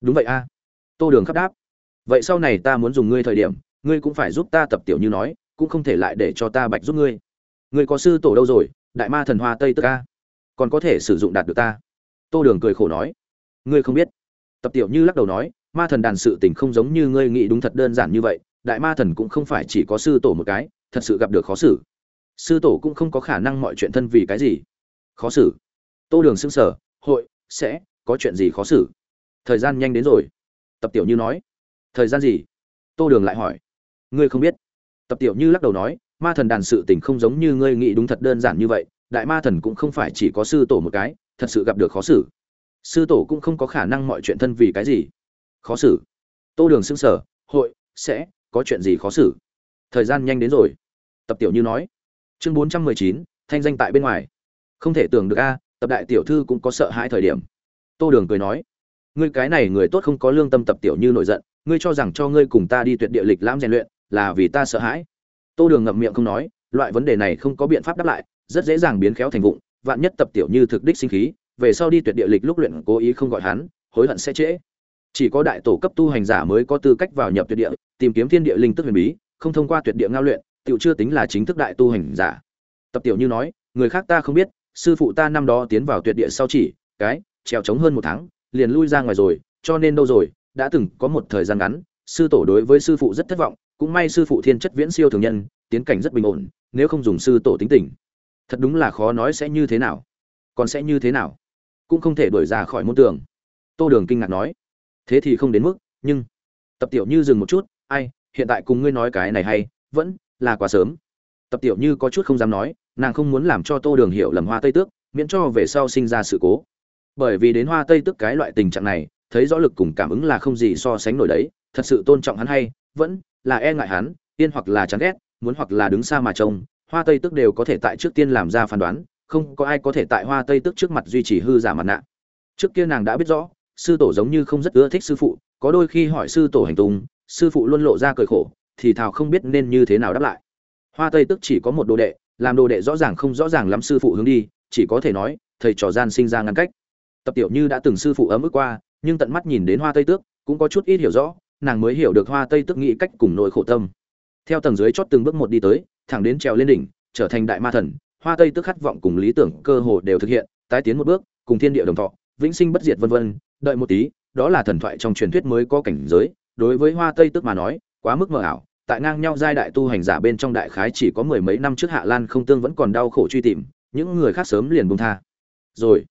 Đúng vậy a. Tô đường khắp đáp. Vậy sau này ta muốn dùng ngươi thời điểm, ngươi cũng phải giúp ta tập tiểu như nói cũng không thể lại để cho ta bạch giúp ngươi. Ngươi có sư tổ đâu rồi, đại ma thần hoa tây tức ca còn có thể sử dụng đạt được ta? Tô đường cười khổ nói. Ngươi không biết. Tập tiểu như lắc đầu nói, ma thần đàn sự tình không giống như ngươi nghĩ đúng thật đơn giản như vậy, đại ma thần cũng không phải chỉ có sư tổ một cái, thật sự gặp được khó xử. Sư tổ cũng không có khả năng mọi chuyện thân vì cái gì. Khó xử. Tô đường xưng sở hội, sẽ, có chuyện gì khó xử? Thời gian nhanh đến rồi. Tập tiểu như nói. Thời gian gì? Tô đường lại hỏi. Ngươi không biết tập tiểu như lắc đầu nói, ma thần đàn sự tình không giống như ngươi nghĩ đúng thật đơn giản như vậy, đại ma thần cũng không phải chỉ có sư tổ một cái, thật sự gặp được khó xử. Sư tổ cũng không có khả năng mọi chuyện thân vì cái gì. Khó xử. Tô đường xưng sở hội, sẽ, có chuyện gì khó xử? Thời gian nhanh đến rồi. Tập tiểu như nói. Chương bốn trăm mười chín, thanh danh tại bên ngoài. Không thể tưởng được a, tập đại tiểu thư cũng có sợ hãi thời điểm. Tô đường cười nói. Ngươi cái này người tốt không có lương tâm tập tiểu như nổi giận, ngươi cho rằng cho ngươi cùng ta đi tuyệt địa lịch lãm rèn luyện là vì ta sợ hãi. Tô đường ngậm miệng không nói, loại vấn đề này không có biện pháp đáp lại, rất dễ dàng biến khéo thành vụng, vạn nhất tập tiểu như thực đích sinh khí, về sau đi tuyệt địa lịch lúc luyện cố ý không gọi hắn, hối hận sẽ trễ. Chỉ có đại tổ cấp tu hành giả mới có tư cách vào nhập tuyệt địa, tìm kiếm thiên địa linh tức huyền bí, không thông qua tuyệt địa ngao luyện, tiểu chưa tính là chính thức đại tu hành giả. Tập tiểu như nói, người khác ta không biết, sư phụ ta năm đó tiến vào tuyệt địa sau chỉ, cái, trèo trống hơn một tháng, liền lui ra ngoài rồi, cho nên đâu rồi, đã từng có một thời gian ngắn, sư tổ đối với sư phụ rất thất vọng cũng may sư phụ thiên chất viễn siêu thường nhân, tiến cảnh rất bình ổn, nếu không dùng sư tổ tính tình. Thật đúng là khó nói sẽ như thế nào. Còn sẽ như thế nào? Cũng không thể đuổi ra khỏi môn tường. Tô đường kinh ngạc nói. Thế thì không đến mức, nhưng tập tiểu như dừng một chút, ai, hiện tại cùng ngươi nói cái này hay, vẫn là quá sớm. Tập tiểu như có chút không dám nói, nàng không muốn làm cho tô đường hiểu lầm hoa tây tước, miễn cho về sau sinh ra sự cố. Bởi vì đến hoa tây tước cái loại tình trạng này, thấy rõ lực cùng cảm ứng là không gì so sánh nổi đấy, thật sự tôn trọng hắn hay, vẫn là e ngại hắn, yên hoặc là chán ghét, muốn hoặc là đứng xa mà trông, hoa tây tức đều có thể tại trước tiên làm ra phán đoán, không có ai có thể tại hoa tây tức trước mặt duy trì hư giả mặt nạ. Trước kia nàng đã biết rõ, sư tổ giống như không rất ưa thích sư phụ, có đôi khi hỏi sư tổ hành tung, sư phụ luôn lộ ra cười khổ, thì thào không biết nên như thế nào đáp lại. Hoa tây tức chỉ có một đồ đệ, làm đồ đệ rõ ràng không rõ ràng lắm sư phụ hướng đi, chỉ có thể nói, thầy trò gian sinh ra ngăn cách. Tập tiểu như đã từng sư phụ ấm ức qua, nhưng tận mắt nhìn đến hoa tây tước, cũng có chút ít hiểu rõ nàng mới hiểu được hoa tây tức nghĩ cách cùng nỗi khổ tâm. Theo tầng dưới chót từng bước một đi tới, thẳng đến trèo lên đỉnh, trở thành đại ma thần, hoa tây tức khát vọng cùng lý tưởng cơ hồ đều thực hiện, tái tiến một bước, cùng thiên địa đồng thọ, vĩnh sinh bất diệt vân vân, đợi một tí, đó là thần thoại trong truyền thuyết mới có cảnh giới, đối với hoa tây tức mà nói, quá mức mờ ảo, tại ngang nhau giai đại tu hành giả bên trong đại khái chỉ có mười mấy năm trước hạ lan không tương vẫn còn đau khổ truy tìm, những người khác sớm liền buông tha. Rồi,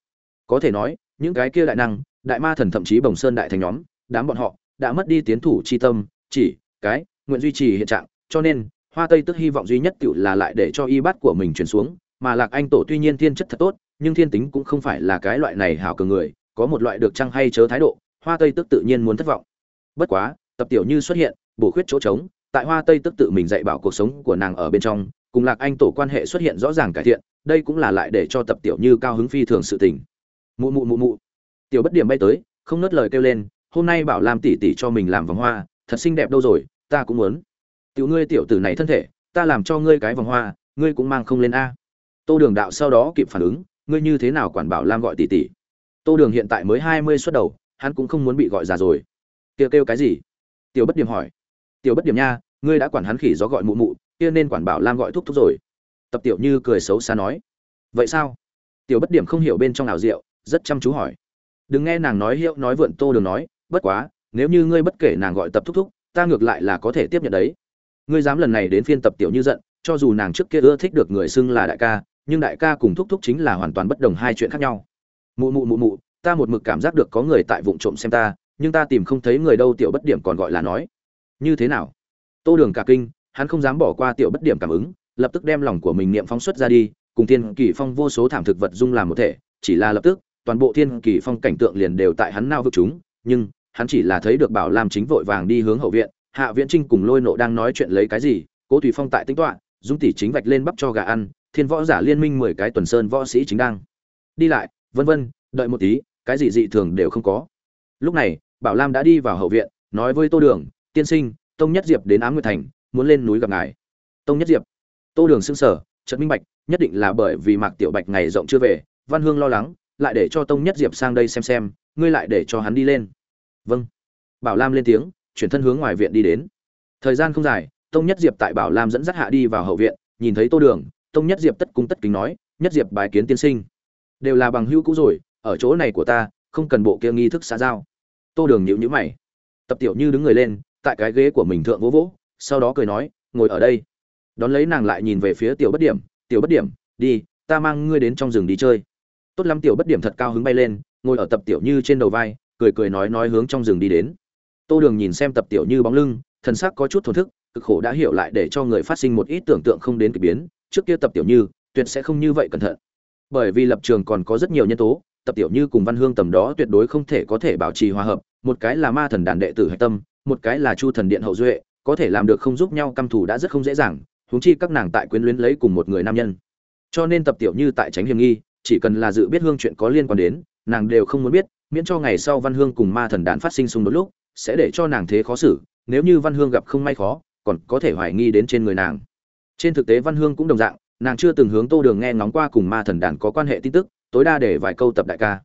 có thể nói, những cái kia đại năng, đại ma thần thậm chí bồng sơn đại thành nhóm, đám bọn họ đã mất đi tiến thủ chi tâm, chỉ, cái, nguyện duy trì hiện trạng, cho nên, hoa tây tức hy vọng duy nhất tiểu là lại để cho y bát của mình chuyển xuống, mà lạc anh tổ tuy nhiên thiên chất thật tốt, nhưng thiên tính cũng không phải là cái loại này hảo cường người, có một loại được chăng hay chớ thái độ, hoa tây tức tự nhiên muốn thất vọng. Bất quá, tập tiểu như xuất hiện, bổ khuyết chỗ trống, tại hoa tây tức tự mình dạy bảo cuộc sống của nàng ở bên trong, cùng lạc anh tổ quan hệ xuất hiện rõ ràng cải thiện, đây cũng là lại để cho tập tiểu như cao hứng phi thường sự tình. Mụ mụ mụ mụ. Tiểu bất điểm bay tới, không nớt lời kêu lên hôm nay bảo Lam tỷ tỷ cho mình làm vòng hoa, thật xinh đẹp đâu rồi, ta cũng muốn. Tiểu ngươi tiểu tử này thân thể, ta làm cho ngươi cái vòng hoa, ngươi cũng mang không lên a. Tô đường đạo sau đó kịp phản ứng, ngươi như thế nào quản bảo lam gọi tỷ tỷ? Tô đường hiện tại mới hai mươi xuất đầu, hắn cũng không muốn bị gọi già rồi. Kêu kêu cái gì? Tiểu bất điểm hỏi. Tiểu bất điểm nha, ngươi đã quản hắn khỉ gió gọi mụ mụ, kia nên quản bảo lam gọi thúc thúc rồi. Tập tiểu như cười xấu xa nói. Vậy sao? Tiểu bất điểm không hiểu bên trong nào rượu rất chăm chú hỏi. Đừng nghe nàng nói hiệu nói vượn, tô đường nói bất quá, nếu như ngươi bất kể nàng gọi tập thúc thúc, ta ngược lại là có thể tiếp nhận đấy. Ngươi dám lần này đến phiên tập tiểu như giận, cho dù nàng trước kia ưa thích được người xưng là đại ca, nhưng đại ca cùng thúc thúc chính là hoàn toàn bất đồng hai chuyện khác nhau. Mụ mụ mụ mụ, ta một mực cảm giác được có người tại vụ trộm xem ta, nhưng ta tìm không thấy người đâu tiểu bất điểm còn gọi là nói. Như thế nào? Tô đường cả kinh, hắn không dám bỏ qua tiểu bất điểm cảm ứng, lập tức đem lòng của mình niệm phóng xuất ra đi, cùng thiên kỳ phong vô số thảm thực vật dung làm một thể, chỉ là lập tức, toàn bộ thiên kỳ phong cảnh tượng liền đều tại hắn nao vực chúng, nhưng hắn chỉ là thấy được bảo lam chính vội vàng đi hướng hậu viện, hạ viễn trinh cùng lôi nộ đang nói chuyện lấy cái gì, cố thủy phong tại tính toạ dung tỷ chính vạch lên bắp cho gà ăn, thiên võ giả liên minh mười cái tuần sơn võ sĩ chính đang. Đi lại, vân vân, đợi một tí, cái gì dị thường đều không có. Lúc này, bảo lam đã đi vào hậu viện, nói với tô đường, tiên sinh, tông nhất diệp đến ám nguyệt thành, muốn lên núi gặp ngài. Tông nhất diệp. Tô đường xưng sở trận minh bạch, nhất định là bởi vì mạc tiểu bạch ngày rộng chưa về, văn hương lo lắng, lại để cho tông nhất diệp sang đây xem xem, ngươi lại để cho hắn đi lên vâng. Bảo lam lên tiếng, chuyển thân hướng ngoài viện đi đến. Thời gian không dài, tông nhất diệp tại bảo lam dẫn dắt hạ đi vào hậu viện, nhìn thấy tô đường, tông nhất diệp tất cung tất kính nói, nhất diệp bài kiến tiên sinh. Đều là bằng hữu cũ rồi, ở chỗ này của ta, không cần bộ kia nghi thức xã giao. Tô đường nhịu nhữ mày. Tập tiểu như đứng người lên, tại cái ghế của mình thượng vỗ vỗ, sau đó cười nói, ngồi ở đây. Đón lấy nàng lại nhìn về phía tiểu bất điểm, tiểu bất điểm, đi, ta mang ngươi đến trong rừng đi chơi. Tốt lắm, tiểu bất điểm thật cao hứng bay lên, ngồi ở tập tiểu như trên đầu vai cười cười nói nói hướng trong rừng đi đến. Tô đường nhìn xem tập tiểu như bóng lưng, thần sắc có chút thổn thức, cực khổ đã hiểu lại để cho người phát sinh một ít tưởng tượng không đến k ỳ biến, trước kia tập tiểu như, tuyệt sẽ không như vậy cẩn thận. Bởi vì lập trường còn có rất nhiều nhân tố, tập tiểu như cùng văn hương tầm đó tuyệt đối không thể có thể bảo trì hòa hợp, một cái là ma thần đàn đệ tử hạch tâm, một cái là chu thần điện hậu duệ, có thể làm được không giúp nhau căm thù đã rất không dễ dàng, huống chi các nàng tại quyến luyến lấy cùng một người nam nhân. Cho nên tập tiểu như tại tránh hiểm nghi, chỉ cần là dự biết hương chuyện có liên quan đến, nàng đều không muốn biết miễn cho ngày sau văn hương cùng ma thần đàn phát sinh xung đột lúc, sẽ để cho nàng thế khó xử, nếu như văn hương gặp không may khó, còn có thể hoài nghi đến trên người nàng. Trên thực tế văn hương cũng đồng dạng, nàng chưa từng hướng tô đường nghe ngóng qua cùng ma thần đàn có quan hệ tin tức, tối đa để vài câu tập đại ca.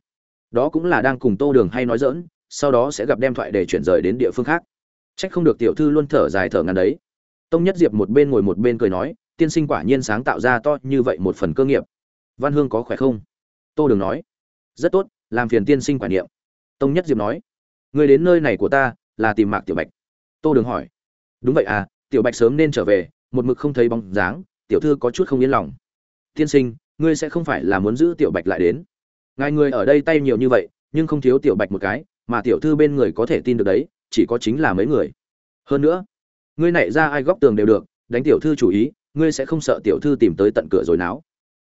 Đó cũng là đang cùng tô đường hay nói dỡn sau đó sẽ gặp đem thoại để chuyển rời đến địa phương khác. Trách không được tiểu thư luôn thở dài thở ngắn đấy. Tông nhất diệp một bên ngồi một bên cười nói, tiên sinh quả nhiên sáng tạo ra to như vậy một phần cơ nghiệp. Văn hương có khỏe không? Tô đường nói, rất tốt làm phiền tiên sinh quả niệm. Tông nhất diệp nói người đến nơi này của ta là tìm mạc tiểu bạch. Tô đường hỏi, đúng vậy à tiểu bạch sớm nên trở về, một mực không thấy bóng dáng, tiểu thư có chút không yên lòng. Tiên sinh, ngươi sẽ không phải là muốn giữ tiểu bạch lại đến. Ngài người ở đây tay nhiều như vậy, nhưng không thiếu tiểu bạch một cái, mà tiểu thư bên người có thể tin được đấy, chỉ có chính là mấy người. Hơn nữa, ngươi nảy ra ai góc tường đều được, đánh tiểu thư chủ ý, ngươi sẽ không sợ tiểu thư tìm tới tận cửa rồi náo.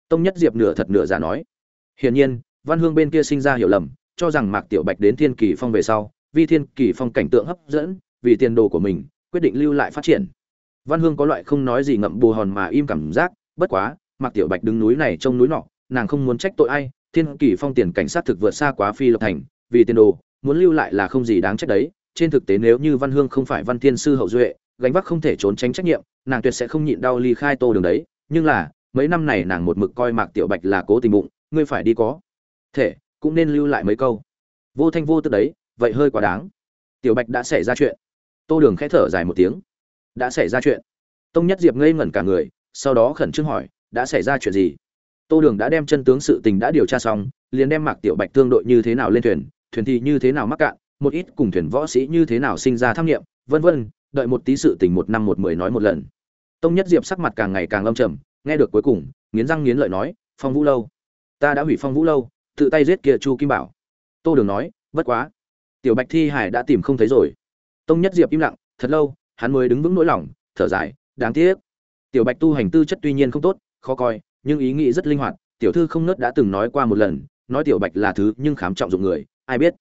Tông nhất diệp nửa thật nửa giả nói, hiển nhiên văn hương bên kia sinh ra hiểu lầm, cho rằng mạc tiểu bạch đến thiên kỳ phong về sau, vì thiên kỳ phong cảnh tượng hấp dẫn, vì tiền đồ của mình, quyết định lưu lại phát triển. Văn hương có loại không nói gì ngậm bù hòn mà im cảm giác, bất quá, mạc tiểu bạch đứng núi này trông núi nọ, nàng không muốn trách tội ai, thiên kỳ phong tiền cảnh sát thực vượt xa quá phi lộc thành, vì tiền đồ, muốn lưu lại là không gì đáng trách đấy, trên thực tế nếu như văn hương không phải văn thiên sư hậu duệ, gánh vác không thể trốn tránh trách nhiệm, nàng tuyệt sẽ không nhịn đau ly khai tô đường đấy, nhưng là, mấy năm này nàng một mực coi mạc tiểu bạch là cố tình bụng, ngươi phải đi có thể, cũng nên lưu lại mấy câu. Vô thanh vô tức đấy, vậy hơi quá đáng. Tiểu bạch đã xảy ra chuyện. Tô đường khẽ thở dài một tiếng. Đã xảy ra chuyện. Tông nhất diệp ngây ngẩn cả người, sau đó khẩn trương hỏi, đã xảy ra chuyện gì? Tô đường đã đem chân tướng sự tình đã điều tra xong, liền đem mạc tiểu bạch thương đội như thế nào lên thuyền thuyền thì như thế nào mắc cạn, một ít cùng thuyền võ sĩ như thế nào sinh ra tham nghiệm, vân vân, đợi một tí sự tình một năm một mười nói một lần. Tông nhất diệp sắc mặt càng ngày càng âm trầm, nghe được cuối cùng, nghiến răng nghiến lợi nói, phong vũ lâu, ta đã hủy phong vũ lâu tự tay giết kia chu kim bảo. Tô đường nói vất quá, tiểu bạch thi hải đã tìm không thấy rồi. Tông nhất diệp im lặng, thật lâu, hắn mới đứng vững nỗi lòng, thở dài, đáng tiếc. Tiểu bạch tu hành tư chất tuy nhiên không tốt, khó coi, nhưng ý nghĩ rất linh hoạt, tiểu thư không nớt đã từng nói qua một lần, nói tiểu bạch là thứ nhưng khám trọng dụng người, ai biết.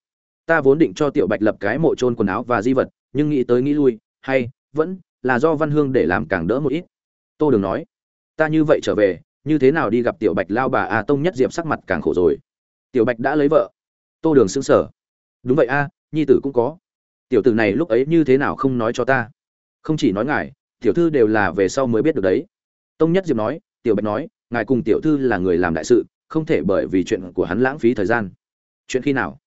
Ta vốn định cho tiểu bạch lập cái mộ trôn quần áo và di vật, nhưng nghĩ tới nghĩ lui, hay, vẫn là do văn hương để làm càng đỡ một ít. Tô đường nói, ta như vậy trở về, như thế nào đi gặp tiểu bạch lao bà? A tông nhất diệp sắc mặt càng khổ rồi tiểu bạch đã lấy vợ. Tô đường xứng sở đúng vậy a, nhi tử cũng có. Tiểu tử này lúc ấy như thế nào không nói cho ta? Không chỉ nói ngài, tiểu thư đều là về sau mới biết được đấy. Tông nhất diệp nói, tiểu bạch nói, ngài cùng tiểu thư là người làm đại sự, không thể bởi vì chuyện của hắn lãng phí thời gian. Chuyện khi nào?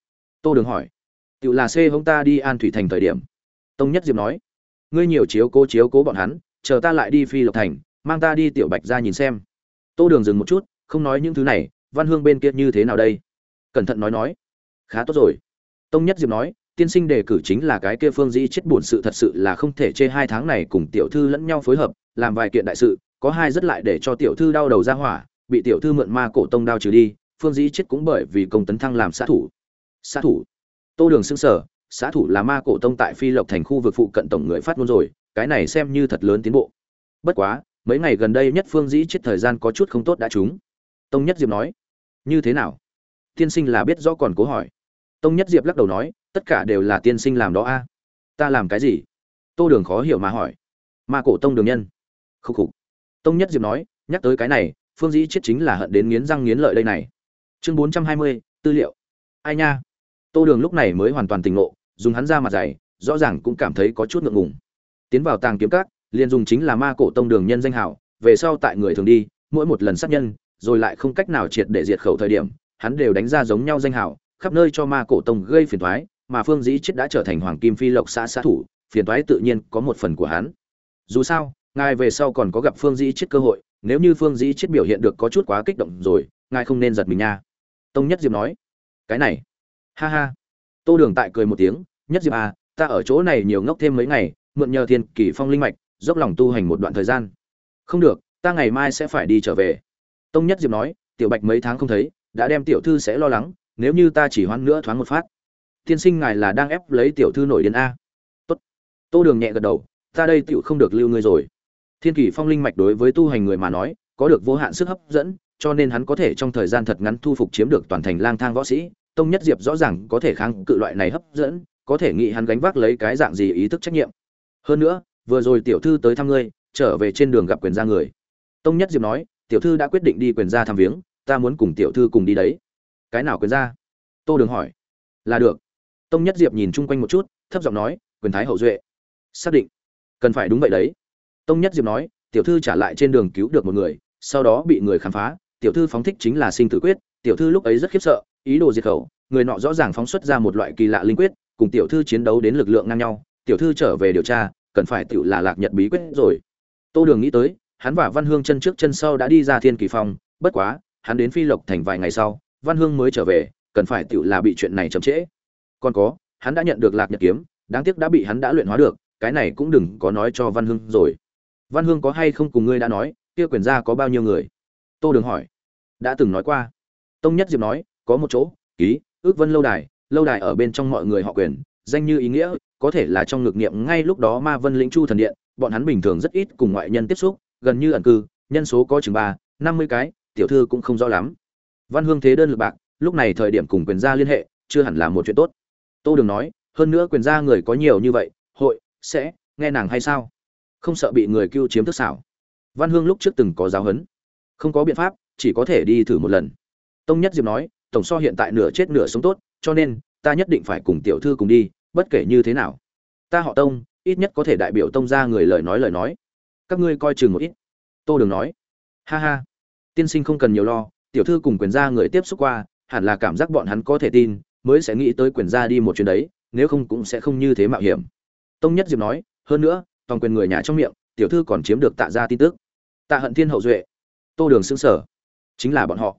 Tô đường hỏi. Tự là xê hông ta đi an thủy thành thời điểm. Tông nhất diệp nói, ngươi nhiều chiếu cố chiếu cố bọn hắn, chờ ta lại đi phi lộc thành, mang ta đi tiểu bạch ra nhìn xem. Tô đường dừng một chút, không nói những thứ này, văn hương bên kia như thế nào đây? Cẩn thận nói nói. Khá tốt rồi. Tông nhất diệp nói, tiên sinh đề cử chính là cái kia phương dĩ chết buồn sự thật sự là không thể chê hai tháng này cùng tiểu thư lẫn nhau phối hợp, làm vài kiện đại sự, có hai rất lại để cho tiểu thư đau đầu ra hỏa, bị tiểu thư mượn ma cổ tông đao trừ đi, phương dĩ chết cũng bởi vì công tấn thăng làm xã thủ. Xã thủ? Tô đường xưng sở xã thủ là ma cổ tông tại phi lộc thành khu vực phụ cận tổng người phát ngôn rồi, cái này xem như thật lớn tiến bộ. Bất quá, mấy ngày gần đây nhất phương dĩ chết thời gian có chút không tốt đã trúng. Tông nhất diệp nói, như thế nào? Tiên sinh là biết rõ còn cố hỏi. Tông nhất diệp lắc đầu nói, tất cả đều là tiên sinh làm đó a. Ta làm cái gì? Tô đường khó hiểu mà hỏi. Ma cổ tông đường nhân. Khúc khục. Tông nhất diệp nói, nhắc tới cái này, phương dĩ chết chính là hận đến nghiến răng nghiến lợi đây này. Chương bốn trăm hai mươi, tư liệu. Ai nha? Tô đường lúc này mới hoàn toàn tỉnh ngộ, dùng hắn ra mặt dày, rõ ràng cũng cảm thấy có chút ngượng ngùng. Tiến vào tàng kiếm cát liền dùng chính là ma cổ tông đường nhân danh hảo về sau tại người thường đi, mỗi một lần sát nhân, rồi lại không cách nào triệt để diệt khẩu thời điểm hắn đều đánh ra giống nhau danh hào, khắp nơi cho ma cổ tông gây phiền toái mà phương dĩ chết đã trở thành hoàng kim phi lộc xã xã thủ phiền toái tự nhiên có một phần của hắn. Dù sao ngài về sau còn có gặp phương dĩ chết cơ hội nếu như phương dĩ chết biểu hiện được có chút quá kích động rồi ngài không nên giật mình nha. Tông nhất diệp nói. Cái này ha ha. Tô đường tại cười một tiếng nhất diệp à ta ở chỗ này nhiều ngốc thêm mấy ngày mượn nhờ thiên kỷ phong linh mạch dốc lòng tu hành một đoạn thời gian. Không được ta ngày mai sẽ phải đi trở về. Tông nhất diệp nói tiểu bạch mấy tháng không thấy đã đem tiểu thư sẽ lo lắng, nếu như ta chỉ hoãn nữa thoáng một phát. Tiên sinh ngài là đang ép lấy tiểu thư nổi điên a. Tốt. Tô đường nhẹ gật đầu, ta đây tựu không được lưu ngươi rồi. Thiên kỷ phong linh mạch đối với tu hành người mà nói, có được vô hạn sức hấp dẫn, cho nên hắn có thể trong thời gian thật ngắn thu phục chiếm được toàn thành lang thang võ sĩ. Tông nhất diệp rõ ràng có thể kháng cự loại này hấp dẫn, có thể nghĩ hắn gánh vác lấy cái dạng gì ý thức trách nhiệm. Hơn nữa, vừa rồi tiểu thư tới thăm ngươi, trở về trên đường gặp quyền gia người. Tông nhất diệp nói, tiểu thư đã quyết định đi quyền gia thăm viếng ta muốn cùng tiểu thư cùng đi đấy. Cái nào quyền ra, tô đường hỏi. Là được. Tông nhất diệp nhìn chung quanh một chút thấp giọng nói quyền thái hậu duệ. Xác định. Cần phải đúng vậy đấy. Tông nhất diệp nói tiểu thư trả lại trên đường cứu được một người sau đó bị người khám phá. Tiểu thư phóng thích chính là sinh tử quyết. Tiểu thư lúc ấy rất khiếp sợ ý đồ diệt khẩu. Người nọ rõ ràng phóng xuất ra một loại kỳ lạ linh quyết cùng tiểu thư chiến đấu đến lực lượng ngang nhau. Tiểu thư trở về điều tra cần phải tiểu là lạc nhật bí quyết rồi. Tô đường nghĩ tới hắn và văn hương chân trước chân sau đã đi ra thiên kỳ phong bất quá hắn đến phi lộc thành vài ngày sau, văn hương mới trở về, cần phải tiểu là bị chuyện này chậm trễ. Còn có, hắn đã nhận được lạc nhật kiếm, đáng tiếc đã bị hắn đã luyện hóa được, cái này cũng đừng có nói cho văn hương rồi. Văn hương có hay không cùng ngươi đã nói, kia quyền gia có bao nhiêu người? Tô đường hỏi. Đã từng nói qua. Tông nhất diệp nói, có một chỗ, ký, ước vân lâu đài lâu đài ở bên trong mọi người họ quyền, danh như ý nghĩa, có thể là trong ngược niệm ngay lúc đó ma vân lĩnh chu thần điện, bọn hắn bình thường rất ít cùng ngoại nhân tiếp xúc, gần như ẩn cư, nhân số có chừng ba, năm mươi cái tiểu thư cũng không rõ lắm. Văn hương thế đơn lực bạc, lúc này thời điểm cùng quyền gia liên hệ, chưa hẳn là một chuyện tốt. Tô đường nói, hơn nữa quyền gia người có nhiều như vậy, hội, sẽ, nghe nàng hay sao? Không sợ bị người cưu chiếm thức xảo. Văn hương lúc trước từng có giáo huấn. Không có biện pháp, chỉ có thể đi thử một lần. Tông nhất diệp nói, tổng so hiện tại nửa chết nửa sống tốt, cho nên, ta nhất định phải cùng tiểu thư cùng đi, bất kể như thế nào. Ta họ tông, ít nhất có thể đại biểu tông ra người lời nói lời nói. Các ngươi coi chừng một ít. Tô đường nói, ha ha tiên sinh không cần nhiều lo, tiểu thư cùng quyền gia người tiếp xúc qua, hẳn là cảm giác bọn hắn có thể tin, mới sẽ nghĩ tới quyền gia đi một chuyến đấy, nếu không cũng sẽ không như thế mạo hiểm. Tông nhất diệp nói, hơn nữa, toàn quyền người nhà trong miệng, tiểu thư còn chiếm được tạ ra tin tức. Tạ hận thiên hậu duệ, tô đường xưng sở, chính là bọn họ.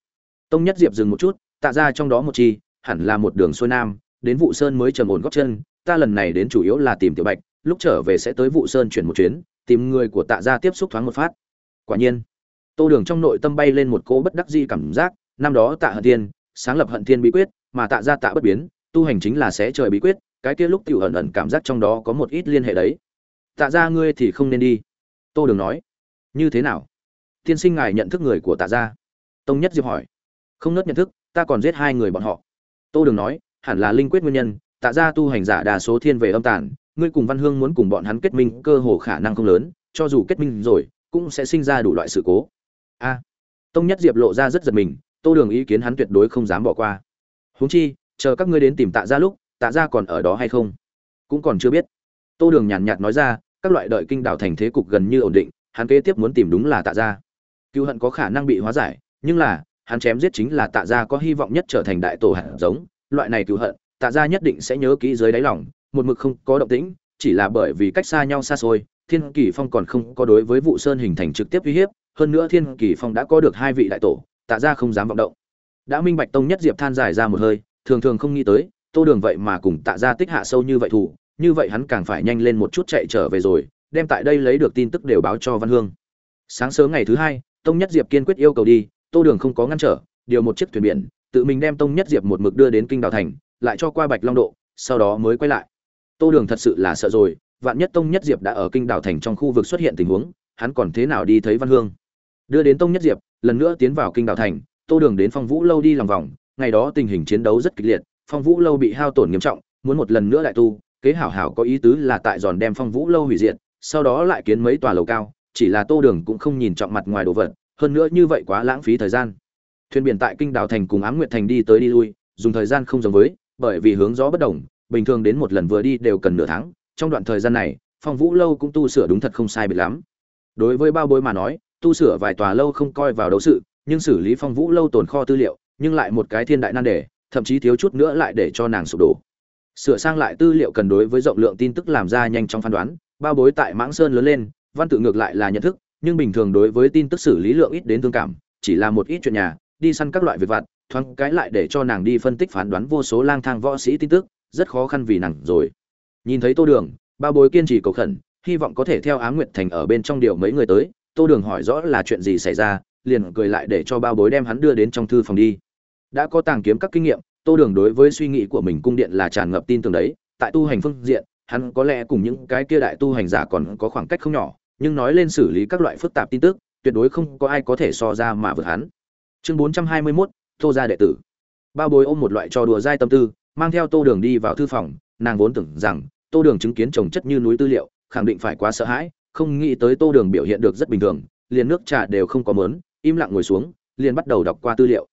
Tông nhất diệp dừng một chút, tạ ra trong đó một chi, hẳn là một đường xuôi nam, đến vụ sơn mới trầm ổn góp chân, ta lần này đến chủ yếu là tìm tiểu bạch, lúc trở về sẽ tới vụ sơn chuyển một chuyến, tìm người của tạ ra tiếp xúc thoáng một phát. Quả nhiên tô đường trong nội tâm bay lên một cỗ bất đắc dĩ cảm giác, năm đó tạ hận thiên, sáng lập hận thiên bí quyết, mà tạ ra tạ bất biến, tu hành chính là sẽ trời bí quyết, cái kia lúc tiểu ẩn ẩn cảm giác trong đó có một ít liên hệ đấy. Tạ ra ngươi thì không nên đi. Tô đường nói. Như thế nào? Tiên sinh ngài nhận thức người của tạ gia? Tông nhất diệp hỏi. Không nớt nhận thức, ta còn giết hai người bọn họ. Tô đường nói, hẳn là linh quyết nguyên nhân, tạ gia tu hành giả đa số thiên về âm tàn, ngươi cùng văn hương muốn cùng bọn hắn kết minh cơ hồ khả năng không lớn, cho dù kết minh rồi, cũng sẽ sinh ra đủ loại sự cố a. Tông nhất diệp lộ ra rất giật mình, tô đường ý kiến hắn tuyệt đối không dám bỏ qua. Huống chi, chờ các ngươi đến tìm tạ gia lúc, tạ gia còn ở đó hay không? Cũng còn chưa biết. Tô đường nhàn nhạt nói ra, các loại đợi kinh đảo thành thế cục gần như ổn định, hắn kế tiếp muốn tìm đúng là tạ gia. Cựu hận có khả năng bị hóa giải, nhưng là, hắn chém giết chính là tạ gia có hy vọng nhất trở thành đại tổ hạt giống. Loại này cựu hận, tạ gia nhất định sẽ nhớ kỹ dưới đáy lòng, một mực không có động tĩnh, chỉ là bởi vì cách xa nhau xa xôi, thiên kỷ phong còn không có đối với vụ sơn hình thành trực tiếp uy hiếp hơn nữa thiên kỳ phong đã có được hai vị đại tổ, tạ gia không dám vọng động. Đã minh bạch tông nhất diệp than dài ra một hơi, thường thường không nghĩ tới, tô đường vậy mà cùng tạ gia tích hạ sâu như vậy thủ, như vậy hắn càng phải nhanh lên một chút chạy trở về rồi, đem tại đây lấy được tin tức đều báo cho văn hương. Sáng sớm ngày thứ hai, tông nhất diệp kiên quyết yêu cầu đi, tô đường không có ngăn trở, điều một chiếc thuyền biển, tự mình đem tông nhất diệp một mực đưa đến kinh đào thành, lại cho qua bạch long độ, sau đó mới quay lại. Tô đường thật sự là sợ rồi, vạn nhất tông nhất diệp đã ở kinh đào thành trong khu vực xuất hiện tình huống, hắn còn thế nào đi thấy văn hương? Đưa đến tông nhất diệp, lần nữa tiến vào kinh đảo thành, tô đường đến phong vũ lâu đi lòng vòng, ngày đó tình hình chiến đấu rất kịch liệt, phong vũ lâu bị hao tổn nghiêm trọng, muốn một lần nữa lại tu, kế hảo hảo có ý tứ là tại giòn đem phong vũ lâu hủy diệt, sau đó lại kiến mấy tòa lầu cao, chỉ là tô đường cũng không nhìn trọng mặt ngoài đồ vật, hơn nữa như vậy quá lãng phí thời gian. Thuyền biển tại kinh đào thành cùng ám nguyệt thành đi tới đi lui, dùng thời gian không giống với, bởi vì hướng gió bất đồng, bình thường đến một lần vừa đi đều cần nửa tháng, trong đoạn thời gian này, phong vũ lâu cũng tu sửa đúng thật không sai biệt lắm. Đối với bao bối mà nói tu sửa vài tòa lâu không coi vào đấu sự, nhưng xử lý phong vũ lâu tồn kho tư liệu, nhưng lại một cái thiên đại nan đề, thậm chí thiếu chút nữa lại để cho nàng sụp đổ. Sửa sang lại tư liệu cần đối với rộng lượng tin tức làm ra nhanh trong phán đoán, bao bối tại mãng sơn lớn lên, văn tự ngược lại là nhận thức, nhưng bình thường đối với tin tức xử lý lượng ít đến thương cảm, chỉ là một ít chuyện nhà, đi săn các loại việc vặt, thoáng cái lại để cho nàng đi phân tích phán đoán vô số lang thang võ sĩ tin tức, rất khó khăn vì nàng rồi. Nhìn thấy tô đường bao bối kiên trì cầu khẩn, hy vọng có thể theo á nguyệt thành ở bên trong điều mấy người tới tô đường hỏi rõ là chuyện gì xảy ra liền cười lại để cho bao bối đem hắn đưa đến trong thư phòng đi. Đã có tàng kiếm các kinh nghiệm tô đường đối với suy nghĩ của mình cung điện là tràn ngập tin tưởng đấy. Tại tu hành phương diện hắn có lẽ cùng những cái kia đại tu hành giả còn có khoảng cách không nhỏ nhưng nói lên xử lý các loại phức tạp tin tức tuyệt đối không có ai có thể so ra mà vượt hắn. Chương bốn trăm hai mươi 421, tô gia đệ tử. Bao bối ôm một loại trò đùa dai tâm tư mang theo tô đường đi vào thư phòng nàng vốn tưởng rằng tô đường chứng kiến trồng chất như núi tư liệu khẳng định phải quá sợ hãi không nghĩ tới tô đường biểu hiện được rất bình thường, liền nước trà đều không có mớn, im lặng ngồi xuống, liền bắt đầu đọc qua tư liệu.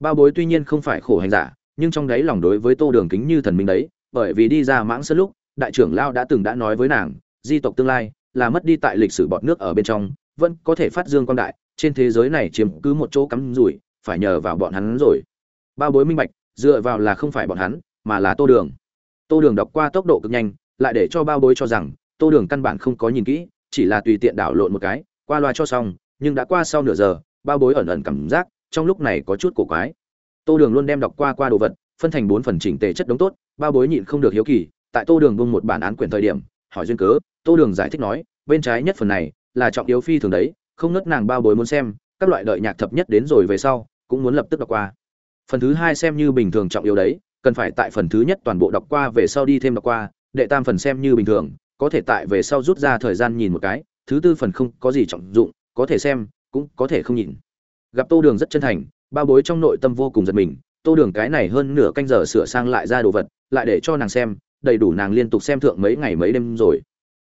Bao bối tuy nhiên không phải khổ hành giả, nhưng trong đấy lòng đối với tô đường kính như thần minh đấy, bởi vì đi ra mãng sân lúc, đại trưởng lao đã từng đã nói với nàng, di tộc tương lai là mất đi tại lịch sử bọt nước ở bên trong, vẫn có thể phát dương quan đại, trên thế giới này chiếm cứ một chỗ cắm rủi, phải nhờ vào bọn hắn rồi. Bao bối minh bạch, dựa vào là không phải bọn hắn, mà là tô đường. Tô đường đọc qua tốc độ cực nhanh, lại để cho bao bối cho rằng, tô đường căn bản không có nhìn kỹ chỉ là tùy tiện đảo lộn một cái, qua loa cho xong, nhưng đã qua sau nửa giờ, bao bối ẩn ẩn cảm giác trong lúc này có chút cổ quái. Tô đường luôn đem đọc qua qua đồ vật, phân thành bốn phần chỉnh tề chất đống tốt, bao bối nhịn không được hiếu kỳ, tại tô đường bung một bản án quyển thời điểm, hỏi duyên cớ, tô đường giải thích nói, bên trái nhất phần này là trọng yếu phi thường đấy, không nớt nàng bao bối muốn xem, các loại đợi nhạc thập nhất đến rồi về sau, cũng muốn lập tức đọc qua. Phần thứ hai xem như bình thường trọng yếu đấy, cần phải tại phần thứ nhất toàn bộ đọc qua về sau đi thêm đọc qua, đệ tam phần xem như bình thường có thể tại về sau rút ra thời gian nhìn một cái, thứ tư phần không có gì trọng dụng, có thể xem, cũng có thể không nhìn. Gặp tô đường rất chân thành bao bối trong nội tâm vô cùng giật mình, tô đường cái này hơn nửa canh giờ sửa sang lại ra đồ vật, lại để cho nàng xem, đầy đủ nàng liên tục xem thượng mấy ngày mấy đêm rồi.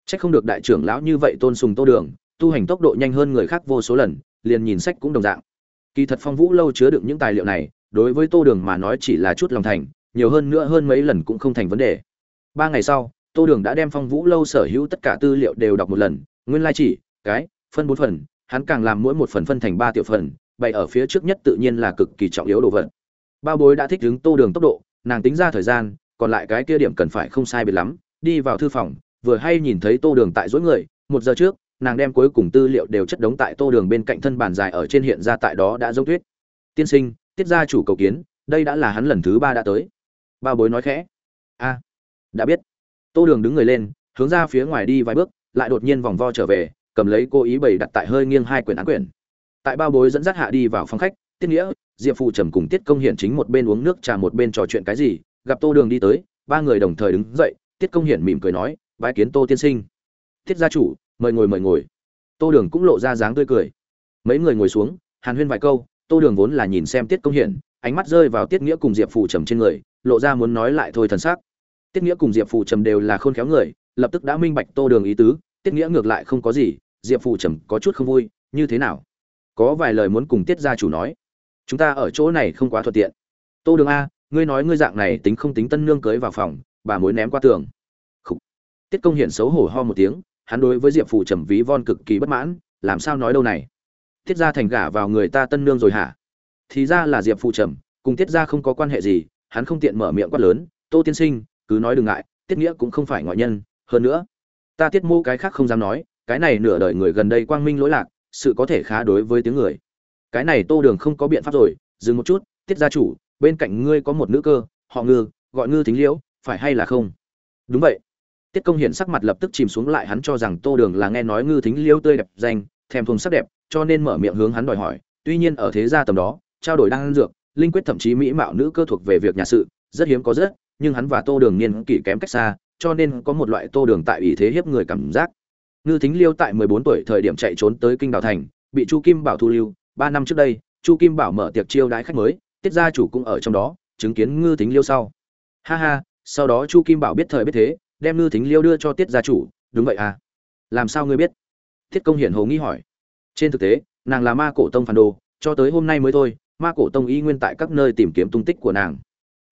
C h ắ c không được đại trưởng lão như vậy tôn sùng tô đường, tu hành tốc độ nhanh hơn người khác vô số lần, liền nhìn sách cũng đồng dạng. Kỳ thật phong vũ lâu chứa đựng những tài liệu này, đối với tô đường mà nói chỉ là chút lòng thành, nhiều hơn nữa hơn mấy lần cũng không thành vấn đề. Ba ngày sau tô đường đã đem phong vũ lâu sở hữu tất cả tư liệu đều đọc một lần, nguyên lai chỉ, cái, phân bốn phần, hắn càng làm mỗi một phần phân thành ba tiểu phần, bày ở phía trước nhất tự nhiên là cực kỳ trọng yếu đồ vật. Bao bối đã thích đứng tô đường tốc độ, nàng tính ra thời gian, còn lại cái kia điểm cần phải không sai biệt lắm, đi vào thư phòng, vừa hay nhìn thấy tô đường tại dối người, một giờ trước, nàng đem cuối cùng tư liệu đều chất đống tại tô đường bên cạnh thân bàn dài ở trên hiện ra tại đó đã giống tuyết. Tiên sinh, tiết gia chủ cầu kiến, đây đã là hắn lần thứ ba đã tới. Bao bối nói khẽ. A, đã biết tô đường đứng người lên, hướng ra phía ngoài đi vài bước, lại đột nhiên vòng vo trở về, cầm lấy cô ý bày đặt tại hơi nghiêng hai quyển án quyển. Tại bao bối dẫn dắt hạ đi vào phòng khách, tiết nghĩa, diệp phụ trầm cùng tiết công hiển chính một bên uống nước trà một bên trò chuyện cái gì, gặp tô đường đi tới, ba người đồng thời đứng dậy, tiết công hiển mỉm cười nói, bái kiến tô tiên sinh. Tiết gia chủ, mời ngồi mời ngồi. Tô đường cũng lộ ra dáng tươi cười. Mấy người ngồi xuống, hàn huyên vài câu, tô đường vốn là nhìn xem tiết công hiển, ánh mắt rơi vào tiết nghĩa cùng diệp phụ trầm trên người, lộ ra muốn nói lại thôi thần sắc tiết nghĩa cùng diệp phù trầm đều là khôn khéo người, lập tức đã minh bạch tô đường ý tứ, tiết nghĩa ngược lại không có gì, diệp phù trầm có chút không vui, như thế nào? Có vài lời muốn cùng tiết gia chủ nói. Chúng ta ở chỗ này không quá thuận tiện. Tô đường a, ngươi nói ngươi dạng này tính không tính tân nương cưới vào phòng, bà mối ném qua tường. Khủ. tiết công hiện xấu hổ ho một tiếng, hắn đối với diệp phù trầm ví von cực kỳ bất mãn, làm sao nói đâu này? Tiết gia thành gả vào người ta tân nương rồi hả? Thì ra là diệp phù trầm, cùng tiết gia không có quan hệ gì, hắn không tiện mở miệng quát lớn, tô tiên sinh cứ nói đừng ngại, tiết nghĩa cũng không phải ngoại nhân, hơn nữa, ta tiết mô cái khác không dám nói, cái này nửa đời người gần đây quang minh lỗi lạc, sự có thể khá đối với tiếng người. Cái này tô đường không có biện pháp rồi, dừng một chút, tiết gia chủ, bên cạnh ngươi có một nữ cơ, họ ngư, gọi ngư thính liễu, phải hay là không? Đúng vậy. Tiết công hiển sắc mặt lập tức chìm xuống lại hắn cho rằng tô đường là nghe nói ngư thính liễu tươi đẹp danh, thèm thuồng sắc đẹp, cho nên mở miệng hướng hắn đòi hỏi, tuy nhiên ở thế gia tầm đó, trao đổi đang dược, linh quyết thậm chí mỹ mạo nữ cơ thuộc về việc nhà sự, rất hiếm có rất nhưng hắn và tô đường niên kỷ kém cách xa, cho nên có một loại tô đường tại ý thế hiếp người cảm giác. Ngư thính liêu tại mười bốn tuổi thời điểm chạy trốn tới kinh đào thành, bị chu kim bảo thu lưu. Ba năm trước đây, chu kim bảo mở tiệc chiêu đãi khách mới, tiết gia chủ cũng ở trong đó, chứng kiến ngư thính liêu sau. Ha ha, sau đó chu kim bảo biết thời biết thế, đem ngư thính liêu đưa cho tiết gia chủ. Đúng vậy à? Làm sao ngươi biết? Thiết công hiển hồ nghĩ hỏi. Trên thực tế, nàng là ma cổ tông phản đồ, cho tới hôm nay mới thôi, ma cổ tông y nguyên tại các nơi tìm kiếm tung tích của nàng.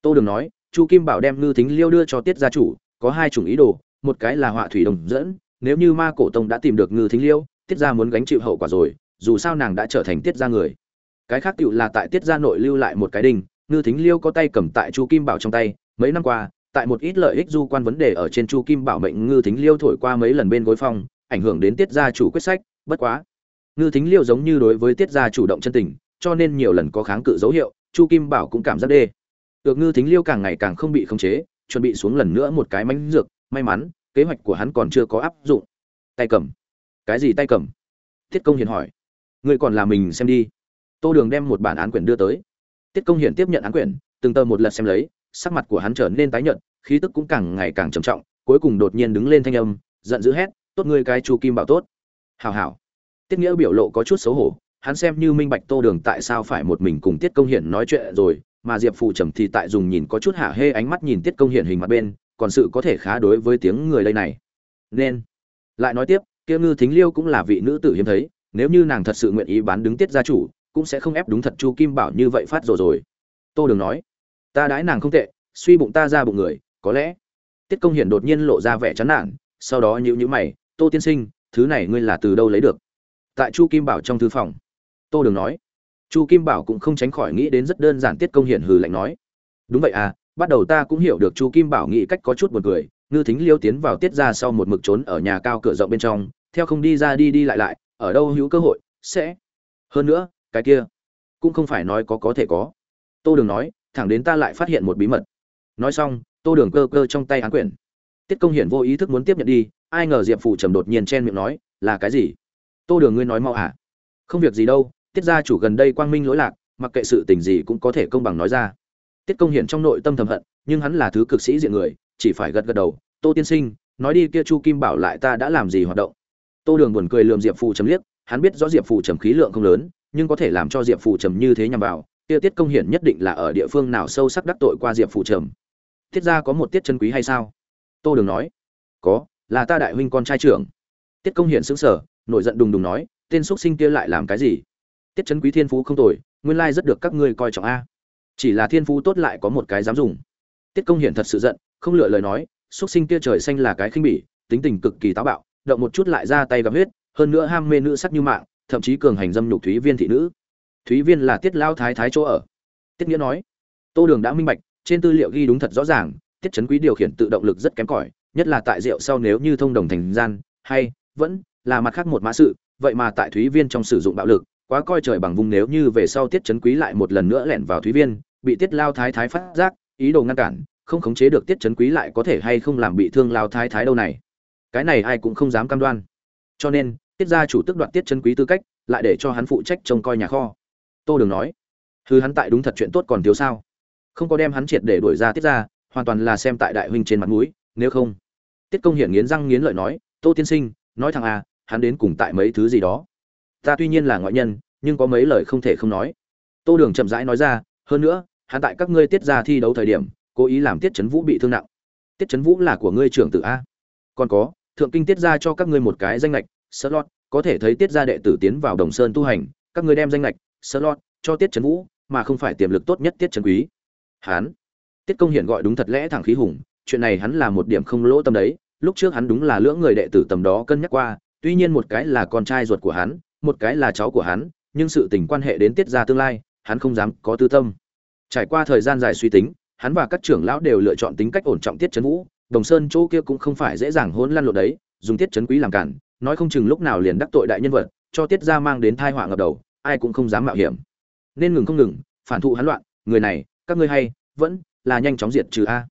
Tô đường nói chu kim bảo đem ngư thính liêu đưa cho tiết gia chủ, có hai chủng ý đồ, một cái là họa thủy đồng dẫn, nếu như ma cổ tông đã tìm được ngư thính liêu, tiết gia muốn gánh chịu hậu quả rồi, dù sao nàng đã trở thành tiết gia người. Cái khác tựu là tại tiết gia nội lưu lại một cái đinh ngư thính liêu có tay cầm tại chu kim bảo trong tay, mấy năm qua, tại một ít lợi ích du quan vấn đề ở trên chu kim bảo mệnh ngư thính liêu thổi qua mấy lần bên gối phong, ảnh hưởng đến tiết gia chủ quyết sách, bất quá. Ngư thính liêu giống như đối với tiết gia chủ động chân tình, cho nên nhiều lần có kháng cự dấu hiệu, chu kim bảo cũng cảm giác đê được ngư thính liêu càng ngày càng không bị khống chế, chuẩn bị xuống lần nữa một cái mánh dược, may mắn, kế hoạch của hắn còn chưa có áp dụng. Tay cầm. Cái gì tay cầm? Tiết công hiền hỏi. Ngươi còn là mình xem đi. Tô đường đem một bản án quyển đưa tới. Tiết công Hiền tiếp nhận án quyển, từng tờ một lần xem lấy, sắc mặt của hắn trở nên tái nhợt, khí tức cũng càng ngày càng trầm trọng, cuối cùng đột nhiên đứng lên thanh âm, giận dữ hét, tốt ngươi cái chu kim bảo tốt. Hào hào tiết nghĩa biểu lộ có chút xấu hổ, hắn xem như minh bạch tô đường tại sao phải một mình cùng tiết công hiển nói chuyện rồi mà diệp phụ trầm thì tại dùng nhìn có chút hạ hê ánh mắt nhìn tiết công hiển hình mặt bên, còn sự có thể khá đối với tiếng người đây này. Nên, lại nói tiếp, kia ngư thính liêu cũng là vị nữ tử hiếm thấy, nếu như nàng thật sự nguyện ý bán đứng tiết gia chủ, cũng sẽ không ép đúng thật chu kim bảo như vậy phát rồi rồi. Tô đường nói, ta đãi nàng không tệ, suy bụng ta ra bụng người, có lẽ. Tiết công hiển đột nhiên lộ ra vẻ chán nản, sau đó nhữ nhữ mày, tô tiên sinh, thứ này ngươi là từ đâu lấy được? Tại chu kim bảo trong thư phòng. Tô đường nói chu kim bảo cũng không tránh khỏi nghĩ đến rất đơn giản tiết công hiển hừ lạnh nói. Đúng vậy à bắt đầu ta cũng hiểu được chu kim bảo nghĩ cách có chút buồn cười. ngư thính liêu tiến vào tiết ra sau một mực trốn ở nhà cao cửa rộng bên trong, theo không đi ra đi đi lại lại, ở đâu hữu cơ hội, sẽ. Hơn nữa, cái kia, cũng không phải nói có có thể có. Tô đường nói, thẳng đến ta lại phát hiện một bí mật. Nói xong, tô đường cơ cơ trong tay án quyển. Tiết công hiển vô ý thức muốn tiếp nhận đi, ai ngờ diệp phủ trầm đột nhiên chen miệng nói, là cái gì? Tô đường ngươi nói mau hả không việc gì đâu tiết gia chủ gần đây quang minh lỗi lạc, mặc kệ sự tình gì cũng có thể công bằng nói ra. Tiết công hiển trong nội tâm thầm hận, nhưng hắn là thứ cực sĩ diện người, chỉ phải gật gật đầu, tô tiên sinh, nói đi kia chu kim bảo lại ta đã làm gì hoạt động? Tô đường buồn cười lườm diệp phù trầm liếc, hắn biết rõ diệp phù trầm khí lượng không lớn, nhưng có thể làm cho diệp phù trầm như thế nhằm vào, kia tiết công hiển nhất định là ở địa phương nào sâu sắc đắc tội qua diệp phù trầm. Tiết ra có một tiết chân quý hay sao? Tô đường nói. Có, là ta đại huynh con trai trưởng. Tiết công hiển xứng sở nổi giận đùng đùng nói, tên x sinh kia lại làm cái gì? Tiết chấn quý thiên phú không tồi, nguyên lai rất được các ngươi coi trọng a. Chỉ là thiên phú tốt lại có một cái dám dùng. Tiết công hiển thật sự giận, không lựa lời nói xuất sinh kia trời xanh là cái khinh bỉ, tính tình cực kỳ táo bạo, động một chút lại ra tay gặp huyết, hơn nữa ham mê nữ sắc như mạng, thậm chí cường hành dâm nhục thúy viên thị nữ. Thúy viên là tiết lao thái thái chỗ ở. Tiết nghĩa nói, tô đường đã minh bạch, trên tư liệu ghi đúng thật rõ ràng, tiết chấn quý điều khiển tự động lực rất kém cỏi, nhất là tại rượu sau nếu như thông đồng thành gian, hay vẫn là mặt khác một mã sự, vậy mà tại thúy viên trong sử dụng bạo lực quá coi trời bằng vùng nếu như về sau tiết chấn quý lại một lần nữa lẻn vào thúy viên, bị tiết lao thái thái phát giác, ý đồ ngăn cản, không khống chế được tiết chấn quý lại có thể hay không làm bị thương lao thái thái đâu này. Cái này ai cũng không dám cam đoan. Cho nên, tiết gia chủ tức đoạt tiết chấn quý tư cách, lại để cho hắn phụ trách trông coi nhà kho. Tô đường nói thứ hắn tại đúng thật chuyện tốt còn thiếu sao? Không có đem hắn triệt để đuổi ra tiết ra hoàn toàn là xem tại đại huynh trên mặt mũi, nếu không. Tiết công hiển nghiến răng nghiến lợi nói, tô tiên sinh, nói thằng a hắn đến cùng tại mấy thứ gì đó? Ta tuy nhiên là ngoại nhân, nhưng có mấy lời không thể không nói. Tô đường chậm rãi nói ra, hơn nữa, hắn tại các ngươi tiết ra thi đấu thời điểm, cố ý làm tiết trấn vũ bị thương nặng. Tiết trấn vũ là của ngươi trưởng tử a. Còn có, thượng kinh tiết ra cho các ngươi một cái danh lệch, slot, có thể thấy tiết ra đệ tử tiến vào đồng sơn tu hành, các ngươi đem danh lệch, slot, cho tiết trấn vũ, mà không phải tiềm lực tốt nhất tiết trấn quý. Hắn tiết công hiển gọi đúng thật lẽ thẳng khí hùng, chuyện này hắn là một điểm không lỗ tâm đấy, lúc trước hắn đúng là lưỡng người đệ tử tầm đó cân nhắc qua, tuy nhiên một cái là con trai ruột của hắn một cái là cháu của hắn, nhưng sự tình quan hệ đến tiết ra tương lai, hắn không dám có tư tâm. Trải qua thời gian dài suy tính, hắn và các trưởng lão đều lựa chọn tính cách ổn trọng tiết trấn vũ. Đồng sơn chỗ kia cũng không phải dễ dàng hỗn lăn lộn đấy, dùng tiết trấn quý làm cản, nói không chừng lúc nào liền đắc tội đại nhân vật, cho tiết ra mang đến thai họa ngập đầu, ai cũng không dám mạo hiểm. Nên ngừng không ngừng, phản thụ hắn loạn, người này, các ngươi hay, vẫn là nhanh chóng diệt trừ a.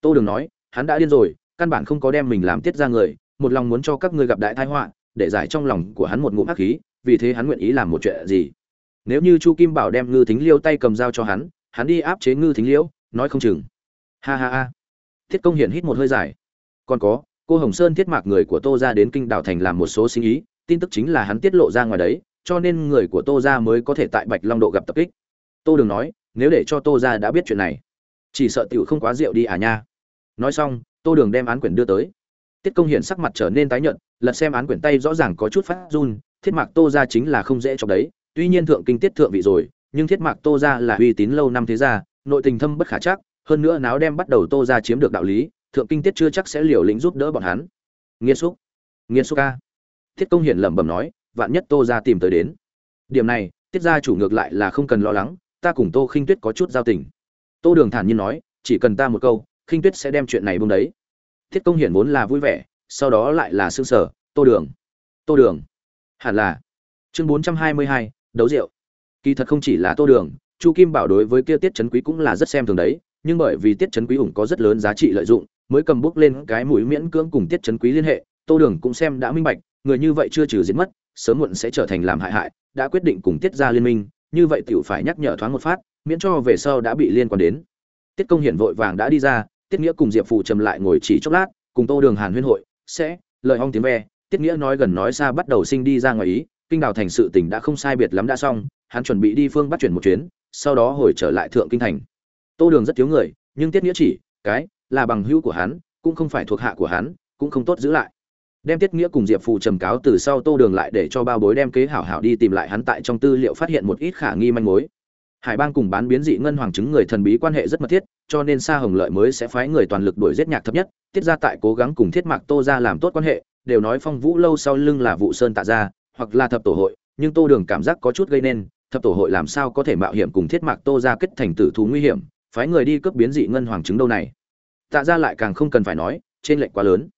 Tô đường nói, hắn đã điên rồi, căn bản không có đem mình làm tiết ra người, một lòng muốn cho các ngươi gặp đại tai họa, để giải trong lòng của hắn một ngụm hắc khí vì thế hắn nguyện ý làm một chuyện gì? Nếu như chu kim bảo đem ngư thính liêu tay cầm dao cho hắn hắn đi áp chế ngư thính liễu nói không chừng. Ha ha ha. Thiết công hiển hít một hơi dài. Còn có, cô hồng sơn thiết mạc người của tô ra đến kinh đảo thành làm một số sinh ý, tin tức chính là hắn tiết lộ ra ngoài đấy, cho nên người của tô ra mới có thể tại bạch long độ gặp tập kích. Tô đừng nói, nếu để cho tô ra đã biết chuyện này, chỉ sợ tiểu không quá rượu đi à nha. Nói xong, tô đường đem án quyển đưa tới. Tiết công hiển sắc mặt trở nên tái nhợt, lật xem án quyển tay rõ ràng có chút phát run thiết mạc tô ra chính là không dễ chọc đấy. Tuy nhiên thượng kinh tiết thượng vị rồi, nhưng thiết mạc tô ra là uy tín lâu năm thế gia, nội tình thâm bất khả chắc, hơn nữa náo đem bắt đầu tô ra chiếm được đạo lý, thượng kinh tiết chưa chắc sẽ liều lĩnh giúp đỡ bọn hắn. Nghiên xúc nghiên xúc ca. Thiết công hiển lẩm bẩm nói, vạn nhất tô ra tìm tới đến. Điểm này, tiết gia chủ ngược lại là không cần lo lắng, ta cùng tô khinh tuyết có chút giao tình. Tô đường thản nhiên nói, chỉ cần ta một câu, khinh tuyết sẽ đem chuyện này bông đấy. Thiết công hiển vốn là vui vẻ, sau đó lại là xương sở tô đường tô đường hẳn là. Chương bốn trăm hai mươi hai, đấu rượu. Kỳ thật không chỉ là tô đường, chu kim bảo đối với kia tiết chấn quý cũng là rất xem thường đấy, nhưng bởi vì tiết chấn quý ủng có rất lớn giá trị lợi dụng, mới cầm bút lên cái mũi miễn cưỡng cùng tiết chấn quý liên hệ, tô đường cũng xem đã minh bạch, người như vậy chưa trừ diệt mất, sớm muộn sẽ trở thành làm hại hại, đã quyết định cùng tiết ra liên minh, như vậy tiểu phải nhắc nhở thoáng một phát, miễn cho về sau đã bị liên quan đến. Tiết công hiển vội vàng đã đi ra, tiết nghĩa cùng diệp phụ trầm lại ngồi chỉ chốc lát, cùng tô đường hàn huyên hội, sẽ, lời hong tiếng ve tiết nghĩa nói gần nói xa bắt đầu sinh đi ra ngoài ý, kinh đào thành sự tỉnh đã không sai biệt lắm đã xong, hắn chuẩn bị đi phương bắt chuyển một chuyến, sau đó hồi trở lại thượng kinh thành. Tô đường rất thiếu người, nhưng tiết nghĩa chỉ, cái, là bằng hữu của hắn, cũng không phải thuộc hạ của hắn, cũng không tốt giữ lại. Đem tiết nghĩa cùng diệp phù trầm cáo từ sau tô đường lại để cho bao bối đem kế hảo hảo đi tìm lại hắn tại trong tư liệu phát hiện một ít khả nghi manh mối. Hải bang cùng bán biến dị ngân hoàng chứng người thần bí quan hệ rất mật thiết, cho nên sa hồng lợi mới sẽ phái người toàn lực đuổi giết nhạc thấp nhất, tiết ra tại cố gắng cùng thiết mạc tô ra làm tốt quan hệ đều nói phong vũ lâu sau lưng là vụ sơn tạ ra hoặc là thập tổ hội, nhưng tô đường cảm giác có chút gây nên, thập tổ hội làm sao có thể mạo hiểm cùng thiết mạc tô ra kết thành tử thú nguy hiểm, phái người đi cướp biến dị ngân hoàng chứng đâu này. Tạ ra lại càng không cần phải nói, trên lệnh quá lớn.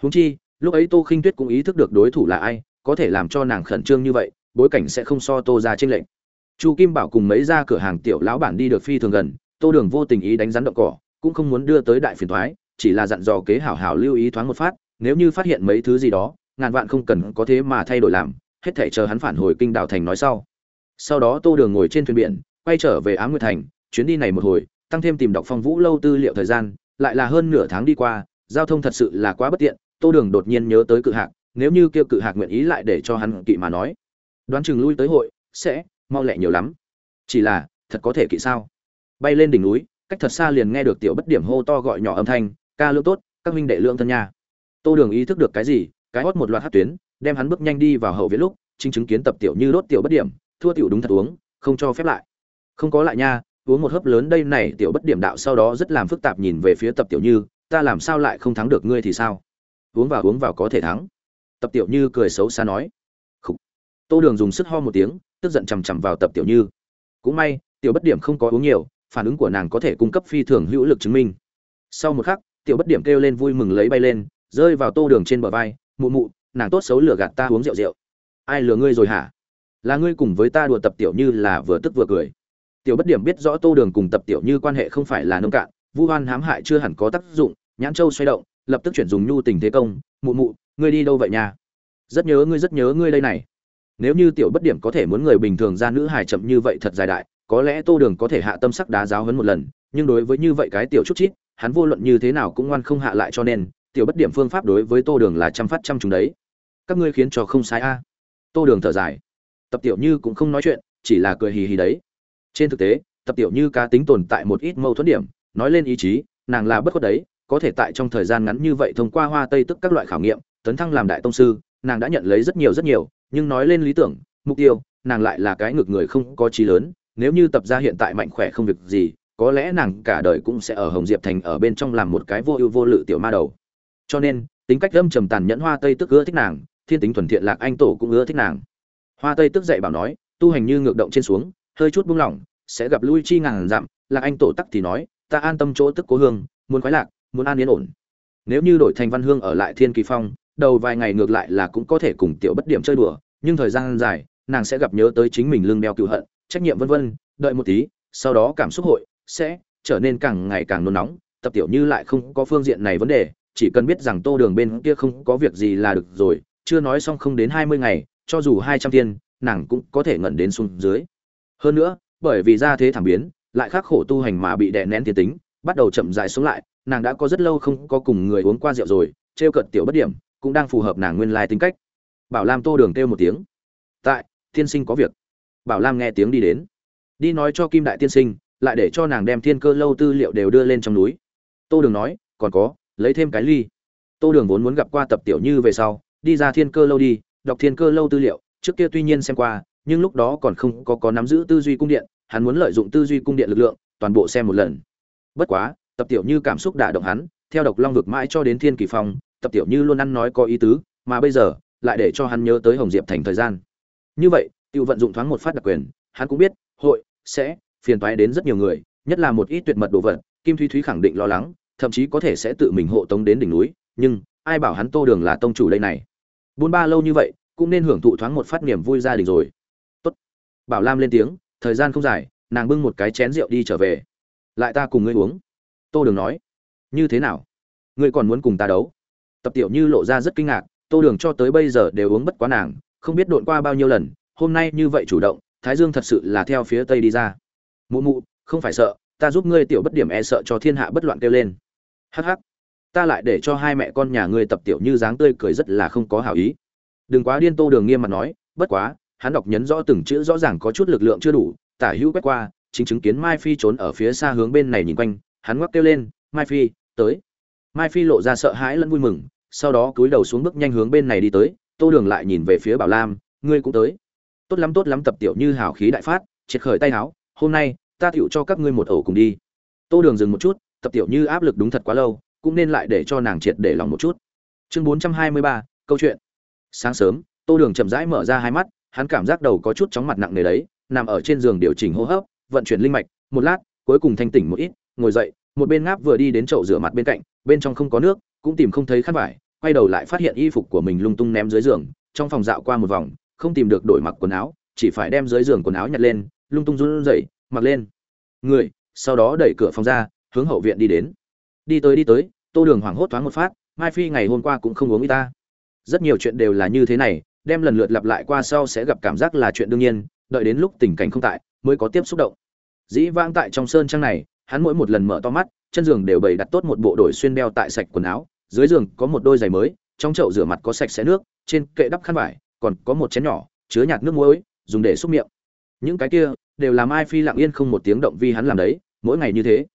Húng chi, lúc ấy tô khinh tuyết cũng ý thức được đối thủ là ai, có thể làm cho nàng khẩn trương như vậy, bối cảnh sẽ không so tô ra trên lệnh chu kim bảo cùng mấy ra cửa hàng tiểu lão bản đi được phi thường gần, tô đường vô tình ý đánh rắn động cỏ, cũng không muốn đưa tới đại phiền thoái chỉ là dặn dò kế hảo hảo lưu ý thoáng một phát nếu như phát hiện mấy thứ gì đó, ngàn vạn không cần có thế mà thay đổi làm, hết thể chờ hắn phản hồi kinh đảo thành nói sau. Sau đó tô đường ngồi trên thuyền biển, quay trở về á nguyệt thành, chuyến đi này một hồi, tăng thêm tìm đọc phong vũ lâu tư liệu thời gian, lại là hơn nửa tháng đi qua, giao thông thật sự là quá bất tiện, tô đường đột nhiên nhớ tới cự hạc, nếu như kêu cự hạc nguyện ý lại để cho hắn kỵ mà nói. Đoán chừng lui tới hội, sẽ, mau lẹ nhiều lắm. Chỉ là, thật có thể kỵ sao? Bay lên đỉnh núi, cách thật xa liền nghe được tiểu bất điểm hô to gọi nhỏ âm thanh, ca lương tốt, các minh đệ lương thân nha tô đường ý thức được cái gì, cái hót một loạt hát tuyến, đem hắn bước nhanh đi vào hậu viện lúc, chính chứng kiến tập tiểu như đốt tiểu bất điểm, thua tiểu đúng thật uống, không cho phép lại. Không có lại nha, uống một hớp lớn đây này tiểu bất điểm đạo sau đó rất làm phức tạp nhìn về phía tập tiểu như, ta làm sao lại không thắng được ngươi thì sao? Uống vào uống vào có thể thắng. Tập tiểu như cười xấu xa nói. Khủ. tô đường dùng sức ho một tiếng, tức giận chằm chằm vào tập tiểu như. Cũng may, tiểu bất điểm không có uống nhiều, phản ứng của nàng có thể cung cấp phi thường hữu lực chứng minh. Sau một khắc, tiểu bất điểm kêu lên vui mừng lấy bay lên rơi vào tô đường trên bờ vai, mụ mụ, nàng tốt xấu lừa gạt ta uống rượu rượu. Ai lừa ngươi rồi hả? Là ngươi cùng với ta đùa tập tiểu như là vừa tức vừa cười. Tiểu bất điểm biết rõ tô đường cùng tập tiểu như quan hệ không phải là nông cạn, vu hoan hãm hại chưa hẳn có tác dụng, nhãn châu xoay động, lập tức chuyển dùng nhu tình thế công, mụ mụ, ngươi đi đâu vậy nha? Rất nhớ ngươi, rất nhớ ngươi đây này. Nếu như tiểu bất điểm có thể muốn người bình thường ra nữ hài chậm như vậy thật dài đại, có lẽ tô đường có thể hạ tâm sắc đá giáo hấn một lần, nhưng đối với như vậy cái tiểu chút chít, hắn vô luận như thế nào cũng ngoan không hạ lại cho nên tiểu bất điểm phương pháp đối với tô đường là chăm phát chăm chúng đấy. Các ngươi khiến cho không sai a. Tô đường thở dài. Tập tiểu như cũng không nói chuyện, chỉ là cười hì hì đấy. Trên thực tế, tập tiểu như cá tính tồn tại một ít mâu thuẫn điểm, nói lên ý chí, nàng là bất khuất đấy, có thể tại trong thời gian ngắn như vậy thông qua hoa tây tức các loại khảo nghiệm, tấn thăng làm đại tông sư, nàng đã nhận lấy rất nhiều rất nhiều, nhưng nói lên lý tưởng, mục tiêu, nàng lại là cái ngược người không có trí lớn, nếu như tập ra hiện tại mạnh khỏe không việc gì, có lẽ nàng cả đời cũng sẽ ở hồng diệp thành ở bên trong làm một cái vô ưu vô lự tiểu ma đầu cho nên, tính cách âm trầm tàn nhẫn hoa tây tức ưa thích nàng, thiên tính thuần thiện lạc anh tổ cũng ưa thích nàng. Hoa tây tức dạy bảo nói, tu hành như ngược động trên xuống, hơi chút buông lỏng, sẽ gặp lui chi ngàn dặm, lạc anh tổ tắc thì nói, ta an tâm chỗ tức cố hương, muốn khoái lạc, muốn an yên ổn. Nếu như đổi thành văn hương ở lại thiên kỳ phong, đầu vài ngày ngược lại là cũng có thể cùng tiểu bất điểm chơi đùa, nhưng thời gian dài, nàng sẽ gặp nhớ tới chính mình lương đeo cựu hận, trách nhiệm vân vân, đợi một tí, sau đó cảm xúc hội sẽ trở nên càng ngày càng nôn nóng, tập tiểu như lại không có phương diện này vấn đề chỉ cần biết rằng tô đường bên kia không có việc gì là được rồi, chưa nói xong không đến hai mươi ngày, cho dù hai trăm tiên nàng cũng có thể ngẩn đến xuống dưới. Hơn nữa, bởi vì ra thế thảm biến, lại khắc khổ tu hành mà bị đè nén thiên tính, bắt đầu chậm rãi xuống lại, nàng đã có rất lâu không có cùng người uống qua rượu rồi, trêu cợt tiểu bất điểm, cũng đang phù hợp nàng nguyên lai tính cách. Bảo lam tô đường kêu một tiếng. Tại, tiên sinh có việc. Bảo lam nghe tiếng đi đến. Đi nói cho kim đại tiên sinh, lại để cho nàng đem thiên cơ lâu tư liệu đều đưa lên trong núi. Tô đường nói, còn có lấy thêm cái ly. Tô đường vốn muốn gặp qua tập tiểu như về sau, đi ra thiên cơ lâu đi, đọc thiên cơ lâu tư liệu, trước kia tuy nhiên xem qua, nhưng lúc đó còn không có có nắm giữ tư duy cung điện, hắn muốn lợi dụng tư duy cung điện lực lượng, toàn bộ xem một lần. Bất quá, tập tiểu như cảm xúc đả động hắn, theo độc long vực mãi cho đến thiên kỳ phong, tập tiểu như luôn ăn nói có ý tứ, mà bây giờ, lại để cho hắn nhớ tới hồng diệp thành thời gian. Như vậy tự vận dụng thoáng một phát đặc quyền, hắn cũng biết, hội, sẽ phiền toái đến rất nhiều người, nhất là một ít tuyệt mật đồ vật, kim thúy thúy khẳng định lo lắng thậm chí có thể sẽ tự mình hộ tống đến đỉnh núi, nhưng, ai bảo hắn tô đường là tông chủ đây này? Buôn ba lâu như vậy, cũng nên hưởng thụ thoáng một phát niềm vui gia đình rồi. Tốt. Bảo lam lên tiếng, thời gian không dài, nàng bưng một cái chén rượu đi trở về. Lại ta cùng ngươi uống. Tô đường nói. Như thế nào? Ngươi còn muốn cùng ta đấu? Tập tiểu như lộ ra rất kinh ngạc, tô đường cho tới bây giờ đều uống bất quá nàng, không biết độn qua bao nhiêu lần, hôm nay như vậy chủ động, thái dương thật sự là theo phía tây đi ra. Mụ mụ, không phải sợ, ta giúp ngươi tiểu bất điểm e sợ cho thiên hạ bất loạn kêu lên hắc hắc. Ta lại để cho hai mẹ con nhà ngươi tập tiểu như dáng tươi cười rất là không có hảo ý. Đừng quá điên tô đường nghiêm mặt nói, bất quá, hắn đọc nhấn rõ từng chữ rõ ràng có chút lực lượng chưa đủ, tả hữu quét qua, chính chứng kiến mai phi trốn ở phía xa hướng bên này nhìn quanh, hắn ngoắc kêu lên, mai phi, tới. Mai phi lộ ra sợ hãi lẫn vui mừng, sau đó cúi đầu xuống bước nhanh hướng bên này đi tới, tô đường lại nhìn về phía bảo lam, ngươi cũng tới. Tốt lắm tốt lắm, tập tiểu như hào khí đại phát, triệt khởi tay háo, hôm nay ta tựu cho các ngươi một ổ cùng đi. Tô đường dừng một chút tập tiểu như áp lực đúng thật quá lâu, cũng nên lại để cho nàng triệt để lòng một chút. Chương bốn trăm hai mươi ba, câu chuyện. Sáng sớm, tô đường chậm rãi mở ra hai mắt, hắn cảm giác đầu có chút chóng mặt nặng nề đấy, nằm ở trên giường điều chỉnh hô hấp, vận chuyển linh mạch, một lát, cuối cùng thanh tỉnh một ít, ngồi dậy, một bên ngáp vừa đi đến chậu rửa mặt bên cạnh, bên trong không có nước, cũng tìm không thấy khăn vải, quay đầu lại phát hiện y phục của mình lung tung ném dưới giường, trong phòng dạo qua một vòng, không tìm được đổi mặc quần áo, chỉ phải đem dưới giường quần áo nhặt lên, lung tung run rẩy, mặc lên. Người, sau đó đẩy cửa phòng ra hướng hậu viện đi đến. Đi tới đi tới, tô đường hoảng hốt thoáng một phát, mai phi ngày hôm qua cũng không uống y ta. Rất nhiều chuyện đều là như thế này, đem lần lượt lặp lại qua sau sẽ gặp cảm giác là chuyện đương nhiên, đợi đến lúc tình cảnh không tại, mới có tiếp xúc động. Dĩ vãng tại trong sơn trang này, hắn mỗi một lần mở to mắt, chân giường đều bày đặt tốt một bộ đổi xuyên đeo tại sạch quần áo, dưới giường có một đôi giày mới, trong chậu rửa mặt có sạch sẽ nước, trên kệ đắp khăn vải, còn có một chén nhỏ, chứa nhạt nước muối, dùng để xúc miệng. Những cái kia, đều làm ai phi lặng yên không một tiếng động vi hắn làm đấy, mỗi ngày như thế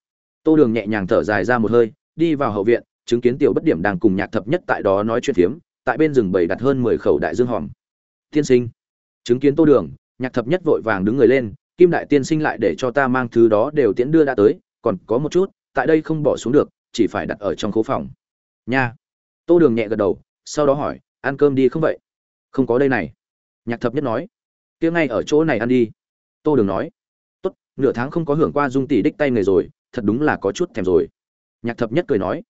tô đường nhẹ nhàng thở dài ra một hơi, đi vào hậu viện, chứng kiến tiểu bất điểm đang cùng nhạc thập nhất tại đó nói chuyện phiếm, tại bên rừng bầy đặt hơn mười khẩu đại dương hòm. Tiên sinh. Chứng kiến tô đường, nhạc thập nhất vội vàng đứng người lên, kim đại tiên sinh lại để cho ta mang thứ đó đều tiễn đưa đã tới, còn có một chút, tại đây không bỏ xuống được, chỉ phải đặt ở trong khố phòng. Nha. Tô đường nhẹ gật đầu, sau đó hỏi, ăn cơm đi không vậy? Không có đây này. Nhạc thập nhất nói, kia ngay ở chỗ này ăn đi. Tô đường nói, tốt, nửa tháng không có hưởng qua dung tỷ đích tay nghề rồi thật đúng là có chút thèm rồi. Nhạc thập nhất cười nói,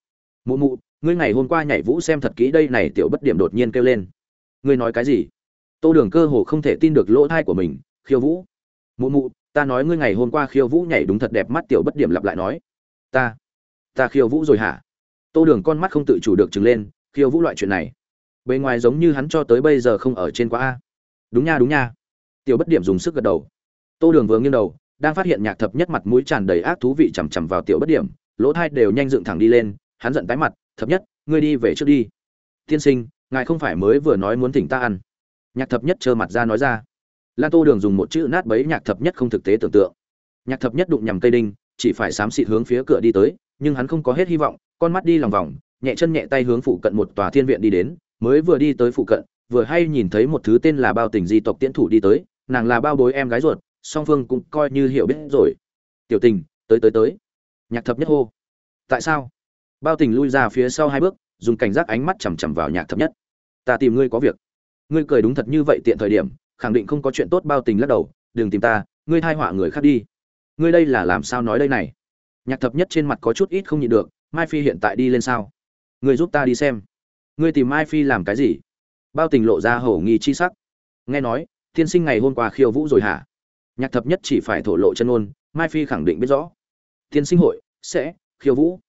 mụ mụ, ngươi ngày hôm qua nhảy vũ xem thật kỹ đây này tiểu bất điểm đột nhiên kêu lên. Ngươi nói cái gì? Tô đường cơ hồ không thể tin được lỗ thai của mình, khiêu vũ. Mụ mụ, ta nói ngươi ngày hôm qua khiêu vũ nhảy đúng thật đẹp mắt tiểu bất điểm lặp lại nói. Ta ta khiêu vũ rồi hả? Tô đường con mắt không tự chủ được trừng lên, khiêu vũ loại chuyện này, bề ngoài giống như hắn cho tới bây giờ không ở trên quá a. Đúng nha đúng nha. Tiểu bất điểm dùng sức gật đầu. Tô đường vừa nghiêng đầu đang phát hiện nhạc thập nhất mặt mũi tràn đầy ác thú vị chằm chằm vào tiểu bất điểm, lỗ thai đều nhanh dựng thẳng đi lên, hắn giận tái mặt, thập nhất, ngươi đi về trước đi. Tiên sinh, ngài không phải mới vừa nói muốn thỉnh ta ăn. Nhạc thập nhất trơ mặt ra nói ra. Lan tô đường dùng một chữ nát bấy nhạc thập nhất không thực tế tưởng tượng. Nhạc thập nhất đụng nhằm cây đinh, chỉ phải xám xịt hướng phía cửa đi tới, nhưng hắn không có hết hy vọng, con mắt đi lòng vòng, nhẹ chân nhẹ tay hướng phụ cận một tòa thiên viện đi đến, mới vừa đi tới phụ cận, vừa hay nhìn thấy một thứ tên là bao tình di tộc tiễn thủ đi tới, nàng là bao bối em gái ruột song phương cũng coi như hiểu biết rồi. Tiểu tình, tới tới tới. Nhạc thập nhất hô. Tại sao? Bao tình lui ra phía sau hai bước, dùng cảnh giác ánh mắt chằm chằm vào nhạc thập nhất. Ta tìm ngươi có việc. Ngươi cười đúng thật như vậy tiện thời điểm, khẳng định không có chuyện tốt bao tình lắc đầu. Đừng tìm ta, ngươi thai họa người khác đi. Ngươi đây là làm sao nói đây này? Nhạc thập nhất trên mặt có chút ít không nhịn được, mai phi hiện tại đi lên sao? Ngươi giúp ta đi xem. Ngươi tìm mai phi làm cái gì? Bao tình lộ ra hổ nghi chi sắc. Nghe nói, tiên sinh ngày hôm qua khiêu vũ rồi hả? Nhạc thập nhất chỉ phải thổ lộ chân ôn mai phi khẳng định biết rõ. Tiên sinh hội, sẽ, khiêu vũ.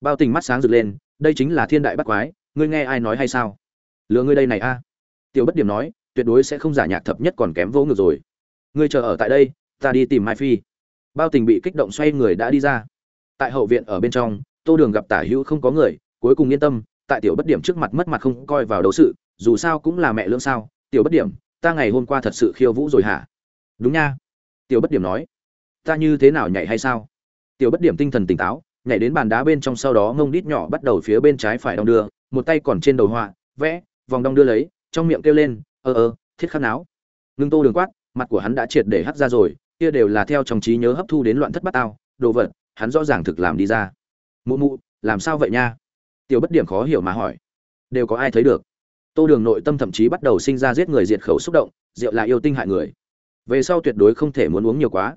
Bao tình mắt sáng rực lên, đây chính là thiên đại bắt quái, ngươi nghe ai nói hay sao? Lừa ngươi đây này a. Tiểu bất điểm nói, tuyệt đối sẽ không giả nhạc thập nhất còn kém vô ngược rồi. Ngươi chờ ở tại đây, ta đi tìm mai phi. Bao tình bị kích động xoay người đã đi ra. Tại hậu viện ở bên trong, tô đường gặp tả hữu không có người, cuối cùng yên tâm, tại tiểu bất điểm trước mặt mất mặt không coi vào đấu sự, dù sao cũng là mẹ lương sao. Tiểu bất điểm, ta ngày hôm qua thật sự khiêu vũ rồi hả? Đúng nha tiểu bất điểm nói ta như thế nào nhảy hay sao? Tiểu bất điểm tinh thần tỉnh táo nhảy đến bàn đá bên trong sau đó ngông đít nhỏ bắt đầu phía bên trái phải đong đưa một tay còn trên đầu họa vẽ vòng đong đưa lấy trong miệng kêu lên ơ ơ thiết khắc náo. Ngưng tô đường quát mặt của hắn đã triệt để hắt ra rồi kia đều là theo trong trí nhớ hấp thu đến loạn thất bát ao, đồ vật hắn rõ ràng thực làm đi ra. Mụ mụ làm sao vậy nha? Tiểu bất điểm khó hiểu mà hỏi. Đều có ai thấy được? Tô đường nội tâm thậm chí bắt đầu sinh ra giết người diệt khẩu xúc động rượu là yêu tinh hại người về sau tuyệt đối không thể muốn uống nhiều quá.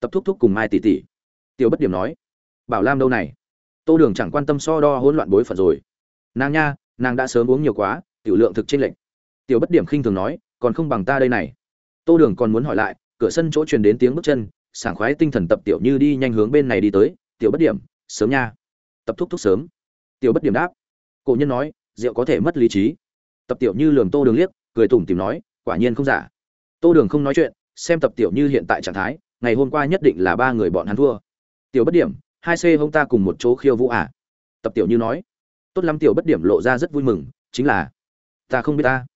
Tập thúc thúc cùng mai tỷ tỷ. Tiểu bất điểm nói, bảo lam đâu này? Tô đường chẳng quan tâm so đo hỗn loạn bối phận rồi. Nàng nha, nàng đã sớm uống nhiều quá, tiểu lượng thực trên lệnh tiểu bất điểm khinh thường nói, còn không bằng ta đây này. Tô đường còn muốn hỏi lại, cửa sân chỗ truyền đến tiếng bước chân, sảng khoái tinh thần tập tiểu như đi nhanh hướng bên này đi tới, tiểu bất điểm, sớm nha. Tập thúc thúc sớm. Tiểu bất điểm đáp, cổ nhân nói, rượu có thể mất lý trí. Tập tiểu như lường tô đường liếc, cười tủm tìm nói, quả nhiên không giả. Tô đường không nói chuyện xem tập tiểu như hiện tại trạng thái, ngày hôm qua nhất định là ba người bọn hắn thua. Tiểu bất điểm, hai c hông ta cùng một chỗ khiêu vũ à? Tập tiểu như nói. Tốt lắm, tiểu bất điểm lộ ra rất vui mừng, chính là, ta không biết ta.